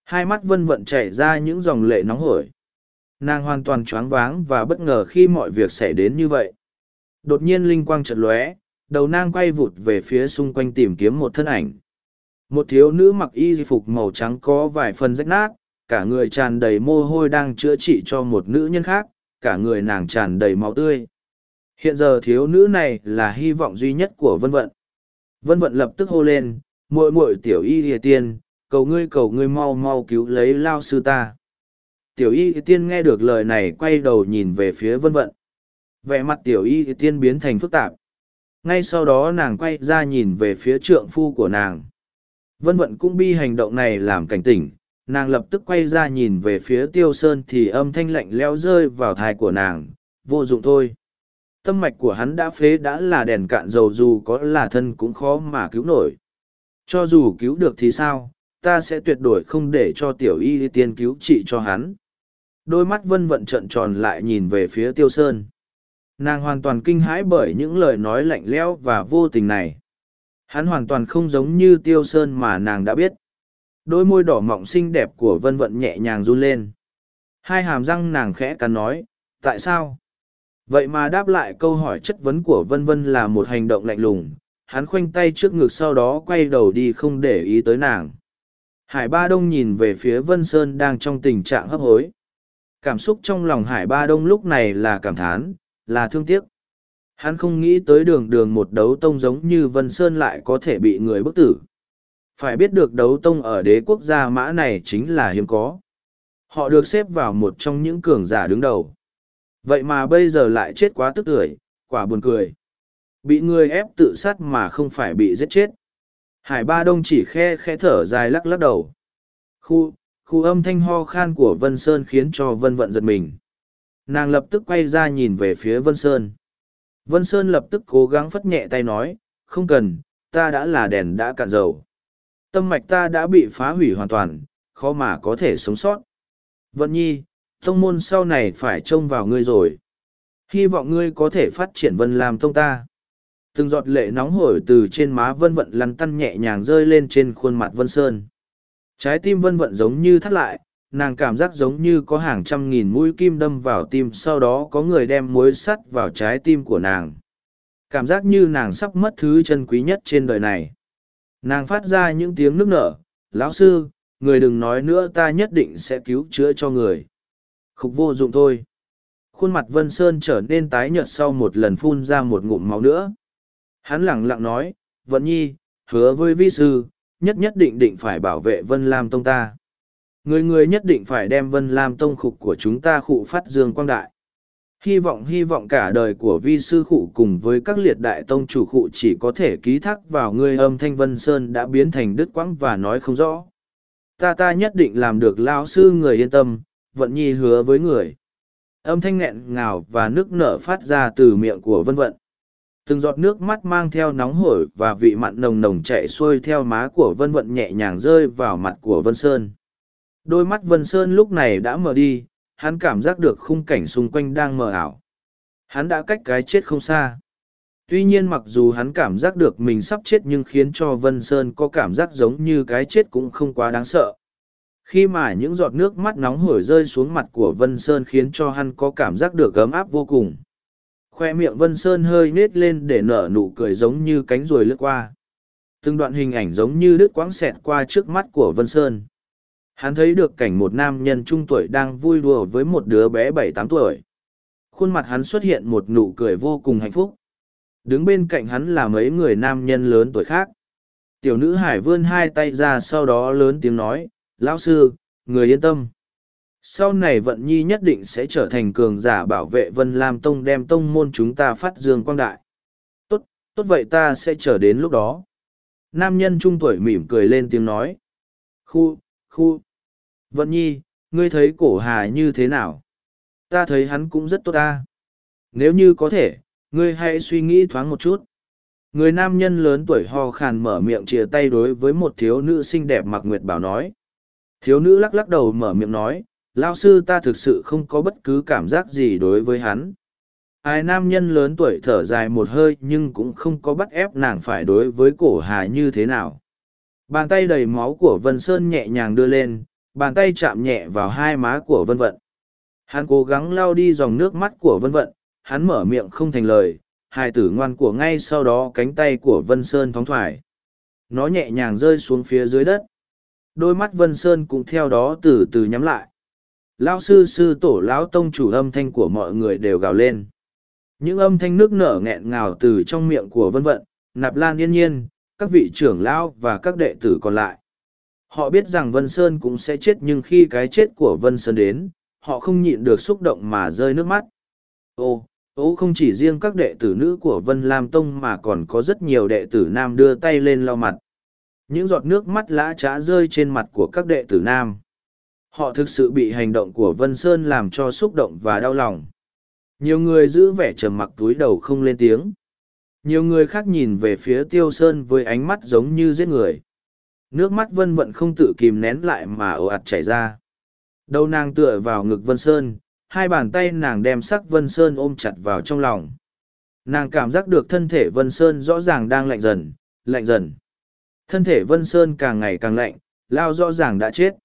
Hai mắt vân vận chảy ra những dòng lệ nóng hổi. Nàng hoàn toàn choáng váng và bất ngờ khi mọi việc xảy đến như vậy đột nhiên linh quang chợt lóe, đầu nang quay vụt về phía xung quanh tìm kiếm một thân ảnh. Một thiếu nữ mặc y phục màu trắng có vài phần rách nát, cả người tràn đầy mồ hôi đang chữa trị cho một nữ nhân khác, cả người nàng tràn đầy máu tươi. Hiện giờ thiếu nữ này là hy vọng duy nhất của vân vận. Vân vận lập tức hô lên, muội muội tiểu y địa tiên, cầu ngươi cầu ngươi mau mau cứu lấy lao sư ta. Tiểu y tiên nghe được lời này quay đầu nhìn về phía vân vận vẻ mặt tiểu y tiên biến thành phức tạp. Ngay sau đó nàng quay ra nhìn về phía trượng phu của nàng. Vân vận cũng bi hành động này làm cảnh tỉnh. Nàng lập tức quay ra nhìn về phía tiêu sơn thì âm thanh lạnh leo rơi vào thai của nàng. Vô dụng thôi. Tâm mạch của hắn đã phế đã là đèn cạn dầu dù có là thân cũng khó mà cứu nổi. Cho dù cứu được thì sao? Ta sẽ tuyệt đối không để cho tiểu y tiên cứu trị cho hắn. Đôi mắt vân vận trợn tròn lại nhìn về phía tiêu sơn nàng hoàn toàn kinh hãi bởi những lời nói lạnh lẽo và vô tình này. Hắn hoàn toàn không giống như tiêu sơn mà nàng đã biết. Đôi môi đỏ mọng xinh đẹp của vân vận nhẹ nhàng run lên. Hai hàm răng nàng khẽ cắn nói, tại sao? Vậy mà đáp lại câu hỏi chất vấn của vân vân là một hành động lạnh lùng. Hắn khoanh tay trước ngực sau đó quay đầu đi không để ý tới nàng. Hải ba đông nhìn về phía vân sơn đang trong tình trạng hấp hối. Cảm xúc trong lòng hải ba đông lúc này là cảm thán là thương tiếc. Hắn không nghĩ tới đường đường một đấu tông giống như vân sơn lại có thể bị người bức tử. Phải biết được đấu tông ở đế quốc gia mã này chính là hiếm có. Họ được xếp vào một trong những cường giả đứng đầu. Vậy mà bây giờ lại chết quá tức tưởi quả buồn cười. Bị người ép tự sát mà không phải bị giết chết. Hải ba đông chỉ khe khe thở dài lắc lắc đầu. Khu khu âm thanh ho khan của vân sơn khiến cho vân vận giật mình nàng lập tức quay ra nhìn về phía vân sơn. Vân sơn lập tức cố gắng phất nhẹ tay nói, không cần, ta đã là đèn đã cạn dầu. Tâm mạch ta đã bị phá hủy hoàn toàn, khó mà có thể sống sót. Vận nhi, tông môn sau này phải trông vào ngươi rồi. Hy vọng ngươi có thể phát triển vân làm tông ta. Từng giọt lệ nóng hổi từ trên má vân vận lăn tăn nhẹ nhàng rơi lên trên khuôn mặt vân sơn. Trái tim vân vận giống như thắt lại nàng cảm giác giống như có hàng trăm nghìn mũi kim đâm vào tim, sau đó có người đem muối sắt vào trái tim của nàng. Cảm giác như nàng sắp mất thứ chân quý nhất trên đời này. Nàng phát ra những tiếng nức nở, lão sư, người đừng nói nữa, ta nhất định sẽ cứu chữa cho người. Khục vô dụng thôi. Khuôn mặt vân sơn trở nên tái nhợt sau một lần phun ra một ngụm máu nữa. Hắn lẳng lặng nói, vận nhi, hứa với vi sư, nhất nhất định định phải bảo vệ vân lam tông ta người người nhất định phải đem vân lam tông khục của chúng ta khụ phát dương quang đại. Hy vọng hy vọng cả đời của vi sư khụ cùng với các liệt đại tông chủ khụ chỉ có thể ký thác vào ngươi âm thanh vân sơn đã biến thành đứt quãng và nói không rõ. Ta ta nhất định làm được lao sư người yên tâm, vận nhi hứa với người. Âm thanh nghẹn ngào và nước nở phát ra từ miệng của vân vận. Từng giọt nước mắt mang theo nóng hổi và vị mặn nồng nồng chạy xuôi theo má của vân vận nhẹ nhàng rơi vào mặt của vân sơn đôi mắt vân sơn lúc này đã mờ đi, hắn cảm giác được khung cảnh xung quanh đang mờ ảo. Hắn đã cách cái chết không xa. Tuy nhiên mặc dù hắn cảm giác được mình sắp chết nhưng khiến cho vân sơn có cảm giác giống như cái chết cũng không quá đáng sợ. Khi mà những giọt nước mắt nóng hổi rơi xuống mặt của vân sơn khiến cho hắn có cảm giác được ấm áp vô cùng. Khoe miệng vân sơn hơi nết lên để nở nụ cười giống như cánh ruồi lướt qua. Từng đoạn hình ảnh giống như đứt quãng xẹt qua trước mắt của vân sơn hắn thấy được cảnh một nam nhân trung tuổi đang vui đùa với một đứa bé bảy tám tuổi. Khuôn mặt hắn xuất hiện một nụ cười vô cùng hạnh phúc. Đứng bên cạnh hắn là mấy người nam nhân lớn tuổi khác. Tiểu nữ hải vươn hai tay ra sau đó lớn tiếng nói, lão sư, người yên tâm. Sau này vận nhi nhất định sẽ trở thành cường giả bảo vệ vân lam tông đem tông môn chúng ta phát dương quang đại. Tốt tốt vậy ta sẽ chờ đến lúc đó. Nam nhân trung tuổi mỉm cười lên tiếng nói. Khu khu vận nhi, ngươi thấy cổ hà như thế nào? Ta thấy hắn cũng rất tốt ta. Nếu như có thể, ngươi hãy suy nghĩ thoáng một chút. Người nam nhân lớn tuổi ho khàn mở miệng chia tay đối với một thiếu nữ xinh đẹp mặc nguyệt bảo nói. Thiếu nữ lắc lắc đầu mở miệng nói lao sư ta thực sự không có bất cứ cảm giác gì đối với hắn. Ai nam nhân lớn tuổi thở dài một hơi nhưng cũng không có bắt ép nàng phải đối với cổ hà như thế nào. Bàn tay đầy máu của vân sơn nhẹ nhàng đưa lên bàn tay chạm nhẹ vào hai má của vân vận. Hắn cố gắng lao đi dòng nước mắt của vân vận, hắn mở miệng không thành lời hai tử ngoan của ngay sau đó cánh tay của vân sơn thóng thoải. Nó nhẹ nhàng rơi xuống phía dưới đất. Đôi mắt vân sơn cũng theo đó từ từ nhắm lại. Lão sư sư tổ, lão tông chủ âm thanh của mọi người đều gào lên. Những âm thanh nước nở nghẹn ngào từ trong miệng của vân vận, nạp lan yên nhiên, các vị trưởng lão và các đệ tử còn lại họ biết rằng vân sơn cũng sẽ chết nhưng khi cái chết của vân sơn đến, họ không nhịn được xúc động mà rơi nước mắt. Ô ô không chỉ riêng các đệ tử nữ của vân lam tông mà còn có rất nhiều đệ tử nam đưa tay lên lau mặt. Những giọt nước mắt lã trá rơi trên mặt của các đệ tử nam. Họ thực sự bị hành động của vân sơn làm cho xúc động và đau lòng. Nhiều người giữ vẻ trầm mặc túi đầu không lên tiếng. Nhiều người khác nhìn về phía tiêu sơn với ánh mắt giống như giết người nước mắt vân vận không tự kìm nén lại mà ồ ạt chảy ra. Đầu nàng tựa vào ngực vân sơn, hai bàn tay nàng đem sắc vân sơn ôm chặt vào trong lòng. Nàng cảm giác được thân thể vân sơn rõ ràng đang lạnh dần lạnh dần. Thân thể vân sơn càng ngày càng lạnh, lao rõ ràng đã chết.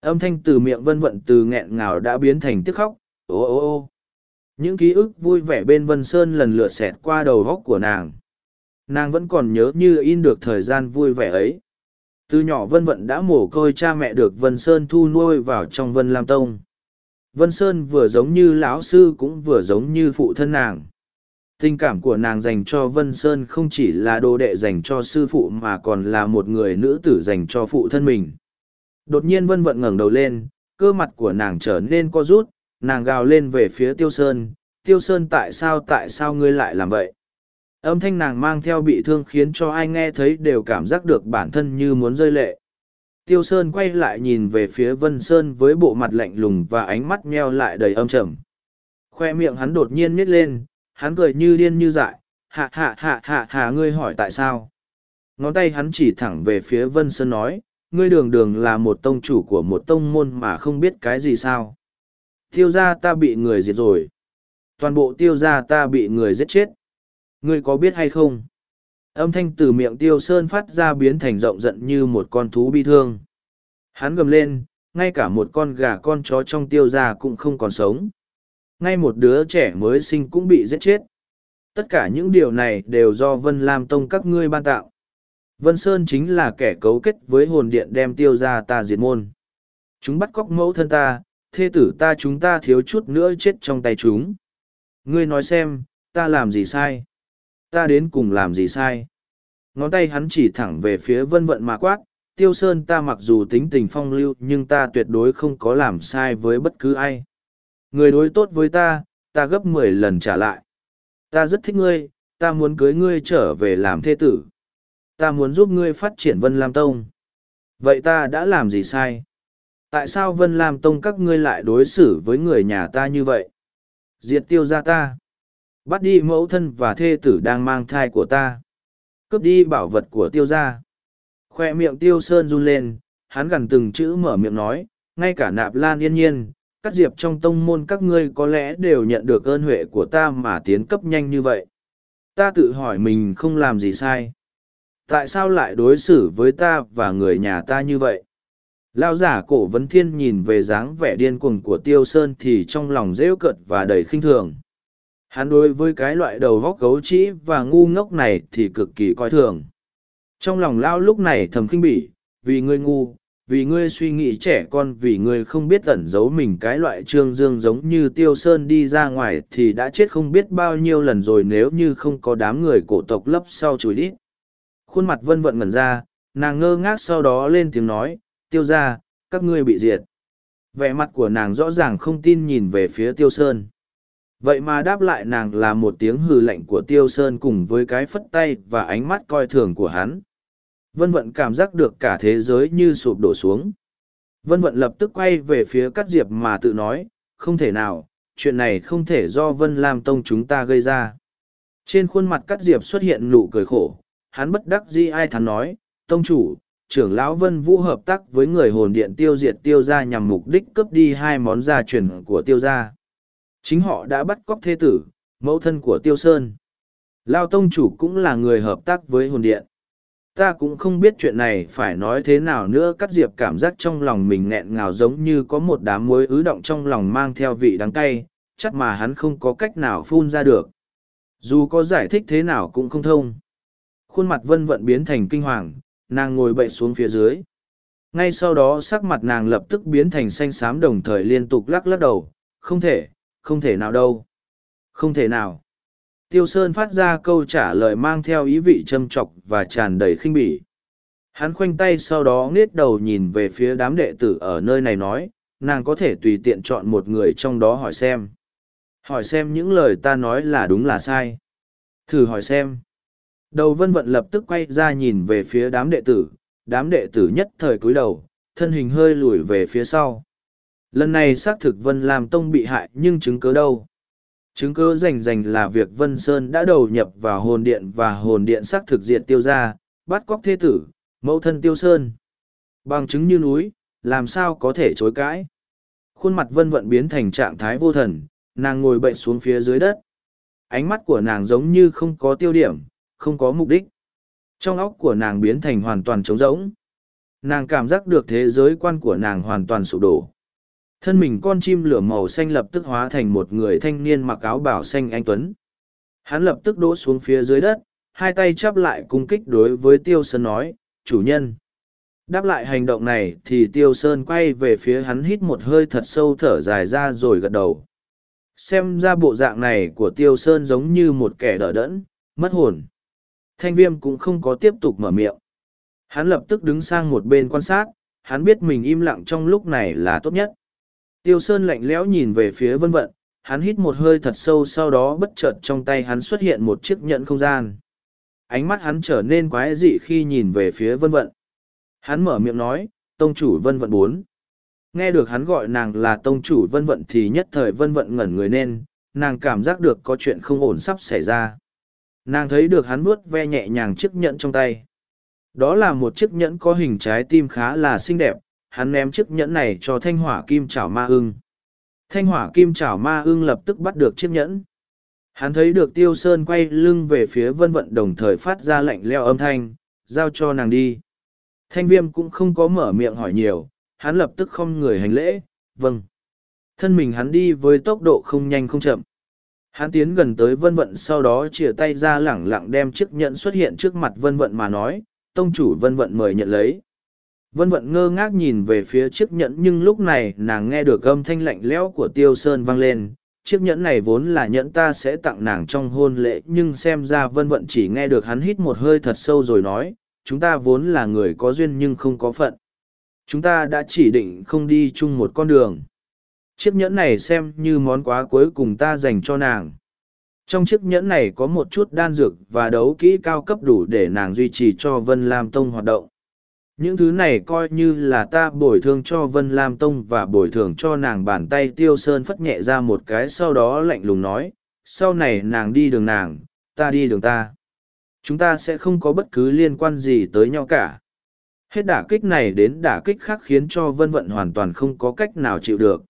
Âm thanh từ miệng vân vận từ nghẹn ngào đã biến thành tiếc khóc ô ô ô những ký ức vui vẻ bên vân sơn lần lượt xẹt qua đầu góc của nàng. Nàng vẫn còn nhớ như in được thời gian vui vẻ ấy từ nhỏ vân vận đã mổ côi cha mẹ được vân sơn thu nuôi vào trong vân lam tông. Vân sơn vừa giống như lão sư cũng vừa giống như phụ thân nàng. Tình cảm của nàng dành cho vân sơn không chỉ là đồ đệ dành cho sư phụ mà còn là một người nữ tử dành cho phụ thân mình. Đột nhiên vân vận ngẩng đầu lên, cơ mặt của nàng trở nên co rút, nàng gào lên về phía tiêu sơn tiêu sơn, tại sao tại sao ngươi lại làm vậy? Âm thanh nàng mang theo bị thương khiến cho ai nghe thấy đều cảm giác được bản thân như muốn rơi lệ. Tiêu sơn quay lại nhìn về phía vân sơn với bộ mặt lạnh lùng và ánh mắt meo lại đầy âm trầm. Khoe miệng hắn đột nhiên nhếch lên, hắn cười như điên như dại, hạ hạ hạ hạ hạ, ngươi hỏi tại sao? Ngón tay hắn chỉ thẳng về phía vân sơn nói, ngươi đường đường là một tông chủ của một tông môn mà không biết cái gì sao? Tiêu gia ta bị người diệt rồi. Toàn bộ tiêu gia ta bị người giết chết ngươi có biết hay không? Âm thanh từ miệng tiêu sơn phát ra biến thành rộng giận như một con thú bi thương. Hắn gầm lên, ngay cả một con gà con chó trong tiêu gia cũng không còn sống. Ngay một đứa trẻ mới sinh cũng bị giết chết. Tất cả những điều này đều do vân lam tông các ngươi ban tạo. Vân sơn chính là kẻ cấu kết với hồn điện đem tiêu ra ta diệt môn. Chúng bắt cóc mẫu thân ta, thê tử ta chúng ta thiếu chút nữa chết trong tay chúng. Ngươi nói xem, ta làm gì sai? Ta đến cùng làm gì sai? Ngón tay hắn chỉ thẳng về phía vân vận mà quát, tiêu sơn ta mặc dù tính tình phong lưu, nhưng ta tuyệt đối không có làm sai với bất cứ ai. Người đối tốt với ta ta gấp mười lần trả lại. Ta rất thích ngươi, ta muốn cưới ngươi trở về làm thê tử. Ta muốn giúp ngươi phát triển vân lam tông. Vậy ta đã làm gì sai? Tại sao vân lam tông các ngươi lại đối xử với người nhà ta như vậy? Diệt tiêu ra ta bắt đi mẫu thân và thê tử đang mang thai của ta. Cướp đi bảo vật của tiêu gia. Khoe miệng tiêu sơn run lên, hắn gần từng chữ mở miệng nói, ngay cả nạp lan yên nhiên các diệp trong tông môn các ngươi có lẽ đều nhận được ơn huệ của ta mà tiến cấp nhanh như vậy. Ta tự hỏi mình không làm gì sai. Tại sao lại đối xử với ta và người nhà ta như vậy? Lao giả cổ vấn thiên nhìn về dáng vẻ điên cuồng của tiêu sơn thì trong lòng rễu cợt và đầy khinh thường. Hắn đối với cái loại đầu vóc gấu trĩ và ngu ngốc này thì cực kỳ coi thường. Trong lòng lao lúc này thầm khinh bỉ, vì ngươi ngu, vì ngươi suy nghĩ trẻ con vì ngươi không biết tẩn giấu mình cái loại trương dương giống như tiêu sơn đi ra ngoài thì đã chết không biết bao nhiêu lần rồi nếu như không có đám người cổ tộc lấp sau chùi đít. Khuôn mặt vân vận ngẩn ra nàng ngơ ngác sau đó lên tiếng nói tiêu ra các ngươi bị diệt. Vẻ mặt của nàng rõ ràng không tin nhìn về phía tiêu sơn vậy mà đáp lại nàng là một tiếng hừ lạnh của tiêu sơn cùng với cái phất tay và ánh mắt coi thường của hắn Vân Vận cảm giác được cả thế giới như sụp đổ xuống. Vân Vận lập tức quay về phía Cát Diệp mà tự nói, không thể nào, chuyện này không thể do Vân Lam Tông chúng ta gây ra. Trên khuôn mặt Cát Diệp xuất hiện nụ cười khổ, hắn bất đắc dĩ ai thắn nói, Tông chủ, trưởng lão Vân Vũ hợp tác với người hồn điện tiêu diệt tiêu gia nhằm mục đích cướp đi hai món gia truyền của tiêu gia. Chính họ đã bắt cóc thế tử, mẫu thân của tiêu sơn. Lao Tông chủ cũng là người hợp tác với hồn điện. Ta cũng không biết chuyện này phải nói thế nào nữa cắt diệp cảm giác trong lòng mình nghẹn ngào giống như có một đám muối ứ động trong lòng mang theo vị đắng cay chắc mà hắn không có cách nào phun ra được. Dù có giải thích thế nào cũng không thông. Khuôn mặt vân vận biến thành kinh hoàng nàng ngồi bậy xuống phía dưới. Ngay sau đó sắc mặt nàng lập tức biến thành xanh xám đồng thời liên tục lắc lắc đầu không thể không thể nào đâu không thể nào Tiêu Sơn phát ra câu trả lời mang theo ý vị châm trọc và tràn đầy khinh bỉ. Hắn khoanh tay sau đó nghiết đầu nhìn về phía đám đệ tử ở nơi này nói, nàng có thể tùy tiện chọn một người trong đó hỏi xem. Hỏi xem những lời ta nói là đúng là sai. Thử hỏi xem. Đầu vân vận lập tức quay ra nhìn về phía đám đệ tử, đám đệ tử nhất thời cúi đầu, thân hình hơi lùi về phía sau. Lần này xác thực Vân Lam Tông bị hại nhưng chứng cớ đâu. Chứng cứ rành rành là việc Vân Sơn đã đầu nhập vào hồn điện và hồn điện xác thực diện tiêu ra, bắt cóc thế tử, mẫu thân tiêu sơn. Bằng chứng như núi, làm sao có thể chối cãi. Khuôn mặt vân vận biến thành trạng thái vô thần, nàng ngồi bệnh xuống phía dưới đất. Ánh mắt của nàng giống như không có tiêu điểm, không có mục đích. Trong óc của nàng biến thành hoàn toàn trống rỗng. Nàng cảm giác được thế giới quan của nàng hoàn toàn sụp đổ thân mình con chim lửa màu xanh lập tức hóa thành một người thanh niên mặc áo bảo xanh anh tuấn. Hắn lập tức đỗ xuống phía dưới đất, hai tay chắp lại cung kích đối với tiêu sơn nói, chủ nhân. Đáp lại hành động này thì tiêu sơn quay về phía hắn hít một hơi thật sâu thở dài ra rồi gật đầu. Xem ra bộ dạng này của tiêu sơn giống như một kẻ đỡ đẫn, mất hồn. Thanh viêm cũng không có tiếp tục mở miệng. Hắn lập tức đứng sang một bên quan sát, hắn biết mình im lặng trong lúc này là tốt nhất. Tiêu Sơn lạnh lẽo nhìn về phía vân vận, hắn hít một hơi thật sâu sau đó bất chợt trong tay hắn xuất hiện một chiếc nhẫn không gian. Ánh mắt hắn trở nên quái dị khi nhìn về phía vân vận. Hắn mở miệng nói, tông chủ vân vận bốn. Nghe được hắn gọi nàng là tông chủ vân vận thì nhất thời vân vận ngẩn người nên, nàng cảm giác được có chuyện không ổn sắp xảy ra. Nàng thấy được hắn vuốt ve nhẹ nhàng chiếc nhẫn trong tay. Đó là một chiếc nhẫn có hình trái tim khá là xinh đẹp, hắn ném chiếc nhẫn này cho thanh hỏa kim chảo ma ưng. Thanh hỏa kim chảo ma ưng lập tức bắt được chiếc nhẫn. Hắn thấy được tiêu sơn quay lưng về phía vân vận đồng thời phát ra lạnh leo âm thanh, giao cho nàng đi. Thanh viêm cũng không có mở miệng hỏi nhiều, hắn lập tức không người hành lễ, vâng. Thân mình hắn đi với tốc độ không nhanh không chậm. Hắn tiến gần tới vân vận sau đó chìa tay ra lẳng lặng đem chiếc nhẫn xuất hiện trước mặt vân vận mà nói, tông chủ vân vận mời nhận lấy. Vân vận ngơ ngác nhìn về phía chiếc nhẫn nhưng lúc này nàng nghe được âm thanh lạnh lẽo của tiêu sơn vang lên. Chiếc nhẫn này vốn là nhẫn ta sẽ tặng nàng trong hôn lễ nhưng xem ra vân vận chỉ nghe được hắn hít một hơi thật sâu rồi nói, chúng ta vốn là người có duyên nhưng không có phận. Chúng ta đã chỉ định không đi chung một con đường. Chiếc nhẫn này xem như món quà cuối cùng ta dành cho nàng. Trong chiếc nhẫn này có một chút đan dược và đấu kỹ cao cấp đủ để nàng duy trì cho Vân Lam Tông hoạt động những thứ này coi như là ta bồi thường cho vân lam tông và bồi thường cho nàng bàn tay tiêu sơn phất nhẹ ra một cái sau đó lạnh lùng nói, sau này nàng đi đường nàng, ta đi đường ta. Chúng ta sẽ không có bất cứ liên quan gì tới nhau cả. Hết đả kích này đến đả kích khác khiến cho vân vận hoàn toàn không có cách nào chịu được.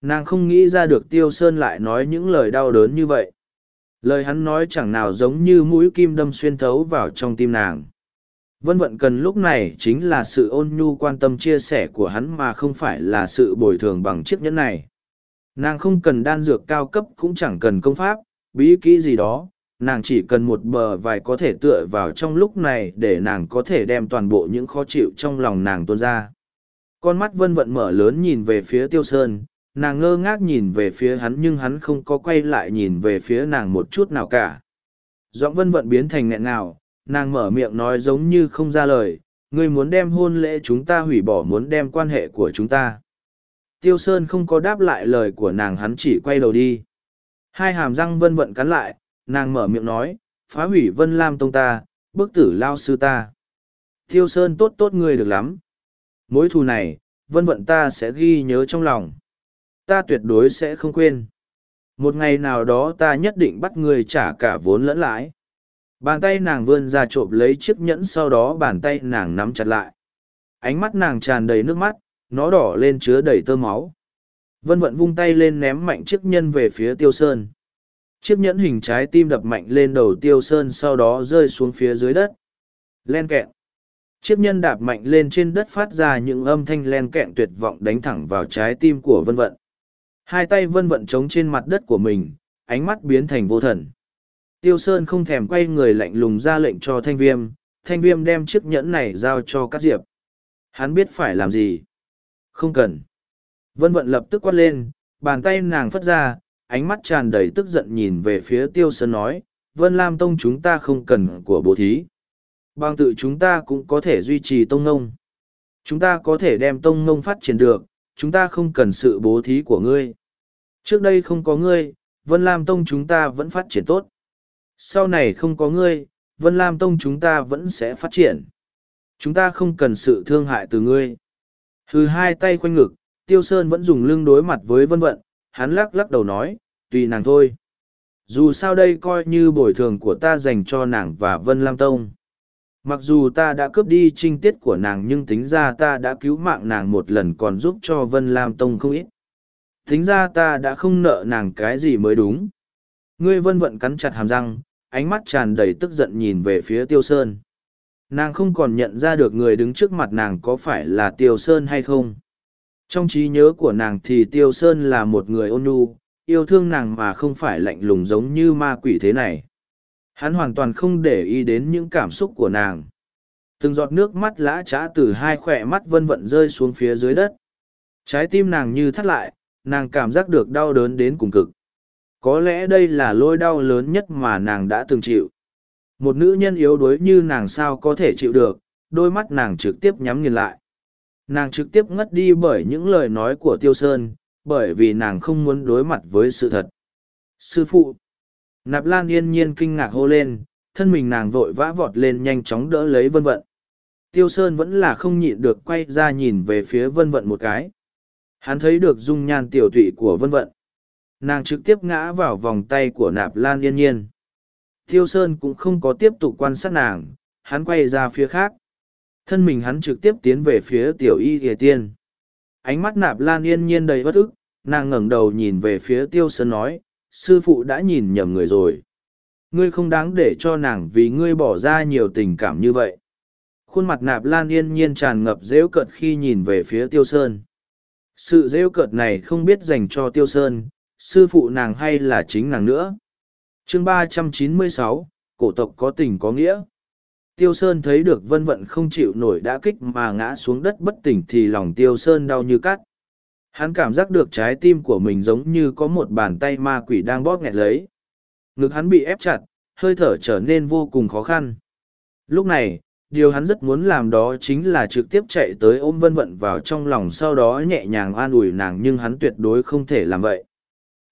Nàng không nghĩ ra được tiêu sơn lại nói những lời đau đớn như vậy. Lời hắn nói chẳng nào giống như mũi kim đâm xuyên thấu vào trong tim nàng. Vân vận cần lúc này chính là sự ôn nhu quan tâm chia sẻ của hắn mà không phải là sự bồi thường bằng chiếc nhẫn này. Nàng không cần đan dược cao cấp cũng chẳng cần công pháp, bí kỹ gì đó, nàng chỉ cần một bờ vài có thể tựa vào trong lúc này để nàng có thể đem toàn bộ những khó chịu trong lòng nàng tuôn ra. Con mắt vân vận mở lớn nhìn về phía tiêu sơn, nàng ngơ ngác nhìn về phía hắn nhưng hắn không có quay lại nhìn về phía nàng một chút nào cả. Giọng vân vận biến thành nghẹn ngào, nàng mở miệng nói giống như không ra lời, ngươi muốn đem hôn lễ chúng ta hủy bỏ muốn đem quan hệ của chúng ta. Tiêu Sơn không có đáp lại lời của nàng hắn chỉ quay đầu đi. Hai hàm răng vân vận cắn lại, nàng mở miệng nói, phá hủy vân lam tông ta, bức tử lao sư ta. Tiêu Sơn tốt tốt ngươi được lắm. Mối thù này, vân vận ta sẽ ghi nhớ trong lòng. Ta tuyệt đối sẽ không quên. Một ngày nào đó ta nhất định bắt ngươi trả cả vốn lẫn lãi. Bàn tay nàng vươn ra trộm lấy chiếc nhẫn sau đó bàn tay nàng nắm chặt lại. Ánh mắt nàng tràn đầy nước mắt, nó đỏ lên chứa đầy tơ máu. Vân vận vung tay lên ném mạnh chiếc nhẫn về phía tiêu sơn. Chiếc nhẫn hình trái tim đập mạnh lên đầu tiêu sơn sau đó rơi xuống phía dưới đất. Len kẹn. Chiếc nhẫn đạp mạnh lên trên đất phát ra những âm thanh len kẹn tuyệt vọng đánh thẳng vào trái tim của vân vận. Hai tay vân vận trống trên mặt đất của mình, ánh mắt biến thành vô thần. Tiêu Sơn không thèm quay người lạnh lùng ra lệnh cho thanh viêm, thanh viêm đem chiếc nhẫn này giao cho Cát diệp. Hắn biết phải làm gì. Không cần. Vân vận lập tức quát lên, bàn tay nàng phất ra, ánh mắt tràn đầy tức giận nhìn về phía Tiêu Sơn nói, Vân Lam Tông chúng ta không cần của bố thí. Bằng tự chúng ta cũng có thể duy trì tông ngông. Chúng ta có thể đem tông ngông phát triển được, chúng ta không cần sự bố thí của ngươi. Trước đây không có ngươi, Vân Lam Tông chúng ta vẫn phát triển tốt sau này không có ngươi, Vân Lam Tông chúng ta vẫn sẽ phát triển. Chúng ta không cần sự thương hại từ ngươi. Hừ hai tay quanh ngực, Tiêu Sơn vẫn dùng lưng đối mặt với Vân Vận, hắn lắc lắc đầu nói, tùy nàng thôi. Dù sao đây coi như bồi thường của ta dành cho nàng và Vân Lam Tông. Mặc dù ta đã cướp đi trinh tiết của nàng nhưng tính ra ta đã cứu mạng nàng một lần còn giúp cho Vân Lam Tông không ít. Tính ra ta đã không nợ nàng cái gì mới đúng. Ngươi vân vận cắn chặt hàm răng, ánh mắt tràn đầy tức giận nhìn về phía tiêu sơn. Nàng không còn nhận ra được người đứng trước mặt nàng có phải là tiêu sơn hay không. Trong trí nhớ của nàng thì tiêu sơn là một người ôn nhu yêu thương nàng mà không phải lạnh lùng giống như ma quỷ thế này. Hắn hoàn toàn không để ý đến những cảm xúc của nàng. Từng giọt nước mắt lã trã từ hai khỏe mắt vân vận rơi xuống phía dưới đất. Trái tim nàng như thắt lại nàng cảm giác được đau đớn đến cùng cực có lẽ đây là lôi đau lớn nhất mà nàng đã từng chịu. Một nữ nhân yếu đuối như nàng sao có thể chịu được, đôi mắt nàng trực tiếp nhắm nghiền lại. Nàng trực tiếp ngất đi bởi những lời nói của Tiêu Sơn, bởi vì nàng không muốn đối mặt với sự thật. Sư phụ! Nạp Lan yên nhiên kinh ngạc hô lên, thân mình nàng vội vã vọt lên nhanh chóng đỡ lấy vân vận. Tiêu Sơn vẫn là không nhịn được quay ra nhìn về phía vân vận một cái. Hắn thấy được dung nhan tiểu tụy của vân vận nàng trực tiếp ngã vào vòng tay của nạp lan yên nhiên. Tiêu sơn cũng không có tiếp tục quan sát nàng, hắn quay ra phía khác. Thân mình hắn trực tiếp tiến về phía tiểu y ỉa tiên. Ánh mắt nạp lan yên nhiên đầy bất ức, nàng ngẩng đầu nhìn về phía tiêu sơn nói, sư phụ đã nhìn nhầm người rồi. Ngươi không đáng để cho nàng vì ngươi bỏ ra nhiều tình cảm như vậy. Khuôn mặt nạp lan yên nhiên tràn ngập dễu cợt khi nhìn về phía tiêu sơn. Sự dễu cợt này không biết dành cho tiêu sơn sư phụ nàng hay là chính nàng nữa. chương ba trăm chín mươi sáu cổ tộc có tình có nghĩa. Tiêu Sơn thấy được vân vận không chịu nổi đã kích mà ngã xuống đất bất tỉnh thì lòng Tiêu Sơn đau như cắt. Hắn cảm giác được trái tim của mình giống như có một bàn tay ma quỷ đang bóp nghẹt lấy. Ngực hắn bị ép chặt, hơi thở trở nên vô cùng khó khăn. Lúc này, điều hắn rất muốn làm đó chính là trực tiếp chạy tới ôm vân vận vào trong lòng sau đó nhẹ nhàng an ủi nàng nhưng hắn tuyệt đối không thể làm vậy.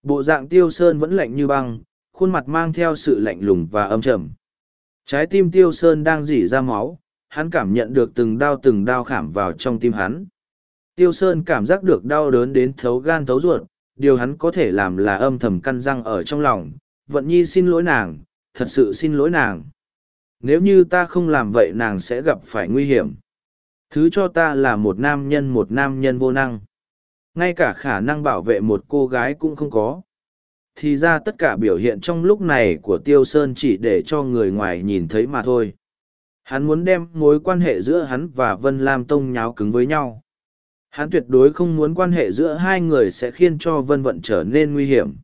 Bộ dạng tiêu sơn vẫn lạnh như băng, khuôn mặt mang theo sự lạnh lùng và âm trầm. Trái tim tiêu sơn đang dỉ ra máu, hắn cảm nhận được từng đau từng đau khảm vào trong tim hắn. Tiêu sơn cảm giác được đau đớn đến thấu gan thấu ruột, điều hắn có thể làm là âm thầm căn răng ở trong lòng. Vận nhi xin lỗi nàng, thật sự xin lỗi nàng. Nếu như ta không làm vậy nàng sẽ gặp phải nguy hiểm. Thứ cho ta là một nam nhân một nam nhân vô năng ngay cả khả năng bảo vệ một cô gái cũng không có. Thì ra tất cả biểu hiện trong lúc này của tiêu sơn chỉ để cho người ngoài nhìn thấy mà thôi. Hắn muốn đem mối quan hệ giữa hắn và vân lam tông nháo cứng với nhau. Hắn tuyệt đối không muốn quan hệ giữa hai người sẽ khiến cho vân vận trở nên nguy hiểm.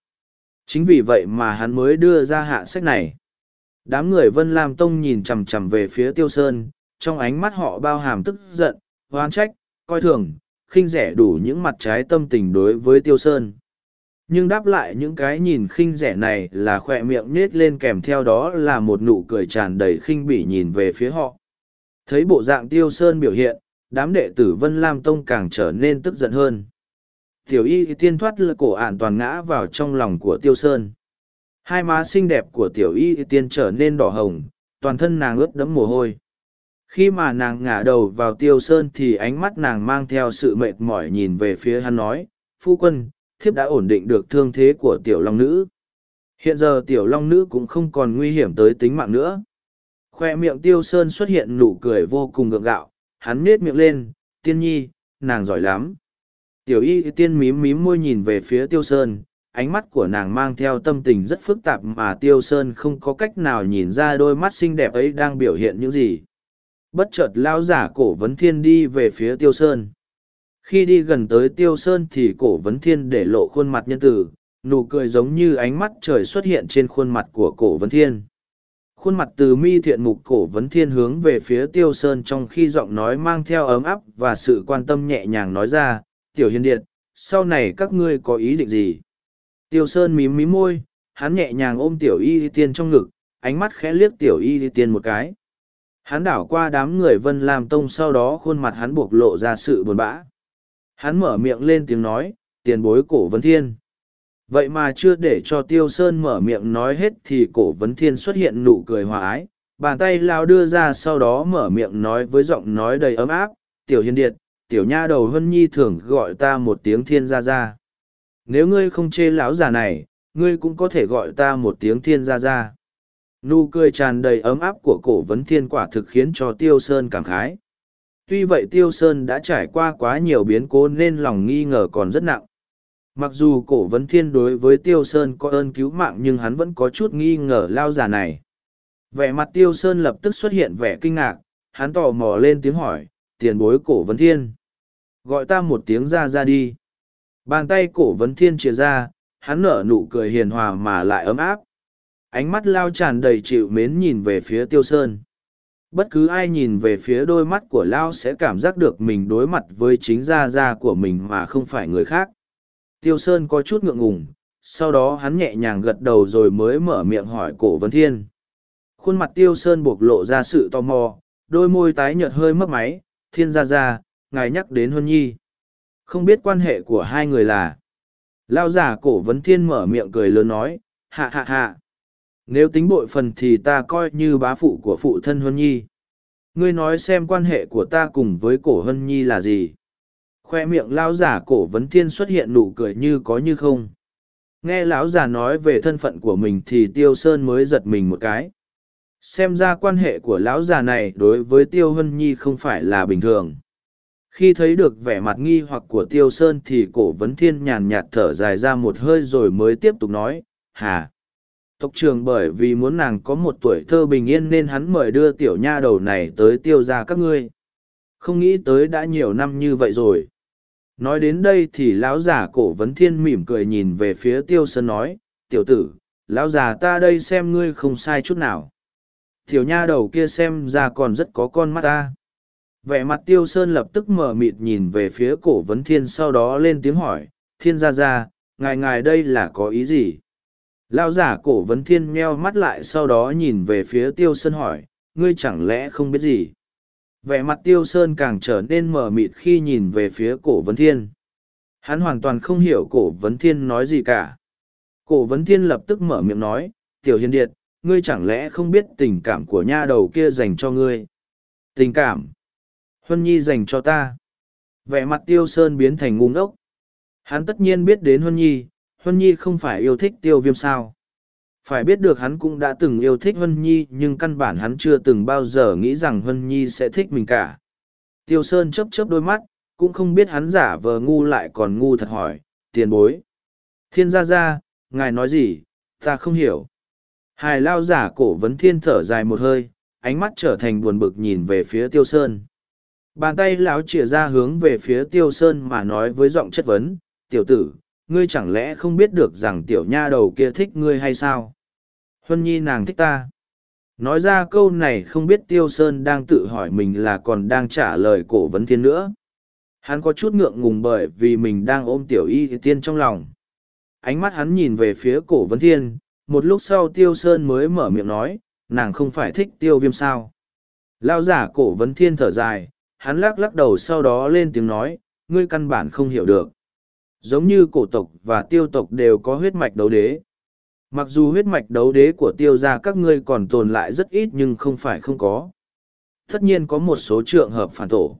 Chính vì vậy mà hắn mới đưa ra hạ sách này. Đám người Vân Lam Tông nhìn chằm chằm về phía Tiêu Sơn, trong ánh mắt họ bao hàm tức giận, hoan trách, coi thường, khinh rẻ đủ những mặt trái tâm tình đối với Tiêu Sơn. Nhưng đáp lại những cái nhìn khinh rẻ này là khoe miệng nết lên kèm theo đó là một nụ cười tràn đầy khinh bỉ nhìn về phía họ. Thấy bộ dạng Tiêu Sơn biểu hiện, đám đệ tử Vân Lam Tông càng trở nên tức giận hơn. Tiểu y tiên thoát lơ cổ ản toàn ngã vào trong lòng của Tiêu Sơn. Hai má xinh đẹp của tiểu y tiên trở nên đỏ hồng, toàn thân nàng ướt đẫm mồ hôi. Khi mà nàng ngả đầu vào Tiêu Sơn thì ánh mắt nàng mang theo sự mệt mỏi nhìn về phía hắn nói, Phu quân, thiếp đã ổn định được thương thế của tiểu long nữ. Hiện giờ tiểu long nữ cũng không còn nguy hiểm tới tính mạng nữa. Khoe miệng Tiêu Sơn xuất hiện nụ cười vô cùng gượng gạo, hắn nết miệng lên, tiên nhi, nàng giỏi lắm. Tiểu y tiên mím mím môi nhìn về phía Tiêu Sơn, ánh mắt của nàng mang theo tâm tình rất phức tạp mà Tiêu Sơn không có cách nào nhìn ra đôi mắt xinh đẹp ấy đang biểu hiện những gì. Bất chợt lao giả cổ vấn thiên đi về phía Tiêu Sơn. Khi đi gần tới Tiêu Sơn thì cổ vấn thiên để lộ khuôn mặt nhân tử, nụ cười giống như ánh mắt trời xuất hiện trên khuôn mặt của cổ vấn thiên. Khuôn mặt từ mi thiện mục cổ vấn thiên hướng về phía tiêu sơn trong khi giọng nói mang theo ấm áp và sự quan tâm nhẹ nhàng nói ra tiểu hiền điện sau này các ngươi có ý định gì? Tiêu sơn mím mím môi hắn nhẹ nhàng ôm tiểu y tiên trong ngực ánh mắt khẽ liếc tiểu y tiên một cái hắn đảo qua đám người vân lam tông sau đó khuôn mặt hắn buộc lộ ra sự buồn bã. Hắn mở miệng lên tiếng nói, tiền bối cổ vấn thiên. Vậy mà chưa để cho tiêu sơn mở miệng nói hết thì cổ vấn thiên xuất hiện nụ cười hòa ái, bàn tay lao đưa ra sau đó mở miệng nói với giọng nói đầy ấm áp, tiểu hiền điệt, tiểu nha đầu hân nhi thường gọi ta một tiếng thiên gia gia. Nếu ngươi không chê lão già này, ngươi cũng có thể gọi ta một tiếng thiên gia gia nụ cười tràn đầy ấm áp của cổ vấn thiên quả thực khiến cho tiêu sơn cảm khái tuy vậy tiêu sơn đã trải qua quá nhiều biến cố nên lòng nghi ngờ còn rất nặng Mặc dù cổ vấn thiên đối với Tiêu Sơn có ơn cứu mạng nhưng hắn vẫn có chút nghi ngờ lao giả này. Vẻ mặt Tiêu Sơn lập tức xuất hiện vẻ kinh ngạc, hắn tò mò lên tiếng hỏi, tiền bối cổ vấn thiên. Gọi ta một tiếng ra ra đi. Bàn tay cổ vấn thiên chia ra, hắn nở nụ cười hiền hòa mà lại ấm áp. Ánh mắt lao tràn đầy chịu mến nhìn về phía Tiêu Sơn. Bất cứ ai nhìn về phía đôi mắt của Lao sẽ cảm giác được mình đối mặt với chính gia gia của mình mà không phải người khác. Tiêu Sơn có chút ngượng ngùng, sau đó hắn nhẹ nhàng gật đầu rồi mới mở miệng hỏi cổ vấn thiên. Khuôn mặt Tiêu Sơn buộc lộ ra sự tò mò, đôi môi tái nhợt hơi mất máy, thiên gia gia, ngài nhắc đến Huân Nhi. Không biết quan hệ của hai người là. Lao giả cổ vấn thiên mở miệng cười lớn nói, hạ hạ hạ. Nếu tính bội phần thì ta coi như bá phụ của phụ thân Huân Nhi. Ngươi nói xem quan hệ của ta cùng với cổ Huân Nhi là gì? khoe miệng lão giả cổ vấn thiên xuất hiện nụ cười như có như không nghe lão già nói về thân phận của mình thì tiêu sơn mới giật mình một cái xem ra quan hệ của lão già này đối với tiêu hân nhi không phải là bình thường khi thấy được vẻ mặt nghi hoặc của tiêu sơn thì cổ vấn thiên nhàn nhạt thở dài ra một hơi rồi mới tiếp tục nói, hà tộc trường bởi vì muốn nàng có một tuổi thơ bình yên nên hắn mời đưa tiểu nha đầu này tới tiêu ra các ngươi. Không nghĩ tới đã nhiều năm như vậy rồi. Nói đến đây thì lão già cổ vấn thiên mỉm cười nhìn về phía tiêu sơn nói, tiểu tử, lão già ta đây xem ngươi không sai chút nào. Tiểu nha đầu kia xem ra còn rất có con mắt ta. Vẻ mặt tiêu sơn lập tức mở mịt nhìn về phía cổ vấn thiên sau đó lên tiếng hỏi, thiên gia gia, ngài ngài đây là có ý gì? Lão giả cổ vấn thiên meo mắt lại sau đó nhìn về phía tiêu sơn hỏi, ngươi chẳng lẽ không biết gì? Vẻ mặt tiêu sơn càng trở nên mờ mịt khi nhìn về phía cổ vấn thiên. Hắn hoàn toàn không hiểu cổ vấn thiên nói gì cả. Cổ vấn thiên lập tức mở miệng nói, tiểu hiền điệt, ngươi chẳng lẽ không biết tình cảm của nha đầu kia dành cho ngươi? Tình cảm? Huân nhi dành cho ta. Vẻ mặt tiêu sơn biến thành ngu ngốc. Hắn tất nhiên biết đến huân nhi huân nhi không phải yêu thích tiêu viêm sao phải biết được hắn cũng đã từng yêu thích Hân Nhi nhưng căn bản hắn chưa từng bao giờ nghĩ rằng Hân Nhi sẽ thích mình cả. Tiêu Sơn chớp chớp đôi mắt, cũng không biết hắn giả vờ ngu lại còn ngu thật hỏi, tiền bối. Thiên gia gia, ngài nói gì, ta không hiểu. Hài lao giả cổ vấn thiên thở dài một hơi, ánh mắt trở thành buồn bực nhìn về phía Tiêu Sơn. Bàn tay lão chìa ra hướng về phía Tiêu Sơn mà nói với giọng chất vấn, tiểu tử, ngươi chẳng lẽ không biết được rằng tiểu nha đầu kia thích ngươi hay sao? Huân nhi nàng thích ta. Nói ra câu này không biết Tiêu Sơn đang tự hỏi mình là còn đang trả lời cổ vấn thiên nữa. Hắn có chút ngượng ngùng bởi vì mình đang ôm tiểu y tiên trong lòng. Ánh mắt hắn nhìn về phía cổ vấn thiên, một lúc sau Tiêu Sơn mới mở miệng nói, nàng không phải thích tiêu viêm sao. Lao giả cổ vấn thiên thở dài, hắn lắc lắc đầu sau đó lên tiếng nói, ngươi căn bản không hiểu được. Giống như cổ tộc và tiêu tộc đều có huyết mạch đấu đế. Mặc dù huyết mạch đấu đế của tiêu gia các ngươi còn tồn lại rất ít nhưng không phải không có. Tất nhiên có một số trường hợp phản tổ.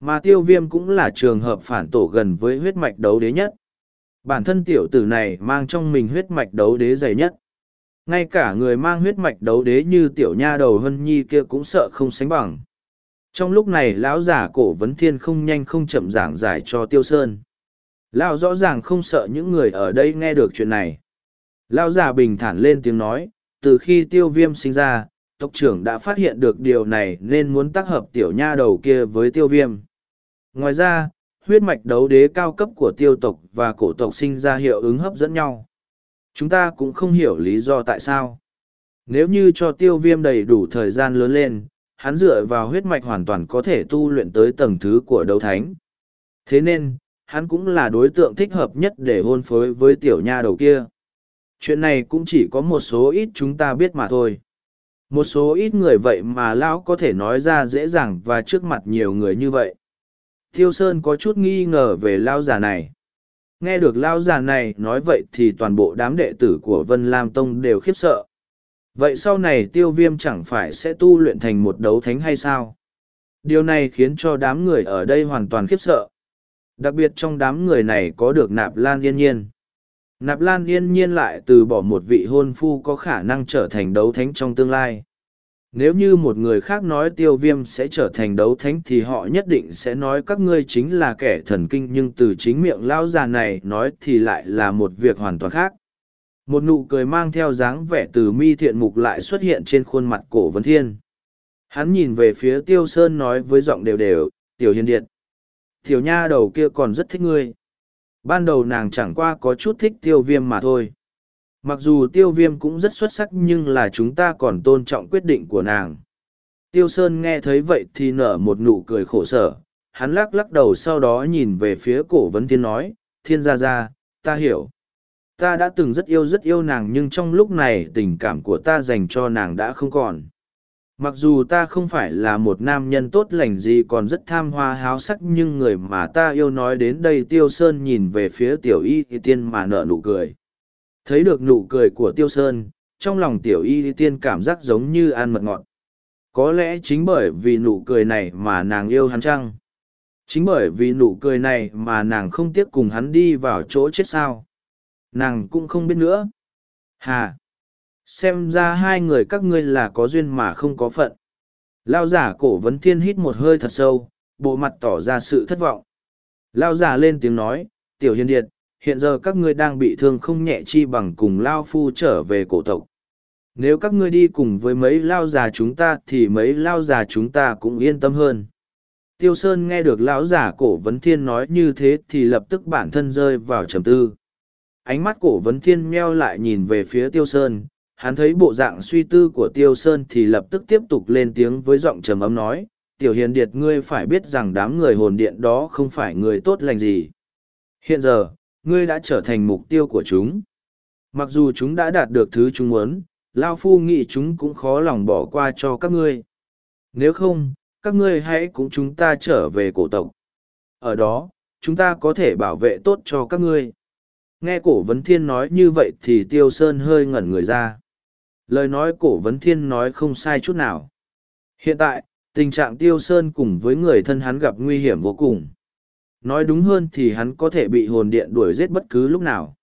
Mà tiêu viêm cũng là trường hợp phản tổ gần với huyết mạch đấu đế nhất. Bản thân tiểu tử này mang trong mình huyết mạch đấu đế dày nhất. Ngay cả người mang huyết mạch đấu đế như tiểu nha đầu hân nhi kia cũng sợ không sánh bằng. Trong lúc này lão giả cổ vấn thiên không nhanh không chậm giảng giải cho tiêu sơn. Lão rõ ràng không sợ những người ở đây nghe được chuyện này. Lão già bình thản lên tiếng nói, từ khi tiêu viêm sinh ra, tộc trưởng đã phát hiện được điều này nên muốn tác hợp tiểu nha đầu kia với tiêu viêm. Ngoài ra, huyết mạch đấu đế cao cấp của tiêu tộc và cổ tộc sinh ra hiệu ứng hấp dẫn nhau. Chúng ta cũng không hiểu lý do tại sao. Nếu như cho tiêu viêm đầy đủ thời gian lớn lên, hắn dựa vào huyết mạch hoàn toàn có thể tu luyện tới tầng thứ của đấu thánh. Thế nên, hắn cũng là đối tượng thích hợp nhất để hôn phối với tiểu nha đầu kia. Chuyện này cũng chỉ có một số ít chúng ta biết mà thôi. Một số ít người vậy mà lão có thể nói ra dễ dàng và trước mặt nhiều người như vậy. Tiêu Sơn có chút nghi ngờ về lao già này. Nghe được lao già này nói vậy thì toàn bộ đám đệ tử của Vân Lam Tông đều khiếp sợ. Vậy sau này tiêu viêm chẳng phải sẽ tu luyện thành một đấu thánh hay sao? Điều này khiến cho đám người ở đây hoàn toàn khiếp sợ. Đặc biệt trong đám người này có được nạp lan yên nhiên. Nạp lan yên nhiên lại từ bỏ một vị hôn phu có khả năng trở thành đấu thánh trong tương lai. Nếu như một người khác nói tiêu viêm sẽ trở thành đấu thánh thì họ nhất định sẽ nói các ngươi chính là kẻ thần kinh nhưng từ chính miệng lão già này nói thì lại là một việc hoàn toàn khác. Một nụ cười mang theo dáng vẻ từ mi thiện mục lại xuất hiện trên khuôn mặt cổ vấn thiên. Hắn nhìn về phía tiêu sơn nói với giọng đều đều, tiểu hiền điện. Tiểu nha đầu kia còn rất thích ngươi. Ban đầu nàng chẳng qua có chút thích tiêu viêm mà thôi. Mặc dù tiêu viêm cũng rất xuất sắc nhưng là chúng ta còn tôn trọng quyết định của nàng. Tiêu Sơn nghe thấy vậy thì nở một nụ cười khổ sở, hắn lắc lắc đầu sau đó nhìn về phía cổ vấn thiên nói, thiên gia gia, ta hiểu. Ta đã từng rất yêu rất yêu nàng nhưng trong lúc này tình cảm của ta dành cho nàng đã không còn. Mặc dù ta không phải là một nam nhân tốt lành gì còn rất tham hoa háo sắc, nhưng người mà ta yêu nói đến đây Tiêu Sơn nhìn về phía tiểu y tiên mà nở nụ cười. Thấy được nụ cười của tiêu sơn, trong lòng tiểu y tiên cảm giác giống như ăn mật ngọt. Có lẽ chính bởi vì nụ cười này mà nàng yêu hắn chăng? Chính bởi vì nụ cười này mà nàng không tiếc cùng hắn đi vào chỗ chết sao? Nàng cũng không biết nữa. Hà! Xem ra hai người các ngươi là có duyên mà không có phận lao giả cổ vấn thiên hít một hơi thật sâu bộ mặt tỏ ra sự thất vọng lao giả lên tiếng nói tiểu hiền điệt hiện giờ các ngươi đang bị thương không nhẹ chi bằng cùng lao phu trở về cổ tộc. Nếu các ngươi đi cùng với mấy lao già chúng ta thì mấy lao già chúng ta cũng yên tâm hơn. Tiêu Sơn nghe được lão giả cổ vấn thiên nói như thế thì lập tức bản thân rơi vào trầm tư. Ánh mắt cổ vấn thiên meo lại nhìn về phía Tiêu Sơn, hắn thấy bộ dạng suy tư của Tiêu Sơn thì lập tức tiếp tục lên tiếng với giọng trầm ấm nói, Tiểu Hiền Điệt ngươi phải biết rằng đám người hồn điện đó không phải người tốt lành gì. Hiện giờ, ngươi đã trở thành mục tiêu của chúng. Mặc dù chúng đã đạt được thứ chúng muốn, Lao Phu nghĩ chúng cũng khó lòng bỏ qua cho các ngươi. Nếu không, các ngươi hãy cùng chúng ta trở về cổ tộc. Ở đó, chúng ta có thể bảo vệ tốt cho các ngươi. Nghe cổ vấn thiên nói như vậy thì Tiêu Sơn hơi ngẩn người ra. Lời nói cổ vấn thiên nói không sai chút nào. Hiện tại, tình trạng Tiêu Sơn cùng với người thân hắn gặp nguy hiểm vô cùng. Nói đúng hơn thì hắn có thể bị hồn điện đuổi giết bất cứ lúc nào.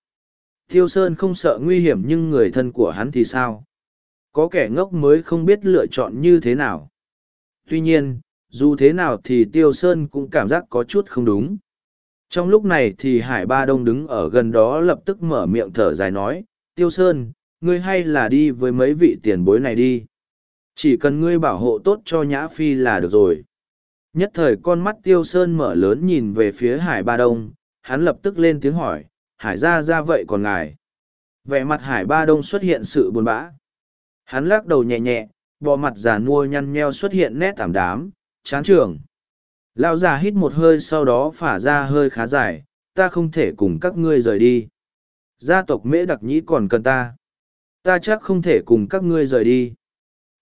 tiêu Sơn không sợ nguy hiểm nhưng người thân của hắn thì sao? Có kẻ ngốc mới không biết lựa chọn như thế nào. Tuy nhiên, dù thế nào thì Tiêu Sơn cũng cảm giác có chút không đúng. Trong lúc này thì Hải Ba Đông đứng ở gần đó lập tức mở miệng thở dài nói, Tiêu Sơn, ngươi hay là đi với mấy vị tiền bối này đi. Chỉ cần ngươi bảo hộ tốt cho Nhã Phi là được rồi. Nhất thời con mắt tiêu sơn mở lớn nhìn về phía hải ba đông, hắn lập tức lên tiếng hỏi, hải ra ra vậy còn ngài? Vẻ mặt hải ba đông xuất hiện sự buồn bã. Hắn lắc đầu nhẹ nhẹ bò mặt già nua nhăn nheo xuất hiện nét thảm đám chán trường. Lão già hít một hơi sau đó phả ra hơi khá dài ta không thể cùng các ngươi rời đi. Gia tộc mễ đặc nhĩ còn cần ta ta chắc không thể cùng các ngươi rời đi.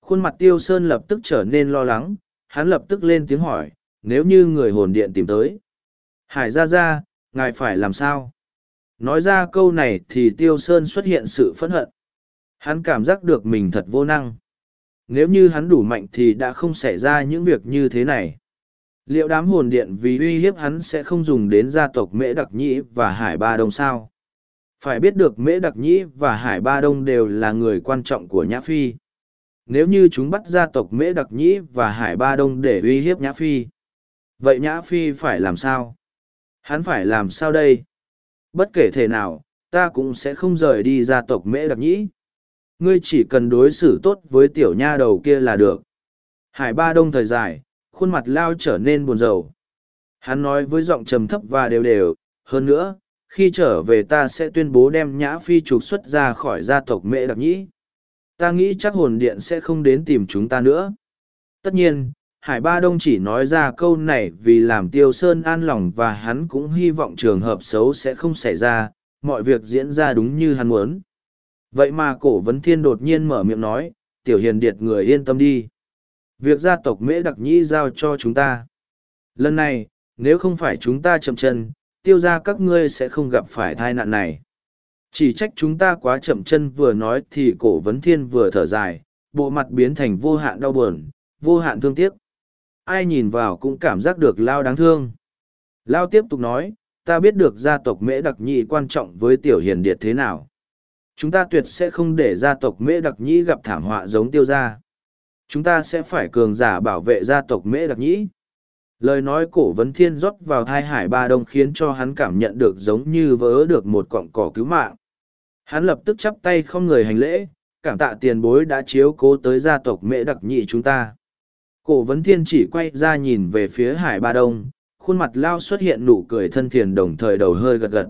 Khuôn mặt tiêu sơn lập tức trở nên lo lắng, hắn lập tức lên tiếng hỏi, nếu như người hồn điện tìm tới. Hải ra ra, ngài phải làm sao? Nói ra câu này thì tiêu sơn xuất hiện sự phẫn hận. Hắn cảm giác được mình thật vô năng. Nếu như hắn đủ mạnh thì đã không xảy ra những việc như thế này. Liệu đám hồn điện vì uy hiếp hắn sẽ không dùng đến gia tộc mễ đặc nhĩ và hải ba đông sao? Phải biết được mễ đặc nhĩ và hải ba đông đều là người quan trọng của nhã phi. Nếu như chúng bắt gia tộc mễ đặc nhĩ và hải ba đông để uy hiếp nhã phi, vậy nhã phi phải làm sao? Hắn phải làm sao đây? Bất kể thể nào, ta cũng sẽ không rời đi gia tộc mễ đặc nhĩ. Ngươi chỉ cần đối xử tốt với tiểu nha đầu kia là được. Hải ba đông thời dài, khuôn mặt lao trở nên buồn rầu. Hắn nói với giọng trầm thấp và đều đều, hơn nữa khi trở về ta sẽ tuyên bố đem nhã phi trục xuất ra khỏi gia tộc mễ đặc nhĩ. Ta nghĩ chắc hồn điện sẽ không đến tìm chúng ta nữa. Tất nhiên, hải ba đông chỉ nói ra câu này vì làm tiêu sơn an lòng và hắn cũng hy vọng trường hợp xấu sẽ không xảy ra, mọi việc diễn ra đúng như hắn muốn. Vậy mà cổ vấn thiên đột nhiên mở miệng nói, tiểu hiền điệt người yên tâm đi. Việc gia tộc mễ đặc nhĩ giao cho chúng ta. Lần này, nếu không phải chúng ta chậm chân tiêu ra các ngươi sẽ không gặp phải tai nạn này. Chỉ trách chúng ta quá chậm chân vừa nói thì cổ vấn thiên vừa thở dài, bộ mặt biến thành vô hạn đau buồn, vô hạn thương tiếc. Ai nhìn vào cũng cảm giác được lao đáng thương. Lao tiếp tục nói, ta biết được gia tộc mễ đặc nhị quan trọng với tiểu hiền điệt thế nào. Chúng ta tuyệt sẽ không để gia tộc mễ đặc nhị gặp thảm họa giống tiêu gia. Chúng ta sẽ phải cường giả bảo vệ gia tộc mễ đặc nhị lời nói cổ vấn thiên rót vào thai hải ba đông khiến cho hắn cảm nhận được giống như vớ được một cọng cỏ cứu mạng. Hắn lập tức chắp tay không người hành lễ, cảm tạ tiền bối đã chiếu cố tới gia tộc mễ đặc nhị chúng ta. Cổ vấn thiên chỉ quay ra nhìn về phía hải ba đông, khuôn mặt lao xuất hiện nụ cười thân thiền đồng thời đầu hơi gật gật.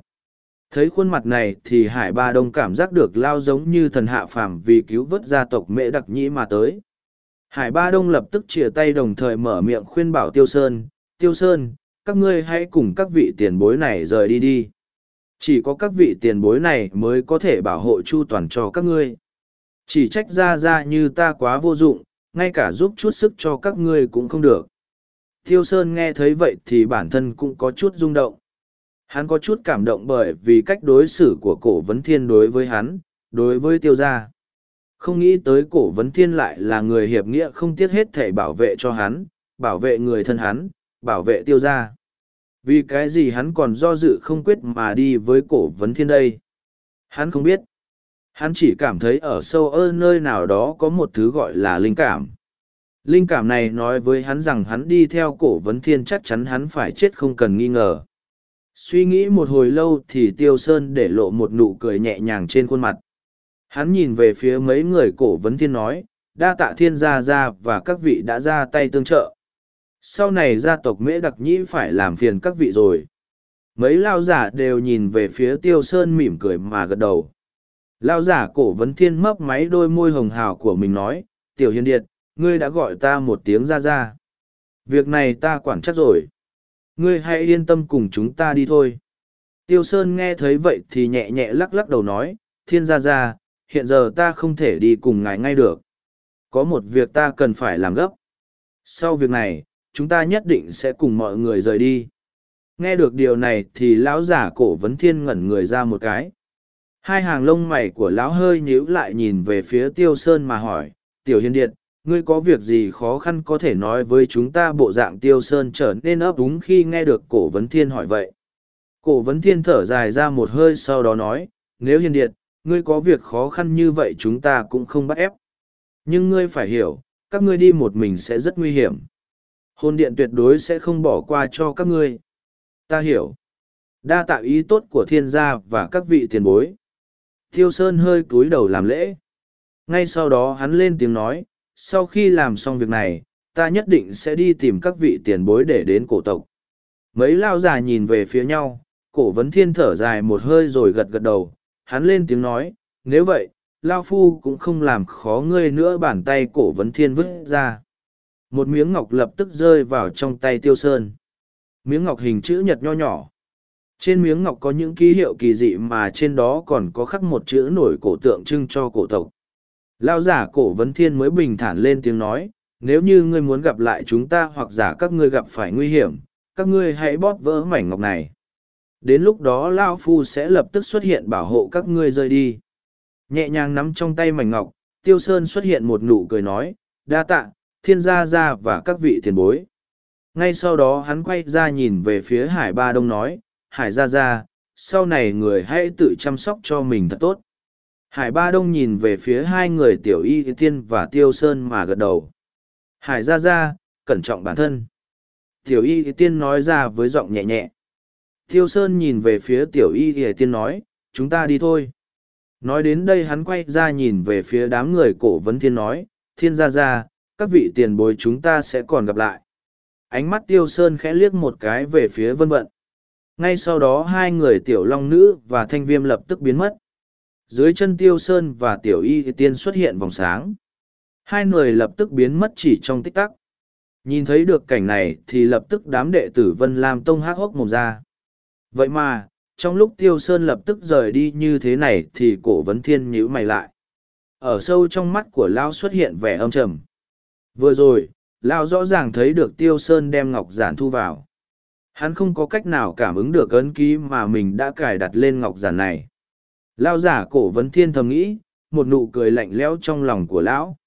Thấy khuôn mặt này thì hải ba đông cảm giác được lao giống như thần hạ phàm vì cứu vớt gia tộc mễ đặc nhĩ mà tới hải ba đông lập tức chia tay đồng thời mở miệng khuyên bảo tiêu sơn tiêu sơn, các ngươi hãy cùng các vị tiền bối này rời đi đi. Chỉ có các vị tiền bối này mới có thể bảo hộ chu toàn cho các ngươi. Chỉ trách ra ra như ta quá vô dụng, ngay cả giúp chút sức cho các ngươi cũng không được. Tiêu sơn nghe thấy vậy thì bản thân cũng có chút rung động. Hắn có chút cảm động bởi vì cách đối xử của cổ vấn thiên đối với hắn, đối với tiêu gia không nghĩ tới cổ vấn thiên lại là người hiệp nghĩa không tiếc hết thể bảo vệ cho hắn, bảo vệ người thân hắn, bảo vệ tiêu gia. Vì cái gì hắn còn do dự không quyết mà đi với cổ vấn thiên đây? Hắn không biết. Hắn chỉ cảm thấy ở sâu ơ nơi nào đó có một thứ gọi là linh cảm. Linh cảm này nói với hắn rằng hắn đi theo cổ vấn thiên chắc chắn hắn phải chết không cần nghi ngờ. Suy nghĩ một hồi lâu thì tiêu sơn để lộ một nụ cười nhẹ nhàng trên khuôn mặt hắn nhìn về phía mấy người cổ vấn thiên nói, đa tạ thiên gia gia và các vị đã ra tay tương trợ. Sau này gia tộc mễ đặc nhĩ phải làm phiền các vị rồi. Mấy lao giả đều nhìn về phía tiêu sơn mỉm cười mà gật đầu. Lao giả cổ vấn thiên mấp máy đôi môi hồng hào của mình nói, tiểu hiền điệt, ngươi đã gọi ta một tiếng ra ra việc này ta quản chắc rồi. Ngươi hãy yên tâm cùng chúng ta đi thôi. Tiêu sơn nghe thấy vậy thì nhẹ nhẹ lắc lắc đầu nói, thiên gia gia hiện giờ ta không thể đi cùng ngài ngay được. Có một việc ta cần phải làm gấp. Sau việc này, chúng ta nhất định sẽ cùng mọi người rời đi. Nghe được điều này thì lão giả cổ vấn thiên ngẩn người ra một cái. Hai hàng lông mày của lão hơi nhíu lại nhìn về phía tiêu sơn mà hỏi, tiểu hiền điện, ngươi có việc gì khó khăn có thể nói với chúng ta bộ dạng tiêu sơn trở nên ấp úng khi nghe được cổ vấn thiên hỏi vậy? Cổ vấn thiên thở dài ra một hơi sau đó nói, nếu hiền điện ngươi có việc khó khăn như vậy chúng ta cũng không bắt ép. Nhưng ngươi phải hiểu các ngươi đi một mình sẽ rất nguy hiểm. Hôn điện tuyệt đối sẽ không bỏ qua cho các ngươi. Ta hiểu. Đa tạo ý tốt của thiên gia và các vị tiền bối. Thiêu sơn hơi cúi đầu làm lễ. Ngay sau đó hắn lên tiếng nói sau khi làm xong việc này ta nhất định sẽ đi tìm các vị tiền bối để đến cổ tộc. Mấy lao già nhìn về phía nhau Cổ vấn thiên thở dài một hơi rồi gật gật đầu, hắn lên tiếng nói, nếu vậy, Lao Phu cũng không làm khó ngươi nữa bàn tay cổ vấn thiên vứt ra. Một miếng ngọc lập tức rơi vào trong tay tiêu sơn. Miếng ngọc hình chữ nhật nho nhỏ. Trên miếng ngọc có những ký hiệu kỳ dị mà trên đó còn có khắc một chữ nổi cổ tượng trưng cho cổ tộc. Lao giả cổ vấn thiên mới bình thản lên tiếng nói, nếu như ngươi muốn gặp lại chúng ta hoặc giả các ngươi gặp phải nguy hiểm, các ngươi hãy bóp vỡ mảnh ngọc này. Đến lúc đó Lao Phu sẽ lập tức xuất hiện bảo hộ các ngươi rơi đi. Nhẹ nhàng nắm trong tay mảnh ngọc, Tiêu Sơn xuất hiện một nụ cười nói, đa tạ, thiên gia gia và các vị tiền bối. Ngay sau đó hắn quay ra nhìn về phía Hải Ba Đông nói, Hải gia gia, sau này người hãy tự chăm sóc cho mình thật tốt. Hải Ba Đông nhìn về phía hai người Tiểu Y Tiên và Tiêu Sơn mà gật đầu. Hải gia gia, cẩn trọng bản thân. Tiểu Y Tiên nói ra với giọng nhẹ nhẹ. Tiêu Sơn nhìn về phía Tiểu Y Tiên nói, chúng ta đi thôi. Nói đến đây hắn quay ra nhìn về phía đám người cổ vấn thiên nói, thiên gia gia, các vị tiền bối chúng ta sẽ còn gặp lại. Ánh mắt tiêu sơn khẽ liếc một cái về phía vân vận. Ngay sau đó hai người tiểu long nữ và thanh viêm lập tức biến mất. Dưới chân tiêu sơn và tiểu y tiên xuất hiện vòng sáng. Hai người lập tức biến mất chỉ trong tích tắc. Nhìn thấy được cảnh này thì lập tức đám đệ tử Vân Lam Tông hác hốc mồm ra. Vậy mà, trong lúc tiêu sơn lập tức rời đi như thế này thì cổ vấn thiên nhíu mày lại. Ở sâu trong mắt của lão xuất hiện vẻ âm trầm. Vừa rồi lão rõ ràng thấy được tiêu sơn đem ngọc giản thu vào. Hắn không có cách nào cảm ứng được ấn ký mà mình đã cài đặt lên ngọc giản này. Lão giả cổ vấn thiên thầm nghĩ một nụ cười lạnh lẽo trong lòng của lão.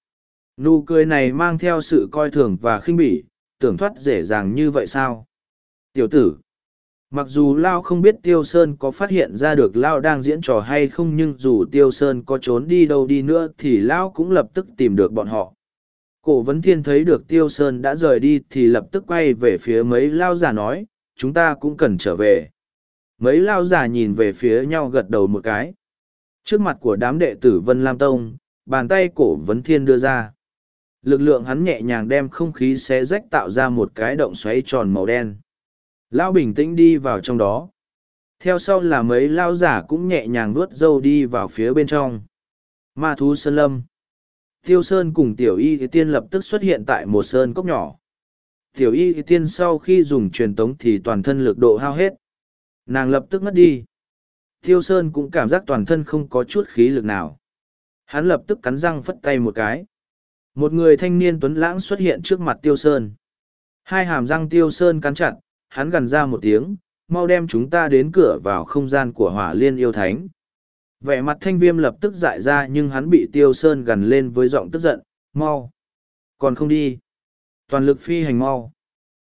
Nụ cười này mang theo sự coi thường và khinh bỉ tưởng thoát dễ dàng như vậy sao? Tiểu tử mặc dù lao không biết tiêu sơn có phát hiện ra được lao đang diễn trò hay không nhưng dù tiêu sơn có trốn đi đâu đi nữa thì Lão cũng lập tức tìm được bọn họ. Cổ vấn thiên thấy được tiêu sơn đã rời đi thì lập tức quay về phía mấy lao già nói, chúng ta cũng cần trở về. Mấy lao già nhìn về phía nhau gật đầu một cái. Trước mặt của đám đệ tử vân lam tông, bàn tay cổ vấn thiên đưa ra. Lực lượng hắn nhẹ nhàng đem không khí xé rách tạo ra một cái động xoáy tròn màu đen. Lão bình tĩnh đi vào trong đó. Theo sau là mấy lao giả cũng nhẹ nhàng vuốt dâu đi vào phía bên trong. Ma thú sơn lâm. Tiêu Sơn cùng Tiểu Y Tiên lập tức xuất hiện tại một sơn cốc nhỏ. Tiểu Y Tiên sau khi dùng truyền tống thì toàn thân lực độ hao hết. Nàng lập tức mất đi. Tiêu Sơn cũng cảm giác toàn thân không có chút khí lực nào. Hắn lập tức cắn răng phất tay một cái. Một người thanh niên tuấn lãng xuất hiện trước mặt Tiêu Sơn. Hai hàm răng Tiêu Sơn cắn chặt, hắn gần ra một tiếng, mau đem chúng ta đến cửa vào không gian của hỏa liên yêu thánh. Vẻ mặt thanh viêm lập tức dại ra nhưng hắn bị tiêu sơn gần lên với giọng tức giận, mau. Còn không đi. Toàn lực phi hành mau.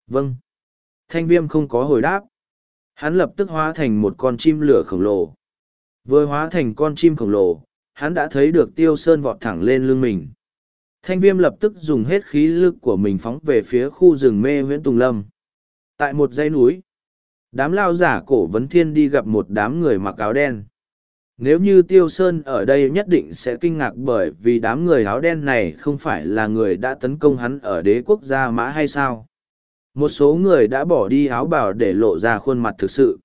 Vâng. Thanh viêm không có hồi đáp. Hắn lập tức hóa thành một con chim lửa khổng lồ. Vừa hóa thành con chim khổng lồ, hắn đã thấy được tiêu sơn vọt thẳng lên lưng mình. Thanh viêm lập tức dùng hết khí lực của mình phóng về phía khu rừng mê huyễn Tùng Lâm. Tại một dãy núi, đám lao giả cổ vấn thiên đi gặp một đám người mặc áo đen. Nếu như Tiêu Sơn ở đây nhất định sẽ kinh ngạc bởi vì đám người áo đen này không phải là người đã tấn công hắn ở đế quốc gia mã hay sao. Một số người đã bỏ đi áo bào để lộ ra khuôn mặt thực sự.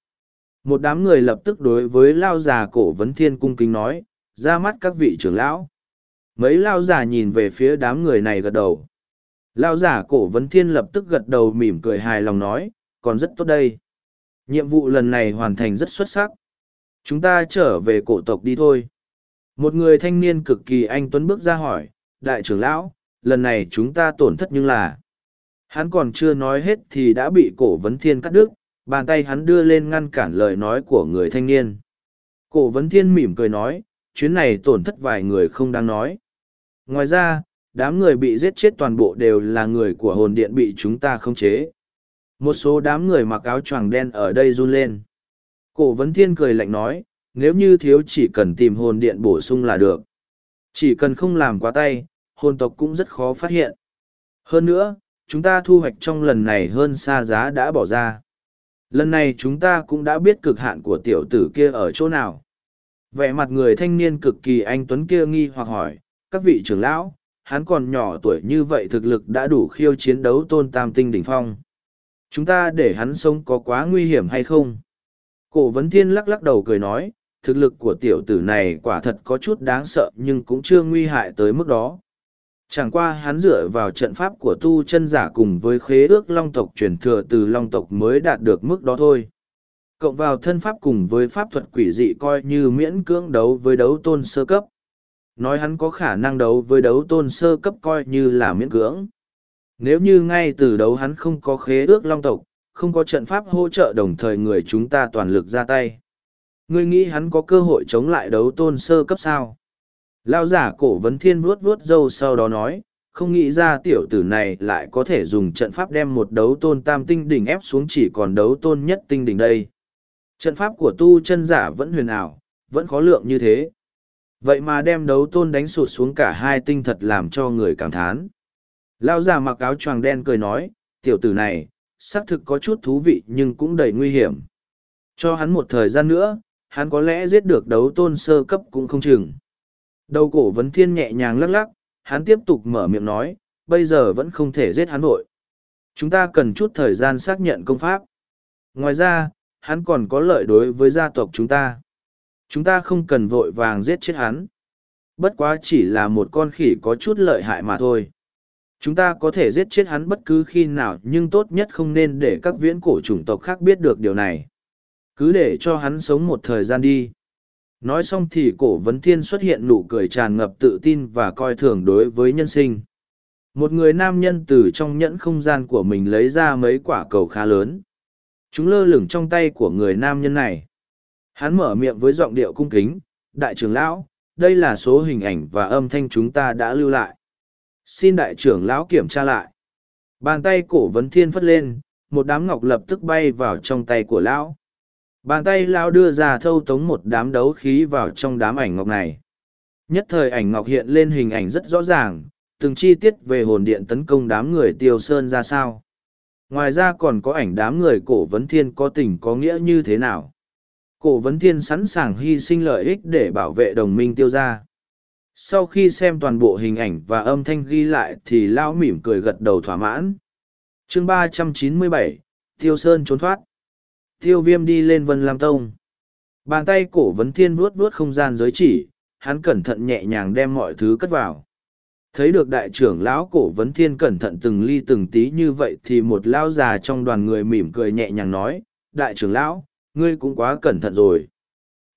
Một đám người lập tức đối với lao già cổ vấn thiên cung kính nói, ra mắt các vị trưởng lão. Mấy lao già nhìn về phía đám người này gật đầu. Lao giả cổ vấn thiên lập tức gật đầu mỉm cười hài lòng nói, còn rất tốt đây. Nhiệm vụ lần này hoàn thành rất xuất sắc. Chúng ta trở về cổ tộc đi thôi. Một người thanh niên cực kỳ anh tuấn bước ra hỏi, đại trưởng lão, lần này chúng ta tổn thất nhưng là... Hắn còn chưa nói hết thì đã bị cổ vấn thiên cắt đứt, bàn tay hắn đưa lên ngăn cản lời nói của người thanh niên. Cổ vấn thiên mỉm cười nói, chuyến này tổn thất vài người không đang nói. Ngoài ra, đám người bị giết chết toàn bộ đều là người của hồn điện bị chúng ta khống chế. Một số đám người mặc áo choàng đen ở đây run lên. Cổ vấn thiên cười lạnh nói, nếu như thiếu chỉ cần tìm hồn điện bổ sung là được. Chỉ cần không làm quá tay, hồn tộc cũng rất khó phát hiện. Hơn nữa, chúng ta thu hoạch trong lần này hơn xa giá đã bỏ ra. Lần này chúng ta cũng đã biết cực hạn của tiểu tử kia ở chỗ nào. Vẻ mặt người thanh niên cực kỳ anh Tuấn kia nghi hoặc hỏi, các vị trưởng lão, hắn còn nhỏ tuổi như vậy thực lực đã đủ khiêu chiến đấu tôn tam tinh đỉnh phong. Chúng ta để hắn sống có quá nguy hiểm hay không? Cổ vấn thiên lắc lắc đầu cười nói, thực lực của tiểu tử này quả thật có chút đáng sợ nhưng cũng chưa nguy hại tới mức đó. Chẳng qua hắn dựa vào trận pháp của tu chân giả cùng với khế ước long tộc truyền thừa từ long tộc mới đạt được mức đó thôi. Cộng vào thân pháp cùng với pháp thuật quỷ dị coi như miễn cưỡng đấu với đấu tôn sơ cấp. Nói hắn có khả năng đấu với đấu tôn sơ cấp coi như là miễn cưỡng. Nếu như ngay từ đấu hắn không có khế ước long tộc, không có trận pháp hỗ trợ đồng thời người chúng ta toàn lực ra tay. Ngươi nghĩ hắn có cơ hội chống lại đấu tôn sơ cấp sao? Lao giả cổ vấn thiên vuốt vuốt dâu sau đó nói, không nghĩ ra tiểu tử này lại có thể dùng trận pháp đem một đấu tôn tam tinh đỉnh ép xuống chỉ còn đấu tôn nhất tinh đỉnh đây. Trận pháp của tu chân giả vẫn huyền ảo, vẫn khó lượng như thế. Vậy mà đem đấu tôn đánh sụt xuống cả hai tinh thật làm cho người cảm thán. Lao già mặc áo choàng đen cười nói, tiểu tử này, xác thực có chút thú vị nhưng cũng đầy nguy hiểm. Cho hắn một thời gian nữa, hắn có lẽ giết được đấu tôn sơ cấp cũng không chừng. Đầu cổ vấn thiên nhẹ nhàng lắc lắc, hắn tiếp tục mở miệng nói, bây giờ vẫn không thể giết hắn vội. Chúng ta cần chút thời gian xác nhận công pháp. Ngoài ra, hắn còn có lợi đối với gia tộc chúng ta. Chúng ta không cần vội vàng giết chết hắn. Bất quá chỉ là một con khỉ có chút lợi hại mà thôi. Chúng ta có thể giết chết hắn bất cứ khi nào, nhưng tốt nhất không nên để các viễn cổ chủng tộc khác biết được điều này. Cứ để cho hắn sống một thời gian đi. Nói xong thì cổ vấn thiên xuất hiện nụ cười tràn ngập tự tin và coi thường đối với nhân sinh. Một người nam nhân từ trong nhẫn không gian của mình lấy ra mấy quả cầu khá lớn. Chúng lơ lửng trong tay của người nam nhân này. Hắn mở miệng với giọng điệu cung kính, đại trưởng lão, đây là số hình ảnh và âm thanh chúng ta đã lưu lại. Xin đại trưởng lão kiểm tra lại. Bàn tay cổ vấn thiên phất lên, một đám ngọc lập tức bay vào trong tay của lão. Bàn tay lão đưa ra thâu tống một đám đấu khí vào trong đám ảnh ngọc này. Nhất thời ảnh ngọc hiện lên hình ảnh rất rõ ràng, từng chi tiết về hồn điện tấn công đám người tiêu sơn ra sao. Ngoài ra còn có ảnh đám người cổ vấn thiên có tình có nghĩa như thế nào. Cổ vấn thiên sẵn sàng hy sinh lợi ích để bảo vệ đồng minh tiêu gia. Sau khi xem toàn bộ hình ảnh và âm thanh ghi lại thì lão mỉm cười gật đầu thỏa mãn. chương ba trăm chín mươi bảy Tiêu Sơn trốn thoát. Tiêu viêm đi lên Vân Lam Tông. Bàn tay cổ vấn thiên vuốt vuốt không gian giới chỉ, hắn cẩn thận nhẹ nhàng đem mọi thứ cất vào. Thấy được đại trưởng lão cổ vấn thiên cẩn thận từng ly từng tí như vậy thì một lão già trong đoàn người mỉm cười nhẹ nhàng nói, đại trưởng lão, ngươi cũng quá cẩn thận rồi.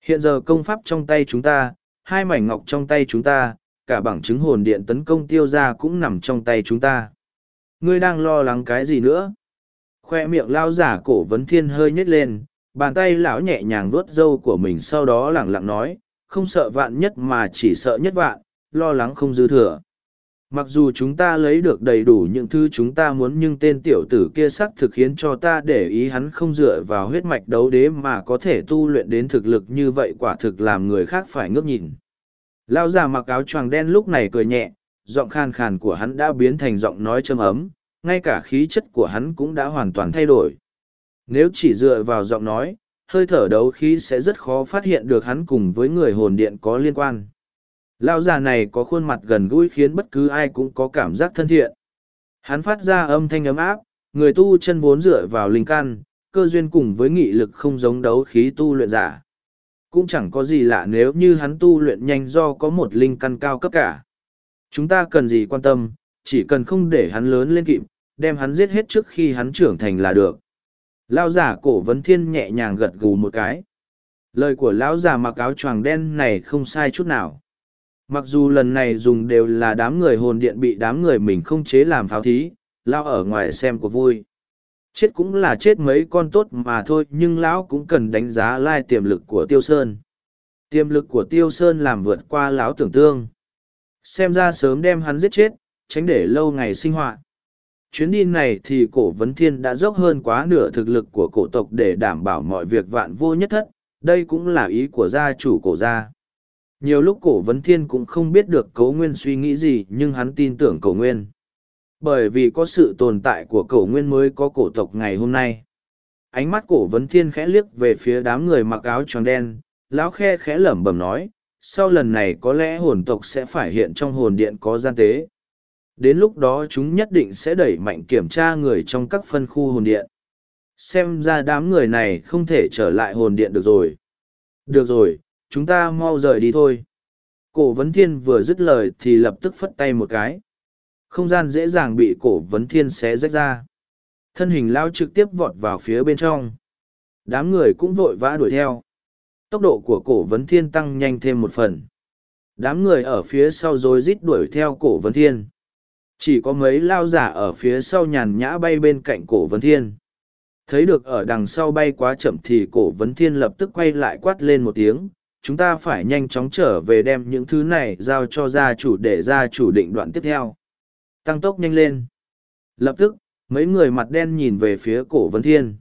Hiện giờ công pháp trong tay chúng ta, hai mảnh ngọc trong tay chúng ta, cả bằng chứng hồn điện tấn công tiêu ra cũng nằm trong tay chúng ta. Ngươi đang lo lắng cái gì nữa? khoe miệng lao giả cổ vấn thiên hơi nhếch lên bàn tay lão nhẹ nhàng vuốt râu của mình sau đó lẳng lặng nói không sợ vạn nhất mà chỉ sợ nhất vạn lo lắng không dư thừa mặc dù chúng ta lấy được đầy đủ những thứ chúng ta muốn nhưng tên tiểu tử kia sắc thực khiến cho ta để ý hắn không dựa vào huyết mạch đấu đế mà có thể tu luyện đến thực lực như vậy quả thực làm người khác phải ngước nhìn lao già mặc áo choàng đen lúc này cười nhẹ giọng khan khàn của hắn đã biến thành giọng nói châm ấm ngay cả khí chất của hắn cũng đã hoàn toàn thay đổi. Nếu chỉ dựa vào giọng nói, hơi thở đấu khí sẽ rất khó phát hiện được hắn cùng với người hồn điện có liên quan. Lão già này có khuôn mặt gần gũi khiến bất cứ ai cũng có cảm giác thân thiện. Hắn phát ra âm thanh ấm áp, người tu chân vốn dựa vào linh căn, cơ duyên cùng với nghị lực không giống đấu khí tu luyện giả. Cũng chẳng có gì lạ nếu như hắn tu luyện nhanh do có một linh căn cao cấp cả. Chúng ta cần gì quan tâm, chỉ cần không để hắn lớn lên kịp, đem hắn giết hết trước khi hắn trưởng thành là được. Lao giả cổ vấn thiên nhẹ nhàng gật gù một cái. Lời của lão già mặc áo choàng đen này không sai chút nào. Mặc dù lần này dùng đều là đám người hồn điện bị đám người mình không chế làm pháo thí, lao ở ngoài xem của vui. Chết cũng là chết mấy con tốt mà thôi nhưng lão cũng cần đánh giá lai tiềm lực của Tiêu Sơn. Tiềm lực của Tiêu Sơn làm vượt qua lão tưởng tương. Xem ra sớm đem hắn giết chết, tránh để lâu ngày sinh hoạt chuyến đi này thì cổ vấn thiên đã dốc hơn quá nửa thực lực của cổ tộc để đảm bảo mọi việc vạn vô nhất thất đây cũng là ý của gia chủ cổ gia nhiều lúc cổ vấn thiên cũng không biết được cấu nguyên suy nghĩ gì, nhưng hắn tin tưởng cổ nguyên. Bởi vì có sự tồn tại của cổ nguyên mới có cổ tộc ngày hôm nay. Ánh mắt cổ vấn thiên khẽ liếc về phía đám người mặc áo tròn đen, lão khe khẽ lẩm bẩm nói, sau lần này có lẽ hồn tộc sẽ phải hiện trong hồn điện có gian tế. Đến lúc đó chúng nhất định sẽ đẩy mạnh kiểm tra người trong các phân khu hồn điện. Xem ra đám người này không thể trở lại hồn điện được rồi. Được rồi chúng ta mau rời đi thôi. Cổ vấn thiên vừa dứt lời thì lập tức phất tay một cái. Không gian dễ dàng bị cổ vấn thiên xé rách ra. Thân hình lao trực tiếp vọt vào phía bên trong. Đám người cũng vội vã đuổi theo. Tốc độ của cổ vấn thiên tăng nhanh thêm một phần. Đám người ở phía sau rồi rít đuổi theo cổ vấn thiên. Chỉ có mấy lao giả ở phía sau nhàn nhã bay bên cạnh cổ vấn thiên. Thấy được ở đằng sau bay quá chậm thì cổ vấn thiên lập tức quay lại quát lên một tiếng chúng ta phải nhanh chóng trở về đem những thứ này giao cho gia chủ để gia chủ định đoạn tiếp theo. Tăng tốc nhanh lên. Lập tức, mấy người mặt đen nhìn về phía cổ vấn thiên.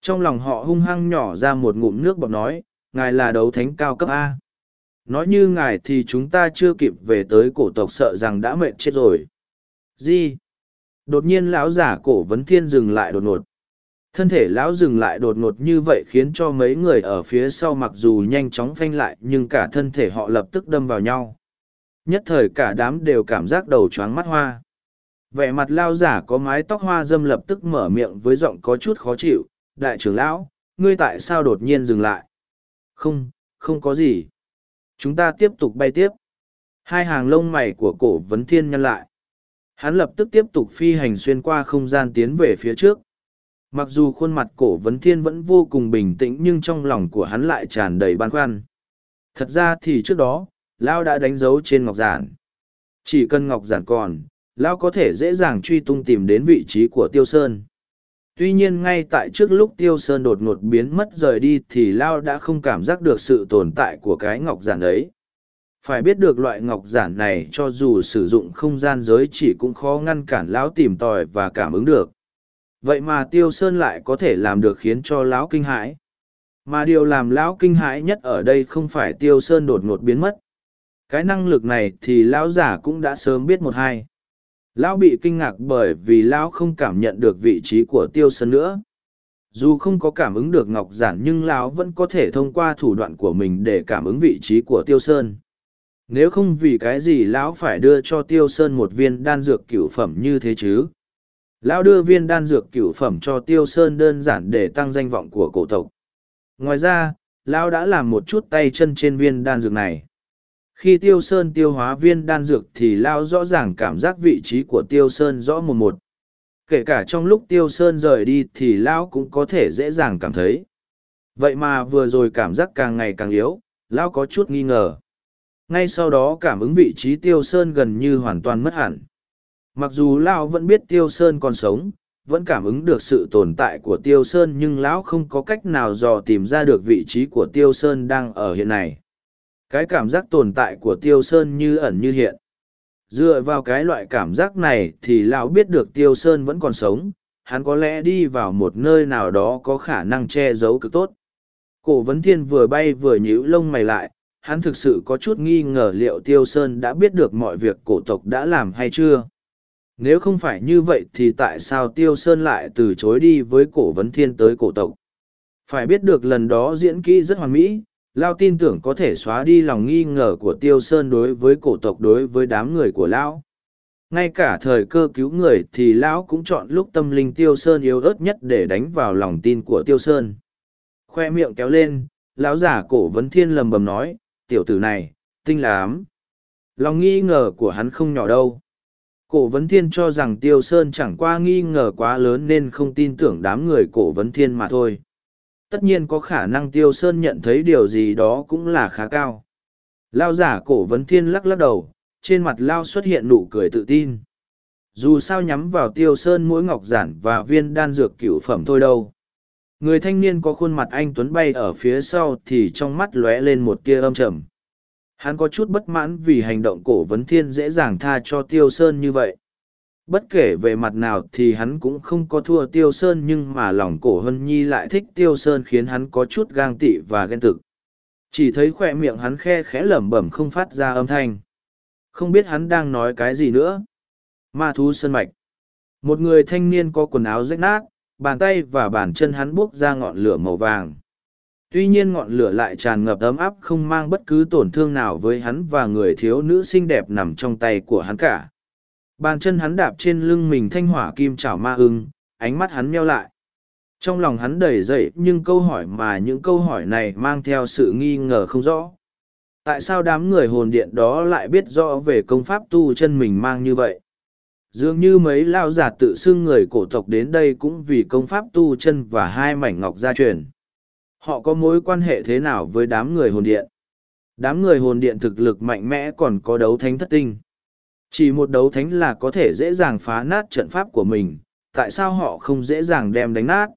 Trong lòng họ hung hăng nhỏ ra một ngụm nước bọt nói, ngài là đấu thánh cao cấp a. Nói như ngài thì chúng ta chưa kịp về tới cổ tộc sợ rằng đã mệt chết rồi. Gì? Đột nhiên lão giả cổ vấn thiên dừng lại đột ngột thân thể lão dừng lại đột ngột như vậy khiến cho mấy người ở phía sau mặc dù nhanh chóng phanh lại nhưng cả thân thể họ lập tức đâm vào nhau. Nhất thời cả đám đều cảm giác đầu choáng mắt hoa. Vẻ mặt lao giả có mái tóc hoa dâm lập tức mở miệng với giọng có chút khó chịu, đại trưởng lão, ngươi tại sao đột nhiên dừng lại? Không không có gì. Chúng ta tiếp tục bay tiếp. Hai hàng lông mày của cổ vấn thiên nhăn lại. Hắn lập tức tiếp tục phi hành xuyên qua không gian tiến về phía trước mặc dù khuôn mặt cổ vấn thiên vẫn vô cùng bình tĩnh nhưng trong lòng của hắn lại tràn đầy băn khoăn. Thật ra thì trước đó, lao đã đánh dấu trên ngọc giản. Chỉ cần ngọc giản còn, lao có thể dễ dàng truy tung tìm đến vị trí của tiêu sơn. Tuy nhiên ngay tại trước lúc tiêu sơn đột ngột biến mất rời đi thì lao đã không cảm giác được sự tồn tại của cái ngọc giản ấy. Phải biết được loại ngọc giản này cho dù sử dụng không gian giới chỉ cũng khó ngăn cản lão tìm tòi và cảm ứng được vậy mà tiêu sơn lại có thể làm được khiến cho lão kinh hãi. Mà điều làm lão kinh hãi nhất ở đây không phải tiêu sơn đột ngột biến mất. Cái năng lực này thì lão giả cũng đã sớm biết một hai. Lão bị kinh ngạc bởi vì lão không cảm nhận được vị trí của tiêu sơn nữa. Dù không có cảm ứng được ngọc giản nhưng lão vẫn có thể thông qua thủ đoạn của mình để cảm ứng vị trí của tiêu sơn. Nếu không vì cái gì lão phải đưa cho tiêu sơn một viên đan dược cửu phẩm như thế chứ? Lão đưa viên đan dược cửu phẩm cho tiêu sơn đơn giản để tăng danh vọng của cổ tộc. Ngoài ra, lão đã làm một chút tay chân trên viên đan dược này. Khi tiêu sơn tiêu hóa viên đan dược thì Lão rõ ràng cảm giác vị trí của tiêu sơn rõ một một. Kể cả trong lúc tiêu sơn rời đi thì lão cũng có thể dễ dàng cảm thấy. Vậy mà vừa rồi cảm giác càng ngày càng yếu, lão có chút nghi ngờ. Ngay sau đó cảm ứng vị trí tiêu sơn gần như hoàn toàn mất hẳn mặc dù lão vẫn biết tiêu sơn còn sống, vẫn cảm ứng được sự tồn tại của tiêu sơn nhưng lão không có cách nào dò tìm ra được vị trí của tiêu sơn đang ở hiện này. Cái cảm giác tồn tại của tiêu sơn như ẩn như hiện. Dựa vào cái loại cảm giác này thì lão biết được tiêu sơn vẫn còn sống, hắn có lẽ đi vào một nơi nào đó có khả năng che giấu cực tốt. Cổ vấn thiên vừa bay vừa nhíu lông mày lại, hắn thực sự có chút nghi ngờ liệu tiêu sơn đã biết được mọi việc cổ tộc đã làm hay chưa nếu không phải như vậy thì tại sao tiêu sơn lại từ chối đi với cổ vấn thiên tới cổ tộc? Phải biết được lần đó diễn kỹ rất hoàn mỹ, lao tin tưởng có thể xóa đi lòng nghi ngờ của tiêu sơn đối với cổ tộc đối với đám người của lão. Ngay cả thời cơ cứu người thì lão cũng chọn lúc tâm linh tiêu sơn yếu ớt nhất để đánh vào lòng tin của tiêu sơn. Khoe miệng kéo lên, lão giả cổ vấn thiên lầm bầm nói, tiểu tử này, tinh lám lòng nghi ngờ của hắn không nhỏ đâu cổ vấn thiên cho rằng tiêu sơn chẳng qua nghi ngờ quá lớn nên không tin tưởng đám người cổ vấn thiên mà thôi. Tất nhiên có khả năng tiêu sơn nhận thấy điều gì đó cũng là khá cao. Lao giả cổ vấn thiên lắc lắc đầu, trên mặt lao xuất hiện nụ cười tự tin. Dù sao nhắm vào tiêu sơn mỗi ngọc giản và viên đan dược cửu phẩm thôi đâu. Người thanh niên có khuôn mặt anh tuấn bay ở phía sau thì trong mắt lóe lên một tia âm trầm hắn có chút bất mãn vì hành động cổ vấn thiên dễ dàng tha cho tiêu sơn như vậy. Bất kể về mặt nào thì hắn cũng không có thua tiêu sơn nhưng mà lòng cổ hân nhi lại thích tiêu sơn khiến hắn có chút gang tị và ghen thực. chỉ thấy khỏe miệng hắn khe khẽ lẩm bẩm không phát ra âm thanh. Không biết hắn đang nói cái gì nữa. Ma thú sân mạch. Một người thanh niên có quần áo rách nát, bàn tay và bàn chân hắn buốc ra ngọn lửa màu vàng tuy nhiên ngọn lửa lại tràn ngập ấm áp không mang bất cứ tổn thương nào với hắn và người thiếu nữ xinh đẹp nằm trong tay của hắn cả Bàn chân hắn đạp trên lưng mình thanh hỏa kim chảo ma ưng, ánh mắt hắn meo lại. Trong lòng hắn đầy dậy nhưng câu hỏi mà những câu hỏi này mang theo sự nghi ngờ không rõ. Tại sao đám người hồn điện đó lại biết rõ về công pháp tu chân mình mang như vậy? Dường như mấy lao giả tự xưng người cổ tộc đến đây cũng vì công pháp tu chân và hai mảnh ngọc gia truyền. Họ có mối quan hệ thế nào với đám người hồn điện? Đám người hồn điện thực lực mạnh mẽ còn có đấu thánh thất tinh. Chỉ một đấu thánh là có thể dễ dàng phá nát trận pháp của mình, tại sao họ không dễ dàng đem đánh nát?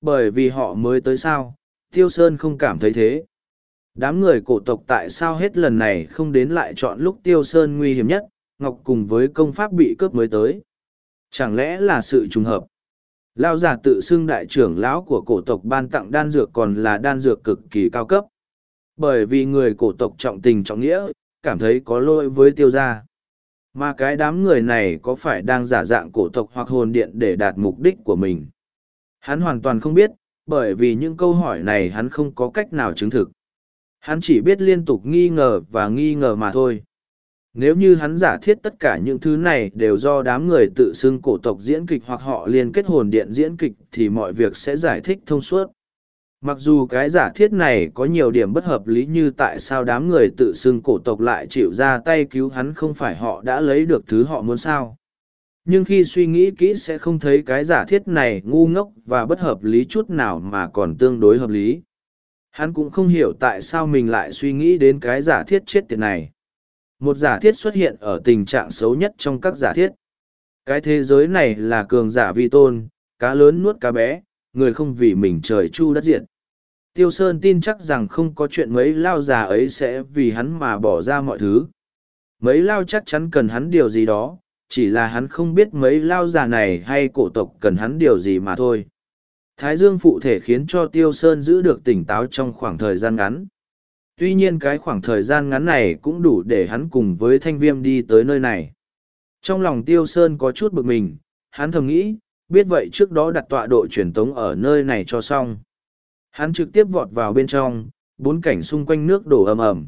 Bởi vì họ mới tới sao, Tiêu Sơn không cảm thấy thế. Đám người cổ tộc tại sao hết lần này không đến lại chọn lúc Tiêu Sơn nguy hiểm nhất, Ngọc cùng với công pháp bị cướp mới tới. Chẳng lẽ là sự trùng hợp? Lao giả tự xưng đại trưởng lão của cổ tộc ban tặng đan dược còn là đan dược cực kỳ cao cấp. Bởi vì người cổ tộc trọng tình trọng nghĩa, cảm thấy có lỗi với tiêu gia. Mà cái đám người này có phải đang giả dạng cổ tộc hoặc hồn điện để đạt mục đích của mình? Hắn hoàn toàn không biết, bởi vì những câu hỏi này hắn không có cách nào chứng thực. Hắn chỉ biết liên tục nghi ngờ và nghi ngờ mà thôi. Nếu như hắn giả thiết tất cả những thứ này đều do đám người tự xưng cổ tộc diễn kịch hoặc họ liên kết hồn điện diễn kịch thì mọi việc sẽ giải thích thông suốt. Mặc dù cái giả thiết này có nhiều điểm bất hợp lý như tại sao đám người tự xưng cổ tộc lại chịu ra tay cứu hắn không phải họ đã lấy được thứ họ muốn sao. Nhưng khi suy nghĩ kỹ sẽ không thấy cái giả thiết này ngu ngốc và bất hợp lý chút nào mà còn tương đối hợp lý. Hắn cũng không hiểu tại sao mình lại suy nghĩ đến cái giả thiết chết tiệt này. Một giả thiết xuất hiện ở tình trạng xấu nhất trong các giả thiết. Cái thế giới này là cường giả vi tôn, cá lớn nuốt cá bé, người không vì mình trời chu đất diện. Tiêu Sơn tin chắc rằng không có chuyện mấy lao già ấy sẽ vì hắn mà bỏ ra mọi thứ. Mấy lao chắc chắn cần hắn điều gì đó, chỉ là hắn không biết mấy lao già này hay cổ tộc cần hắn điều gì mà thôi. Thái Dương phụ thể khiến cho Tiêu Sơn giữ được tỉnh táo trong khoảng thời gian ngắn. Tuy nhiên cái khoảng thời gian ngắn này cũng đủ để hắn cùng với thanh viêm đi tới nơi này. Trong lòng Tiêu Sơn có chút bực mình, hắn thầm nghĩ, biết vậy trước đó đặt tọa độ truyền tống ở nơi này cho xong. Hắn trực tiếp vọt vào bên trong, bốn cảnh xung quanh nước đổ ầm ầm.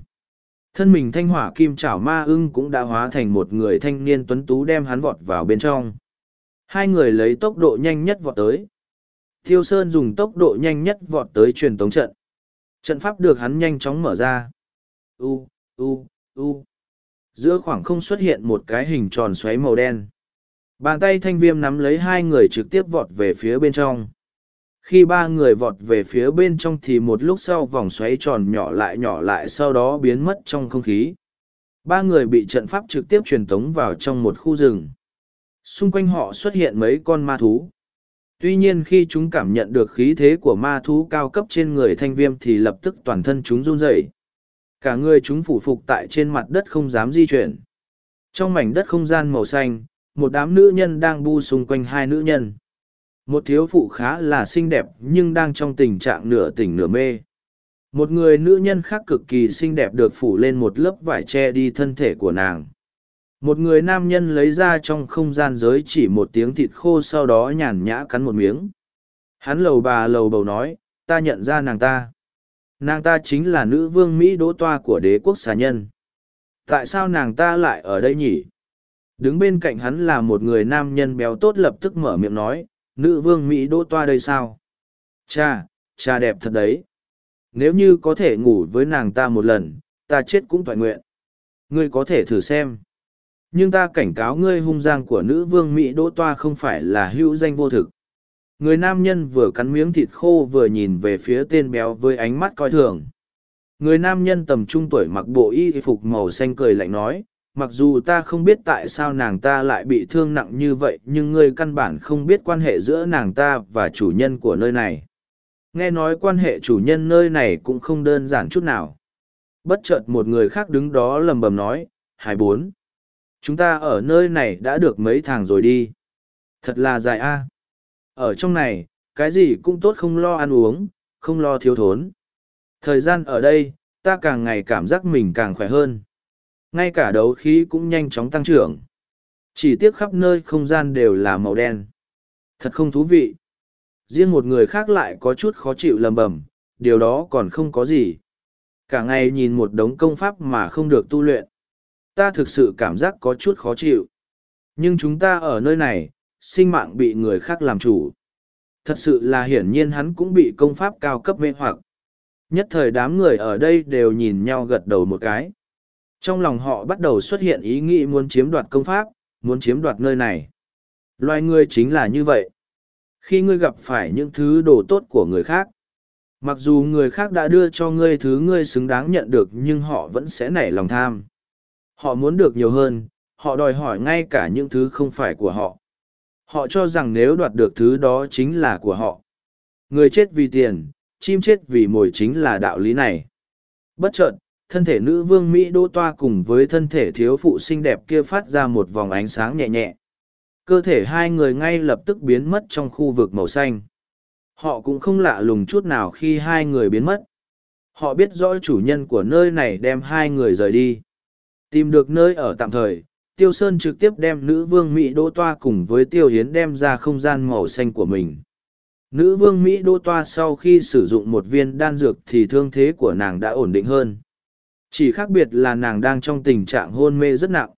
Thân mình thanh hỏa kim chảo ma ưng cũng đã hóa thành một người thanh niên tuấn tú đem hắn vọt vào bên trong. Hai người lấy tốc độ nhanh nhất vọt tới. Thiêu Sơn dùng tốc độ nhanh nhất vọt tới truyền tống trận. Trận pháp được hắn nhanh chóng mở ra. U, u, u. Giữa khoảng không xuất hiện một cái hình tròn xoáy màu đen. Bàn tay thanh viêm nắm lấy hai người trực tiếp vọt về phía bên trong. Khi ba người vọt về phía bên trong thì một lúc sau vòng xoáy tròn nhỏ lại nhỏ lại sau đó biến mất trong không khí. Ba người bị trận pháp trực tiếp truyền tống vào trong một khu rừng. Xung quanh họ xuất hiện mấy con ma thú. Tuy nhiên khi chúng cảm nhận được khí thế của ma thú cao cấp trên người thanh viêm thì lập tức toàn thân chúng run rẩy. Cả người chúng phủ phục tại trên mặt đất không dám di chuyển. Trong mảnh đất không gian màu xanh, một đám nữ nhân đang bu xung quanh hai nữ nhân. Một thiếu phụ khá là xinh đẹp nhưng đang trong tình trạng nửa tỉnh nửa mê. Một người nữ nhân khác cực kỳ xinh đẹp được phủ lên một lớp vải che đi thân thể của nàng. Một người nam nhân lấy ra trong không gian giới chỉ một tiếng thịt khô sau đó nhàn nhã cắn một miếng. Hắn lầu bà lầu bầu nói, ta nhận ra nàng ta. Nàng ta chính là nữ vương Mỹ đỗ toa của đế quốc xà nhân. Tại sao nàng ta lại ở đây nhỉ? Đứng bên cạnh hắn là một người nam nhân béo tốt lập tức mở miệng nói, nữ vương Mỹ đỗ toa đây sao? Cha, cha đẹp thật đấy. Nếu như có thể ngủ với nàng ta một lần, ta chết cũng toàn nguyện. Ngươi có thể thử xem. Nhưng ta cảnh cáo ngươi hung giang của nữ vương Mỹ đỗ toa không phải là hữu danh vô thực. Người nam nhân vừa cắn miếng thịt khô vừa nhìn về phía tên béo với ánh mắt coi thường. Người nam nhân tầm trung tuổi mặc bộ y phục màu xanh cười lạnh nói, mặc dù ta không biết tại sao nàng ta lại bị thương nặng như vậy nhưng ngươi căn bản không biết quan hệ giữa nàng ta và chủ nhân của nơi này nghe nói quan hệ chủ nhân nơi này cũng không đơn giản chút nào bất chợt một người khác đứng đó lầm bầm nói hai bốn chúng ta ở nơi này đã được mấy tháng rồi đi. Thật là dài a. Ở trong này, cái gì cũng tốt không lo ăn uống, không lo thiếu thốn. Thời gian ở đây, ta càng ngày cảm giác mình càng khỏe hơn. Ngay cả đấu khí cũng nhanh chóng tăng trưởng. Chỉ tiếc khắp nơi không gian đều là màu đen. Thật không thú vị. Riêng một người khác lại có chút khó chịu lầm bầm, điều đó còn không có gì. Cả ngày nhìn một đống công pháp mà không được tu luyện ta thực sự cảm giác có chút khó chịu nhưng chúng ta ở nơi này sinh mạng bị người khác làm chủ Thật sự là hiển nhiên hắn cũng bị công pháp cao cấp mê hoặc. Nhất thời đám người ở đây đều nhìn nhau gật đầu một cái. Trong lòng họ bắt đầu xuất hiện ý nghĩ muốn chiếm đoạt công pháp, muốn chiếm đoạt nơi này. Loài người chính là như vậy. Khi ngươi gặp phải những thứ đồ tốt của người khác, mặc dù người khác đã đưa cho ngươi thứ ngươi xứng đáng nhận được nhưng họ vẫn sẽ nảy lòng tham. Họ muốn được nhiều hơn, họ đòi hỏi ngay cả những thứ không phải của họ. Họ cho rằng nếu đoạt được thứ đó chính là của họ. Người chết vì tiền, chim chết vì mồi chính là đạo lý này. Bất chợt, thân thể nữ vương Mỹ đô toa cùng với thân thể thiếu phụ xinh đẹp kia phát ra một vòng ánh sáng nhẹ nhẹ. Cơ thể hai người ngay lập tức biến mất trong khu vực màu xanh. Họ cũng không lạ lùng chút nào khi hai người biến mất. Họ biết rõ chủ nhân của nơi này đem hai người rời đi. Tìm được nơi ở tạm thời, Tiêu Sơn trực tiếp đem nữ vương Mỹ Đô Toa cùng với Tiêu Hiến đem ra không gian màu xanh của mình. Nữ vương Mỹ Đô Toa sau khi sử dụng một viên đan dược thì thương thế của nàng đã ổn định hơn. Chỉ khác biệt là nàng đang trong tình trạng hôn mê rất nặng.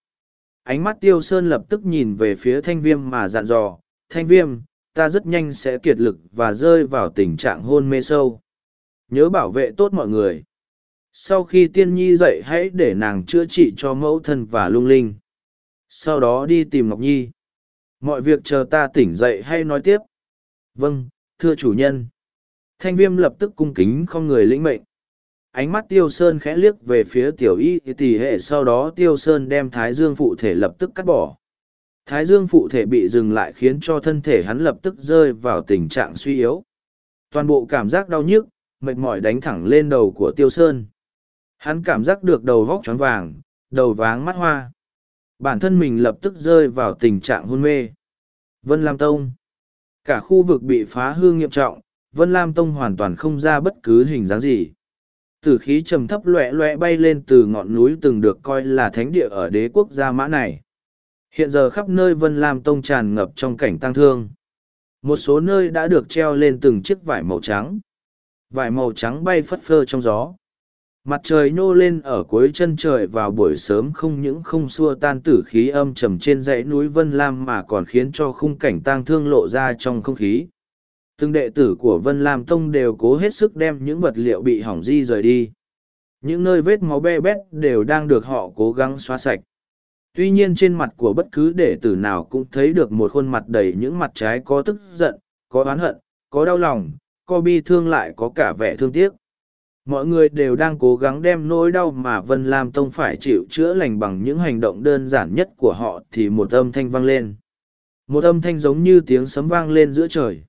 Ánh mắt Tiêu Sơn lập tức nhìn về phía thanh viêm mà dặn dò, thanh viêm, ta rất nhanh sẽ kiệt lực và rơi vào tình trạng hôn mê sâu. Nhớ bảo vệ tốt mọi người. Sau khi tiên nhi dậy hãy để nàng chữa trị cho mẫu thân và lung linh. Sau đó đi tìm ngọc nhi. Mọi việc chờ ta tỉnh dậy hay nói tiếp. Vâng thưa chủ nhân. Thanh viêm lập tức cung kính không người lĩnh mệnh. Ánh mắt tiêu sơn khẽ liếc về phía tiểu y tỷ hệ, sau đó tiêu sơn đem thái dương phụ thể lập tức cắt bỏ. Thái dương phụ thể bị dừng lại khiến cho thân thể hắn lập tức rơi vào tình trạng suy yếu. Toàn bộ cảm giác đau nhức, mệt mỏi đánh thẳng lên đầu của tiêu sơn hắn cảm giác được đầu vóc tròn vàng đầu váng mắt hoa Bản thân mình lập tức rơi vào tình trạng hôn mê. Vân Lam Tông Cả khu vực bị phá hư nghiêm trọng, Vân Lam Tông hoàn toàn không ra bất cứ hình dáng gì. Tử khí trầm thấp loẹ loẹ bay lên từ ngọn núi từng được coi là thánh địa ở đế quốc gia mã này. Hiện giờ khắp nơi Vân Lam Tông tràn ngập trong cảnh tăng thương. Một số nơi đã được treo lên từng chiếc vải màu trắng. Vải màu trắng bay phất phơ trong gió mặt trời nhô lên ở cuối chân trời vào buổi sớm không những không xua tan tử khí âm trầm trên dãy núi vân lam mà còn khiến cho khung cảnh tang thương lộ ra trong không khí. Từng đệ tử của vân lam tông đều cố hết sức đem những vật liệu bị hỏng di rời đi. Những nơi vết máu be bét đều đang được họ cố gắng xóa sạch. Tuy nhiên trên mặt của bất cứ đệ tử nào cũng thấy được một khuôn mặt đầy những mặt trái có tức giận, có oán hận, có đau lòng, có bi thương lại có cả vẻ thương tiếc mọi người đều đang cố gắng đem nỗi đau mà vân lam tông phải chịu chữa lành bằng những hành động đơn giản nhất của họ thì một âm thanh vang lên. Một âm thanh giống như tiếng sấm vang lên giữa trời.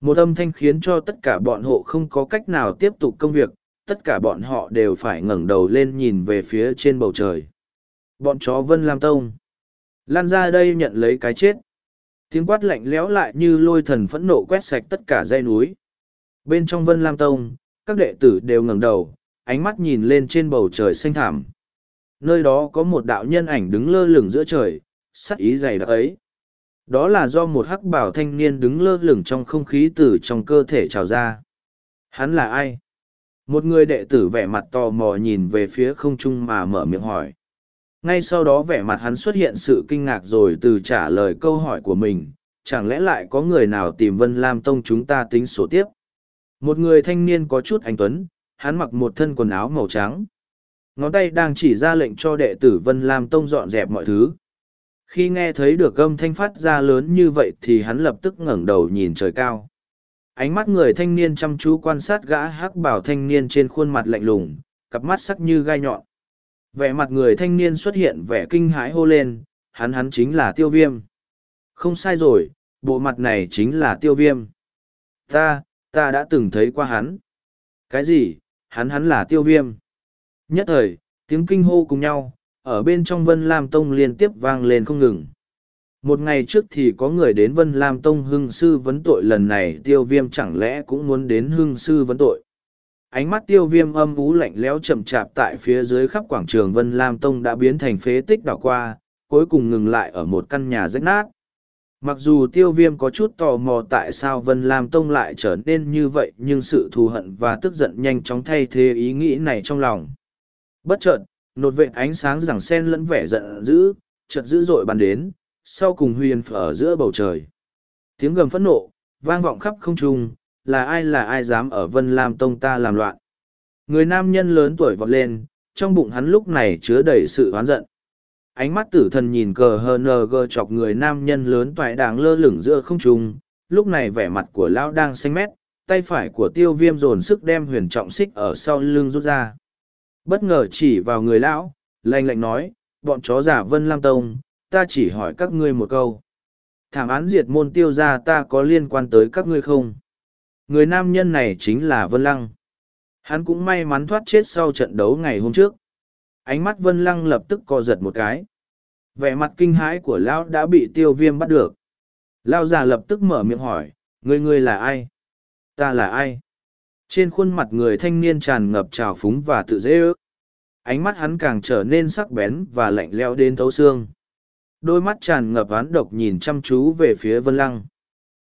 Một âm thanh khiến cho tất cả bọn hộ không có cách nào tiếp tục công việc, tất cả bọn họ đều phải ngẩng đầu lên nhìn về phía trên bầu trời. Bọn chó vân lam tông. Lan ra đây nhận lấy cái chết. Tiếng quát lạnh lẽo lại như lôi thần phẫn nộ quét sạch tất cả dây núi. Bên trong vân lam tông các đệ tử đều ngẩng đầu, ánh mắt nhìn lên trên bầu trời xanh thảm. Nơi đó có một đạo nhân ảnh đứng lơ lửng giữa trời, sắc ý dày đặc ấy. Đó là do một hắc bảo thanh niên đứng lơ lửng trong không khí từ trong cơ thể trào ra. Hắn là ai? Một người đệ tử vẻ mặt tò mò nhìn về phía không trung mà mở miệng hỏi. Ngay sau đó vẻ mặt hắn xuất hiện sự kinh ngạc rồi từ trả lời câu hỏi của mình. Chẳng lẽ lại có người nào tìm Vân Lam Tông chúng ta tính sổ tiếp? Một người thanh niên có chút anh tuấn, hắn mặc một thân quần áo màu trắng. Ngón tay đang chỉ ra lệnh cho đệ tử Vân Lam Tông dọn dẹp mọi thứ. Khi nghe thấy được âm thanh phát ra lớn như vậy thì hắn lập tức ngẩng đầu nhìn trời cao. Ánh mắt người thanh niên chăm chú quan sát gã hắc bảo thanh niên trên khuôn mặt lạnh lùng, cặp mắt sắc như gai nhọn. Vẻ mặt người thanh niên xuất hiện vẻ kinh hãi hô lên, hắn hắn chính là tiêu viêm. Không sai rồi, bộ mặt này chính là tiêu viêm. Ta, ta đã từng thấy qua hắn. Cái gì, hắn hắn là tiêu viêm. Nhất thời, tiếng kinh hô cùng nhau, ở bên trong Vân Lam Tông liên tiếp vang lên không ngừng. Một ngày trước thì có người đến Vân Lam Tông hưng sư vấn tội lần này tiêu viêm chẳng lẽ cũng muốn đến hưng sư vấn tội. Ánh mắt tiêu viêm âm ú lạnh lẽo chậm chạp tại phía dưới khắp quảng trường Vân Lam Tông đã biến thành phế tích đảo qua, cuối cùng ngừng lại ở một căn nhà rách nát. Mặc dù tiêu viêm có chút tò mò tại sao Vân Lam Tông lại trở nên như vậy nhưng sự thù hận và tức giận nhanh chóng thay thế ý nghĩ này trong lòng. Bất chợt, nột vệ ánh sáng rằng sen lẫn vẻ giận dữ, chợt dữ dội bàn đến, sau cùng huyền phở giữa bầu trời. Tiếng gầm phẫn nộ, vang vọng khắp không trung, là ai là ai dám ở Vân Lam Tông ta làm loạn. Người nam nhân lớn tuổi vọt lên, trong bụng hắn lúc này chứa đầy sự oán giận. Ánh mắt tử thần nhìn cờ hờ nờ gờ chọc người nam nhân lớn toại đáng lơ lửng giữa không trung, lúc này vẻ mặt của lão đang xanh mét, tay phải của tiêu viêm dồn sức đem huyền trọng xích ở sau lưng rút ra. Bất ngờ chỉ vào người lão, lanh lạnh nói, bọn chó giả Vân Lam Tông, ta chỉ hỏi các ngươi một câu. Thảm án diệt môn tiêu ra ta có liên quan tới các ngươi không? Người nam nhân này chính là Vân Lăng. Hắn cũng may mắn thoát chết sau trận đấu ngày hôm trước. Ánh mắt Vân Lăng lập tức co giật một cái. Vẻ mặt kinh hãi của Lão đã bị tiêu viêm bắt được. Lão già lập tức mở miệng hỏi, người người là ai? Ta là ai? Trên khuôn mặt người thanh niên tràn ngập trào phúng và tự dễ ước. Ánh mắt hắn càng trở nên sắc bén và lạnh leo đến thấu xương. Đôi mắt tràn ngập oán độc nhìn chăm chú về phía Vân Lăng.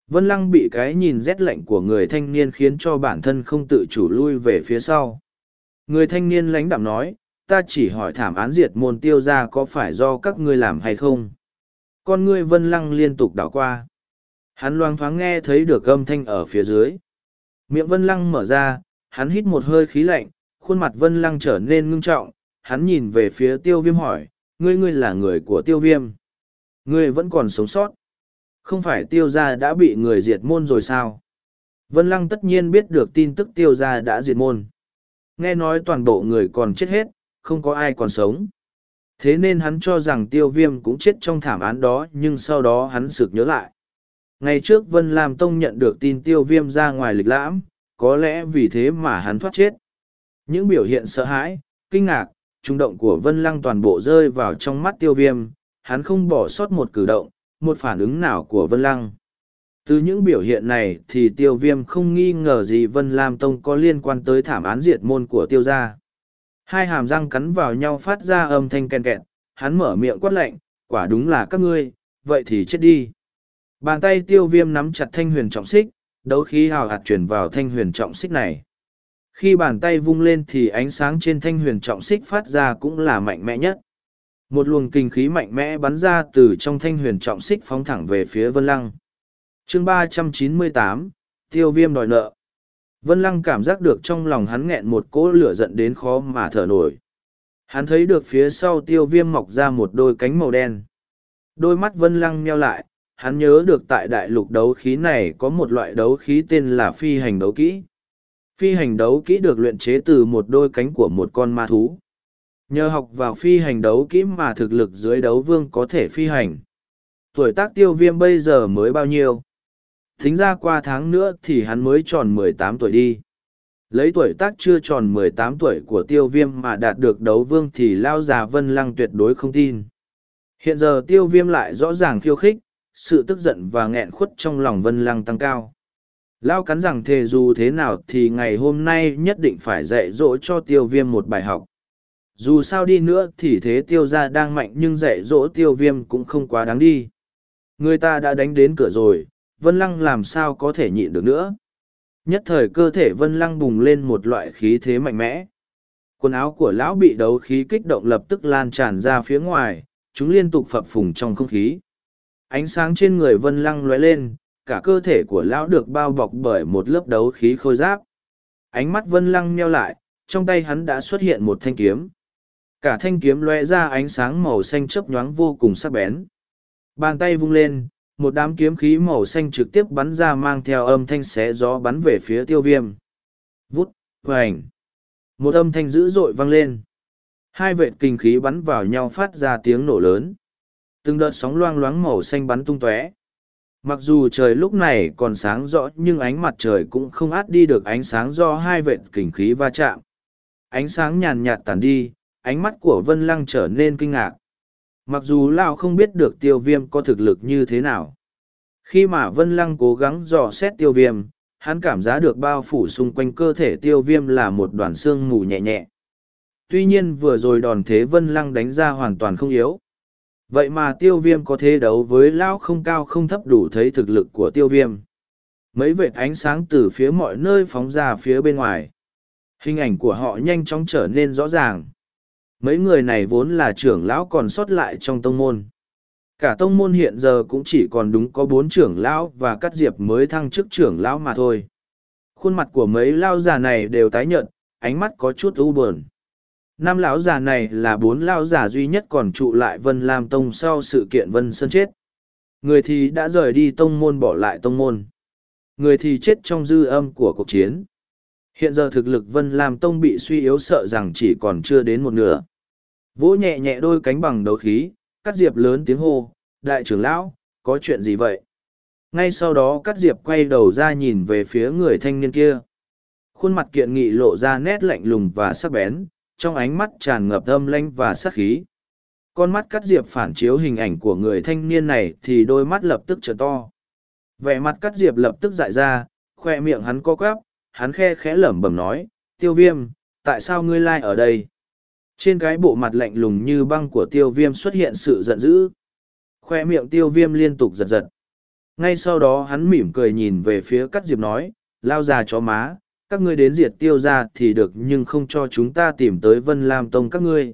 Vân Lăng bị cái nhìn rét lạnh của người thanh niên khiến cho bản thân không tự chủ lui về phía sau. Người thanh niên lãnh đạm nói, ta chỉ hỏi thảm án diệt môn tiêu ra có phải do các ngươi làm hay không? Con ngươi Vân Lăng liên tục đảo qua. Hắn loang thoáng nghe thấy được âm thanh ở phía dưới. Miệng Vân Lăng mở ra, hắn hít một hơi khí lạnh, khuôn mặt Vân Lăng trở nên ngưng trọng, hắn nhìn về phía tiêu viêm hỏi, ngươi ngươi là người của tiêu viêm. Ngươi vẫn còn sống sót. Không phải tiêu gia đã bị người diệt môn rồi sao? Vân Lăng tất nhiên biết được tin tức tiêu gia đã diệt môn. Nghe nói toàn bộ người còn chết hết, không có ai còn sống. Thế nên hắn cho rằng tiêu viêm cũng chết trong thảm án đó nhưng sau đó hắn sực nhớ lại. Ngày trước Vân Lam Tông nhận được tin tiêu viêm ra ngoài lịch lãm, có lẽ vì thế mà hắn thoát chết. Những biểu hiện sợ hãi, kinh ngạc, trung động của Vân Lăng toàn bộ rơi vào trong mắt tiêu viêm, hắn không bỏ sót một cử động, một phản ứng nào của Vân Lăng. Từ những biểu hiện này thì tiêu viêm không nghi ngờ gì Vân Lam Tông có liên quan tới thảm án diệt môn của tiêu gia. Hai hàm răng cắn vào nhau phát ra âm thanh ken kẹt, hắn mở miệng quát lạnh, quả đúng là các ngươi, vậy thì chết đi. Bàn tay tiêu viêm nắm chặt thanh huyền trọng xích, đấu khí hào hạt chuyển vào thanh huyền trọng xích này. Khi bàn tay vung lên thì ánh sáng trên thanh huyền trọng xích phát ra cũng là mạnh mẽ nhất. Một luồng kinh khí mạnh mẽ bắn ra từ trong thanh huyền trọng xích phóng thẳng về phía Vân Lăng. chương ba trăm chín mươi tám Tiêu viêm đòi nợ. Vân Lăng cảm giác được trong lòng hắn nghẹn một cỗ lửa giận đến khó mà thở nổi. Hắn thấy được phía sau tiêu viêm mọc ra một đôi cánh màu đen. Đôi mắt Vân Lăng nheo lại, hắn nhớ được tại đại lục đấu khí này có một loại đấu khí tên là phi hành đấu kỹ. Phi hành đấu kỹ được luyện chế từ một đôi cánh của một con ma thú. Nhờ học vào phi hành đấu kỹ mà thực lực dưới đấu vương có thể phi hành. Tuổi tác tiêu viêm bây giờ mới bao nhiêu? Thính ra qua tháng nữa thì hắn mới tròn mười tám tuổi đi. Lấy tuổi tác chưa tròn mười tám tuổi của tiêu viêm mà đạt được đấu vương thì lao già vân lăng tuyệt đối không tin. Hiện giờ tiêu viêm lại rõ ràng khiêu khích, sự tức giận và nghẹn khuất trong lòng vân lăng tăng cao. Lao cắn rằng thề dù thế nào thì ngày hôm nay nhất định phải dạy dỗ cho tiêu viêm một bài học. Dù sao đi nữa thì thế tiêu gia đang mạnh nhưng dạy dỗ tiêu viêm cũng không quá đáng đi. Người ta đã đánh đến cửa rồi, Vân Lăng làm sao có thể nhịn được nữa. Nhất thời cơ thể Vân Lăng bùng lên một loại khí thế mạnh mẽ. Quần áo của lão bị đấu khí kích động lập tức lan tràn ra phía ngoài, chúng liên tục phập phùng trong không khí. Ánh sáng trên người Vân Lăng lóe lên, cả cơ thể của lão được bao bọc bởi một lớp đấu khí khôi giáp. Ánh mắt Vân Lăng nheo lại, trong tay hắn đã xuất hiện một thanh kiếm. Cả thanh kiếm lóe ra ánh sáng màu xanh chớp nhoáng vô cùng sắc bén. Bàn tay vung lên, một đám kiếm khí màu xanh trực tiếp bắn ra mang theo âm thanh xé gió bắn về phía tiêu viêm. Vút, hoành Một âm thanh dữ dội vang lên. Hai vệ kinh khí bắn vào nhau phát ra tiếng nổ lớn. Từng đợt sóng loang loáng màu xanh bắn tung tóe. Mặc dù trời lúc này còn sáng rõ nhưng ánh mặt trời cũng không át đi được ánh sáng do hai vệ kinh khí va chạm. Ánh sáng nhàn nhạt tàn đi, ánh mắt của Vân Lăng trở nên kinh ngạc. Mặc dù Lao không biết được tiêu viêm có thực lực như thế nào. Khi mà Vân Lăng cố gắng dò xét tiêu viêm, hắn cảm giác được bao phủ xung quanh cơ thể tiêu viêm là một đoàn xương mù nhẹ nhẹ. Tuy nhiên vừa rồi đòn thế Vân Lăng đánh ra hoàn toàn không yếu. Vậy mà tiêu viêm có thế đấu với Lao không cao không thấp đủ thấy thực lực của tiêu viêm. Mấy vệt ánh sáng từ phía mọi nơi phóng ra phía bên ngoài. Hình ảnh của họ nhanh chóng trở nên rõ ràng mấy người này vốn là trưởng lão còn sót lại trong tông môn Cả tông môn hiện giờ cũng chỉ còn đúng có bốn trưởng lão và cắt diệp mới thăng chức trưởng lão mà thôi. Khuôn mặt của mấy lao già này đều tái nhợt, ánh mắt có chút u buồn. Năm lão già này là bốn lão già duy nhất còn trụ lại Vân Lam Tông sau sự kiện Vân Sơn chết. Người thì đã rời đi tông môn bỏ lại tông môn. Người thì chết trong dư âm của cuộc chiến. Hiện giờ thực lực Vân Lam Tông bị suy yếu sợ rằng chỉ còn chưa đến một nửa. Vỗ nhẹ nhẹ đôi cánh bằng đấu khí, cắt diệp lớn tiếng hô, đại trưởng lão, có chuyện gì vậy? Ngay sau đó cắt diệp quay đầu ra nhìn về phía người thanh niên kia. Khuôn mặt kiện nghị lộ ra nét lạnh lùng và sắc bén, trong ánh mắt tràn ngập âm lanh và sắc khí. Con mắt cắt diệp phản chiếu hình ảnh của người thanh niên này thì đôi mắt lập tức trở to. Vẻ mặt cắt diệp lập tức dại ra, khoe miệng hắn co quắp, hắn khe khẽ lẩm bẩm nói, tiêu viêm, tại sao ngươi lai ở đây? Trên cái bộ mặt lạnh lùng như băng của tiêu viêm xuất hiện sự giận dữ. Khoe miệng tiêu viêm liên tục giật giật. Ngay sau đó hắn mỉm cười nhìn về phía cắt diệp nói, lao già chó má, các ngươi đến diệt tiêu ra thì được nhưng không cho chúng ta tìm tới Vân Lam Tông các ngươi.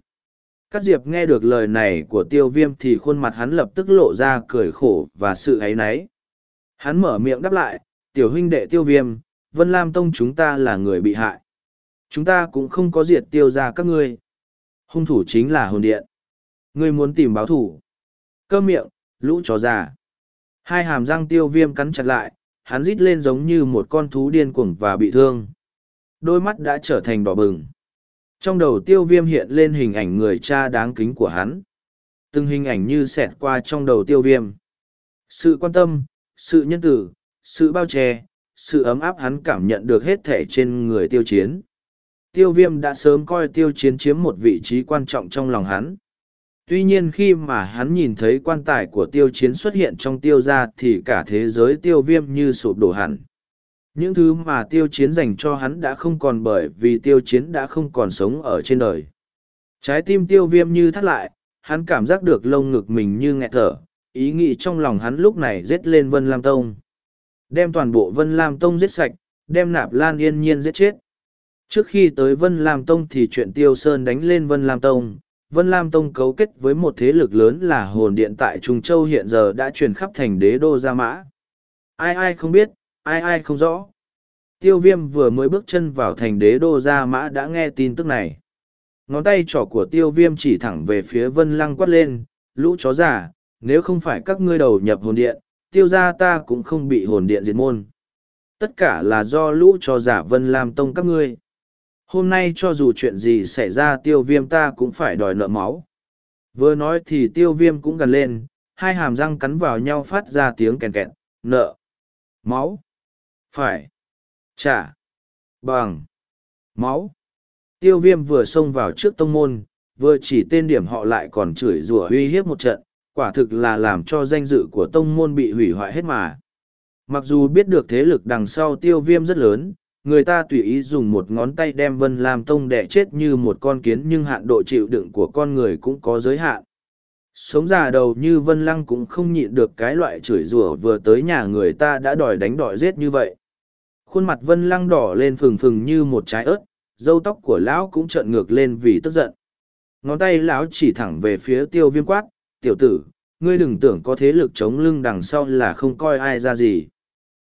Cắt diệp nghe được lời này của tiêu viêm thì khuôn mặt hắn lập tức lộ ra cười khổ và sự áy náy. Hắn mở miệng đáp lại, tiểu huynh đệ tiêu viêm, Vân Lam Tông chúng ta là người bị hại. Chúng ta cũng không có diệt tiêu ra các ngươi. Hung thủ chính là hồn điện. Ngươi muốn tìm báo thủ. Cơ miệng, lũ chó già. Hai hàm răng tiêu viêm cắn chặt lại, hắn rít lên giống như một con thú điên cuồng và bị thương. Đôi mắt đã trở thành đỏ bừng. Trong đầu tiêu viêm hiện lên hình ảnh người cha đáng kính của hắn. Từng hình ảnh như xẹt qua trong đầu tiêu viêm. Sự quan tâm, sự nhân tử, sự bao che, sự ấm áp hắn cảm nhận được hết thể trên người tiêu chiến. Tiêu viêm đã sớm coi tiêu chiến chiếm một vị trí quan trọng trong lòng hắn. Tuy nhiên khi mà hắn nhìn thấy quan tài của tiêu chiến xuất hiện trong tiêu gia thì cả thế giới tiêu viêm như sụp đổ hẳn. Những thứ mà tiêu chiến dành cho hắn đã không còn bởi vì tiêu chiến đã không còn sống ở trên đời. Trái tim tiêu viêm như thắt lại, hắn cảm giác được lông ngực mình như nghẹt thở, ý nghĩ trong lòng hắn lúc này giết lên Vân Lam Tông. Đem toàn bộ Vân Lam Tông giết sạch, đem nạp lan yên nhiên giết chết. Trước khi tới Vân Lam Tông thì chuyện Tiêu Sơn đánh lên Vân Lam Tông, Vân Lam Tông cấu kết với một thế lực lớn là hồn điện tại Trung Châu hiện giờ đã truyền khắp thành đế đô Gia Mã. Ai ai không biết, ai ai không rõ. Tiêu viêm vừa mới bước chân vào thành đế đô Gia Mã đã nghe tin tức này. Ngón tay trỏ của tiêu viêm chỉ thẳng về phía Vân Lăng quát lên, lũ chó giả, nếu không phải các ngươi đầu nhập hồn điện, tiêu gia ta cũng không bị hồn điện diệt môn. Tất cả là do lũ chó giả Vân Lam Tông các ngươi hôm nay cho dù chuyện gì xảy ra tiêu viêm ta cũng phải đòi nợ máu. Vừa nói thì tiêu viêm cũng gần lên, hai hàm răng cắn vào nhau phát ra tiếng kèn kẹt, nợ. Máu? Phải. Trả bằng. Máu? Tiêu viêm vừa xông vào trước tông môn, vừa chỉ tên điểm họ lại còn chửi rủa uy hiếp một trận, quả thực là làm cho danh dự của tông môn bị hủy hoại hết mà. Mặc dù biết được thế lực đằng sau tiêu viêm rất lớn người ta tùy ý dùng một ngón tay đem Vân Lam Tông đẻ chết như một con kiến nhưng hạn độ chịu đựng của con người cũng có giới hạn. Sống già đầu như Vân Lăng cũng không nhịn được cái loại chửi rủa vừa tới nhà người ta đã đòi đánh đòi giết như vậy. Khuôn mặt Vân Lăng đỏ lên phừng phừng như một trái ớt, dâu tóc của lão cũng trợn ngược lên vì tức giận. Ngón tay lão chỉ thẳng về phía tiêu viêm quát, tiểu tử, ngươi đừng tưởng có thế lực chống lưng đằng sau là không coi ai ra gì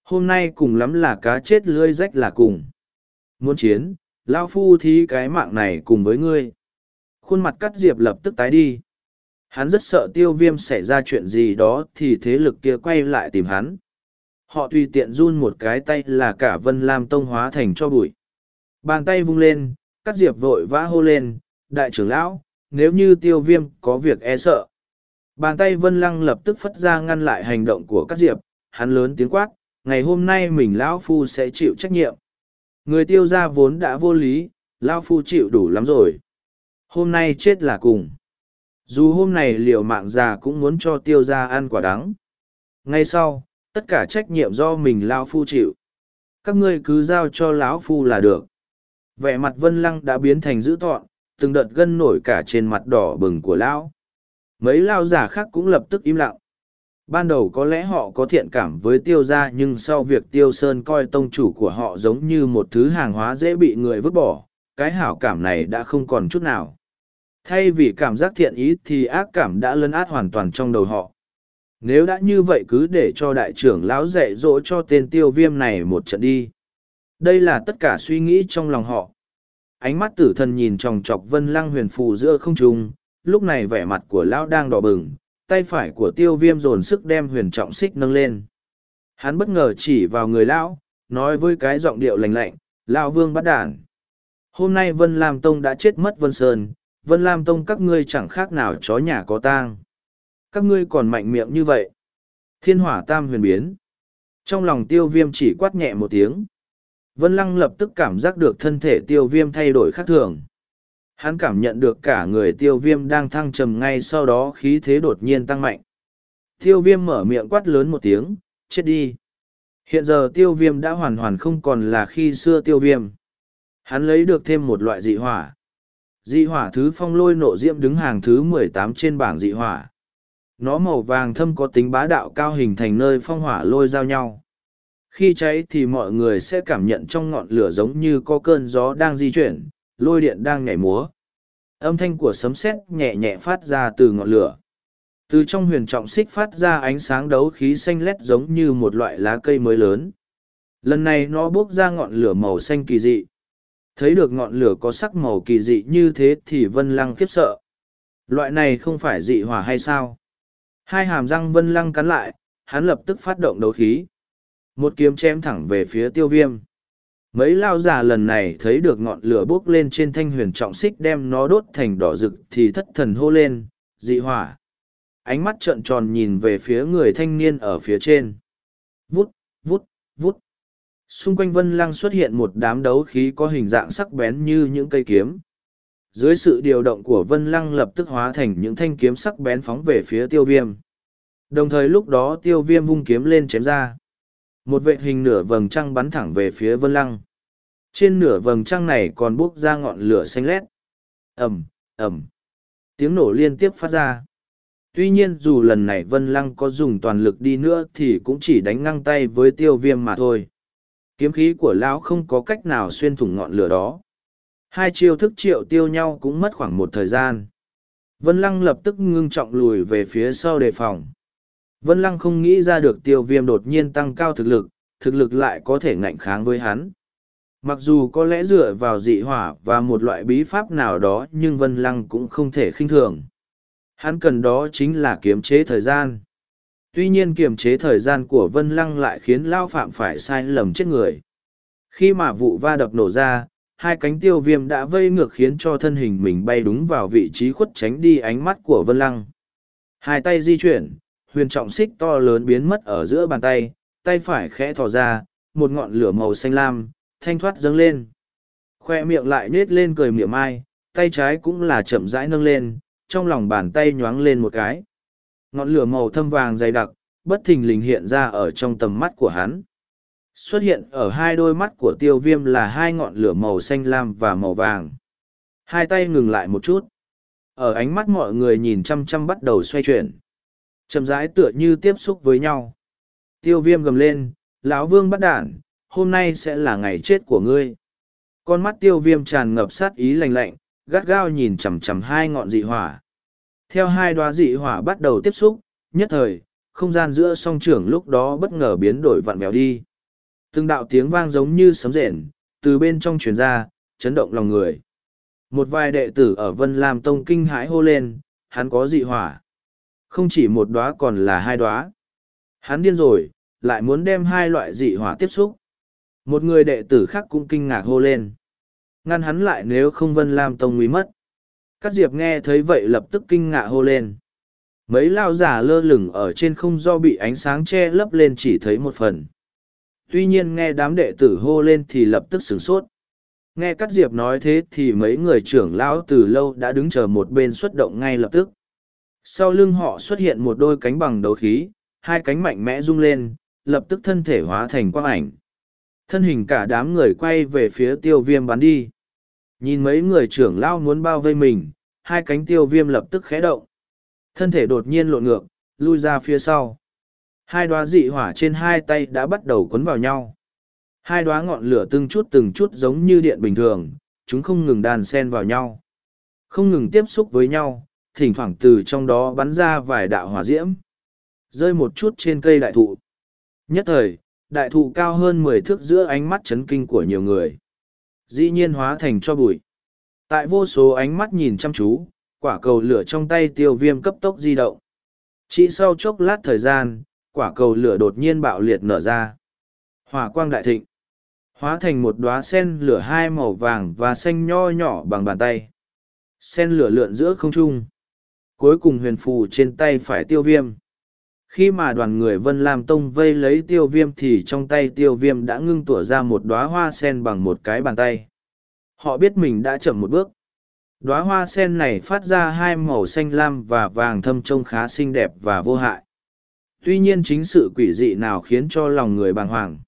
hôm nay cùng lắm là cá chết lưới rách là cùng. Muốn chiến lao phu thí cái mạng này cùng với ngươi. Khuôn mặt cắt diệp lập tức tái đi. Hắn rất sợ tiêu viêm xảy ra chuyện gì đó thì thế lực kia quay lại tìm hắn. Họ tùy tiện run một cái tay là cả vân lam tông hóa thành cho bụi. Bàn tay vung lên, cắt diệp vội vã hô lên, đại trưởng lão, nếu như tiêu viêm có việc e sợ. Bàn tay vân lăng lập tức phất ra ngăn lại hành động của cắt diệp, hắn lớn tiếng quát ngày hôm nay mình lão phu sẽ chịu trách nhiệm. Người tiêu ra vốn đã vô lý, lão phu chịu đủ lắm rồi. Hôm nay chết là cùng. Dù hôm này liệu mạng già cũng muốn cho tiêu ra ăn quả đắng. Ngay sau, tất cả trách nhiệm do mình lão phu chịu. Các ngươi cứ giao cho lão phu là được. Vẻ mặt vân lăng đã biến thành dữ tọn, từng đợt gân nổi cả trên mặt đỏ bừng của lão. Mấy lao giả khác cũng lập tức im lặng. Ban đầu có lẽ họ có thiện cảm với tiêu gia nhưng sau việc tiêu sơn coi tông chủ của họ giống như một thứ hàng hóa dễ bị người vứt bỏ, cái hảo cảm này đã không còn chút nào. Thay vì cảm giác thiện ý thì ác cảm đã lấn át hoàn toàn trong đầu họ. Nếu đã như vậy cứ để cho đại trưởng lão dạy dỗ cho tên tiêu viêm này một trận đi. Đây là tất cả suy nghĩ trong lòng họ. Ánh mắt tử thần nhìn tròng trọc vân lăng huyền phù giữa không trung, lúc này vẻ mặt của lão đang đỏ bừng, tay phải của tiêu viêm dồn sức đem huyền trọng xích nâng lên. Hắn bất ngờ chỉ vào người lão, nói với cái giọng điệu lành lạnh, lão vương bắt đản. Hôm nay Vân Lam Tông đã chết mất Vân Sơn, Vân Lam Tông các ngươi chẳng khác nào chó nhà có tang. Các ngươi còn mạnh miệng như vậy. Thiên hỏa tam huyền biến. Trong lòng tiêu viêm chỉ quát nhẹ một tiếng. Vân Lăng lập tức cảm giác được thân thể tiêu viêm thay đổi khác thường. Hắn cảm nhận được cả người tiêu viêm đang thăng trầm ngay sau đó khí thế đột nhiên tăng mạnh. Tiêu viêm mở miệng quát lớn một tiếng, chết đi. Hiện giờ tiêu viêm đã hoàn hoàn không còn là khi xưa tiêu viêm. Hắn lấy được thêm một loại dị hỏa. Dị hỏa thứ phong lôi nộ diễm đứng hàng thứ mười tám trên bảng dị hỏa. Nó màu vàng thâm có tính bá đạo cao hình thành nơi phong hỏa lôi giao nhau. Khi cháy thì mọi người sẽ cảm nhận trong ngọn lửa giống như có cơn gió đang di chuyển, lôi điện đang nhảy múa. Âm thanh của sấm sét nhẹ nhẹ phát ra từ ngọn lửa. Từ trong huyền trọng xích phát ra ánh sáng đấu khí xanh lét giống như một loại lá cây mới lớn. Lần này nó bốc ra ngọn lửa màu xanh kỳ dị. Thấy được ngọn lửa có sắc màu kỳ dị như thế thì Vân Lăng khiếp sợ. Loại này không phải dị hỏa hay sao? Hai hàm răng Vân Lăng cắn lại, hắn lập tức phát động đấu khí. Một kiếm chém thẳng về phía tiêu viêm. Mấy lao già lần này thấy được ngọn lửa bốc lên trên thanh huyền trọng xích đem nó đốt thành đỏ rực thì thất thần hô lên, dị hỏa. Ánh mắt trợn tròn nhìn về phía người thanh niên ở phía trên. Vút, vút, vút. Xung quanh vân lăng xuất hiện một đám đấu khí có hình dạng sắc bén như những cây kiếm. Dưới sự điều động của vân lăng lập tức hóa thành những thanh kiếm sắc bén phóng về phía tiêu viêm. Đồng thời lúc đó tiêu viêm vung kiếm lên chém ra. Một vệ hình nửa vầng trăng bắn thẳng về phía vân lăng. Trên nửa vầng trăng này còn bốc ra ngọn lửa xanh lét. Ẩm, Ẩm. Tiếng nổ liên tiếp phát ra. Tuy nhiên dù lần này Vân Lăng có dùng toàn lực đi nữa thì cũng chỉ đánh ngang tay với tiêu viêm mà thôi. Kiếm khí của lão không có cách nào xuyên thủng ngọn lửa đó. Hai chiêu thức triệu tiêu nhau cũng mất khoảng một thời gian. Vân Lăng lập tức ngưng trọng lùi về phía sau đề phòng. Vân Lăng không nghĩ ra được tiêu viêm đột nhiên tăng cao thực lực, thực lực lại có thể ngạnh kháng với hắn. Mặc dù có lẽ dựa vào dị hỏa và một loại bí pháp nào đó nhưng Vân Lăng cũng không thể khinh thường. Hắn cần đó chính là kiềm chế thời gian. Tuy nhiên kiềm chế thời gian của Vân Lăng lại khiến Lao Phạm phải sai lầm chết người. Khi mà vụ va đập nổ ra, hai cánh tiêu viêm đã vây ngược khiến cho thân hình mình bay đúng vào vị trí khuất tránh đi ánh mắt của Vân Lăng. Hai tay di chuyển, huyền trọng xích to lớn biến mất ở giữa bàn tay, tay phải khẽ thò ra, một ngọn lửa màu xanh lam, thanh thoát dâng lên. Khoe miệng lại nết lên cười mỉa mai, tay trái cũng là chậm rãi nâng lên, trong lòng bàn tay nhoáng lên một cái. Ngọn lửa màu thâm vàng dày đặc, bất thình lình hiện ra ở trong tầm mắt của hắn. Xuất hiện ở hai đôi mắt của tiêu viêm là hai ngọn lửa màu xanh lam và màu vàng. Hai tay ngừng lại một chút. Ở ánh mắt mọi người nhìn chăm chăm bắt đầu xoay chuyển chậm rãi tựa như tiếp xúc với nhau. Tiêu viêm gầm lên, lão vương bắt đản hôm nay sẽ là ngày chết của ngươi. Con mắt tiêu viêm tràn ngập sát ý lành lạnh, gắt gao nhìn chằm chằm hai ngọn dị hỏa. Theo hai đoá dị hỏa bắt đầu tiếp xúc, nhất thời, không gian giữa song trưởng lúc đó bất ngờ biến đổi vặn vẹo đi. Từng đạo tiếng vang giống như sấm rền, từ bên trong truyền ra, chấn động lòng người. Một vài đệ tử ở vân lam tông kinh hãi hô lên, hắn có dị hỏa không chỉ một đóa còn là hai đóa. Hắn điên rồi, lại muốn đem hai loại dị hỏa tiếp xúc. Một người đệ tử khác cũng kinh ngạc hô lên. Ngăn hắn lại nếu không Vân Lam Tông nguy mất. Các diệp nghe thấy vậy lập tức kinh ngạc hô lên. Mấy lao giả lơ lửng ở trên không do bị ánh sáng che lấp lên chỉ thấy một phần. Tuy nhiên nghe đám đệ tử hô lên thì lập tức sửng sốt. Nghe Cát Diệp nói thế thì mấy người trưởng lão từ lâu đã đứng chờ một bên xuất động ngay lập tức. Sau lưng họ xuất hiện một đôi cánh bằng đấu khí, hai cánh mạnh mẽ rung lên, lập tức thân thể hóa thành quang ảnh. Thân hình cả đám người quay về phía tiêu viêm bắn đi. Nhìn mấy người trưởng lao muốn bao vây mình, hai cánh tiêu viêm lập tức khẽ động. Thân thể đột nhiên lộn ngược, lui ra phía sau. Hai đoá dị hỏa trên hai tay đã bắt đầu quấn vào nhau. Hai đoá ngọn lửa từng chút từng chút giống như điện bình thường, chúng không ngừng đàn sen vào nhau. Không ngừng tiếp xúc với nhau, thỉnh thoảng từ trong đó bắn ra vài đạo hỏa diễm. rơi một chút trên cây đại thụ. Nhất thời, đại thụ cao hơn mười thước giữa ánh mắt chấn kinh của nhiều người. Dĩ nhiên hóa thành cho bụi. Tại vô số ánh mắt nhìn chăm chú, quả cầu lửa trong tay tiêu viêm cấp tốc di động. Chỉ sau chốc lát thời gian, quả cầu lửa đột nhiên bạo liệt nở ra. Hỏa quang đại thịnh. Hóa thành một đóa sen lửa hai màu vàng và xanh nho nhỏ bằng bàn tay. Sen lửa lượn giữa không trung. Cuối cùng huyền phù trên tay phải tiêu viêm. Khi mà đoàn người Vân Lam Tông vây lấy tiêu viêm thì trong tay tiêu viêm đã ngưng tủa ra một đóa hoa sen bằng một cái bàn tay. Họ biết mình đã chậm một bước. Đóa hoa sen này phát ra hai màu xanh lam và vàng thâm trông khá xinh đẹp và vô hại. Tuy nhiên chính sự quỷ dị nào khiến cho lòng người bàng hoàng.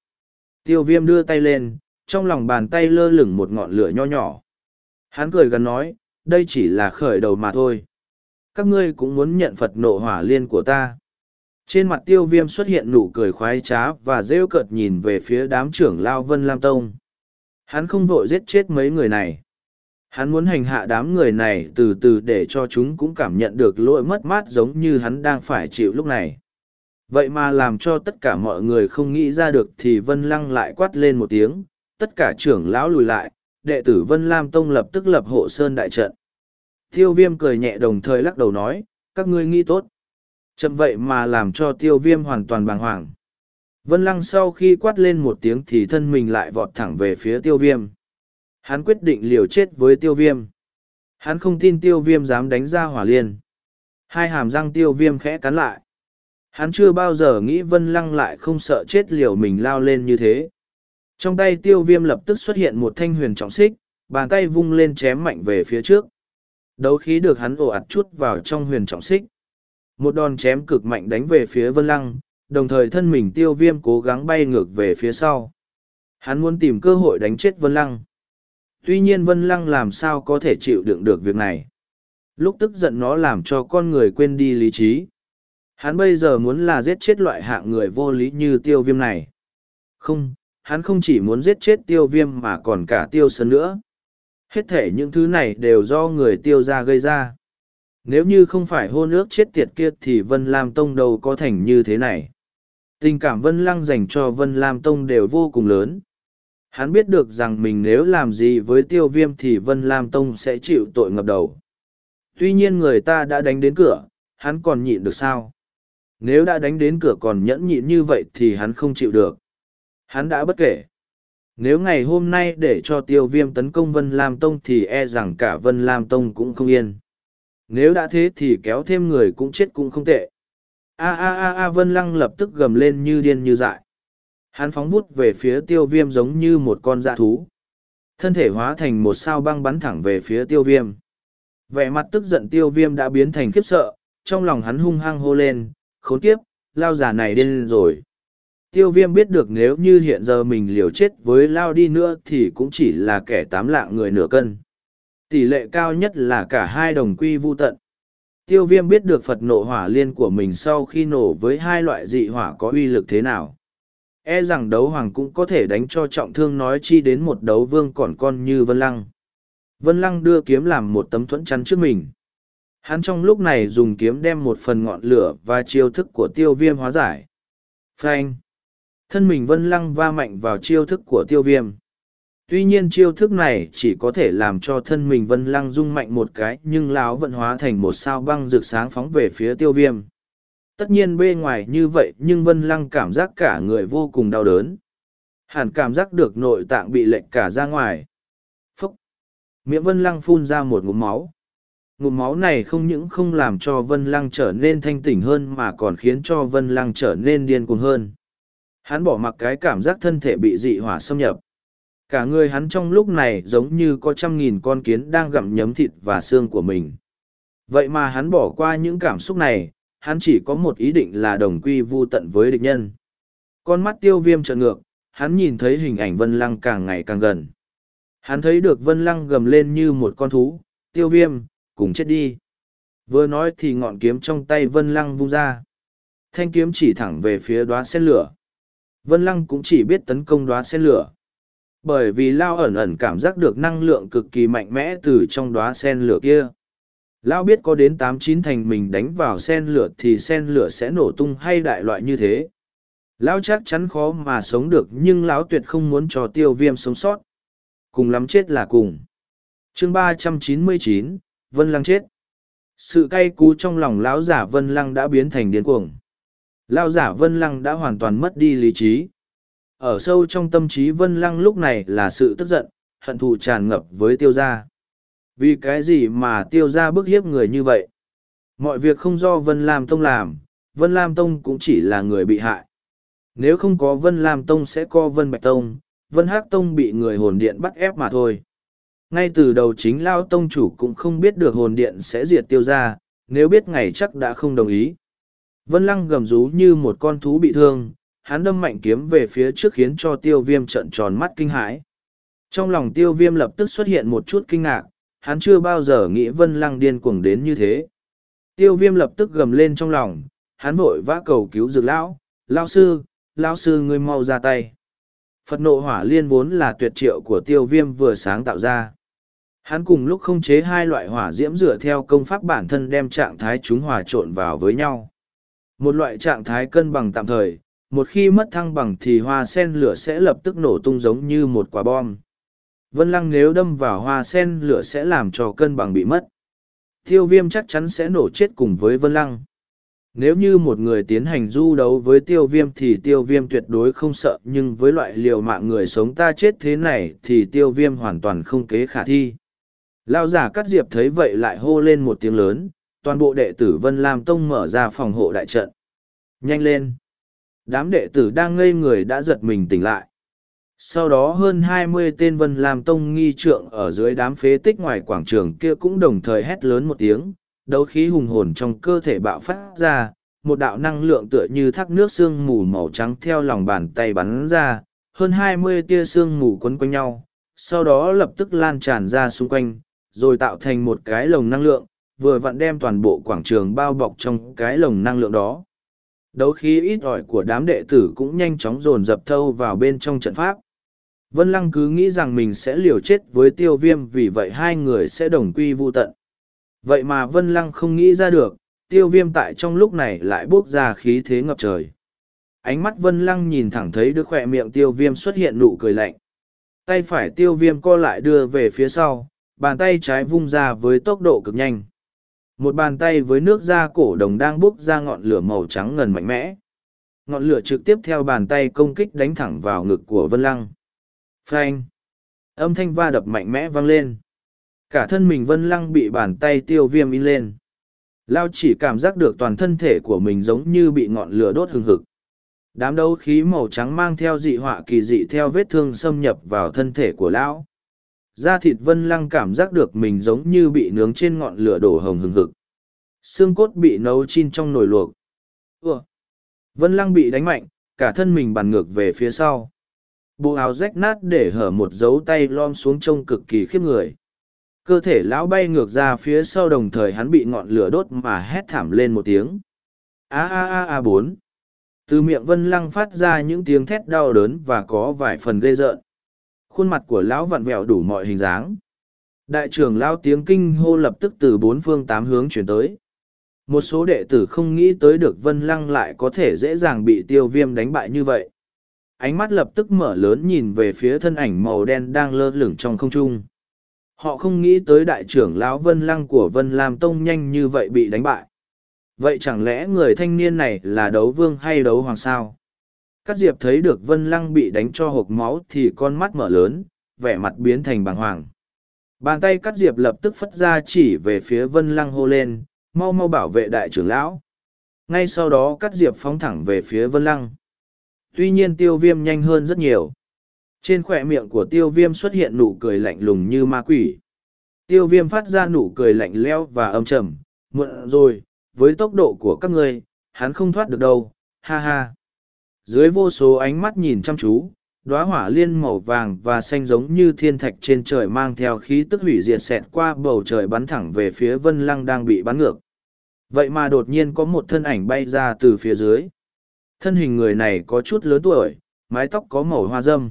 Tiêu viêm đưa tay lên, trong lòng bàn tay lơ lửng một ngọn lửa nho nhỏ. Hắn cười gần nói, đây chỉ là khởi đầu mà thôi. Các ngươi cũng muốn nhận Phật nộ hỏa liên của ta. Trên mặt tiêu viêm xuất hiện nụ cười khoái trá và rêu cợt nhìn về phía đám trưởng Lao Vân Lam Tông. Hắn không vội giết chết mấy người này. Hắn muốn hành hạ đám người này từ từ để cho chúng cũng cảm nhận được lỗi mất mát giống như hắn đang phải chịu lúc này. Vậy mà làm cho tất cả mọi người không nghĩ ra được thì Vân Lăng lại quát lên một tiếng, tất cả trưởng lão lùi lại, đệ tử Vân Lam Tông lập tức lập hộ sơn đại trận. Tiêu viêm cười nhẹ đồng thời lắc đầu nói, các ngươi nghĩ tốt. Chậm vậy mà làm cho tiêu viêm hoàn toàn bàng hoàng. Vân Lăng sau khi quát lên một tiếng thì thân mình lại vọt thẳng về phía tiêu viêm. Hắn quyết định liều chết với tiêu viêm. Hắn không tin tiêu viêm dám đánh ra hỏa liên. Hai hàm răng tiêu viêm khẽ cắn lại. Hắn chưa bao giờ nghĩ Vân Lăng lại không sợ chết liều mình lao lên như thế. Trong tay tiêu viêm lập tức xuất hiện một thanh huyền trọng xích, bàn tay vung lên chém mạnh về phía trước. Đấu khí được hắn ồ ạt chút vào trong huyền trọng xích. Một đòn chém cực mạnh đánh về phía Vân Lăng, đồng thời thân mình tiêu viêm cố gắng bay ngược về phía sau. Hắn muốn tìm cơ hội đánh chết Vân Lăng. Tuy nhiên Vân Lăng làm sao có thể chịu đựng được việc này. Lúc tức giận nó làm cho con người quên đi lý trí. Hắn bây giờ muốn là giết chết loại hạng người vô lý như tiêu viêm này. Không, hắn không chỉ muốn giết chết tiêu viêm mà còn cả tiêu sơn nữa. Hết thể những thứ này đều do người tiêu ra gây ra. Nếu như không phải hôn ước chết tiệt kia thì Vân Lam Tông đâu có thành như thế này. Tình cảm Vân Lăng dành cho Vân Lam Tông đều vô cùng lớn. Hắn biết được rằng mình nếu làm gì với tiêu viêm thì Vân Lam Tông sẽ chịu tội ngập đầu. Tuy nhiên người ta đã đánh đến cửa, hắn còn nhịn được sao? Nếu đã đánh đến cửa còn nhẫn nhịn như vậy thì hắn không chịu được. Hắn đã bất kể. Nếu ngày hôm nay để cho tiêu viêm tấn công Vân Lam Tông thì e rằng cả Vân Lam Tông cũng không yên. Nếu đã thế thì kéo thêm người cũng chết cũng không tệ. A a a a Vân Lăng lập tức gầm lên như điên như dại. Hắn phóng vút về phía tiêu viêm giống như một con dạ thú. Thân thể hóa thành một sao băng bắn thẳng về phía tiêu viêm. Vẻ mặt tức giận tiêu viêm đã biến thành khiếp sợ, trong lòng hắn hung hăng hô lên, khốn kiếp, lao giả này điên rồi. Tiêu viêm biết được nếu như hiện giờ mình liều chết với lao đi nữa thì cũng chỉ là kẻ tám lạng người nửa cân. Tỷ lệ cao nhất là cả hai đồng quy vu tận. Tiêu viêm biết được Phật nộ hỏa liên của mình sau khi nổ với hai loại dị hỏa có uy lực thế nào. E rằng đấu hoàng cũng có thể đánh cho trọng thương nói chi đến một đấu vương còn con như Vân Lăng. Vân Lăng đưa kiếm làm một tấm thuẫn chắn trước mình. Hắn trong lúc này dùng kiếm đem một phần ngọn lửa và chiêu thức của tiêu viêm hóa giải. Phanh! Thân mình Vân Lăng va mạnh vào chiêu thức của tiêu viêm. Tuy nhiên chiêu thức này chỉ có thể làm cho thân mình Vân Lăng rung mạnh một cái, nhưng lão vận hóa thành một sao băng rực sáng phóng về phía tiêu viêm. Tất nhiên bê ngoài như vậy, nhưng Vân Lăng cảm giác cả người vô cùng đau đớn. Hẳn cảm giác được nội tạng bị lệch cả ra ngoài. Phúc! Miệng Vân Lăng phun ra một ngụm máu. Ngụm máu này không những không làm cho Vân Lăng trở nên thanh tỉnh hơn mà còn khiến cho Vân Lăng trở nên điên cuồng hơn. Hắn bỏ mặc cái cảm giác thân thể bị dị hỏa xâm nhập. Cả người hắn trong lúc này giống như có trăm nghìn con kiến đang gặm nhấm thịt và xương của mình. Vậy mà hắn bỏ qua những cảm xúc này, hắn chỉ có một ý định là đồng quy vu tận với địch nhân. Con mắt tiêu viêm trợn ngược, hắn nhìn thấy hình ảnh vân lăng càng ngày càng gần. Hắn thấy được vân lăng gầm lên như một con thú, tiêu viêm, cùng chết đi. Vừa nói thì ngọn kiếm trong tay vân lăng vung ra. Thanh kiếm chỉ thẳng về phía đoá sen lửa vân lăng cũng chỉ biết tấn công đóa sen lửa bởi vì lao ẩn ẩn cảm giác được năng lượng cực kỳ mạnh mẽ từ trong đóa sen lửa kia Lão biết có đến tám chín thành mình đánh vào sen lửa thì sen lửa sẽ nổ tung hay đại loại như thế. Lão chắc chắn khó mà sống được nhưng lão tuyệt không muốn cho tiêu viêm sống sót. Cùng lắm chết là cùng. chương ba trăm chín mươi chín, Vân Lăng chết. Sự cay cú trong lòng lão giả Vân Lăng đã biến thành điên cuồng. Lão giả Vân Lăng đã hoàn toàn mất đi lý trí. Ở sâu trong tâm trí Vân Lăng lúc này là sự tức giận, hận thù tràn ngập với tiêu gia. Vì cái gì mà tiêu gia bức hiếp người như vậy? Mọi việc không do Vân Lam Tông làm, Vân Lam Tông cũng chỉ là người bị hại. Nếu không có Vân Lam Tông sẽ có Vân Bạch Tông, Vân Hắc Tông bị người hồn điện bắt ép mà thôi. Ngay từ đầu chính Lao Tông chủ cũng không biết được hồn điện sẽ diệt tiêu Gia, nếu biết ngày chắc đã không đồng ý. Vân Lăng gầm rú như một con thú bị thương, hắn đâm mạnh kiếm về phía trước khiến cho tiêu viêm trận tròn mắt kinh hãi. Trong lòng tiêu viêm lập tức xuất hiện một chút kinh ngạc, hắn chưa bao giờ nghĩ Vân Lăng điên cuồng đến như thế. Tiêu viêm lập tức gầm lên trong lòng, hắn vội vã cầu cứu dược lão, lao sư, lao sư ngươi mau ra tay. Phật nộ hỏa liên vốn là tuyệt triệu của tiêu viêm vừa sáng tạo ra. Hắn cùng lúc không chế hai loại hỏa diễm dựa theo công pháp bản thân đem trạng thái chúng hòa trộn vào với nhau. Một loại trạng thái cân bằng tạm thời, một khi mất thăng bằng thì hoa sen lửa sẽ lập tức nổ tung giống như một quả bom. Vân lăng nếu đâm vào hoa sen lửa sẽ làm cho cân bằng bị mất. Tiêu viêm chắc chắn sẽ nổ chết cùng với vân lăng nếu như một người tiến hành du đấu với tiêu viêm thì tiêu viêm tuyệt đối không sợ nhưng với loại liều mạng người sống ta chết thế này thì tiêu viêm hoàn toàn không kế khả thi lao giả cắt diệp thấy vậy lại hô lên một tiếng lớn toàn bộ đệ tử vân lam tông mở ra phòng hộ đại trận. Nhanh lên. Đám đệ tử đang ngây người đã giật mình tỉnh lại. Sau đó hơn hai mươi tên vân lam tông nghi trượng ở dưới đám phế tích ngoài quảng trường kia cũng đồng thời hét lớn một tiếng đấu khí hùng hồn trong cơ thể bạo phát ra, một đạo năng lượng tựa như thác nước sương mù màu trắng theo lòng bàn tay bắn ra, hơn hai mươi tia sương mù quấn quanh nhau, sau đó lập tức lan tràn ra xung quanh, rồi tạo thành một cái lồng năng lượng, vừa vặn đem toàn bộ quảng trường bao bọc trong cái lồng năng lượng đó. Đấu khí ít ỏi của đám đệ tử cũng nhanh chóng dồn dập thâu vào bên trong trận pháp. Vân Lăng cứ nghĩ rằng mình sẽ liều chết với tiêu viêm vì vậy hai người sẽ đồng quy vu tận. Vậy mà Vân Lăng không nghĩ ra được, tiêu viêm tại trong lúc này lại bốc ra khí thế ngập trời. Ánh mắt Vân Lăng nhìn thẳng thấy đứa khỏe miệng tiêu viêm xuất hiện nụ cười lạnh. Tay phải tiêu viêm co lại đưa về phía sau, bàn tay trái vung ra với tốc độ cực nhanh. Một bàn tay với nước da cổ đồng đang bốc ra ngọn lửa màu trắng ngần mạnh mẽ. Ngọn lửa trực tiếp theo bàn tay công kích đánh thẳng vào ngực của Vân Lăng. Phanh! Âm thanh va đập mạnh mẽ vang lên cả thân mình vân lăng bị bàn tay tiêu viêm in lên lao chỉ cảm giác được toàn thân thể của mình giống như bị ngọn lửa đốt hừng hực đám đấu khí màu trắng mang theo dị họa kỳ dị theo vết thương xâm nhập vào thân thể của lão da thịt vân lăng cảm giác được mình giống như bị nướng trên ngọn lửa đổ hồng hừng hực. Xương cốt bị nấu chin trong nồi luộc. Ủa? vân lăng bị đánh mạnh, cả thân mình bàn ngược về phía sau. Bộ áo rách nát để hở một dấu tay lom xuống trông cực kỳ khiếp người. Cơ thể lão bay ngược ra phía sau đồng thời hắn bị ngọn lửa đốt mà hét thảm lên một tiếng. A a a a bốn. Từ miệng vân lăng phát ra những tiếng thét đau đớn và có vài phần ghê rợn khuôn mặt của lão vặn vẹo đủ mọi hình dáng đại trưởng lao tiếng kinh hô lập tức từ bốn phương tám hướng chuyển tới một số đệ tử không nghĩ tới được vân lăng lại có thể dễ dàng bị tiêu viêm đánh bại như vậy ánh mắt lập tức mở lớn nhìn về phía thân ảnh màu đen đang lơ lửng trong không trung Họ không nghĩ tới đại trưởng lão Vân Lăng của Vân Lam Tông nhanh như vậy bị đánh bại. Vậy chẳng lẽ người thanh niên này là đấu vương hay đấu hoàng sao? Cát Diệp thấy được Vân Lăng bị đánh cho hộp máu thì con mắt mở lớn, vẻ mặt biến thành bàng hoàng. Bàn tay Cát Diệp lập tức phất ra chỉ về phía Vân Lăng hô lên, mau mau bảo vệ đại trưởng lão. Ngay sau đó Cát Diệp phóng thẳng về phía Vân Lăng. Tuy nhiên tiêu viêm nhanh hơn rất nhiều. Trên khỏe miệng của tiêu viêm xuất hiện nụ cười lạnh lùng như ma quỷ. Tiêu viêm phát ra nụ cười lạnh leo và âm trầm, muộn rồi, với tốc độ của các ngươi, hắn không thoát được đâu, ha ha. Dưới vô số ánh mắt nhìn chăm chú, đóa hỏa liên màu vàng và xanh giống như thiên thạch trên trời mang theo khí tức hủy diệt xẹt qua bầu trời bắn thẳng về phía vân lăng đang bị bắn ngược. Vậy mà đột nhiên có một thân ảnh bay ra từ phía dưới. Thân hình người này có chút lớn tuổi, mái tóc có màu hoa dâm.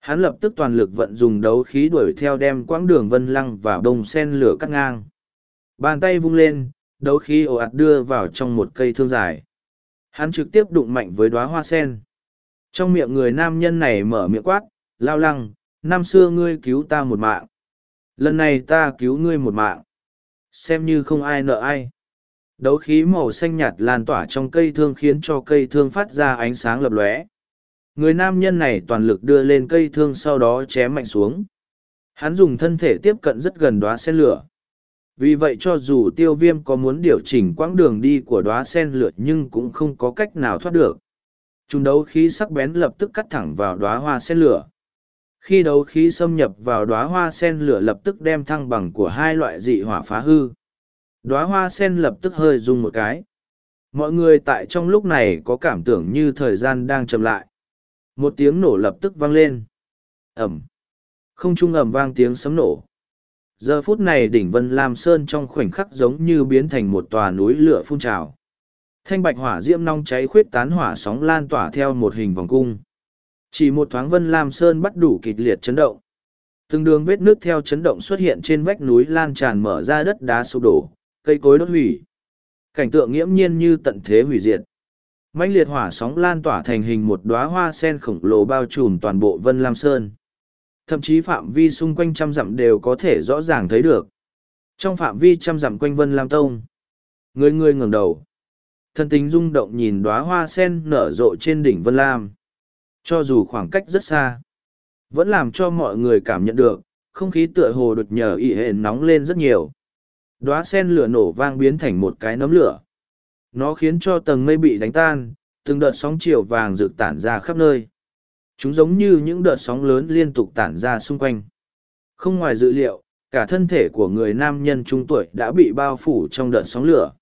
Hắn lập tức toàn lực vận dùng đấu khí đuổi theo đem quãng đường vân lăng và đông sen lửa cắt ngang. Bàn tay vung lên, đấu khí ồ ạt đưa vào trong một cây thương dài. Hắn trực tiếp đụng mạnh với đóa hoa sen. Trong miệng người nam nhân này mở miệng quát, lao lăng, năm xưa ngươi cứu ta một mạng. Lần này ta cứu ngươi một mạng. Xem như không ai nợ ai. Đấu khí màu xanh nhạt lan tỏa trong cây thương khiến cho cây thương phát ra ánh sáng lập lóe. Người nam nhân này toàn lực đưa lên cây thương sau đó chém mạnh xuống. Hắn dùng thân thể tiếp cận rất gần đóa sen lửa. Vì vậy cho dù tiêu viêm có muốn điều chỉnh quãng đường đi của đóa sen lửa nhưng cũng không có cách nào thoát được. chúng đấu khí sắc bén lập tức cắt thẳng vào đóa hoa sen lửa. Khi đấu khí xâm nhập vào đóa hoa sen lửa lập tức đem thăng bằng của hai loại dị hỏa phá hư. Đóa hoa sen lập tức hơi rung một cái. Mọi người tại trong lúc này có cảm tưởng như thời gian đang chậm lại. Một tiếng nổ lập tức vang lên. Ẩm. Không trung ẩm vang tiếng sấm nổ. Giờ phút này đỉnh Vân Lam Sơn trong khoảnh khắc giống như biến thành một tòa núi lửa phun trào. Thanh bạch hỏa diễm nong cháy khuyết tán hỏa sóng lan tỏa theo một hình vòng cung. Chỉ một thoáng Vân Lam Sơn bắt đủ kịch liệt chấn động. Từng đường vết nước theo chấn động xuất hiện trên vách núi lan tràn mở ra đất đá sụp đổ, cây cối đốt hủy. Cảnh tượng nghiễm nhiên như tận thế hủy diệt. mãnh liệt hỏa sóng lan tỏa thành hình một đóa hoa sen khổng lồ bao trùm toàn bộ Vân Lam Sơn. Thậm chí phạm vi xung quanh trăm dặm đều có thể rõ ràng thấy được. Trong phạm vi trăm dặm quanh Vân Lam Tông, người người ngẩng đầu. Thân tính rung động nhìn đóa hoa sen nở rộ trên đỉnh Vân Lam. Cho dù khoảng cách rất xa, vẫn làm cho mọi người cảm nhận được, không khí tựa hồ đột nhờ ị hệ nóng lên rất nhiều đóa sen lửa nổ vang biến thành một cái nấm lửa nó khiến cho tầng mây bị đánh tan từng đợt sóng chiều vàng rực tản ra khắp nơi chúng giống như những đợt sóng lớn liên tục tản ra xung quanh. Không ngoài dự liệu, cả thân thể của người nam nhân trung tuổi đã bị bao phủ trong đợt sóng lửa.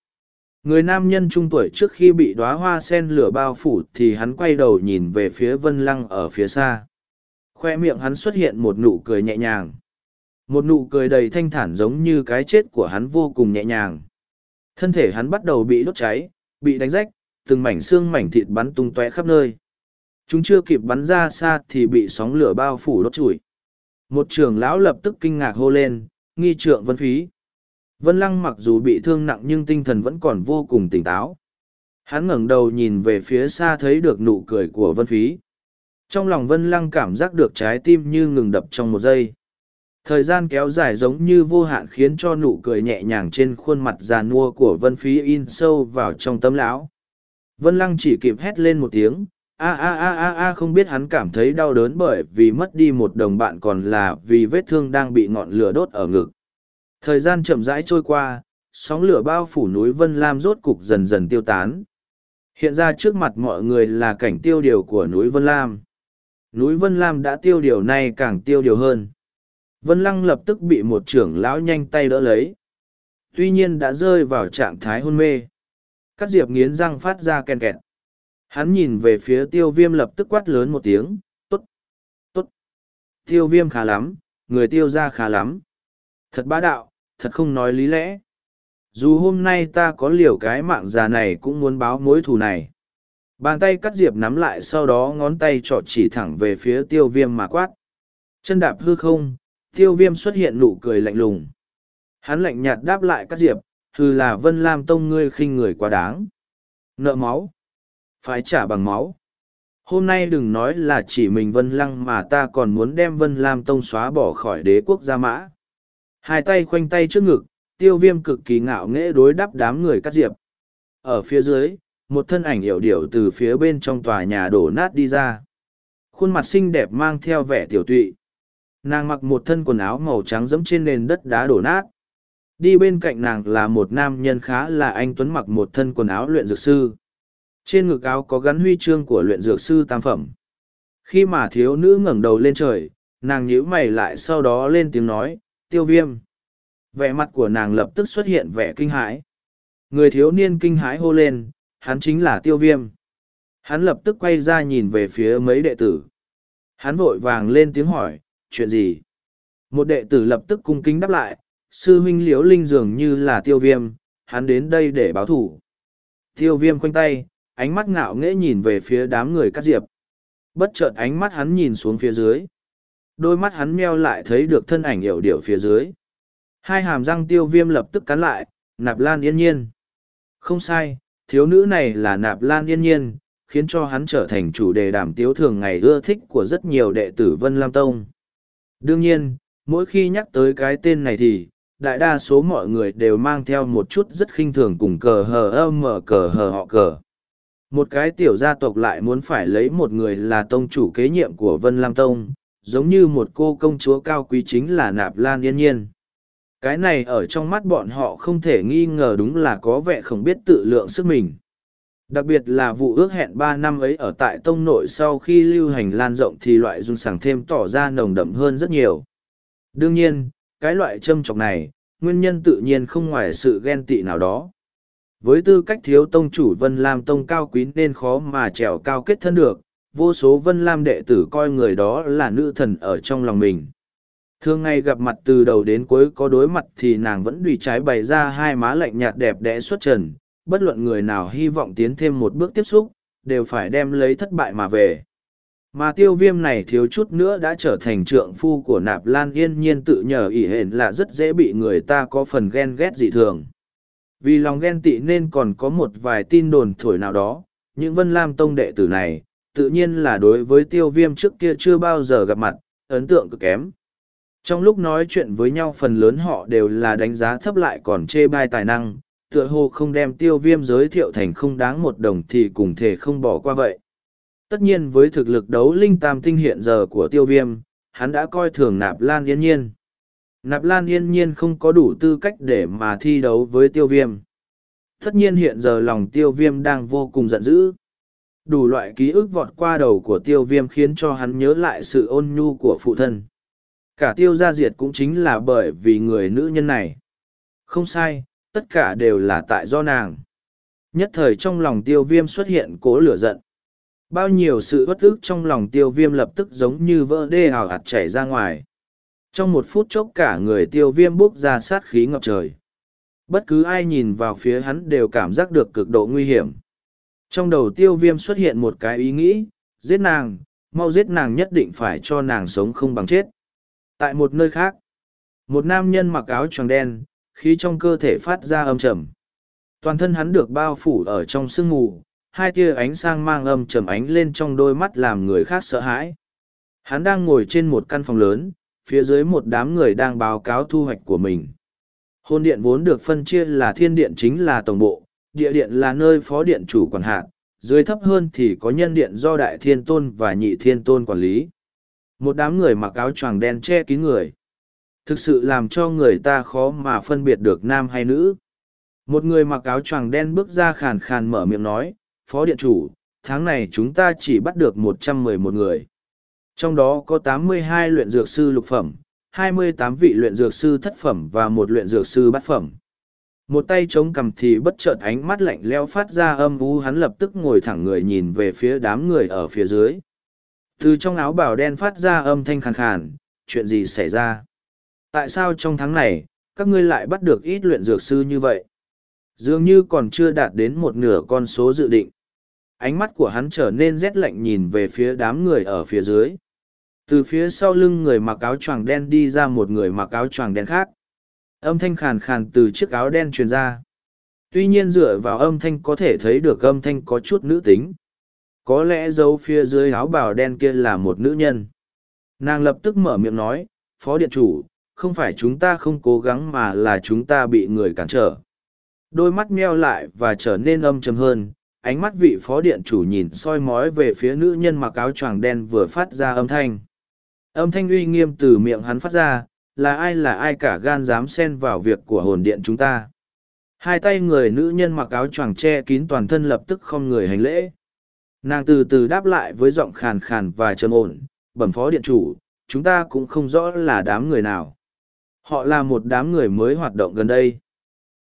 Người nam nhân trung tuổi trước khi bị đóa hoa sen lửa bao phủ thì hắn quay đầu nhìn về phía vân lăng ở phía xa. Khoe miệng hắn xuất hiện một nụ cười nhẹ nhàng. Một nụ cười đầy thanh thản giống như cái chết của hắn vô cùng nhẹ nhàng. Thân thể hắn bắt đầu bị đốt cháy, bị đánh rách, từng mảnh xương mảnh thịt bắn tung tóe khắp nơi chúng chưa kịp bắn ra xa thì bị sóng lửa bao phủ đốt trụi. Một trưởng lão lập tức kinh ngạc hô lên, nghi trượng vân phí. Vân lăng mặc dù bị thương nặng nhưng tinh thần vẫn còn vô cùng tỉnh táo. Hắn ngẩng đầu nhìn về phía xa thấy được nụ cười của vân phí. Trong lòng vân lăng cảm giác được trái tim như ngừng đập trong một giây. Thời gian kéo dài giống như vô hạn khiến cho nụ cười nhẹ nhàng trên khuôn mặt già nua của vân phí in sâu vào trong tấm lão. Vân lăng chỉ kịp hét lên một tiếng a a a a a, không biết hắn cảm thấy đau đớn bởi vì mất đi một đồng bạn còn là vì vết thương đang bị ngọn lửa đốt ở ngực thời gian chậm rãi trôi qua, sóng lửa bao phủ núi vân lam rốt cục dần dần tiêu tán hiện ra trước mặt mọi người là cảnh tiêu điều của núi vân lam núi vân lam đã tiêu điều nay càng tiêu điều hơn Vân Lăng lập tức bị một trưởng lão nhanh tay đỡ lấy. Tuy nhiên đã rơi vào trạng thái hôn mê. Cắt diệp nghiến răng phát ra ken kẹt. Hắn nhìn về phía tiêu viêm lập tức quát lớn một tiếng, tốt, tốt. Tiêu viêm khá lắm, người tiêu ra khá lắm. Thật bá đạo, thật không nói lý lẽ. Dù hôm nay ta có liều cái mạng già này cũng muốn báo mối thù này. Bàn tay cắt diệp nắm lại sau đó ngón tay trỏ chỉ thẳng về phía tiêu viêm mà quát. Chân đạp hư không, tiêu viêm xuất hiện nụ cười lạnh lùng hắn lạnh nhạt đáp lại cắt diệp hừ là vân lam tông ngươi khinh người quá đáng nợ máu phải trả bằng máu. Hôm nay đừng nói là chỉ mình vân lăng mà ta còn muốn đem vân lam tông xóa bỏ khỏi đế quốc gia mã. Hai tay khoanh tay trước ngực, tiêu viêm cực kỳ ngạo nghễ đối đáp đám người cắt diệp. Ở phía dưới, một thân ảnh hiểu điệu từ phía bên trong tòa nhà đổ nát đi ra. Khuôn mặt xinh đẹp mang theo vẻ tiểu tụy. Nàng mặc một thân quần áo màu trắng dẫm trên nền đất đá đổ nát. Đi bên cạnh nàng là một nam nhân khá là anh tuấn mặc một thân quần áo luyện dược sư trên ngực áo có gắn huy chương của luyện dược sư tam phẩm. Khi mà thiếu nữ ngẩng đầu lên trời nàng nhíu mày lại sau đó lên tiếng nói tiêu viêm. Vẻ mặt của nàng lập tức xuất hiện vẻ kinh hãi. Người thiếu niên kinh hãi hô lên hắn chính là tiêu viêm. Hắn lập tức quay ra nhìn về phía mấy đệ tử. Hắn vội vàng lên tiếng hỏi chuyện gì? Một đệ tử lập tức cung kính đáp lại, sư huynh liễu linh dường như là tiêu viêm, hắn đến đây để báo thủ. Tiêu viêm khoanh tay, ánh mắt ngạo nghễ nhìn về phía đám người cắt diệp. Bất chợt ánh mắt hắn nhìn xuống phía dưới. Đôi mắt hắn meo lại thấy được thân ảnh hiểu điệu phía dưới. Hai hàm răng tiêu viêm lập tức cắn lại, nạp lan yên nhiên. Không sai, thiếu nữ này là nạp lan yên nhiên, khiến cho hắn trở thành chủ đề đàm tiếu thường ngày ưa thích của rất nhiều đệ tử Vân Lam Tông. Đương nhiên, mỗi khi nhắc tới cái tên này thì, đại đa số mọi người đều mang theo một chút rất khinh thường cùng cờ hờ ơ mở cờ hờ họ cờ. Một cái tiểu gia tộc lại muốn phải lấy một người là tông chủ kế nhiệm của Vân Lam Tông, giống như một cô công chúa cao quý chính là Nạp Lan Yên Nhiên. Cái này ở trong mắt bọn họ không thể nghi ngờ đúng là có vẻ không biết tự lượng sức mình. Đặc biệt là vụ ước hẹn ba năm ấy ở tại tông nội sau khi lưu hành lan rộng thì loại dung sàng thêm tỏ ra nồng đậm hơn rất nhiều. Đương nhiên, cái loại châm chọc này, nguyên nhân tự nhiên không ngoài sự ghen tị nào đó. Với tư cách thiếu tông chủ Vân Lam tông cao quý nên khó mà trèo cao kết thân được, vô số Vân Lam đệ tử coi người đó là nữ thần ở trong lòng mình. Thường ngày gặp mặt từ đầu đến cuối có đối mặt thì nàng vẫn đùi trái bày ra hai má lạnh nhạt đẹp đẽ xuất trần, bất luận người nào hy vọng tiến thêm một bước tiếp xúc, đều phải đem lấy thất bại mà về. Mà tiêu viêm này thiếu chút nữa đã trở thành trượng phu của nạp lan yên nhiên tự nhờ ỷ hển là rất dễ bị người ta có phần ghen ghét dị thường. Vì lòng ghen tị nên còn có một vài tin đồn thổi nào đó, những vân lam tông đệ tử này, tự nhiên là đối với tiêu viêm trước kia chưa bao giờ gặp mặt, ấn tượng cực kém. Trong lúc nói chuyện với nhau phần lớn họ đều là đánh giá thấp lại còn chê bai tài năng, tựa hồ không đem tiêu viêm giới thiệu thành không đáng một đồng thì cùng thể không bỏ qua vậy. Tất nhiên với thực lực đấu linh tam tinh hiện giờ của tiêu viêm, hắn đã coi thường nạp lan yên nhiên. Nạp lan yên nhiên không có đủ tư cách để mà thi đấu với tiêu viêm. Tất nhiên hiện giờ lòng tiêu viêm đang vô cùng giận dữ. Đủ loại ký ức vọt qua đầu của tiêu viêm khiến cho hắn nhớ lại sự ôn nhu của phụ thân. Cả tiêu gia diệt cũng chính là bởi vì người nữ nhân này. Không sai, tất cả đều là tại do nàng. Nhất thời trong lòng tiêu viêm xuất hiện cố lửa giận. Bao nhiêu sự bất ức trong lòng tiêu viêm lập tức giống như vỡ đê hào hạt chảy ra ngoài. Trong một phút chốc cả người tiêu viêm bốc ra sát khí ngập trời. Bất cứ ai nhìn vào phía hắn đều cảm giác được cực độ nguy hiểm. Trong đầu tiêu viêm xuất hiện một cái ý nghĩ, giết nàng, mau giết nàng nhất định phải cho nàng sống không bằng chết. Tại một nơi khác, một nam nhân mặc áo choàng đen, khí trong cơ thể phát ra âm trầm. Toàn thân hắn được bao phủ ở trong sương mù, hai tia ánh sang mang âm trầm ánh lên trong đôi mắt làm người khác sợ hãi. Hắn đang ngồi trên một căn phòng lớn, phía dưới một đám người đang báo cáo thu hoạch của mình. Hôn điện vốn được phân chia là thiên điện chính là tổng bộ, địa điện là nơi phó điện chủ quản hạt, dưới thấp hơn thì có nhân điện do đại thiên tôn và nhị thiên tôn quản lý. Một đám người mặc áo choàng đen che kín người. Thực sự làm cho người ta khó mà phân biệt được nam hay nữ. Một người mặc áo choàng đen bước ra khàn khàn mở miệng nói, Phó Điện Chủ, tháng này chúng ta chỉ bắt được một trăm mười một người. Trong đó có tám mươi hai luyện dược sư lục phẩm, hai mươi tám vị luyện dược sư thất phẩm và một luyện dược sư bát phẩm. Một tay chống cầm thì bất chợt ánh mắt lạnh leo phát ra âm u hắn lập tức ngồi thẳng người nhìn về phía đám người ở phía dưới. Từ trong áo bào đen phát ra âm thanh khàn khàn, chuyện gì xảy ra? Tại sao trong tháng này, các ngươi lại bắt được ít luyện dược sư như vậy? Dường như còn chưa đạt đến một nửa con số dự định. Ánh mắt của hắn trở nên rét lạnh nhìn về phía đám người ở phía dưới. Từ phía sau lưng người mặc áo choàng đen đi ra một người mặc áo choàng đen khác. Âm thanh khàn khàn từ chiếc áo đen truyền ra. Tuy nhiên dựa vào âm thanh có thể thấy được âm thanh có chút nữ tính. Có lẽ dấu phía dưới áo bào đen kia là một nữ nhân. Nàng lập tức mở miệng nói, Phó Điện Chủ, không phải chúng ta không cố gắng mà là chúng ta bị người cản trở. Đôi mắt meo lại và trở nên âm trầm hơn, ánh mắt vị phó điện chủ nhìn soi mói về phía nữ nhân mặc áo choàng đen vừa phát ra âm thanh. Âm thanh uy nghiêm từ miệng hắn phát ra, là ai là ai cả gan dám xen vào việc của hồn điện chúng ta. Hai tay người nữ nhân mặc áo choàng che kín toàn thân lập tức không người hành lễ. Nàng từ từ đáp lại với giọng khàn khàn và trầm ổn, bẩm phó điện chủ, chúng ta cũng không rõ là đám người nào. Họ là một đám người mới hoạt động gần đây.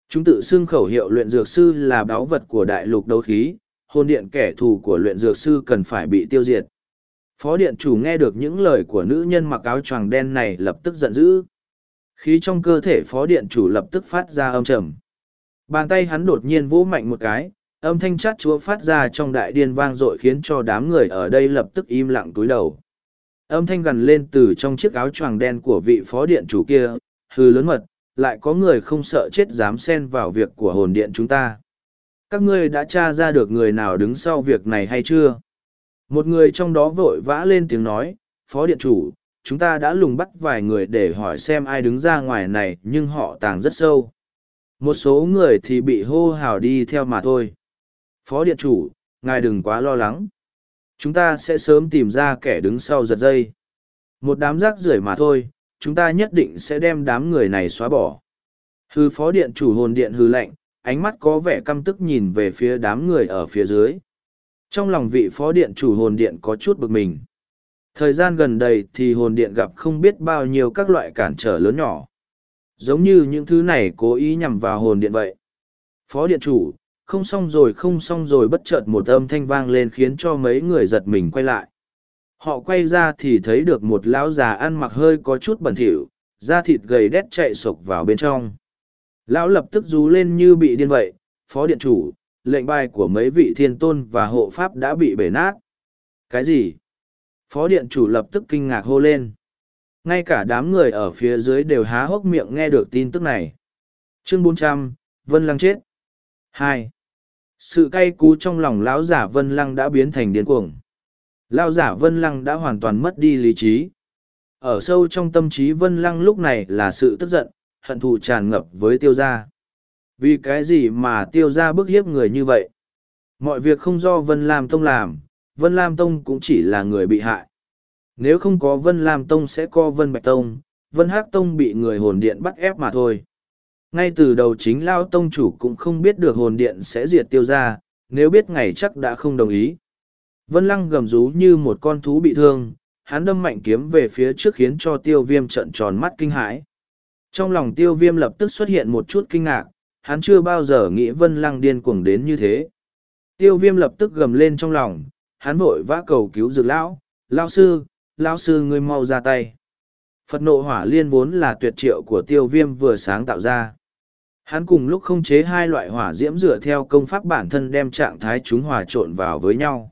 Chúng tự xưng khẩu hiệu luyện dược sư là báu vật của đại lục đấu khí, hồn điện kẻ thù của luyện dược sư cần phải bị tiêu diệt. Phó điện chủ nghe được những lời của nữ nhân mặc áo choàng đen này lập tức giận dữ. Khí trong cơ thể phó điện chủ lập tức phát ra âm trầm. Bàn tay hắn đột nhiên vỗ mạnh một cái, âm thanh chát chúa phát ra trong đại điên vang dội khiến cho đám người ở đây lập tức im lặng túi đầu. Âm thanh gần lên từ trong chiếc áo choàng đen của vị phó điện chủ kia, hư lớn mật, lại có người không sợ chết dám xen vào việc của hồn điện chúng ta. Các ngươi đã tra ra được người nào đứng sau việc này hay chưa? Một người trong đó vội vã lên tiếng nói, Phó Điện Chủ, chúng ta đã lùng bắt vài người để hỏi xem ai đứng ra ngoài này nhưng họ tàng rất sâu. Một số người thì bị hô hào đi theo mà thôi. Phó Điện Chủ, ngài đừng quá lo lắng. Chúng ta sẽ sớm tìm ra kẻ đứng sau giật dây. Một đám rác rưởi mà thôi, chúng ta nhất định sẽ đem đám người này xóa bỏ. Hư phó điện chủ hồn điện hư lạnh, ánh mắt có vẻ căm tức nhìn về phía đám người ở phía dưới. Trong lòng vị phó điện chủ hồn điện có chút bực mình. Thời gian gần đây thì hồn điện gặp không biết bao nhiêu các loại cản trở lớn nhỏ. Giống như những thứ này cố ý nhằm vào hồn điện vậy. Phó điện chủ, không xong rồi không xong rồi bất chợt một âm thanh vang lên khiến cho mấy người giật mình quay lại họ quay ra thì thấy được một lão già ăn mặc hơi có chút bẩn thỉu da thịt gầy đét chạy sộc vào bên trong lão lập tức rú lên như bị điên vậy phó điện chủ lệnh bài của mấy vị thiên tôn và hộ pháp đã bị bể nát. Cái gì? Phó điện chủ lập tức kinh ngạc hô lên. Ngay cả đám người ở phía dưới đều há hốc miệng nghe được tin tức này. Chương bốn trăm vân lăng chết. Hai. Sự cay cú trong lòng lão giả vân lăng đã biến thành điên cuồng. Lão giả Vân Lăng đã hoàn toàn mất đi lý trí. Ở sâu trong tâm trí Vân Lăng lúc này là sự tức giận, hận thù tràn ngập với tiêu gia. Vì cái gì mà tiêu gia bức hiếp người như vậy? Mọi việc không do Vân Lam Tông làm, Vân Lam Tông cũng chỉ là người bị hại. Nếu không có Vân Lam Tông sẽ có Vân Bạch Tông, Vân Hắc Tông bị người hồn điện bắt ép mà thôi. Ngay từ đầu chính Lao Tông chủ cũng không biết được hồn điện sẽ diệt tiêu gia, nếu biết ngày chắc đã không đồng ý. Vân lăng gầm rú như một con thú bị thương, hắn đâm mạnh kiếm về phía trước khiến cho tiêu viêm trận tròn mắt kinh hãi. Trong lòng tiêu viêm lập tức xuất hiện một chút kinh ngạc, hắn chưa bao giờ nghĩ vân lăng điên cuồng đến như thế. Tiêu viêm lập tức gầm lên trong lòng, hắn vội vã cầu cứu dược lão, lão sư, lão sư ngươi mau ra tay. Phật nộ hỏa liên vốn là tuyệt triệu của tiêu viêm vừa sáng tạo ra. Hắn cùng lúc không chế hai loại hỏa diễm dựa theo công pháp bản thân đem trạng thái chúng hòa trộn vào với nhau.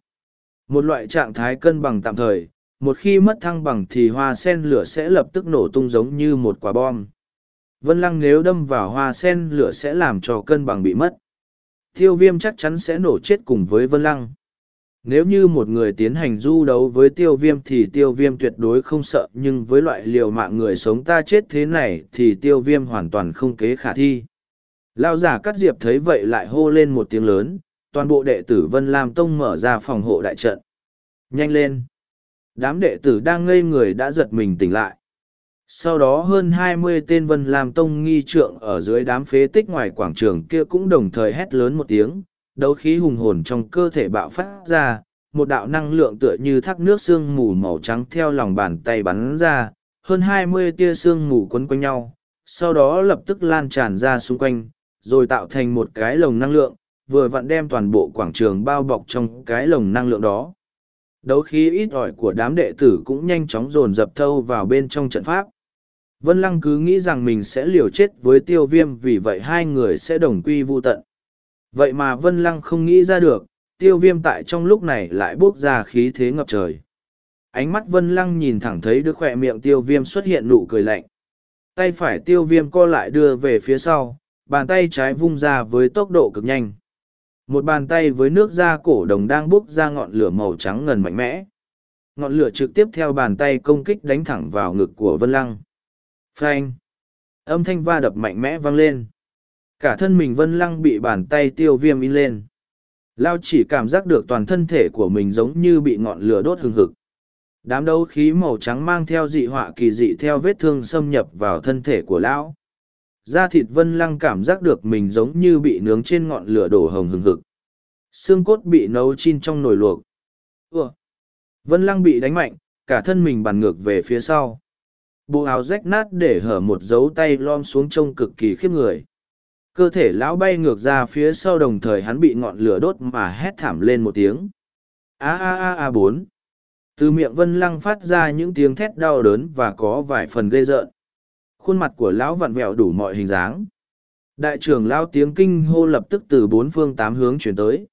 Một loại trạng thái cân bằng tạm thời, một khi mất thăng bằng thì hoa sen lửa sẽ lập tức nổ tung giống như một quả bom. Vân lăng nếu đâm vào hoa sen lửa sẽ làm cho cân bằng bị mất. Tiêu viêm chắc chắn sẽ nổ chết cùng với vân lăng. Nếu như một người tiến hành du đấu với tiêu viêm thì tiêu viêm tuyệt đối không sợ nhưng với loại liều mạng người sống ta chết thế này thì tiêu viêm hoàn toàn không kế khả thi. Lao giả cắt diệp thấy vậy lại hô lên một tiếng lớn, toàn bộ đệ tử Vân Lam Tông mở ra phòng hộ đại trận. Nhanh lên! Đám đệ tử đang ngây người đã giật mình tỉnh lại. Sau đó hơn hai mươi tên Vân Lam Tông nghi trượng ở dưới đám phế tích ngoài quảng trường kia cũng đồng thời hét lớn một tiếng, đấu khí hùng hồn trong cơ thể bạo phát ra, một đạo năng lượng tựa như thác nước sương mù màu trắng theo lòng bàn tay bắn ra, hơn hai mươi tia sương mù quấn quanh nhau, sau đó lập tức lan tràn ra xung quanh, rồi tạo thành một cái lồng năng lượng, vừa vặn đem toàn bộ quảng trường bao bọc trong cái lồng năng lượng đó. Đấu khí ít ỏi của đám đệ tử cũng nhanh chóng dồn dập thâu vào bên trong trận pháp. Vân Lăng cứ nghĩ rằng mình sẽ liều chết với tiêu viêm vì vậy hai người sẽ đồng quy vu tận. Vậy mà Vân Lăng không nghĩ ra được, tiêu viêm tại trong lúc này lại bốc ra khí thế ngập trời. Ánh mắt Vân Lăng nhìn thẳng thấy đứa khỏe miệng tiêu viêm xuất hiện nụ cười lạnh. Tay phải tiêu viêm co lại đưa về phía sau, bàn tay trái vung ra với tốc độ cực nhanh một bàn tay với nước da cổ đồng đang bốc ra ngọn lửa màu trắng ngần mạnh mẽ ngọn lửa trực tiếp theo bàn tay công kích đánh thẳng vào ngực của vân lăng phanh. Âm thanh va đập mạnh mẽ vang lên. Cả thân mình vân lăng bị bàn tay tiêu viêm in lên. Lao chỉ cảm giác được toàn thân thể của mình giống như bị ngọn lửa đốt hừng hực. Đám đấu khí màu trắng mang theo dị họa kỳ dị theo vết thương xâm nhập vào thân thể của lão. Da thịt vân lăng cảm giác được mình giống như bị nướng trên ngọn lửa đổ hồng hừng hực. Xương cốt bị nấu chin trong nồi luộc. Ùa vân lăng bị đánh mạnh, cả thân mình bàn ngược về phía sau bộ áo rách nát để hở một dấu tay lom xuống trông cực kỳ khiếp người. Cơ thể lão bay ngược ra phía sau đồng thời hắn bị ngọn lửa đốt mà hét thảm lên một tiếng. A a a a bốn. Từ miệng vân lăng phát ra những tiếng thét đau đớn và có vài phần gây rợn. Khuôn mặt của lão vặn vẹo đủ mọi hình dáng. Đại trưởng lao tiếng kinh hô lập tức từ bốn phương tám hướng chuyển tới.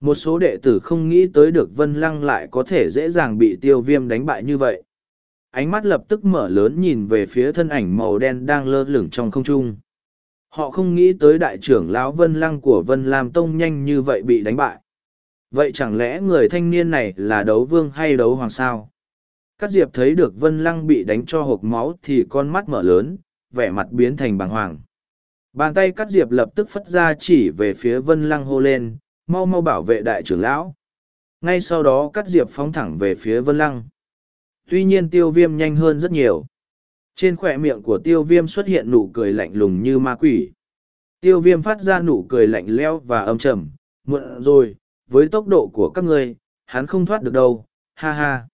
Một số đệ tử không nghĩ tới được vân lăng lại có thể dễ dàng bị tiêu viêm đánh bại như vậy ánh mắt lập tức mở lớn nhìn về phía thân ảnh màu đen đang lơ lửng trong không trung. Họ không nghĩ tới đại trưởng lão Vân Lăng của Vân Lam Tông nhanh như vậy bị đánh bại. Vậy chẳng lẽ người thanh niên này là đấu vương hay đấu hoàng sao? Cát Diệp thấy được Vân Lăng bị đánh cho hộp máu thì con mắt mở lớn, vẻ mặt biến thành bàng hoàng. Bàn tay Cát Diệp lập tức phất ra chỉ về phía Vân Lăng hô lên, mau mau bảo vệ đại trưởng lão. Ngay sau đó Cát Diệp phóng thẳng về phía Vân Lăng. Tuy nhiên tiêu viêm nhanh hơn rất nhiều. Trên khỏe miệng của tiêu viêm xuất hiện nụ cười lạnh lùng như ma quỷ. Tiêu viêm phát ra nụ cười lạnh leo và âm trầm. Muộn rồi, với tốc độ của các ngươi, hắn không thoát được đâu, ha ha.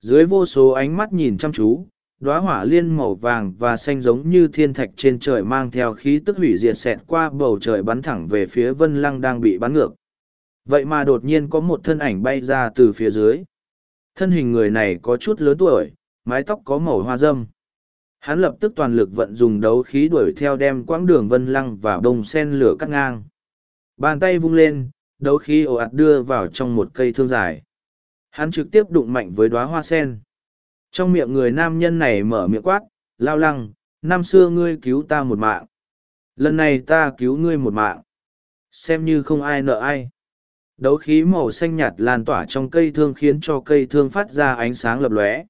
Dưới vô số ánh mắt nhìn chăm chú, đóa hỏa liên màu vàng và xanh giống như thiên thạch trên trời mang theo khí tức hủy diệt xẹt qua bầu trời bắn thẳng về phía vân lăng đang bị bắn ngược. Vậy mà đột nhiên có một thân ảnh bay ra từ phía dưới. Thân hình người này có chút lớn tuổi, mái tóc có màu hoa dâm. Hắn lập tức toàn lực vận dùng đấu khí đuổi theo đem quãng đường vân lăng và đông sen lửa cắt ngang. Bàn tay vung lên, đấu khí ồ ạt đưa vào trong một cây thương dài. Hắn trực tiếp đụng mạnh với đóa hoa sen. Trong miệng người nam nhân này mở miệng quát, lao lăng, năm xưa ngươi cứu ta một mạng. Lần này ta cứu ngươi một mạng. Xem như không ai nợ ai. Đấu khí màu xanh nhạt lan tỏa trong cây thương khiến cho cây thương phát ra ánh sáng lập lóe.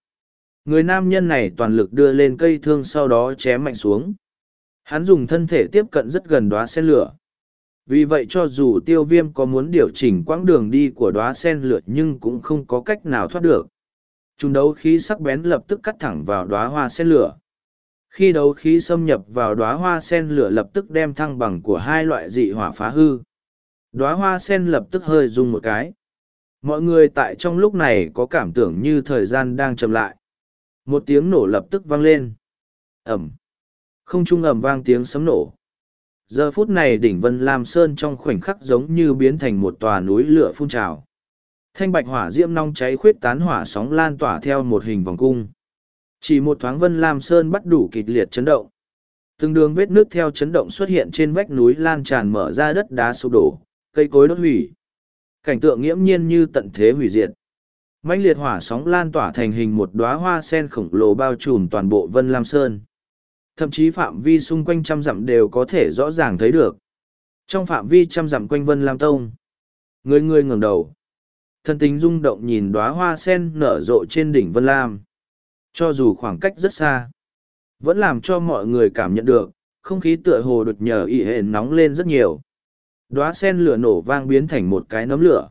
Người nam nhân này toàn lực đưa lên cây thương sau đó chém mạnh xuống. Hắn dùng thân thể tiếp cận rất gần đóa sen lửa. Vì vậy cho dù tiêu viêm có muốn điều chỉnh quãng đường đi của đóa sen lửa nhưng cũng không có cách nào thoát được. Chúng đấu khí sắc bén lập tức cắt thẳng vào đóa hoa sen lửa. Khi đấu khí xâm nhập vào đóa hoa sen lửa lập tức đem thăng bằng của hai loại dị hỏa phá hư. Đóa hoa sen lập tức hơi rung một cái. Mọi người tại trong lúc này có cảm tưởng như thời gian đang chậm lại. Một tiếng nổ lập tức vang lên. Ẩm. Không trung ẩm vang tiếng sấm nổ. Giờ phút này đỉnh Vân Lam Sơn trong khoảnh khắc giống như biến thành một tòa núi lửa phun trào. Thanh bạch hỏa diễm nong cháy khuyết tán hỏa sóng lan tỏa theo một hình vòng cung. Chỉ một thoáng Vân Lam Sơn bắt đủ kịch liệt chấn động. Từng đường vết nước theo chấn động xuất hiện trên vách núi lan tràn mở ra đất đá sụp đổ, cây cối đốt hủy. Cảnh tượng nghiễm nhiên như tận thế hủy diệt. mãnh liệt hỏa sóng lan tỏa thành hình một đóa hoa sen khổng lồ bao trùm toàn bộ Vân Lam Sơn. Thậm chí phạm vi xung quanh trăm dặm đều có thể rõ ràng thấy được. Trong phạm vi trăm dặm quanh Vân Lam Tông, người người ngẩng đầu. Thân tính rung động nhìn đóa hoa sen nở rộ trên đỉnh Vân Lam. Cho dù khoảng cách rất xa, vẫn làm cho mọi người cảm nhận được, không khí tựa hồ đột nhờ ị hệ nóng lên rất nhiều Đóa sen lửa nổ vang biến thành một cái nấm lửa.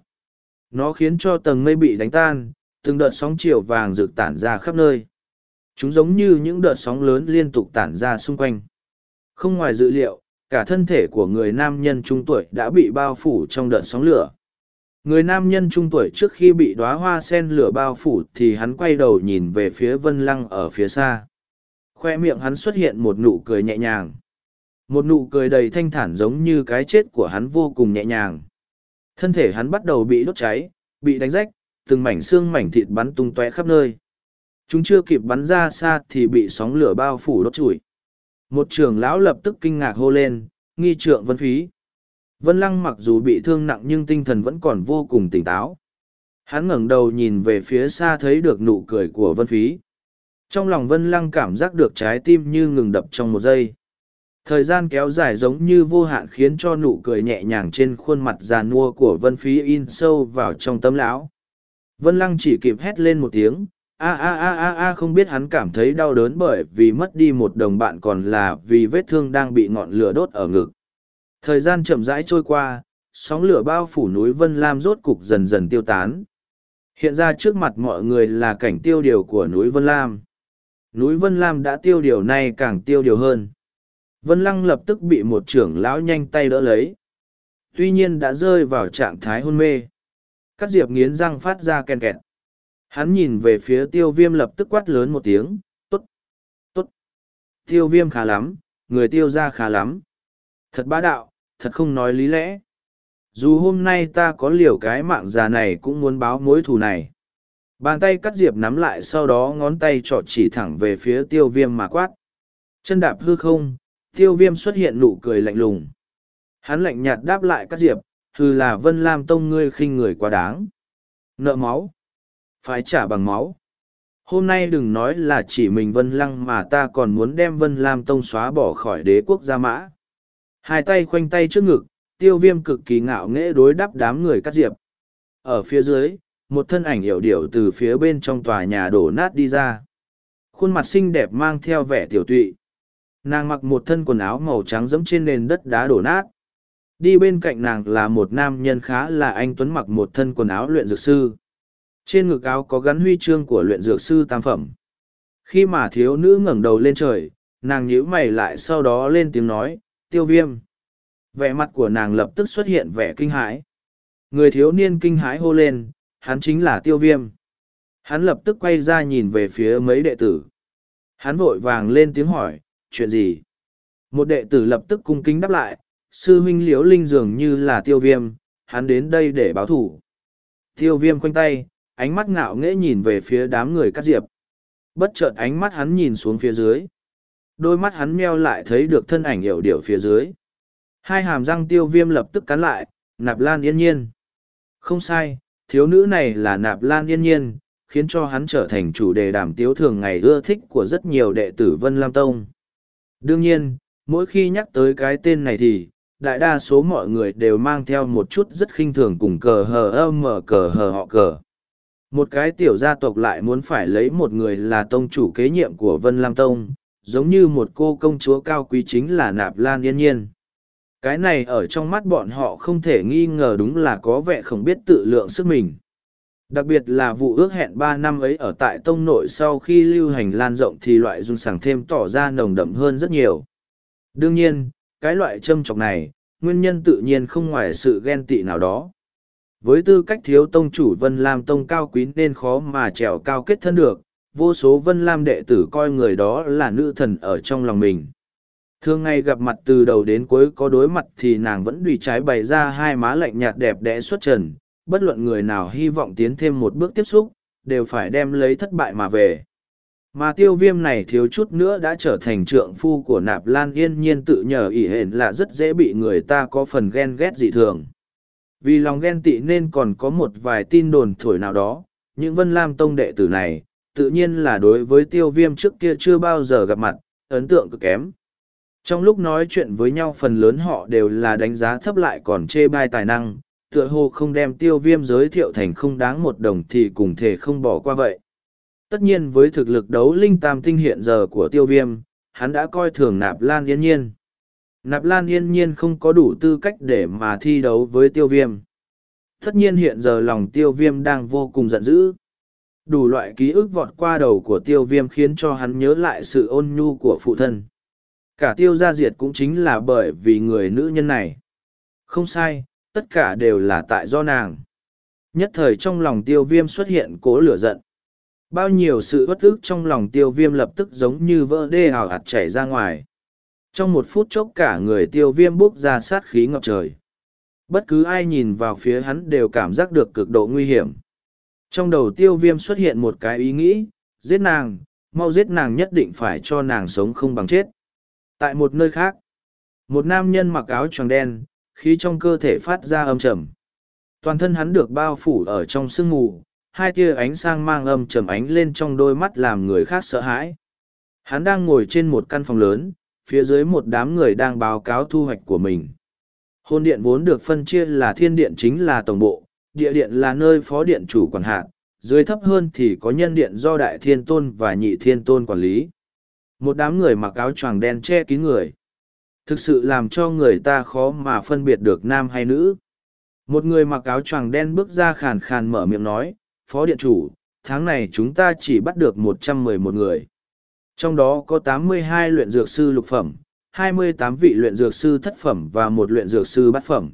Nó khiến cho tầng mây bị đánh tan, từng đợt sóng chiều vàng rực tản ra khắp nơi. Chúng giống như những đợt sóng lớn liên tục tản ra xung quanh. Không ngoài dự liệu, cả thân thể của người nam nhân trung tuổi đã bị bao phủ trong đợt sóng lửa. Người nam nhân trung tuổi trước khi bị đóa hoa sen lửa bao phủ thì hắn quay đầu nhìn về phía vân lăng ở phía xa. Khoe miệng hắn xuất hiện một nụ cười nhẹ nhàng. Một nụ cười đầy thanh thản giống như cái chết của hắn vô cùng nhẹ nhàng. Thân thể hắn bắt đầu bị đốt cháy, bị đánh rách, từng mảnh xương mảnh thịt bắn tung tóe khắp nơi. Chúng chưa kịp bắn ra xa thì bị sóng lửa bao phủ đốt trụi. Một trưởng lão lập tức kinh ngạc hô lên, nghi trượng vân phí. Vân Lăng mặc dù bị thương nặng nhưng tinh thần vẫn còn vô cùng tỉnh táo. Hắn ngẩng đầu nhìn về phía xa thấy được nụ cười của Vân Phí. Trong lòng Vân Lăng cảm giác được trái tim như ngừng đập trong một giây. Thời gian kéo dài giống như vô hạn khiến cho nụ cười nhẹ nhàng trên khuôn mặt già nua của Vân Phí in sâu vào trong tấm lão. Vân Lăng chỉ kịp hét lên một tiếng, a a a a a không biết hắn cảm thấy đau đớn bởi vì mất đi một đồng bạn còn là vì vết thương đang bị ngọn lửa đốt ở ngực. Thời gian chậm rãi trôi qua, sóng lửa bao phủ núi Vân Lam rốt cục dần dần tiêu tán. Hiện ra trước mặt mọi người là cảnh tiêu điều của núi Vân Lam. Núi Vân Lam đã tiêu điều nay càng tiêu điều hơn. Vân Lăng lập tức bị một trưởng lão nhanh tay đỡ lấy. Tuy nhiên đã rơi vào trạng thái hôn mê. Cắt diệp nghiến răng phát ra ken kẹt. Hắn nhìn về phía tiêu viêm lập tức quát lớn một tiếng, tốt, tốt. Tiêu viêm khá lắm, người tiêu ra khá lắm. Thật bá đạo, thật không nói lý lẽ. Dù hôm nay ta có liều cái mạng già này cũng muốn báo mối thù này. Bàn tay cắt diệp nắm lại sau đó ngón tay trỏ chỉ thẳng về phía tiêu viêm mà quát. Chân đạp hư không, tiêu viêm xuất hiện nụ cười lạnh lùng. Hắn lạnh nhạt đáp lại các diệp, hư là vân lam tông ngươi khinh người quá đáng. Nợ máu. Phải trả bằng máu. hôm nay đừng nói là chỉ mình vân lăng mà ta còn muốn đem vân lam tông xóa bỏ khỏi đế quốc gia mã hai tay khoanh tay trước ngực tiêu viêm cực kỳ ngạo nghễ đối đáp đám người cắt diệp ở phía dưới một thân ảnh hiểu điệu từ phía bên trong tòa nhà đổ nát đi ra khuôn mặt xinh đẹp mang theo vẻ tiểu tụy nàng mặc một thân quần áo màu trắng dẫm trên nền đất đá đổ nát. Đi bên cạnh nàng là một nam nhân khá là anh tuấn mặc một thân quần áo luyện dược sư. Trên ngực áo có gắn huy chương của luyện dược sư tam phẩm. Khi mà thiếu nữ ngẩng đầu lên trời, nàng nhíu mày lại sau đó lên tiếng nói, tiêu viêm. Vẻ mặt của nàng lập tức xuất hiện vẻ kinh hãi. Người thiếu niên kinh hãi hô lên, hắn chính là tiêu viêm. Hắn lập tức quay ra nhìn về phía mấy đệ tử. Hắn vội vàng lên tiếng hỏi chuyện gì? Một đệ tử lập tức cung kính đáp lại, sư huynh liễu linh dường như là tiêu viêm, hắn đến đây để báo thủ. Tiêu viêm quanh tay, ánh mắt ngạo nghễ nhìn về phía đám người cắt diệp. Bất chợt ánh mắt hắn nhìn xuống phía dưới. Đôi mắt hắn meo lại thấy được thân ảnh hiểu điệu phía dưới. Hai hàm răng tiêu viêm lập tức cắn lại, nạp lan yên nhiên. Không sai, thiếu nữ này là nạp lan yên nhiên, khiến cho hắn trở thành chủ đề đàm tiếu thường ngày ưa thích của rất nhiều đệ tử vân lam tông đương nhiên, mỗi khi nhắc tới cái tên này thì, đại đa số mọi người đều mang theo một chút rất khinh thường cùng cờ hờ ơ mở cờ hờ họ cờ. Một cái tiểu gia tộc lại muốn phải lấy một người là tông chủ kế nhiệm của vân lam tông, giống như một cô công chúa cao quý chính là nạp lan yên nhiên. Cái này ở trong mắt bọn họ không thể nghi ngờ đúng là có vẻ không biết tự lượng sức mình đặc biệt là vụ ước hẹn ba năm ấy ở tại tông nội sau khi lưu hành lan rộng thì loại dung sảng thêm tỏ ra nồng đậm hơn rất nhiều. Đương nhiên, cái loại châm chọc này, nguyên nhân tự nhiên không ngoài sự ghen tị nào đó. Với tư cách thiếu tông chủ vân lam tông cao quý nên khó mà trèo cao kết thân được, vô số vân lam đệ tử coi người đó là nữ thần ở trong lòng mình. Thường ngày gặp mặt từ đầu đến cuối có đối mặt thì nàng vẫn đùy trái bày ra hai má lạnh nhạt đẹp đẽ xuất trần bất luận người nào hy vọng tiến thêm một bước tiếp xúc, đều phải đem lấy thất bại mà về. Mà tiêu viêm này thiếu chút nữa đã trở thành trượng phu của nạp lan yên nhiên tự nhờ ỷ hển là rất dễ bị người ta có phần ghen ghét dị thường. Vì lòng ghen tị nên còn có một vài tin đồn thổi nào đó, những vân lam tông đệ tử này, tự nhiên là đối với tiêu viêm trước kia chưa bao giờ gặp mặt, ấn tượng cực kém. Trong lúc nói chuyện với nhau phần lớn họ đều là đánh giá thấp lại còn chê bai tài năng tựa hồ không đem tiêu viêm giới thiệu thành không đáng một đồng thì cùng thể không bỏ qua vậy. Tất nhiên với thực lực đấu linh tam tinh hiện giờ của tiêu viêm, hắn đã coi thường nạp lan yên nhiên. Nạp lan yên nhiên không có đủ tư cách để mà thi đấu với tiêu viêm. Tất nhiên hiện giờ lòng tiêu viêm đang vô cùng giận dữ. Đủ loại ký ức vọt qua đầu của tiêu viêm khiến cho hắn nhớ lại sự ôn nhu của phụ thân. Cả tiêu gia diệt cũng chính là bởi vì người nữ nhân này. Không sai tất cả đều là tại do nàng. Nhất thời trong lòng tiêu viêm xuất hiện cố lửa giận. Bao nhiêu sự bất ức trong lòng tiêu viêm lập tức giống như vỡ đê hào hạt chảy ra ngoài. Trong một phút chốc cả người tiêu viêm bốc ra sát khí ngập trời. Bất cứ ai nhìn vào phía hắn đều cảm giác được cực độ nguy hiểm. Trong đầu tiêu viêm xuất hiện một cái ý nghĩ, giết nàng, mau giết nàng nhất định phải cho nàng sống không bằng chết. Tại một nơi khác, một nam nhân mặc áo choàng đen khí trong cơ thể phát ra âm trầm. Toàn thân hắn được bao phủ ở trong sương mù, hai tia ánh sang mang âm trầm ánh lên trong đôi mắt làm người khác sợ hãi. Hắn đang ngồi trên một căn phòng lớn, phía dưới một đám người đang báo cáo thu hoạch của mình. Hôn điện vốn được phân chia là thiên điện chính là tổng bộ, địa điện là nơi phó điện chủ quản hạt, dưới thấp hơn thì có nhân điện do đại thiên tôn và nhị thiên tôn quản lý. Một đám người mặc áo choàng đen che kín người thực sự làm cho người ta khó mà phân biệt được nam hay nữ. Một người mặc áo choàng đen bước ra khàn khàn mở miệng nói, phó điện chủ, tháng này chúng ta chỉ bắt được một trăm mười một người. Trong đó có tám mươi hai luyện dược sư lục phẩm, hai mươi tám vị luyện dược sư thất phẩm và một luyện dược sư bát phẩm.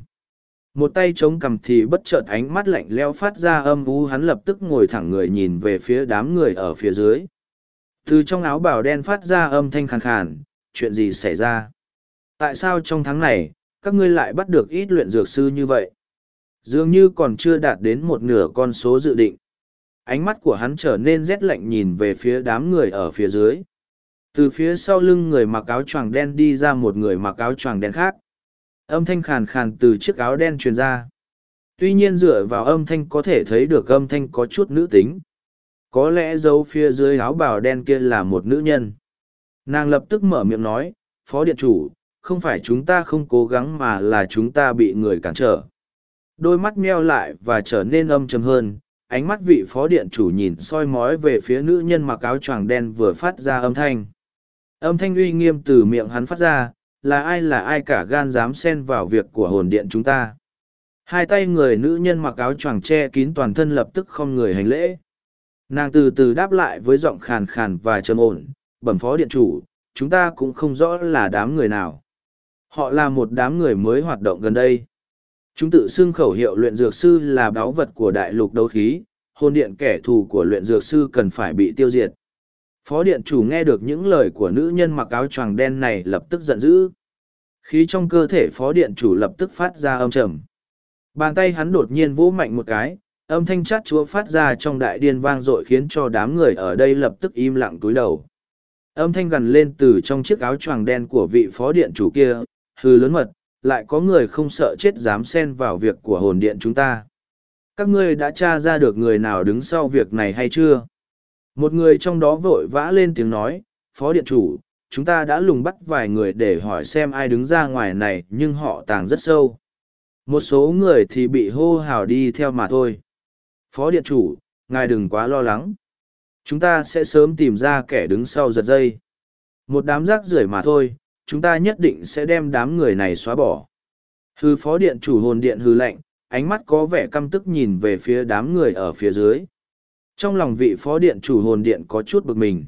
Một tay chống cằm thì bất chợt ánh mắt lạnh leo phát ra âm u, hắn lập tức ngồi thẳng người nhìn về phía đám người ở phía dưới. Từ trong áo bào đen phát ra âm thanh khàn khàn, chuyện gì xảy ra? Tại sao trong tháng này các ngươi lại bắt được ít luyện dược sư như vậy? Dường như còn chưa đạt đến một nửa con số dự định. Ánh mắt của hắn trở nên rét lạnh nhìn về phía đám người ở phía dưới. Từ phía sau lưng người mặc áo choàng đen đi ra một người mặc áo choàng đen khác. Âm thanh khàn khàn từ chiếc áo đen truyền ra. Tuy nhiên dựa vào âm thanh có thể thấy được âm thanh có chút nữ tính. Có lẽ dấu phía dưới áo bào đen kia là một nữ nhân. Nàng lập tức mở miệng nói, Phó Điện Chủ, không phải chúng ta không cố gắng mà là chúng ta bị người cản trở. Đôi mắt meo lại và trở nên âm trầm hơn, ánh mắt vị Phó Điện Chủ nhìn soi mói về phía nữ nhân mặc áo choàng đen vừa phát ra âm thanh. Âm thanh uy nghiêm từ miệng hắn phát ra, là ai là ai cả gan dám xen vào việc của hồn điện chúng ta. Hai tay người nữ nhân mặc áo choàng che kín toàn thân lập tức không người hành lễ. Nàng từ từ đáp lại với giọng khàn khàn và trầm ổn, bẩm phó điện chủ, chúng ta cũng không rõ là đám người nào. Họ là một đám người mới hoạt động gần đây. Chúng tự xưng khẩu hiệu luyện dược sư là báu vật của đại lục đấu khí, hôn điện kẻ thù của luyện dược sư cần phải bị tiêu diệt. Phó điện chủ nghe được những lời của nữ nhân mặc áo choàng đen này lập tức giận dữ. Khí trong cơ thể phó điện chủ lập tức phát ra âm trầm. Bàn tay hắn đột nhiên vỗ mạnh một cái, âm thanh chát chúa phát ra trong đại điên vang dội khiến cho đám người ở đây lập tức im lặng túi đầu. Âm thanh gần lên từ trong chiếc áo choàng đen của vị phó điện chủ kia, hư lớn mật, lại có người không sợ chết dám xen vào việc của hồn điện chúng ta. Các ngươi đã tra ra được người nào đứng sau việc này hay chưa? Một người trong đó vội vã lên tiếng nói, phó điện chủ, chúng ta đã lùng bắt vài người để hỏi xem ai đứng ra ngoài này nhưng họ tàng rất sâu. Một số người thì bị hô hào đi theo mà thôi. Phó điện chủ, ngài đừng quá lo lắng. Chúng ta sẽ sớm tìm ra kẻ đứng sau giật dây. Một đám rác rưởi mà thôi, chúng ta nhất định sẽ đem đám người này xóa bỏ. Hư phó điện chủ hồn điện hư lạnh, ánh mắt có vẻ căm tức nhìn về phía đám người ở phía dưới. Trong lòng vị phó điện chủ hồn điện có chút bực mình.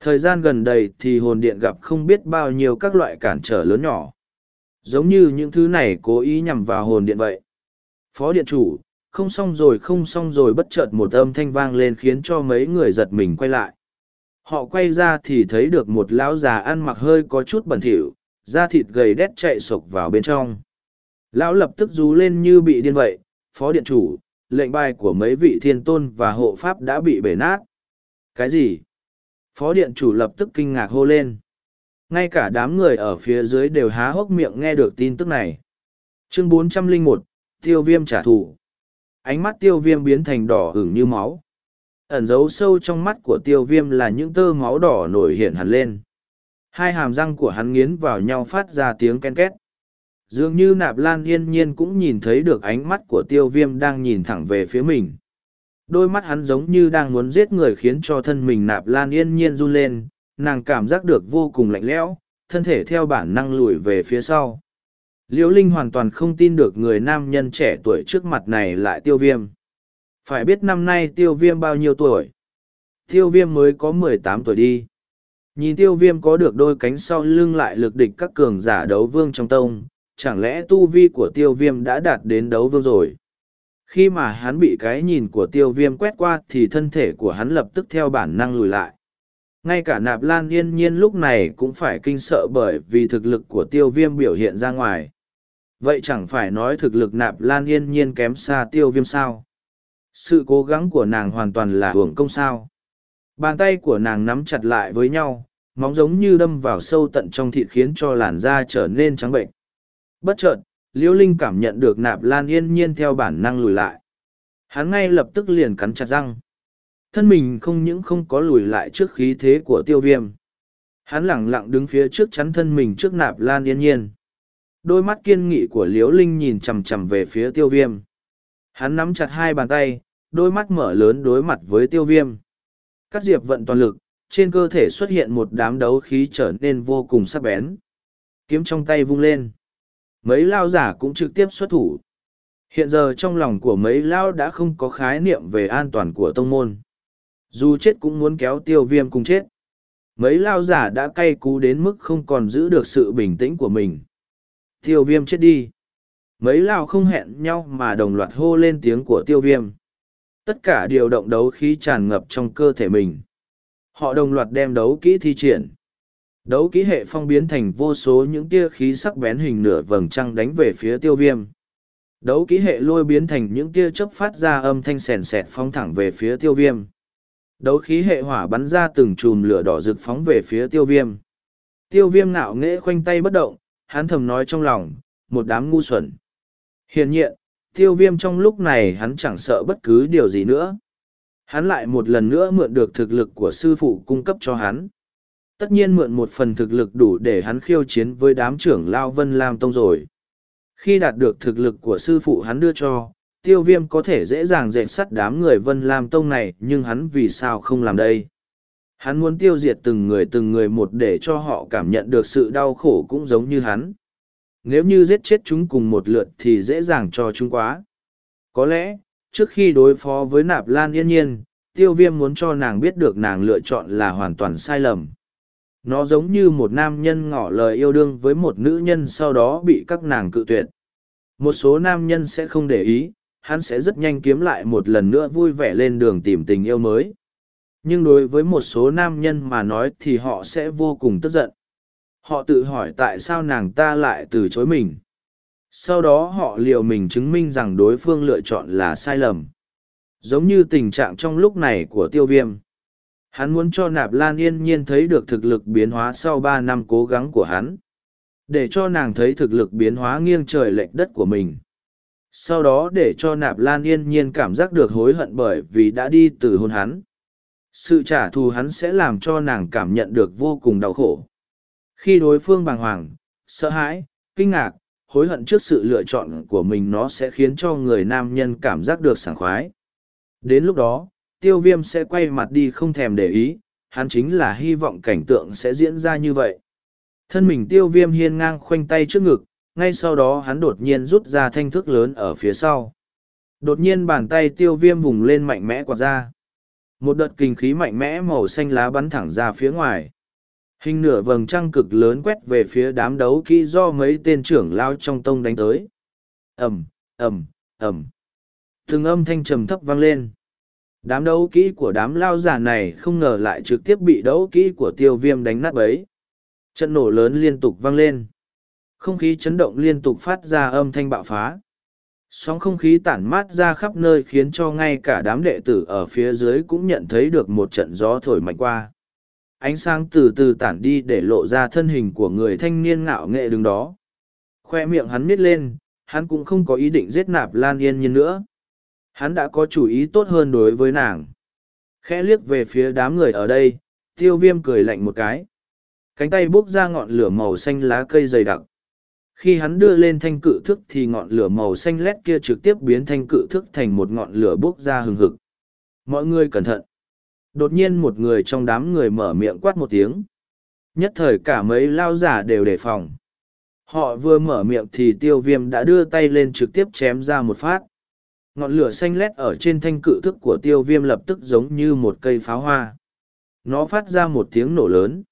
Thời gian gần đây thì hồn điện gặp không biết bao nhiêu các loại cản trở lớn nhỏ. Giống như những thứ này cố ý nhằm vào hồn điện vậy. Phó điện chủ, không xong rồi không xong rồi bất chợt một âm thanh vang lên khiến cho mấy người giật mình quay lại. Họ quay ra thì thấy được một lão già ăn mặc hơi có chút bẩn thỉu, da thịt gầy đét chạy sộc vào bên trong. Lão lập tức rú lên như bị điên vậy, phó điện chủ, lệnh bài của mấy vị thiên tôn và hộ pháp đã bị bể nát. Cái gì? Phó điện chủ lập tức kinh ngạc hô lên. Ngay cả đám người ở phía dưới đều há hốc miệng nghe được tin tức này. Chương 401, Tiêu viêm trả thù. Ánh mắt tiêu viêm biến thành đỏ hửng như máu. Ẩn giấu sâu trong mắt của tiêu viêm là những tơ máu đỏ nổi hiện hẳn lên. Hai hàm răng của hắn nghiến vào nhau phát ra tiếng ken két. Dường như nạp lan yên nhiên cũng nhìn thấy được ánh mắt của tiêu viêm đang nhìn thẳng về phía mình. Đôi mắt hắn giống như đang muốn giết người khiến cho thân mình nạp lan yên nhiên run lên, nàng cảm giác được vô cùng lạnh lẽo, thân thể theo bản năng lùi về phía sau. Liễu Linh hoàn toàn không tin được người nam nhân trẻ tuổi trước mặt này lại tiêu viêm. Phải biết năm nay tiêu viêm bao nhiêu tuổi? Tiêu viêm mới có mười tám tuổi đi. Nhìn tiêu viêm có được đôi cánh sau lưng lại lực địch các cường giả đấu vương trong tông, chẳng lẽ tu vi của tiêu viêm đã đạt đến đấu vương rồi? Khi mà hắn bị cái nhìn của tiêu viêm quét qua thì thân thể của hắn lập tức theo bản năng lùi lại. Ngay cả nạp lan yên nhiên lúc này cũng phải kinh sợ bởi vì thực lực của tiêu viêm biểu hiện ra ngoài. Vậy chẳng phải nói thực lực nạp lan yên nhiên kém xa tiêu viêm sao? Sự cố gắng của nàng hoàn toàn là hưởng công sao. Bàn tay của nàng nắm chặt lại với nhau, móng giống như đâm vào sâu tận trong thịt khiến cho làn da trở nên trắng bệnh. Bất chợt, Liễu Linh cảm nhận được nạp lan yên nhiên theo bản năng lùi lại. Hắn ngay lập tức liền cắn chặt răng. Thân mình không những không có lùi lại trước khí thế của tiêu viêm. Hắn lẳng lặng đứng phía trước chắn thân mình trước nạp lan yên nhiên. Đôi mắt kiên nghị của Liễu Linh nhìn chằm chằm về phía tiêu viêm. Hắn nắm chặt hai bàn tay, đôi mắt mở lớn đối mặt với tiêu viêm. Cắt diệp vận toàn lực, trên cơ thể xuất hiện một đám đấu khí trở nên vô cùng sắc bén. Kiếm trong tay vung lên. Mấy lao giả cũng trực tiếp xuất thủ. Hiện giờ trong lòng của mấy lao đã không có khái niệm về an toàn của tông môn. Dù chết cũng muốn kéo tiêu viêm cùng chết. Mấy lao giả đã cay cú đến mức không còn giữ được sự bình tĩnh của mình. Tiêu viêm chết đi. Mấy lao không hẹn nhau mà đồng loạt hô lên tiếng của tiêu viêm. Tất cả điều động đấu khí tràn ngập trong cơ thể mình. Họ đồng loạt đem đấu kỹ thi triển. Đấu kỹ hệ phong biến thành vô số những tia khí sắc bén hình nửa vầng trăng đánh về phía tiêu viêm. Đấu kỹ hệ lôi biến thành những tia chớp phát ra âm thanh sèn sẹt phóng thẳng về phía tiêu viêm. Đấu khí hệ hỏa bắn ra từng chùm lửa đỏ rực phóng về phía tiêu viêm. Tiêu viêm nạo nghễ khoanh tay bất động, hắn thầm nói trong lòng, một đám ngu xuẩn. Hiển nhiên, tiêu viêm trong lúc này hắn chẳng sợ bất cứ điều gì nữa. Hắn lại một lần nữa mượn được thực lực của sư phụ cung cấp cho hắn. Tất nhiên mượn một phần thực lực đủ để hắn khiêu chiến với đám trưởng Lao Vân Lam Tông rồi. Khi đạt được thực lực của sư phụ hắn đưa cho, tiêu viêm có thể dễ dàng dẹp sắt đám người Vân Lam Tông này nhưng hắn vì sao không làm đây? Hắn muốn tiêu diệt từng người từng người một để cho họ cảm nhận được sự đau khổ cũng giống như hắn. Nếu như giết chết chúng cùng một lượt thì dễ dàng cho chúng quá. Có lẽ, trước khi đối phó với nạp lan yên nhiên, tiêu viêm muốn cho nàng biết được nàng lựa chọn là hoàn toàn sai lầm. Nó giống như một nam nhân ngỏ lời yêu đương với một nữ nhân sau đó bị các nàng cự tuyệt. Một số nam nhân sẽ không để ý, hắn sẽ rất nhanh kiếm lại một lần nữa vui vẻ lên đường tìm tình yêu mới nhưng đối với một số nam nhân mà nói thì họ sẽ vô cùng tức giận họ tự hỏi tại sao nàng ta lại từ chối mình. Sau đó họ liệu mình chứng minh rằng đối phương lựa chọn là sai lầm. Giống như tình trạng trong lúc này của tiêu viêm. Hắn muốn cho nạp lan yên nhiên thấy được thực lực biến hóa sau ba năm cố gắng của hắn. Để cho nàng thấy thực lực biến hóa nghiêng trời lệch đất của mình. Sau đó để cho nạp lan yên nhiên cảm giác được hối hận bởi vì đã đi từ hôn hắn. Sự trả thù hắn sẽ làm cho nàng cảm nhận được vô cùng đau khổ khi đối phương bàng hoàng, sợ hãi, kinh ngạc, hối hận trước sự lựa chọn của mình nó sẽ khiến cho người nam nhân cảm giác được sảng khoái. Đến lúc đó, tiêu viêm sẽ quay mặt đi không thèm để ý, hắn chính là hy vọng cảnh tượng sẽ diễn ra như vậy. Thân mình tiêu viêm hiên ngang khoanh tay trước ngực, ngay sau đó hắn đột nhiên rút ra thanh thức lớn ở phía sau. Đột nhiên bàn tay tiêu viêm vùng lên mạnh mẽ quạt ra. Một đợt kinh khí mạnh mẽ màu xanh lá bắn thẳng ra phía ngoài hình nửa vầng trăng cực lớn quét về phía đám đấu kỹ do mấy tên trưởng lao trong tông đánh tới. Ẩm ẩm ẩm từng âm thanh trầm thấp vang lên. Đám đấu kỹ của đám lao giả này không ngờ lại trực tiếp bị đấu kỹ của tiêu viêm đánh nát bấy. Trận nổ lớn liên tục vang lên. Không khí chấn động liên tục phát ra âm thanh bạo phá. Sóng không khí tản mát ra khắp nơi khiến cho ngay cả đám đệ tử ở phía dưới cũng nhận thấy được một trận gió thổi mạnh qua ánh sáng từ từ tản đi để lộ ra thân hình của người thanh niên ngạo nghệ đứng đó. Khoe miệng hắn miết lên, hắn cũng không có ý định giết nạp lan yên nhiên nữa. Hắn đã có chủ ý tốt hơn đối với nàng. Khẽ liếc về phía đám người ở đây, tiêu viêm cười lạnh một cái. Cánh tay bốc ra ngọn lửa màu xanh lá cây dày đặc. Khi hắn đưa lên thanh cự thức thì ngọn lửa màu xanh lét kia trực tiếp biến thanh cự thức thành một ngọn lửa bốc ra hừng hực. Mọi người cẩn thận đột nhiên một người trong đám người mở miệng quát một tiếng. Nhất thời cả mấy lao giả đều đề phòng. Họ vừa mở miệng thì tiêu viêm đã đưa tay lên trực tiếp chém ra một phát. Ngọn lửa xanh lét ở trên thanh cự thức của tiêu viêm lập tức giống như một cây pháo hoa. Nó phát ra một tiếng nổ lớn.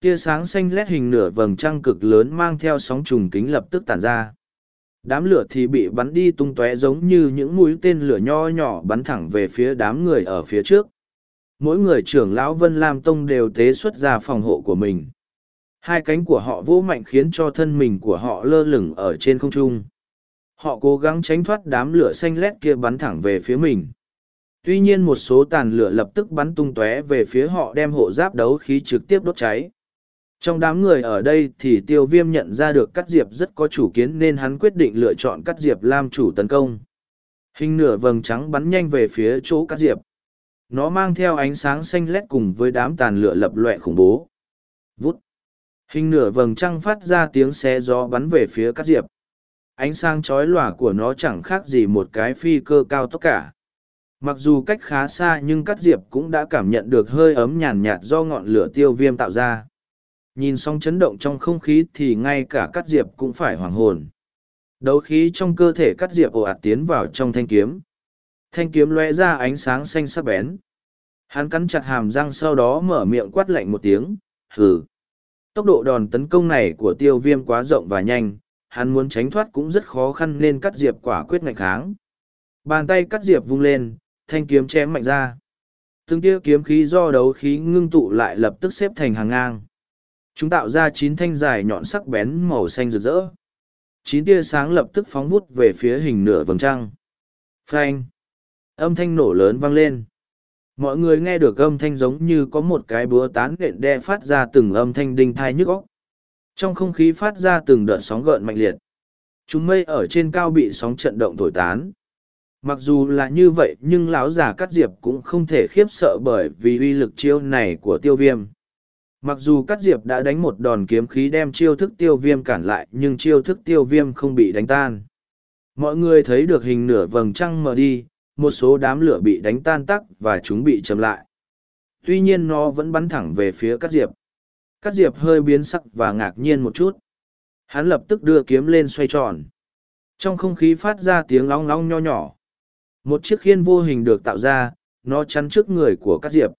Tia sáng xanh lét hình nửa vầng trăng cực lớn mang theo sóng trùng kính lập tức tản ra. Đám lửa thì bị bắn đi tung tóe giống như những mũi tên lửa nho nhỏ bắn thẳng về phía đám người ở phía trước mỗi người trưởng lão vân lam tông đều tế xuất ra phòng hộ của mình. Hai cánh của họ vỗ mạnh khiến cho thân mình của họ lơ lửng ở trên không trung. Họ cố gắng tránh thoát đám lửa xanh lét kia bắn thẳng về phía mình. Tuy nhiên một số tàn lửa lập tức bắn tung tóe về phía họ đem hộ giáp đấu khí trực tiếp đốt cháy. Trong đám người ở đây thì tiêu viêm nhận ra được cắt diệp rất có chủ kiến nên hắn quyết định lựa chọn cắt diệp làm chủ tấn công. Hình nửa vầng trắng bắn nhanh về phía chỗ cắt diệp nó mang theo ánh sáng xanh lét cùng với đám tàn lửa lập loẹ khủng bố. Vút. Hình nửa vầng trăng phát ra tiếng xe gió bắn về phía Cát diệp. Ánh sáng chói lòa của nó chẳng khác gì một cái phi cơ cao tốc cả. Mặc dù cách khá xa nhưng Cát diệp cũng đã cảm nhận được hơi ấm nhàn nhạt do ngọn lửa tiêu viêm tạo ra. Nhìn xong chấn động trong không khí thì ngay cả Cát diệp cũng phải hoảng hồn. Đấu khí trong cơ thể Cát diệp ồ ạt tiến vào trong thanh kiếm. Thanh kiếm lóe ra ánh sáng xanh sắc bén. Hắn cắn chặt hàm răng sau đó mở miệng quát lạnh một tiếng, hừ. Tốc độ đòn tấn công này của tiêu viêm quá rộng và nhanh, hắn muốn tránh thoát cũng rất khó khăn nên cắt diệp quả quyết ngạch kháng. Bàn tay cắt diệp vung lên, thanh kiếm chém mạnh ra. Từng tia kiếm khí do đấu khí ngưng tụ lại lập tức xếp thành hàng ngang. Chúng tạo ra chín thanh dài nhọn sắc bén màu xanh rực rỡ. Chín tia sáng lập tức phóng vút về phía hình nửa vầng trăng. Phanh! Âm thanh nổ lớn vang lên. Mọi người nghe được âm thanh giống như có một cái búa tán đện đe phát ra từng âm thanh đinh thai nhức óc. Trong không khí phát ra từng đợt sóng gợn mạnh liệt. Chúng mây ở trên cao bị sóng trận động thổi tán. mặc dù là như vậy, nhưng lão già cắt diệp cũng không thể khiếp sợ bởi vì uy lực chiêu này của tiêu viêm mặc dù cắt diệp đã đánh một đòn kiếm khí đem chiêu thức tiêu viêm cản lại, nhưng chiêu thức tiêu viêm không bị đánh tan mọi người thấy được hình nửa vầng trăng mờ đi một số đám lửa bị đánh tan tắc và chúng bị chậm lại. Tuy nhiên nó vẫn bắn thẳng về phía Cát diệp. Cát diệp hơi biến sắc và ngạc nhiên một chút. Hắn lập tức đưa kiếm lên xoay tròn. Trong không khí phát ra tiếng long long nho nhỏ. Một chiếc khiên vô hình được tạo ra, nó chắn trước người của Cát diệp.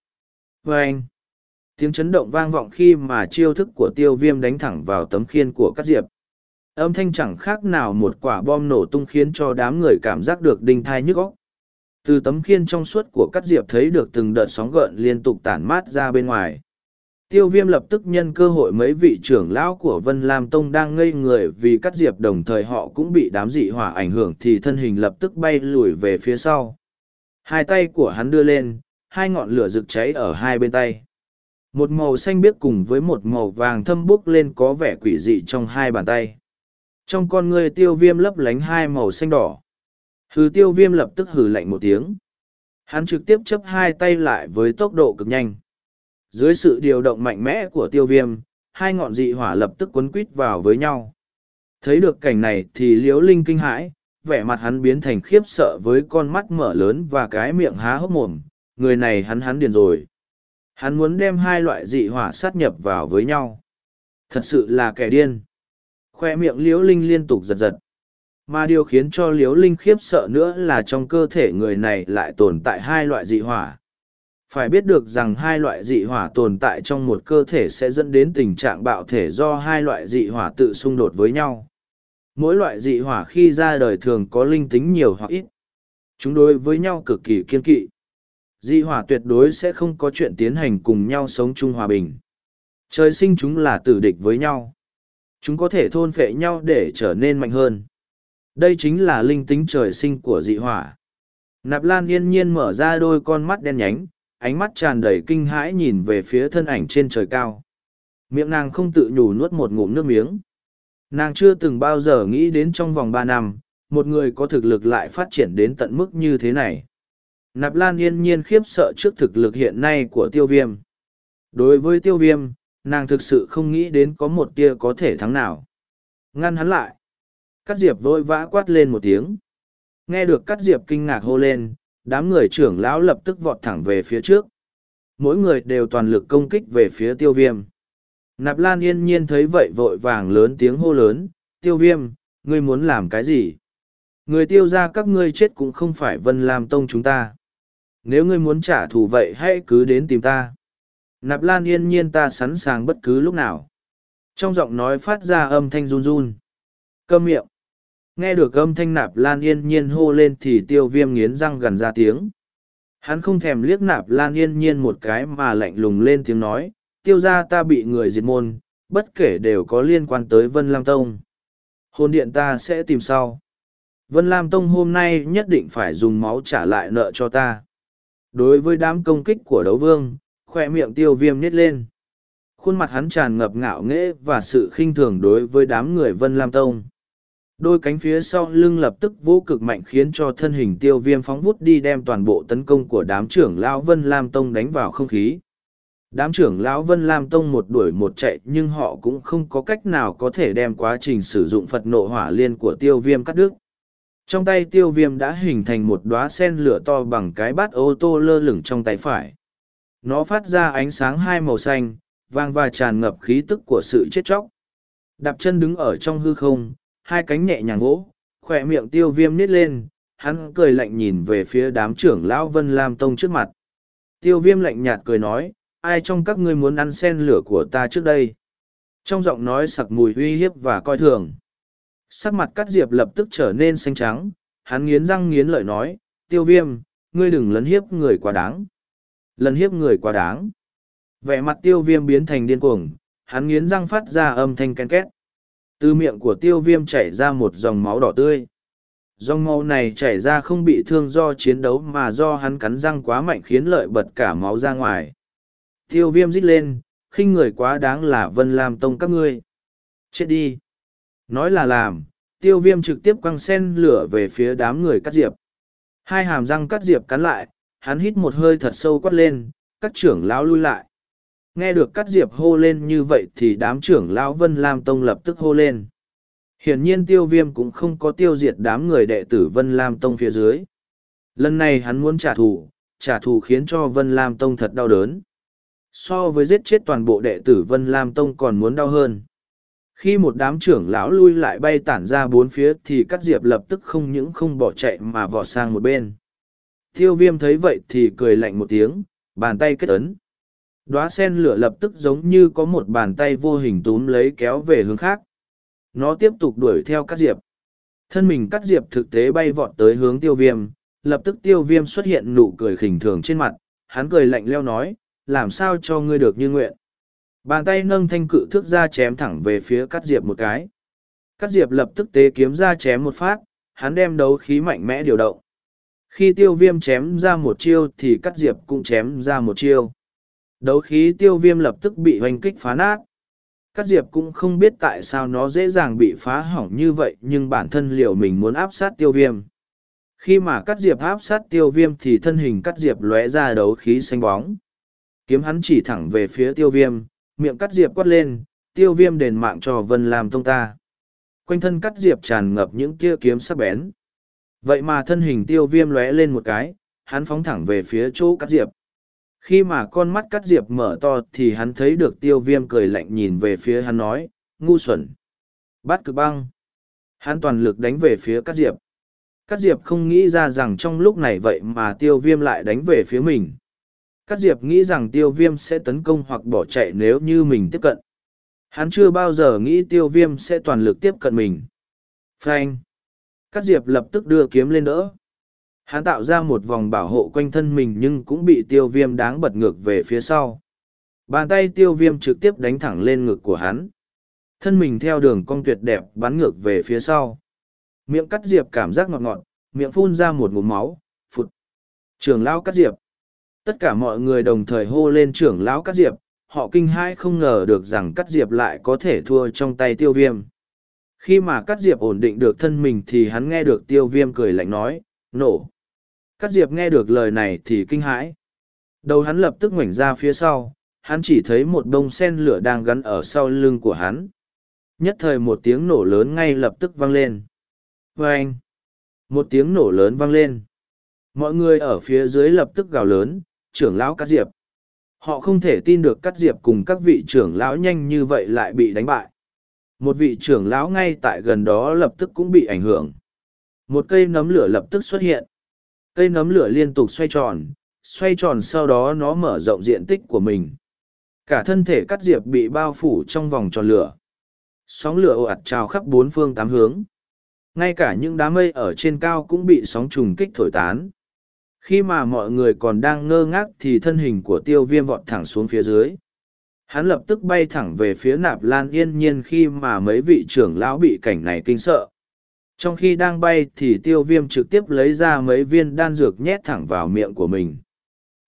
Vâng! anh, tiếng chấn động vang vọng khi mà chiêu thức của tiêu viêm đánh thẳng vào tấm khiên của Cát diệp. Âm thanh chẳng khác nào một quả bom nổ tung khiến cho đám người cảm giác được đinh thai nhức óc từ tấm khiên trong suốt của cắt diệp thấy được từng đợt sóng gợn liên tục tản mát ra bên ngoài. Tiêu viêm lập tức nhân cơ hội mấy vị trưởng lão của vân lam tông đang ngây người vì cắt diệp đồng thời họ cũng bị đám dị hỏa ảnh hưởng thì thân hình lập tức bay lùi về phía sau. Hai tay của hắn đưa lên, hai ngọn lửa rực cháy ở hai bên tay. Một màu xanh biếc cùng với một màu vàng thâm bốc lên có vẻ quỷ dị trong hai bàn tay. Trong con người tiêu viêm lấp lánh hai màu xanh đỏ hừ, tiêu viêm lập tức hừ lạnh một tiếng. Hắn trực tiếp chấp hai tay lại với tốc độ cực nhanh. Dưới sự điều động mạnh mẽ của tiêu viêm, hai ngọn dị hỏa lập tức quấn quít vào với nhau. Thấy được cảnh này thì liếu linh kinh hãi, vẻ mặt hắn biến thành khiếp sợ với con mắt mở lớn và cái miệng há hốc mồm. Người này hắn hắn điền rồi. Hắn muốn đem hai loại dị hỏa sát nhập vào với nhau. Thật sự là kẻ điên. Khoe miệng liễu linh liên tục giật giật mà điều khiến cho liễu linh khiếp sợ nữa là trong cơ thể người này lại tồn tại hai loại dị hỏa. Phải biết được rằng hai loại dị hỏa tồn tại trong một cơ thể sẽ dẫn đến tình trạng bạo thể do hai loại dị hỏa tự xung đột với nhau. Mỗi loại dị hỏa khi ra đời thường có linh tính nhiều hoặc ít. Chúng đối với nhau cực kỳ kiên kỵ. Dị hỏa tuyệt đối sẽ không có chuyện tiến hành cùng nhau sống chung hòa bình. Trời sinh chúng là tử địch với nhau. Chúng có thể thôn phệ nhau để trở nên mạnh hơn đây chính là linh tính trời sinh của dị hỏa. Nạp lan yên nhiên mở ra đôi con mắt đen nhánh, ánh mắt tràn đầy kinh hãi nhìn về phía thân ảnh trên trời cao. Miệng nàng không tự nhủ nuốt một ngụm nước miếng. Nàng chưa từng bao giờ nghĩ đến trong vòng ba năm, một người có thực lực lại phát triển đến tận mức như thế này. Nạp lan yên nhiên khiếp sợ trước thực lực hiện nay của tiêu viêm. Đối với tiêu viêm, nàng thực sự không nghĩ đến có một tia có thể thắng nào. Ngăn hắn lại. Cát diệp vội vã quát lên một tiếng. Nghe được Cát diệp kinh ngạc hô lên, đám người trưởng lão lập tức vọt thẳng về phía trước. Mỗi người đều toàn lực công kích về phía tiêu viêm. Nạp lan yên nhiên thấy vậy vội vàng lớn tiếng hô lớn, tiêu viêm, ngươi muốn làm cái gì? Người tiêu ra các ngươi chết cũng không phải vân làm tông chúng ta. Nếu ngươi muốn trả thù vậy hãy cứ đến tìm ta. Nạp lan yên nhiên ta sẵn sàng bất cứ lúc nào. Trong giọng nói phát ra âm thanh run run. Câm miệng nghe được âm thanh nạp lan yên nhiên hô lên thì tiêu viêm nghiến răng gần ra tiếng. Hắn không thèm liếc nạp lan yên nhiên một cái mà lạnh lùng lên tiếng nói, tiêu ra ta bị người diệt môn, bất kể đều có liên quan tới vân lam tông. Hôn điện ta sẽ tìm sau. Vân lam tông hôm nay nhất định phải dùng máu trả lại nợ cho ta. Đối với đám công kích của đấu vương, khoe miệng tiêu viêm nhét lên. Khuôn mặt hắn tràn ngập ngạo nghễ và sự khinh thường đối với đám người vân lam tông đôi cánh phía sau lưng lập tức vô cực mạnh khiến cho thân hình tiêu viêm phóng vút đi đem toàn bộ tấn công của đám trưởng lão vân lam tông đánh vào không khí. Đám trưởng lão vân lam tông một đuổi một chạy nhưng họ cũng không có cách nào có thể đem quá trình sử dụng phật nộ hỏa liên của tiêu viêm cắt đứt. Trong tay tiêu viêm đã hình thành một đoá sen lửa to bằng cái bát ô tô lơ lửng trong tay phải. Nó phát ra ánh sáng hai màu xanh, vang và tràn ngập khí tức của sự chết chóc. Đạp chân đứng ở trong hư không hai cánh nhẹ nhàng vỗ, khỏe miệng tiêu viêm nít lên, hắn cười lạnh nhìn về phía đám trưởng lão vân lam tông trước mặt. Tiêu viêm lạnh nhạt cười nói, ai trong các ngươi muốn ăn sen lửa của ta trước đây? Trong giọng nói sặc mùi uy hiếp và coi thường. Sắc mặt cắt diệp lập tức trở nên xanh trắng, hắn nghiến răng nghiến lợi nói, tiêu viêm, ngươi đừng lấn hiếp người quá đáng. Lấn hiếp người quá đáng. Vẻ mặt tiêu viêm biến thành điên cuồng, hắn nghiến răng phát ra âm thanh ken két từ miệng của tiêu viêm chảy ra một dòng máu đỏ tươi. Dòng máu này chảy ra không bị thương do chiến đấu mà do hắn cắn răng quá mạnh khiến lợi bật cả máu ra ngoài. Tiêu viêm rít lên khinh người quá đáng là vân lam tông các ngươi. Chết đi. Nói là làm tiêu viêm trực tiếp quăng sen lửa về phía đám người cắt diệp. Hai hàm răng cắt diệp cắn lại, hắn hít một hơi thật sâu quát lên, các trưởng lão lui lại. Nghe được cắt diệp hô lên như vậy thì đám trưởng lão Vân Lam Tông lập tức hô lên. Hiển nhiên tiêu viêm cũng không có tiêu diệt đám người đệ tử Vân Lam Tông phía dưới. Lần này hắn muốn trả thù, trả thù khiến cho Vân Lam Tông thật đau đớn. So với giết chết toàn bộ đệ tử Vân Lam Tông còn muốn đau hơn. Khi một đám trưởng lão lui lại bay tản ra bốn phía thì cắt diệp lập tức không những không bỏ chạy mà vọt sang một bên. Tiêu viêm thấy vậy thì cười lạnh một tiếng, bàn tay kết ấn. Đóa sen lửa lập tức giống như có một bàn tay vô hình túm lấy kéo về hướng khác. Nó tiếp tục đuổi theo cắt diệp. Thân mình cắt diệp thực tế bay vọt tới hướng tiêu viêm, lập tức tiêu viêm xuất hiện nụ cười khỉnh thường trên mặt, hắn cười lạnh leo nói, làm sao cho ngươi được như nguyện. Bàn tay nâng thanh cự thước ra chém thẳng về phía cắt diệp một cái. Cắt diệp lập tức tế kiếm ra chém một phát, hắn đem đấu khí mạnh mẽ điều động. Khi tiêu viêm chém ra một chiêu thì cắt diệp cũng chém ra một chiêu. Đấu khí tiêu viêm lập tức bị oanh kích phá nát. Cắt diệp cũng không biết tại sao nó dễ dàng bị phá hỏng như vậy nhưng bản thân liệu mình muốn áp sát tiêu viêm. Khi mà cắt diệp áp sát tiêu viêm thì thân hình cắt diệp lóe ra đấu khí xanh bóng. Kiếm hắn chỉ thẳng về phía tiêu viêm, miệng cắt diệp quát lên, tiêu viêm đền mạng cho Vân Lam Tông ta. Quanh thân cắt diệp tràn ngập những tia kiếm sắc bén. Vậy mà thân hình tiêu viêm lóe lên một cái, hắn phóng thẳng về phía chỗ cắt diệp. Khi mà con mắt cắt diệp mở to thì hắn thấy được tiêu viêm cười lạnh nhìn về phía hắn nói, ngu xuẩn. Bắt cực băng. Hắn toàn lực đánh về phía cắt diệp. Cắt diệp không nghĩ ra rằng trong lúc này vậy mà tiêu viêm lại đánh về phía mình. Cát Diệp nghĩ rằng tiêu viêm sẽ tấn công hoặc bỏ chạy nếu như mình tiếp cận. Hắn chưa bao giờ nghĩ tiêu viêm sẽ toàn lực tiếp cận mình. Frank. Cát Diệp lập tức đưa kiếm lên đỡ. Hắn tạo ra một vòng bảo hộ quanh thân mình nhưng cũng bị tiêu viêm đáng bật ngược về phía sau. Bàn tay tiêu viêm trực tiếp đánh thẳng lên ngực của hắn. Thân mình theo đường cong tuyệt đẹp bắn ngược về phía sau. Miệng cắt diệp cảm giác ngọt ngọt, miệng phun ra một ngụm máu, phụt. Trường Lão cắt diệp tất cả mọi người đồng thời hô lên trưởng lão cắt diệp họ kinh hãi không ngờ được rằng cắt diệp lại có thể thua trong tay tiêu viêm khi mà cắt diệp ổn định được thân mình thì hắn nghe được tiêu viêm cười lạnh nói nổ Cát diệp nghe được lời này thì kinh hãi đầu hắn lập tức ngoảnh ra phía sau hắn chỉ thấy một bông sen lửa đang gắn ở sau lưng của hắn nhất thời một tiếng nổ lớn ngay lập tức vang lên Vâng, một tiếng nổ lớn vang lên mọi người ở phía dưới lập tức gào lớn trưởng lão Cát diệp. Họ không thể tin được Cát diệp cùng các vị trưởng lão nhanh như vậy lại bị đánh bại. Một vị trưởng lão ngay tại gần đó lập tức cũng bị ảnh hưởng. Một cây nấm lửa lập tức xuất hiện. Cây nấm lửa liên tục xoay tròn, xoay tròn sau đó nó mở rộng diện tích của mình. Cả thân thể cắt diệp bị bao phủ trong vòng tròn lửa. Sóng lửa ồ ạt trào khắp bốn phương tám hướng. Ngay cả những đám mây ở trên cao cũng bị sóng trùng kích thổi tán khi mà mọi người còn đang ngơ ngác thì thân hình của tiêu viêm vọt thẳng xuống phía dưới hắn lập tức bay thẳng về phía nạp lan yên nhiên khi mà mấy vị trưởng lão bị cảnh này kinh sợ trong khi đang bay thì tiêu viêm trực tiếp lấy ra mấy viên đan dược nhét thẳng vào miệng của mình.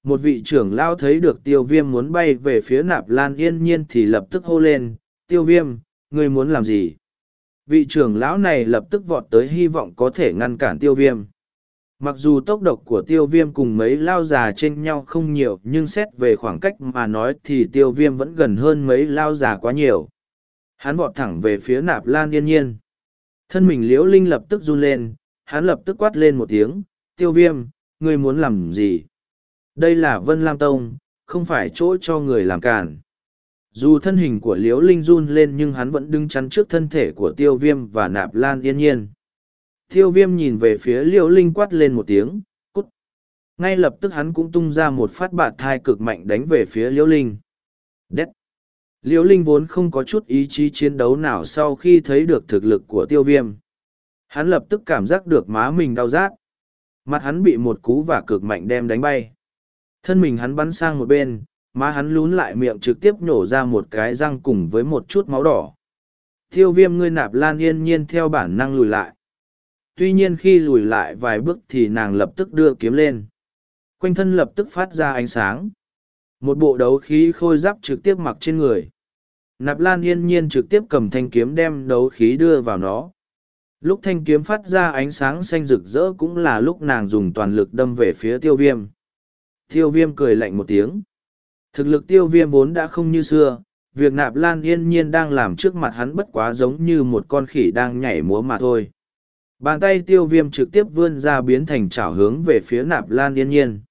Một vị trưởng lão thấy được tiêu viêm muốn bay về phía nạp lan yên nhiên thì lập tức hô lên, tiêu viêm, ngươi muốn làm gì? Vị trưởng lão này lập tức vọt tới hy vọng có thể ngăn cản tiêu viêm. Mặc dù tốc độc của tiêu viêm cùng mấy lao già trên nhau không nhiều, nhưng xét về khoảng cách mà nói thì tiêu viêm vẫn gần hơn mấy lao già quá nhiều. Hắn vọt thẳng về phía nạp lan yên nhiên thân mình liễu linh lập tức run lên hắn lập tức quát lên một tiếng tiêu viêm ngươi muốn làm gì đây là vân lam tông không phải chỗ cho người làm cản dù thân hình của liễu linh run lên nhưng hắn vẫn đứng chắn trước thân thể của tiêu viêm và nạp lan yên nhiên Tiêu viêm nhìn về phía liễu linh quát lên một tiếng, cút. Ngay lập tức hắn cũng tung ra một phát bạt thai cực mạnh đánh về phía liễu linh. Đét. Liễu linh vốn không có chút ý chí chiến đấu nào sau khi thấy được thực lực của tiêu viêm. Hắn lập tức cảm giác được má mình đau rát. Mặt hắn bị một cú và cực mạnh đem đánh bay. Thân mình hắn bắn sang một bên, má hắn lún lại miệng trực tiếp nhổ ra một cái răng cùng với một chút máu đỏ. Tiêu viêm ngươi nạp lan yên nhiên theo bản năng lùi lại tuy nhiên khi lùi lại vài bước thì nàng lập tức đưa kiếm lên quanh thân lập tức phát ra ánh sáng một bộ đấu khí khôi giáp trực tiếp mặc trên người nạp lan yên nhiên trực tiếp cầm thanh kiếm đem đấu khí đưa vào nó Lúc thanh kiếm phát ra ánh sáng xanh rực rỡ cũng là lúc nàng dùng toàn lực đâm về phía tiêu viêm. Tiêu viêm cười lạnh một tiếng. Thực lực tiêu viêm vốn đã không như xưa, việc nạp lan yên nhiên đang làm trước mặt hắn bất quá giống như một con khỉ đang nhảy múa mà thôi. Bàn tay tiêu viêm trực tiếp vươn ra biến thành chảo hướng về phía nạp lan yên nhiên.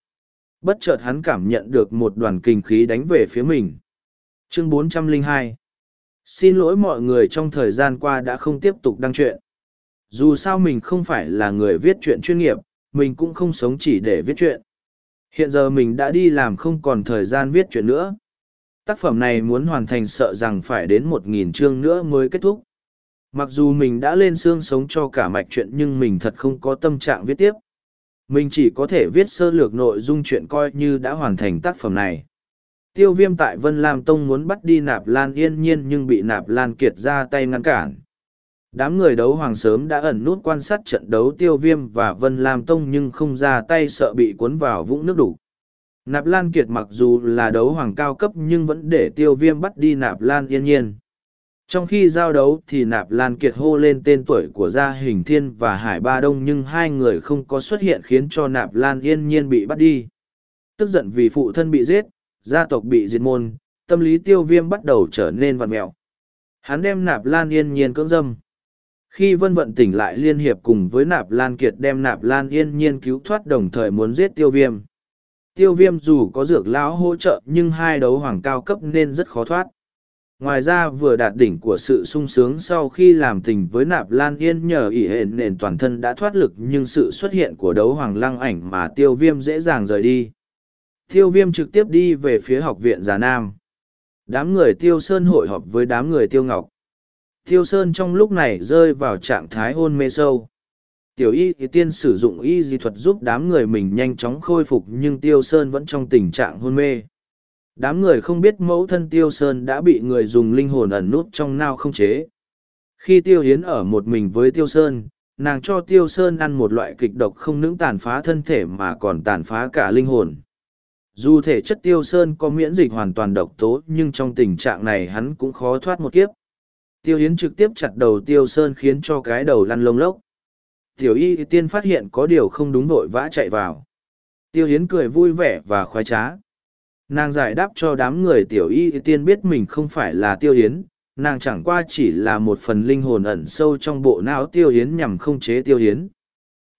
Bất chợt hắn cảm nhận được một đoàn kinh khí đánh về phía mình. Chương 402 Xin lỗi mọi người trong thời gian qua đã không tiếp tục đăng chuyện. Dù sao mình không phải là người viết chuyện chuyên nghiệp, mình cũng không sống chỉ để viết chuyện. Hiện giờ mình đã đi làm không còn thời gian viết chuyện nữa. Tác phẩm này muốn hoàn thành sợ rằng phải đến một nghìn chương nữa mới kết thúc. Mặc dù mình đã lên xương sống cho cả mạch chuyện nhưng mình thật không có tâm trạng viết tiếp. Mình chỉ có thể viết sơ lược nội dung chuyện coi như đã hoàn thành tác phẩm này. Tiêu viêm tại Vân Lam Tông muốn bắt đi nạp lan yên nhiên nhưng bị nạp lan kiệt ra tay ngăn cản. Đám người đấu hoàng sớm đã ẩn nút quan sát trận đấu tiêu viêm và Vân Lam Tông nhưng không ra tay sợ bị cuốn vào vũng nước đủ. Nạp Lan Kiệt mặc dù là đấu hoàng cao cấp nhưng vẫn để tiêu viêm bắt đi Nạp Lan yên nhiên. Trong khi giao đấu thì Nạp Lan Kiệt hô lên tên tuổi của Gia Hình Thiên và Hải Ba Đông nhưng hai người không có xuất hiện khiến cho Nạp Lan yên nhiên bị bắt đi. Tức giận vì phụ thân bị giết, gia tộc bị diệt môn, tâm lý tiêu viêm bắt đầu trở nên vặn mẹo. Hắn đem Nạp Lan yên nhiên cưỡng dâm. Khi vân vận tỉnh lại liên hiệp cùng với Nạp Lan Kiệt đem Nạp Lan yên nhiên cứu thoát đồng thời muốn giết tiêu viêm tiêu viêm dù có dược lão hỗ trợ nhưng hai đấu hoàng cao cấp nên rất khó thoát ngoài ra vừa đạt đỉnh của sự sung sướng sau khi làm tình với nạp lan yên nhờ ỷ hệ nền toàn thân đã thoát lực nhưng sự xuất hiện của đấu hoàng lăng ảnh mà tiêu viêm dễ dàng rời đi. Tiêu viêm trực tiếp đi về phía học viện già nam. Đám người tiêu sơn hội họp với đám người tiêu ngọc. Tiêu sơn trong lúc này rơi vào trạng thái hôn mê sâu. Tiểu y thì tiên sử dụng y di thuật giúp đám người mình nhanh chóng khôi phục nhưng tiêu sơn vẫn trong tình trạng hôn mê đám người không biết mẫu thân tiêu sơn đã bị người dùng linh hồn ẩn nút trong nao không chế. Khi tiêu hiến ở một mình với tiêu sơn, nàng cho tiêu sơn ăn một loại kịch độc không những tàn phá thân thể mà còn tàn phá cả linh hồn. Dù thể chất tiêu sơn có miễn dịch hoàn toàn độc tố, nhưng trong tình trạng này hắn cũng khó thoát một kiếp. Tiêu hiến trực tiếp chặt đầu tiêu sơn khiến cho cái đầu lăn lông lốc. Tiểu y tiên phát hiện có điều không đúng vội vã chạy vào. Tiêu hiến cười vui vẻ và khoái trá nàng giải đáp cho đám người tiểu y tiên biết mình không phải là tiêu hiến nàng chẳng qua chỉ là một phần linh hồn ẩn sâu trong bộ não tiêu hiến nhằm không chế tiêu hiến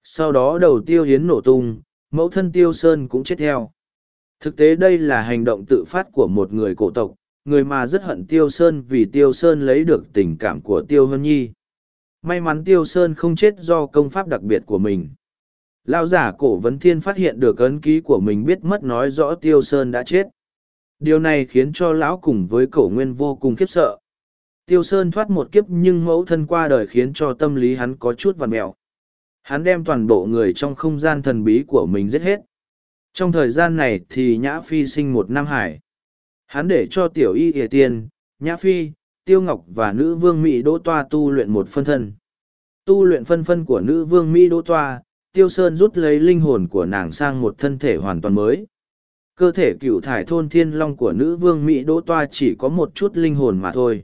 sau đó đầu tiêu hiến nổ tung, mẫu thân tiêu sơn cũng chết theo. Thực tế đây là hành động tự phát của một người cổ tộc, người mà rất hận tiêu sơn vì tiêu sơn lấy được tình cảm của tiêu hân nhi. May mắn Tiêu Sơn không chết do công pháp đặc biệt của mình. Lão giả cổ vấn thiên phát hiện được ấn ký của mình biết mất nói rõ Tiêu Sơn đã chết. Điều này khiến cho lão cùng với cổ nguyên vô cùng khiếp sợ. Tiêu Sơn thoát một kiếp nhưng mẫu thân qua đời khiến cho tâm lý hắn có chút vằn mẹo. Hắn đem toàn bộ người trong không gian thần bí của mình giết hết. Trong thời gian này thì Nhã Phi sinh một Nam Hải. Hắn để cho tiểu y ỉa tiên, Nhã Phi, Tiêu Ngọc và nữ vương Mỹ Đỗ Toa tu luyện một phân thân. Tu luyện phân phân của nữ vương Mỹ Đỗ Toa, Tiêu Sơn rút lấy linh hồn của nàng sang một thân thể hoàn toàn mới. Cơ thể cựu thải thôn thiên long của nữ vương Mỹ Đỗ Toa chỉ có một chút linh hồn mà thôi.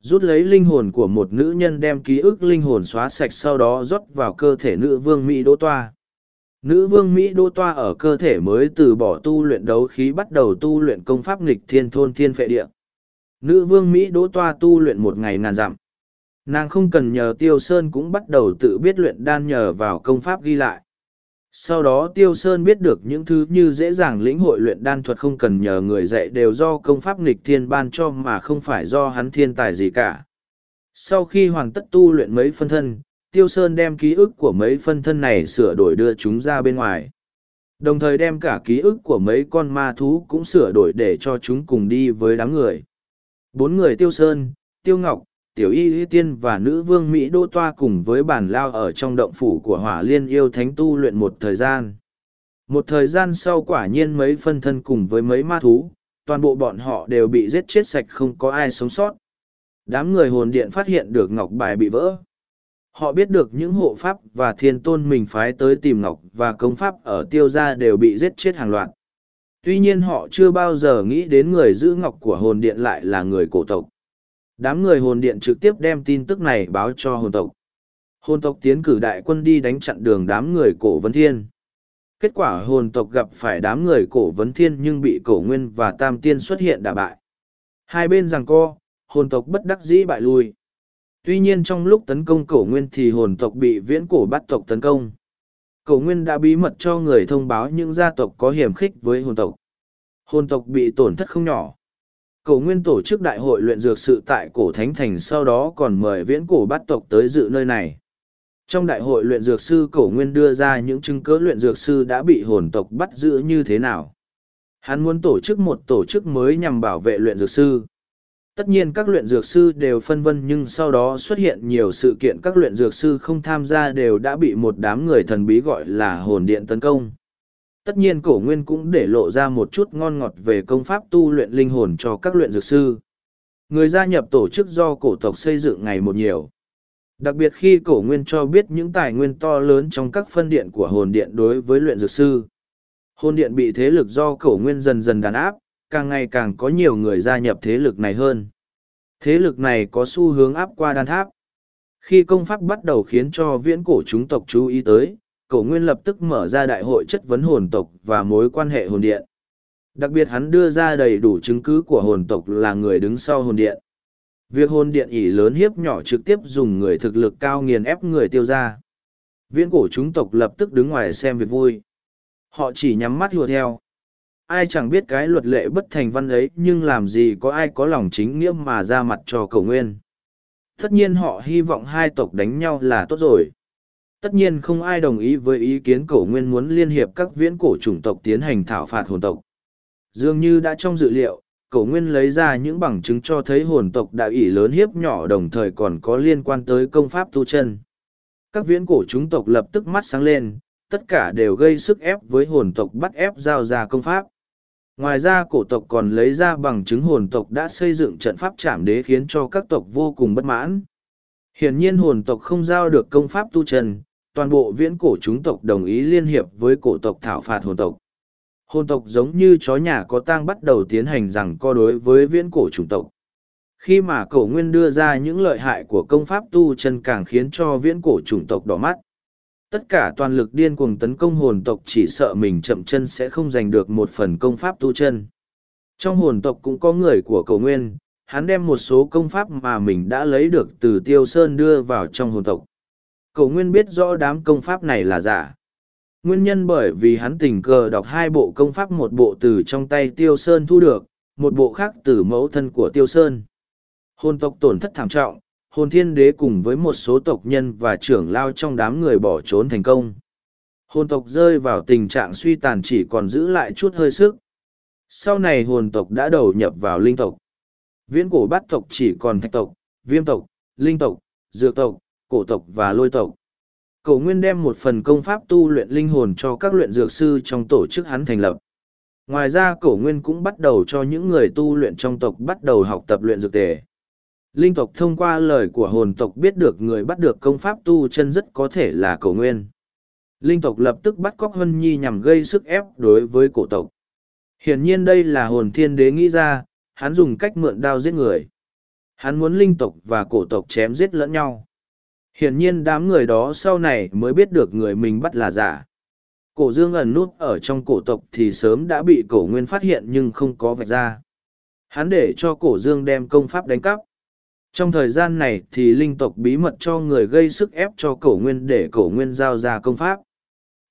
Rút lấy linh hồn của một nữ nhân đem ký ức linh hồn xóa sạch sau đó rót vào cơ thể nữ vương Mỹ Đỗ Toa. Nữ vương Mỹ Đỗ Toa ở cơ thể mới từ bỏ tu luyện đấu khí bắt đầu tu luyện công pháp nghịch thiên thôn thiên phệ địa nữ vương Mỹ đỗ toa tu luyện một ngày ngàn dặm. Nàng không cần nhờ Tiêu Sơn cũng bắt đầu tự biết luyện đan nhờ vào công pháp ghi lại. Sau đó Tiêu Sơn biết được những thứ như dễ dàng lĩnh hội luyện đan thuật không cần nhờ người dạy đều do công pháp nghịch thiên ban cho mà không phải do hắn thiên tài gì cả. Sau khi hoàn tất tu luyện mấy phân thân, Tiêu Sơn đem ký ức của mấy phân thân này sửa đổi đưa chúng ra bên ngoài. Đồng thời đem cả ký ức của mấy con ma thú cũng sửa đổi để cho chúng cùng đi với đám người. Bốn người Tiêu Sơn, Tiêu Ngọc, Tiểu Y Y Tiên và nữ vương Mỹ Đô Toa cùng với bản lao ở trong động phủ của hỏa liên yêu thánh tu luyện một thời gian. Một thời gian sau quả nhiên mấy phân thân cùng với mấy ma thú, toàn bộ bọn họ đều bị giết chết sạch không có ai sống sót. Đám người hồn điện phát hiện được ngọc bài bị vỡ. Họ biết được những hộ pháp và thiên tôn mình phái tới tìm ngọc và công pháp ở tiêu gia đều bị giết chết hàng loạt tuy nhiên họ chưa bao giờ nghĩ đến người giữ ngọc của hồn điện lại là người cổ tộc đám người hồn điện trực tiếp đem tin tức này báo cho hồn tộc Hồn tộc tiến cử đại quân đi đánh chặn đường đám người cổ vấn thiên. Kết quả hồn tộc gặp phải đám người cổ vấn thiên nhưng bị cổ nguyên và tam tiên xuất hiện đả bại. Hai bên rằng co, hồn tộc bất đắc dĩ bại lui. Tuy nhiên trong lúc tấn công cổ nguyên thì hồn tộc bị viễn cổ bắt tộc tấn công. Cổ nguyên đã bí mật cho người thông báo những gia tộc có hiểm khích với hồn tộc. Hồn tộc bị tổn thất không nhỏ. Cổ nguyên tổ chức đại hội luyện dược sự tại cổ thánh thành sau đó còn mời viễn cổ bắt tộc tới dự nơi này. Trong đại hội luyện dược sư cổ nguyên đưa ra những chứng cớ luyện dược sư đã bị hồn tộc bắt giữ như thế nào. Hắn muốn tổ chức một tổ chức mới nhằm bảo vệ luyện dược sư. Tất nhiên các luyện dược sư đều phân vân nhưng sau đó xuất hiện nhiều sự kiện các luyện dược sư không tham gia đều đã bị một đám người thần bí gọi là hồn điện tấn công. Tất nhiên cổ nguyên cũng để lộ ra một chút ngon ngọt về công pháp tu luyện linh hồn cho các luyện dược sư. Người gia nhập tổ chức do cổ tộc xây dựng ngày một nhiều. Đặc biệt khi cổ nguyên cho biết những tài nguyên to lớn trong các phân điện của hồn điện đối với luyện dược sư. Hồn điện bị thế lực do cổ nguyên dần dần đàn áp, càng ngày càng có nhiều người gia nhập thế lực này hơn. Thế lực này có xu hướng áp qua đan tháp. Khi công pháp bắt đầu khiến cho viễn cổ chúng tộc chú ý tới, cổ nguyên lập tức mở ra đại hội chất vấn hồn tộc và mối quan hệ hồn điện. Đặc biệt hắn đưa ra đầy đủ chứng cứ của hồn tộc là người đứng sau hồn điện. Việc hồn điện ỉ lớn hiếp nhỏ trực tiếp dùng người thực lực cao nghiền ép người tiêu ra. Viễn cổ chúng tộc lập tức đứng ngoài xem việc vui. Họ chỉ nhắm mắt hùa theo. Ai chẳng biết cái luật lệ bất thành văn ấy, nhưng làm gì có ai có lòng chính nghĩa mà ra mặt cho cầu nguyên. Tất nhiên họ hy vọng hai tộc đánh nhau là tốt rồi. Tất nhiên không ai đồng ý với ý kiến cổ nguyên muốn liên hiệp các viễn cổ chủng tộc tiến hành thảo phạt hồn tộc. Dường như đã trong dự liệu, cổ nguyên lấy ra những bằng chứng cho thấy hồn tộc đã ỷ lớn hiếp nhỏ đồng thời còn có liên quan tới công pháp tu chân. Các viễn cổ chúng tộc lập tức mắt sáng lên, tất cả đều gây sức ép với hồn tộc bắt ép giao ra công pháp. Ngoài ra cổ tộc còn lấy ra bằng chứng hồn tộc đã xây dựng trận pháp chạm đế khiến cho các tộc vô cùng bất mãn. Hiển nhiên hồn tộc không giao được công pháp tu chân, toàn bộ viễn cổ chúng tộc đồng ý liên hiệp với cổ tộc thảo phạt hồn tộc. Hồn tộc giống như chó nhà có tang bắt đầu tiến hành rằng co đối với viễn cổ chủng tộc. Khi mà cổ nguyên đưa ra những lợi hại của công pháp tu chân càng khiến cho viễn cổ chủng tộc đỏ mắt. Tất cả toàn lực điên cuồng tấn công hồn tộc chỉ sợ mình chậm chân sẽ không giành được một phần công pháp tu chân. Trong hồn tộc cũng có người của cổ nguyên, hắn đem một số công pháp mà mình đã lấy được từ tiêu sơn đưa vào trong hồn tộc. Cổ nguyên biết rõ đám công pháp này là giả. Nguyên nhân bởi vì hắn tình cờ đọc hai bộ công pháp một bộ từ trong tay Tiêu Sơn thu được, một bộ khác từ mẫu thân của Tiêu Sơn. Hồn tộc tổn thất thảm trọng, hồn thiên đế cùng với một số tộc nhân và trưởng lao trong đám người bỏ trốn thành công. Hồn tộc rơi vào tình trạng suy tàn chỉ còn giữ lại chút hơi sức. Sau này hồn tộc đã đầu nhập vào linh tộc. Viễn cổ bát tộc chỉ còn thạch tộc, viêm tộc, linh tộc, dược tộc, cổ tộc và lôi tộc. Cổ Nguyên đem một phần công pháp tu luyện linh hồn cho các luyện dược sư trong tổ chức hắn thành lập. Ngoài ra Cổ Nguyên cũng bắt đầu cho những người tu luyện trong tộc bắt đầu học tập luyện dược tề. Linh tộc thông qua lời của hồn tộc biết được người bắt được công pháp tu chân rất có thể là Cổ Nguyên. Linh tộc lập tức bắt cóc Hân Nhi nhằm gây sức ép đối với cổ tộc. Hiển nhiên đây là hồn thiên đế nghĩ ra, hắn dùng cách mượn đao giết người. Hắn muốn linh tộc và cổ tộc chém giết lẫn nhau. Hiển nhiên đám người đó sau này mới biết được người mình bắt là giả. Cổ dương ẩn nút ở trong cổ tộc thì sớm đã bị cổ nguyên phát hiện nhưng không có vạch ra. Hắn để cho cổ dương đem công pháp đánh cắp. Trong thời gian này thì linh tộc bí mật cho người gây sức ép cho cổ nguyên để cổ nguyên giao ra công pháp.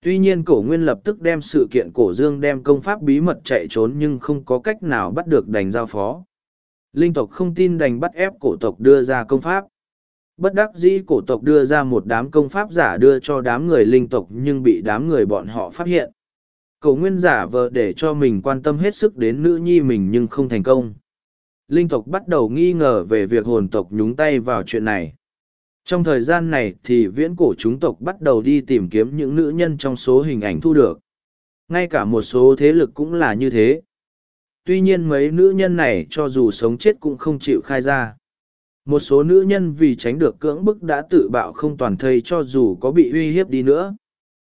Tuy nhiên cổ nguyên lập tức đem sự kiện cổ dương đem công pháp bí mật chạy trốn nhưng không có cách nào bắt được đành giao phó. Linh tộc không tin đành bắt ép cổ tộc đưa ra công pháp. Bất đắc dĩ cổ tộc đưa ra một đám công pháp giả đưa cho đám người linh tộc nhưng bị đám người bọn họ phát hiện. Cầu nguyên giả vờ để cho mình quan tâm hết sức đến nữ nhi mình nhưng không thành công. Linh tộc bắt đầu nghi ngờ về việc hồn tộc nhúng tay vào chuyện này. Trong thời gian này thì viễn cổ chúng tộc bắt đầu đi tìm kiếm những nữ nhân trong số hình ảnh thu được. Ngay cả một số thế lực cũng là như thế. Tuy nhiên mấy nữ nhân này cho dù sống chết cũng không chịu khai ra. Một số nữ nhân vì tránh được cưỡng bức đã tự bạo không toàn thây cho dù có bị uy hiếp đi nữa.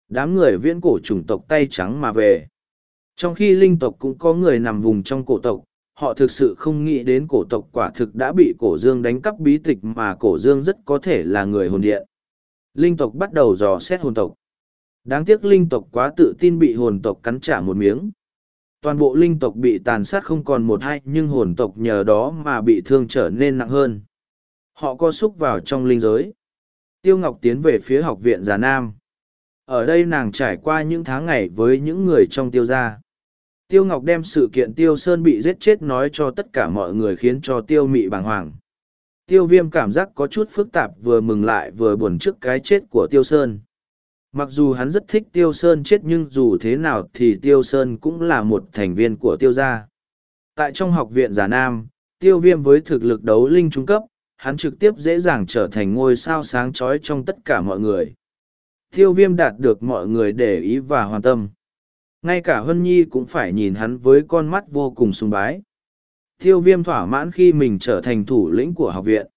Đám người viễn cổ chủng tộc tay trắng mà về. Trong khi linh tộc cũng có người nằm vùng trong cổ tộc, họ thực sự không nghĩ đến cổ tộc quả thực đã bị cổ dương đánh cắp bí tịch mà cổ dương rất có thể là người hồn điện. linh tộc bắt đầu dò xét hồn tộc. Đáng tiếc linh tộc quá tự tin bị hồn tộc cắn trả một miếng. Toàn bộ linh tộc bị tàn sát không còn một hai nhưng hồn tộc nhờ đó mà bị thương trở nên nặng hơn. Họ co xúc vào trong linh giới. Tiêu Ngọc tiến về phía học viện Già Nam. Ở đây nàng trải qua những tháng ngày với những người trong tiêu gia. Tiêu Ngọc đem sự kiện Tiêu Sơn bị giết chết nói cho tất cả mọi người khiến cho Tiêu Mị bàng hoàng. Tiêu Viêm cảm giác có chút phức tạp vừa mừng lại vừa buồn trước cái chết của Tiêu Sơn. Mặc dù hắn rất thích Tiêu Sơn chết nhưng dù thế nào thì Tiêu Sơn cũng là một thành viên của Tiêu gia. Tại trong học viện Giả Nam, Tiêu Viêm với thực lực đấu linh trung cấp, hắn trực tiếp dễ dàng trở thành ngôi sao sáng chói trong tất cả mọi người. Tiêu Viêm đạt được mọi người để ý và hoàn tâm. Ngay cả Hân Nhi cũng phải nhìn hắn với con mắt vô cùng sùng bái. Tiêu Viêm thỏa mãn khi mình trở thành thủ lĩnh của học viện.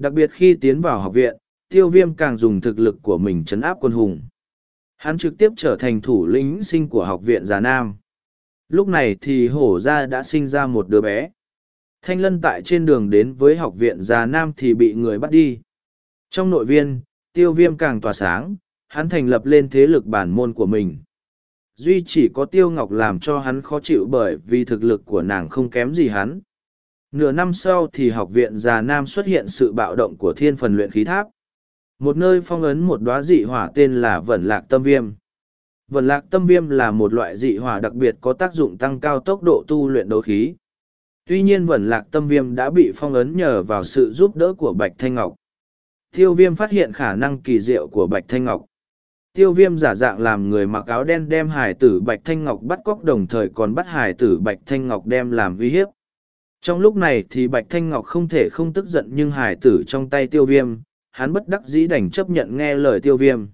Đặc biệt khi tiến vào học viện, tiêu viêm càng dùng thực lực của mình chấn áp quân hùng. Hắn trực tiếp trở thành thủ lĩnh sinh của học viện Già Nam. Lúc này thì hổ gia đã sinh ra một đứa bé. Thanh lân tại trên đường đến với học viện Già Nam thì bị người bắt đi. Trong nội viên, tiêu viêm càng tỏa sáng, hắn thành lập lên thế lực bản môn của mình. Duy chỉ có tiêu ngọc làm cho hắn khó chịu bởi vì thực lực của nàng không kém gì hắn. Nửa năm sau thì học viện Già Nam xuất hiện sự bạo động của thiên phần luyện khí tháp. Một nơi phong ấn một đóa dị hỏa tên là Vẩn Lạc Tâm Viêm. Vẩn Lạc Tâm Viêm là một loại dị hỏa đặc biệt có tác dụng tăng cao tốc độ tu luyện đấu khí. Tuy nhiên Vẩn Lạc Tâm Viêm đã bị phong ấn nhờ vào sự giúp đỡ của Bạch Thanh Ngọc. Tiêu Viêm phát hiện khả năng kỳ diệu của Bạch Thanh Ngọc. Tiêu Viêm giả dạng làm người mặc áo đen đem hải tử Bạch Thanh Ngọc bắt cóc đồng thời còn bắt hải tử Bạch Thanh Ngọc đem làm uy hiếp. Trong lúc này thì Bạch Thanh Ngọc không thể không tức giận nhưng hải tử trong tay tiêu viêm, hắn bất đắc dĩ đành chấp nhận nghe lời tiêu viêm.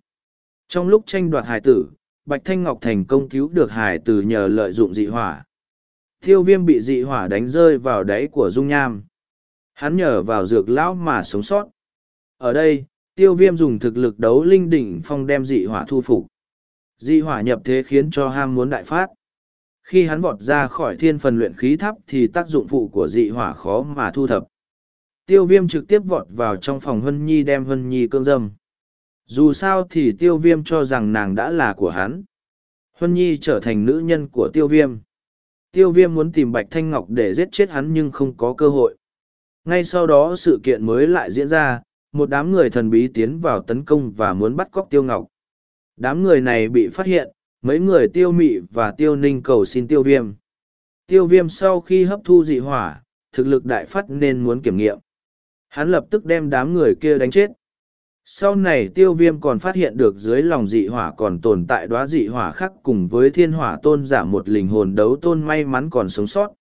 Trong lúc tranh đoạt hải tử, Bạch Thanh Ngọc thành công cứu được hải tử nhờ lợi dụng dị hỏa. Tiêu viêm bị dị hỏa đánh rơi vào đáy của dung nham. Hắn nhờ vào dược lão mà sống sót. Ở đây, tiêu viêm dùng thực lực đấu linh đỉnh phong đem dị hỏa thu phục. Dị hỏa nhập thế khiến cho ham muốn đại phát. Khi hắn vọt ra khỏi thiên phần luyện khí tháp thì tác dụng phụ của dị hỏa khó mà thu thập tiêu viêm trực tiếp vọt vào trong phòng hân nhi đem hân nhi cương dâm dù sao thì tiêu viêm cho rằng nàng đã là của hắn hân nhi trở thành nữ nhân của tiêu viêm tiêu viêm muốn tìm bạch thanh ngọc để giết chết hắn nhưng không có cơ hội. Ngay sau đó sự kiện mới lại diễn ra, một đám người thần bí tiến vào tấn công và muốn bắt cóc tiêu ngọc. Đám người này bị phát hiện, mấy người tiêu mị và tiêu ninh cầu xin tiêu viêm. Tiêu viêm sau khi hấp thu dị hỏa, thực lực đại phát nên muốn kiểm nghiệm. Hắn lập tức đem đám người kia đánh chết. Sau này tiêu viêm còn phát hiện được dưới lòng dị hỏa còn tồn tại đóa dị hỏa khác cùng với thiên hỏa tôn giả một linh hồn đấu tôn may mắn còn sống sót.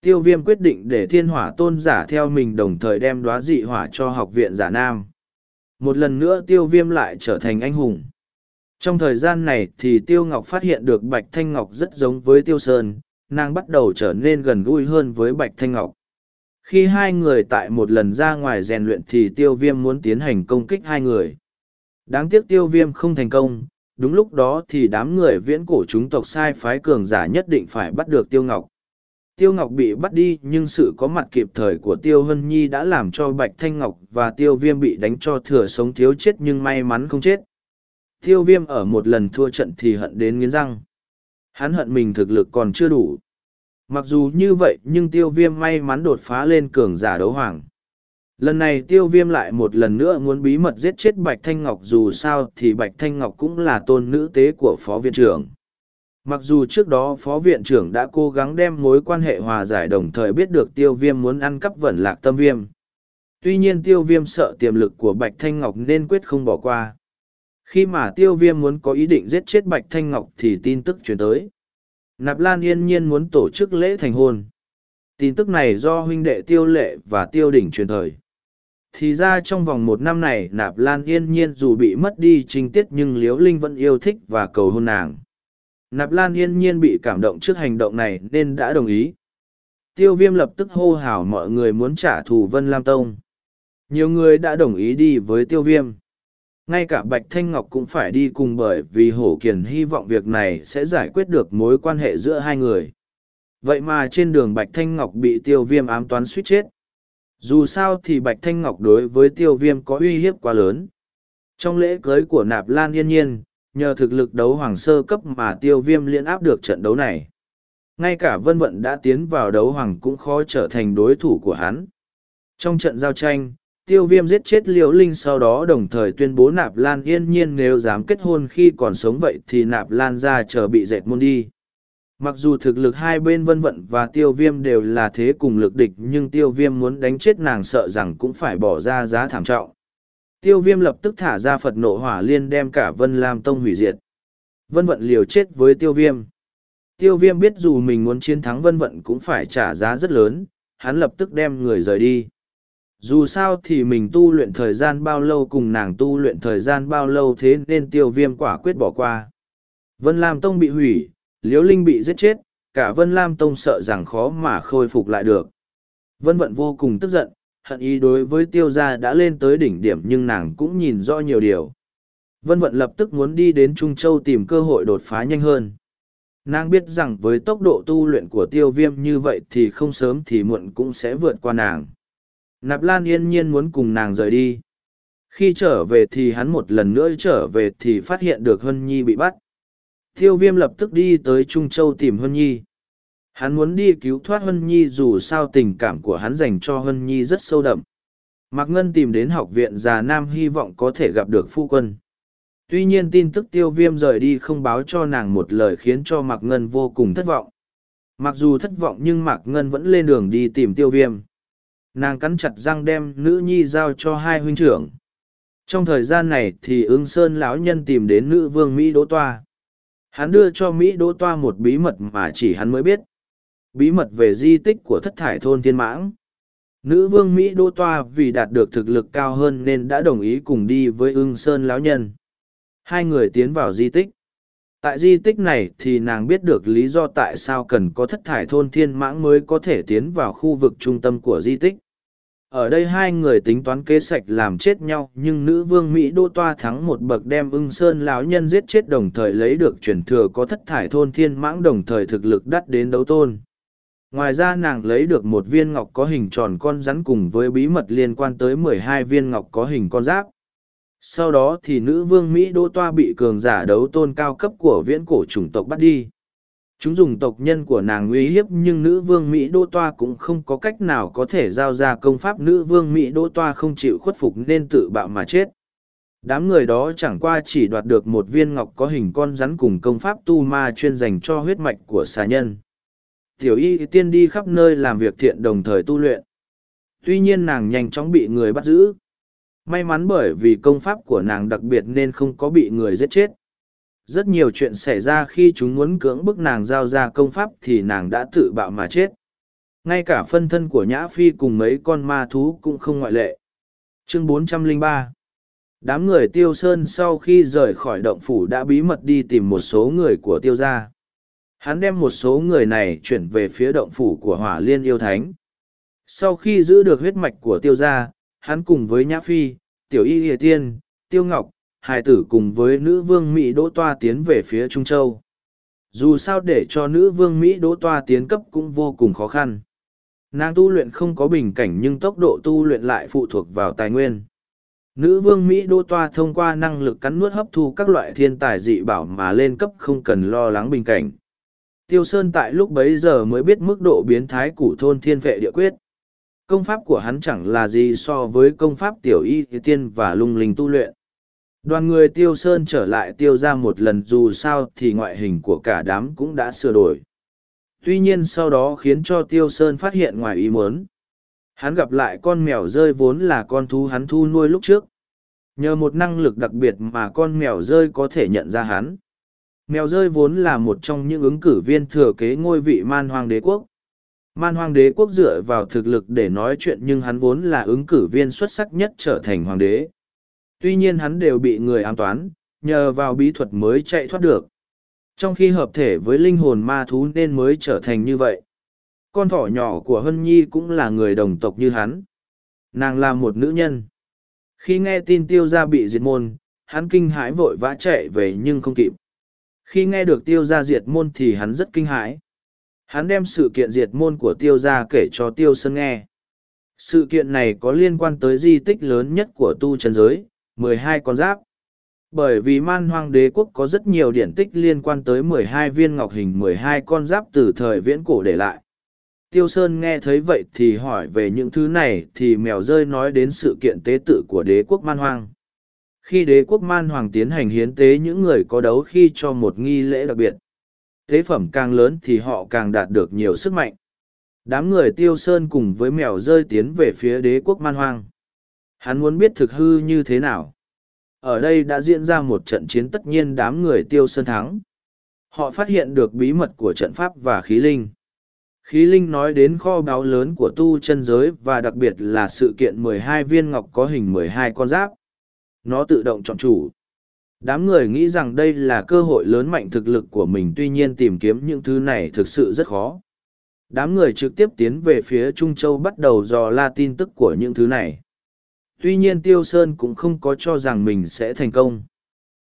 Tiêu viêm quyết định để thiên hỏa tôn giả theo mình đồng thời đem đóa dị hỏa cho học viện giả nam. Một lần nữa tiêu viêm lại trở thành anh hùng. Trong thời gian này thì Tiêu Ngọc phát hiện được Bạch Thanh Ngọc rất giống với Tiêu Sơn, nàng bắt đầu trở nên gần gũi hơn với Bạch Thanh Ngọc khi hai người tại một lần ra ngoài rèn luyện thì tiêu viêm muốn tiến hành công kích hai người. Đáng tiếc tiêu viêm không thành công, đúng lúc đó thì đám người viễn cổ chúng tộc sai phái cường giả nhất định phải bắt được tiêu ngọc. Tiêu ngọc bị bắt đi nhưng sự có mặt kịp thời của tiêu hân nhi đã làm cho bạch thanh ngọc và tiêu viêm bị đánh cho thừa sống thiếu chết nhưng may mắn không chết. Tiêu viêm ở một lần thua trận thì hận đến nghiến răng. Hắn hận mình thực lực còn chưa đủ. Mặc dù như vậy, nhưng tiêu viêm may mắn đột phá lên cường giả đấu hoàng. Lần này tiêu viêm lại một lần nữa muốn bí mật giết chết Bạch Thanh Ngọc, dù sao thì Bạch Thanh Ngọc cũng là tôn nữ tế của Phó Viện trưởng. Mặc dù trước đó Phó Viện trưởng đã cố gắng đem mối quan hệ hòa giải đồng thời biết được tiêu viêm muốn ăn cắp vẩn lạc tâm viêm. Tuy nhiên tiêu viêm sợ tiềm lực của Bạch Thanh Ngọc nên quyết không bỏ qua. Khi mà tiêu viêm muốn có ý định giết chết Bạch Thanh Ngọc thì tin tức chuyển tới. Nạp Lan yên nhiên muốn tổ chức lễ thành hôn. Tin tức này do huynh đệ tiêu lệ và tiêu đỉnh truyền thời. Thì ra trong vòng một năm này, Nạp Lan yên nhiên dù bị mất đi trinh tiết nhưng Liễu Linh vẫn yêu thích và cầu hôn nàng. Nạp Lan yên nhiên bị cảm động trước hành động này nên đã đồng ý. Tiêu viêm lập tức hô hào mọi người muốn trả thù Vân Lam Tông. Nhiều người đã đồng ý đi với tiêu viêm ngay cả Bạch Thanh Ngọc cũng phải đi cùng bởi vì Hổ Kiền hy vọng việc này sẽ giải quyết được mối quan hệ giữa hai người. Vậy mà trên đường Bạch Thanh Ngọc bị tiêu viêm ám toán suýt chết. Dù sao thì Bạch Thanh Ngọc đối với tiêu viêm có uy hiếp quá lớn. Trong lễ cưới của Nạp Lan Yên Nhiên, nhờ thực lực đấu hoàng sơ cấp mà tiêu viêm liên áp được trận đấu này. Ngay cả vân vận đã tiến vào đấu hoàng cũng khó trở thành đối thủ của hắn. Trong trận giao tranh, tiêu viêm giết chết liễu linh sau đó đồng thời tuyên bố nạp lan yên nhiên nếu dám kết hôn khi còn sống vậy thì nạp lan ra chờ bị dệt môn đi. Mặc dù thực lực hai bên vân vận và tiêu viêm đều là thế cùng lực địch nhưng tiêu viêm muốn đánh chết nàng sợ rằng cũng phải bỏ ra giá thảm trọng. Tiêu viêm lập tức thả ra phật nộ hỏa liên đem cả vân lam tông hủy diệt. Vân vận liều chết với tiêu viêm. Tiêu viêm biết dù mình muốn chiến thắng vân vận cũng phải trả giá rất lớn, hắn lập tức đem người rời đi dù sao thì mình tu luyện thời gian bao lâu cùng nàng tu luyện thời gian bao lâu thế nên tiêu viêm quả quyết bỏ qua. Vân lam tông bị hủy, liễu linh bị giết chết, cả vân lam tông sợ rằng khó mà khôi phục lại được. Vân vận vô cùng tức giận, hận ý đối với tiêu gia đã lên tới đỉnh điểm nhưng nàng cũng nhìn rõ nhiều điều. Vân vận lập tức muốn đi đến trung châu tìm cơ hội đột phá nhanh hơn. Nàng biết rằng với tốc độ tu luyện của tiêu viêm như vậy thì không sớm thì muộn cũng sẽ vượt qua nàng nạp lan yên nhiên muốn cùng nàng rời đi. Khi trở về thì hắn một lần nữa trở về thì phát hiện được hân nhi bị bắt. Tiêu viêm lập tức đi tới trung châu tìm hân nhi. Hắn muốn đi cứu thoát hân nhi dù sao tình cảm của hắn dành cho hân nhi rất sâu đậm. Mạc ngân tìm đến học viện già nam hy vọng có thể gặp được phu quân. Tuy nhiên tin tức tiêu viêm rời đi không báo cho nàng một lời khiến cho mạc ngân vô cùng thất vọng. Mặc dù thất vọng nhưng mạc ngân vẫn lên đường đi tìm tiêu viêm nàng cắn chặt răng đem nữ nhi giao cho hai huynh trưởng. Trong thời gian này thì ương sơn lão nhân tìm đến nữ vương mỹ đỗ toa. Hắn đưa cho mỹ đỗ toa một bí mật mà chỉ hắn mới biết. Bí mật về di tích của thất thải thôn thiên mãng. Nữ vương mỹ đỗ toa vì đạt được thực lực cao hơn nên đã đồng ý cùng đi với ương sơn lão nhân. Hai người tiến vào di tích tại di tích này thì nàng biết được lý do tại sao cần có thất thải thôn thiên mãng mới có thể tiến vào khu vực trung tâm của di tích. Ở đây hai người tính toán kế sạch làm chết nhau, nhưng nữ vương mỹ đô toa thắng một bậc đem ưng sơn lão nhân giết chết đồng thời lấy được truyền thừa có thất thải thôn thiên mãng đồng thời thực lực đắt đến đấu tôn. Ngoài ra nàng lấy được một viên ngọc có hình tròn con rắn cùng với bí mật liên quan tới mười hai viên ngọc có hình con giáp sau đó thì nữ vương Mỹ Đô Toa bị cường giả đấu tôn cao cấp của viễn cổ chủng tộc bắt đi. Chúng dùng tộc nhân của nàng uy hiếp nhưng nữ vương Mỹ Đô Toa cũng không có cách nào có thể giao ra công pháp nữ vương Mỹ Đô Toa không chịu khuất phục nên tự bạo mà chết. Đám người đó chẳng qua chỉ đoạt được một viên ngọc có hình con rắn cùng công pháp tu ma chuyên dành cho huyết mạch của xà nhân. Tiểu y tiên đi khắp nơi làm việc thiện đồng thời tu luyện. Tuy nhiên nàng nhanh chóng bị người bắt giữ may mắn bởi vì công pháp của nàng đặc biệt nên không có bị người giết chết. Rất nhiều chuyện xảy ra khi chúng muốn cưỡng bức nàng giao ra công pháp thì nàng đã tự bạo mà chết. Ngay cả phân thân của nhã phi cùng mấy con ma thú cũng không ngoại lệ. Chương 403 đám người tiêu sơn sau khi rời khỏi động phủ đã bí mật đi tìm một số người của tiêu gia. Hắn đem một số người này chuyển về phía động phủ của hỏa liên yêu thánh. Sau khi giữ được huyết mạch của tiêu gia hắn cùng với Nhã Phi, Tiểu Y Hiệ Tiên, Tiêu Ngọc, Hải tử cùng với nữ vương Mỹ Đỗ Toa tiến về phía Trung Châu. Dù sao để cho nữ vương Mỹ Đỗ Toa tiến cấp cũng vô cùng khó khăn. Nàng tu luyện không có bình cảnh nhưng tốc độ tu luyện lại phụ thuộc vào tài nguyên. Nữ vương Mỹ Đỗ Toa thông qua năng lực cắn nuốt hấp thu các loại thiên tài dị bảo mà lên cấp không cần lo lắng bình cảnh. Tiêu Sơn tại lúc bấy giờ mới biết mức độ biến thái của thôn thiên vệ địa quyết công pháp của hắn chẳng là gì so với công pháp tiểu y tiên và lung linh tu luyện. Đoàn người tiêu sơn trở lại tiêu ra một lần dù sao thì ngoại hình của cả đám cũng đã sửa đổi. Tuy nhiên sau đó khiến cho tiêu sơn phát hiện ngoài ý muốn. Hắn gặp lại con mèo rơi vốn là con thú hắn thu nuôi lúc trước. Nhờ một năng lực đặc biệt mà con mèo rơi có thể nhận ra hắn. Mèo rơi vốn là một trong những ứng cử viên thừa kế ngôi vị man hoàng đế quốc Man hoàng đế quốc dựa vào thực lực để nói chuyện nhưng hắn vốn là ứng cử viên xuất sắc nhất trở thành hoàng đế. Tuy nhiên hắn đều bị người ám toán, nhờ vào bí thuật mới chạy thoát được. Trong khi hợp thể với linh hồn ma thú nên mới trở thành như vậy. Con thỏ nhỏ của Hân Nhi cũng là người đồng tộc như hắn. Nàng là một nữ nhân. Khi nghe tin tiêu gia bị diệt môn, hắn kinh hãi vội vã chạy về nhưng không kịp. Khi nghe được tiêu gia diệt môn thì hắn rất kinh hãi. Hắn đem sự kiện diệt môn của tiêu ra kể cho tiêu sơn nghe. Sự kiện này có liên quan tới di tích lớn nhất của tu chân giới, mười hai con giáp. Bởi vì man hoang đế quốc có rất nhiều điển tích liên quan tới mười hai viên ngọc hình mười hai con giáp từ thời viễn cổ để lại. Tiêu Sơn nghe thấy vậy thì hỏi về những thứ này thì mèo rơi nói đến sự kiện tế tự của đế quốc man hoang. Khi đế quốc man hoàng tiến hành hiến tế những người có đấu khi cho một nghi lễ đặc biệt. Tế phẩm càng lớn thì họ càng đạt được nhiều sức mạnh. Đám người Tiêu Sơn cùng với mèo rơi tiến về phía đế quốc man hoang. Hắn muốn biết thực hư như thế nào. Ở đây đã diễn ra một trận chiến tất nhiên đám người Tiêu Sơn thắng. Họ phát hiện được bí mật của trận pháp và khí linh khí linh nói đến kho báu lớn của tu chân giới và đặc biệt là sự kiện mười hai viên ngọc có hình mười hai con giáp nó tự động chọn chủ đám người nghĩ rằng đây là cơ hội lớn mạnh thực lực của mình, tuy nhiên tìm kiếm những thứ này thực sự rất khó. Đám người trực tiếp tiến về phía trung châu bắt đầu dò la tin tức của những thứ này. Tuy nhiên tiêu sơn cũng không có cho rằng mình sẽ thành công.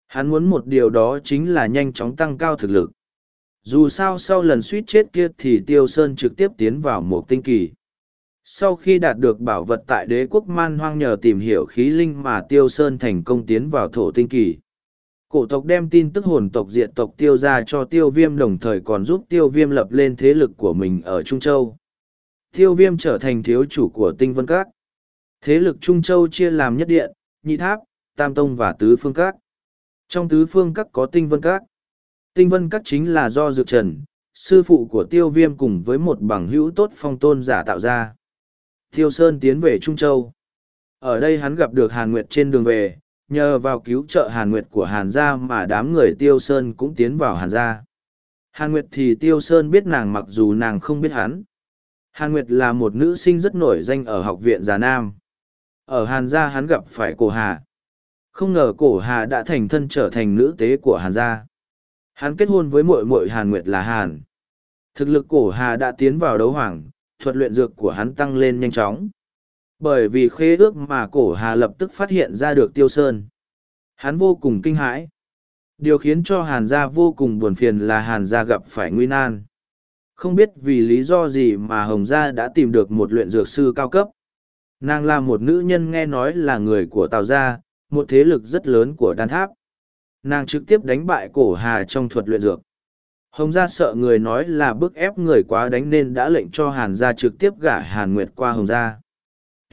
Hắn muốn một điều đó chính là nhanh chóng tăng cao thực lực. Dù sao sau lần suýt chết kia thì tiêu sơn trực tiếp tiến vào một tinh kỳ. Sau khi đạt được bảo vật tại đế quốc man hoang nhờ tìm hiểu khí linh mà tiêu sơn thành công tiến vào thổ tinh kỳ cổ tộc đem tin tức hồn tộc diện tộc tiêu ra cho tiêu viêm đồng thời còn giúp tiêu viêm lập lên thế lực của mình ở trung châu tiêu viêm trở thành thiếu chủ của tinh vân các thế lực trung châu chia làm nhất điện nhị tháp tam tông và tứ phương các trong tứ phương các có tinh vân các Tinh vân các chính là do Dược Trần, sư phụ của tiêu viêm cùng với một bằng hữu tốt phong tôn giả tạo ra. Tiêu Sơn tiến về Trung Châu. Ở đây hắn gặp được Hàn Nguyệt trên đường về, nhờ vào cứu trợ Hàn Nguyệt của Hàn gia mà đám người Tiêu Sơn cũng tiến vào Hàn gia. Hàn Nguyệt thì Tiêu Sơn biết nàng mặc dù nàng không biết hắn. Hàn Nguyệt là một nữ sinh rất nổi danh ở học viện Già Nam. Ở Hàn gia hắn gặp phải cổ Hà. Không ngờ cổ Hà đã thành thân trở thành nữ tế của Hàn gia. Hắn kết hôn với muội muội Hàn Nguyệt là Hàn. Thực lực cổ Hà đã tiến vào đấu hoàng, thuật luyện dược của hắn tăng lên nhanh chóng. Bởi vì khế ước mà cổ Hà lập tức phát hiện ra được Tiêu Sơn. Hắn vô cùng kinh hãi. Điều khiến cho Hàn gia vô cùng buồn phiền là Hàn gia gặp phải nguy nan. Không biết vì lý do gì mà Hồng gia đã tìm được một luyện dược sư cao cấp. Nàng là một nữ nhân nghe nói là người của Tào gia, một thế lực rất lớn của đan tháp nàng trực tiếp đánh bại cổ hà trong thuật luyện dược hồng gia sợ người nói là bức ép người quá đánh nên đã lệnh cho hàn gia trực tiếp gả hàn nguyệt qua hồng gia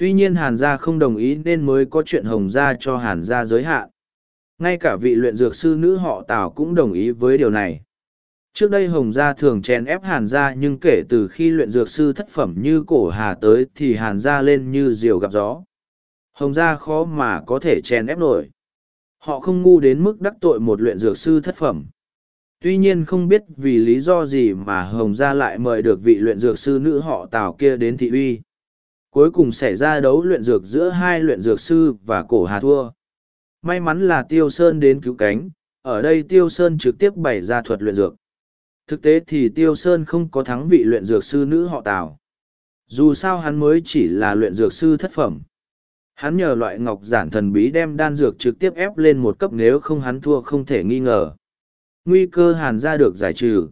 tuy nhiên hàn gia không đồng ý nên mới có chuyện hồng gia cho hàn gia giới hạn ngay cả vị luyện dược sư nữ họ tào cũng đồng ý với điều này trước đây hồng gia thường chèn ép hàn gia nhưng kể từ khi luyện dược sư thất phẩm như cổ hà tới thì hàn gia lên như diều gặp gió hồng gia khó mà có thể chèn ép nổi Họ không ngu đến mức đắc tội một luyện dược sư thất phẩm. Tuy nhiên không biết vì lý do gì mà Hồng Gia lại mời được vị luyện dược sư nữ họ Tào kia đến thị uy. Cuối cùng xảy ra đấu luyện dược giữa hai luyện dược sư và cổ hà thua. May mắn là Tiêu Sơn đến cứu cánh, ở đây Tiêu Sơn trực tiếp bày ra thuật luyện dược. Thực tế thì Tiêu Sơn không có thắng vị luyện dược sư nữ họ Tào. Dù sao hắn mới chỉ là luyện dược sư thất phẩm hắn nhờ loại ngọc giản thần bí đem đan dược trực tiếp ép lên một cấp nếu không hắn thua không thể nghi ngờ nguy cơ hàn gia được giải trừ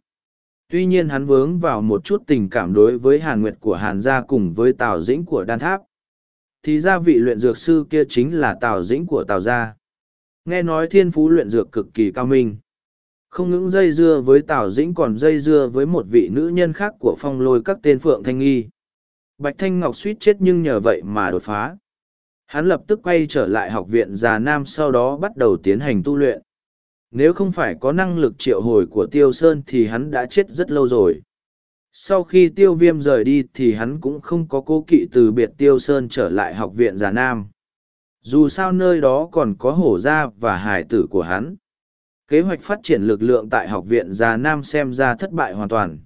tuy nhiên hắn vướng vào một chút tình cảm đối với hàn nguyệt của hàn gia cùng với tào dĩnh của đan tháp. Thì gia vị luyện dược sư kia chính là tào dĩnh của tào gia. Nghe nói thiên phú luyện dược cực kỳ cao minh. Không những dây dưa với tào dĩnh còn dây dưa với một vị nữ nhân khác của phong lôi các tên phượng thanh nghi. Bạch thanh ngọc suýt chết nhưng nhờ vậy mà đột phá. Hắn lập tức quay trở lại học viện già nam sau đó bắt đầu tiến hành tu luyện. Nếu không phải có năng lực triệu hồi của Tiêu Sơn thì hắn đã chết rất lâu rồi. Sau khi Tiêu Viêm rời đi thì hắn cũng không có cố kỵ từ biệt Tiêu Sơn trở lại học viện già nam. Dù sao nơi đó còn có hổ gia và hải tử của hắn. Kế hoạch phát triển lực lượng tại học viện già nam xem ra thất bại hoàn toàn.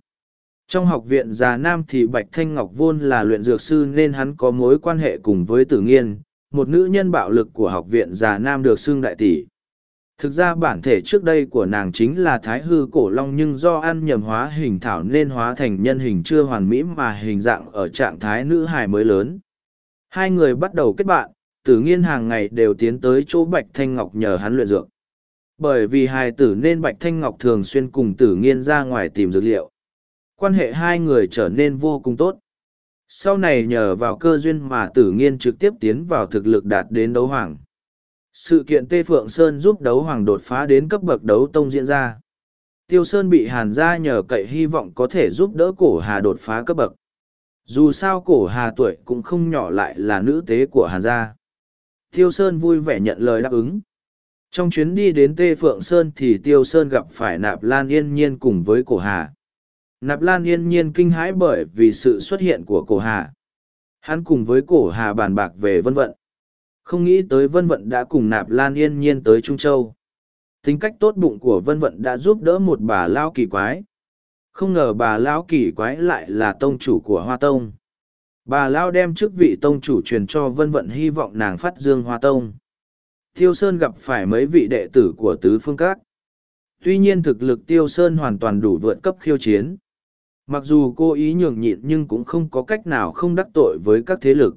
Trong học viện già nam thì Bạch Thanh Ngọc Vôn là luyện dược sư nên hắn có mối quan hệ cùng với tử nghiên, một nữ nhân bạo lực của học viện già nam được xưng đại tỷ thực ra bản thể trước đây của nàng chính là thái hư cổ long nhưng do ăn nhầm hóa hình thảo nên hóa thành nhân hình chưa hoàn mỹ mà hình dạng ở trạng thái nữ hài mới lớn. Hai người bắt đầu kết bạn, tử nghiên hàng ngày đều tiến tới chỗ bạch thanh ngọc nhờ hắn luyện dược. Bởi vì hài tử nên bạch thanh ngọc thường xuyên cùng tử nghiên ra ngoài tìm dược liệu. Quan hệ hai người trở nên vô cùng tốt. Sau này nhờ vào cơ duyên mà tử nghiên trực tiếp tiến vào thực lực đạt đến đấu hoàng. Sự kiện Tê Phượng Sơn giúp đấu hoàng đột phá đến cấp bậc đấu tông diễn ra. Tiêu Sơn bị Hàn gia nhờ cậy hy vọng có thể giúp đỡ cổ Hà đột phá cấp bậc. Dù sao cổ Hà tuổi cũng không nhỏ lại là nữ tế của Hàn gia. Tiêu Sơn vui vẻ nhận lời đáp ứng. Trong chuyến đi đến Tê Phượng Sơn thì Tiêu Sơn gặp phải Nạp Lan Yên Nhiên cùng với cổ Hà. Nạp Lan Yên Nhiên kinh hãi bởi vì sự xuất hiện của cổ Hà. Hắn cùng với cổ Hà bàn bạc về vân vận. Không nghĩ tới vân vận đã cùng Nạp Lan Yên Nhiên tới Trung Châu. Tính cách tốt bụng của vân vận đã giúp đỡ một bà lao kỳ quái. Không ngờ bà lão kỳ quái lại là tông chủ của hoa tông. Bà lao đem chức vị tông chủ truyền cho vân vận hy vọng nàng phát dương hoa tông. Tiêu sơn gặp phải mấy vị đệ tử của tứ phương các. Tuy nhiên thực lực tiêu sơn hoàn toàn đủ vượt cấp khiêu chiến. Mặc dù cô ý nhường nhịn nhưng cũng không có cách nào không đắc tội với các thế lực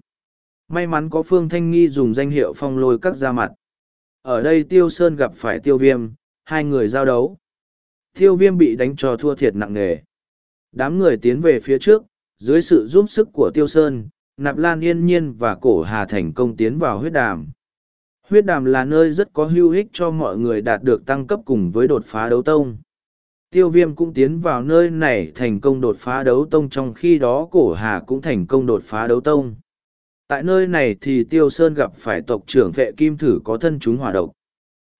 may mắn có phương thanh nghi dùng danh hiệu phong lôi các ra mặt ở đây Tiêu Sơn gặp phải Tiêu Viêm, hai người giao đấu. Tiêu Viêm bị đánh cho thua thiệt nặng nề. Đám người tiến về phía trước, dưới sự giúp sức của Tiêu Sơn, Nạp Lan Yên Nhiên và Cổ Hà thành công tiến vào huyết đàm. Huyết đàm là nơi rất có hữu ích cho mọi người đạt được tăng cấp cùng với đột phá đấu tông. Tiêu viêm cũng tiến vào nơi này thành công đột phá đấu tông trong khi đó cổ hà cũng thành công đột phá đấu tông. Tại nơi này thì Tiêu Sơn gặp phải tộc trưởng vệ kim thử có thân chúng hỏa độc.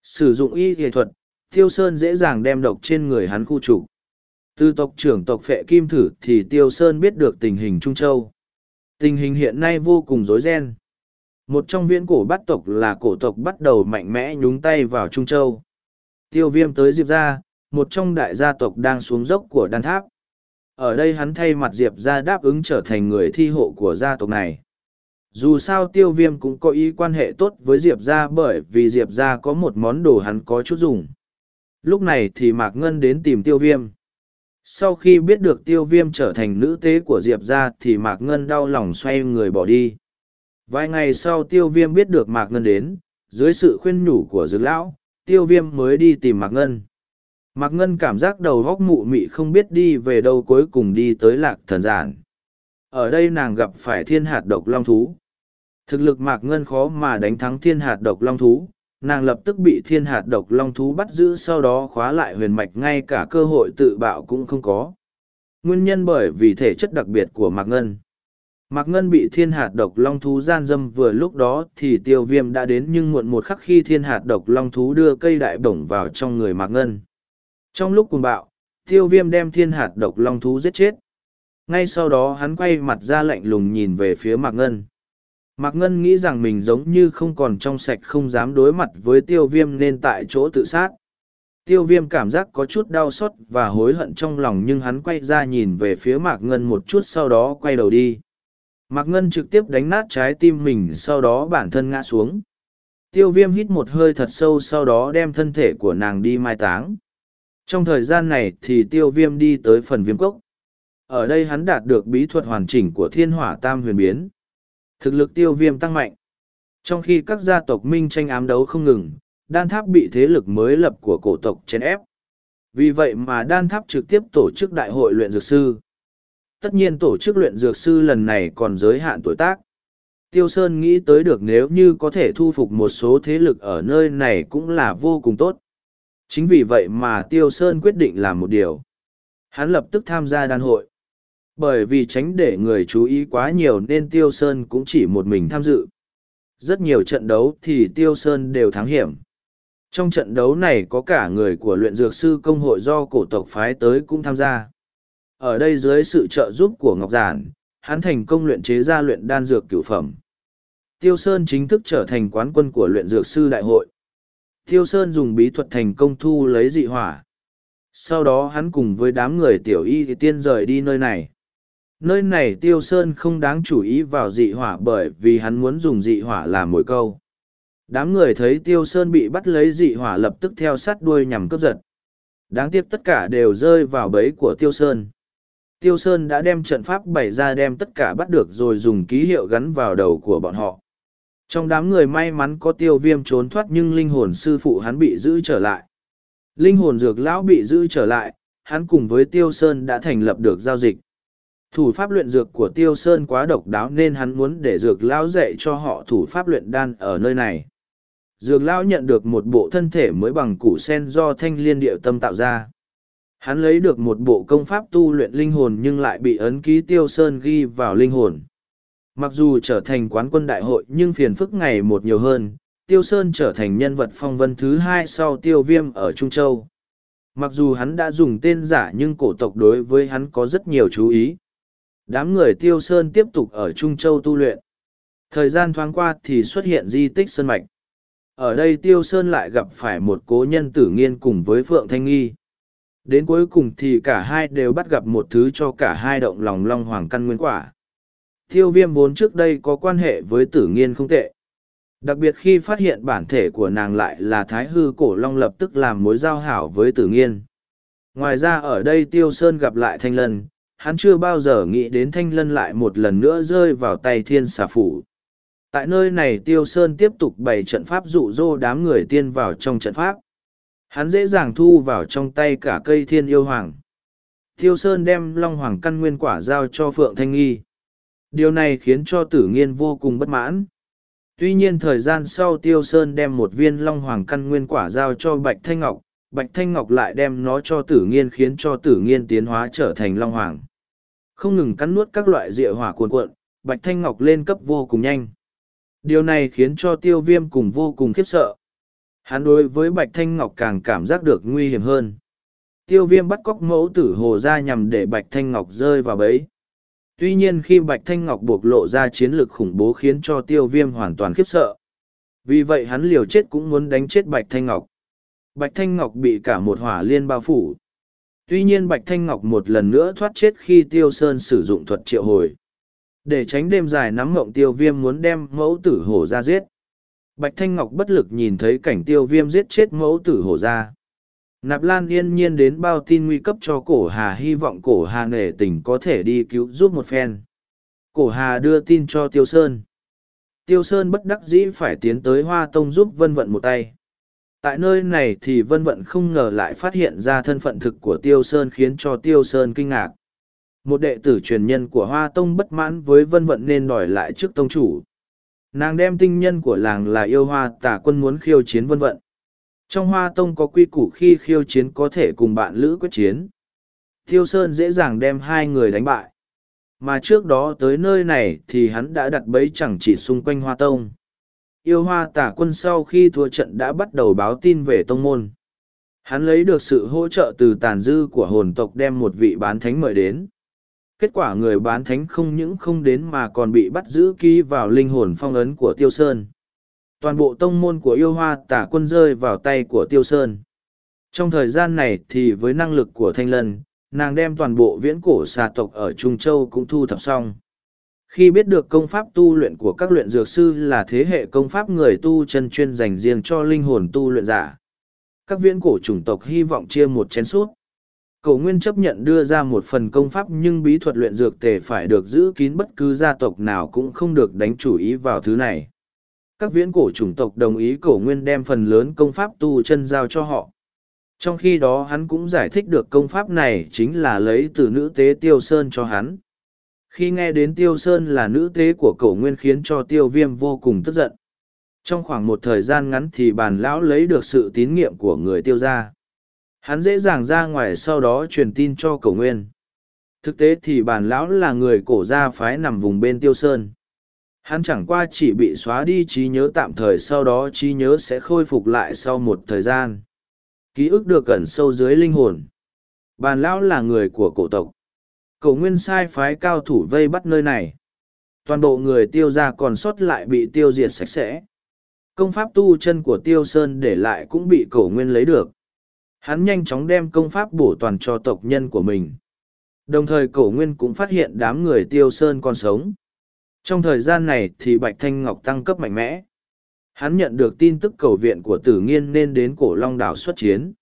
Sử dụng y nghệ thuật, Tiêu Sơn dễ dàng đem độc trên người hắn khu trục. Từ tộc trưởng tộc vệ kim thử thì Tiêu Sơn biết được tình hình Trung Châu. Tình hình hiện nay vô cùng rối ren. Một trong viễn cổ bắt tộc là cổ tộc bắt đầu mạnh mẽ nhúng tay vào Trung Châu. Tiêu viêm tới Diệp gia, một trong đại gia tộc đang xuống dốc của đan tháp. Ở đây hắn thay mặt Diệp gia đáp ứng trở thành người thi hộ của gia tộc này dù sao tiêu viêm cũng có ý quan hệ tốt với diệp ra bởi vì diệp ra có một món đồ hắn có chút dùng. Lúc này thì mạc ngân đến tìm tiêu viêm. Sau khi biết được tiêu viêm trở thành nữ tế của diệp ra thì mạc ngân đau lòng xoay người bỏ đi. Vài ngày sau tiêu viêm biết được mạc ngân đến, dưới sự khuyên nhủ của dược lão, tiêu viêm mới đi tìm mạc ngân. Mạc ngân cảm giác đầu góc mụ mị không biết đi về đâu cuối cùng đi tới lạc thần giản. Ở đây nàng gặp phải thiên hạt độc long thú. Thực lực Mạc Ngân khó mà đánh thắng thiên hạt độc long thú, nàng lập tức bị thiên hạt độc long thú bắt giữ sau đó khóa lại huyền mạch ngay cả cơ hội tự bạo cũng không có. Nguyên nhân bởi vì thể chất đặc biệt của Mạc Ngân. Mạc Ngân bị thiên hạt độc long thú gian dâm vừa lúc đó thì tiêu viêm đã đến nhưng muộn một khắc khi thiên hạt độc long thú đưa cây đại bổng vào trong người Mạc Ngân. Trong lúc cùng bạo, tiêu viêm đem thiên hạt độc long thú giết chết. Ngay sau đó hắn quay mặt ra lạnh lùng nhìn về phía Mạc Ngân. Mạc Ngân nghĩ rằng mình giống như không còn trong sạch không dám đối mặt với tiêu viêm nên tại chỗ tự sát. Tiêu viêm cảm giác có chút đau xót và hối hận trong lòng nhưng hắn quay ra nhìn về phía Mạc Ngân một chút sau đó quay đầu đi. Mạc Ngân trực tiếp đánh nát trái tim mình, sau đó bản thân ngã xuống. Tiêu viêm hít một hơi thật sâu, sau đó đem thân thể của nàng đi mai táng. Trong thời gian này thì tiêu viêm đi tới phần viêm cốc. Ở đây hắn đạt được bí thuật hoàn chỉnh của thiên hỏa tam huyền biến Thực lực tiêu viêm tăng mạnh. Trong khi các gia tộc minh tranh ám đấu không ngừng, đan tháp bị thế lực mới lập của cổ tộc chèn ép. Vì vậy mà đan tháp trực tiếp tổ chức đại hội luyện dược sư. Tất nhiên tổ chức luyện dược sư lần này còn giới hạn tuổi tác. Tiêu Sơn nghĩ tới được nếu như có thể thu phục một số thế lực ở nơi này cũng là vô cùng tốt. Chính vì vậy mà Tiêu Sơn quyết định làm một điều. Hắn lập tức tham gia đan hội. Bởi vì tránh để người chú ý quá nhiều nên Tiêu Sơn cũng chỉ một mình tham dự. Rất nhiều trận đấu thì Tiêu Sơn đều thắng hiểm. Trong trận đấu này có cả người của luyện dược sư công hội do cổ tộc phái tới cũng tham gia. Ở đây dưới sự trợ giúp của Ngọc Giản, hắn thành công luyện chế ra luyện đan dược cửu phẩm. Tiêu Sơn chính thức trở thành quán quân của luyện dược sư đại hội. Tiêu Sơn dùng bí thuật thành công thu lấy dị hỏa. Sau đó hắn cùng với đám người tiểu y thì tiên rời đi nơi này nơi này tiêu sơn không đáng chú ý vào dị hỏa bởi vì hắn muốn dùng dị hỏa làm mồi câu. Đám người thấy tiêu sơn bị bắt lấy dị hỏa lập tức theo sát đuôi nhằm cướp giật. Đáng tiếc tất cả đều rơi vào bẫy của tiêu sơn. Tiêu sơn đã đem trận pháp bày ra đem tất cả bắt được rồi dùng ký hiệu gắn vào đầu của bọn họ. Trong đám người may mắn có tiêu viêm trốn thoát nhưng linh hồn sư phụ hắn bị giữ trở lại. Linh hồn dược lão bị giữ trở lại, hắn cùng với tiêu sơn đã thành lập được giao dịch thủ pháp luyện dược của tiêu sơn quá độc đáo nên hắn muốn để dược lão dạy cho họ thủ pháp luyện đan ở nơi này Dược lão nhận được một bộ thân thể mới bằng củ sen do thanh liên địa tâm tạo ra. Hắn lấy được một bộ công pháp tu luyện linh hồn nhưng lại bị ấn ký tiêu sơn ghi vào linh hồn. Mặc dù trở thành quán quân đại hội nhưng phiền phức ngày một nhiều hơn, Tiêu Sơn trở thành nhân vật phong vân thứ hai sau Tiêu Viêm ở Trung Châu. Mặc dù hắn đã dùng tên giả nhưng cổ tộc đối với hắn có rất nhiều chú ý. Đám người Tiêu Sơn tiếp tục ở Trung Châu tu luyện. Thời gian thoáng qua thì xuất hiện di tích Sơn Mạch. Ở đây Tiêu Sơn lại gặp phải một cố nhân tử nghiên cùng với Phượng Thanh Nghi. Đến cuối cùng thì cả hai đều bắt gặp một thứ cho cả hai động lòng long hoàng căn nguyên quả. Tiêu viêm vốn trước đây có quan hệ với tử nghiên không tệ. Đặc biệt khi phát hiện bản thể của nàng lại là thái hư cổ long lập tức làm mối giao hảo với tử nghiên. Ngoài ra ở đây Tiêu Sơn gặp lại Thanh Lân, hắn chưa bao giờ nghĩ đến Thanh Lân lại một lần nữa rơi vào tay thiên xà phủ. Tại nơi này Tiêu Sơn tiếp tục bày trận pháp dụ dỗ đám người tiên vào trong trận pháp. Hắn dễ dàng thu vào trong tay cả cây thiên yêu hoàng. Tiêu Sơn đem Long Hoàng căn nguyên quả giao cho Phượng Thanh Nghi. Điều này khiến cho tử nghiên vô cùng bất mãn. Tuy nhiên thời gian sau Tiêu Sơn đem một viên Long Hoàng căn nguyên quả giao cho Bạch Thanh Ngọc, Bạch Thanh Ngọc lại đem nó cho tử nghiên khiến cho tử nghiên tiến hóa trở thành Long Hoàng. Không ngừng cắn nuốt các loại rịa hỏa cuồn cuộn, Bạch Thanh Ngọc lên cấp vô cùng nhanh. Điều này khiến cho tiêu viêm cùng vô cùng khiếp sợ. Hắn đối với Bạch Thanh Ngọc càng cảm giác được nguy hiểm hơn. Tiêu viêm bắt cóc mẫu tử hồ ra nhằm để Bạch Thanh Ngọc rơi vào bẫy. Tuy nhiên khi Bạch Thanh Ngọc buộc lộ ra chiến lược khủng bố khiến cho tiêu viêm hoàn toàn khiếp sợ. Vì vậy hắn liều chết cũng muốn đánh chết Bạch Thanh Ngọc. Bạch Thanh Ngọc bị cả một hỏa liên bao phủ. Tuy nhiên Bạch Thanh Ngọc một lần nữa thoát chết khi Tiêu Sơn sử dụng thuật triệu hồi. Để tránh đêm dài nắm mộng tiêu viêm muốn đem mẫu tử hổ ra giết. Bạch Thanh Ngọc bất lực nhìn thấy cảnh tiêu viêm giết chết mẫu tử hổ ra. Nạp Lan yên nhiên đến bao tin nguy cấp cho cổ hà, hy vọng cổ hà nể tình có thể đi cứu giúp một phen. Cổ hà đưa tin cho Tiêu Sơn. Tiêu Sơn bất đắc dĩ phải tiến tới Hoa Tông giúp Vân Vận một tay. Tại nơi này thì Vân Vận không ngờ lại phát hiện ra thân phận thực của Tiêu Sơn khiến cho Tiêu Sơn kinh ngạc. Một đệ tử truyền nhân của Hoa Tông bất mãn với Vân Vận nên đòi lại trước tông chủ. Nàng đem tinh nhân của làng là yêu hoa tả quân muốn khiêu chiến Vân Vận. Trong Hoa Tông có quy củ khi khiêu chiến có thể cùng bạn lữ quyết chiến. Tiêu Sơn dễ dàng đem hai người đánh bại. Mà trước đó tới nơi này thì hắn đã đặt bẫy chẳng chỉ xung quanh Hoa Tông. Yêu hoa tả quân sau khi thua trận đã bắt đầu báo tin về tông môn. Hắn lấy được sự hỗ trợ từ tàn dư của hồn tộc đem một vị bán thánh mời đến. Kết quả người bán thánh không những không đến mà còn bị bắt giữ ký vào linh hồn phong ấn của Tiêu Sơn. Toàn bộ tông môn của yêu hoa tả quân rơi vào tay của Tiêu Sơn. Trong thời gian này thì với năng lực của Thanh Lân, nàng đem toàn bộ viễn cổ xà tộc ở Trung Châu cũng thu thập xong. Khi biết được công pháp tu luyện của các luyện dược sư là thế hệ công pháp người tu chân chuyên dành riêng cho linh hồn tu luyện giả, các viễn cổ chủng tộc hy vọng chia một chén suốt. Cầu Nguyên chấp nhận đưa ra một phần công pháp nhưng bí thuật luyện dược tề phải được giữ kín bất cứ gia tộc nào cũng không được đánh chủ ý vào thứ này. Các viễn cổ chủng tộc đồng ý cổ Nguyên đem phần lớn công pháp tu chân giao cho họ. Trong khi đó hắn cũng giải thích được công pháp này chính là lấy từ nữ tế Tiêu Sơn cho hắn. Khi nghe đến Tiêu Sơn là nữ tế của Cổ Nguyên khiến cho Tiêu Viêm vô cùng tức giận. Trong khoảng một thời gian ngắn thì bàn lão lấy được sự tín nhiệm của người Tiêu gia Hắn dễ dàng ra ngoài sau đó truyền tin cho cổ nguyên. Thực tế thì bản lão là người cổ gia phái nằm vùng bên tiêu sơn. Hắn chẳng qua chỉ bị xóa đi trí nhớ tạm thời sau đó trí nhớ sẽ khôi phục lại sau một thời gian. Ký ức được cẩn sâu dưới linh hồn. Bàn lão là người của cổ tộc. Cổ nguyên sai phái cao thủ vây bắt nơi này. Toàn bộ người tiêu gia còn sót lại bị tiêu diệt sạch sẽ. Công pháp tu chân của tiêu sơn để lại cũng bị cổ nguyên lấy được. Hắn nhanh chóng đem công pháp bổ toàn cho tộc nhân của mình. Đồng thời cổ nguyên cũng phát hiện đám người tiêu sơn còn sống. Trong thời gian này thì bạch thanh ngọc tăng cấp mạnh mẽ. Hắn nhận được tin tức cầu viện của tử nghiên nên đến cổ long đảo xuất chiến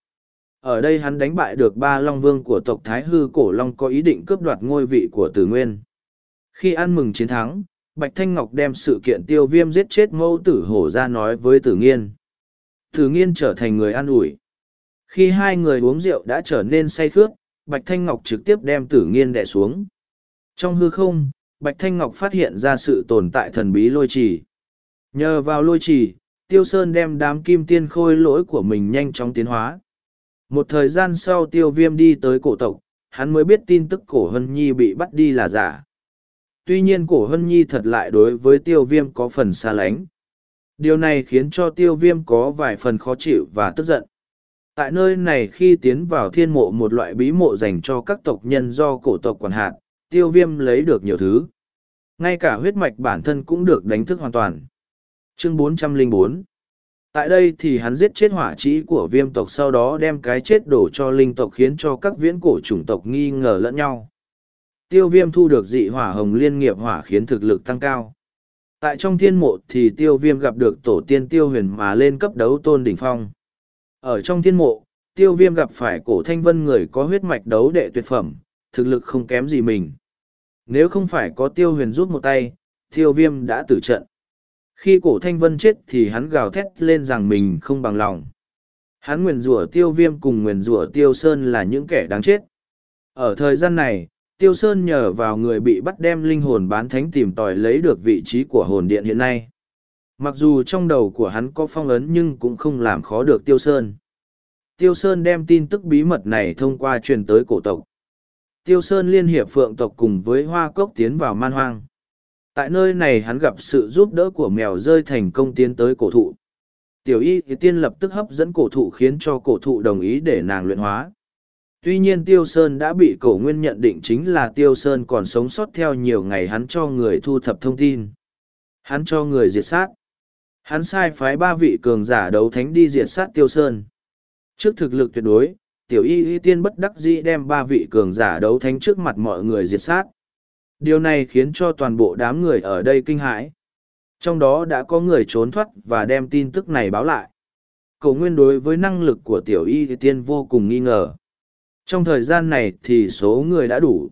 ở đây hắn đánh bại được ba long vương của tộc thái hư cổ long có ý định cướp đoạt ngôi vị của tử nguyên khi ăn mừng chiến thắng bạch thanh ngọc đem sự kiện tiêu viêm giết chết mẫu tử hổ ra nói với tử nghiên tử nghiên trở thành người an ủi khi hai người uống rượu đã trở nên say khướt, Bạch Thanh Ngọc trực tiếp đem tử nghiên đẻ xuống. Trong hư không, Bạch Thanh Ngọc phát hiện ra sự tồn tại thần bí lôi trì. Nhờ vào lôi trì, Tiêu Sơn đem đám kim tiên khôi lỗi của mình nhanh chóng tiến hóa. Một thời gian sau tiêu viêm đi tới cổ tộc, hắn mới biết tin tức cổ hân nhi bị bắt đi là giả. Tuy nhiên cổ hân nhi thật lại đối với tiêu viêm có phần xa lánh. Điều này khiến cho tiêu viêm có vài phần khó chịu và tức giận. Tại nơi này khi tiến vào thiên mộ một loại bí mộ dành cho các tộc nhân do cổ tộc quản hạt, tiêu viêm lấy được nhiều thứ. Ngay cả huyết mạch bản thân cũng được đánh thức hoàn toàn. Chương 404 Tại đây thì hắn giết chết hỏa trĩ của viêm tộc sau đó đem cái chết đổ cho linh tộc khiến cho các viễn cổ chủng tộc nghi ngờ lẫn nhau. Tiêu viêm thu được dị hỏa hồng liên nghiệp hỏa khiến thực lực tăng cao. Tại trong thiên mộ thì tiêu viêm gặp được tổ tiên tiêu huyền mà lên cấp đấu tôn đỉnh phong. Ở trong thiên mộ, tiêu viêm gặp phải cổ thanh vân người có huyết mạch đấu đệ tuyệt phẩm, thực lực không kém gì mình. Nếu không phải có tiêu huyền rút một tay, tiêu viêm đã tử trận. Khi cổ thanh vân chết thì hắn gào thét lên rằng mình không bằng lòng. Hắn nguyền rủa tiêu viêm cùng nguyền rủa tiêu sơn là những kẻ đáng chết. Ở thời gian này, tiêu sơn nhờ vào người bị bắt đem linh hồn bán thánh tìm tòi lấy được vị trí của hồn điện hiện nay. Mặc dù trong đầu của hắn có phong ấn nhưng cũng không làm khó được tiêu sơn. Tiêu Sơn đem tin tức bí mật này thông qua truyền tới cổ tộc. Tiêu Sơn liên hiệp phượng tộc cùng với hoa cốc tiến vào man hoang. Tại nơi này hắn gặp sự giúp đỡ của mèo rơi thành công tiến tới cổ thụ. Tiểu y thì tiên lập tức hấp dẫn cổ thụ khiến cho cổ thụ đồng ý để nàng luyện hóa. Tuy nhiên Tiêu Sơn đã bị cổ nguyên nhận định chính là Tiêu Sơn còn sống sót theo nhiều ngày hắn cho người thu thập thông tin. Hắn cho người diệt sát. Hắn sai phái ba vị cường giả đấu thánh đi diệt sát Tiêu Sơn. Trước thực lực tuyệt đối, tiểu y y tiên bất đắc dĩ đem ba vị cường giả đấu thánh trước mặt mọi người diệt sát. Điều này khiến cho toàn bộ đám người ở đây kinh hãi. Trong đó đã có người trốn thoát và đem tin tức này báo lại. Cầu nguyên đối với năng lực của tiểu y tiên vô cùng nghi ngờ. Trong thời gian này thì số người đã đủ.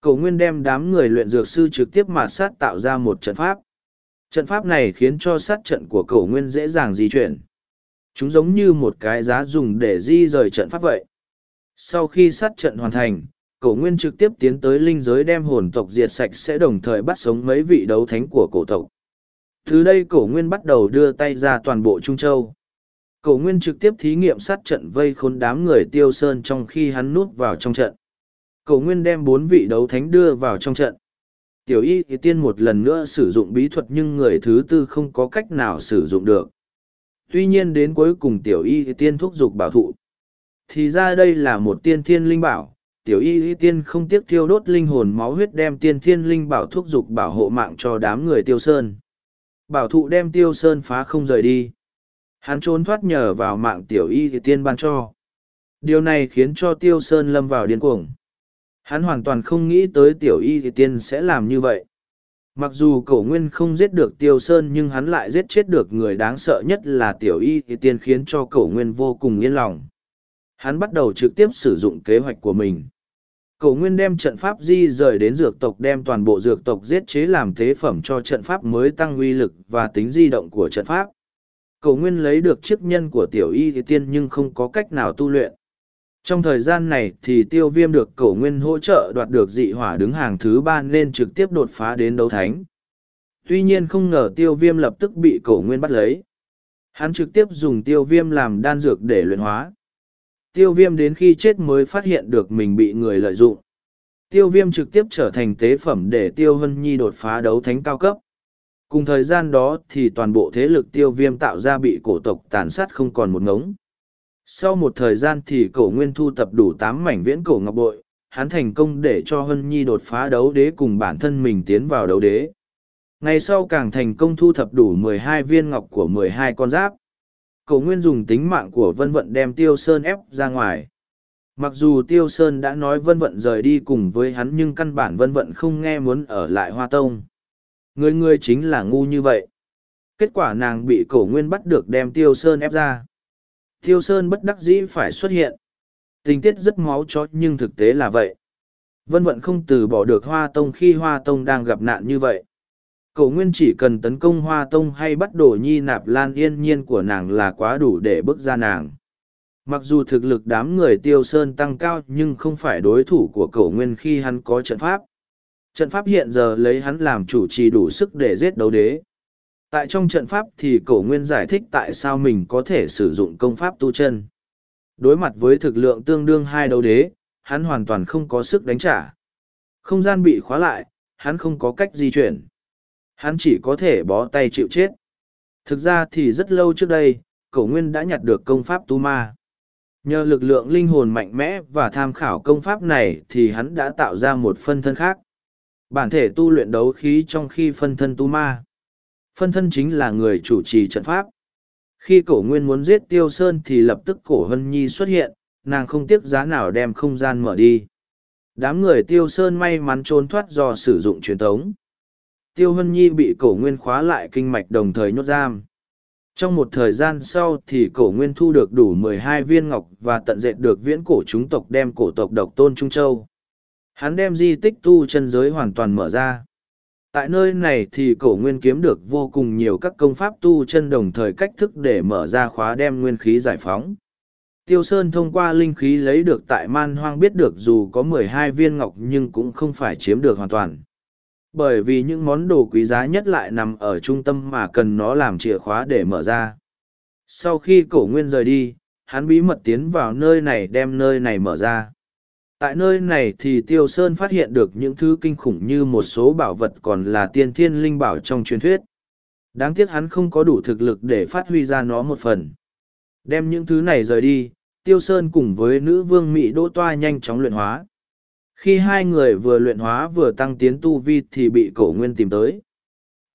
Cầu nguyên đem đám người luyện dược sư trực tiếp mà sát tạo ra một trận pháp. Trận pháp này khiến cho sát trận của cầu nguyên dễ dàng di chuyển. Chúng giống như một cái giá dùng để di rời trận pháp vậy. Sau khi sát trận hoàn thành, cổ nguyên trực tiếp tiến tới linh giới đem hồn tộc diệt sạch sẽ đồng thời bắt sống mấy vị đấu thánh của cổ tộc. Từ đây cổ nguyên bắt đầu đưa tay ra toàn bộ Trung Châu. Cổ nguyên trực tiếp thí nghiệm sát trận vây khốn đám người tiêu sơn trong khi hắn núp vào trong trận. Cổ nguyên đem bốn vị đấu thánh đưa vào trong trận. Tiểu y thì tiên một lần nữa sử dụng bí thuật nhưng người thứ tư không có cách nào sử dụng được tuy nhiên đến cuối cùng tiểu y tiên thúc giục bảo thụ thì ra đây là một tiên thiên linh bảo tiểu y tiên không tiếc thiêu đốt linh hồn máu huyết đem tiên thiên linh bảo thúc dục bảo hộ mạng cho đám người tiêu sơn. Bảo thụ đem tiêu sơn phá không rời đi. Hắn trốn thoát nhờ vào mạng tiểu y tiên ban cho. Điều này khiến cho tiêu sơn lâm vào điên cuồng. Hắn hoàn toàn không nghĩ tới tiểu y tiên sẽ làm như vậy. Mặc dù cổ nguyên không giết được tiêu sơn nhưng hắn lại giết chết được người đáng sợ nhất là tiểu y y tiên khiến cho cổ nguyên vô cùng yên lòng. Hắn bắt đầu trực tiếp sử dụng kế hoạch của mình. Cổ nguyên đem trận pháp di rời đến dược tộc, đem toàn bộ dược tộc giết chế làm tế phẩm cho trận pháp mới tăng uy lực và tính di động của trận pháp. Cổ nguyên lấy được chức nhân của tiểu y thì tiên nhưng không có cách nào tu luyện. Trong thời gian này thì tiêu viêm được cổ nguyên hỗ trợ đoạt được dị hỏa đứng hàng thứ ba nên trực tiếp đột phá đến đấu thánh. Tuy nhiên không ngờ tiêu viêm lập tức bị cổ nguyên bắt lấy. Hắn trực tiếp dùng tiêu viêm làm đan dược để luyện hóa. Tiêu viêm đến khi chết mới phát hiện được mình bị người lợi dụng. Tiêu viêm trực tiếp trở thành tế phẩm để tiêu hân nhi đột phá đấu thánh cao cấp. Cùng thời gian đó thì toàn bộ thế lực tiêu viêm tạo ra bị cổ tộc tàn sát không còn một ngống. Sau một thời gian thì cổ nguyên thu tập đủ tám mảnh viễn cổ ngọc bội, hắn thành công để cho Hân Nhi đột phá đấu đế cùng bản thân mình tiến vào đấu đế. Ngày sau càng thành công thu thập đủ mười hai viên ngọc của mười hai con giáp. Cổ nguyên dùng tính mạng của Vân Vận đem Tiêu Sơn ép ra ngoài. Mặc dù Tiêu Sơn đã nói Vân Vận rời đi cùng với hắn nhưng căn bản Vân Vận không nghe muốn ở lại Hoa Tông. Người người chính là ngu như vậy. Kết quả nàng bị cổ nguyên bắt được đem Tiêu Sơn ép ra. Tiêu Sơn bất đắc dĩ phải xuất hiện. Tình tiết rất máu chó nhưng thực tế là vậy. Vân vận không từ bỏ được Hoa Tông khi Hoa Tông đang gặp nạn như vậy. Cậu Nguyên chỉ cần tấn công Hoa Tông hay bắt đổ nhi nạp lan yên nhiên của nàng là quá đủ để bước ra nàng. Mặc dù thực lực đám người tiêu sơn tăng cao nhưng không phải đối thủ của cậu Nguyên khi hắn có trận pháp. Trận pháp hiện giờ lấy hắn làm chủ trì đủ sức để giết đấu đế. Tại trong trận pháp thì cổ nguyên giải thích tại sao mình có thể sử dụng công pháp tu chân. Đối mặt với thực lượng tương đương hai đấu đế, hắn hoàn toàn không có sức đánh trả. Không gian bị khóa lại, hắn không có cách di chuyển. Hắn chỉ có thể bó tay chịu chết. Thực ra thì rất lâu trước đây, cổ nguyên đã nhặt được công pháp tu ma. Nhờ lực lượng linh hồn mạnh mẽ và tham khảo công pháp này thì hắn đã tạo ra một phân thân khác. Bản thể tu luyện đấu khí trong khi phân thân tu ma. Phân thân chính là người chủ trì trận pháp. Khi cổ nguyên muốn giết tiêu sơn thì lập tức cổ hân nhi xuất hiện, nàng không tiếc giá nào đem không gian mở đi. Đám người tiêu sơn may mắn trốn thoát do sử dụng truyền thống. Tiêu hân nhi bị cổ nguyên khóa lại kinh mạch đồng thời nhốt giam. Trong một thời gian sau thì cổ nguyên thu được đủ mười hai viên ngọc và tận dệt được viễn cổ chúng tộc đem cổ tộc độc tôn Trung Châu. Hắn đem di tích tu chân giới hoàn toàn mở ra. Tại nơi này thì cổ nguyên kiếm được vô cùng nhiều các công pháp tu chân đồng thời cách thức để mở ra khóa đem nguyên khí giải phóng. Tiêu Sơn thông qua linh khí lấy được tại man hoang biết được dù có mười hai viên ngọc nhưng cũng không phải chiếm được hoàn toàn. Bởi vì những món đồ quý giá nhất lại nằm ở trung tâm mà cần nó làm chìa khóa để mở ra. Sau khi cổ nguyên rời đi, hắn bí mật tiến vào nơi này đem nơi này mở ra. Tại nơi này thì Tiêu Sơn phát hiện được những thứ kinh khủng như một số bảo vật còn là tiên thiên linh bảo trong truyền thuyết. Đáng tiếc hắn không có đủ thực lực để phát huy ra nó một phần. Đem những thứ này rời đi, Tiêu Sơn cùng với nữ vương Mỹ Đỗ Toa nhanh chóng luyện hóa. Khi hai người vừa luyện hóa vừa tăng tiến tu vi thì bị cổ nguyên tìm tới.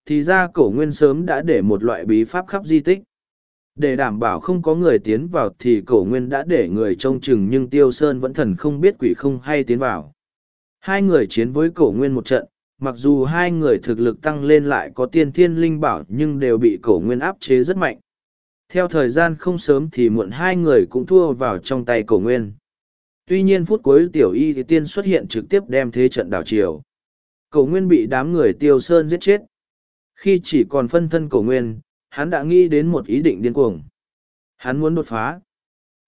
Thì ra cổ nguyên sớm đã để một loại bí pháp khắp di tích. Để đảm bảo không có người tiến vào thì cổ nguyên đã để người trông chừng nhưng Tiêu Sơn vẫn thần không biết quỷ không hay tiến vào. Hai người chiến với cổ nguyên một trận, mặc dù hai người thực lực tăng lên lại có tiên thiên linh bảo nhưng đều bị cổ nguyên áp chế rất mạnh. Theo thời gian không sớm thì muộn hai người cũng thua vào trong tay cổ nguyên. Tuy nhiên phút cuối tiểu y thì tiên xuất hiện trực tiếp đem thế trận đảo chiều. Cổ nguyên bị đám người tiêu sơn giết chết. Khi chỉ còn phân thân cổ nguyên, hắn đã nghĩ đến một ý định điên cuồng. Hắn muốn đột phá.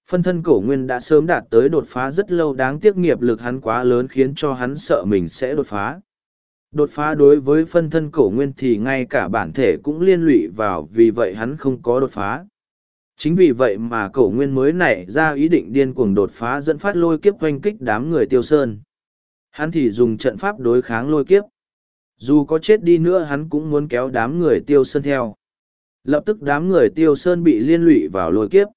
Phân thân cổ nguyên đã sớm đạt tới đột phá rất lâu đáng tiếc nghiệp lực hắn quá lớn khiến cho hắn sợ mình sẽ đột phá. Đột phá đối với phân thân cổ nguyên thì ngay cả bản thể cũng liên lụy vào vì vậy hắn không có đột phá. Chính vì vậy mà cổ nguyên mới nảy ra ý định điên cuồng đột phá dẫn phát lôi kiếp oanh kích đám người tiêu sơn. Hắn thì dùng trận pháp đối kháng lôi kiếp. Dù có chết đi nữa hắn cũng muốn kéo đám người tiêu sơn theo. Lập tức đám người tiêu sơn bị liên lụy vào lôi kiếp.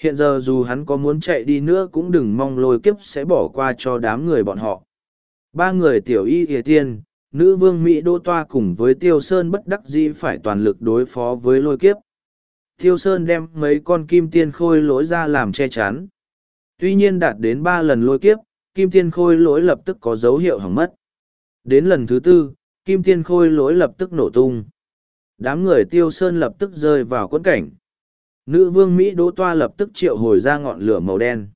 Hiện giờ dù hắn có muốn chạy đi nữa cũng đừng mong lôi kiếp sẽ bỏ qua cho đám người bọn họ. Ba người tiểu y hề tiên, nữ vương Mỹ Đô Toa cùng với tiêu sơn bất đắc dĩ phải toàn lực đối phó với lôi kiếp. Tiêu Sơn đem mấy con kim tiên khôi lỗi ra làm che chắn. Tuy nhiên đạt đến ba lần lôi kiếp, kim tiên khôi lỗi lập tức có dấu hiệu hỏng mất. Đến lần thứ tư, kim tiên khôi lỗi lập tức nổ tung. Đám người Tiêu Sơn lập tức rơi vào quẫn cảnh. Nữ vương Mỹ Đỗ Toa lập tức triệu hồi ra ngọn lửa màu đen.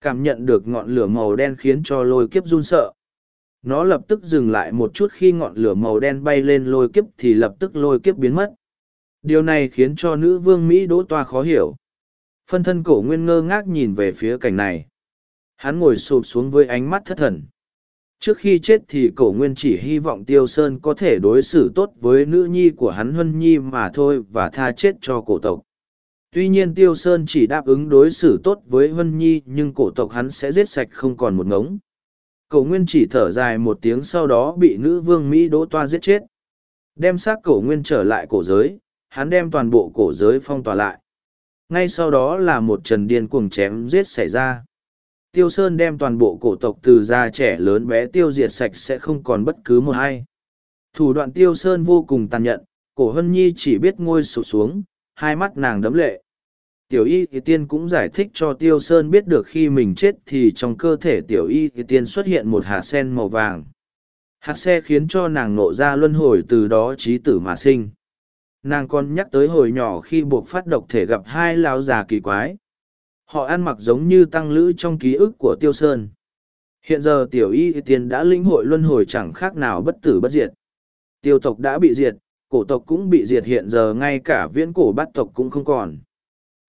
Cảm nhận được ngọn lửa màu đen khiến cho lôi kiếp run sợ. Nó lập tức dừng lại một chút khi ngọn lửa màu đen bay lên lôi kiếp thì lập tức lôi kiếp biến mất điều này khiến cho nữ vương mỹ đỗ toa khó hiểu. Phân thân cổ nguyên ngơ ngác nhìn về phía cảnh này. Hắn ngồi sụp xuống với ánh mắt thất thần. Trước khi chết thì cổ nguyên chỉ hy vọng tiêu sơn có thể đối xử tốt với nữ nhi của hắn huân nhi mà thôi và tha chết cho cổ tộc. Tuy nhiên tiêu sơn chỉ đáp ứng đối xử tốt với huân nhi, nhưng cổ tộc hắn sẽ giết sạch không còn một ngống. Cổ nguyên chỉ thở dài một tiếng sau đó bị nữ vương mỹ đỗ toa giết chết. Đem xác cổ nguyên trở lại cổ giới hắn đem toàn bộ cổ giới phong tỏa lại. Ngay sau đó là một trần điên cuồng chém giết xảy ra. Tiêu Sơn đem toàn bộ cổ tộc từ già trẻ lớn bé tiêu diệt sạch sẽ không còn bất cứ một ai. Thủ đoạn Tiêu Sơn vô cùng tàn nhẫn, cổ hân nhi chỉ biết ngôi sụt xuống, hai mắt nàng đấm lệ. Tiểu y thì tiên cũng giải thích cho Tiêu Sơn biết được khi mình chết thì trong cơ thể tiểu y thì tiên xuất hiện một hạt sen màu vàng. Hạt sen khiến cho nàng nộ ra luân hồi từ đó trí tử mà sinh nàng còn nhắc tới hồi nhỏ khi buộc phát độc thể gặp hai lao già kỳ quái. Họ ăn mặc giống như tăng lữ trong ký ức của tiêu sơn. Hiện giờ tiểu y tiên đã lĩnh hội luân hồi chẳng khác nào bất tử bất diệt. Tiêu tộc đã bị diệt, cổ tộc cũng bị diệt hiện giờ ngay cả viễn cổ bát tộc cũng không còn.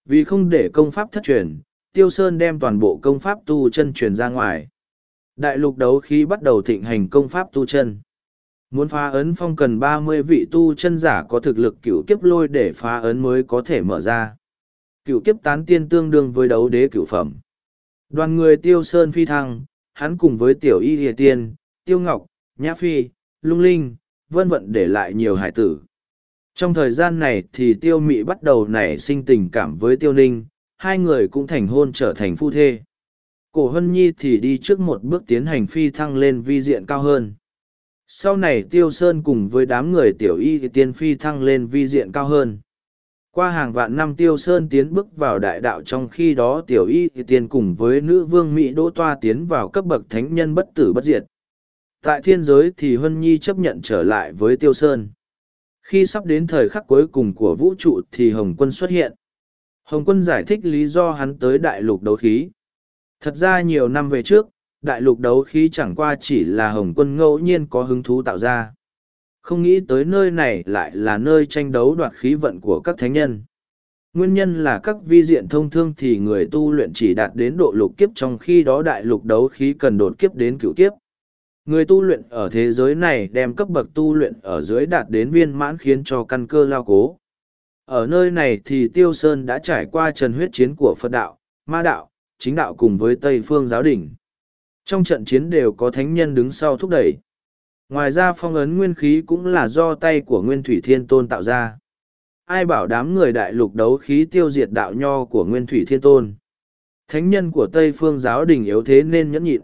Vì không để công pháp thất truyền, tiêu sơn đem toàn bộ công pháp tu chân truyền ra ngoài. Đại lục đấu khi bắt đầu thịnh hành công pháp tu chân. Muốn phá ấn phong cần ba mươi vị tu chân giả có thực lực cửu kiếp lôi để phá ấn mới có thể mở ra. Cửu kiếp tán tiên tương đương với đấu đế cửu phẩm. Đoàn người tiêu sơn phi thăng, hắn cùng với tiểu y địa tiên, tiêu ngọc, nhã phi, lung linh, vân vận để lại nhiều hải tử. Trong thời gian này thì tiêu mị bắt đầu nảy sinh tình cảm với tiêu ninh, hai người cũng thành hôn trở thành phu thê. Cổ hân nhi thì đi trước một bước tiến hành phi thăng lên vi diện cao hơn. Sau này Tiêu Sơn cùng với đám người tiểu y tiên phi thăng lên vi diện cao hơn. Qua hàng vạn năm Tiêu Sơn tiến bước vào đại đạo trong khi đó tiểu y tiên cùng với nữ vương Mỹ Đỗ Toa tiến vào cấp bậc thánh nhân bất tử bất diệt. Tại thiên giới thì Huân Nhi chấp nhận trở lại với Tiêu Sơn. Khi sắp đến thời khắc cuối cùng của vũ trụ thì Hồng Quân xuất hiện. Hồng Quân giải thích lý do hắn tới đại lục đấu khí. Thật ra nhiều năm về trước, đại lục đấu khí chẳng qua chỉ là hồng quân ngẫu nhiên có hứng thú tạo ra. Không nghĩ tới nơi này lại là nơi tranh đấu đoạt khí vận của các thánh nhân. Nguyên nhân là các vi diện thông thương thì người tu luyện chỉ đạt đến độ lục kiếp trong khi đó đại lục đấu khí cần đột kiếp đến cửu kiếp. Người tu luyện ở thế giới này đem cấp bậc tu luyện ở dưới đạt đến viên mãn khiến cho căn cơ lao cố. Ở nơi này thì Tiêu Sơn đã trải qua trần huyết chiến của Phật đạo, Ma đạo, chính đạo cùng với Tây Phương giáo đình. Trong trận chiến đều có thánh nhân đứng sau thúc đẩy. Ngoài ra phong ấn nguyên khí cũng là do tay của Nguyên Thủy Thiên Tôn tạo ra. Ai bảo đám người đại lục đấu khí tiêu diệt đạo nho của Nguyên Thủy Thiên Tôn. Thánh nhân của Tây Phương giáo đình yếu thế nên nhẫn nhịn.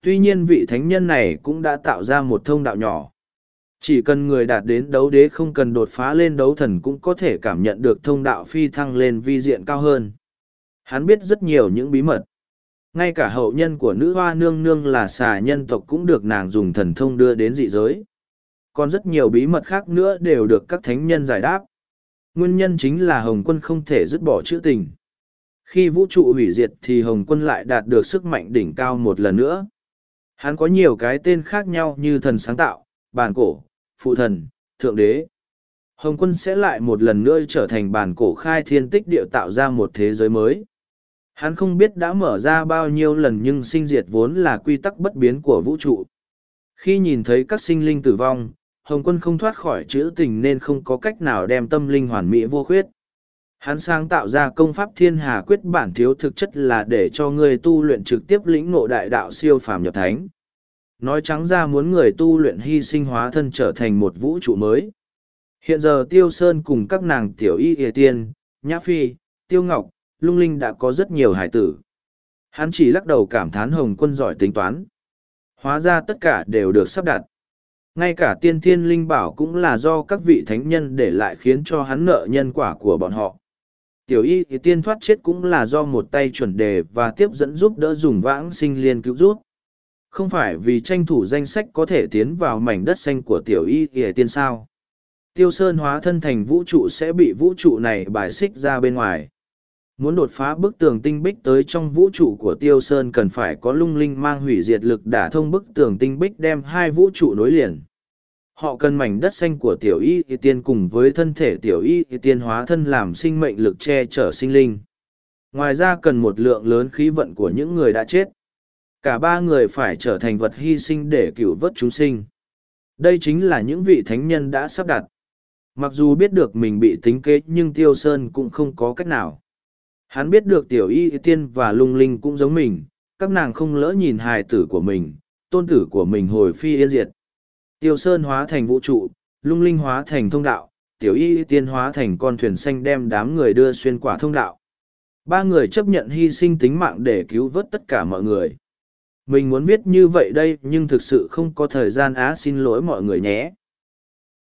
Tuy nhiên vị thánh nhân này cũng đã tạo ra một thông đạo nhỏ. Chỉ cần người đạt đến đấu đế không cần đột phá lên đấu thần cũng có thể cảm nhận được thông đạo phi thăng lên vi diện cao hơn. Hắn biết rất nhiều những bí mật ngay cả hậu nhân của nữ hoa nương nương là xà nhân tộc cũng được nàng dùng thần thông đưa đến dị giới. Còn rất nhiều bí mật khác nữa đều được các thánh nhân giải đáp. Nguyên nhân chính là hồng quân không thể dứt bỏ chữ tình. Khi vũ trụ hủy diệt thì hồng quân lại đạt được sức mạnh đỉnh cao một lần nữa. Hắn có nhiều cái tên khác nhau như thần sáng tạo, bàn cổ, phụ thần, thượng đế. Hồng quân sẽ lại một lần nữa trở thành bàn cổ khai thiên tích địa tạo ra một thế giới mới. Hắn không biết đã mở ra bao nhiêu lần nhưng sinh diệt vốn là quy tắc bất biến của vũ trụ. Khi nhìn thấy các sinh linh tử vong, Hồng quân không thoát khỏi chữ tình nên không có cách nào đem tâm linh hoàn mỹ vô khuyết. Hắn sáng tạo ra công pháp thiên hà quyết bản thiếu thực chất là để cho người tu luyện trực tiếp lĩnh ngộ đại đạo siêu phàm nhập thánh. Nói trắng ra muốn người tu luyện hy sinh hóa thân trở thành một vũ trụ mới. Hiện giờ Tiêu Sơn cùng các nàng tiểu y Y tiên, Nhã Phi, Tiêu Ngọc, lung linh đã có rất nhiều hải tử. Hắn chỉ lắc đầu cảm thán hồng quân giỏi tính toán. Hóa ra tất cả đều được sắp đặt. Ngay cả tiên thiên linh bảo cũng là do các vị thánh nhân để lại khiến cho hắn nợ nhân quả của bọn họ. Tiểu y thì tiên thoát chết cũng là do một tay chuẩn đề và tiếp dẫn giúp đỡ dùng vãng sinh liên cứu rút. Không phải vì tranh thủ danh sách có thể tiến vào mảnh đất xanh của tiểu y thì tiên sao. Tiêu Sơn hóa thân thành vũ trụ sẽ bị vũ trụ này bài xích ra bên ngoài. Muốn đột phá bức tường tinh bích tới trong vũ trụ của Tiêu Sơn cần phải có lung linh mang hủy diệt lực đả thông bức tường tinh bích đem hai vũ trụ nối liền. Họ cần mảnh đất xanh của tiểu y y tiên cùng với thân thể tiểu y y tiên hóa thân làm sinh mệnh lực che chở sinh linh. Ngoài ra cần một lượng lớn khí vận của những người đã chết. Cả ba người phải trở thành vật hy sinh để cứu vớt chúng sinh. Đây chính là những vị thánh nhân đã sắp đặt. Mặc dù biết được mình bị tính kế nhưng Tiêu Sơn cũng không có cách nào. Hắn biết được tiểu y tiên và lung linh cũng giống mình, các nàng không lỡ nhìn hài tử của mình, tôn tử của mình hồi phi yên diệt. Tiêu Sơn hóa thành vũ trụ, lung linh hóa thành thông đạo, tiểu y tiên hóa thành con thuyền xanh đem đám người đưa xuyên quả thông đạo. Ba người chấp nhận hy sinh tính mạng để cứu vớt tất cả mọi người. Mình muốn viết như vậy đây nhưng thực sự không có thời gian á xin lỗi mọi người nhé.